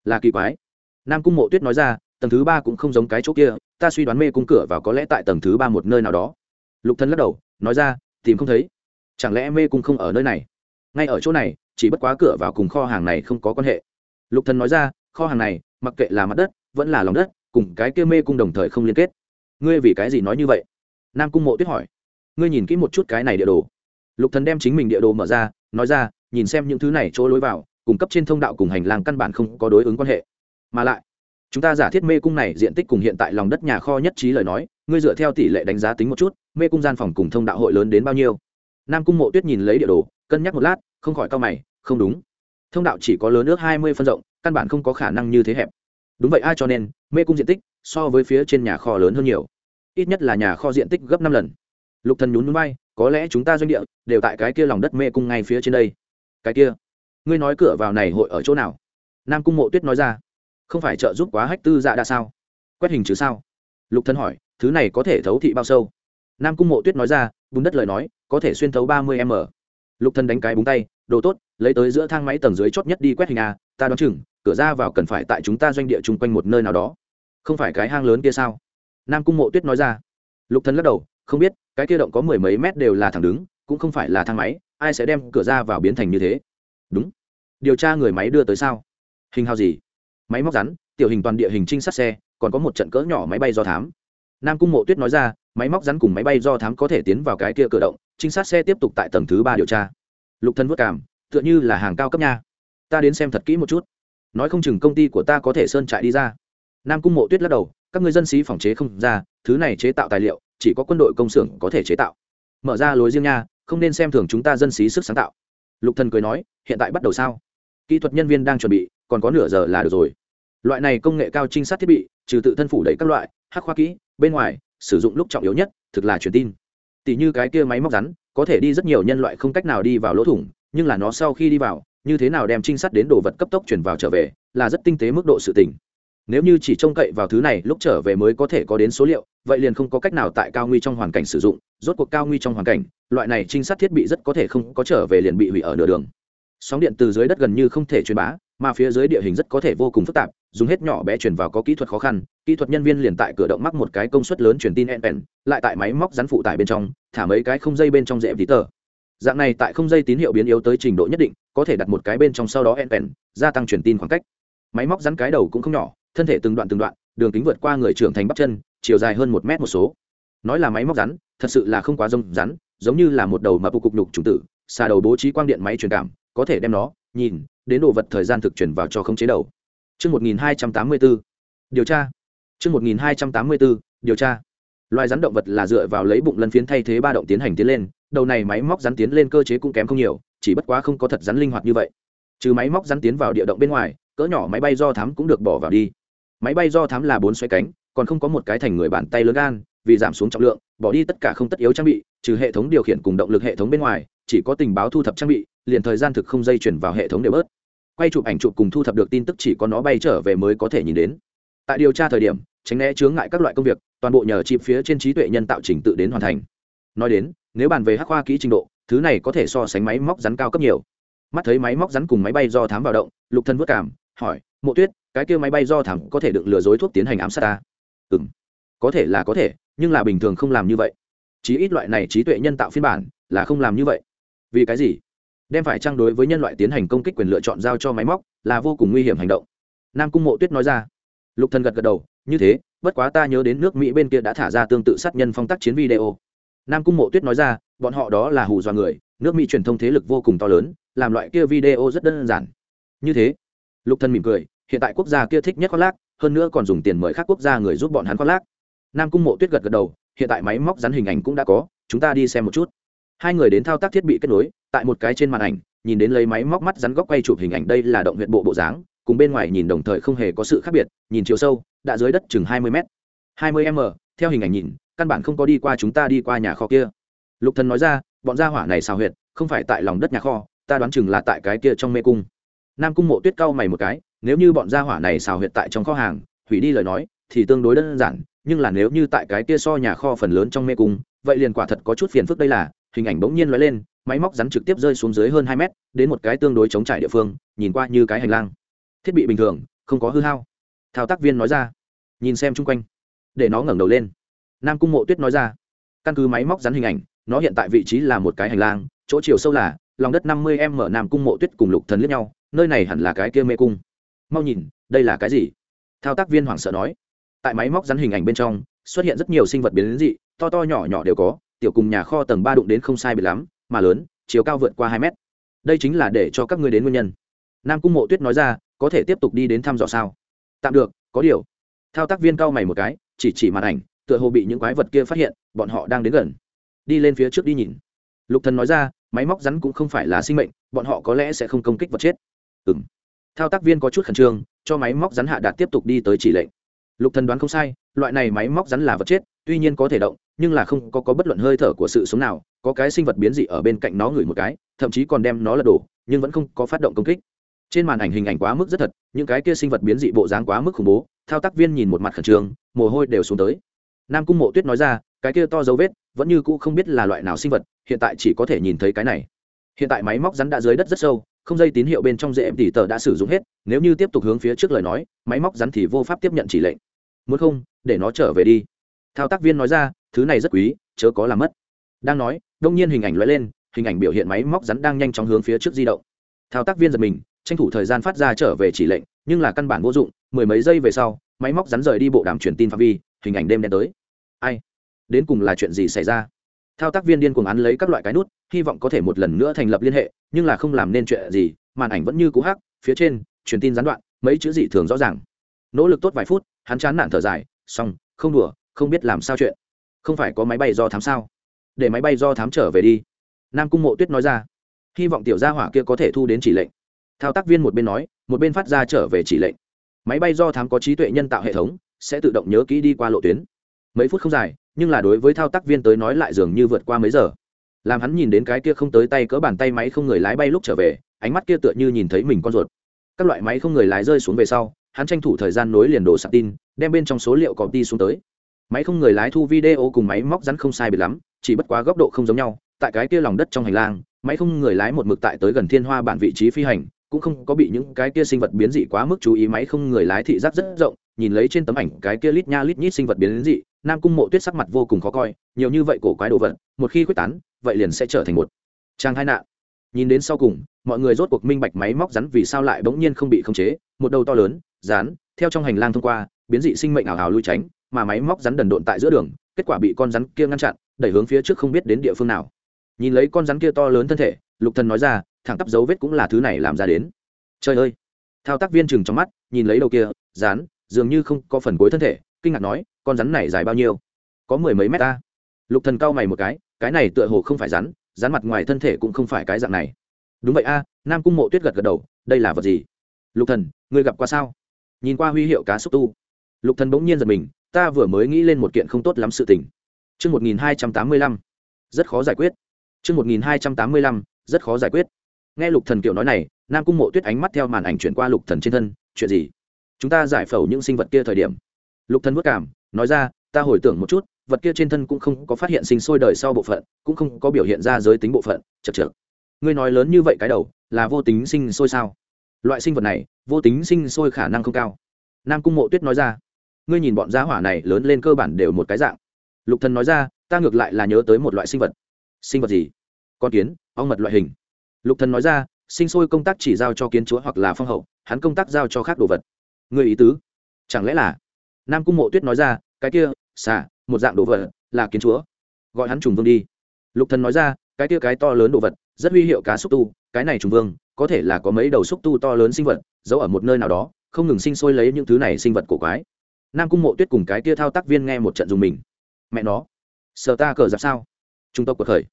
là kỳ quái. Nam cung mộ tuyết nói ra, tầng thứ ba cũng không giống cái chỗ kia, ta suy đoán mê cung cửa vào có lẽ tại tầng thứ ba một nơi nào đó lục thần lắc đầu, nói ra, tìm không thấy. Chẳng lẽ mê cung không ở nơi này? Ngay ở chỗ này, chỉ bất quá cửa vào cùng kho hàng này không có quan hệ. Lục thần nói ra, kho hàng này, mặc kệ là mặt đất, vẫn là lòng đất, cùng cái kia mê cung đồng thời không liên kết. Ngươi vì cái gì nói như vậy? Nam cung mộ tuyết hỏi. Ngươi nhìn kỹ một chút cái này địa đồ. Lục thần đem chính mình địa đồ mở ra, nói ra, nhìn xem những thứ này chỗ lối vào, cung cấp trên thông đạo cùng hành lang căn bản không có đối ứng quan hệ. Mà lại, chúng ta giả thiết mê cung này diện tích cùng hiện tại lòng đất nhà kho nhất trí lời nói, ngươi dựa theo tỷ lệ đánh giá tính một chút mê cung gian phòng cùng thông đạo hội lớn đến bao nhiêu? Nam cung mộ tuyết nhìn lấy địa đồ, cân nhắc một lát, không khỏi cao mày, không đúng. Thông đạo chỉ có lớn nước hai mươi phân rộng, căn bản không có khả năng như thế hẹp. Đúng vậy, ai cho nên, mê cung diện tích so với phía trên nhà kho lớn hơn nhiều. Ít nhất là nhà kho diện tích gấp năm lần. Lục thần nhún núi bay có lẽ chúng ta doanh địa đều tại cái kia lòng đất mê cung ngay phía trên đây. Cái kia, ngươi nói cửa vào này hội ở chỗ nào? Nam cung mộ tuyết nói ra. Không phải trợ giúp quá hách tư dạ đã sao? Quét hình chứ sao? Lục thần hỏi, thứ này có thể thấu thị bao sâu? Nam cung mộ tuyết nói ra, bùn đất lời nói, có thể xuyên thấu ba mươi m. Lục thần đánh cái búng tay, đồ tốt, lấy tới giữa thang máy tầng dưới chót nhất đi quét hình a, ta đoán chừng, cửa ra vào cần phải tại chúng ta doanh địa chung quanh một nơi nào đó. Không phải cái hang lớn kia sao? Nam cung mộ tuyết nói ra. Lục thần lắc đầu, không biết, cái kia động có mười mấy mét đều là thẳng đứng, cũng không phải là thang máy, ai sẽ đem cửa ra vào biến thành như thế? Đúng. Điều tra người máy đưa tới sao? Hình hào gì? Máy móc rắn, tiểu hình toàn địa hình trinh sát xe, còn có một trận cỡ nhỏ máy bay do thám. Nam cung mộ tuyết nói ra máy móc rắn cùng máy bay do thám có thể tiến vào cái kia cửa động, trinh sát xe tiếp tục tại tầng thứ ba điều tra. Lục thân vất cảm tựa như là hàng cao cấp nha. Ta đến xem thật kỹ một chút. Nói không chừng công ty của ta có thể sơn trại đi ra. Nam cung mộ tuyết lắc đầu, các người dân sĩ phòng chế không ra, thứ này chế tạo tài liệu, chỉ có quân đội công xưởng có thể chế tạo. Mở ra lối riêng nha, không nên xem thường chúng ta dân sĩ sức sáng tạo. Lục thần cười nói, hiện tại bắt đầu sao? Kỹ thuật nhân viên đang chuẩn bị, còn có nửa giờ là được rồi. Loại này công nghệ cao trinh sát thiết bị, trừ tự thân phủ đẩy các loại, hắc khoa kỹ, bên ngoài sử dụng lúc trọng yếu nhất, thực là truyền tin. Tỷ như cái kia máy móc rắn, có thể đi rất nhiều nhân loại không cách nào đi vào lỗ thủng, nhưng là nó sau khi đi vào, như thế nào đem trinh sát đến đồ vật cấp tốc chuyển vào trở về, là rất tinh tế mức độ sự tình. Nếu như chỉ trông cậy vào thứ này, lúc trở về mới có thể có đến số liệu, vậy liền không có cách nào tại cao nguy trong hoàn cảnh sử dụng, rốt cuộc cao nguy trong hoàn cảnh, loại này trinh sát thiết bị rất có thể không có trở về liền bị hủy ở nửa đường. Sóng điện từ dưới đất gần như không thể truyền bá mà phía dưới địa hình rất có thể vô cùng phức tạp, dùng hết nhỏ bé truyền vào có kỹ thuật khó khăn, kỹ thuật nhân viên liền tại cửa động mắc một cái công suất lớn truyền tin npen lại tại máy móc rắn phụ tải bên trong, thả mấy cái không dây bên trong dễ tí tờ. Dạng này tại không dây tín hiệu biến yếu tới trình độ nhất định, có thể đặt một cái bên trong sau đó npen gia tăng truyền tin khoảng cách. Máy móc rắn cái đầu cũng không nhỏ, thân thể từng đoạn từng đoạn, đường kính vượt qua người trưởng thành bắp chân, chiều dài hơn một mét một số. Nói là máy móc rắn, thật sự là không quá rông rắn, giống như là một đầu mà bục cục nhục trùng tử, xà đầu bố trí quang điện máy truyền cảm, có thể đem nó nhìn đến đồ vật thời gian thực chuyển vào cho khống chế đầu Chương 1284, điều tra. Chương 1284, điều tra. Loài rắn động vật là dựa vào lấy bụng lân phiến thay thế ba động tiến hành tiến lên, đầu này máy móc rắn tiến lên cơ chế cũng kém không nhiều, chỉ bất quá không có thật rắn linh hoạt như vậy. Trừ máy móc rắn tiến vào địa động bên ngoài, cỡ nhỏ máy bay do thám cũng được bỏ vào đi. Máy bay do thám là bốn xoay cánh, còn không có một cái thành người bàn tay lớn gan, vì giảm xuống trọng lượng, bỏ đi tất cả không tất yếu trang bị, trừ hệ thống điều khiển cùng động lực hệ thống bên ngoài, chỉ có tình báo thu thập trang bị, liền thời gian thực không dây chuyển vào hệ thống đều bớt quay chụp ảnh chụp cùng thu thập được tin tức chỉ có nó bay trở về mới có thể nhìn đến. Tại điều tra thời điểm, tránh né chướng ngại các loại công việc, toàn bộ nhờ chip phía trên trí tuệ nhân tạo trình tự đến hoàn thành. Nói đến, nếu bàn về hắc khoa kỹ trình độ, thứ này có thể so sánh máy móc rắn cao cấp nhiều. Mắt thấy máy móc rắn cùng máy bay do thám vào động, lục thân vất cảm, hỏi, mộ tuyết, cái kia máy bay do thám có thể đựng lừa dối thuốc tiến hành ám sát ta? Ừ m có thể là có thể, nhưng là bình thường không làm như vậy. Chí ít loại này trí tuệ nhân tạo phiên bản là không làm như vậy. Vì cái gì? Đem phải trang đối với nhân loại tiến hành công kích quyền lựa chọn giao cho máy móc là vô cùng nguy hiểm hành động. Nam cung mộ tuyết nói ra. Lục thần gật gật đầu, như thế, bất quá ta nhớ đến nước mỹ bên kia đã thả ra tương tự sát nhân phong tác chiến video. Nam cung mộ tuyết nói ra, bọn họ đó là hù dọa người, nước mỹ truyền thông thế lực vô cùng to lớn, làm loại kia video rất đơn giản. Như thế? Lục thần mỉm cười, hiện tại quốc gia kia thích nhất khoác lác, hơn nữa còn dùng tiền mời khác quốc gia người giúp bọn hắn khoác lác. Nam cung mộ tuyết gật gật đầu, hiện tại máy móc rắn hình ảnh cũng đã có, chúng ta đi xem một chút. Hai người đến thao tác thiết bị kết nối tại một cái trên màn ảnh, nhìn đến lấy máy móc mắt rắn góc quay chụp hình ảnh đây là động huyện bộ bộ dáng, cùng bên ngoài nhìn đồng thời không hề có sự khác biệt, nhìn chiều sâu, đã dưới đất chừng hai mươi m hai mươi m, theo hình ảnh nhìn, căn bản không có đi qua chúng ta đi qua nhà kho kia. Lục thần nói ra, bọn gia hỏa này xào huyệt, không phải tại lòng đất nhà kho, ta đoán chừng là tại cái kia trong mê cung. Nam cung mộ tuyết cau mày một cái, nếu như bọn gia hỏa này xào huyệt tại trong kho hàng, hủy đi lời nói, thì tương đối đơn giản, nhưng là nếu như tại cái kia so nhà kho phần lớn trong mê cung, vậy liền quả thật có chút phiền phức đây là, hình ảnh bỗng nhiên lóe lên máy móc rắn trực tiếp rơi xuống dưới hơn hai mét, đến một cái tương đối chống trải địa phương, nhìn qua như cái hành lang. Thiết bị bình thường, không có hư hao. Thao tác viên nói ra. Nhìn xem chung quanh. Để nó ngẩng đầu lên. Nam cung mộ tuyết nói ra. Căn cứ máy móc rắn hình ảnh, nó hiện tại vị trí là một cái hành lang, chỗ chiều sâu là, lòng đất năm mươi em mở nam cung mộ tuyết cùng lục thần liếc nhau, nơi này hẳn là cái kia mê cung. Mau nhìn, đây là cái gì? Thao tác viên hoảng sợ nói. Tại máy móc rắn hình ảnh bên trong, xuất hiện rất nhiều sinh vật biến dị, to to nhỏ nhỏ đều có, tiểu cùng nhà kho tầng ba đụng đến không sai bị lắm mà lớn, chiều cao vượt qua hai mét. Đây chính là để cho các ngươi đến nguyên nhân. Nam cung mộ tuyết nói ra, có thể tiếp tục đi đến thăm dò sao? Tạm được, có điều. Thao tác viên cao mày một cái, chỉ chỉ màn ảnh, tựa hồ bị những quái vật kia phát hiện, bọn họ đang đến gần. Đi lên phía trước đi nhìn. Lục thần nói ra, máy móc rắn cũng không phải là sinh mệnh, bọn họ có lẽ sẽ không công kích vật chết. Ừm. Thao tác viên có chút khẩn trương, cho máy móc rắn hạ đạt tiếp tục đi tới chỉ lệnh. Lục thần đoán không sai, loại này máy móc rắn là vật chết, tuy nhiên có thể động nhưng là không có, có bất luận hơi thở của sự sống nào có cái sinh vật biến dị ở bên cạnh nó ngửi một cái thậm chí còn đem nó lật đổ nhưng vẫn không có phát động công kích. Trên màn ảnh hình ảnh quá mức rất thật những cái kia sinh vật biến dị bộ dáng quá mức khủng bố thao tác viên nhìn một mặt khẩn trương mồ hôi đều xuống tới. Nam cung mộ tuyết nói ra cái kia to dấu vết vẫn như cũ không biết là loại nào sinh vật hiện tại chỉ có thể nhìn thấy cái này. Hiện tại máy móc rắn đã dưới đất rất sâu không dây tín hiệu bên trong dễ tỉ tờ đã sử dụng hết nếu như tiếp tục hướng phía trước lời nói máy móc rắn thì vô pháp tiếp nhận chỉ lệnh. Muốn không để nó trở về đi. Thao tác viên nói ra thứ này rất quý, chớ có làm mất. Đang nói, đông nhiên hình ảnh lóe lên, hình ảnh biểu hiện máy móc rắn đang nhanh chóng hướng phía trước di động. Thao tác viên giật mình, tranh thủ thời gian phát ra trở về chỉ lệnh, nhưng là căn bản vô dụng, mười mấy giây về sau, máy móc rắn rời đi bộ đàm truyền tin phạm vi, hình ảnh đêm đen tới. Ai? Đến cùng là chuyện gì xảy ra? Thao tác viên điên cuồng án lấy các loại cái nút, hy vọng có thể một lần nữa thành lập liên hệ, nhưng là không làm nên chuyện gì, màn ảnh vẫn như cũ hắc, phía trên, truyền tin gián đoạn, mấy chữ dị thường rõ ràng. Nỗ lực tốt vài phút, hắn chán nản thở dài, xong, không đùa, không biết làm sao chuyện không phải có máy bay do thám sao? Để máy bay do thám trở về đi. Nam cung mộ tuyết nói ra. Hy vọng tiểu gia hỏa kia có thể thu đến chỉ lệnh. Thao tác viên một bên nói, một bên phát ra trở về chỉ lệnh. Máy bay do thám có trí tuệ nhân tạo hệ thống, sẽ tự động nhớ kỹ đi qua lộ tuyến. Mấy phút không dài, nhưng là đối với thao tác viên tới nói lại dường như vượt qua mấy giờ. Làm hắn nhìn đến cái kia không tới tay cỡ bàn tay máy không người lái bay lúc trở về, ánh mắt kia tựa như nhìn thấy mình con ruột. Các loại máy không người lái rơi xuống về sau, hắn tranh thủ thời gian nối liền đồ sạc tin, đem bên trong số liệu copy đi xuống tới máy không người lái thu video cùng máy móc rắn không sai biệt lắm, chỉ bất quá góc độ không giống nhau. Tại cái kia lòng đất trong hành lang, máy không người lái một mực tại tới gần thiên hoa bản vị trí phi hành, cũng không có bị những cái kia sinh vật biến dị quá mức chú ý. Máy không người lái thị giác rất rộng, nhìn lấy trên tấm ảnh cái kia lít nha lít nhít sinh vật biến dị, nam cung mộ tuyết sắc mặt vô cùng khó coi, nhiều như vậy cổ quái đồ vật, một khi quyết tán, vậy liền sẽ trở thành một trang hai nạn. Nhìn đến sau cùng, mọi người rốt cuộc minh bạch máy móc rắn vì sao lại bỗng nhiên không bị khống chế. Một đầu to lớn rán theo trong hành lang thông qua, biến dị sinh mệnh ảo ảo lui tránh mà máy móc rắn đần độn tại giữa đường, kết quả bị con rắn kia ngăn chặn, đẩy hướng phía trước không biết đến địa phương nào. Nhìn lấy con rắn kia to lớn thân thể, lục thần nói ra, thẳng tắp dấu vết cũng là thứ này làm ra đến. Trời ơi! Thao tác viên chừng trong mắt, nhìn lấy đầu kia rán dường như không có phần cuối thân thể, kinh ngạc nói, con rắn này dài bao nhiêu? Có mười mấy mét ta. Lục thần cau mày một cái cái này tựa hồ không phải rắn rắn mặt ngoài thân thể cũng không phải cái dạng này. Đúng vậy a, nam cung mộ tuyết gật gật đầu, đây là vật gì? Lục thần, ngươi gặp qua sao? Nhìn qua huy hiệu cá xúc tu. Lục thần bỗng nhiên giật mình ta vừa mới nghĩ lên một kiện không tốt lắm sự tình. Chương một nghìn hai trăm tám mươi lăm. Rất khó giải quyết. Chương một nghìn hai trăm tám mươi lăm. Rất khó giải quyết. Nghe lục thần kiểu nói này, nam cung mộ tuyết ánh mắt theo màn ảnh chuyển qua lục thần trên thân, chuyện gì? Chúng ta giải phẫu những sinh vật kia thời điểm. Lục thần vất cảm, nói ra, ta hồi tưởng một chút, vật kia trên thân cũng không có phát hiện sinh sôi đời sau bộ phận, cũng không có biểu hiện ra giới tính bộ phận. Chật chậc. ngươi nói lớn như vậy cái đầu, là vô tính sinh sôi sao? Loại sinh vật này, vô tính sinh sôi khả năng không cao. Nam cung mộ tuyết nói ra ngươi nhìn bọn giá hỏa này lớn lên cơ bản đều một cái dạng. Lục thần nói ra, ta ngược lại là nhớ tới một loại sinh vật. Sinh vật gì? Con kiến, ong mật loại hình. Lục thần nói ra, sinh sôi công tác chỉ giao cho kiến chúa hoặc là phong hậu, hắn công tác giao cho khác đồ vật. Người ý tứ? Chẳng lẽ là? Nam cung mộ tuyết nói ra, cái kia, xà, một dạng đồ vật, là kiến chúa. Gọi hắn trùng vương đi. Lục thần nói ra, cái kia cái to lớn đồ vật, rất huy hiệu cá xúc tu, cái này trùng vương, có thể là có mấy đầu xúc tu to lớn sinh vật, giấu ở một nơi nào đó, không ngừng sinh sôi lấy những thứ này sinh vật cổ quái nam cung mộ tuyết cùng cái kia thao tác viên nghe một trận dùng mình. Mẹ nó sợ ta cờ giặc sao? Chúng tộc cuộc khởi.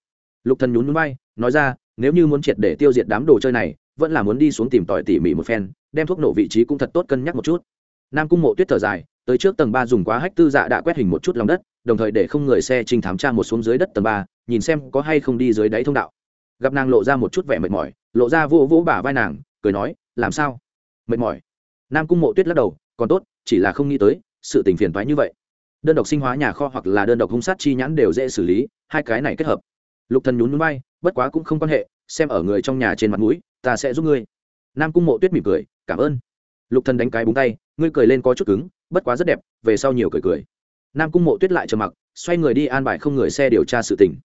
Lục thần nhún nhún bay nói ra, nếu như muốn triệt để tiêu diệt đám đồ chơi này, vẫn là muốn đi xuống tìm tòi tỉ mỉ một phen, đem thuốc nổ vị trí cũng thật tốt cân nhắc một chút. Nam cung mộ tuyết thở dài, tới trước tầng ba dùng quá hách tư dạ đã quét hình một chút lòng đất, đồng thời để không người xe trình thám tra một xuống dưới đất tầng ba, nhìn xem có hay không đi dưới đáy thông đạo. Gặp nàng lộ ra một chút vẻ mệt mỏi, lộ ra vô vỗ bả vai nàng, cười nói, làm sao? Mệt mỏi. Nam cung mộ tuyết lắc đầu còn tốt, chỉ là không nghĩ tới, sự tình phiền toái như vậy. Đơn độc sinh hóa nhà kho hoặc là đơn độc hung sát chi nhãn đều dễ xử lý, hai cái này kết hợp. Lục thần nhún núi bay bất quá cũng không quan hệ, xem ở người trong nhà trên mặt mũi, ta sẽ giúp ngươi. Nam cung mộ tuyết mỉm cười, cảm ơn. Lục thần đánh cái búng tay, ngươi cười lên có chút cứng, bất quá rất đẹp, về sau nhiều cười cười. Nam cung mộ tuyết lại trầm mặc, xoay người đi an bài không người xe điều tra sự tình.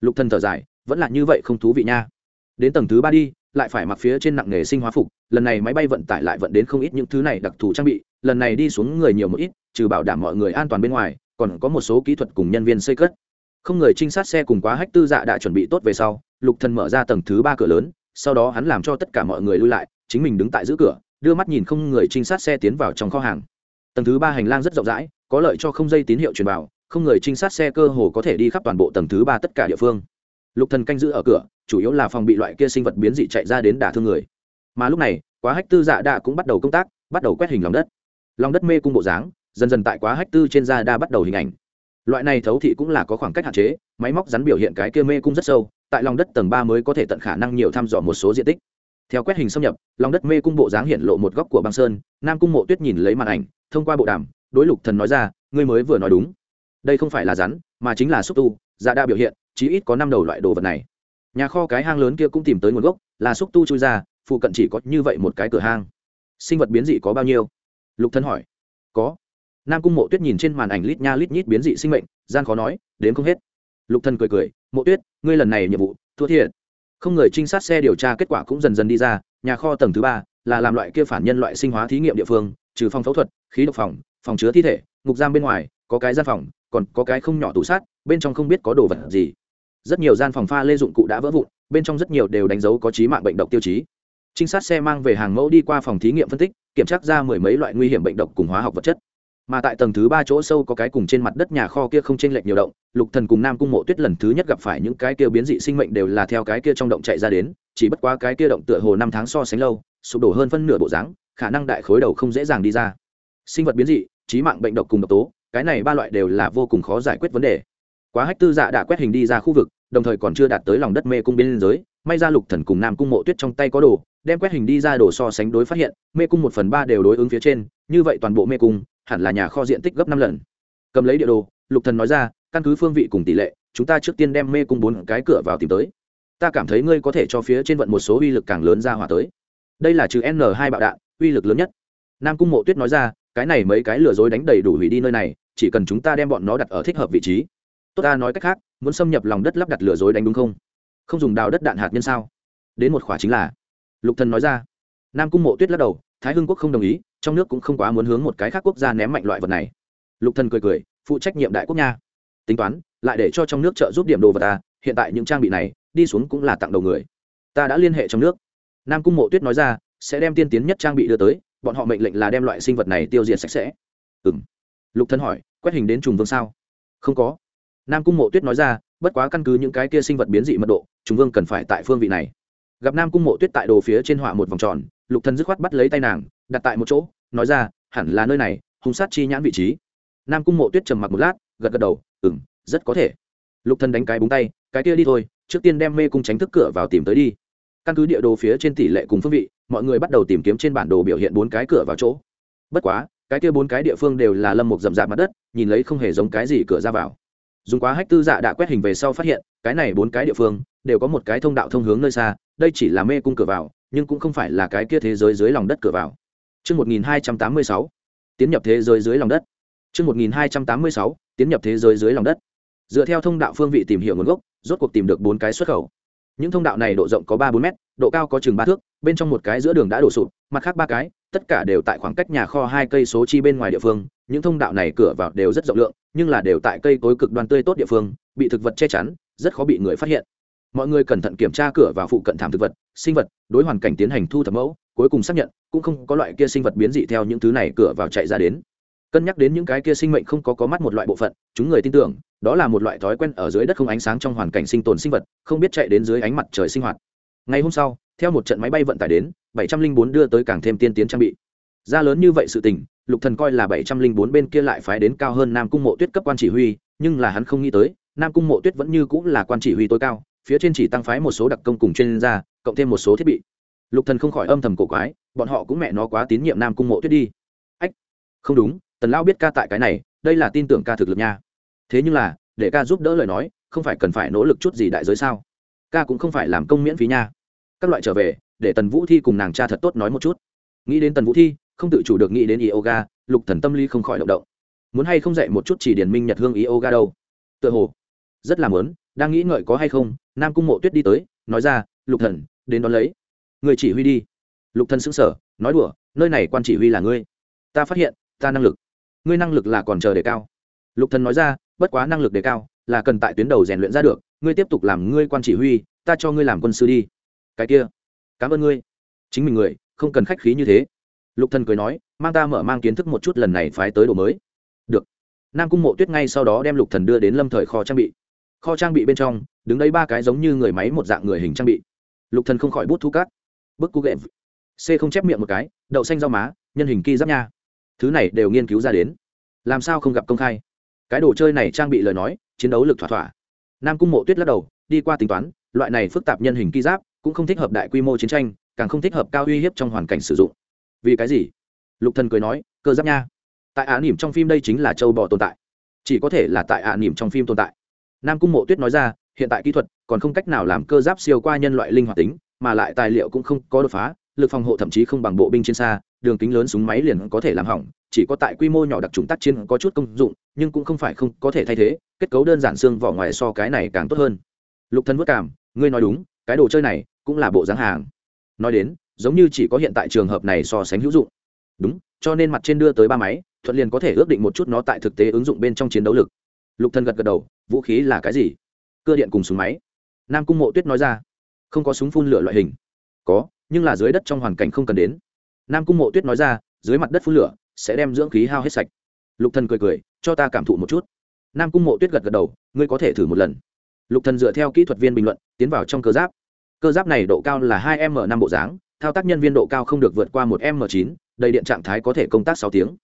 Lục thần thở dài, vẫn là như vậy không thú vị nha đến tầng thứ ba đi, lại phải mặc phía trên nặng nghề sinh hóa phục, lần này máy bay vận tải lại vận đến không ít những thứ này đặc thù trang bị, lần này đi xuống người nhiều một ít, trừ bảo đảm mọi người an toàn bên ngoài, còn có một số kỹ thuật cùng nhân viên xây cất. Không người trinh sát xe cùng quá hách tư dạ đã chuẩn bị tốt về sau, lục thần mở ra tầng thứ ba cửa lớn, sau đó hắn làm cho tất cả mọi người lui lại, chính mình đứng tại giữa cửa, đưa mắt nhìn không người trinh sát xe tiến vào trong kho hàng. Tầng thứ ba hành lang rất rộng rãi, có lợi cho không dây tín hiệu truyền vào, không người trinh sát xe cơ hồ có thể đi khắp toàn bộ tầng thứ ba tất cả địa phương. Lục thần canh giữ ở cửa chủ yếu là phòng bị loại kia sinh vật biến dị chạy ra đến đả thương người. Mà lúc này, quá hách tư dạ đa cũng bắt đầu công tác, bắt đầu quét hình lòng đất. Lòng đất mê cung bộ dáng, dần dần tại quá hách tư trên da đa bắt đầu hình ảnh. Loại này thấu thị cũng là có khoảng cách hạn chế, máy móc rắn biểu hiện cái kia mê cung rất sâu, tại lòng đất tầng ba mới có thể tận khả năng nhiều thăm dò một số diện tích. Theo quét hình xâm nhập, lòng đất mê cung bộ dáng hiện lộ một góc của băng sơn, nam cung mộ tuyết nhìn lấy màn ảnh, thông qua bộ đàm, đối lục thần nói ra, ngươi mới vừa nói đúng. Đây không phải là rắn, mà chính là xúc tu dạ đa biểu hiện, chí ít có năm đầu loại đồ vật này nhà kho cái hang lớn kia cũng tìm tới nguồn gốc là xúc tu chui ra, phụ cận chỉ có như vậy một cái cửa hang. Sinh vật biến dị có bao nhiêu? Lục thân hỏi. Có. Nam cung mộ tuyết nhìn trên màn ảnh lít nha lít nhít biến dị sinh mệnh, gian khó nói, đến không hết. Lục thân cười cười, mộ tuyết, ngươi lần này nhiệm vụ, thua thiệt. Không người trinh sát xe điều tra kết quả cũng dần dần đi ra, nhà kho tầng thứ ba là làm loại kia phản nhân loại sinh hóa thí nghiệm địa phương, trừ phòng phẫu thuật, khí độc phòng phòng chứa thi thể, ngục giam bên ngoài, có cái gian phòng, còn có cái không nhỏ tủ sát, bên trong không biết có đồ vật gì rất nhiều gian phòng pha lê dụng cụ đã vỡ vụn, bên trong rất nhiều đều đánh dấu có trí mạng bệnh độc tiêu chí. Trinh sát xe mang về hàng mẫu đi qua phòng thí nghiệm phân tích, kiểm tra ra mười mấy loại nguy hiểm bệnh độc cùng hóa học vật chất. Mà tại tầng thứ ba chỗ sâu có cái cùng trên mặt đất nhà kho kia không chênh lệch nhiều động, lục thần cùng nam cung mộ tuyết lần thứ nhất gặp phải những cái kia biến dị sinh mệnh đều là theo cái kia trong động chạy ra đến, chỉ bất quá cái kia động tựa hồ năm tháng so sánh lâu, sụp đổ hơn phân nửa bộ dáng, khả năng đại khối đầu không dễ dàng đi ra. Sinh vật biến dị, trí mạng bệnh độc cùng độc tố, cái này ba loại đều là vô cùng khó giải quyết vấn đề quá hách tư dạ đã quét hình đi ra khu vực, đồng thời còn chưa đạt tới lòng đất mê cung biên giới. May ra lục thần cùng nam cung mộ tuyết trong tay có đồ, đem quét hình đi ra đồ so sánh đối phát hiện, mê cung một phần ba đều đối ứng phía trên, như vậy toàn bộ mê cung, hẳn là nhà kho diện tích gấp năm lần. Cầm lấy địa đồ, lục thần nói ra, căn cứ phương vị cùng tỷ lệ, chúng ta trước tiên đem mê cung bốn cái cửa vào tìm tới. Ta cảm thấy ngươi có thể cho phía trên vận một số uy lực càng lớn ra hòa tới. Đây là trừ n hai bạo đạn, uy lực lớn nhất. Nam cung mộ tuyết nói ra, cái này mấy cái lừa dối đánh đầy đủ hủy đi nơi này, chỉ cần chúng ta đem bọn nó đặt ở thích hợp vị trí tốt ta nói cách khác, muốn xâm nhập lòng đất lắp đặt lừa dối đánh đúng không? Không dùng đào đất đạn hạt nhân sao? Đến một khỏa chính là. Lục thần nói ra. Nam cung mộ tuyết lắc đầu, thái hưng quốc không đồng ý, trong nước cũng không quá muốn hướng một cái khác quốc gia ném mạnh loại vật này. Lục thần cười cười, phụ trách nhiệm đại quốc nha. Tính toán, lại để cho trong nước trợ giúp điểm đồ vật ta, hiện tại những trang bị này, đi xuống cũng là tặng đầu người. Ta đã liên hệ trong nước. Nam cung mộ tuyết nói ra, sẽ đem tiên tiến nhất trang bị đưa tới, bọn họ mệnh lệnh là đem loại sinh vật này tiêu diệt sạch sẽ. Ừm. Lục thần hỏi, quét hình đến trùng vương sao? Không có nam cung mộ tuyết nói ra, bất quá căn cứ những cái kia sinh vật biến dị mật độ, chúng vương cần phải tại phương vị này. Gặp nam cung mộ tuyết tại đồ phía trên họa một vòng tròn, lục thần dứt khoát bắt lấy tay nàng, đặt tại một chỗ, nói ra, hẳn là nơi này, hung sát chi nhãn vị trí. Nam cung mộ tuyết trầm mặc một lát, gật gật đầu, ừm, rất có thể. Lục thần đánh cái búng tay, cái kia đi thôi, trước tiên đem mê cung tránh thức cửa vào tìm tới đi. Căn cứ địa đồ phía trên tỷ lệ cùng phương vị, mọi người bắt đầu tìm kiếm trên bản đồ biểu hiện bốn cái cửa vào chỗ. Bất quá, cái kia bốn cái địa phương đều là lâm mục rậm rạp mặt đất, nhìn lấy không hề giống cái gì cửa ra vào dùng quá hách tư dạ đã quét hình về sau phát hiện cái này bốn cái địa phương đều có một cái thông đạo thông hướng nơi xa đây chỉ là mê cung cửa vào nhưng cũng không phải là cái kia thế giới dưới lòng đất cửa vào Trước 1286, tiến nhập thế giới dưới lòng đất. Trước 1286, tiến nhập thế giới dưới lòng đất. Dựa theo thông đạo phương vị tìm hiểu nguồn gốc, rốt cuộc tìm được bốn cái xuất khẩu. Những thông đạo này độ rộng có ba bốn mét, độ cao có chừng ba thước, bên trong một cái giữa đường đã đổ sụp, mặt khác ba cái, tất cả đều tại khoảng cách nhà kho hai cây số chi bên ngoài địa phương. Những thông đạo này cửa vào đều rất rộng lượng, nhưng là đều tại cây cối cực đoan tươi tốt địa phương, bị thực vật che chắn, rất khó bị người phát hiện mọi người cẩn thận kiểm tra cửa và phụ cận thảm thực vật sinh vật đối hoàn cảnh tiến hành thu thập mẫu cuối cùng xác nhận cũng không có loại kia sinh vật biến dị theo những thứ này cửa vào chạy ra đến cân nhắc đến những cái kia sinh mệnh không có có mắt một loại bộ phận chúng người tin tưởng đó là một loại thói quen ở dưới đất không ánh sáng trong hoàn cảnh sinh tồn sinh vật không biết chạy đến dưới ánh mặt trời sinh hoạt ngày hôm sau theo một trận máy bay vận tải đến bảy trăm linh bốn đưa tới càng thêm tiên tiến trang bị. Ra lớn như vậy sự tình, lục thần coi là bảy trăm linh bốn bên kia lại phái đến cao hơn nam cung mộ tuyết cấp quan chỉ huy, nhưng là hắn không nghĩ tới, nam cung mộ tuyết vẫn như cũng là quan chỉ huy tối cao, phía trên chỉ tăng phái một số đặc công cùng chuyên gia, cộng thêm một số thiết bị. Lục thần không khỏi âm thầm cổ quái, bọn họ cũng mẹ nó quá tín nhiệm nam cung mộ tuyết đi. Ách, không đúng, tần lão biết ca tại cái này, đây là tin tưởng ca thực lực nha. Thế nhưng là, để ca giúp đỡ lời nói, không phải cần phải nỗ lực chút gì đại giới sao? Ca cũng không phải làm công miễn phí nha. Các loại trở về để tần vũ thi cùng nàng cha thật tốt nói một chút. Nghĩ đến tần vũ thi, không tự chủ được nghĩ đến yoga lục thần tâm lý không khỏi động động. Muốn hay không dạy một chút chỉ điển minh nhật hương yoga đâu? Tựa hồ, rất là muốn, đang nghĩ ngợi có hay không, nam cung mộ tuyết đi tới, nói ra, lục thần, đến đón lấy. Người chỉ huy đi. Lục thần sững sờ, nói đùa, nơi này quan chỉ huy là ngươi. Ta phát hiện, ta năng lực. Ngươi năng lực là còn chờ đề cao. Lục thần nói ra, bất quá năng lực đề cao, là cần tại tuyến đầu rèn luyện ra được. Ngươi tiếp tục làm ngươi quan chỉ huy, ta cho ngươi làm quân sư đi. Cái kia cảm ơn ngươi. Chính mình người, không cần khách khí như thế. Lục thần cười nói, mang ta mở mang kiến thức một chút lần này phái tới đồ mới. Được. Nam cung mộ tuyết ngay sau đó đem lục thần đưa đến lâm thời kho trang bị. Kho trang bị bên trong, đứng đấy ba cái giống như người máy một dạng người hình trang bị. Lục thần không khỏi bút thu cát bức cú ghệm c không chép miệng một cái, đậu xanh rau má, nhân hình kỳ giáp nha. Thứ này đều nghiên cứu ra đến. Làm sao không gặp công khai? Cái đồ chơi này trang bị lời nói, chiến đấu lực thỏa thỏa. Nam cung mộ tuyết lắc đầu, đi qua tính toán, loại này phức tạp nhân hình kỳ giáp cũng không thích hợp đại quy mô chiến tranh, càng không thích hợp cao uy hiếp trong hoàn cảnh sử dụng. Vì cái gì? Lục thần cười nói, cơ giáp nha, tại ả nỉm trong phim đây chính là châu bò tồn tại. Chỉ có thể là tại ả nỉm trong phim tồn tại. Nam cung mộ tuyết nói ra, hiện tại kỹ thuật còn không cách nào làm cơ giáp siêu qua nhân loại linh hoạt tính, mà lại tài liệu cũng không có đột phá, lực phòng hộ thậm chí không bằng bộ binh trên xa, đường kính lớn súng máy liền có thể làm hỏng, chỉ có tại quy mô nhỏ đặc trùng tác chiến có chút công dụng, nhưng cũng không phải không có thể thay thế, kết cấu đơn giản xương vỏ ngoài so cái này càng tốt hơn. Lục thân vất cảm ngươi nói đúng cái đồ chơi này cũng là bộ dáng hàng. Nói đến, giống như chỉ có hiện tại trường hợp này so sánh hữu dụng. Đúng, cho nên mặt trên đưa tới ba máy, thuận liền có thể ước định một chút nó tại thực tế ứng dụng bên trong chiến đấu lực. Lục thần gật gật đầu, vũ khí là cái gì? Cưa điện cùng súng máy. Nam cung mộ tuyết nói ra, không có súng phun lửa loại hình. Có, nhưng là dưới đất trong hoàn cảnh không cần đến. Nam cung mộ tuyết nói ra, dưới mặt đất phun lửa, sẽ đem dưỡng khí hao hết sạch. Lục thần cười cười, cho ta cảm thụ một chút. Nam cung mộ tuyết gật gật đầu, ngươi có thể thử một lần lục thần dựa theo kỹ thuật viên bình luận tiến vào trong cơ giáp. Cơ giáp này độ cao là hai m năm bộ dáng thao tác nhân viên độ cao không được vượt qua một m chín đầy điện trạng thái có thể công tác sáu tiếng.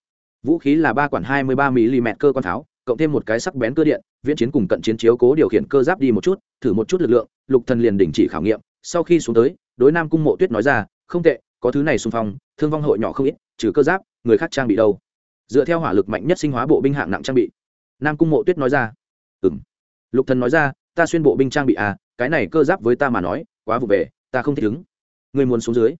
Vũ khí là ba quản hai mươi ba mm cơ quan tháo, cộng thêm một cái sắc bén cơ điện viễn chiến cùng cận chiến chiếu cố điều khiển cơ giáp đi một chút thử một chút lực lượng lục thần liền đình chỉ khảo nghiệm. Sau khi xuống tới đối nam cung mộ tuyết nói ra không tệ có thứ này xung phong thương vong hội nhỏ không ít trừ cơ giáp người khác trang bị đâu? Dựa theo hỏa lực mạnh nhất sinh hóa bộ binh hạng nặng trang bị. Nam cung mộ tuyết nói ra ừm. Lục thần nói ra ta xuyên bộ binh trang bị à cái này cơ giáp với ta mà nói, quá vụ về, ta không thích ứng. Ngươi muốn xuống dưới.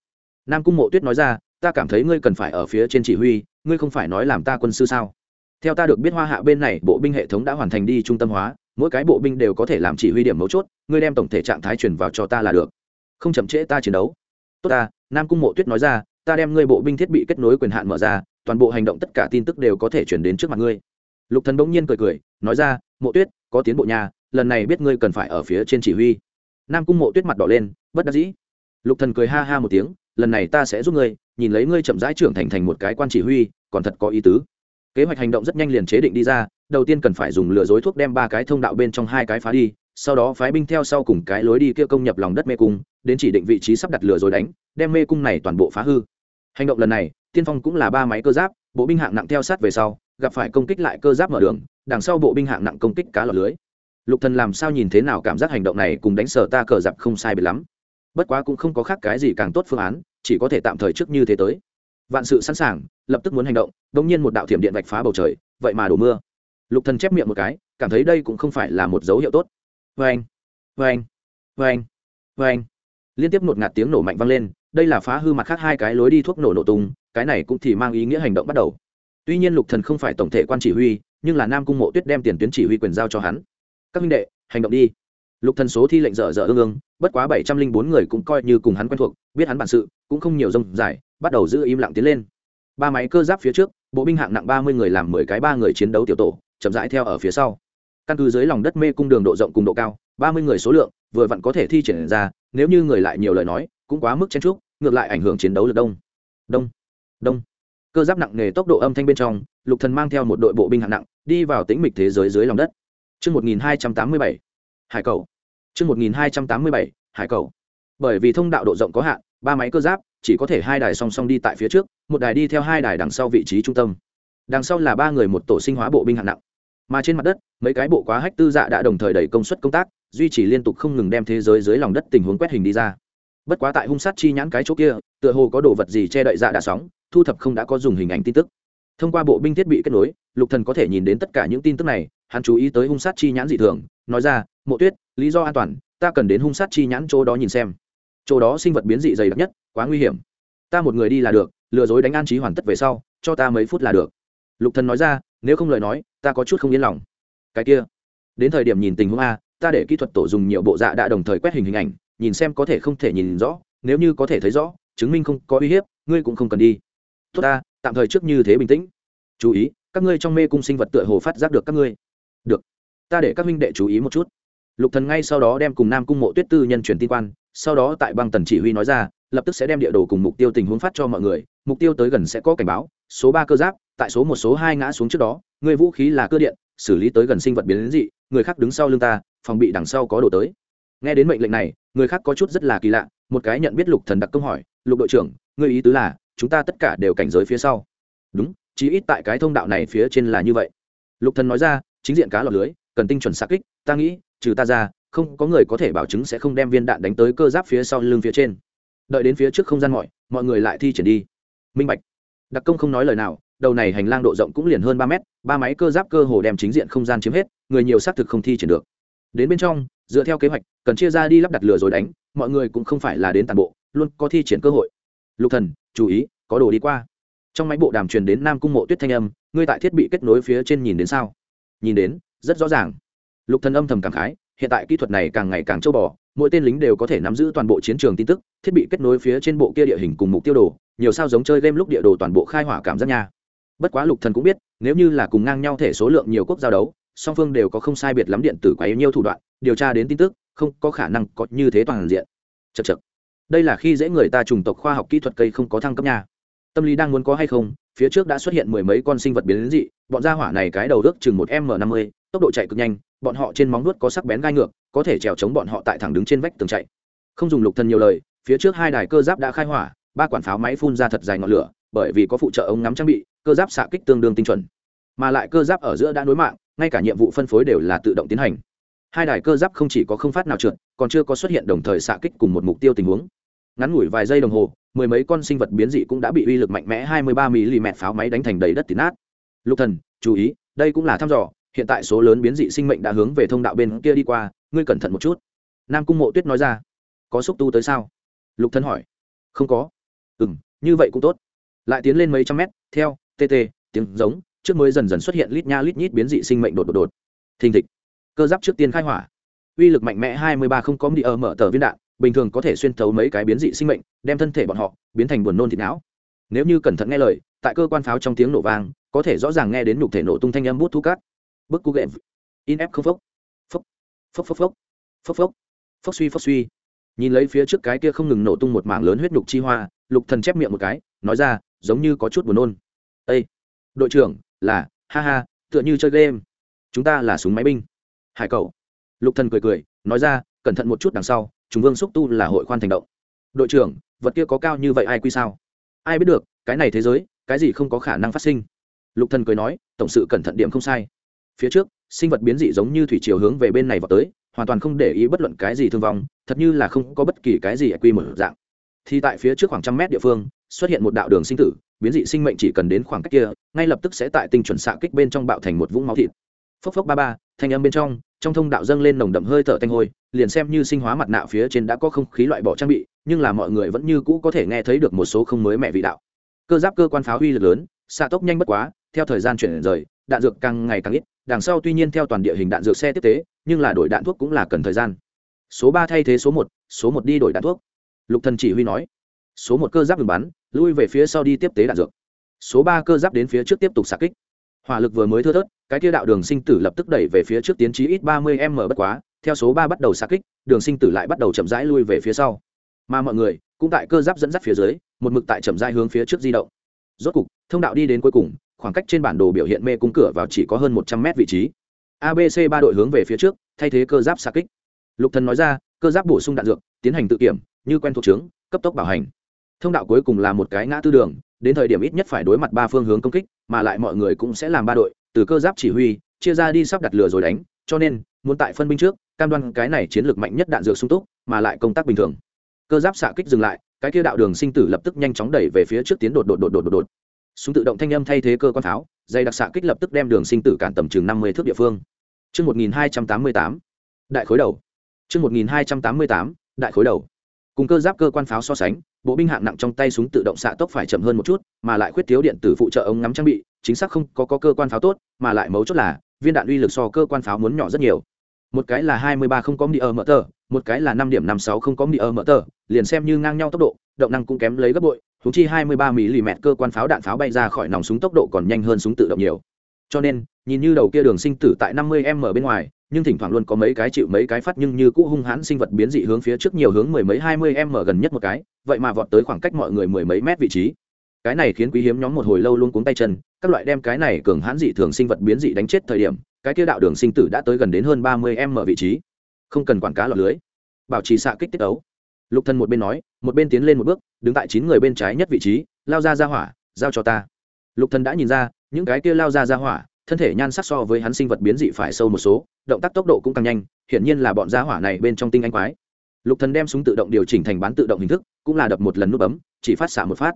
Nam cung mộ tuyết nói ra, ta cảm thấy ngươi cần phải ở phía trên chỉ huy, ngươi không phải nói làm ta quân sư sao? Theo ta được biết hoa hạ bên này, bộ binh hệ thống đã hoàn thành đi trung tâm hóa, mỗi cái bộ binh đều có thể làm chỉ huy điểm mấu chốt, ngươi đem tổng thể trạng thái truyền vào cho ta là được. Không chậm trễ ta chiến đấu. Tốt ta, nam cung mộ tuyết nói ra, ta đem ngươi bộ binh thiết bị kết nối quyền hạn mở ra, toàn bộ hành động tất cả tin tức đều có thể chuyển đến trước mặt ngươi. Lục thần bỗng nhiên cười cười, nói ra, mộ tuyết, có tiến bộ nhà lần này biết ngươi cần phải ở phía trên chỉ huy. Nam cung mộ tuyết mặt đỏ lên, bất đắc dĩ. Lục thần cười ha ha một tiếng, lần này ta sẽ giúp ngươi, nhìn lấy ngươi chậm rãi trưởng thành thành một cái quan chỉ huy, còn thật có ý tứ. Kế hoạch hành động rất nhanh liền chế định đi ra, đầu tiên cần phải dùng lừa dối thuốc đem ba cái thông đạo bên trong hai cái phá đi, sau đó phái binh theo sau cùng cái lối đi kia công nhập lòng đất mê cung, đến chỉ định vị trí sắp đặt lừa dối đánh, đem mê cung này toàn bộ phá hư. Hành động lần này, tiên phong cũng là ba máy cơ giáp, bộ binh hạng nặng theo sát về sau, gặp phải công kích lại cơ giáp mở đường, đằng sau bộ binh hạng nặng công kích cá lọt lưới lục thần làm sao nhìn thế nào cảm giác hành động này cùng đánh sở ta cờ giặc không sai biệt lắm. Bất quá cũng không có khác cái gì càng tốt phương án chỉ có thể tạm thời trước như thế tới. Vạn sự sẵn sàng lập tức muốn hành động đ nhiên một đạo thiểm điện vạch phá bầu trời vậy mà đổ mưa. Lục thần chép miệng một cái cảm thấy đây cũng không phải là một dấu hiệu tốt. Vang, vang, vang, vang, liên tiếp một ngạt tiếng nổ mạnh vang lên đây là phá hư mặt khác hai cái lối đi thuốc nổ nổ tung cái này cũng thì mang ý nghĩa hành động bắt đầu. Tuy nhiên lục thần không phải tổng thể quan chỉ huy nhưng là nam cung mộ tuyết đem tiền tuyến chỉ huy quyền giao cho hắn các minh đệ, hành động đi. Lục thần số thi lệnh dở dở ương ương, bất quá bảy trăm linh bốn người cũng coi như cùng hắn quen thuộc, biết hắn bản sự, cũng không nhiều rông dài, bắt đầu giữ im lặng tiến lên. Ba máy cơ giáp phía trước, bộ binh hạng nặng ba mươi người làm mười cái ba người chiến đấu tiểu tổ, chậm rãi theo ở phía sau. Căn cứ dưới lòng đất mê cung đường độ rộng cùng độ cao, ba mươi người số lượng, vừa vặn có thể thi triển ra, nếu như người lại nhiều lời nói, cũng quá mức chen trúc ngược lại ảnh hưởng chiến đấu lực đông. Đông đông. Cơ giáp nặng nề tốc độ âm thanh bên trong, lục thần mang theo một đội bộ binh hạng nặng, đi vào tĩnh mịch thế giới dưới lòng đất chương 1287, Hải cầu. chương 1287, Hải cầu. Bởi vì thông đạo độ rộng có hạn, ba máy cơ giáp chỉ có thể hai đài song song đi tại phía trước, một đài đi theo hai đài đằng sau vị trí trung tâm. Đằng sau là ba người một tổ sinh hóa bộ binh hạng nặng. Mà trên mặt đất, mấy cái bộ quá hách tư dạ đã đồng thời đẩy công suất công tác, duy trì liên tục không ngừng đem thế giới dưới lòng đất tình huống quét hình đi ra. Bất quá tại hung sát chi nhãn cái chỗ kia, tựa hồ có đồ vật gì che đậy dạ đã sóng, thu thập không đã có dùng hình ảnh tin tức. Thông qua bộ binh thiết bị kết nối, Lục Thần có thể nhìn đến tất cả những tin tức này, hắn chú ý tới hung sát chi nhãn dị thường, nói ra, mộ tuyết, lý do an toàn, ta cần đến hung sát chi nhãn chỗ đó nhìn xem. Chỗ đó sinh vật biến dị dày đặc nhất, quá nguy hiểm. Ta một người đi là được, lừa dối đánh an trí hoàn tất về sau, cho ta mấy phút là được. Lục thần nói ra, nếu không lời nói, ta có chút không yên lòng. Cái kia, đến thời điểm nhìn tình huống a, ta để kỹ thuật tổ dùng nhiều bộ dạ đã đồng thời quét hình hình ảnh, nhìn xem có thể không thể nhìn rõ, nếu như có thể thấy rõ, chứng minh không có uy hiếp, ngươi cũng không cần đi. Tốt ta, tạm thời trước như thế bình tĩnh. Chú ý, các ngươi trong mê cung sinh vật tựa hồ phát giác được các ngươi được. Ta để các huynh đệ chú ý một chút. Lục thần ngay sau đó đem cùng nam cung mộ tuyết tư nhân truyền tin quan, sau đó tại băng tần chỉ huy nói ra, lập tức sẽ đem địa đồ cùng mục tiêu tình huống phát cho mọi người, mục tiêu tới gần sẽ có cảnh báo, số ba cơ giáp, tại số một, số hai ngã xuống trước đó, người vũ khí là cơ điện, xử lý tới gần sinh vật biến đến dị, người khác đứng sau lưng ta, phòng bị đằng sau có đồ tới. Nghe đến mệnh lệnh này, người khác có chút rất là kỳ lạ, một cái nhận biết lục thần đặc công hỏi, lục đội trưởng người ý tứ là, chúng ta tất cả đều cảnh giới phía sau. Đúng chỉ ít tại cái thông đạo này phía trên là như vậy. Lục thần nói ra chính diện cá lọt lưới, cần tinh chuẩn xa kích, ta nghĩ, trừ ta ra, không có người có thể bảo chứng sẽ không đem viên đạn đánh tới cơ giáp phía sau lưng phía trên. Đợi đến phía trước không gian mọi mọi người lại thi triển đi. Minh bạch. Đặc công không nói lời nào, đầu này hành lang độ rộng cũng liền hơn ba mét, ba máy cơ giáp cơ hồ đem chính diện không gian chiếm hết, người nhiều xác thực không thi triển được. Đến bên trong, dựa theo kế hoạch, cần chia ra đi lắp đặt lửa rồi đánh, mọi người cũng không phải là đến toàn bộ, luôn có thi triển cơ hội. Lục thần, chú ý, có đồ đi qua. Trong máy bộ đàm truyền đến nam cung mộ tuyết thanh âm, ngươi tại thiết bị kết nối phía trên nhìn đến sao? Nhìn đến, rất rõ ràng. Lục thần âm thầm cảm khái, hiện tại kỹ thuật này càng ngày càng châu bò, mỗi tên lính đều có thể nắm giữ toàn bộ chiến trường tin tức, thiết bị kết nối phía trên bộ kia địa hình cùng mục tiêu đồ, nhiều sao giống chơi game lúc địa đồ toàn bộ khai hỏa cảm giác nha. Bất quá lục thần cũng biết, nếu như là cùng ngang nhau thể số lượng nhiều quốc giao đấu, song phương đều có không sai biệt lắm điện tử quá nhiều thủ đoạn, điều tra đến tin tức, không có khả năng có như thế toàn diện. Chật chật đây là khi dễ người ta trùng tộc khoa học kỹ thuật cây không có thăng cấp nha. Tâm lý đang muốn có hay không, phía trước đã xuất hiện mười mấy con sinh vật biến dị bọn gia hỏa này cái đầu ước chừng một m năm mươi, tốc độ chạy cực nhanh, bọn họ trên móng nuốt có sắc bén gai ngược, có thể trèo chống bọn họ tại thẳng đứng trên vách tường chạy. Không dùng lục thần nhiều lời, phía trước hai đài cơ giáp đã khai hỏa, ba quản pháo máy phun ra thật dài ngọn lửa, bởi vì có phụ trợ ống ngắm trang bị, cơ giáp xạ kích tương đương tinh chuẩn. Mà lại cơ giáp ở giữa đã nối mạng, ngay cả nhiệm vụ phân phối đều là tự động tiến hành. Hai đài cơ giáp không chỉ có không phát nào trượt, còn chưa có xuất hiện đồng thời xạ kích cùng một mục tiêu tình huống. Ngắn ngủi vài giây đồng hồ, mười mấy con sinh vật biến dị cũng đã bị uy lực mạnh mẽ hai mươi ba mm pháo máy đánh thành đầy đất tín nát lục thần, chú ý, đây cũng là thăm dò, hiện tại số lớn biến dị sinh mệnh đã hướng về thông đạo bên kia đi qua, ngươi cẩn thận một chút. Nam cung mộ tuyết nói ra. Có xúc tu tới sao? Lục Thần hỏi. Không có. Ừ m như vậy cũng tốt. Lại tiến lên mấy trăm mét, theo tt tiếng giống, trước mới dần dần xuất hiện lít nha lít nhít biến dị sinh mệnh đột đột đột. Thình thịch. Cơ giáp trước tiên khai hỏa. Uy lực mạnh mẽ hai mươi ba không có đi ở mở tờ viên đạn, bình thường có thể xuyên thấu mấy cái biến dị sinh mệnh, đem thân thể bọn họ biến thành buồn nôn thịt não. Nếu như cẩn thận nghe lời, tại cơ quan pháo trong tiếng nổ vang có thể rõ ràng nghe đến nhục thể nổ tung thanh âm bút thu cát. Bức cú ghệ in ép không phốc. Phốc. Phốc phốc phốc. Phốc phốc. Phốc suy phốc suy. Nhìn lấy phía trước cái kia không ngừng nổ tung một mảng lớn huyết nhục chi hoa, lục thần chép miệng một cái, nói ra, giống như có chút buồn nôn. Ây đội trưởng, là, ha ha, tựa như chơi game. Chúng ta là súng máy binh. Hải cậu lục thần cười cười, nói ra, cẩn thận một chút đằng sau, chúng vương xúc tu là hội khoan thành động. Đội trưởng, vật kia có cao như vậy ai quy sao? Ai biết được, cái này thế giới, cái gì không có khả năng phát sinh? Lục thần cười nói, tổng sự cẩn thận điểm không sai. Phía trước, sinh vật biến dị giống như thủy chiều hướng về bên này vào tới, hoàn toàn không để ý bất luận cái gì thương vong, thật như là không có bất kỳ cái gì quy mở dạng. Thì tại phía trước khoảng trăm mét địa phương, xuất hiện một đạo đường sinh tử, biến dị sinh mệnh chỉ cần đến khoảng cách kia, ngay lập tức sẽ tại tinh chuẩn xạ kích bên trong bạo thành một vũng máu thịt. Phốc phốc ba ba, thanh âm bên trong trong thông đạo dâng lên nồng đậm hơi thở tanh hôi, liền xem như sinh hóa mặt nạ phía trên đã có không khí loại bỏ trang bị, nhưng là mọi người vẫn như cũ có thể nghe thấy được một số không mới mẹ vị đạo. Cơ giáp cơ quan pháo uy lực lớn, xạ tốc nhanh bất quá theo thời gian chuyển rời, đạn dược càng ngày càng ít, đằng sau tuy nhiên theo toàn địa hình đạn dược xe tiếp tế, nhưng là đổi đạn thuốc cũng là cần thời gian. Số ba thay thế số một số một đi đổi đạn thuốc. Lục thần chỉ huy nói. Số một cơ giáp ngừng bắn, lui về phía sau đi tiếp tế đạn dược. Số ba cơ giáp đến phía trước tiếp tục xạ kích. Hỏa lực vừa mới thưa thớt, cái kia đạo đường sinh tử lập tức đẩy về phía trước tiến trí ít ba mươi m bất quá, theo số ba bắt đầu xạ kích, đường sinh tử lại bắt đầu chậm rãi lui về phía sau. Mà mọi người, cũng tại cơ giáp dẫn dắt phía dưới, một mực tại chậm rãi hướng phía trước di động. Rốt cục, thông đạo đi đến cuối cùng khoảng cách trên bản đồ biểu hiện mê cung cửa vào chỉ có hơn một trăm mét vị trí. Abc ba đội hướng về phía trước, thay thế cơ giáp xa kích. Lục thần nói ra, cơ giáp bổ sung đạn dược, tiến hành tự kiểm, như quen thuộc trướng cấp tốc bảo hành. Thông đạo cuối cùng là một cái ngã tư đường, đến thời điểm ít nhất phải đối mặt ba phương hướng công kích, mà lại mọi người cũng sẽ làm ba đội, từ cơ giáp chỉ huy, chia ra đi sắp đặt lửa rồi đánh, cho nên, muốn tại phân binh trước, cam đoan cái này chiến lược mạnh nhất đạn dược sung túc, mà lại công tác bình thường. Cơ giáp xạ kích dừng lại, cái kia đạo đường sinh tử lập tức nhanh chóng đẩy về phía trước tiến đột đột đột đột đột đột súng tự động thanh âm thay thế cơ quan pháo dây đặc xạ kích lập tức đem đường sinh tử cản tầm chừng năm mươi thước địa phương Trước 1288, đại khối đầu. Trước 1288, đại khối đầu. Cùng cơ giáp cơ quan pháo so sánh, bộ binh hạng nặng trong tay súng tự động xạ tốc phải chậm hơn một chút, mà lại khuyết thiếu điện tử phụ trợ ống ngắm trang bị, chính xác không có, có cơ quan pháo tốt, mà lại mấu chốt là viên đạn uy lực so cơ quan pháo muốn nhỏ rất nhiều. Một cái là 23 không có đi ở mở tờ, một cái là năm điểm năm sáu không có mỹ ở mở tờ liền xem như ngang nhau tốc độ động năng cũng kém lấy gấp bội húng chi hai mươi ba mm cơ quan pháo đạn pháo bay ra khỏi nòng súng tốc độ còn nhanh hơn súng tự động nhiều. Cho nên, nhìn như đầu kia đường sinh tử tại năm mươi m bên ngoài, nhưng thỉnh thoảng luôn có mấy cái chịu mấy cái phát nhưng như cũ hung hãn sinh vật biến dị hướng phía trước nhiều hướng mười mấy, hai mươi m gần nhất một cái, vậy mà vọt tới khoảng cách mọi người mười mấy mét vị trí. Cái này khiến quý hiếm nhóm một hồi lâu luôn cuống tay chân, các loại đem cái này cường hãn dị thường sinh vật biến dị đánh chết thời điểm, cái kia đạo đường sinh tử đã tới gần đến hơn ba mươi m vị trí. Không cần quảng cá lọt lưới. Bảo trì xạ kích tiết ấu lục thần một bên nói, một bên tiến lên một bước, đứng tại chín người bên trái nhất vị trí, lao ra ra hỏa, giao cho ta. Lục thần đã nhìn ra, những cái kia lao ra ra hỏa, thân thể nhan sắc so với hắn sinh vật biến dị phải sâu một số, động tác tốc độ cũng càng nhanh, hiển nhiên là bọn ra hỏa này bên trong tinh anh quái. Lục thần đem súng tự động điều chỉnh thành bán tự động hình thức, cũng là đập một lần nút bấm, chỉ phát xạ một phát.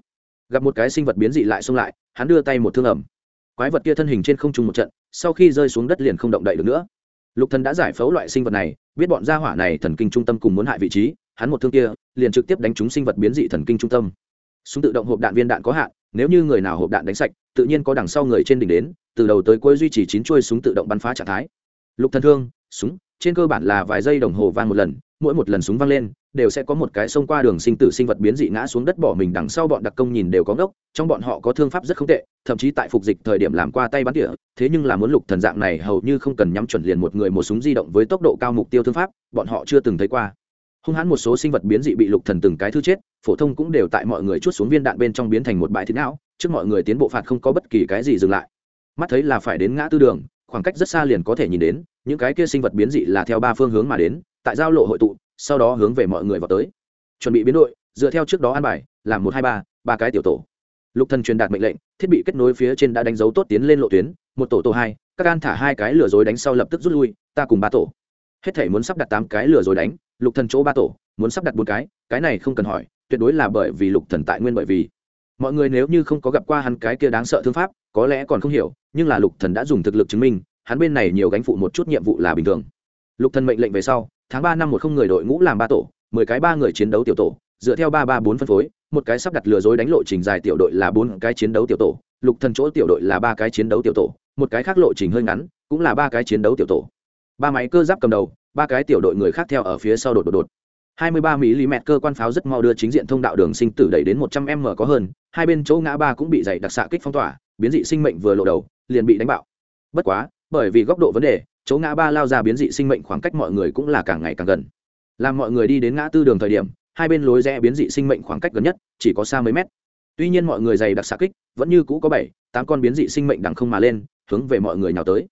Gặp một cái sinh vật biến dị lại xông lại, hắn đưa tay một thương ẩm. Quái vật kia thân hình trên không trung một trận, sau khi rơi xuống đất liền không động đậy được nữa. Lục thần đã giải phẫu loại sinh vật này, biết bọn gia hỏa này thần kinh trung tâm cùng muốn hại vị trí hắn một thương kia, liền trực tiếp đánh trúng sinh vật biến dị thần kinh trung tâm. Súng tự động hộp đạn viên đạn có hạn, nếu như người nào hộp đạn đánh sạch, tự nhiên có đằng sau người trên đỉnh đến, từ đầu tới cuối duy trì chín chuôi súng tự động bắn phá trạng thái. Lục thần thương, súng, trên cơ bản là vài giây đồng hồ vang một lần, mỗi một lần súng vang lên, đều sẽ có một cái xông qua đường sinh tử sinh vật biến dị ngã xuống đất bỏ mình đằng sau bọn đặc công nhìn đều có ngốc, trong bọn họ có thương pháp rất không tệ, thậm chí tại phục dịch thời điểm làm qua tay bắn tỉa, thế nhưng là muốn lục thần dạng này hầu như không cần nhắm chuẩn liền một người một súng di động với tốc độ cao mục tiêu thương pháp, bọn họ chưa từng thấy qua hung hãn một số sinh vật biến dị bị lục thần từng cái thứ chết, phổ thông cũng đều tại mọi người chút xuống viên đạn bên trong biến thành một bãi thịt não, trước mọi người tiến bộ phạt không có bất kỳ cái gì dừng lại. Mắt thấy là phải đến ngã tư đường, khoảng cách rất xa liền có thể nhìn đến, những cái kia sinh vật biến dị là theo ba phương hướng mà đến, tại giao lộ hội tụ, sau đó hướng về mọi người vào tới. Chuẩn bị biến đội, dựa theo trước đó an bài làm một, hai, ba ba cái tiểu tổ. Lục thần truyền đạt mệnh lệnh, thiết bị kết nối phía trên đã đánh dấu tốt tiến lên lộ tuyến, một tổ tổ hai, các an thả hai cái lừa dối đánh sau lập tức rút lui, ta cùng ba tổ. Hết thể muốn sắp đặt tám cái lừa dối đánh lục thần chỗ ba tổ, muốn sắp đặt bốn cái cái này không cần hỏi, tuyệt đối là bởi vì lục thần tại nguyên bởi vì. Mọi người nếu như không có gặp qua hắn cái kia đáng sợ thương pháp, có lẽ còn không hiểu, nhưng là lục thần đã dùng thực lực chứng minh, hắn bên này nhiều gánh phụ một chút nhiệm vụ là bình thường. Lục thần mệnh lệnh về sau, tháng ba năm một không người đội ngũ làm ba tổ, mười cái ba người chiến đấu tiểu tổ, dựa theo ba ba bốn phân phối, một cái sắp đặt lừa dối đánh lộ trình dài tiểu đội là bốn cái chiến đấu tiểu tổ, lục thần chỗ tiểu đội là ba cái chiến đấu tiểu tổ, một cái khác lộ trình hơi ngắn, cũng là ba cái chiến đấu tiểu tổ. Ba máy cơ giáp cầm đầu ba cái tiểu đội người khác theo ở phía sau đột đột đột 23 mm cơ quan pháo rất mau đưa chính diện thông đạo đường sinh tử đẩy đến 100m có hơn, hai bên chỗ ngã ba cũng bị dày đặc xạ kích phong tỏa, biến dị sinh mệnh vừa lộ đầu, liền bị đánh bạo. Bất quá, bởi vì góc độ vấn đề, chỗ ngã ba lao ra biến dị sinh mệnh khoảng cách mọi người cũng là càng ngày càng gần. Làm mọi người đi đến ngã tư đường thời điểm, hai bên lối rẽ biến dị sinh mệnh khoảng cách gần nhất chỉ có xa mấy mét. Tuy nhiên mọi người dày đặc xạ kích, vẫn như cũ có 7, 8 con biến dị sinh mệnh đằng không mà lên, hướng về mọi người nhào tới.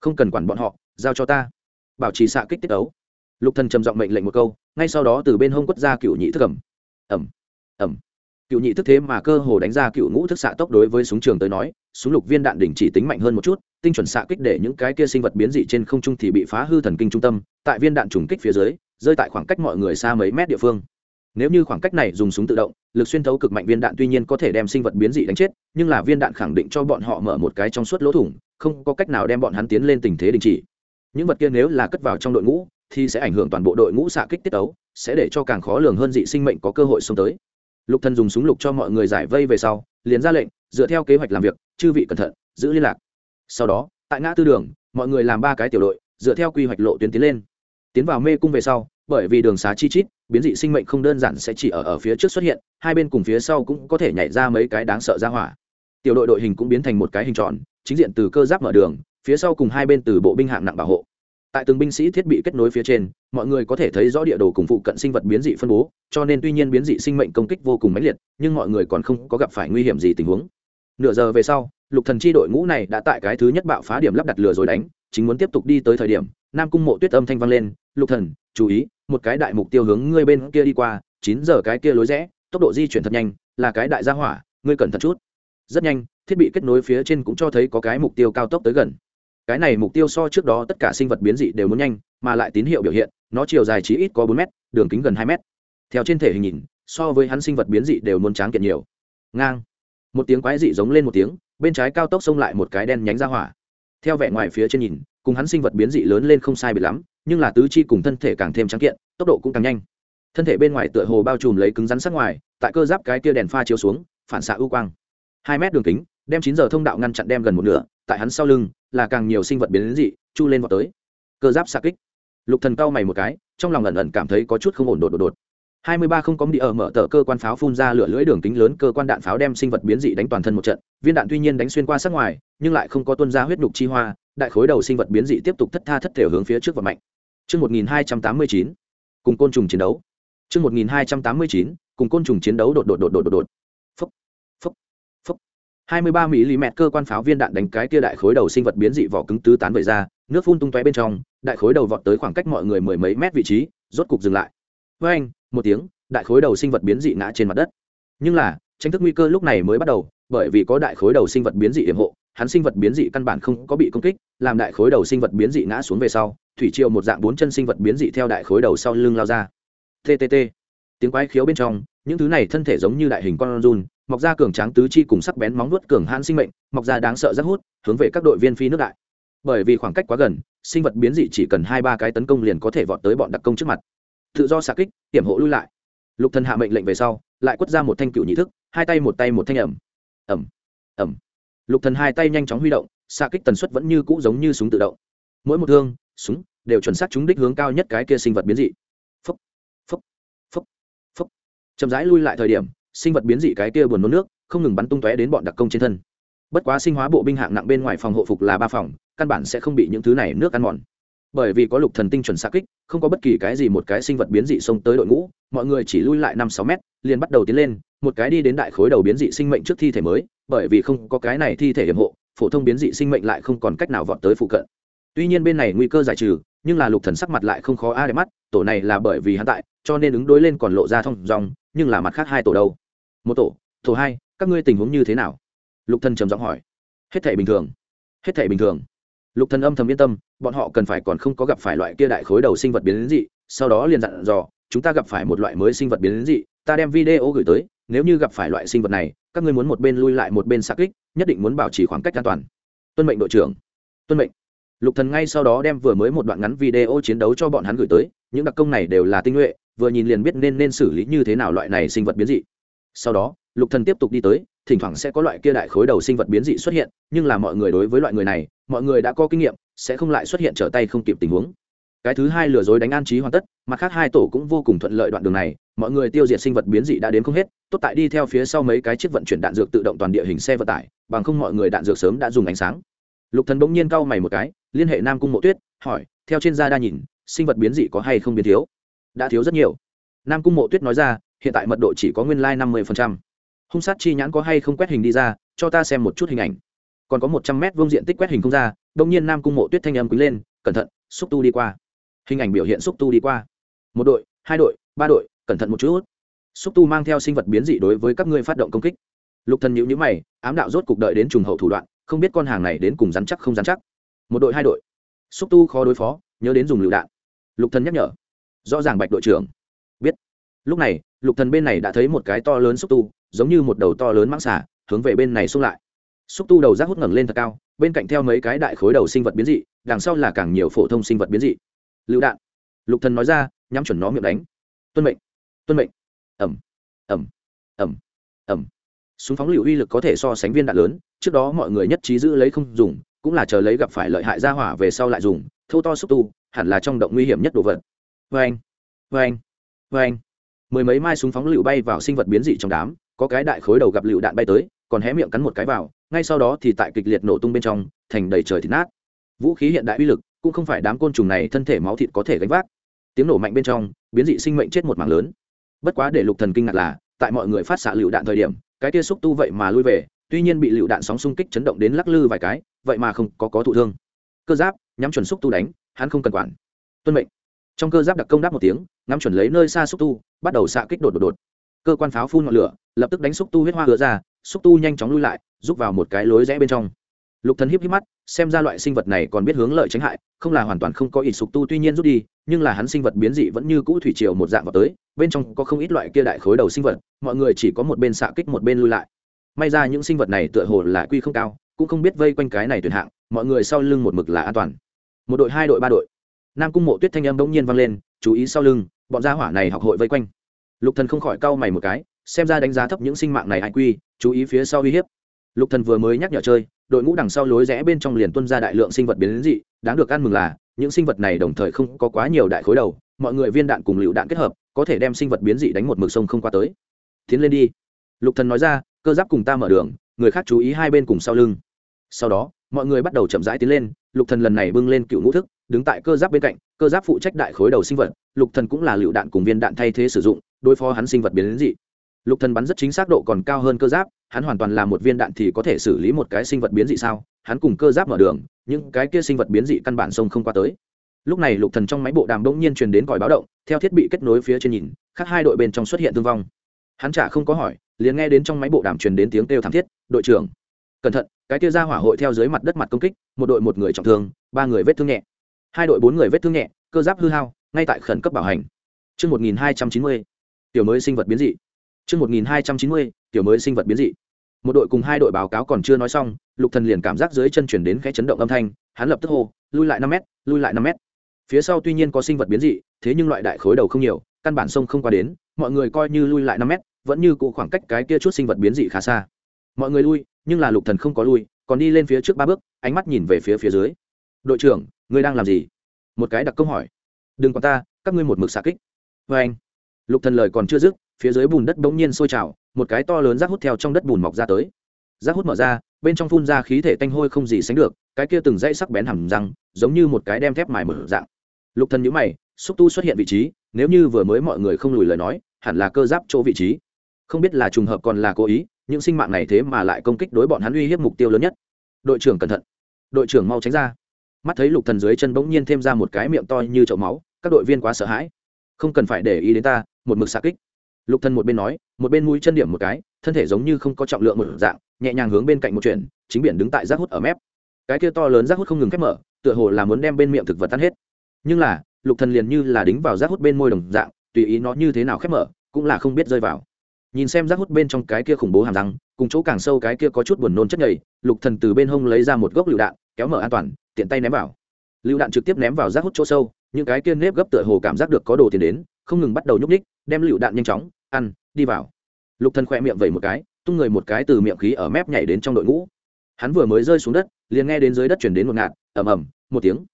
Không cần quản bọn họ, giao cho ta. Bảo trì xạ kích tiết ấu. Lục thần trầm giọng mệnh lệnh một câu, ngay sau đó từ bên hông quất ra cựu nhị thức ẩm. Ẩm ẩm. Cựu nhị thức thế mà cơ hồ đánh ra cựu ngũ thức xạ tốc đối với súng trường tới nói, súng lục viên đạn đỉnh chỉ tính mạnh hơn một chút, tinh chuẩn xạ kích để những cái kia sinh vật biến dị trên không trung thì bị phá hư thần kinh trung tâm, tại viên đạn trùng kích phía dưới, rơi tại khoảng cách mọi người xa mấy mét địa phương. Nếu như khoảng cách này dùng súng tự động, lực xuyên thấu cực mạnh viên đạn tuy nhiên có thể đem sinh vật biến dị đánh chết, nhưng là viên đạn khẳng định cho bọn họ mở một cái trong suốt lỗ thủng, không có cách nào đem bọn hắn tiến lên tình thế đình chỉ những vật kia nếu là cất vào trong đội ngũ, thì sẽ ảnh hưởng toàn bộ đội ngũ xạ kích tiết ấu sẽ để cho càng khó lường hơn dị sinh mệnh có cơ hội xông tới. Lục thần dùng súng lục cho mọi người giải vây về sau, liền ra lệnh, dựa theo kế hoạch làm việc, chư vị cẩn thận, giữ liên lạc. Sau đó, tại ngã tư đường, mọi người làm ba cái tiểu đội, dựa theo quy hoạch lộ tuyến tiến lên. Tiến vào mê cung về sau, bởi vì đường xá chi chít, biến dị sinh mệnh không đơn giản sẽ chỉ ở ở phía trước xuất hiện, hai bên cùng phía sau cũng có thể nhảy ra mấy cái đáng sợ ra hỏa. Tiểu đội đội hình cũng biến thành một cái hình tròn, chính diện từ cơ giáp mở đường phía sau cùng hai bên từ bộ binh hạng nặng bảo hộ. Tại từng binh sĩ thiết bị kết nối phía trên, mọi người có thể thấy rõ địa đồ cùng phụ cận sinh vật biến dị phân bố, cho nên tuy nhiên biến dị sinh mệnh công kích vô cùng mãnh liệt, nhưng mọi người còn không có gặp phải nguy hiểm gì tình huống. Nửa giờ về sau, lục thần chi đội ngũ này đã tại cái thứ nhất bạo phá điểm lắp đặt lửa rồi đánh, chính muốn tiếp tục đi tới thời điểm, nam cung mộ tuyết âm thanh vang lên, lục thần, chú ý, một cái đại mục tiêu hướng ngươi bên kia đi qua, chín giờ cái kia lối rẽ, tốc độ di chuyển thật nhanh, là cái đại gia hỏa, ngươi cẩn thận chút. Rất nhanh, thiết bị kết nối phía trên cũng cho thấy có cái mục tiêu cao tốc tới gần cái này mục tiêu so trước đó tất cả sinh vật biến dị đều muốn nhanh, mà lại tín hiệu biểu hiện, nó chiều dài chỉ ít có bốn m đường kính gần hai m theo trên thể hình nhìn, so với hắn sinh vật biến dị đều muốn tráng kiện nhiều. Ngang. Một tiếng quái dị giống lên một tiếng, bên trái cao tốc xông lại một cái đen nhánh ra hỏa. Theo vẻ ngoài phía trên nhìn, cùng hắn sinh vật biến dị lớn lên không sai biệt lắm, nhưng là tứ chi cùng thân thể càng thêm trắng kiện, tốc độ cũng càng nhanh. Thân thể bên ngoài tựa hồ bao trùm lấy cứng rắn sắc ngoài, tại cơ giáp cái kia đèn pha chiếu xuống, phản xạ ưu quang. Hai mét đường kính, đem chín giờ thông đạo ngăn chặn đem gần một nửa tại hắn sau lưng là càng nhiều sinh vật biến đến dị chu lên vào tới. Cơ giáp xa kích. Lục thần cao mày một cái trong lòng ẩn ẩn cảm thấy có chút không ổn đột đột đột. 23 không có đi ở mở tờ cơ quan pháo phun ra lửa lưỡi đường kính lớn cơ quan đạn pháo đem sinh vật biến dị đánh toàn thân một trận. Viên đạn tuy nhiên đánh xuyên qua sát ngoài nhưng lại không có tuân ra huyết nhục chi hoa đại khối đầu sinh vật biến dị tiếp tục thất tha thất thể hướng phía trước và mạnh. Trước 1289, cùng côn trùng chiến đấu. Trước 1289, cùng côn trùng chiến đấu đột đột đột đột đột đột. Phốc, phốc, phốc. 23 mm cơ quan pháo viên đạn đánh cái kia đại khối đầu sinh vật biến dị vỏ cứng tứ tán vẩy ra, nước phun tung tóe bên trong, đại khối đầu vọt tới khoảng cách mọi người mười mấy mét vị trí, rốt cục dừng lại. Với anh, một tiếng, đại khối đầu sinh vật biến dị ngã trên mặt đất. Nhưng là, tranh thức nguy cơ lúc này mới bắt đầu, bởi vì có đại khối đầu sinh vật biến dị yểm hộ, hắn sinh vật biến dị căn bản không có bị công kích, làm đại khối đầu sinh vật biến dị ngã xuống về sau, thủy triều một dạng bốn chân sinh vật biến dị theo đại khối đầu sau lưng lao ra. TTT. Tiếng quái khiếu bên trong, những thứ này thân thể giống như đại hình con run, mọc ra cường tráng tứ chi cùng sắc bén móng vuốt cường hãn sinh mệnh, mọc ra đáng sợ rất hút, hướng về các đội viên phi nước đại. Bởi vì khoảng cách quá gần, sinh vật biến dị chỉ cần hai ba cái tấn công liền có thể vọt tới bọn đặc công trước mặt. Tự do xạ kích, tiểm hộ lui lại. Lục Thần hạ mệnh lệnh về sau, lại quất ra một thanh cựu nhị thức, hai tay một tay một thanh ẩm. Ẩm, ẩm. Lục Thần hai tay nhanh chóng huy động, xạ kích tần suất vẫn như cũ giống như súng tự động. Mỗi một thương, súng đều chuẩn xác trúng đích hướng cao nhất cái kia sinh vật biến dị. Phốc, phốc, phốc, phốc. Chậm rãi lui lại thời điểm, sinh vật biến dị cái kia buồn nôn nước, không ngừng bắn tung tóe đến bọn đặc công trên thân. Bất quá sinh hóa bộ binh hạng nặng bên ngoài phòng hộ phục là ba phòng, căn bản sẽ không bị những thứ này nước ăn mòn. Bởi vì có lục thần tinh chuẩn xa kích, không có bất kỳ cái gì một cái sinh vật biến dị xông tới đội ngũ, mọi người chỉ lui lại năm sáu mét, liền bắt đầu tiến lên, một cái đi đến đại khối đầu biến dị sinh mệnh trước thi thể mới, bởi vì không có cái này thi thể hiểm hộ, phổ thông biến dị sinh mệnh lại không còn cách nào vọt tới phụ cận. Tuy nhiên bên này nguy cơ giải trừ, nhưng là lục thần sắc mặt lại không khó a à để mắt, tổ này là bởi vì hắn tại, cho nên ứng đối lên còn lộ ra thông dòng, nhưng là mặt khác hai tổ đâu một tổ tổ hai, các ngươi tình huống như thế nào? Lục thần trầm giọng hỏi. Hết thể bình thường. Hết thể bình thường. Lục thần âm thầm yên tâm, bọn họ cần phải còn không có gặp phải loại kia đại khối đầu sinh vật biến đến dị, sau đó liền dặn dò, chúng ta gặp phải một loại mới sinh vật biến đến dị, ta đem video gửi tới, nếu như gặp phải loại sinh vật này, các ngươi muốn một bên lui lại một bên xa kích, nhất định muốn bảo trì khoảng cách an toàn. Tuân mệnh đội trưởng. Tuân mệnh. Lục thần ngay sau đó đem vừa mới một đoạn ngắn video chiến đấu cho bọn hắn gửi tới, những đặc công này đều là tinh nhuệ, vừa nhìn liền biết nên nên xử lý như thế nào loại này sinh vật biến dị sau đó, lục thần tiếp tục đi tới, thỉnh thoảng sẽ có loại kia đại khối đầu sinh vật biến dị xuất hiện, nhưng là mọi người đối với loại người này, mọi người đã có kinh nghiệm, sẽ không lại xuất hiện trở tay không kịp tình huống. Cái thứ hai lừa dối đánh an trí hoàn tất, mặt khác hai tổ cũng vô cùng thuận lợi đoạn đường này, mọi người tiêu diệt sinh vật biến dị đã đến không hết, tốt tại đi theo phía sau mấy cái chiếc vận chuyển đạn dược tự động toàn địa hình xe vận tải, bằng không mọi người đạn dược sớm đã dùng ánh sáng. Lục thần bỗng nhiên cau mày một cái, liên hệ nam cung mộ tuyết, hỏi, theo trên da đa nhìn, sinh vật biến dị có hay không biến thiếu? Đã thiếu rất nhiều. Nam cung mộ tuyết nói ra hiện tại mật độ chỉ có nguyên lai năm mươi hung sát chi nhãn có hay không quét hình đi ra, cho ta xem một chút hình ảnh. Còn có một trăm mét vuông diện tích quét hình không ra, đông nhiên nam cung mộ tuyết thanh âm quý lên, cẩn thận, xúc tu đi qua. Hình ảnh biểu hiện xúc tu đi qua. Một đội, hai đội, ba đội, cẩn thận một chút. Xúc tu mang theo sinh vật biến dị đối với các ngươi phát động công kích. Lục thần nhữ nhữ mày, ám đạo rốt cục đợi đến trùng hậu thủ đoạn, không biết con hàng này đến cùng rắn chắc không rắn chắc. Một đội, hai đội. Xúc tu khó đối phó, nhớ đến dùng lựu đạn. Lục thần nhắc nhở. Rõ ràng bạch đội trưởng. Biết. Lúc này lục thần bên này đã thấy một cái to lớn xúc tu, giống như một đầu to lớn mãng xả hướng về bên này xung lại. Xúc tu đầu rác hút ngẩng lên thật cao, bên cạnh theo mấy cái đại khối đầu sinh vật biến dị, đằng sau là càng nhiều phổ thông sinh vật biến dị. Lựu đạn. Lục thần nói ra, nhắm chuẩn nó miệng đánh. Tuân mệnh. Tuân mệnh. Ẩm. Ẩm. Ẩm. Ẩm. Súng phóng lựu uy lực có thể so sánh viên đạn lớn, trước đó mọi người nhất trí giữ lấy không dùng, cũng là chờ lấy gặp phải lợi hại ra hỏa về sau lại dùng, thâu to xúc tu, hẳn là trong động nguy hiểm nhất đồ vật. Vê anh vê anh vê anh mười mấy mai súng phóng lựu bay vào sinh vật biến dị trong đám, có cái đại khối đầu gặp lựu đạn bay tới, còn hé miệng cắn một cái vào, ngay sau đó thì tại kịch liệt nổ tung bên trong, thành đầy trời thịt nát. Vũ khí hiện đại uy lực, cũng không phải đám côn trùng này thân thể máu thịt có thể gánh vác. Tiếng nổ mạnh bên trong, biến dị sinh mệnh chết một mảng lớn. Bất quá để lục thần kinh ngạc là, tại mọi người phát xạ lựu đạn thời điểm, cái tia xúc tu vậy mà lui về, tuy nhiên bị lựu đạn sóng xung kích chấn động đến lắc lư vài cái, vậy mà không có có thụ thương. Cơ giáp, nhắm chuẩn xúc tu đánh, hắn không cần quản. Tuân mệnh. Trong cơ giáp đặc công đáp một tiếng, ngắm chuẩn lấy nơi xa xúc tu bắt đầu xạ kích đột đột đột. Cơ quan pháo phun ngọn lửa, lập tức đánh xúc tu huyết hoa hứa ra, xúc tu nhanh chóng lui lại, rút vào một cái lối rẽ bên trong. Lục thần hiếp híp mắt, xem ra loại sinh vật này còn biết hướng lợi tránh hại, không là hoàn toàn không có ít xúc tu tuy nhiên rút đi, nhưng là hắn sinh vật biến dị vẫn như cũ thủy triều một dạng vào tới, bên trong có không ít loại kia đại khối đầu sinh vật, mọi người chỉ có một bên xạ kích một bên lui lại. May ra những sinh vật này tựa hồ là quy không cao, cũng không biết vây quanh cái này tuyển hạng, mọi người sau lưng một mực là an toàn. Một đội, hai đội, ba đội. Nam cung mộ tuyết thanh âm bỗng nhiên vang lên, chú ý sau lưng bọn gia hỏa này học hội vây quanh. Lục thần không khỏi cau mày một cái, xem ra đánh giá thấp những sinh mạng này ai quy, chú ý phía sau uy hiếp. Lục thần vừa mới nhắc nhở chơi, đội ngũ đằng sau lối rẽ bên trong liền tuân ra đại lượng sinh vật biến dị, đáng được ăn mừng là, những sinh vật này đồng thời không có quá nhiều đại khối đầu, mọi người viên đạn cùng lựu đạn kết hợp, có thể đem sinh vật biến dị đánh một mực sông không qua tới. Tiến lên đi. Lục thần nói ra, cơ giáp cùng ta mở đường, người khác chú ý hai bên cùng sau lưng. Sau đó, mọi người bắt đầu chậm rãi tiến lên, lục thần lần này bưng lên cựu ngũ thức đứng tại cơ giáp bên cạnh, cơ giáp phụ trách đại khối đầu sinh vật, lục thần cũng là lựu đạn cùng viên đạn thay thế sử dụng, đối phó hắn sinh vật biến dị. Lục thần bắn rất chính xác độ còn cao hơn cơ giáp, hắn hoàn toàn là một viên đạn thì có thể xử lý một cái sinh vật biến dị sao? Hắn cùng cơ giáp mở đường, những cái kia sinh vật biến dị căn bản sông không qua tới. Lúc này lục thần trong máy bộ đàm bỗng nhiên truyền đến còi báo động, theo thiết bị kết nối phía trên nhìn khác hai đội bên trong xuất hiện thương vong. Hắn chả không có hỏi, liền nghe đến trong máy bộ đàm truyền đến tiếng kêu thảm thiết, đội trưởng, cẩn thận, cái kia ra hỏa hội theo dưới mặt đất mặt công kích, một đội một người trọng thương, ba người vết thương nhẹ hai đội bốn người vết thương nhẹ cơ giáp hư hao ngay tại khẩn cấp bảo hành Trước 1290, tiểu mới sinh vật biến dị. Trước 1290, tiểu mới sinh vật biến dị. Một đội cùng hai đội báo cáo còn chưa nói xong, Lục Thần liền cảm giác dưới chân chuyển đến khẽ chấn động âm thanh, hắn lập tức hô, lui lại năm mét, lui lại năm mét. Phía sau tuy nhiên có sinh vật biến dị, thế nhưng loại đại khối đầu không nhiều, căn bản sông không qua đến, mọi người coi như lui lại năm mét, vẫn như cũ khoảng cách cái kia chút sinh vật biến dị khá xa. Mọi người lui, nhưng là Lục Thần không có lui, còn đi lên phía trước ba bước, ánh mắt nhìn về phía phía dưới. "Đội trưởng, ngươi đang làm gì?" Một cái đặc công hỏi. "Đừng có ta, các ngươi một mực xạ kích." vê anh. Lục Thần lời còn chưa dứt, phía dưới bùn đất bỗng nhiên sôi trào, một cái to lớn rác hút theo trong đất bùn mọc ra tới rác hút mở ra bên trong phun ra khí thể tanh hôi không gì sánh được cái kia từng dãy sắc bén hẳn răng giống như một cái đem thép mài mở dạng lục thần nhíu mày xúc tu xuất hiện vị trí nếu như vừa mới mọi người không lùi lời nói hẳn là cơ giáp chỗ vị trí không biết là trùng hợp còn là cố ý những sinh mạng này thế mà lại công kích đối bọn hắn uy hiếp mục tiêu lớn nhất đội trưởng cẩn thận đội trưởng mau tránh ra mắt thấy lục thần dưới chân bỗng nhiên thêm ra một cái miệng to như chậu máu, các đội viên quá sợ hãi. Không cần phải để ý đến ta, một mực xạ kích. Lục thần một bên nói, một bên mũi chân điểm một cái, thân thể giống như không có trọng lượng một dạng, nhẹ nhàng hướng bên cạnh một chuyện, chính biển đứng tại rác hút ở mép. Cái kia to lớn rác hút không ngừng khép mở, tựa hồ là muốn đem bên miệng thực vật tan hết. Nhưng là, lục thần liền như là đính vào rác hút bên môi đồng dạng, tùy ý nó như thế nào khép mở, cũng là không biết rơi vào. Nhìn xem rác hút bên trong cái kia khủng bố hàm răng cùng chỗ càng sâu cái kia có chút buồn nôn chất nhầy, lục thần từ bên hông lấy ra một gốc lựu đạn, kéo mở an toàn, tiện tay ném vào. Lựu đạn trực tiếp ném vào rác hút chỗ sâu, những cái kia nếp gấp tựa hồ cảm giác được có đồ tiền đến, không ngừng bắt đầu nhúc ních đem lựu đạn nhanh chóng, ăn, đi vào. Lục thần khoe miệng vẩy một cái, tung người một cái từ miệng khí ở mép nhảy đến trong đội ngũ. Hắn vừa mới rơi xuống đất, liền nghe đến dưới đất chuyển đến một ngạt, ầm ầm, một tiếng.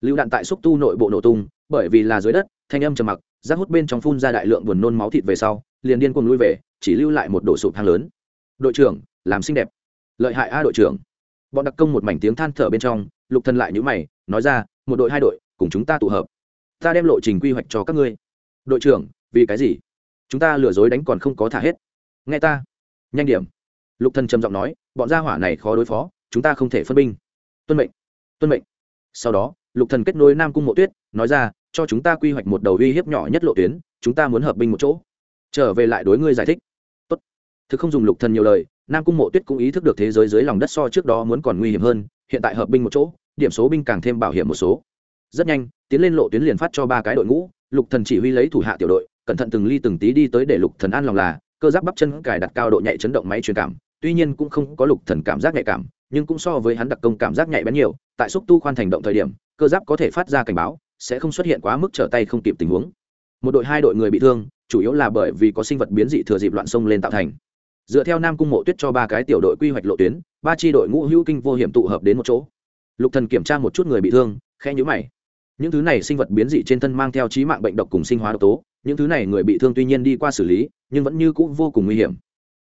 Lựu đạn tại xúc tu nội bộ nổ tung, bởi vì là dưới đất, thanh âm trầm mặc, rác hút bên trong phun ra đại lượng buồn nôn máu thịt về sau, liền điên cuồng lui về, chỉ lưu lại một đổ sụp hang lớn đội trưởng, làm xinh đẹp. Lợi hại a đội trưởng. Bọn đặc công một mảnh tiếng than thở bên trong, lục thần lại nhíu mày, nói ra, một đội, hai đội, cùng chúng ta tụ hợp. Ta đem lộ trình quy hoạch cho các ngươi. Đội trưởng, vì cái gì? Chúng ta lừa dối đánh còn không có thả hết. Nghe ta. Nhanh điểm. Lục thần trầm giọng nói, bọn gia hỏa này khó đối phó, chúng ta không thể phân binh. Tuân mệnh tuân mệnh. Sau đó, lục thần kết nối nam cung mộ tuyết, nói ra, cho chúng ta quy hoạch một đầu uy hiếp nhỏ nhất lộ tuyến, chúng ta muốn hợp binh một chỗ. Trở về lại đối ngươi giải thích thực không dùng lục thần nhiều lời, nam cung mộ tuyết cũng ý thức được thế giới dưới lòng đất so trước đó muốn còn nguy hiểm hơn, hiện tại hợp binh một chỗ, điểm số binh càng thêm bảo hiểm một số. Rất nhanh, tiến lên lộ tuyến liền phát cho ba cái đội ngũ, lục thần chỉ huy lấy thủ hạ tiểu đội, cẩn thận từng ly từng tí đi tới để lục thần an lòng là, cơ giáp bắp chân cài đặt cao độ nhạy chấn động máy truyền cảm, tuy nhiên cũng không có lục thần cảm giác nhạy cảm, nhưng cũng so với hắn đặc công cảm giác nhạy bén nhiều, tại xúc tu khoan thành động thời điểm, cơ giáp có thể phát ra cảnh báo, sẽ không xuất hiện quá mức trở tay không kịp tình huống. Một đội hai đội người bị thương, chủ yếu là bởi vì có sinh vật biến dị thừa dịp loạn sông lên tạo thành dựa theo nam cung mộ tuyết cho ba cái tiểu đội quy hoạch lộ tuyến, ba tri đội ngũ hữu kinh vô hiểm tụ hợp đến một chỗ. Lục thần kiểm tra một chút người bị thương, khẽ nhíu mày. Những thứ này sinh vật biến dị trên thân mang theo trí mạng bệnh độc cùng sinh hóa độc tố, những thứ này người bị thương tuy nhiên đi qua xử lý, nhưng vẫn như cũ vô cùng nguy hiểm.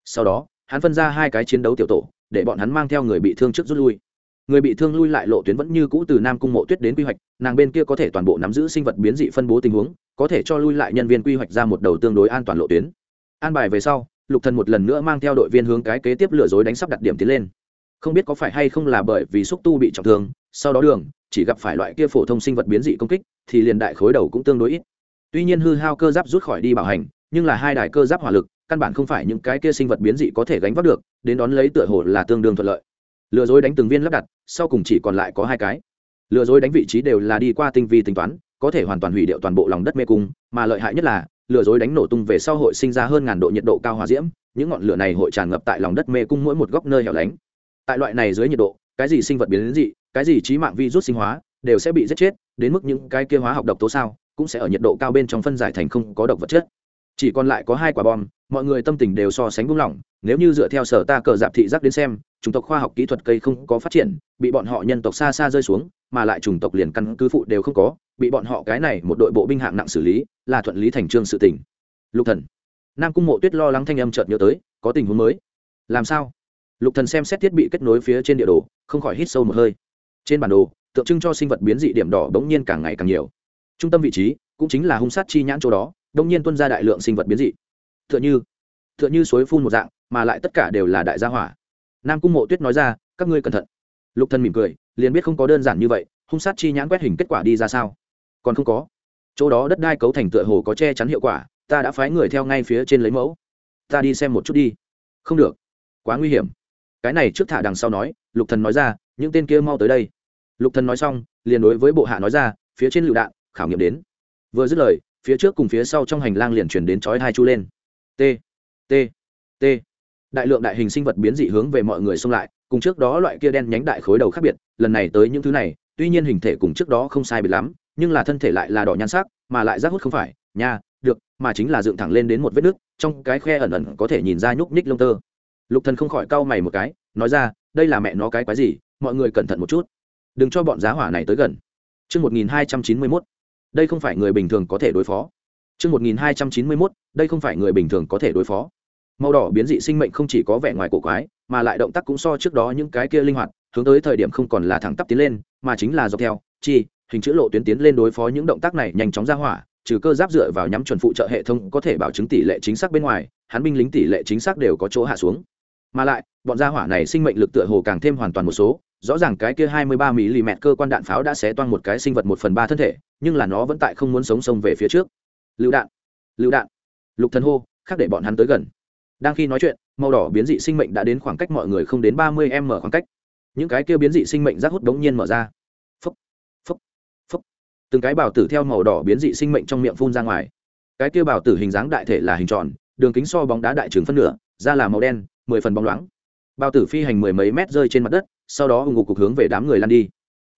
Sau đó, hắn phân ra hai cái chiến đấu tiểu tổ, để bọn hắn mang theo người bị thương trước rút lui. Người bị thương lui lại lộ tuyến vẫn như cũ từ nam cung mộ tuyết đến quy hoạch, nàng bên kia có thể toàn bộ nắm giữ sinh vật biến dị phân bố tình huống, có thể cho lui lại nhân viên quy hoạch ra một đầu tương đối an toàn lộ tuyến. An bài về sau lục thần một lần nữa mang theo đội viên hướng cái kế tiếp lừa dối đánh sắp đặt điểm tiến lên. Không biết có phải hay không là bởi vì xúc tu bị trọng thương, sau đó đường, chỉ gặp phải loại kia phổ thông sinh vật biến dị công kích, thì liền đại khối đầu cũng tương đối ít. Tuy nhiên hư hao cơ giáp rút khỏi đi bảo hành, nhưng là hai đài cơ giáp hỏa lực, căn bản không phải những cái kia sinh vật biến dị có thể gánh vác được, đến đón lấy tựa hồ là tương đương thuận lợi. Lừa dối đánh từng viên lắp đặt, sau cùng chỉ còn lại có hai cái. Lừa dối đánh vị trí đều là đi qua tinh vi tính toán, có thể hoàn toàn hủy điệu toàn bộ lòng đất mê cung, mà lợi hại nhất là lừa dối đánh nổ tung về sau hội sinh ra hơn ngàn độ nhiệt độ cao hòa diễm, những ngọn lửa này hội tràn ngập tại lòng đất mê cung mỗi một góc nơi hẻo lánh. Tại loại này dưới nhiệt độ, cái gì sinh vật biến dị, cái gì trí mạng vi rút sinh hóa, đều sẽ bị giết chết, đến mức những cái kia hóa học độc tố sao cũng sẽ ở nhiệt độ cao bên trong phân giải thành không có độc vật chất. Chỉ còn lại có hai quả bom, mọi người tâm tình đều so sánh buông lỏng, nếu như dựa theo sở ta cờ dạp thị giác đến xem, chủng tộc khoa học kỹ thuật cây không có phát triển, bị bọn họ nhân tộc xa xa rơi xuống, mà lại chủng tộc liền căn cứ phụ đều không có, bị bọn họ cái này một đội bộ binh hạng nặng xử lý là thuận lý thành trương sự tình. Lục thần. Nam cung mộ tuyết lo lắng thanh âm chợt nhớ tới, có tình huống mới. Làm sao? Lục thần xem xét thiết bị kết nối phía trên địa đồ, không khỏi hít sâu một hơi. Trên bản đồ, tượng trưng cho sinh vật biến dị điểm đỏ bỗng nhiên càng ngày càng nhiều. Trung tâm vị trí cũng chính là hung sát chi nhãn chỗ đó đống nhiên tuân ra đại lượng sinh vật biến dị. Tựa như tựa như suối phun một dạng, mà lại tất cả đều là đại gia hỏa. Nam cung mộ tuyết nói ra, các ngươi cẩn thận. Lục thần mỉm cười, liền biết không có đơn giản như vậy, hung sát chi nhãn quét hình kết quả đi ra sao? Còn không có chỗ đó đất đai cấu thành tựa hồ có che chắn hiệu quả, ta đã phái người theo ngay phía trên lấy mẫu. Ta đi xem một chút đi. Không được. Quá nguy hiểm. Cái này trước thả đằng sau nói, lục thần nói ra, những tên kia mau tới đây. Lục thần nói xong, liền đối với bộ hạ nói ra, phía trên lựu đạn, khảo nghiệm đến. Vừa dứt lời, phía trước cùng phía sau trong hành lang liền chuyển đến chói hai chu lên. T t t. Đại lượng đại hình sinh vật biến dị hướng về mọi người xông lại, cùng trước đó loại kia đen nhánh đại khối đầu khác biệt, lần này tới những thứ này, tuy nhiên hình thể cùng trước đó không sai biệt lắm nhưng là thân thể lại là đỏ nhan sắc mà lại rác hút không phải nha được mà chính là dựng thẳng lên đến một vết nước trong cái khe ẩn ẩn có thể nhìn ra nhúc nhích lông tơ lục thần không khỏi cau mày một cái nói ra đây là mẹ nó cái quái gì mọi người cẩn thận một chút đừng cho bọn giá hỏa này tới gần Chương 1291. Đây không phải người bình thường có thể đối phó. Chương 1291. Đây không phải người bình thường có thể đối phó. Màu đỏ biến dị sinh mệnh không chỉ có vẻ ngoài cổ quái, mà lại động tác cũng so trước đó những cái kia linh hoạt, hướng tới thời điểm không còn là thẳng tắp tiến lên, mà chính là dọc theo, chi, hình chữ lộ tuyến tiến lên đối phó những động tác này nhanh chóng ra hỏa, trừ cơ giáp dựa vào nhắm chuẩn phụ trợ hệ thống có thể bảo chứng tỷ lệ chính xác bên ngoài, hắn binh lính tỷ lệ chính xác đều có chỗ hạ xuống. Mà lại, bọn gia hỏa này sinh mệnh lực tựa hồ càng thêm hoàn toàn một số, rõ ràng cái kia 23 mm cơ quan đạn pháo đã xé toang một cái sinh vật một phần ba thân thể, nhưng là nó vẫn tại không muốn sống sông về phía trước. Lưu đạn, lưu đạn. Lục Thần hô, khác để bọn hắn tới gần. Đang khi nói chuyện, màu đỏ biến dị sinh mệnh đã đến khoảng cách mọi người không đến 30m khoảng cách. Những cái kia biến dị sinh mệnh rác hút đống nhiên mở ra. Từng cái bào tử theo màu đỏ biến dị sinh mệnh trong miệng phun ra ngoài. Cái kia bào tử hình dáng đại thể là hình tròn, đường kính so bóng đá đại trường phân nửa, da là màu đen, mười phần bóng loáng. Bào tử phi hành mười mấy mét rơi trên mặt đất, sau đó ủng ngục cục hướng về đám người lan đi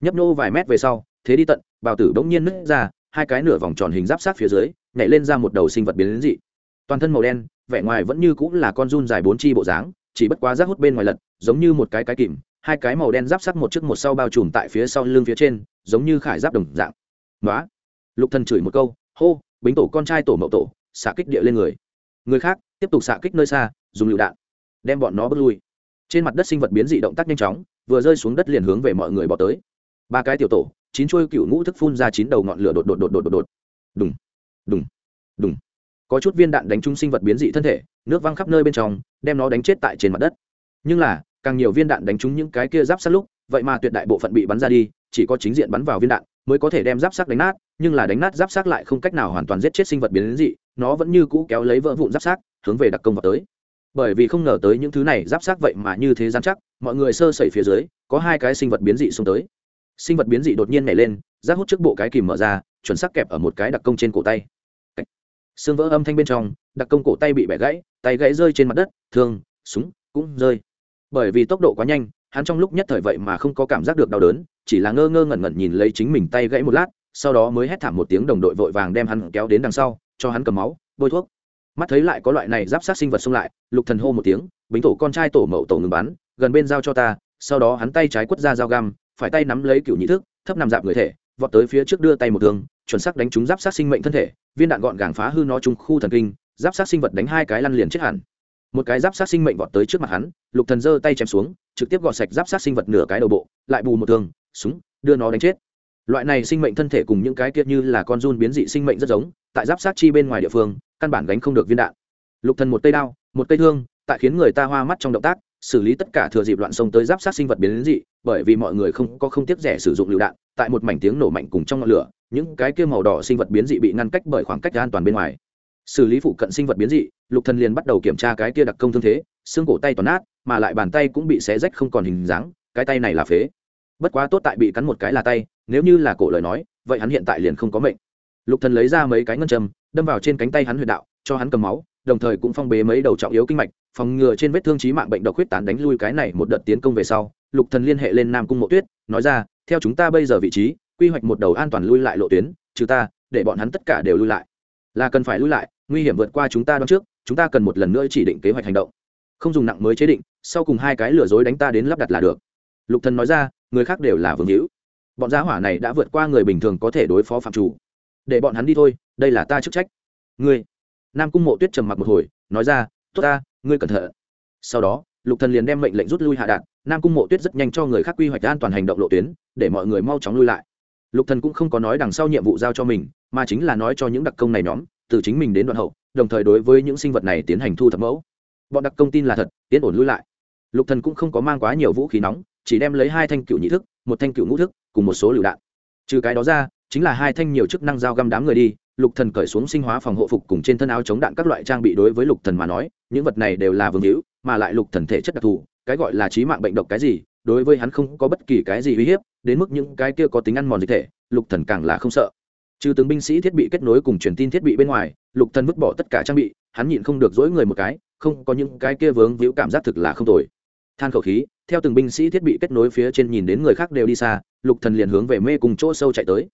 nhấp nô vài mét về sau thế đi tận bào tử bỗng nhiên nứt ra hai cái nửa vòng tròn hình giáp sát phía dưới nhảy lên ra một đầu sinh vật biến đến dị toàn thân màu đen vẻ ngoài vẫn như cũng là con run dài bốn chi bộ dáng chỉ bất quá rác hút bên ngoài lật giống như một cái cái kìm hai cái màu đen giáp sắc một trước một sau bao trùm tại phía sau lưng phía trên giống như khải giáp đồng dạng nói lục thần chửi một câu, hô, bính tổ con trai tổ mậu tổ, xạ kích địa lên người. Người khác, tiếp tục xạ kích nơi xa, dùng lựu đạn, đem bọn nó bước lui. Trên mặt đất sinh vật biến dị động tác nhanh chóng, vừa rơi xuống đất liền hướng về mọi người bỏ tới. Ba cái tiểu tổ, chín chuôi cựu ngũ thức phun ra chín đầu ngọn lửa đột đột đột đột đột đột. Đùng đùng đùng. Có chút viên đạn đánh trúng sinh vật biến dị thân thể, nước văng khắp nơi bên trong, đem nó đánh chết tại trên mặt đất. Nhưng là, càng nhiều viên đạn đánh trúng những cái kia giáp sát lúc, vậy mà tuyệt đại bộ phận bị bắn ra đi, chỉ có chính diện bắn vào viên đạn mới có thể đem giáp sắc đánh nát, nhưng là đánh nát giáp sắc lại không cách nào hoàn toàn giết chết sinh vật biến dị, nó vẫn như cũ kéo lấy vỡ vụn giáp sắc hướng về đặc công vào tới. Bởi vì không ngờ tới những thứ này giáp sắc vậy mà như thế gian chắc, mọi người sơ sẩy phía dưới, có hai cái sinh vật biến dị xuống tới. Sinh vật biến dị đột nhiên nhảy lên rác hút trước bộ cái kìm mở ra, chuẩn sắc kẹp ở một cái đặc công trên cổ tay. Xương vỡ âm thanh bên trong, đặc công cổ tay bị bẻ gãy, tay gãy rơi trên mặt đất, thương, súng cũng rơi. Bởi vì tốc độ quá nhanh, hắn trong lúc nhất thời vậy mà không có cảm giác được đau đớn chỉ là ngơ ngơ ngẩn ngẩn nhìn lấy chính mình tay gãy một lát, sau đó mới hét thảm một tiếng đồng đội vội vàng đem hắn kéo đến đằng sau, cho hắn cầm máu, bôi thuốc. Mắt thấy lại có loại này giáp sát sinh vật xông lại, lục thần hô một tiếng, bính tổ con trai tổ mậu tổ ngừng bắn, gần bên giao cho ta. Sau đó hắn tay trái quất ra dao găm, phải tay nắm lấy cựu nhị thức, thấp nằm dạp người thể, vọt tới phía trước đưa tay một thương, chuẩn xác đánh trúng giáp sát sinh mệnh thân thể, viên đạn gọn gàng phá hư nó trúng khu thần kinh, giáp sát sinh vật đánh hai cái lăn liền chết hẳn. Một cái giáp sát sinh mệnh vọt tới trước mặt hắn, lục thần giơ tay chém xuống, trực tiếp gọt sạch giáp sát sinh vật nửa cái đầu bộ, lại bù một thương súng, đưa nó đánh chết. Loại này sinh mệnh thân thể cùng những cái kia như là con run biến dị sinh mệnh rất giống, tại giáp sát chi bên ngoài địa phương, căn bản gánh không được viên đạn. Lục thần một tay đao, một cây thương, tại khiến người ta hoa mắt trong động tác, xử lý tất cả thừa dịp loạn sông tới giáp sát sinh vật biến dị, bởi vì mọi người không có không tiếc rẻ sử dụng lựu đạn, tại một mảnh tiếng nổ mạnh cùng trong ngọn lửa, những cái kia màu đỏ sinh vật biến dị bị ngăn cách bởi khoảng cách an toàn bên ngoài. Xử lý phụ cận sinh vật biến dị, lục thần liền bắt đầu kiểm tra cái kia đặc công thương thế, xương cổ tay toàn nát, mà lại bàn tay cũng bị xé rách không còn hình dáng, cái tay này là phế bất quá tốt tại bị cắn một cái là tay, nếu như là cổ lời nói, vậy hắn hiện tại liền không có mệnh. Lục thần lấy ra mấy cái ngân châm, đâm vào trên cánh tay hắn huyệt đạo, cho hắn cầm máu, đồng thời cũng phong bế mấy đầu trọng yếu kinh mạch, phòng ngừa trên vết thương trí mạng bệnh độc huyết tán đánh lui cái này một đợt tiến công về sau, lục thần liên hệ lên nam cung mộ tuyết, nói ra, theo chúng ta bây giờ vị trí, quy hoạch một đầu an toàn lui lại lộ tuyến, trừ ta, để bọn hắn tất cả đều lui lại. Là cần phải lui lại, nguy hiểm vượt qua chúng ta đón trước, chúng ta cần một lần nữa chỉ định kế hoạch hành động. Không dùng nặng mới chế định, sau cùng hai cái lừa dối đánh ta đến lắp đặt là được. Lục thần nói ra người khác đều là vương hữu. Bọn giá hỏa này đã vượt qua người bình thường có thể đối phó phạm chủ. Để bọn hắn đi thôi, đây là ta chức trách. Ngươi. Nam cung mộ tuyết trầm mặc một hồi, nói ra, tốt ta, ngươi cẩn thận. Sau đó, lục thần liền đem mệnh lệnh rút lui hạ đạn. Nam cung mộ tuyết rất nhanh cho người khác quy hoạch an toàn hành động lộ tuyến, để mọi người mau chóng lui lại. Lục thần cũng không có nói đằng sau nhiệm vụ giao cho mình, mà chính là nói cho những đặc công này nhóm, từ chính mình đến đoạn hậu, đồng thời đối với những sinh vật này tiến hành thu thập mẫu. Bọn đặc công tin là thật, tiến ổn lui lại. Lục thần cũng không có mang quá nhiều vũ khí nóng chỉ đem lấy hai thanh cựu nhị thức, một thanh cựu ngũ thức, cùng một số lựu đạn. Trừ cái đó ra, chính là hai thanh nhiều chức năng dao găm đám người đi, lục thần cởi xuống sinh hóa phòng hộ phục cùng trên thân áo chống đạn các loại trang bị đối với lục thần mà nói, những vật này đều là vương hữu, mà lại lục thần thể chất đặc thù, cái gọi là trí mạng bệnh độc cái gì, đối với hắn không có bất kỳ cái gì uy hiếp, đến mức những cái kia có tính ăn mòn dịch thể, lục thần càng là không sợ. Trừ tướng binh sĩ thiết bị kết nối cùng truyền tin thiết bị bên ngoài, lục thần vứt bỏ tất cả trang bị, hắn nhịn không được dỗi người một cái, không có những cái kia vướng víu cảm giác thực là không tồi than khẩu khí, theo từng binh sĩ thiết bị kết nối phía trên nhìn đến người khác đều đi xa, lục thần liền hướng về mê cùng chỗ sâu chạy tới.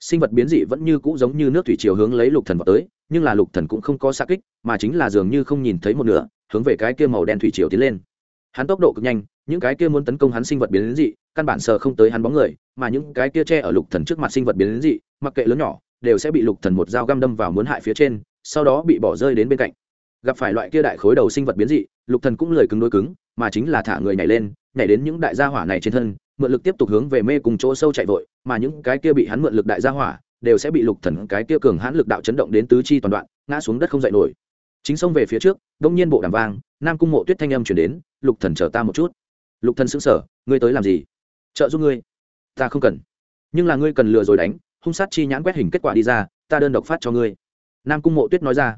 Sinh vật biến dị vẫn như cũ giống như nước thủy chiều hướng lấy lục thần vào tới, nhưng là lục thần cũng không có xa kích, mà chính là dường như không nhìn thấy một nửa, hướng về cái kia màu đen thủy chiều tiến lên. Hắn tốc độ cực nhanh, những cái kia muốn tấn công hắn sinh vật biến dị, căn bản sờ không tới hắn bóng người, mà những cái kia che ở lục thần trước mặt sinh vật biến dị, mặc kệ lớn nhỏ, đều sẽ bị lục thần một dao găm đâm vào muốn hại phía trên, sau đó bị bỏ rơi đến bên cạnh. Gặp phải loại kia đại khối đầu sinh vật biến dị, lục thần cũng lời cứng đối cứng mà chính là thả người nhảy lên nhảy đến những đại gia hỏa này trên thân mượn lực tiếp tục hướng về mê cùng chỗ sâu chạy vội mà những cái kia bị hắn mượn lực đại gia hỏa đều sẽ bị lục thần cái kia cường hãn lực đạo chấn động đến tứ chi toàn đoạn ngã xuống đất không dậy nổi. Chính xông về phía trước đông nhiên bộ đàm vang nam cung mộ tuyết thanh âm chuyển đến lục thần chờ ta một chút. Lục thần sững sờ ngươi tới làm gì? Trợ giúp ngươi. Ta không cần. Nhưng là ngươi cần lừa rồi đánh hung sát chi nhãn quét hình kết quả đi ra ta đơn độc phát cho ngươi. Nam cung mộ tuyết nói ra.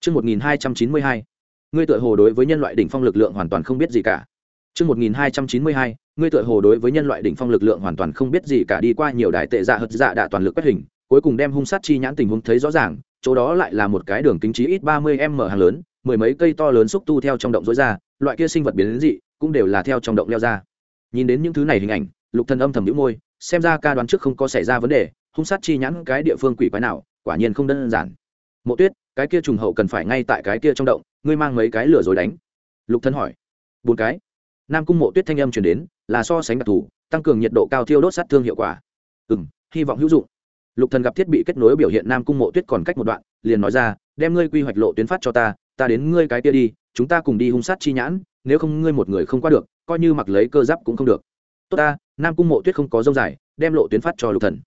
Trước 1292, ngươi tựa hồ đối với nhân loại đỉnh phong lực lượng hoàn toàn không biết gì cả. Trước 1292, ngươi tựa hồ đối với nhân loại đỉnh phong lực lượng hoàn toàn không biết gì cả đi qua nhiều đại tệ dạ hật dạ đã toàn lực quét hình, cuối cùng đem hung sát chi nhãn tình huống thấy rõ ràng, chỗ đó lại là một cái đường kính chí ít 30m hàng lớn, mười mấy cây to lớn xúc tu theo trong động rối ra, loại kia sinh vật biến đến dị, cũng đều là theo trong động leo ra. Nhìn đến những thứ này hình ảnh, Lục Thần âm thầm nhíu môi, xem ra ca đoán trước không có xảy ra vấn đề, hung sát chi nhãn cái địa phương quỷ quái nào, quả nhiên không đơn giản. Mộ Tuyết, cái kia trùng hậu cần phải ngay tại cái kia trong động ngươi mang mấy cái lửa rồi đánh. Lục thân hỏi. Bốn cái. Nam cung mộ tuyết thanh âm chuyển đến là so sánh đặc thù tăng cường nhiệt độ cao thiêu đốt sát thương hiệu quả. Ừ m hy vọng hữu dụng. Lục thần gặp thiết bị kết nối biểu hiện nam cung mộ tuyết còn cách một đoạn liền nói ra đem ngươi quy hoạch lộ tuyến phát cho ta ta đến ngươi cái kia đi chúng ta cùng đi hung sát chi nhãn nếu không ngươi một người không qua được coi như mặc lấy cơ giáp cũng không được. Tốt ta. Nam cung mộ tuyết không có dông dài đem lộ tuyến phát cho lục thần.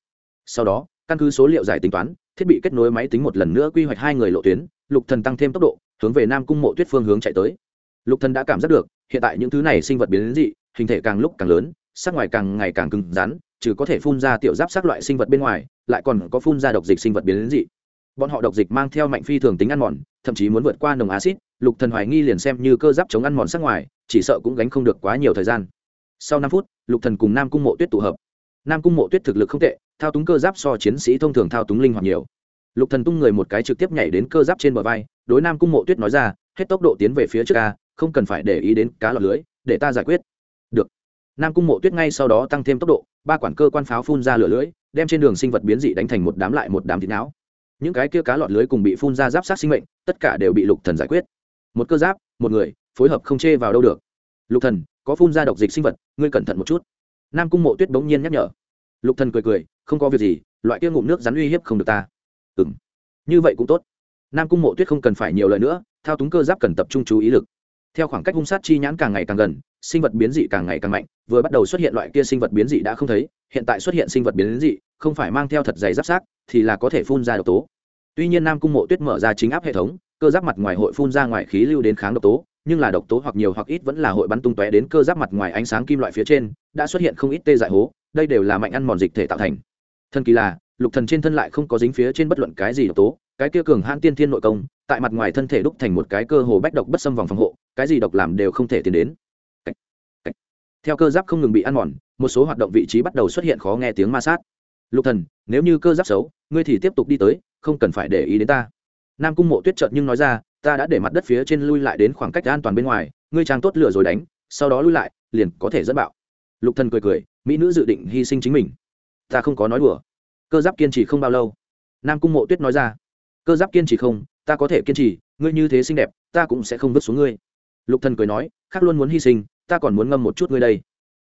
Sau đó căn cứ số liệu giải tính toán thiết bị kết nối máy tính một lần nữa quy hoạch hai người lộ tuyến, lục thần tăng thêm tốc độ, hướng về nam cung mộ tuyết phương hướng chạy tới. Lục thần đã cảm giác được, hiện tại những thứ này sinh vật biến đến dị, hình thể càng lúc càng lớn, sắc ngoài càng ngày càng cứng rắn, trừ có thể phun ra tiểu giáp sắc loại sinh vật bên ngoài, lại còn có phun ra độc dịch sinh vật biến đến dị. Bọn họ độc dịch mang theo mạnh phi thường tính ăn mòn, thậm chí muốn vượt qua nồng acid lục thần hoài nghi liền xem như cơ giáp chống ăn mòn sắc ngoài, chỉ sợ cũng gánh không được quá nhiều thời gian. Sau năm phút, lục thần cùng nam cung mộ tuyết tụ hợp. Nam cung mộ tuyết thực lực không tệ thao túng cơ giáp so chiến sĩ thông thường thao túng linh hoạt nhiều. Lục thần tung người một cái trực tiếp nhảy đến cơ giáp trên bờ vai, đối nam cung mộ tuyết nói ra, hết tốc độ tiến về phía trước ca không cần phải để ý đến cá lọt lưới, để ta giải quyết. Được. Nam cung mộ tuyết ngay sau đó tăng thêm tốc độ, ba quản cơ quan pháo phun ra lửa lưới, đem trên đường sinh vật biến dị đánh thành một đám lại một đám thịt não. Những cái kia cá lọt lưới cùng bị phun ra giáp sát sinh mệnh, tất cả đều bị lục thần giải quyết. Một cơ giáp, một người, phối hợp không chê vào đâu được. Lục thần, có phun ra độc dịch sinh vật, ngươi cẩn thận một chút. Nam cung mộ tuyết bỗng nhiên nhắc nhở lục thần cười cười, không có việc gì, loại kia ngụm nước rắn uy hiếp không được ta. Ừ như vậy cũng tốt. Nam cung mộ tuyết không cần phải nhiều lời nữa, thao túng cơ giáp cần tập trung chú ý lực. Theo khoảng cách hung sát chi nhãn càng ngày càng gần, sinh vật biến dị càng ngày càng mạnh, vừa bắt đầu xuất hiện loại kia sinh vật biến dị đã không thấy, hiện tại xuất hiện sinh vật biến dị, không phải mang theo thật dày giáp sát thì là có thể phun ra độc tố. Tuy nhiên nam cung mộ tuyết mở ra chính áp hệ thống, cơ giáp mặt ngoài hội phun ra ngoài khí lưu đến kháng độc tố, nhưng là độc tố hoặc nhiều hoặc ít vẫn là hội bắn tung tóe đến cơ giáp mặt ngoài ánh sáng kim loại phía trên, đã xuất hiện không ít tê dại hố đây đều là mạnh ăn mòn dịch thể tạo thành. Thần kỳ là, lục thần trên thân lại không có dính phía trên bất luận cái gì độc tố, cái kia cường hãn tiên thiên nội công, tại mặt ngoài thân thể đúc thành một cái cơ hồ bách độc bất xâm vòng phòng hộ, cái gì độc làm đều không thể tiến đến. Theo cơ giáp không ngừng bị ăn mòn, một số hoạt động vị trí bắt đầu xuất hiện khó nghe tiếng ma sát. Lục thần, nếu như cơ giáp xấu, ngươi thì tiếp tục đi tới, không cần phải để ý đến ta. Nam cung mộ tuyết chợt nhưng nói ra, ta đã để mặt đất phía trên lui lại đến khoảng cách an toàn bên ngoài, ngươi trang tốt lửa rồi đánh, sau đó lui lại, liền có thể dẫn bạo. Lục thần cười cười mỹ nữ dự định hy sinh chính mình. Ta không có nói đùa. Cơ giáp kiên trì không bao lâu. Nam cung mộ tuyết nói ra. Cơ giáp kiên trì không, ta có thể kiên trì, ngươi như thế xinh đẹp, ta cũng sẽ không vứt xuống ngươi. Lục thần cười nói, khác luôn muốn hy sinh, ta còn muốn ngâm một chút ngươi đây.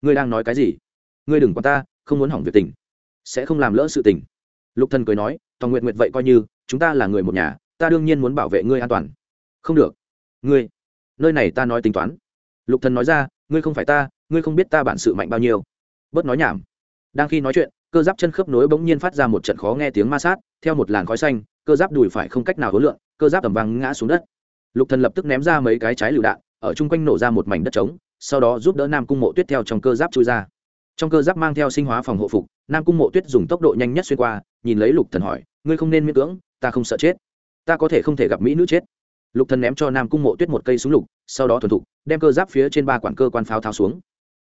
Ngươi đang nói cái gì? Ngươi đừng quan ta, không muốn hỏng việc tình. Sẽ không làm lỡ sự tình. Lục thần cười nói toàn nguyện nguyện vậy coi như, chúng ta là người một nhà, ta đương nhiên muốn bảo vệ ngươi an toàn. Không được. Ngươi, nơi này ta nói tính toán. Lục thần nói ra, ngươi không phải ta, ngươi không biết ta bản sự mạnh bao nhiêu bớt nói nhảm. Đang khi nói chuyện, cơ giáp chân khớp nối bỗng nhiên phát ra một trận khó nghe tiếng ma sát, theo một làn khói xanh, cơ giáp đùi phải không cách nào hối lượng cơ giáp tầm vang ngã xuống đất. Lục thần lập tức ném ra mấy cái trái lựu đạn, ở chung quanh nổ ra một mảnh đất trống, sau đó giúp đỡ nam cung mộ tuyết theo trong cơ giáp chui ra. Trong cơ giáp mang theo sinh hóa phòng hộ phục, nam cung mộ tuyết dùng tốc độ nhanh nhất xuyên qua, nhìn lấy lục thần hỏi, ngươi không nên miễn cưỡng, ta không sợ chết. Ta có thể không thể gặp mỹ nữ chết. Lục thần ném cho nam cung mộ tuyết một cây súng lục, sau đó thuần thục, đem cơ giáp phía trên ba quản cơ quan pháo tháo xuống.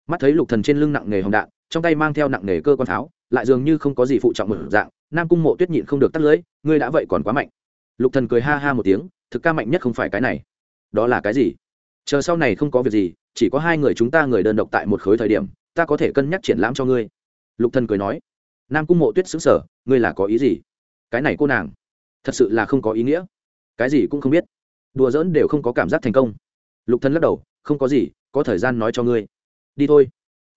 Mắt thấy lục thần trên lưng nặng nghề hồng đạn trong tay mang theo nặng nề cơ quan tháo lại dường như không có gì phụ trọng một dạng, nam cung mộ tuyết nhịn không được tắt lưỡi, ngươi đã vậy còn quá mạnh. Lục thần cười ha ha một tiếng, thực ca mạnh nhất không phải cái này. Đó là cái gì? Chờ sau này không có việc gì, chỉ có hai người chúng ta người đơn độc tại một khối thời điểm, ta có thể cân nhắc triển lãm cho ngươi. Lục thần cười nói. Nam cung mộ tuyết xứng sở ngươi là có ý gì? Cái này cô nàng, thật sự là không có ý nghĩa. Cái gì cũng không biết. Đùa giỡn đều không có cảm giác thành công. Lục thần lắc đầu, không có gì, có thời gian nói cho ngươi. Đi thôi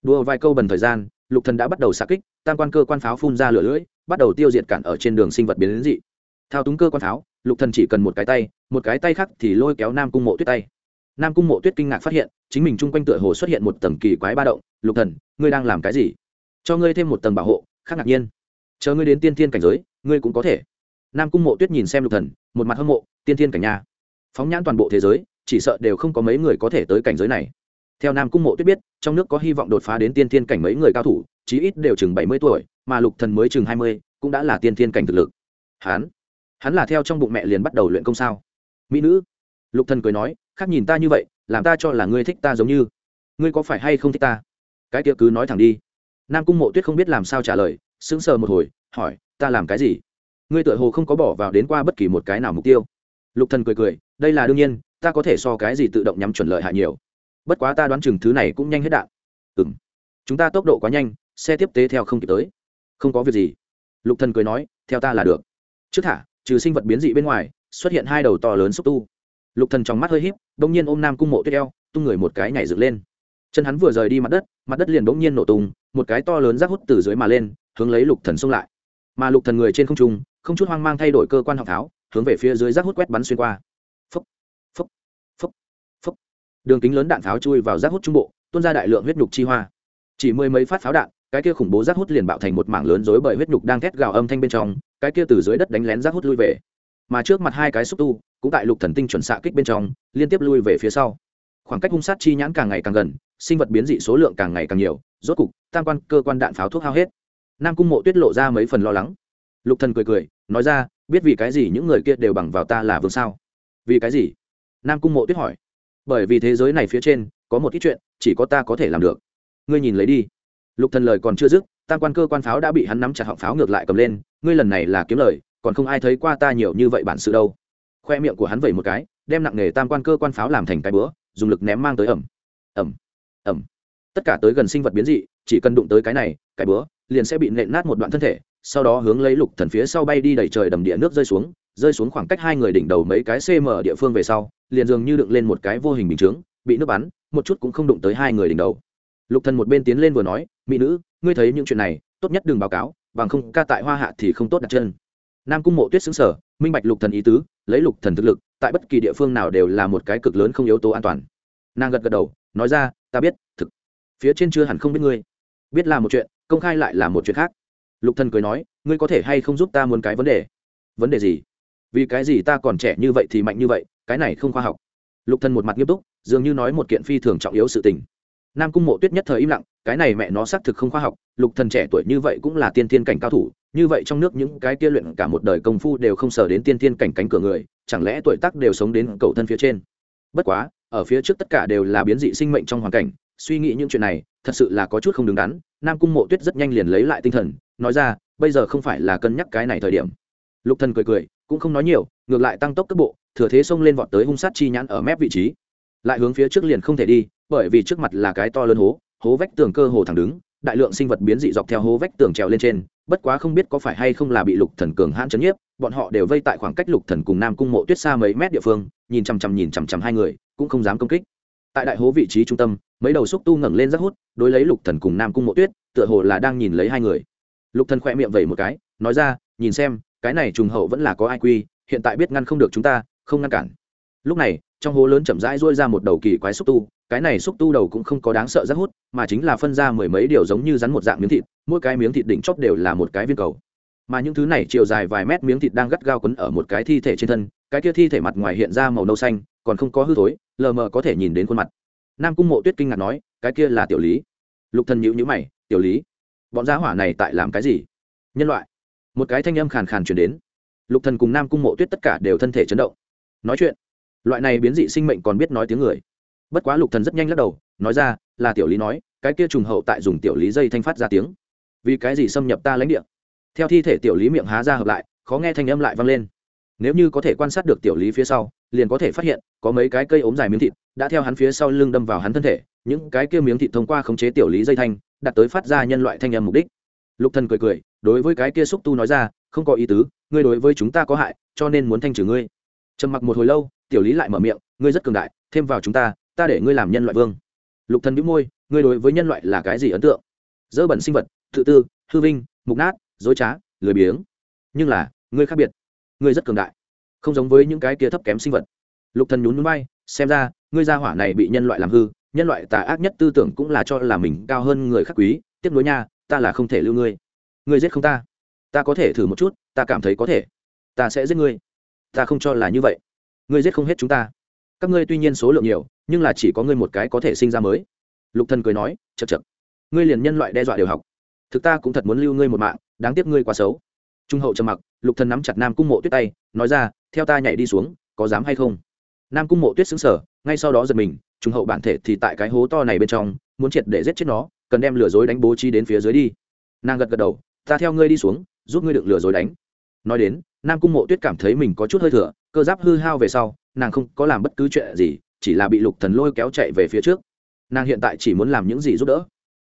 đùa vài câu bần thời gian, lục thần đã bắt đầu xạ kích, tam quan cơ quan pháo phun ra lửa lưỡi, bắt đầu tiêu diệt cản ở trên đường sinh vật biến đến dị. Thao túng cơ quan pháo, lục thần chỉ cần một cái tay, một cái tay khác thì lôi kéo nam cung mộ tuyết tay. Nam cung mộ tuyết kinh ngạc phát hiện, chính mình chung quanh tựa hồ xuất hiện một tầng kỳ quái ba động, lục thần, ngươi đang làm cái gì? Cho ngươi thêm một tầng bảo hộ, khác ngạc nhiên. Chờ ngươi đến tiên thiên cảnh giới, ngươi cũng có thể. Nam cung mộ tuyết nhìn xem lục thần, một mặt hâm mộ, tiên thiên cảnh nha. Phóng nhãn toàn bộ thế giới, chỉ sợ đều không có mấy người có thể tới cảnh giới này theo nam cung mộ tuyết biết, trong nước có hy vọng đột phá đến tiên thiên cảnh mấy người cao thủ, chí ít đều chừng bảy mươi tuổi, mà lục thần mới chừng hai mươi, cũng đã là tiên thiên cảnh thực lực. Hắn hắn là theo trong bụng mẹ liền bắt đầu luyện công sao? Mỹ nữ, lục thần cười nói, khác nhìn ta như vậy, làm ta cho là ngươi thích ta giống như. Ngươi có phải hay không thích ta? Cái kia cứ nói thẳng đi. Nam cung mộ tuyết không biết làm sao trả lời, sững sờ một hồi, hỏi, ta làm cái gì? Ngươi tựa hồ không có bỏ vào đến qua bất kỳ một cái nào mục tiêu. Lục thần cười cười, đây là đương nhiên, ta có thể so cái gì tự động nhắm chuẩn lợi hại nhiều bất quá ta đoán chừng thứ này cũng nhanh hết đạn. Ừm. Chúng ta tốc độ quá nhanh, xe tiếp tế theo không kịp tới. Không có việc gì. Lục thần cười nói, theo ta là được. Trước thả, trừ sinh vật biến dị bên ngoài, xuất hiện hai đầu to lớn xúc tu. Lục thần trong mắt hơi híp bỗng nhiên ôm nam cung mộ tuyết eo, tung người một cái nhảy dựng lên. Chân hắn vừa rời đi mặt đất mặt đất liền bỗng nhiên nổ tung, một cái to lớn rác hút từ dưới mà lên, hướng lấy lục thần xông lại. Mà lục thần người trên không trung, không chút hoang mang thay đổi cơ quan học tháo, hướng về phía dưới rác hút quét bắn xuyên qua phúc phúc phúc phúc đường kính lớn đạn pháo chui vào rác hút trung bộ, tuôn ra đại lượng huyết nhục chi hoa. Chỉ mười mấy phát pháo đạn, cái kia khủng bố rác hút liền bạo thành một mảng lớn rối bởi huyết nhục đang thét gào âm thanh bên trong, cái kia từ dưới đất đánh lén rác hút lui về. Mà trước mặt hai cái xúc tu, cũng tại lục thần tinh chuẩn xạ kích bên trong, liên tiếp lui về phía sau. Khoảng cách hung sát chi nhãn càng ngày càng gần, sinh vật biến dị số lượng càng ngày càng nhiều, rốt cục, tam quan, cơ quan đạn pháo thuốc hao hết. Nam cung mộ tuyết lộ ra mấy phần lo lắng. Lục thần cười cười, nói ra, biết vì cái gì những người kia đều bằng vào ta là vương sao? Vì cái gì? Nam cung mộ tuyết hỏi bởi vì thế giới này phía trên có một ít chuyện chỉ có ta có thể làm được. Ngươi nhìn lấy đi. Lục thần lời còn chưa dứt, tam quan cơ quan pháo đã bị hắn nắm chặt họng pháo ngược lại cầm lên, ngươi lần này là kiếm lời, còn không ai thấy qua ta nhiều như vậy bản sự đâu. Khoe miệng của hắn vẩy một cái, đem nặng nghề tam quan cơ quan pháo làm thành cái bữa dùng lực ném mang tới ẩm. Ẩm. Ẩm. Tất cả tới gần sinh vật biến dị, chỉ cần đụng tới cái này, cái bữa liền sẽ bị nện nát một đoạn thân thể, sau đó hướng lấy lục thần phía sau bay đi đẩy trời đầm địa nước rơi xuống rơi xuống khoảng cách hai người đỉnh đầu mấy cái cm địa phương về sau liền dường như đựng lên một cái vô hình bình chướng, bị nước bắn, một chút cũng không đụng tới hai người đỉnh đầu. Lục thần một bên tiến lên vừa nói, mỹ nữ, ngươi thấy những chuyện này, tốt nhất đừng báo cáo, bằng không ca tại hoa hạ thì không tốt đặt chân. Nam cung mộ tuyết xứng sở minh bạch lục thần ý tứ, lấy lục thần thực lực, tại bất kỳ địa phương nào đều là một cái cực lớn không yếu tố an toàn. Nàng gật gật đầu, nói ra, ta biết, thực, phía trên chưa hẳn không biết ngươi. Biết là một chuyện, công khai lại là một chuyện khác. Lục thần cười nói, ngươi có thể hay không giúp ta muốn cái vấn đề? Vấn đề gì? Vì cái gì ta còn trẻ như vậy thì mạnh như vậy cái này không khoa học. Lục thần một mặt nghiêm túc, dường như nói một kiện phi thường trọng yếu sự tình. Nam cung mộ tuyết nhất thời im lặng, cái này mẹ nó xác thực không khoa học, lục thần trẻ tuổi như vậy cũng là tiên thiên cảnh cao thủ, như vậy trong nước những cái kia luyện cả một đời công phu đều không sờ đến tiên thiên cảnh cánh cửa người, chẳng lẽ tuổi tác đều sống đến cầu thân phía trên? Bất quá, ở phía trước tất cả đều là biến dị sinh mệnh trong hoàn cảnh, suy nghĩ những chuyện này, thật sự là có chút không đứng đắn, nam cung mộ tuyết rất nhanh liền lấy lại tinh thần, nói ra, bây giờ không phải là cân nhắc cái này thời điểm. Lục thần cười cười, cũng không nói nhiều, ngược lại tăng tốc cấp bộ thừa thế xông lên vọt tới hung sát chi nhãn ở mép vị trí. Lại hướng phía trước liền không thể đi, bởi vì trước mặt là cái to lớn hố hố vách tường cơ hồ thẳng đứng, đại lượng sinh vật biến dị dọc theo hố vách tường trèo lên trên, bất quá không biết có phải hay không là bị lục thần cường hãn chấn nhiếp, bọn họ đều vây tại khoảng cách lục thần cùng nam cung mộ tuyết xa mấy mét địa phương, nhìn chằm chằm nhìn chằm chằm hai người, cũng không dám công kích. Tại đại hố vị trí trung tâm, mấy đầu xúc tu ngẩng lên rất hút, đối lấy lục thần cùng nam cung mộ tuyết, tựa hồ là đang nhìn lấy hai người. Lục thần khoe miệng vẩy một cái, nói ra, nhìn xem, cái này trùng hậu vẫn là có ai quy, hiện tại biết ngăn không được chúng ta không ngăn cản. Lúc này, trong hố lớn chậm rãi rôi ra một đầu kỳ quái xúc tu, cái này xúc tu đầu cũng không có đáng sợ rất hút, mà chính là phân ra mười mấy điều giống như rắn một dạng miếng thịt, mỗi cái miếng thịt đỉnh chóp đều là một cái viên cầu. Mà những thứ này chiều dài vài mét miếng thịt đang gắt gao quấn ở một cái thi thể trên thân, cái kia thi thể mặt ngoài hiện ra màu nâu xanh, còn không có hư thối, lờ mờ có thể nhìn đến khuôn mặt. Nam cung mộ tuyết kinh ngạc nói, cái kia là tiểu lý. Lục thần nhíu nhíu mày, tiểu lý? Bọn gia hỏa này tại làm cái gì? Nhân loại. Một cái thanh âm khàn khàn truyền đến. Lục thần cùng nam cung mộ tuyết tất cả đều thân thể chấn động nói chuyện. Loại này biến dị sinh mệnh còn biết nói tiếng người. Bất quá lục thần rất nhanh lắc đầu, nói ra, là tiểu lý nói, cái kia trùng hậu tại dùng tiểu lý dây thanh phát ra tiếng. Vì cái gì xâm nhập ta lãnh địa? Theo thi thể tiểu lý miệng há ra hợp lại, khó nghe thanh âm lại vang lên. Nếu như có thể quan sát được tiểu lý phía sau, liền có thể phát hiện, có mấy cái cây ốm dài miếng thịt đã theo hắn phía sau lưng đâm vào hắn thân thể, những cái kia miếng thịt thông qua khống chế tiểu lý dây thanh đặt tới phát ra nhân loại thanh âm mục đích. Lục thần cười cười, đối với cái kia xúc tu nói ra, không có ý tứ, ngươi đối với chúng ta có hại, cho nên muốn thanh trừ ngươi trầm mặc một hồi lâu, tiểu lý lại mở miệng, ngươi rất cường đại, thêm vào chúng ta ta để ngươi làm nhân loại vương. Lục thần bĩu môi, ngươi đối với nhân loại là cái gì ấn tượng? Dơ bẩn sinh vật, tự tư, hư vinh, mục nát, dối trá, lười biếng. Nhưng là, ngươi khác biệt, ngươi rất cường đại, không giống với những cái kia thấp kém sinh vật. Lục thần nhún nhún bay xem ra, ngươi gia hỏa này bị nhân loại làm hư, nhân loại tà ác nhất tư tưởng cũng là cho là mình cao hơn người khác quý, tiếc nuối nha, ta là không thể lưu ngươi. Ngươi giết không ta ta có thể thử một chút, ta cảm thấy có thể, ta sẽ giết ngươi ta không cho là như vậy. Ngươi giết không hết chúng ta. Các ngươi tuy nhiên số lượng nhiều, nhưng là chỉ có ngươi một cái có thể sinh ra mới. Lục thần cười nói chật chật ngươi liền nhân loại đe dọa đều học. Thực ta cũng thật muốn lưu ngươi một mạng, đáng tiếc ngươi quá xấu. Trung hậu trầm mặc, lục thần nắm chặt nam cung mộ tuyết tay, nói ra, theo ta nhảy đi xuống, có dám hay không? Nam cung mộ tuyết xứng sở ngay sau đó giật mình, trung hậu bản thể thì tại cái hố to này bên trong, muốn triệt để giết chết nó, cần đem lửa dối đánh bố trí đến phía dưới đi. Nàng gật gật đầu, ta theo ngươi đi xuống, giúp ngươi đựng lửa dối đánh. Nói đến nam cung mộ tuyết cảm thấy mình có chút hơi thừa, cơ giáp hư hao về sau, nàng không có làm bất cứ chuyện gì, chỉ là bị lục thần lôi kéo chạy về phía trước. Nàng hiện tại chỉ muốn làm những gì giúp đỡ.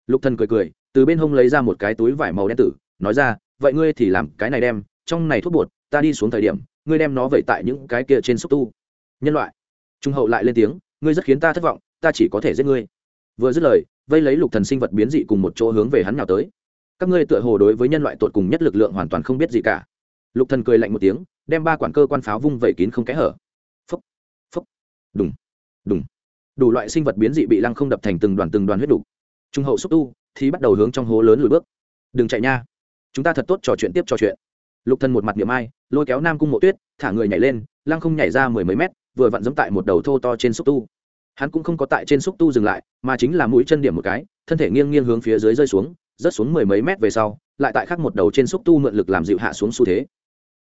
Lục thần cười cười, từ bên hông lấy ra một cái túi vải màu đen tử, nói ra, vậy ngươi thì làm cái này đem, trong này thuốc bột, ta đi xuống thời điểm, ngươi đem nó vẩy tại những cái kia trên xúc tu. Nhân loại. Trung hậu lại lên tiếng, ngươi rất khiến ta thất vọng, ta chỉ có thể giết ngươi. Vừa dứt lời, vây lấy lục thần sinh vật biến dị cùng một chỗ hướng về hắn nào tới. Các ngươi tựa hồ đối với nhân loại tột cùng nhất lực lượng hoàn toàn không biết gì cả lục thần cười lạnh một tiếng, đem ba quản cơ quan pháo vung vẩy kín không kẽ hở. Phấp phấp đùng đùng. Đủ loại sinh vật biến dị bị lăng không đập thành từng đoàn từng đoàn huyết đủ trung hậu xúc tu, thì bắt đầu hướng trong hố lớn lùi bước. Đừng chạy nha. Chúng ta thật tốt trò chuyện tiếp trò chuyện. Lục thần một mặt niệm ai, lôi kéo nam cung mộ tuyết, thả người nhảy lên, lăng không nhảy ra mười mấy mét, vừa vặn dẫm tại một đầu thô to trên xúc tu. Hắn cũng không có tại trên xúc tu dừng lại, mà chính là mũi chân điểm một cái, thân thể nghiêng nghiêng hướng phía dưới rơi xuống, rớt xuống mười mấy mét về sau, lại tại khắc một đầu trên xúc tu mượn lực làm dịu hạ xuống xu thế.